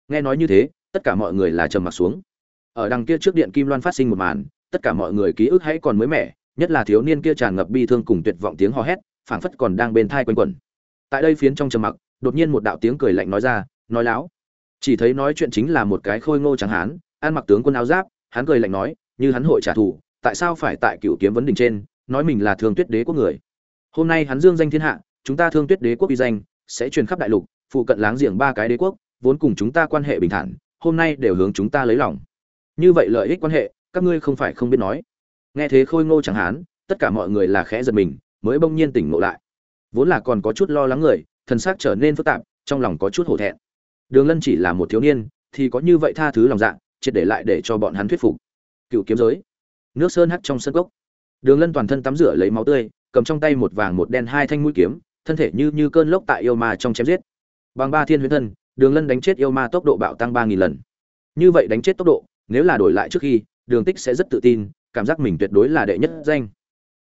Nghe nói như thế, tất cả mọi người là trầm mặc xuống. Ở đằng kia trước điện kim loan phát sinh một màn, tất cả mọi người ký ức hãy còn mới mẻ, nhất là thiếu niên kia tràn ngập bi thương cùng tuyệt vọng tiếng hò hét, phảng phất còn đang bên thai quanh quẩn. Tại đây phiến trong trầm mặc, đột nhiên một đạo tiếng cười lạnh nói ra, nói láo chỉ thấy nói chuyện chính là một cái khôi ngô trắng hán, ăn mặc tướng quân áo giáp, hắn cười lạnh nói, như hắn hội trả thù, tại sao phải tại cựu kiếm vấn đình trên, nói mình là thương tuyết đế quốc người? Hôm nay hắn dương danh thiên hạ, chúng ta thương tuyết đế quốc uy danh sẽ truyền khắp đại lục, phụ cận láng giềng ba cái đế quốc, vốn cùng chúng ta quan hệ bình thản, hôm nay đều hướng chúng ta lấy lòng. Như vậy lợi ích quan hệ, các ngươi không phải không biết nói. Nghe thế khôi ngô chẳng hán, tất cả mọi người là khẽ giật mình, mới bỗng nhiên tỉnh ngộ lại. Vốn là còn có chút lo lắng người, thần xác trở nên phức tạp, trong lòng có chút hổ thẹn đường lân chỉ là một thiếu niên, thì có như vậy tha thứ lòng dạ triệt để lại để cho bọn hắn thuyết phục. Cựu kiếm giới. Nước sơn hắt trong sân gốc đường lân toàn thân tắm rửa lấy máu tươi, cầm trong tay một vàng một đen hai thanh mũi kiếm, thân thể như như cơn lốc tại yêu ma trong chém giết. Bằng ba thiên huyễn thân, đường lân đánh chết yêu ma tốc độ bạo tăng ba nghìn lần. Như vậy đánh chết tốc độ, nếu là đổi lại trước khi, đường tích sẽ rất tự tin, cảm giác mình tuyệt đối là đệ nhất danh.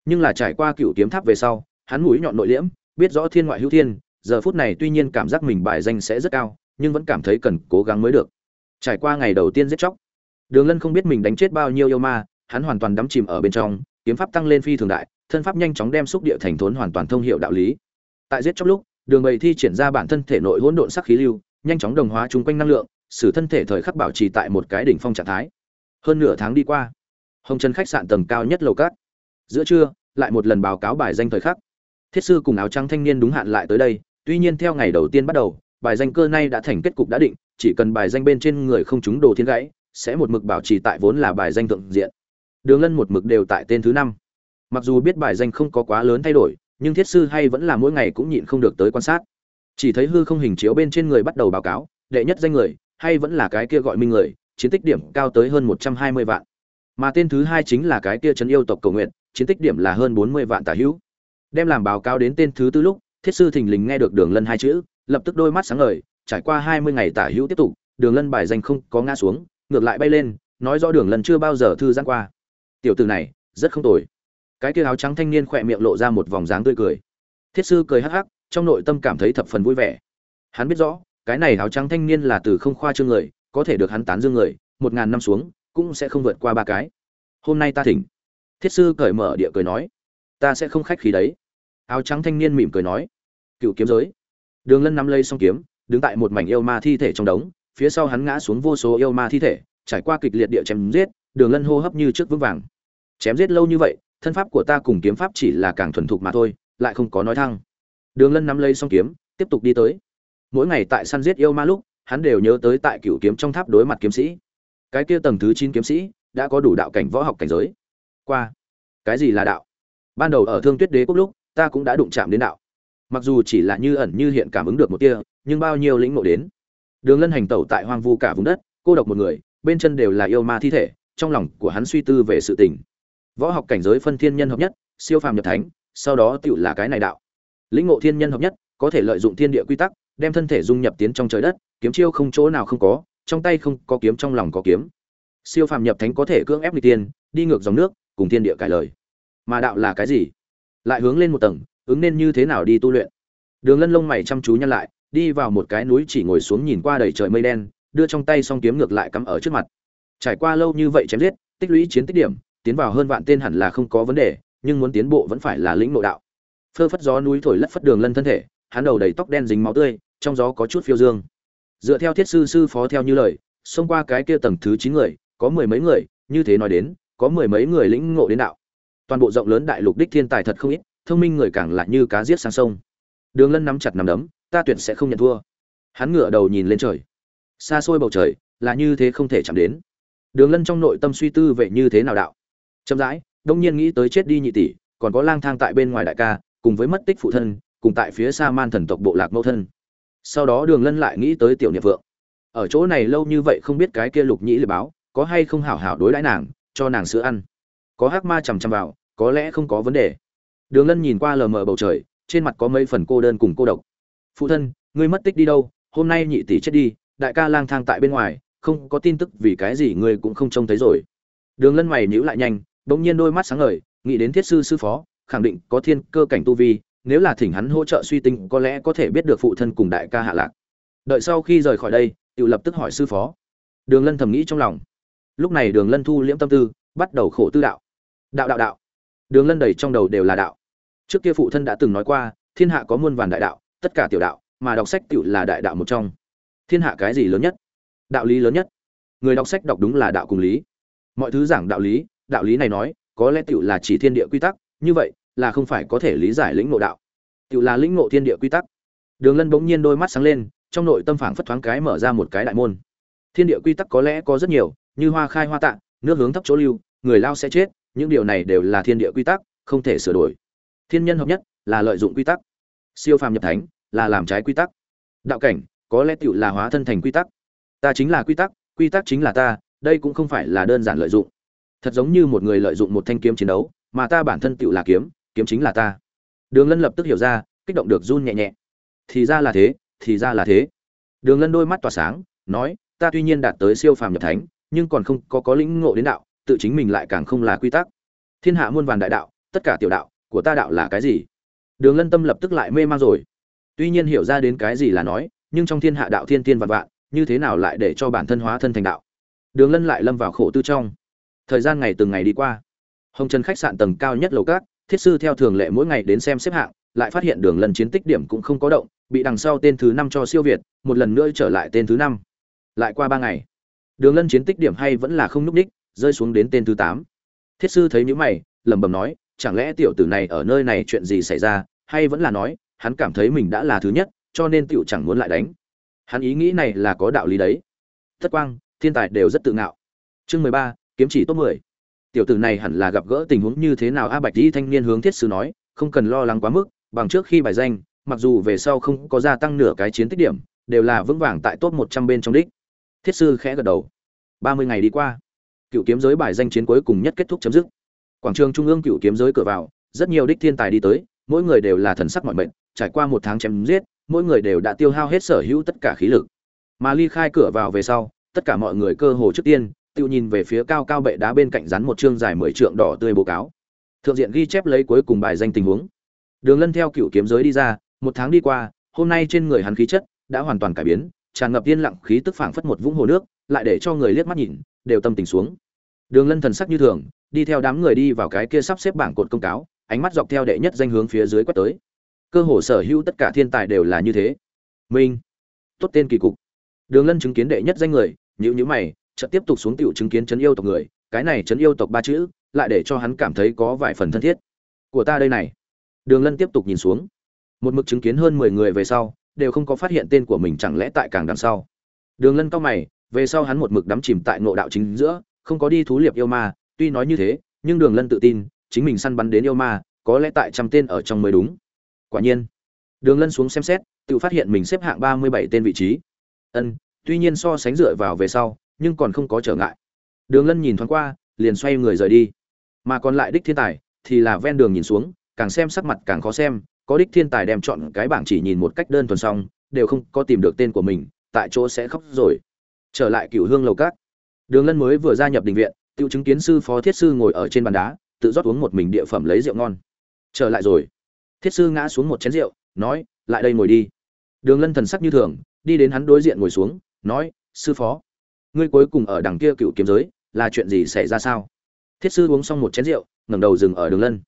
Nhưng là trải qua cựu kiếm tháp về sau, hắn mũi nhọn nội liễm, biết rõ thiên ngoại hữu thiên, giờ phút này tuy nhiên cảm giác mình bài danh sẽ rất cao nhưng vẫn cảm thấy cần cố gắng mới được. Trải qua ngày đầu tiên giết chóc, đường lân không biết mình đánh chết bao nhiêu yêu ma, hắn hoàn toàn đắm chìm ở bên trong, kiếm pháp tăng lên phi thường đại, thân pháp nhanh chóng đem xúc địa thành thốn hoàn toàn thông hiệu đạo lý. Tại giết chóc lúc, đường bầy thi triển ra bản thân thể nội hỗn độn sắc khí lưu, nhanh chóng đồng hóa chung quanh năng lượng, sử thân thể thời khắc bảo trì tại một cái đỉnh phong trạng thái. Hơn nửa tháng đi qua, hồng trần khách sạn tầng cao nhất lầu cát. Giữa trưa, lại một lần báo cáo bài danh thời khắc. Thiết sư cùng áo trắng thanh niên đúng hạn lại tới đây, tuy nhiên theo ngày đầu tiên bắt đầu bài danh cơ nay đã thành kết cục đã định, chỉ cần bài danh bên trên người không trúng đồ thiên gãy, sẽ một mực bảo trì tại vốn là bài danh thượng diện. Đường lân một mực đều tại tên thứ năm. Mặc dù biết bài danh không có quá lớn thay đổi, nhưng thiết sư hay vẫn là mỗi ngày cũng nhịn không được tới quan sát. Chỉ thấy hư không hình chiếu bên trên người bắt đầu báo cáo, đệ nhất danh người, hay vẫn là cái kia gọi minh người, chiến tích điểm cao tới hơn một trăm hai mươi vạn. Mà tên thứ hai chính là cái kia trấn yêu tộc cầu nguyện, chiến tích điểm là hơn bốn mươi vạn tả hữu. Đem làm báo cáo đến tên thứ tư lúc, thiết sư thình lình nghe được đường lân hai chữ lập tức đôi mắt sáng ngời, trải qua hai mươi ngày tả hữu tiếp tục, đường lân bài danh không có ngã xuống, ngược lại bay lên, nói rõ đường lân chưa bao giờ thư giãn qua. Tiểu tử này, rất không tồi. Cái kia áo trắng thanh niên khỏe miệng lộ ra một vòng dáng tươi cười. Thiết sư cười hắc hắc, trong nội tâm cảm thấy thập phần vui vẻ. Hắn biết rõ, cái này áo trắng thanh niên là từ không khoa trương người, có thể được hắn tán dương người, một ngàn năm xuống, cũng sẽ không vượt qua ba cái. Hôm nay ta thỉnh. Thiết sư cởi mở địa cười nói. Ta sẽ không khách khí đấy. Áo trắng thanh niên mỉm cười nói. Cựu kiếm giới đường lân nắm lấy song kiếm, đứng tại một mảnh yêu ma thi thể trong đống, phía sau hắn ngã xuống vô số yêu ma thi thể, trải qua kịch liệt địa chém giết, đường lân hô hấp như trước vững vàng. Chém giết lâu như vậy, thân pháp của ta cùng kiếm pháp chỉ là càng thuần thục mà thôi, lại không có nói thăng. Đường lân nắm lấy song kiếm, tiếp tục đi tới. Mỗi ngày tại săn giết yêu ma lúc, hắn đều nhớ tới tại cựu kiếm trong tháp đối mặt kiếm sĩ. Cái kia tầng thứ chín kiếm sĩ, đã có đủ đạo cảnh võ học cảnh giới. Qua. Cái gì là đạo? Ban đầu ở thương tuyết đế quốc lúc, ta cũng đã đụng chạm đến đạo mặc dù chỉ là như ẩn như hiện cảm ứng được một tia, nhưng bao nhiêu lĩnh ngộ đến. Đường lân hành tẩu tại hoang vu cả vùng đất, cô độc một người, bên chân đều là yêu ma thi thể, trong lòng của hắn suy tư về sự tình. Võ học cảnh giới phân thiên nhân hợp nhất, siêu phàm nhập thánh, sau đó tựu là cái này đạo. Lĩnh ngộ thiên nhân hợp nhất, có thể lợi dụng thiên địa quy tắc, đem thân thể dung nhập tiến trong trời đất, kiếm chiêu không chỗ nào không có, trong tay không có kiếm trong lòng có kiếm. Siêu phàm nhập thánh có thể cưỡng ép đi tiên đi ngược dòng nước, cùng thiên địa cải lời. Mà đạo là cái gì? Lại hướng lên một tầng ứng nên như thế nào đi tu luyện. Đường lân lông mày chăm chú nhăn lại, đi vào một cái núi chỉ ngồi xuống nhìn qua đầy trời mây đen, đưa trong tay song kiếm ngược lại cắm ở trước mặt. Trải qua lâu như vậy chém giết, tích lũy chiến tích điểm, tiến vào hơn vạn tên hẳn là không có vấn đề, nhưng muốn tiến bộ vẫn phải là lĩnh nội đạo. Phơ phất gió núi thổi lất phất đường lân thân thể, hắn đầu đầy tóc đen dính máu tươi, trong gió có chút phiêu dương. Dựa theo thiết sư sư phó theo như lời, xông qua cái kia tầng thứ chín người, có mười mấy người, như thế nói đến, có mười mấy người lĩnh ngộ đến đạo. Toàn bộ rộng lớn đại lục đích thiên tài thật không ít thông minh người càng lại như cá giết sang sông. Đường lân nắm chặt nắm đấm, ta tuyệt sẽ không nhận thua. Hắn ngửa đầu nhìn lên trời. Xa xôi bầu trời, là như thế không thể chạm đến. Đường lân trong nội tâm suy tư về như thế nào đạo. Chậm rãi, đông nhiên nghĩ tới chết đi nhị tỷ, còn có lang thang tại bên ngoài đại ca, cùng với mất tích phụ thân, cùng tại phía xa man thần tộc bộ lạc mẫu thân. Sau đó đường lân lại nghĩ tới tiểu niệm vượng. Ở chỗ này lâu như vậy không biết cái kia lục nhĩ liệt báo, có hay không hảo hảo đối đãi nàng, cho nàng sữa ăn. Có hắc ma chằm chằm vào, có lẽ không có vấn đề đường lân nhìn qua lờ mờ bầu trời, trên mặt có mấy phần cô đơn cùng cô độc. Phụ thân, ngươi mất tích đi đâu? Hôm nay nhị tỷ chết đi, đại ca lang thang tại bên ngoài, không có tin tức vì cái gì ngươi cũng không trông thấy rồi. Đường lân mày nhíu lại nhanh, bỗng nhiên đôi mắt sáng ngời, nghĩ đến thiết sư sư phó, khẳng định có thiên cơ cảnh tu vi, nếu là thỉnh hắn hỗ trợ suy tinh có lẽ có thể biết được phụ thân cùng đại ca hạ lạc. Đợi sau khi rời khỏi đây tự lập tức hỏi sư phó. Đường lân thầm nghĩ trong lòng. Lúc này đường lân thu liễm tâm tư, bắt đầu khổ tư đạo. Đạo đạo đạo. Đường lân đầy trong đầu đều là đạo trước kia phụ thân đã từng nói qua, thiên hạ có muôn vàn đại đạo, tất cả tiểu đạo, mà đọc sách tiểu là đại đạo một trong. Thiên hạ cái gì lớn nhất? Đạo lý lớn nhất. Người đọc sách đọc đúng là đạo cùng lý. Mọi thứ giảng đạo lý đạo lý này nói, có lẽ tiểu là chỉ thiên địa quy tắc, như vậy là không phải có thể lý giải lĩnh ngộ đạo. Tiểu là lĩnh ngộ thiên địa quy tắc. Đường lân bỗng nhiên đôi mắt sáng lên, trong nội tâm phảng phất thoáng cái mở ra một cái đại môn. Thiên địa quy tắc có lẽ có rất nhiều, như hoa khai hoa tạ, nước hướng thấp chỗ lưu, người lao sẽ chết, những điều này đều là thiên địa quy tắc, không thể sửa đổi thiên nhân hợp nhất là lợi dụng quy tắc. Siêu phàm nhập thánh là làm trái quy tắc. Đạo cảnh có lẽ tựu là hóa thân thành quy tắc. Ta chính là quy tắc quy tắc chính là ta, đây cũng không phải là đơn giản lợi dụng. Thật giống như một người lợi dụng một thanh kiếm chiến đấu, mà ta bản thân tựu là kiếm kiếm chính là ta. Đường lân lập tức hiểu ra, kích động được run nhẹ nhẹ. Thì ra là thế, thì ra là thế. Đường lân đôi mắt tỏa sáng, nói, ta tuy nhiên đạt tới siêu phàm nhập thánh, nhưng còn không có có lĩnh ngộ đến đạo, tự chính mình lại càng không là quy tắc. Thiên hạ muôn vàn đại đạo, tất cả tiểu đạo của ta đạo là cái gì? Đường lân tâm lập tức lại mê man rồi. Tuy nhiên hiểu ra đến cái gì là nói, nhưng trong thiên hạ đạo thiên tiên vạn vạn, như thế nào lại để cho bản thân hóa thân thành đạo? Đường lân lại lâm vào khổ tư trong. Thời gian ngày từng ngày đi qua. Hồng trần khách sạn tầng cao nhất lầu cát thiết sư theo thường lệ mỗi ngày đến xem xếp hạng, lại phát hiện đường lần chiến tích điểm cũng không có động, bị đằng sau tên thứ năm cho siêu việt, một lần nữa trở lại tên thứ năm. Lại qua ba ngày, đường lân chiến tích điểm hay vẫn là không núp đích rơi xuống đến tên thứ tám. Thiết sư thấy nhữ mày, lẩm bẩm nói chẳng lẽ tiểu tử này ở nơi này chuyện gì xảy ra, hay vẫn là nói, hắn cảm thấy mình đã là thứ nhất, cho nên tiểu chẳng muốn lại đánh. Hắn ý nghĩ này là có đạo lý đấy. Thất quang, thiên tài đều rất tự ngạo. Chương mười ba, kiếm chỉ top mười. Tiểu tử này hẳn là gặp gỡ tình huống như thế nào? A bạch di thanh niên hướng thiết sứ nói, không cần lo lắng quá mức, bằng trước khi bài danh, mặc dù về sau không có gia tăng nửa cái chiến tích điểm, đều là vững vàng tại top một trăm bên trong đích. Thiết sư khẽ gật đầu. Ba mươi ngày đi qua, cựu kiếm giới bài danh chiến cuối cùng nhất kết thúc chấm dứt quảng trường trung ương cựu kiếm giới cửa vào, rất nhiều đích thiên tài đi tới, mỗi người đều là thần sắc mọi mệnh trải qua một tháng chém giết, mỗi người đều đã tiêu hao hết sở hữu tất cả khí lực. Mà ly khai cửa vào về sau, tất cả mọi người cơ hồ trước tiên, tự nhìn về phía cao cao bệ đá bên cạnh rắn một chương dài mười trượng đỏ tươi bố cáo. Thượng diện ghi chép lấy cuối cùng bài danh tình huống. Đường lân theo cựu kiếm giới đi ra, một tháng đi qua, hôm nay trên người hắn khí chất đã hoàn toàn cải biến, tràn ngập yên lặng khí tức phảng phất một vũng hồ nước, lại để cho người liếc mắt nhìn, đều tâm tình xuống. Đường lân thần sắc như thường đi theo đám người đi vào cái kia sắp xếp bảng cột công cáo, ánh mắt dọc theo đệ nhất danh hướng phía dưới quét tới. Cơ hồ sở hữu tất cả thiên tài đều là như thế. Minh. Tốt tên kỳ cục. Đường lân chứng kiến đệ nhất danh người nhữ nhữ mày, chợt tiếp tục xuống tiểu chứng kiến chấn yêu tộc người, cái này chấn yêu tộc ba chữ, lại để cho hắn cảm thấy có vài phần thân thiết. Của ta đây này. Đường lân tiếp tục nhìn xuống. Một mực chứng kiến hơn mười người về sau, đều không có phát hiện tên của mình chẳng lẽ tại càng đằng sau. Đường lân cao mày, về sau hắn một mực đắm chìm tại ngộ đạo chính giữa, không có đi thú liệp yêu ma tuy nói như thế, nhưng đường lân tự tin, chính mình săn bắn đến yêu ma, có lẽ tại trăm tên ở trong mới đúng. Quả nhiên, đường lân xuống xem xét, tự phát hiện mình xếp hạng ba mươi bảy tên vị trí. Ân, tuy nhiên so sánh dựa vào về sau, nhưng còn không có trở ngại. Đường lân nhìn thoáng qua, liền xoay người rời đi. Mà còn lại đích thiên tài thì là ven đường nhìn xuống, càng xem sắc mặt càng khó xem, có đích thiên tài đem chọn cái bảng chỉ nhìn một cách đơn thuần xong, đều không có tìm được tên của mình, tại chỗ sẽ khóc rồi. Trở lại cửu hương lầu cát đường lân mới vừa gia nhập đình viện tự chứng kiến sư phó thiết sư ngồi ở trên bàn đá, tự rót uống một mình địa phẩm lấy rượu ngon. Trở lại rồi. Thiết sư ngã xuống một chén rượu, nói, lại đây ngồi đi. Đường lân thần sắc như thường, đi đến hắn đối diện ngồi xuống, nói, sư phó, ngươi cuối cùng ở đằng kia cựu kiếm giới, là chuyện gì xảy ra sao? Thiết sư uống xong một chén rượu, ngẩng đầu dừng ở đường lân.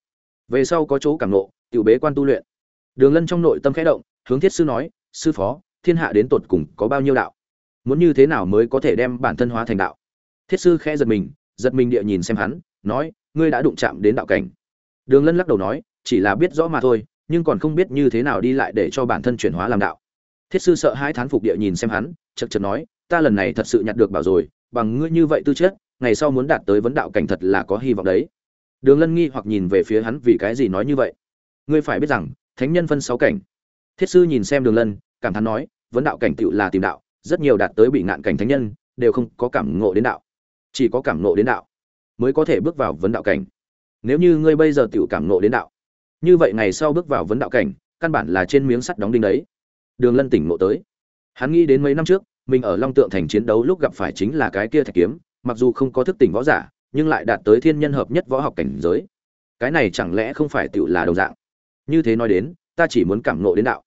Về sau có chỗ cảm nộ, tiểu bế quan tu luyện. Đường lân trong nội tâm khẽ động, hướng thiết sư nói, sư phó, thiên hạ đến tột cùng có bao nhiêu đạo? Muốn như thế nào mới có thể đem bản thân hóa thành đạo? Thiết sư khẽ giật mình giật mình địa nhìn xem hắn, nói, ngươi đã đụng chạm đến đạo cảnh. Đường lân lắc đầu nói, chỉ là biết rõ mà thôi, nhưng còn không biết như thế nào đi lại để cho bản thân chuyển hóa làm đạo. Thiết sư sợ hai thán phục địa nhìn xem hắn, chật chật nói, ta lần này thật sự nhặt được bảo rồi, bằng ngươi như vậy tư chất, ngày sau muốn đạt tới vấn đạo cảnh thật là có hy vọng đấy. Đường lân nghi hoặc nhìn về phía hắn, vì cái gì nói như vậy? Ngươi phải biết rằng, thánh nhân phân sáu cảnh. Thiết sư nhìn xem đường lân, cảm thán nói, vấn đạo cảnh tựu là tìm đạo, rất nhiều đạt tới bị ngạn cảnh thánh nhân, đều không có cảm ngộ đến đạo chỉ có cảm nộ đến đạo, mới có thể bước vào vấn đạo cảnh. Nếu như ngươi bây giờ tựu cảm nộ đến đạo, như vậy ngày sau bước vào vấn đạo cảnh, căn bản là trên miếng sắt đóng đinh đấy. Đường lân tỉnh ngộ tới. Hắn nghĩ đến mấy năm trước, mình ở long tượng thành chiến đấu lúc gặp phải chính là cái kia thạch kiếm, mặc dù không có thức tỉnh võ giả, nhưng lại đạt tới thiên nhân hợp nhất võ học cảnh giới. Cái này chẳng lẽ không phải tựu là đồng dạng? Như thế nói đến, ta chỉ muốn cảm nộ đến đạo.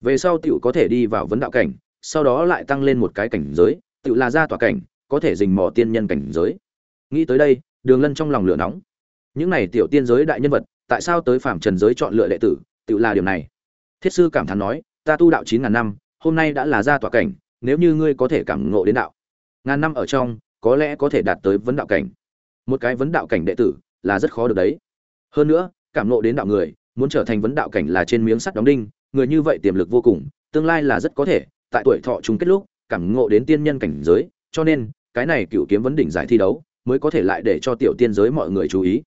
Về sau tựu có thể đi vào vấn đạo cảnh, sau đó lại tăng lên một cái cảnh giới tựu là ra tòa cảnh có thể dình mò tiên nhân cảnh giới. Nghĩ tới đây, đường lân trong lòng lửa nóng. Những này tiểu tiên giới đại nhân vật, tại sao tới phạm trần giới chọn lựa đệ tử tựu là điều này? Thiết sư cảm thán nói, ta tu đạo chín ngàn năm, hôm nay đã là ra tòa cảnh, nếu như ngươi có thể cảm ngộ đến đạo, ngàn năm ở trong, có lẽ có thể đạt tới vấn đạo cảnh. Một cái vấn đạo cảnh đệ tử là rất khó được đấy. Hơn nữa, cảm ngộ đến đạo người, muốn trở thành vấn đạo cảnh là trên miếng sắt đóng đinh, người như vậy tiềm lực vô cùng, tương lai là rất có thể, tại tuổi thọ chung kết lúc, cảm ngộ đến tiên nhân cảnh giới, cho nên cái này cựu kiếm vấn đỉnh giải thi đấu mới có thể lại để cho tiểu tiên giới mọi người chú ý.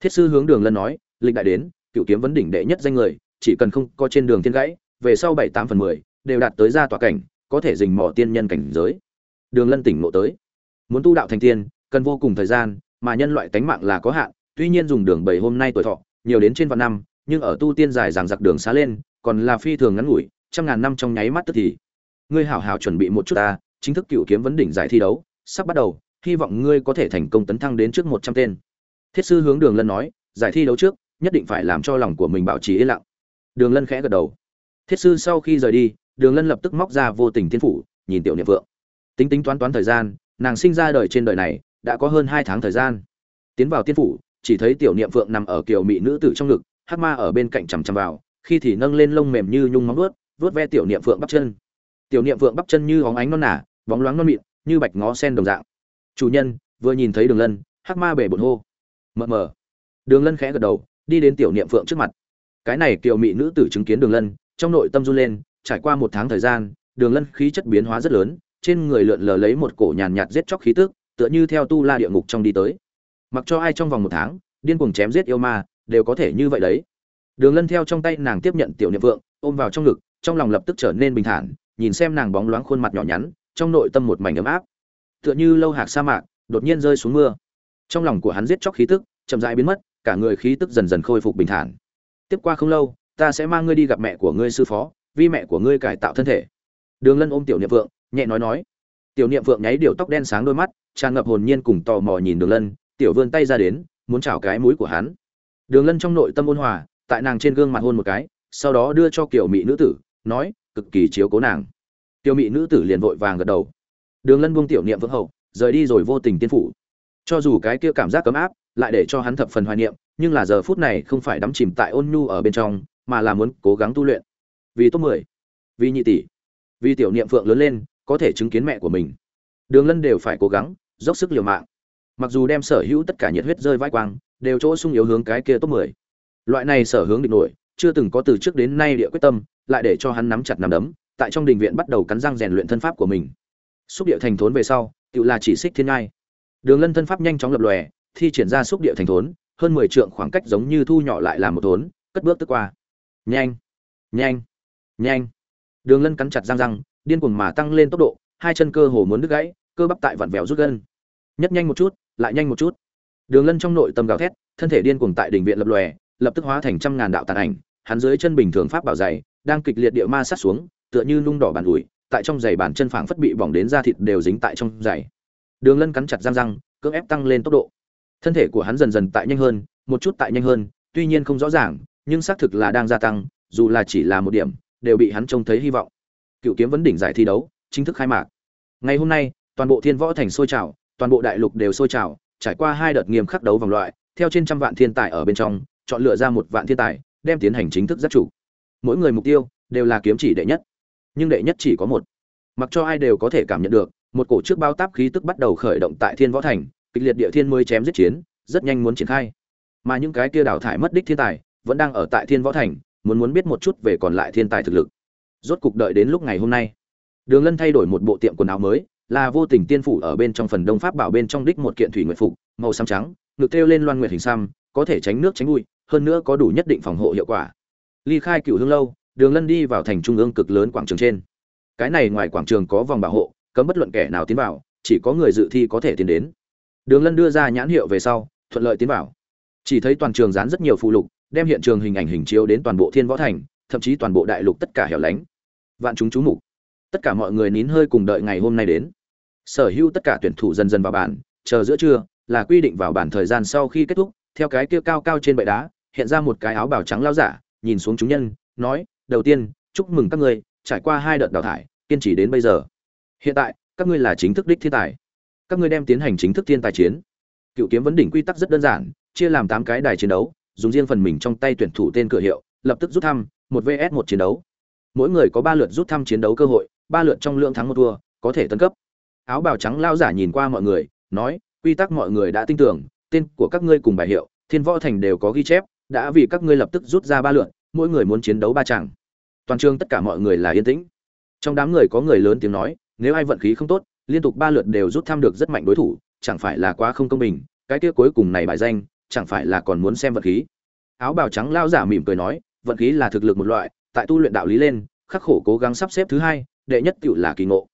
Thiết sư hướng đường lân nói, lịch đại đến, cựu kiếm vấn đỉnh đệ nhất danh người, chỉ cần không có trên đường thiên gãy, về sau bảy tám phần mười đều đạt tới gia tòa cảnh, có thể dình mò tiên nhân cảnh giới. Đường lân tỉnh ngộ tới. Muốn tu đạo thành tiên, cần vô cùng thời gian, mà nhân loại tánh mạng là có hạn, tuy nhiên dùng đường bảy hôm nay tuổi thọ, nhiều đến trên vạn năm, nhưng ở tu tiên dài dằng giặc đường xá lên, còn là phi thường ngắn ngủi, trăm ngàn năm trong nháy mắt tức thì. Ngươi hảo hảo chuẩn bị một chút ta, chính thức cựu kiếm vấn đỉnh giải thi đấu sắp bắt đầu, hy vọng ngươi có thể thành công tấn thăng đến trước một trăm tên. Thiết sư hướng đường lân nói, giải thi đấu trước, nhất định phải làm cho lòng của mình bảo trì yên lặng. Đường lân khẽ gật đầu. Thiết sư sau khi rời đi, đường lân lập tức móc ra vô tình thiên phủ, nhìn tiểu niệm vượng. Tính tính toán toán thời gian, nàng sinh ra đời trên đời này, đã có hơn hai tháng thời gian. Tiến vào tiên phủ, chỉ thấy tiểu niệm vượng nằm ở kiều mỹ nữ tử trong ngực, hắc ma ở bên cạnh chằm chằm vào, khi thì nâng lên lông mềm như nhung móng vuốt vuốt ve tiểu niệm vượng bắp chân. Tiểu niệm vượng bắp chân như óng ánh non nả bóng loáng non mịn như bạch ngó sen đồng dạng. Chủ nhân, vừa nhìn thấy đường lân, hắc ma bể bột hô. Mờ mờ. Đường lân khẽ gật đầu, đi đến tiểu niệm phượng trước mặt. Cái này kiều mị nữ tử chứng kiến đường lân, trong nội tâm run lên, trải qua một tháng thời gian, đường lân khí chất biến hóa rất lớn, trên người lượn lờ lấy một cổ nhàn nhạt giết chóc khí tức, tựa như theo tu la địa ngục trong đi tới. Mặc cho ai trong vòng một tháng, điên cuồng chém giết yêu ma, đều có thể như vậy đấy. Đường lân theo trong tay nàng tiếp nhận tiểu niệm phượng, ôm vào trong ngực, trong lòng lập tức trở nên bình thản, nhìn xem nàng bóng loáng khuôn mặt nhỏ nhắn trong nội tâm một mảnh ấm áp. Tựa như lâu hạc sa mạc, đột nhiên rơi xuống mưa. Trong lòng của hắn giết chóc khí tức, chậm rãi biến mất, cả người khí tức dần dần khôi phục bình thản. Tiếp qua không lâu, ta sẽ mang ngươi đi gặp mẹ của ngươi sư phó, vì mẹ của ngươi cải tạo thân thể. Đường lân ôm tiểu niệm vượng, nhẹ nói nói. Tiểu niệm vượng nháy điều tóc đen sáng đôi mắt, tràn ngập hồn nhiên cùng tò mò nhìn đường lân, tiểu vươn tay ra đến, muốn chào cái mũi của hắn. Đường lân trong nội tâm ôn hòa, tại nàng trên gương mặt hôn một cái, sau đó đưa cho kiểu mỹ nữ tử, nói, cực kỳ chiếu cố nàng tiểu mỹ nữ tử liền vội vàng gật đầu. Đường lân buông tiểu niệm vượng hậu, rời đi rồi vô tình tiên phủ. Cho dù cái kia cảm giác cấm áp, lại để cho hắn thập phần hoài niệm, nhưng là giờ phút này không phải đắm chìm tại ôn nhu ở bên trong, mà là muốn cố gắng tu luyện. Vì top mười, vì nhị tỷ, vì tiểu niệm phượng lớn lên, có thể chứng kiến mẹ của mình. Đường lân đều phải cố gắng, dốc sức liều mạng. Mặc dù đem sở hữu tất cả nhiệt huyết rơi vai quang, đều chỗ sung yếu hướng cái kia top mười. Loại này sở hướng địch nổi, chưa từng có từ trước đến nay địa quyết tâm, lại để cho hắn nắm chặt nắm đấm tại trong đình viện bắt đầu cắn răng rèn luyện thân pháp của mình. Xúc địa thành thốn về sau, tự là chỉ xích thiên ngai đường lân thân pháp nhanh chóng lập lòe, thi triển ra xúc địa thành thốn, hơn mười trượng khoảng cách giống như thu nhỏ lại làm một thốn, cất bước tức qua. Nhanh nhanh nhanh. Đường lân cắn chặt răng răng, điên cuồng mà tăng lên tốc độ, hai chân cơ hồ muốn đứt gãy, cơ bắp tại vặn vẹo rút gân. Nhất nhanh một chút, lại nhanh một chút. Đường lân trong nội tâm gào thét, thân thể điên cuồng tại đỉnh viện lập lòe, lập tức hóa thành trăm ngàn đạo tàn ảnh, hắn dưới chân bình thường pháp bảo dày, đang kịch liệt địa ma sát xuống tựa như nung đỏ bàn ủi, tại trong giày bàn chân phảng phất bị bỏng đến da thịt đều dính tại trong giày. Đường lân cắn chặt răng răng, cưỡng ép tăng lên tốc độ. Thân thể của hắn dần dần tại nhanh hơn, một chút tại nhanh hơn, tuy nhiên không rõ ràng, nhưng xác thực là đang gia tăng, dù là chỉ là một điểm, đều bị hắn trông thấy hy vọng. Cựu kiếm vấn đỉnh giải thi đấu, chính thức khai mạc. Ngày hôm nay, toàn bộ thiên võ thành sôi trào, toàn bộ đại lục đều sôi trào, trải qua hai đợt nghiêm khắc đấu vòng loại, theo trên trăm vạn thiên tài ở bên trong, chọn lựa ra một vạn thiên tài, đem tiến hành chính thức giác chủ. Mỗi người mục tiêu đều là kiếm chỉ đệ nhất nhưng đệ nhất chỉ có một. Mặc cho ai đều có thể cảm nhận được, một cổ trước bao táp khí tức bắt đầu khởi động tại thiên võ thành, kịch liệt địa thiên mới chém giết chiến, rất nhanh muốn triển khai. Mà những cái kia đào thải mất đích thiên tài, vẫn đang ở tại thiên võ thành, muốn muốn biết một chút về còn lại thiên tài thực lực. Rốt cục đợi đến lúc ngày hôm nay. Đường lân thay đổi một bộ tiệm quần áo mới, là vô tình tiên phủ ở bên trong phần đông pháp bảo bên trong đích một kiện thủy nguyệt phục, màu xám trắng, ngực thêu lên loan nguyện hình xăm, có thể tránh nước tránh bụi, hơn nữa có đủ nhất định phòng hộ hiệu quả. Ly khai cựu hương lâu đường lân đi vào thành trung ương cực lớn quảng trường trên. Cái này ngoài quảng trường có vòng bảo hộ, cấm bất luận kẻ nào tiến vào, chỉ có người dự thi có thể tiến đến. Đường lân đưa ra nhãn hiệu về sau, thuận lợi tiến vào. Chỉ thấy toàn trường dán rất nhiều phụ lục, đem hiện trường hình ảnh hình chiếu đến toàn bộ thiên võ thành, thậm chí toàn bộ đại lục tất cả hẻo lánh. Vạn chúng chú mục. Tất cả mọi người nín hơi cùng đợi ngày hôm nay đến. Sở hữu tất cả tuyển thủ dần dần vào bàn, chờ giữa trưa, là quy định vào bản thời gian sau khi kết thúc, theo cái kia cao cao trên bệ đá, hiện ra một cái áo bào trắng lao giả, nhìn xuống chúng nhân, nói đầu tiên, chúc mừng các ngươi, trải qua hai đợt đào thải, kiên trì đến bây giờ. Hiện tại, các ngươi là chính thức đích thiên tài. Các ngươi đem tiến hành chính thức thiên tài chiến. Cựu kiếm vấn đỉnh quy tắc rất đơn giản, chia làm tám cái đài chiến đấu, dùng riêng phần mình trong tay tuyển thủ tên cửa hiệu, lập tức rút thăm, một vs một chiến đấu. Mỗi người có ba lượt rút thăm chiến đấu cơ hội, ba lượt trong lượng thắng một thua, có thể tấn cấp. Áo bào trắng lao giả nhìn qua mọi người, nói, quy tắc mọi người đã tin tưởng, tên của các ngươi cùng bài hiệu, thiên võ thành đều có ghi chép, đã vì các ngươi lập tức rút ra ba lượt mỗi người muốn chiến đấu ba chàng. Toàn trường tất cả mọi người là yên tĩnh. Trong đám người có người lớn tiếng nói, nếu ai vận khí không tốt, liên tục ba lượt đều rút thăm được rất mạnh đối thủ, chẳng phải là quá không công bình, cái kia cuối cùng này bài danh, chẳng phải là còn muốn xem vận khí. Áo bào trắng lao giả mỉm cười nói, vận khí là thực lực một loại, tại tu luyện đạo lý lên, khắc khổ cố gắng sắp xếp thứ hai, đệ nhất tựu là kỳ ngộ.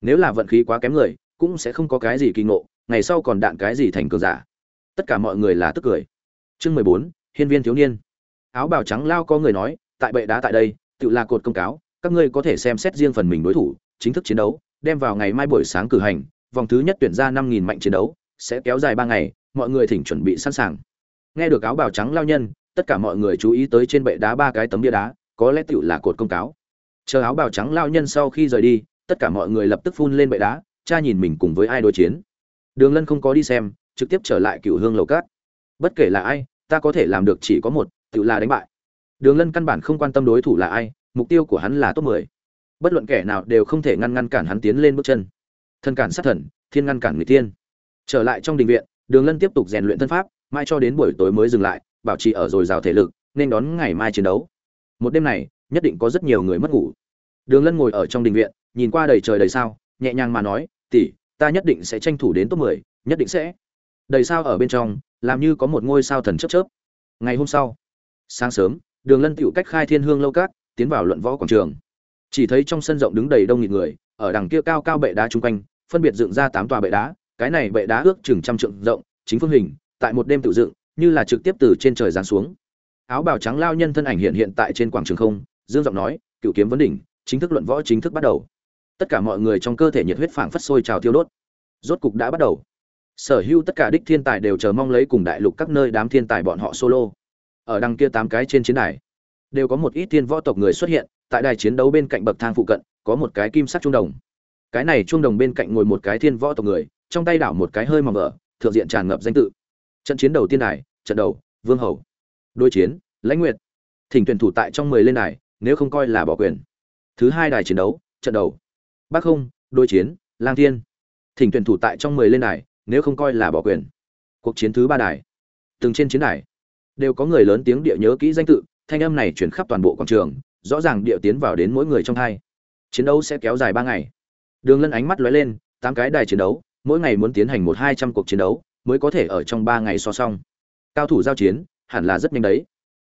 Nếu là vận khí quá kém người, cũng sẽ không có cái gì kỳ ngộ, ngày sau còn đạn cái gì thành cường giả. Tất cả mọi người là tức cười. Chương mười bốn, hiên viên thiếu niên áo bào trắng lao có người nói, tại bệ đá tại đây, tự là cột công cáo, các ngươi có thể xem xét riêng phần mình đối thủ, chính thức chiến đấu, đem vào ngày mai buổi sáng cử hành, vòng thứ nhất tuyển ra năm nghìn mạnh chiến đấu, sẽ kéo dài ba ngày, mọi người thỉnh chuẩn bị sẵn sàng. Nghe được áo bào trắng lao nhân, tất cả mọi người chú ý tới trên bệ đá ba cái tấm bia đá, có lẽ tựu là cột công cáo. Chờ áo bào trắng lao nhân sau khi rời đi, tất cả mọi người lập tức phun lên bệ đá, cha nhìn mình cùng với ai đối chiến. Đường lân không có đi xem, trực tiếp trở lại cựu hương lầu cát. Bất kể là ai, ta có thể làm được chỉ có một tự là đánh bại. Đường lân căn bản không quan tâm đối thủ là ai, mục tiêu của hắn là top mười. Bất luận kẻ nào đều không thể ngăn ngăn cản hắn tiến lên bước chân. Thân cản sát thần, thiên ngăn cản người tiên. Trở lại trong đình viện, đường lân tiếp tục rèn luyện thân pháp, mai cho đến buổi tối mới dừng lại, bảo trì ở dồi dào thể lực, nên đón ngày mai chiến đấu. Một đêm này, nhất định có rất nhiều người mất ngủ. Đường lân ngồi ở trong đình viện, nhìn qua đầy trời đầy sao, nhẹ nhàng mà nói, tỷ, ta nhất định sẽ tranh thủ đến top mười, nhất định sẽ. Đầy sao ở bên trong, làm như có một ngôi sao thần chớp chớp. Ngày hôm sau sáng sớm, đường lân tựu cách khai thiên hương lâu cát tiến vào luận võ quảng trường. Chỉ thấy trong sân rộng đứng đầy đông nghịt người, ở đằng kia cao cao bệ đá chung quanh, phân biệt dựng ra tám tòa bệ đá, cái này bệ đá ước chừng trăm trượng rộng, chính phương hình, tại một đêm tự dựng, như là trực tiếp từ trên trời giáng xuống. Áo bào trắng lao nhân thân ảnh hiện hiện tại trên quảng trường không, dương giọng nói cựu kiếm vấn đỉnh, chính thức luận võ chính thức bắt đầu. Tất cả mọi người trong cơ thể nhiệt huyết phảng phất sôi trào thiêu đốt. Rốt cục đã bắt đầu. Sở hữu tất cả đích thiên tài đều chờ mong lấy cùng đại lục các nơi đám thiên tài bọn họ solo ở đằng kia tám cái trên chiến đài. Đều có một ít thiên võ tộc người xuất hiện, tại đài chiến đấu bên cạnh bậc thang phụ cận, có một cái kim sắc trung đồng. Cái này trung đồng bên cạnh ngồi một cái thiên võ tộc người, trong tay đảo một cái hơi mỏng vỡ thượng diện tràn ngập danh tự. Trận chiến đầu tiên đài, trận đầu, vương hầu. Đối chiến, lãnh nguyệt. Thỉnh tuyển thủ tại trong mười lên đài, nếu không coi là bỏ quyền. Thứ hai đài chiến đấu, trận đầu. Bắc không, đối chiến, lang thiên. Thỉnh tuyển thủ tại trong mười lên đài, nếu không coi là bỏ quyền. Cuộc chiến thứ ba đài. Từng trên chiến đài đều có người lớn tiếng địa nhớ kỹ danh tự, thanh âm này chuyển khắp toàn bộ quảng trường, rõ ràng địa tiến vào đến mỗi người trong hai. Chiến đấu sẽ kéo dài ba ngày. Đường lân ánh mắt lóe lên, tám cái đài chiến đấu, mỗi ngày muốn tiến hành một hai trăm cuộc chiến đấu, mới có thể ở trong ba ngày so xong cao thủ giao chiến, hẳn là rất nhanh đấy.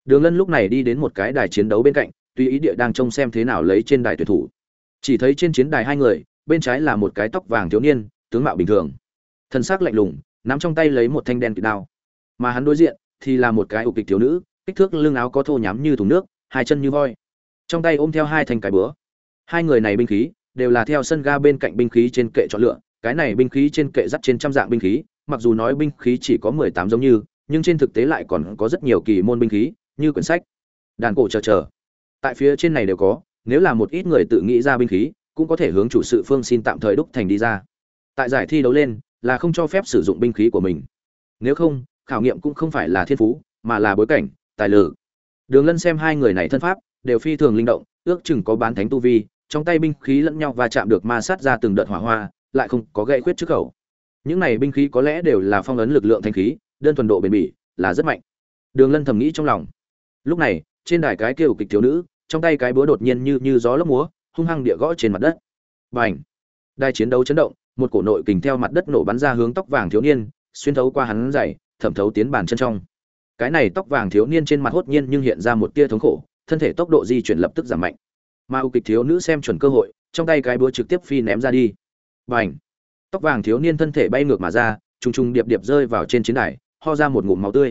Đường lân lúc này đi đến một cái đài chiến đấu bên cạnh tuy ý địa đang trông xem thế nào lấy trên đài tuyển thủ. Chỉ thấy trên chiến đài hai người, bên trái là một cái tóc vàng thiếu niên, tướng mạo bình thường. Thân xác lạnh lùng, nắm trong tay lấy một thanh đen kịt đao. Mà hắn đối diện thì là một cái ục kịch thiếu nữ, kích thước lưng áo có thô nhám như thùng nước, hai chân như voi. Trong tay ôm theo hai thanh cái búa. Hai người này binh khí đều là theo sân ga bên cạnh binh khí trên kệ chọn lựa, cái này binh khí trên kệ dắt trên trăm dạng binh khí, mặc dù nói binh khí chỉ có mười tám giống như, nhưng trên thực tế lại còn có rất nhiều kỳ môn binh khí, như quyển sách, đàn cổ chờ chờ. Tại phía trên này đều có, nếu là một ít người tự nghĩ ra binh khí, cũng có thể hướng chủ sự phương xin tạm thời đúc thành đi ra. Tại giải thi đấu lên, là không cho phép sử dụng binh khí của mình. Nếu không khảo nghiệm cũng không phải là thiên phú, mà là bối cảnh, tài lử đường lân xem hai người này thân pháp, đều phi thường linh động, ước chừng có bán thánh tu vi, trong tay binh khí lẫn nhau và chạm được ma sát ra từng đợt hỏa hoa, lại không có gậy khuyết trước khẩu. Những này binh khí có lẽ đều là phong ấn lực lượng thanh khí, đơn thuần độ bền bỉ, là rất mạnh. Đường lân thầm nghĩ trong lòng. Lúc này, trên đài cái kêu kịch thiếu nữ, trong tay cái búa đột nhiên như như gió lốc múa, hung hăng địa gõ trên mặt đất. B à n h đài chiến đấu chấn động, một cổ nội kình theo mặt đất nổ bắn ra hướng tóc vàng thiếu niên, xuyên thấu qua hắn dày thẩm thấu tiến bàn chân trong. Cái này tóc vàng thiếu niên trên mặt hốt nhiên nhưng hiện ra một tia thống khổ, thân thể tốc độ di chuyển lập tức giảm mạnh. Mà ưu kịch thiếu nữ xem chuẩn cơ hội, trong tay cái búa trực tiếp phi ném ra đi. B à n h tóc vàng thiếu niên thân thể bay ngược mà ra t r ù n g t r ù n g điệp điệp rơi vào trên chiến đài, ho ra một ngụm máu tươi.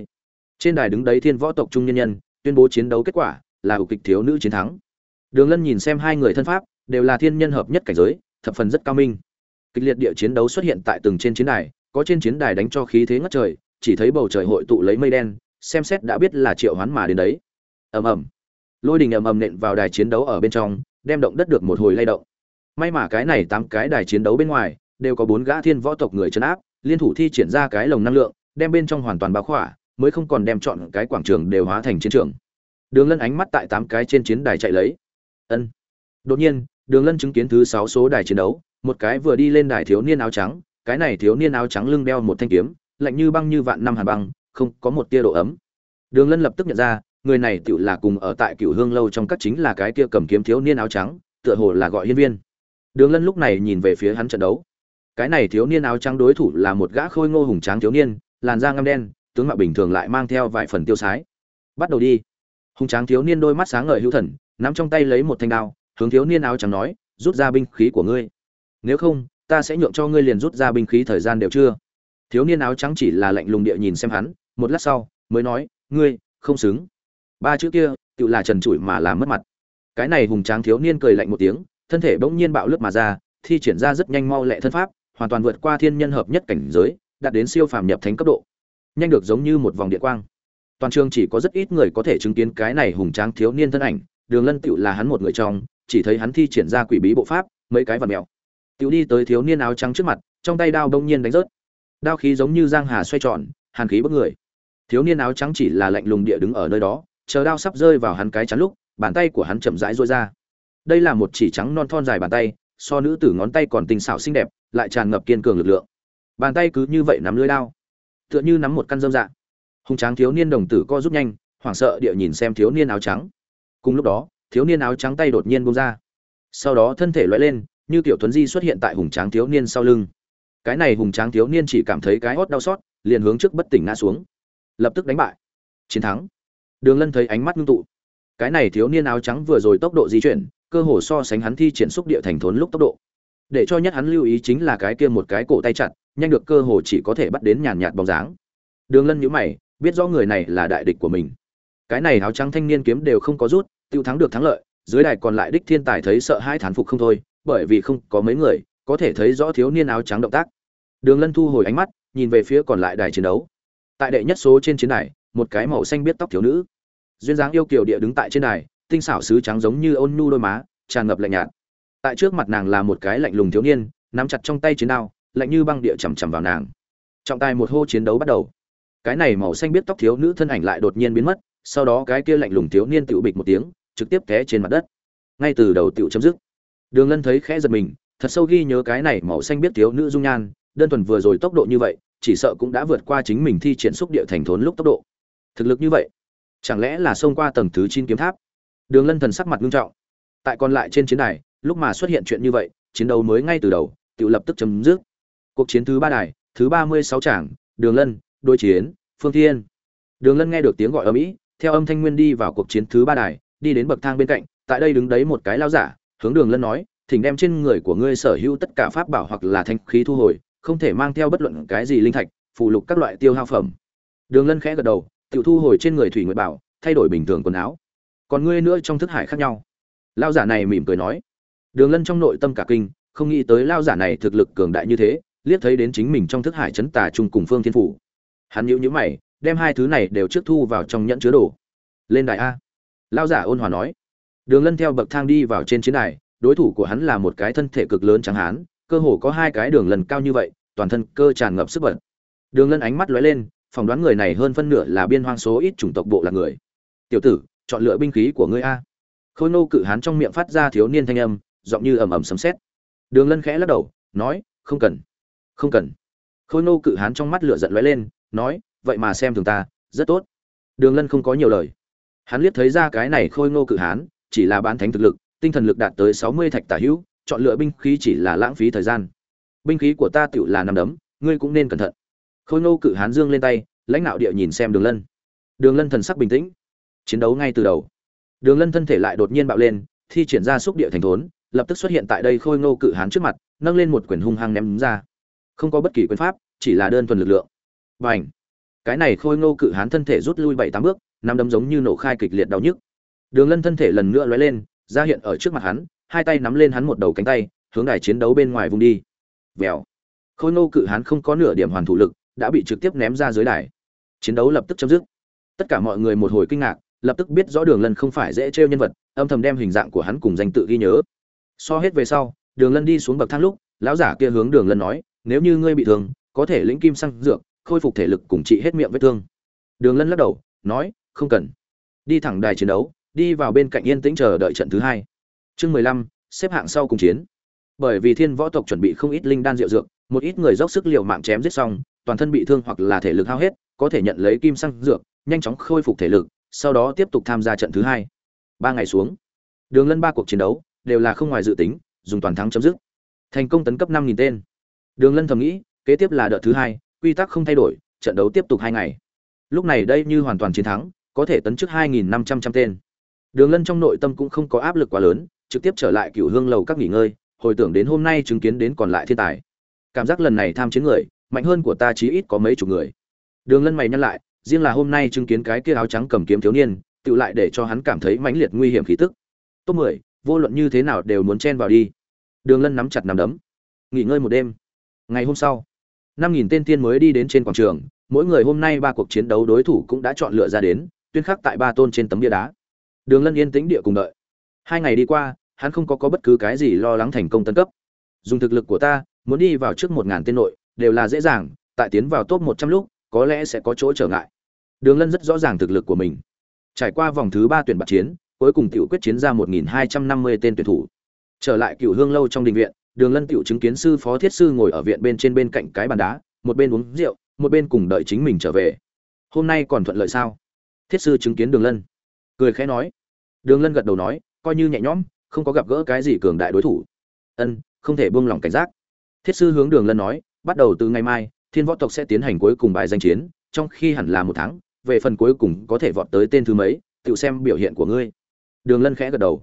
Trên đài đứng đấy thiên võ tộc trung nhân nhân, tuyên bố chiến đấu kết quả là ưu kịch thiếu nữ chiến thắng. Đường lân nhìn xem hai người thân pháp, đều là thiên nhân hợp nhất cảnh giới, thập phần rất cao minh. Kịch liệt địa chiến đấu xuất hiện tại từng trên chiến đài, có trên chiến đài đánh cho khí thế ngất trời chỉ thấy bầu trời hội tụ lấy mây đen, xem xét đã biết là triệu hoán mà đến đấy. Ầm ầm. Lôi đình ầm ầm nện vào đài chiến đấu ở bên trong, đem động đất được một hồi lay động. May mà cái này tám cái đài chiến đấu bên ngoài, đều có bốn gã thiên võ tộc người chấn áp, liên thủ thi triển ra cái lồng năng lượng, đem bên trong hoàn toàn bao khỏa, mới không còn đem chọn cái quảng trường đều hóa thành chiến trường. Đường lân ánh mắt tại tám cái trên chiến đài chạy lấy. Ân. Đột nhiên, đường lân chứng kiến thứ sáu số đài chiến đấu, một cái vừa đi lên đài thiếu niên áo trắng, cái này thiếu niên áo trắng lưng đeo một thanh kiếm lạnh như băng như vạn năm hàn băng, không có một tia độ ấm. Đường lân lập tức nhận ra, người này tựu là cùng ở tại cựu hương lâu trong các chính là cái kia cầm kiếm thiếu niên áo trắng, tựa hồ là gọi hiên viên. Đường lân lúc này nhìn về phía hắn trận đấu. Cái này thiếu niên áo trắng đối thủ là một gã khôi ngô hùng tráng thiếu niên, làn da ngăm đen, tướng mạo bình thường lại mang theo vài phần tiêu sái. Bắt đầu đi. Hùng tráng thiếu niên đôi mắt sáng ngời hữu thần, nắm trong tay lấy một thanh đao, hướng thiếu niên áo trắng nói, rút ra binh khí của ngươi. Nếu không, ta sẽ nhượng cho ngươi liền rút ra binh khí thời gian đều chưa thiếu niên áo trắng chỉ là lạnh lùng địa nhìn xem hắn, một lát sau, mới nói, ngươi, không xứng. Ba chữ kia, tự là trần trụi mà làm mất mặt. Cái này hùng tráng thiếu niên cười lạnh một tiếng, thân thể bỗng nhiên bạo lướt mà ra, thi triển ra rất nhanh mau lẹ thân pháp, hoàn toàn vượt qua thiên nhân hợp nhất cảnh giới, đạt đến siêu phàm nhập thánh cấp độ. Nhanh được giống như một vòng địa quang. Toàn trường chỉ có rất ít người có thể chứng kiến cái này hùng tráng thiếu niên thân ảnh, đường lân tựu là hắn một người trong, chỉ thấy hắn thi triển ra quỷ bí bộ pháp, mấy cái vật mèo tựu đi tới thiếu niên áo trắng trước mặt, trong tay đao đông nhiên đánh rớt đao khí giống như giang hà xoay tròn, hàn khí bức người. Thiếu niên áo trắng chỉ là lạnh lùng địa đứng ở nơi đó, chờ đao sắp rơi vào hắn cái chắn lúc, bàn tay của hắn chậm rãi rối ra. Đây là một chỉ trắng non thon dài bàn tay, so nữ tử ngón tay còn tinh xảo xinh đẹp, lại tràn ngập kiên cường lực lượng. Bàn tay cứ như vậy nắm lưới đao, tựa như nắm một căn dâm dạ. Hùng tráng thiếu niên đồng tử co rút nhanh, hoảng sợ địa nhìn xem thiếu niên áo trắng. Cùng lúc đó, thiếu niên áo trắng tay đột nhiên bung ra. Sau đó thân thể loại lên, như tiểu tuấn di xuất hiện tại hùng tráng thiếu niên sau lưng cái này hùng tráng thiếu niên chỉ cảm thấy cái hót đau xót, liền hướng trước bất tỉnh ngã xuống. Lập tức đánh bại. Chiến thắng. Đường lân thấy ánh mắt ngưng tụ. Cái này thiếu niên áo trắng vừa rồi tốc độ di chuyển, cơ hồ so sánh hắn thi triển xúc địa thành thốn lúc tốc độ. Để cho nhất hắn lưu ý chính là cái kia một cái cổ tay chặt, nhanh được cơ hồ chỉ có thể bắt đến nhàn nhạt bóng dáng. Đường lân nhíu mày, biết rõ người này là đại địch của mình. Cái này áo trắng thanh niên kiếm đều không có rút, tiêu thắng được thắng lợi, dưới đài còn lại đích thiên tài thấy sợ hai thán phục không thôi, bởi vì không có mấy người có thể thấy rõ thiếu niên áo trắng động tác. Đường lân thu hồi ánh mắt, nhìn về phía còn lại đài chiến đấu. Tại đệ nhất số trên chiến đài, một cái màu xanh biết tóc thiếu nữ. Duyên dáng yêu kiều địa đứng tại trên đài, tinh xảo sứ trắng giống như ôn nhu đôi má, tràn ngập lạnh nhạt. Tại trước mặt nàng là một cái lạnh lùng thiếu niên, nắm chặt trong tay chiến đao, lạnh như băng địa chằm chằm vào nàng. Trọng tài một hô chiến đấu bắt đầu. Cái này màu xanh biết tóc thiếu nữ thân ảnh lại đột nhiên biến mất, sau đó cái kia lạnh lùng thiếu niên tự bịch một tiếng, trực tiếp té trên mặt đất. Ngay từ đầu tiểu chấm dứt. Đường lân thấy khẽ giật mình thật sâu ghi nhớ cái này màu xanh biết thiếu nữ dung nhan, đơn thuần vừa rồi tốc độ như vậy, chỉ sợ cũng đã vượt qua chính mình thi triển xúc địa thành thốn lúc tốc độ. Thực lực như vậy, chẳng lẽ là xông qua tầng thứ chín kiếm tháp? Đường lân thần sắc mặt nghiêm trọng. Tại còn lại trên chiến đài, lúc mà xuất hiện chuyện như vậy, chiến đấu mới ngay từ đầu, tự lập tức chấm dứt. Cuộc chiến thứ ba đài, thứ ba mươi sáu trảng, đường lân, đối chiến, phương thiên. Đường lân nghe được tiếng gọi ở mỹ, theo âm thanh nguyên đi vào cuộc chiến thứ ba đài, đi đến bậc thang bên cạnh, tại đây đứng đấy một cái lao giả, hướng đường lân nói thỉnh đem trên người của ngươi sở hữu tất cả pháp bảo hoặc là thanh khí thu hồi, không thể mang theo bất luận cái gì linh thạch phụ lục các loại tiêu hao phẩm. Đường lân khẽ gật đầu tự thu hồi trên người thủy nguyệt bảo, thay đổi bình thường quần áo. Còn ngươi nữa trong thức hải khác nhau. Lao giả này mỉm cười nói. Đường lân trong nội tâm cả kinh, không nghĩ tới lao giả này thực lực cường đại như thế, liếc thấy đến chính mình trong thức hải chấn tà trung cùng phương thiên phủ. Hắn nhíu nhíu mày, đem hai thứ này đều trước thu vào trong nhẫn chứa đồ. Lên đài a. Lao giả ôn hòa nói. Đường lân theo bậc thang đi vào trên chiến đài đối thủ của hắn là một cái thân thể cực lớn trắng hán, cơ hồ có hai cái đường lần cao như vậy, toàn thân cơ tràn ngập sức bật. Đường lân ánh mắt lóe lên, phỏng đoán người này hơn phân nửa là biên hoang số ít chủng tộc bộ là người. Tiểu tử, chọn lựa binh khí của ngươi a. Khôi nô cự hán trong miệng phát ra thiếu niên thanh âm, giọng như ầm ầm sấm sét. Đường lân khẽ lắc đầu, nói, không cần không cần. Khôi nô cự hán trong mắt lửa giận lóe lên, nói, vậy mà xem thường ta, rất tốt. Đường lân không có nhiều lời. Hắn liếc thấy ra cái này khôi ngô cự hán, chỉ là bán thánh thực lực tinh thần lực đạt tới sáu mươi thạch tả hữu, chọn lựa binh khí chỉ là lãng phí thời gian. Binh khí của ta tựu là nằm đấm, ngươi cũng nên cẩn thận. Khôi ngô cự hán dương lên tay, lãnh đạo địa nhìn xem đường lân. Đường lân thần sắc bình tĩnh, chiến đấu ngay từ đầu. Đường lân thân thể lại đột nhiên bạo lên, thi triển ra xúc địa thành thốn, lập tức xuất hiện tại đây khôi ngô cự hán trước mặt, nâng lên một quyển hung hăng ném ra. Không có bất kỳ quyền pháp, chỉ là đơn thuần lực lượng. Và ảnh cái này khôi ngô cự hán thân thể rút lui bảy tám bước năm đấm giống như nổ khai kịch liệt đau nhức. Đường lân thân thể lần nữa lóe lên ra hiện ở trước mặt hắn, hai tay nắm lên hắn một đầu cánh tay, hướng đài chiến đấu bên ngoài vùng đi. Vèo. Khôi ngô cự hắn không có nửa điểm hoàn thủ lực, đã bị trực tiếp ném ra dưới đài. Chiến đấu lập tức chấm dứt. Tất cả mọi người một hồi kinh ngạc, lập tức biết rõ đường lân không phải dễ trêu nhân vật, âm thầm đem hình dạng của hắn cùng danh tự ghi nhớ. So hết về sau, đường lân đi xuống bậc thang lúc, lão giả kia hướng đường lân nói, nếu như ngươi bị thương, có thể lĩnh kim xăng dược, khôi phục thể lực cùng trị hết miệng vết thương. Đường lân lắc đầu, nói, không cần. Đi thẳng đài chiến đấu đi vào bên cạnh yên tĩnh chờ đợi trận thứ hai. Chương mười lăm, xếp hạng sau cùng chiến. Bởi vì thiên võ tộc chuẩn bị không ít linh đan rượu dược, một ít người dốc sức liều mạng chém giết xong, toàn thân bị thương hoặc là thể lực hao hết, có thể nhận lấy kim xăng dược, nhanh chóng khôi phục thể lực, sau đó tiếp tục tham gia trận thứ hai. Ba ngày xuống, đường lân ba cuộc chiến đấu, đều là không ngoài dự tính, dùng toàn thắng chấm dứt. Thành công tấn cấp năm nghìn tên. Đường lân thầm nghĩ, kế tiếp là đợt thứ hai, quy tắc không thay đổi, trận đấu tiếp tục hai ngày. Lúc này đây như hoàn toàn chiến thắng, có thể tấn chức hai nghìn năm trăm trăm tên đường lân trong nội tâm cũng không có áp lực quá lớn, trực tiếp trở lại cựu hương lầu các nghỉ ngơi, hồi tưởng đến hôm nay chứng kiến đến còn lại thiên tài. Cảm giác lần này tham chiến người, mạnh hơn của ta chí ít có mấy chục người. Đường lân mày nhăn lại, riêng là hôm nay chứng kiến cái kia áo trắng cầm kiếm thiếu niên, tự lại để cho hắn cảm thấy mãnh liệt nguy hiểm khí tức. Top mười, vô luận như thế nào đều muốn chen vào đi. Đường lân nắm chặt nắm đấm. Nghỉ ngơi một đêm. Ngày hôm sau, năm nghìn tên tiên mới đi đến trên quảng trường, mỗi người hôm nay ba cuộc chiến đấu đối thủ cũng đã chọn lựa ra đến, tuyên khắc tại ba tôn trên tấm bia đá đường lân yên tĩnh địa cùng đợi. Hai ngày đi qua hắn không có, có bất cứ cái gì lo lắng thành công tân cấp. Dùng thực lực của ta muốn đi vào trước một ngàn tên nội đều là dễ dàng tại tiến vào top một trăm lúc có lẽ sẽ có chỗ trở ngại. Đường lân rất rõ ràng thực lực của mình. Trải qua vòng thứ ba tuyển bạc chiến cuối cùng tiểu quyết chiến ra một nghìn hai trăm năm mươi tên tuyển thủ. Trở lại cựu hương lâu trong đình viện đường lân tiểu chứng kiến sư phó thiết sư ngồi ở viện bên trên bên cạnh cái bàn đá một bên uống rượu một bên cùng đợi chính mình trở về. Hôm nay còn thuận lợi sao? Thiết sư chứng kiến đường lân cười khẽ nói đường lân gật đầu nói, coi như nhẹ nhõm, không có gặp gỡ cái gì cường đại đối thủ. Ân, không thể buông lỏng cảnh giác. Thiết sư hướng đường lân nói, bắt đầu từ ngày mai, thiên võ tộc sẽ tiến hành cuối cùng bài danh chiến, trong khi hẳn là một tháng, về phần cuối cùng có thể vọt tới tên thứ mấy, tự xem biểu hiện của ngươi. Đường lân khẽ gật đầu.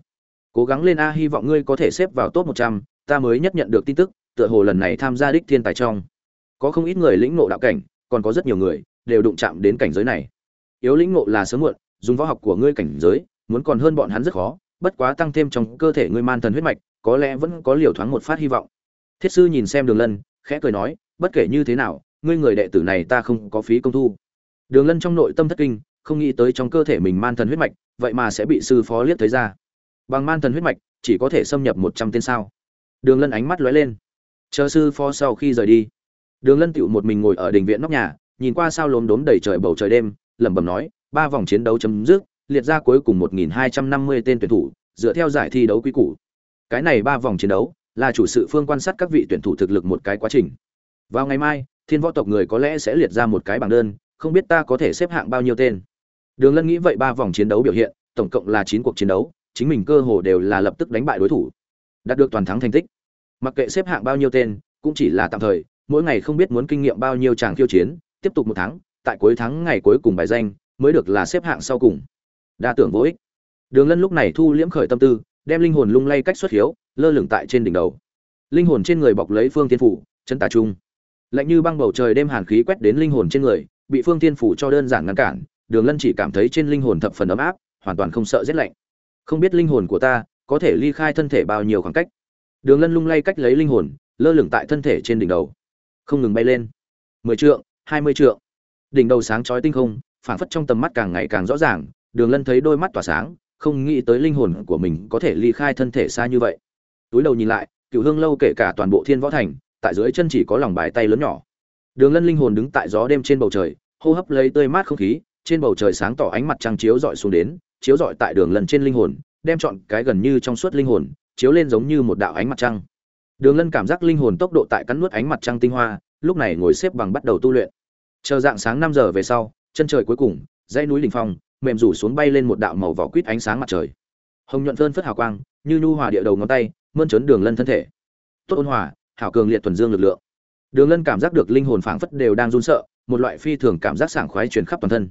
Cố gắng lên a, hy vọng ngươi có thể xếp vào top một trăm, ta mới nhất nhận được tin tức, tựa hồ lần này tham gia đích thiên tài trong. Có không ít người lĩnh ngộ đạo cảnh, còn có rất nhiều người, đều đụng chạm đến cảnh giới này. Yếu lĩnh ngộ là sớm muộn, dùng võ học của ngươi cảnh giới muốn còn hơn bọn hắn rất khó, bất quá tăng thêm trong cơ thể ngươi man thần huyết mạch, có lẽ vẫn có liều thoáng một phát hy vọng. Thiết sư nhìn xem đường lân, khẽ cười nói, bất kể như thế nào, ngươi người đệ tử này ta không có phí công thu. Đường lân trong nội tâm thất kinh, không nghĩ tới trong cơ thể mình man thần huyết mạch, vậy mà sẽ bị sư phó liếc thấy ra. Bằng man thần huyết mạch, chỉ có thể xâm nhập một trăm tên sao. Đường lân ánh mắt lóe lên. Chờ sư phó sau khi rời đi. Đường lân tựu một mình ngồi ở đình viện nóc nhà, nhìn qua sao lốm đốm đầy trời bầu trời đêm, lẩm bẩm nói, ba vòng chiến đấu chấm dứt liệt ra cuối cùng một nghìn hai trăm năm mươi tên tuyển thủ, dựa theo giải thi đấu quy củ. Cái này ba vòng chiến đấu là chủ sự phương quan sát các vị tuyển thủ thực lực một cái quá trình. Vào ngày mai, thiên võ tộc người có lẽ sẽ liệt ra một cái bảng đơn, không biết ta có thể xếp hạng bao nhiêu tên. Đường lân nghĩ vậy ba vòng chiến đấu biểu hiện, tổng cộng là chín cuộc chiến đấu, chính mình cơ hồ đều là lập tức đánh bại đối thủ. Đạt được toàn thắng thành tích. Mặc kệ xếp hạng bao nhiêu tên, cũng chỉ là tạm thời, mỗi ngày không biết muốn kinh nghiệm bao nhiêu chàng khiêu chiến, tiếp tục một tháng tại cuối tháng ngày cuối cùng bài danh, mới được là xếp hạng sau cùng đa tưởng vô ích. Đường lân lúc này thu liễm khởi tâm tư, đem linh hồn lung lay cách xuất hiếu, lơ lửng tại trên đỉnh đầu. Linh hồn trên người bọc lấy phương tiên phủ, chân tà trung. Lạnh như băng bầu trời đêm hàn khí quét đến linh hồn trên người, bị phương tiên phủ cho đơn giản ngăn cản, đường lân chỉ cảm thấy trên linh hồn thập phần ấm áp, hoàn toàn không sợ rét lạnh. Không biết linh hồn của ta có thể ly khai thân thể bao nhiêu khoảng cách. Đường lân lung lay cách lấy linh hồn, lơ lửng tại thân thể trên đỉnh đầu. Không ngừng bay lên. Mười trượng, hai mươi trượng. Đỉnh đầu sáng chói tinh không, phảng phất trong tầm mắt càng ngày càng rõ ràng đường lân thấy đôi mắt tỏa sáng, không nghĩ tới linh hồn của mình có thể ly khai thân thể xa như vậy. Túi đầu nhìn lại cựu hương lâu kể cả toàn bộ thiên võ thành, tại dưới chân chỉ có lòng bài tay lớn nhỏ. Đường lân linh hồn đứng tại gió đêm trên bầu trời, hô hấp lấy tươi mát không khí, trên bầu trời sáng tỏ ánh mặt trăng chiếu dọi xuống đến, chiếu dọi tại đường lần trên linh hồn, đem chọn cái gần như trong suốt linh hồn, chiếu lên giống như một đạo ánh mặt trăng. Đường lân cảm giác linh hồn tốc độ tại cắn nuốt ánh mặt trăng tinh hoa, lúc này ngồi xếp bằng bắt đầu tu luyện. Chờ dạng sáng năm giờ về sau, chân trời cuối cùng, dãy núi đỉnh phong mềm rủ xuống bay lên một đạo màu vỏ quýt ánh sáng mặt trời. Hồng nhuận phơn phất hào quang, như nhu hòa địa đầu ngón tay, mơn trớn đường lân thân thể. Tốt ôn hòa, hảo cường liệt thuần dương lực lượng. Đường lân cảm giác được linh hồn phảng phất đều đang run sợ, một loại phi thường cảm giác sảng khoái truyền khắp toàn thân.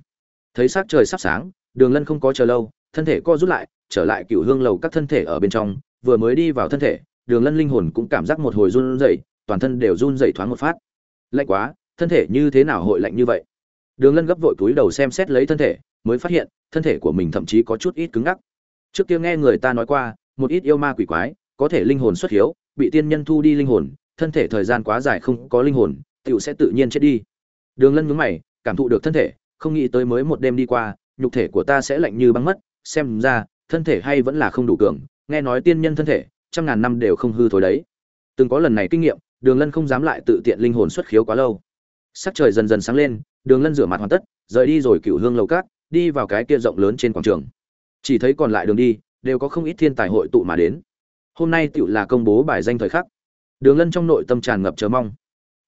Thấy sắc trời sắp sáng, đường lân không có chờ lâu, thân thể co rút lại, trở lại cựu hương lầu các thân thể ở bên trong, vừa mới đi vào thân thể, đường lân linh hồn cũng cảm giác một hồi run rẩy, toàn thân đều run rẩy thoáng một phát. Lạnh quá, thân thể như thế nào hội lạnh như vậy? Đường lân gấp vội túi đầu xem xét lấy thân thể mới phát hiện, thân thể của mình thậm chí có chút ít cứng ngắc. Trước kia nghe người ta nói qua, một ít yêu ma quỷ quái, có thể linh hồn xuất hiếu, bị tiên nhân thu đi linh hồn, thân thể thời gian quá dài không có linh hồn tựu sẽ tự nhiên chết đi. Đường lân nhướng mày, cảm thụ được thân thể, không nghĩ tới mới một đêm đi qua, nhục thể của ta sẽ lạnh như băng mất, xem ra, thân thể hay vẫn là không đủ cường, nghe nói tiên nhân thân thể, trăm ngàn năm đều không hư thối đấy. Từng có lần này kinh nghiệm, đường lân không dám lại tự tiện linh hồn xuất khiếu quá lâu. Sắc trời dần dần sáng lên, đường lân rửa mặt hoàn tất, rời đi rồi cựu hương lầu cát đi vào cái kia rộng lớn trên quảng trường. Chỉ thấy còn lại đường đi, đều có không ít thiên tài hội tụ mà đến. Hôm nay tựu là công bố bài danh thời khắc. Đường lân trong nội tâm tràn ngập chờ mong.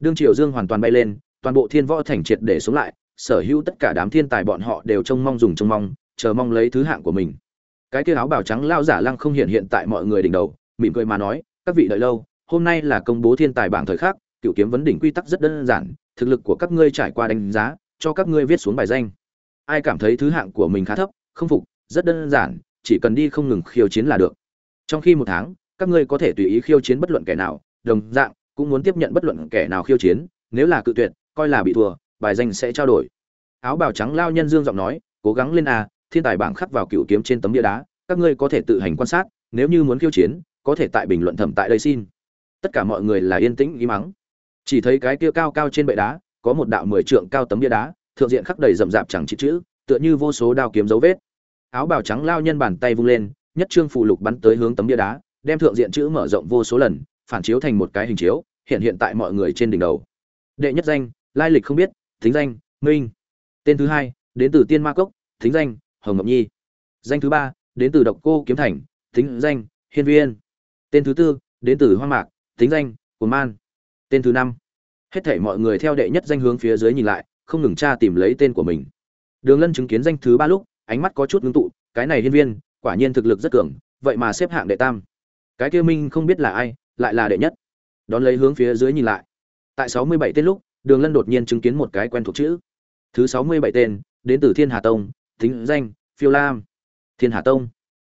Đương triều dương hoàn toàn bay lên, toàn bộ thiên võ thành triệt để xuống lại, sở hữu tất cả đám thiên tài bọn họ đều trông mong dùng trông mong, chờ mong lấy thứ hạng của mình. Cái kia áo bào trắng lao giả lăng không hiện hiện tại mọi người đỉnh đầu, mỉm cười mà nói, các vị đợi lâu, hôm nay là công bố thiên tài bảng thời khắc, cựu kiếm vấn đỉnh quy tắc rất đơn giản, thực lực của các ngươi trải qua đánh giá, cho các ngươi viết xuống bài danh ai cảm thấy thứ hạng của mình khá thấp, không phục, rất đơn giản, chỉ cần đi không ngừng khiêu chiến là được. Trong khi một tháng, các ngươi có thể tùy ý khiêu chiến bất luận kẻ nào, đồng dạng, cũng muốn tiếp nhận bất luận kẻ nào khiêu chiến, nếu là cự tuyệt, coi là bị thua, bài danh sẽ trao đổi. Áo bào trắng lao nhân dương giọng nói, cố gắng lên a, thiên tài bảng khắc vào cựu kiếm trên tấm bia đá, các ngươi có thể tự hành quan sát, nếu như muốn khiêu chiến, có thể tại bình luận thẩm tại đây xin. Tất cả mọi người là yên tĩnh ý mắng chỉ thấy cái kia cao cao trên bệ đá, có một đạo mười trượng cao tấm bia đá thượng diện khắc đầy rậm rạp chẳng chữ chữ, tựa như vô số đao kiếm dấu vết. Áo bào trắng lao nhân bàn tay vung lên, nhất trương phụ lục bắn tới hướng tấm bia đá, đem thượng diện chữ mở rộng vô số lần, phản chiếu thành một cái hình chiếu, hiện hiện tại mọi người trên đỉnh đầu. Đệ nhất danh, lai lịch không biết, thính danh, minh. Tên thứ hai, đến từ tiên ma cốc, thính danh, hồng ngọc nhi. Danh thứ ba, đến từ độc cô kiếm thành, thính danh, hiên viên. Tên thứ tư, đến từ hoang mạc, thính danh cồn man. Tên thứ năm, hết thảy mọi người theo đệ nhất danh hướng phía dưới nhìn lại không ngừng tra tìm lấy tên của mình. Đường lân chứng kiến danh thứ ba lúc, ánh mắt có chút ngưng tụ, cái này hiên viên, quả nhiên thực lực rất cường, vậy mà xếp hạng đệ tam. Cái kia minh không biết là ai, lại là đệ nhất. Đón lấy hướng phía dưới nhìn lại. Tại sáu mươi bảy tên lúc, đường lân đột nhiên chứng kiến một cái quen thuộc chữ. Thứ sáu mươi bảy tên, đến từ thiên hà tông tính danh, phiêu lam. Thiên hà tông.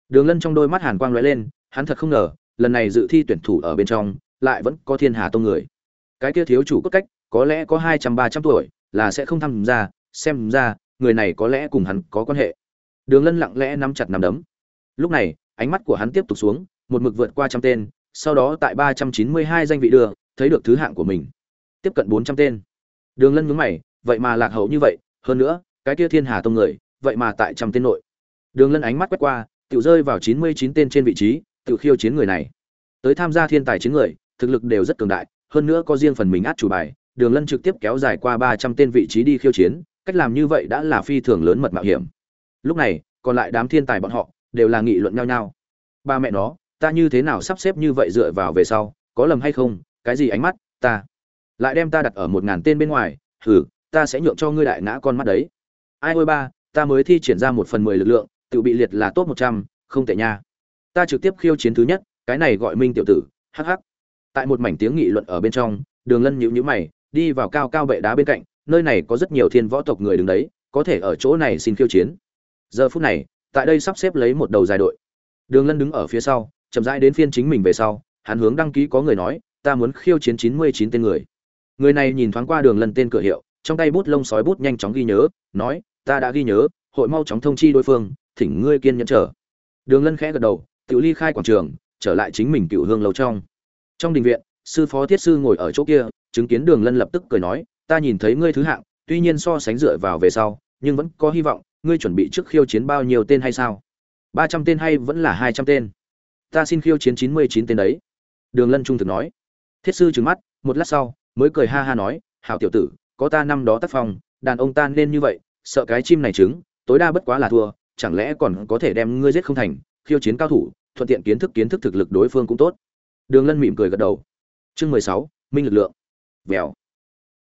Đường lân trong đôi mắt hàn quang lóe lên, hắn thật không ngờ, lần này dự thi tuyển thủ ở bên trong, lại vẫn có thiên hà tông người. Cái kia thiếu chủ cốt cách, có lẽ có hai trăm ba trăm tuổi là sẽ không tham gia, xem ra, người này có lẽ cùng hắn có quan hệ. Đường lân lặng lẽ nắm chặt nắm đấm. Lúc này, ánh mắt của hắn tiếp tục xuống, một mực vượt qua trăm tên, sau đó tại ba trăm chín mươi hai danh vị đưa, thấy được thứ hạng của mình. Tiếp cận bốn trăm tên. Đường lân nhướng mày, vậy mà lạc hậu như vậy, hơn nữa, cái kia thiên hà tông người, vậy mà tại trăm tên nội. Đường lân ánh mắt quét qua tự rơi vào chín mươi chín tên trên vị trí tự khiêu chiến người này. Tới tham gia thiên tài chiến người, thực lực đều rất cường đại, hơn nữa có riêng phần mình át chủ bài đường lân trực tiếp kéo dài qua ba trăm tên vị trí đi khiêu chiến, cách làm như vậy đã là phi thường lớn mật mạo hiểm. Lúc này, còn lại đám thiên tài bọn họ đều là nghị luận nhau nhau. Ba mẹ nó, ta như thế nào sắp xếp như vậy dựa vào về sau, có lầm hay không, cái gì ánh mắt, ta. Lại đem ta đặt ở một ngàn tên bên ngoài, hừ, ta sẽ nhượng cho ngươi đại ngã con mắt đấy. Ai ôi ba, ta mới thi triển ra một phần mười lực lượng, tự bị liệt là tốt một trăm, không tệ nha. Ta trực tiếp khiêu chiến thứ nhất, cái này gọi minh tiểu tử hh tại một mảnh tiếng nghị luận ở bên trong, đường lân nhíu nhíu mày đi vào cao cao bệ đá bên cạnh, nơi này có rất nhiều thiên võ tộc người đứng đấy, có thể ở chỗ này xin khiêu chiến. Giờ phút này, tại đây sắp xếp lấy một đầu dài đội. Đường lân đứng ở phía sau, chậm rãi đến phiên chính mình về sau, hắn hướng đăng ký có người nói, ta muốn khiêu chiến chín mươi chín tên người. Người này nhìn thoáng qua đường lân tên cửa hiệu, trong tay bút lông sói bút nhanh chóng ghi nhớ, nói, ta đã ghi nhớ, hội mau chóng thông chi đối phương, thỉnh ngươi kiên nhẫn chờ. Đường lân khẽ gật đầu tự ly khai quảng trường, trở lại chính mình cựu hương lâu trong. Trong đình viện sư phó thiết sư ngồi ở chỗ kia, chứng kiến đường lân lập tức cười nói, ta nhìn thấy ngươi thứ hạng, tuy nhiên so sánh dựa vào về sau, nhưng vẫn có hy vọng, ngươi chuẩn bị trước khiêu chiến bao nhiêu tên hay sao? Ba trăm tên hay vẫn là hai trăm tên? Ta xin khiêu chiến chín mươi chín tên đấy. Đường lân trung thực nói. Thiết sư trừng mắt, một lát sau, mới cười ha ha nói, hảo tiểu tử, có ta năm đó tác phong, đàn ông ta nên như vậy, sợ cái chim này trứng, tối đa bất quá là thua, chẳng lẽ còn có thể đem ngươi giết không thành, khiêu chiến cao thủ, thuận tiện kiến thức kiến thức thực lực đối phương cũng tốt. Đường lân mỉm cười gật đầu chương mười sáu minh lực lượng. Vèo.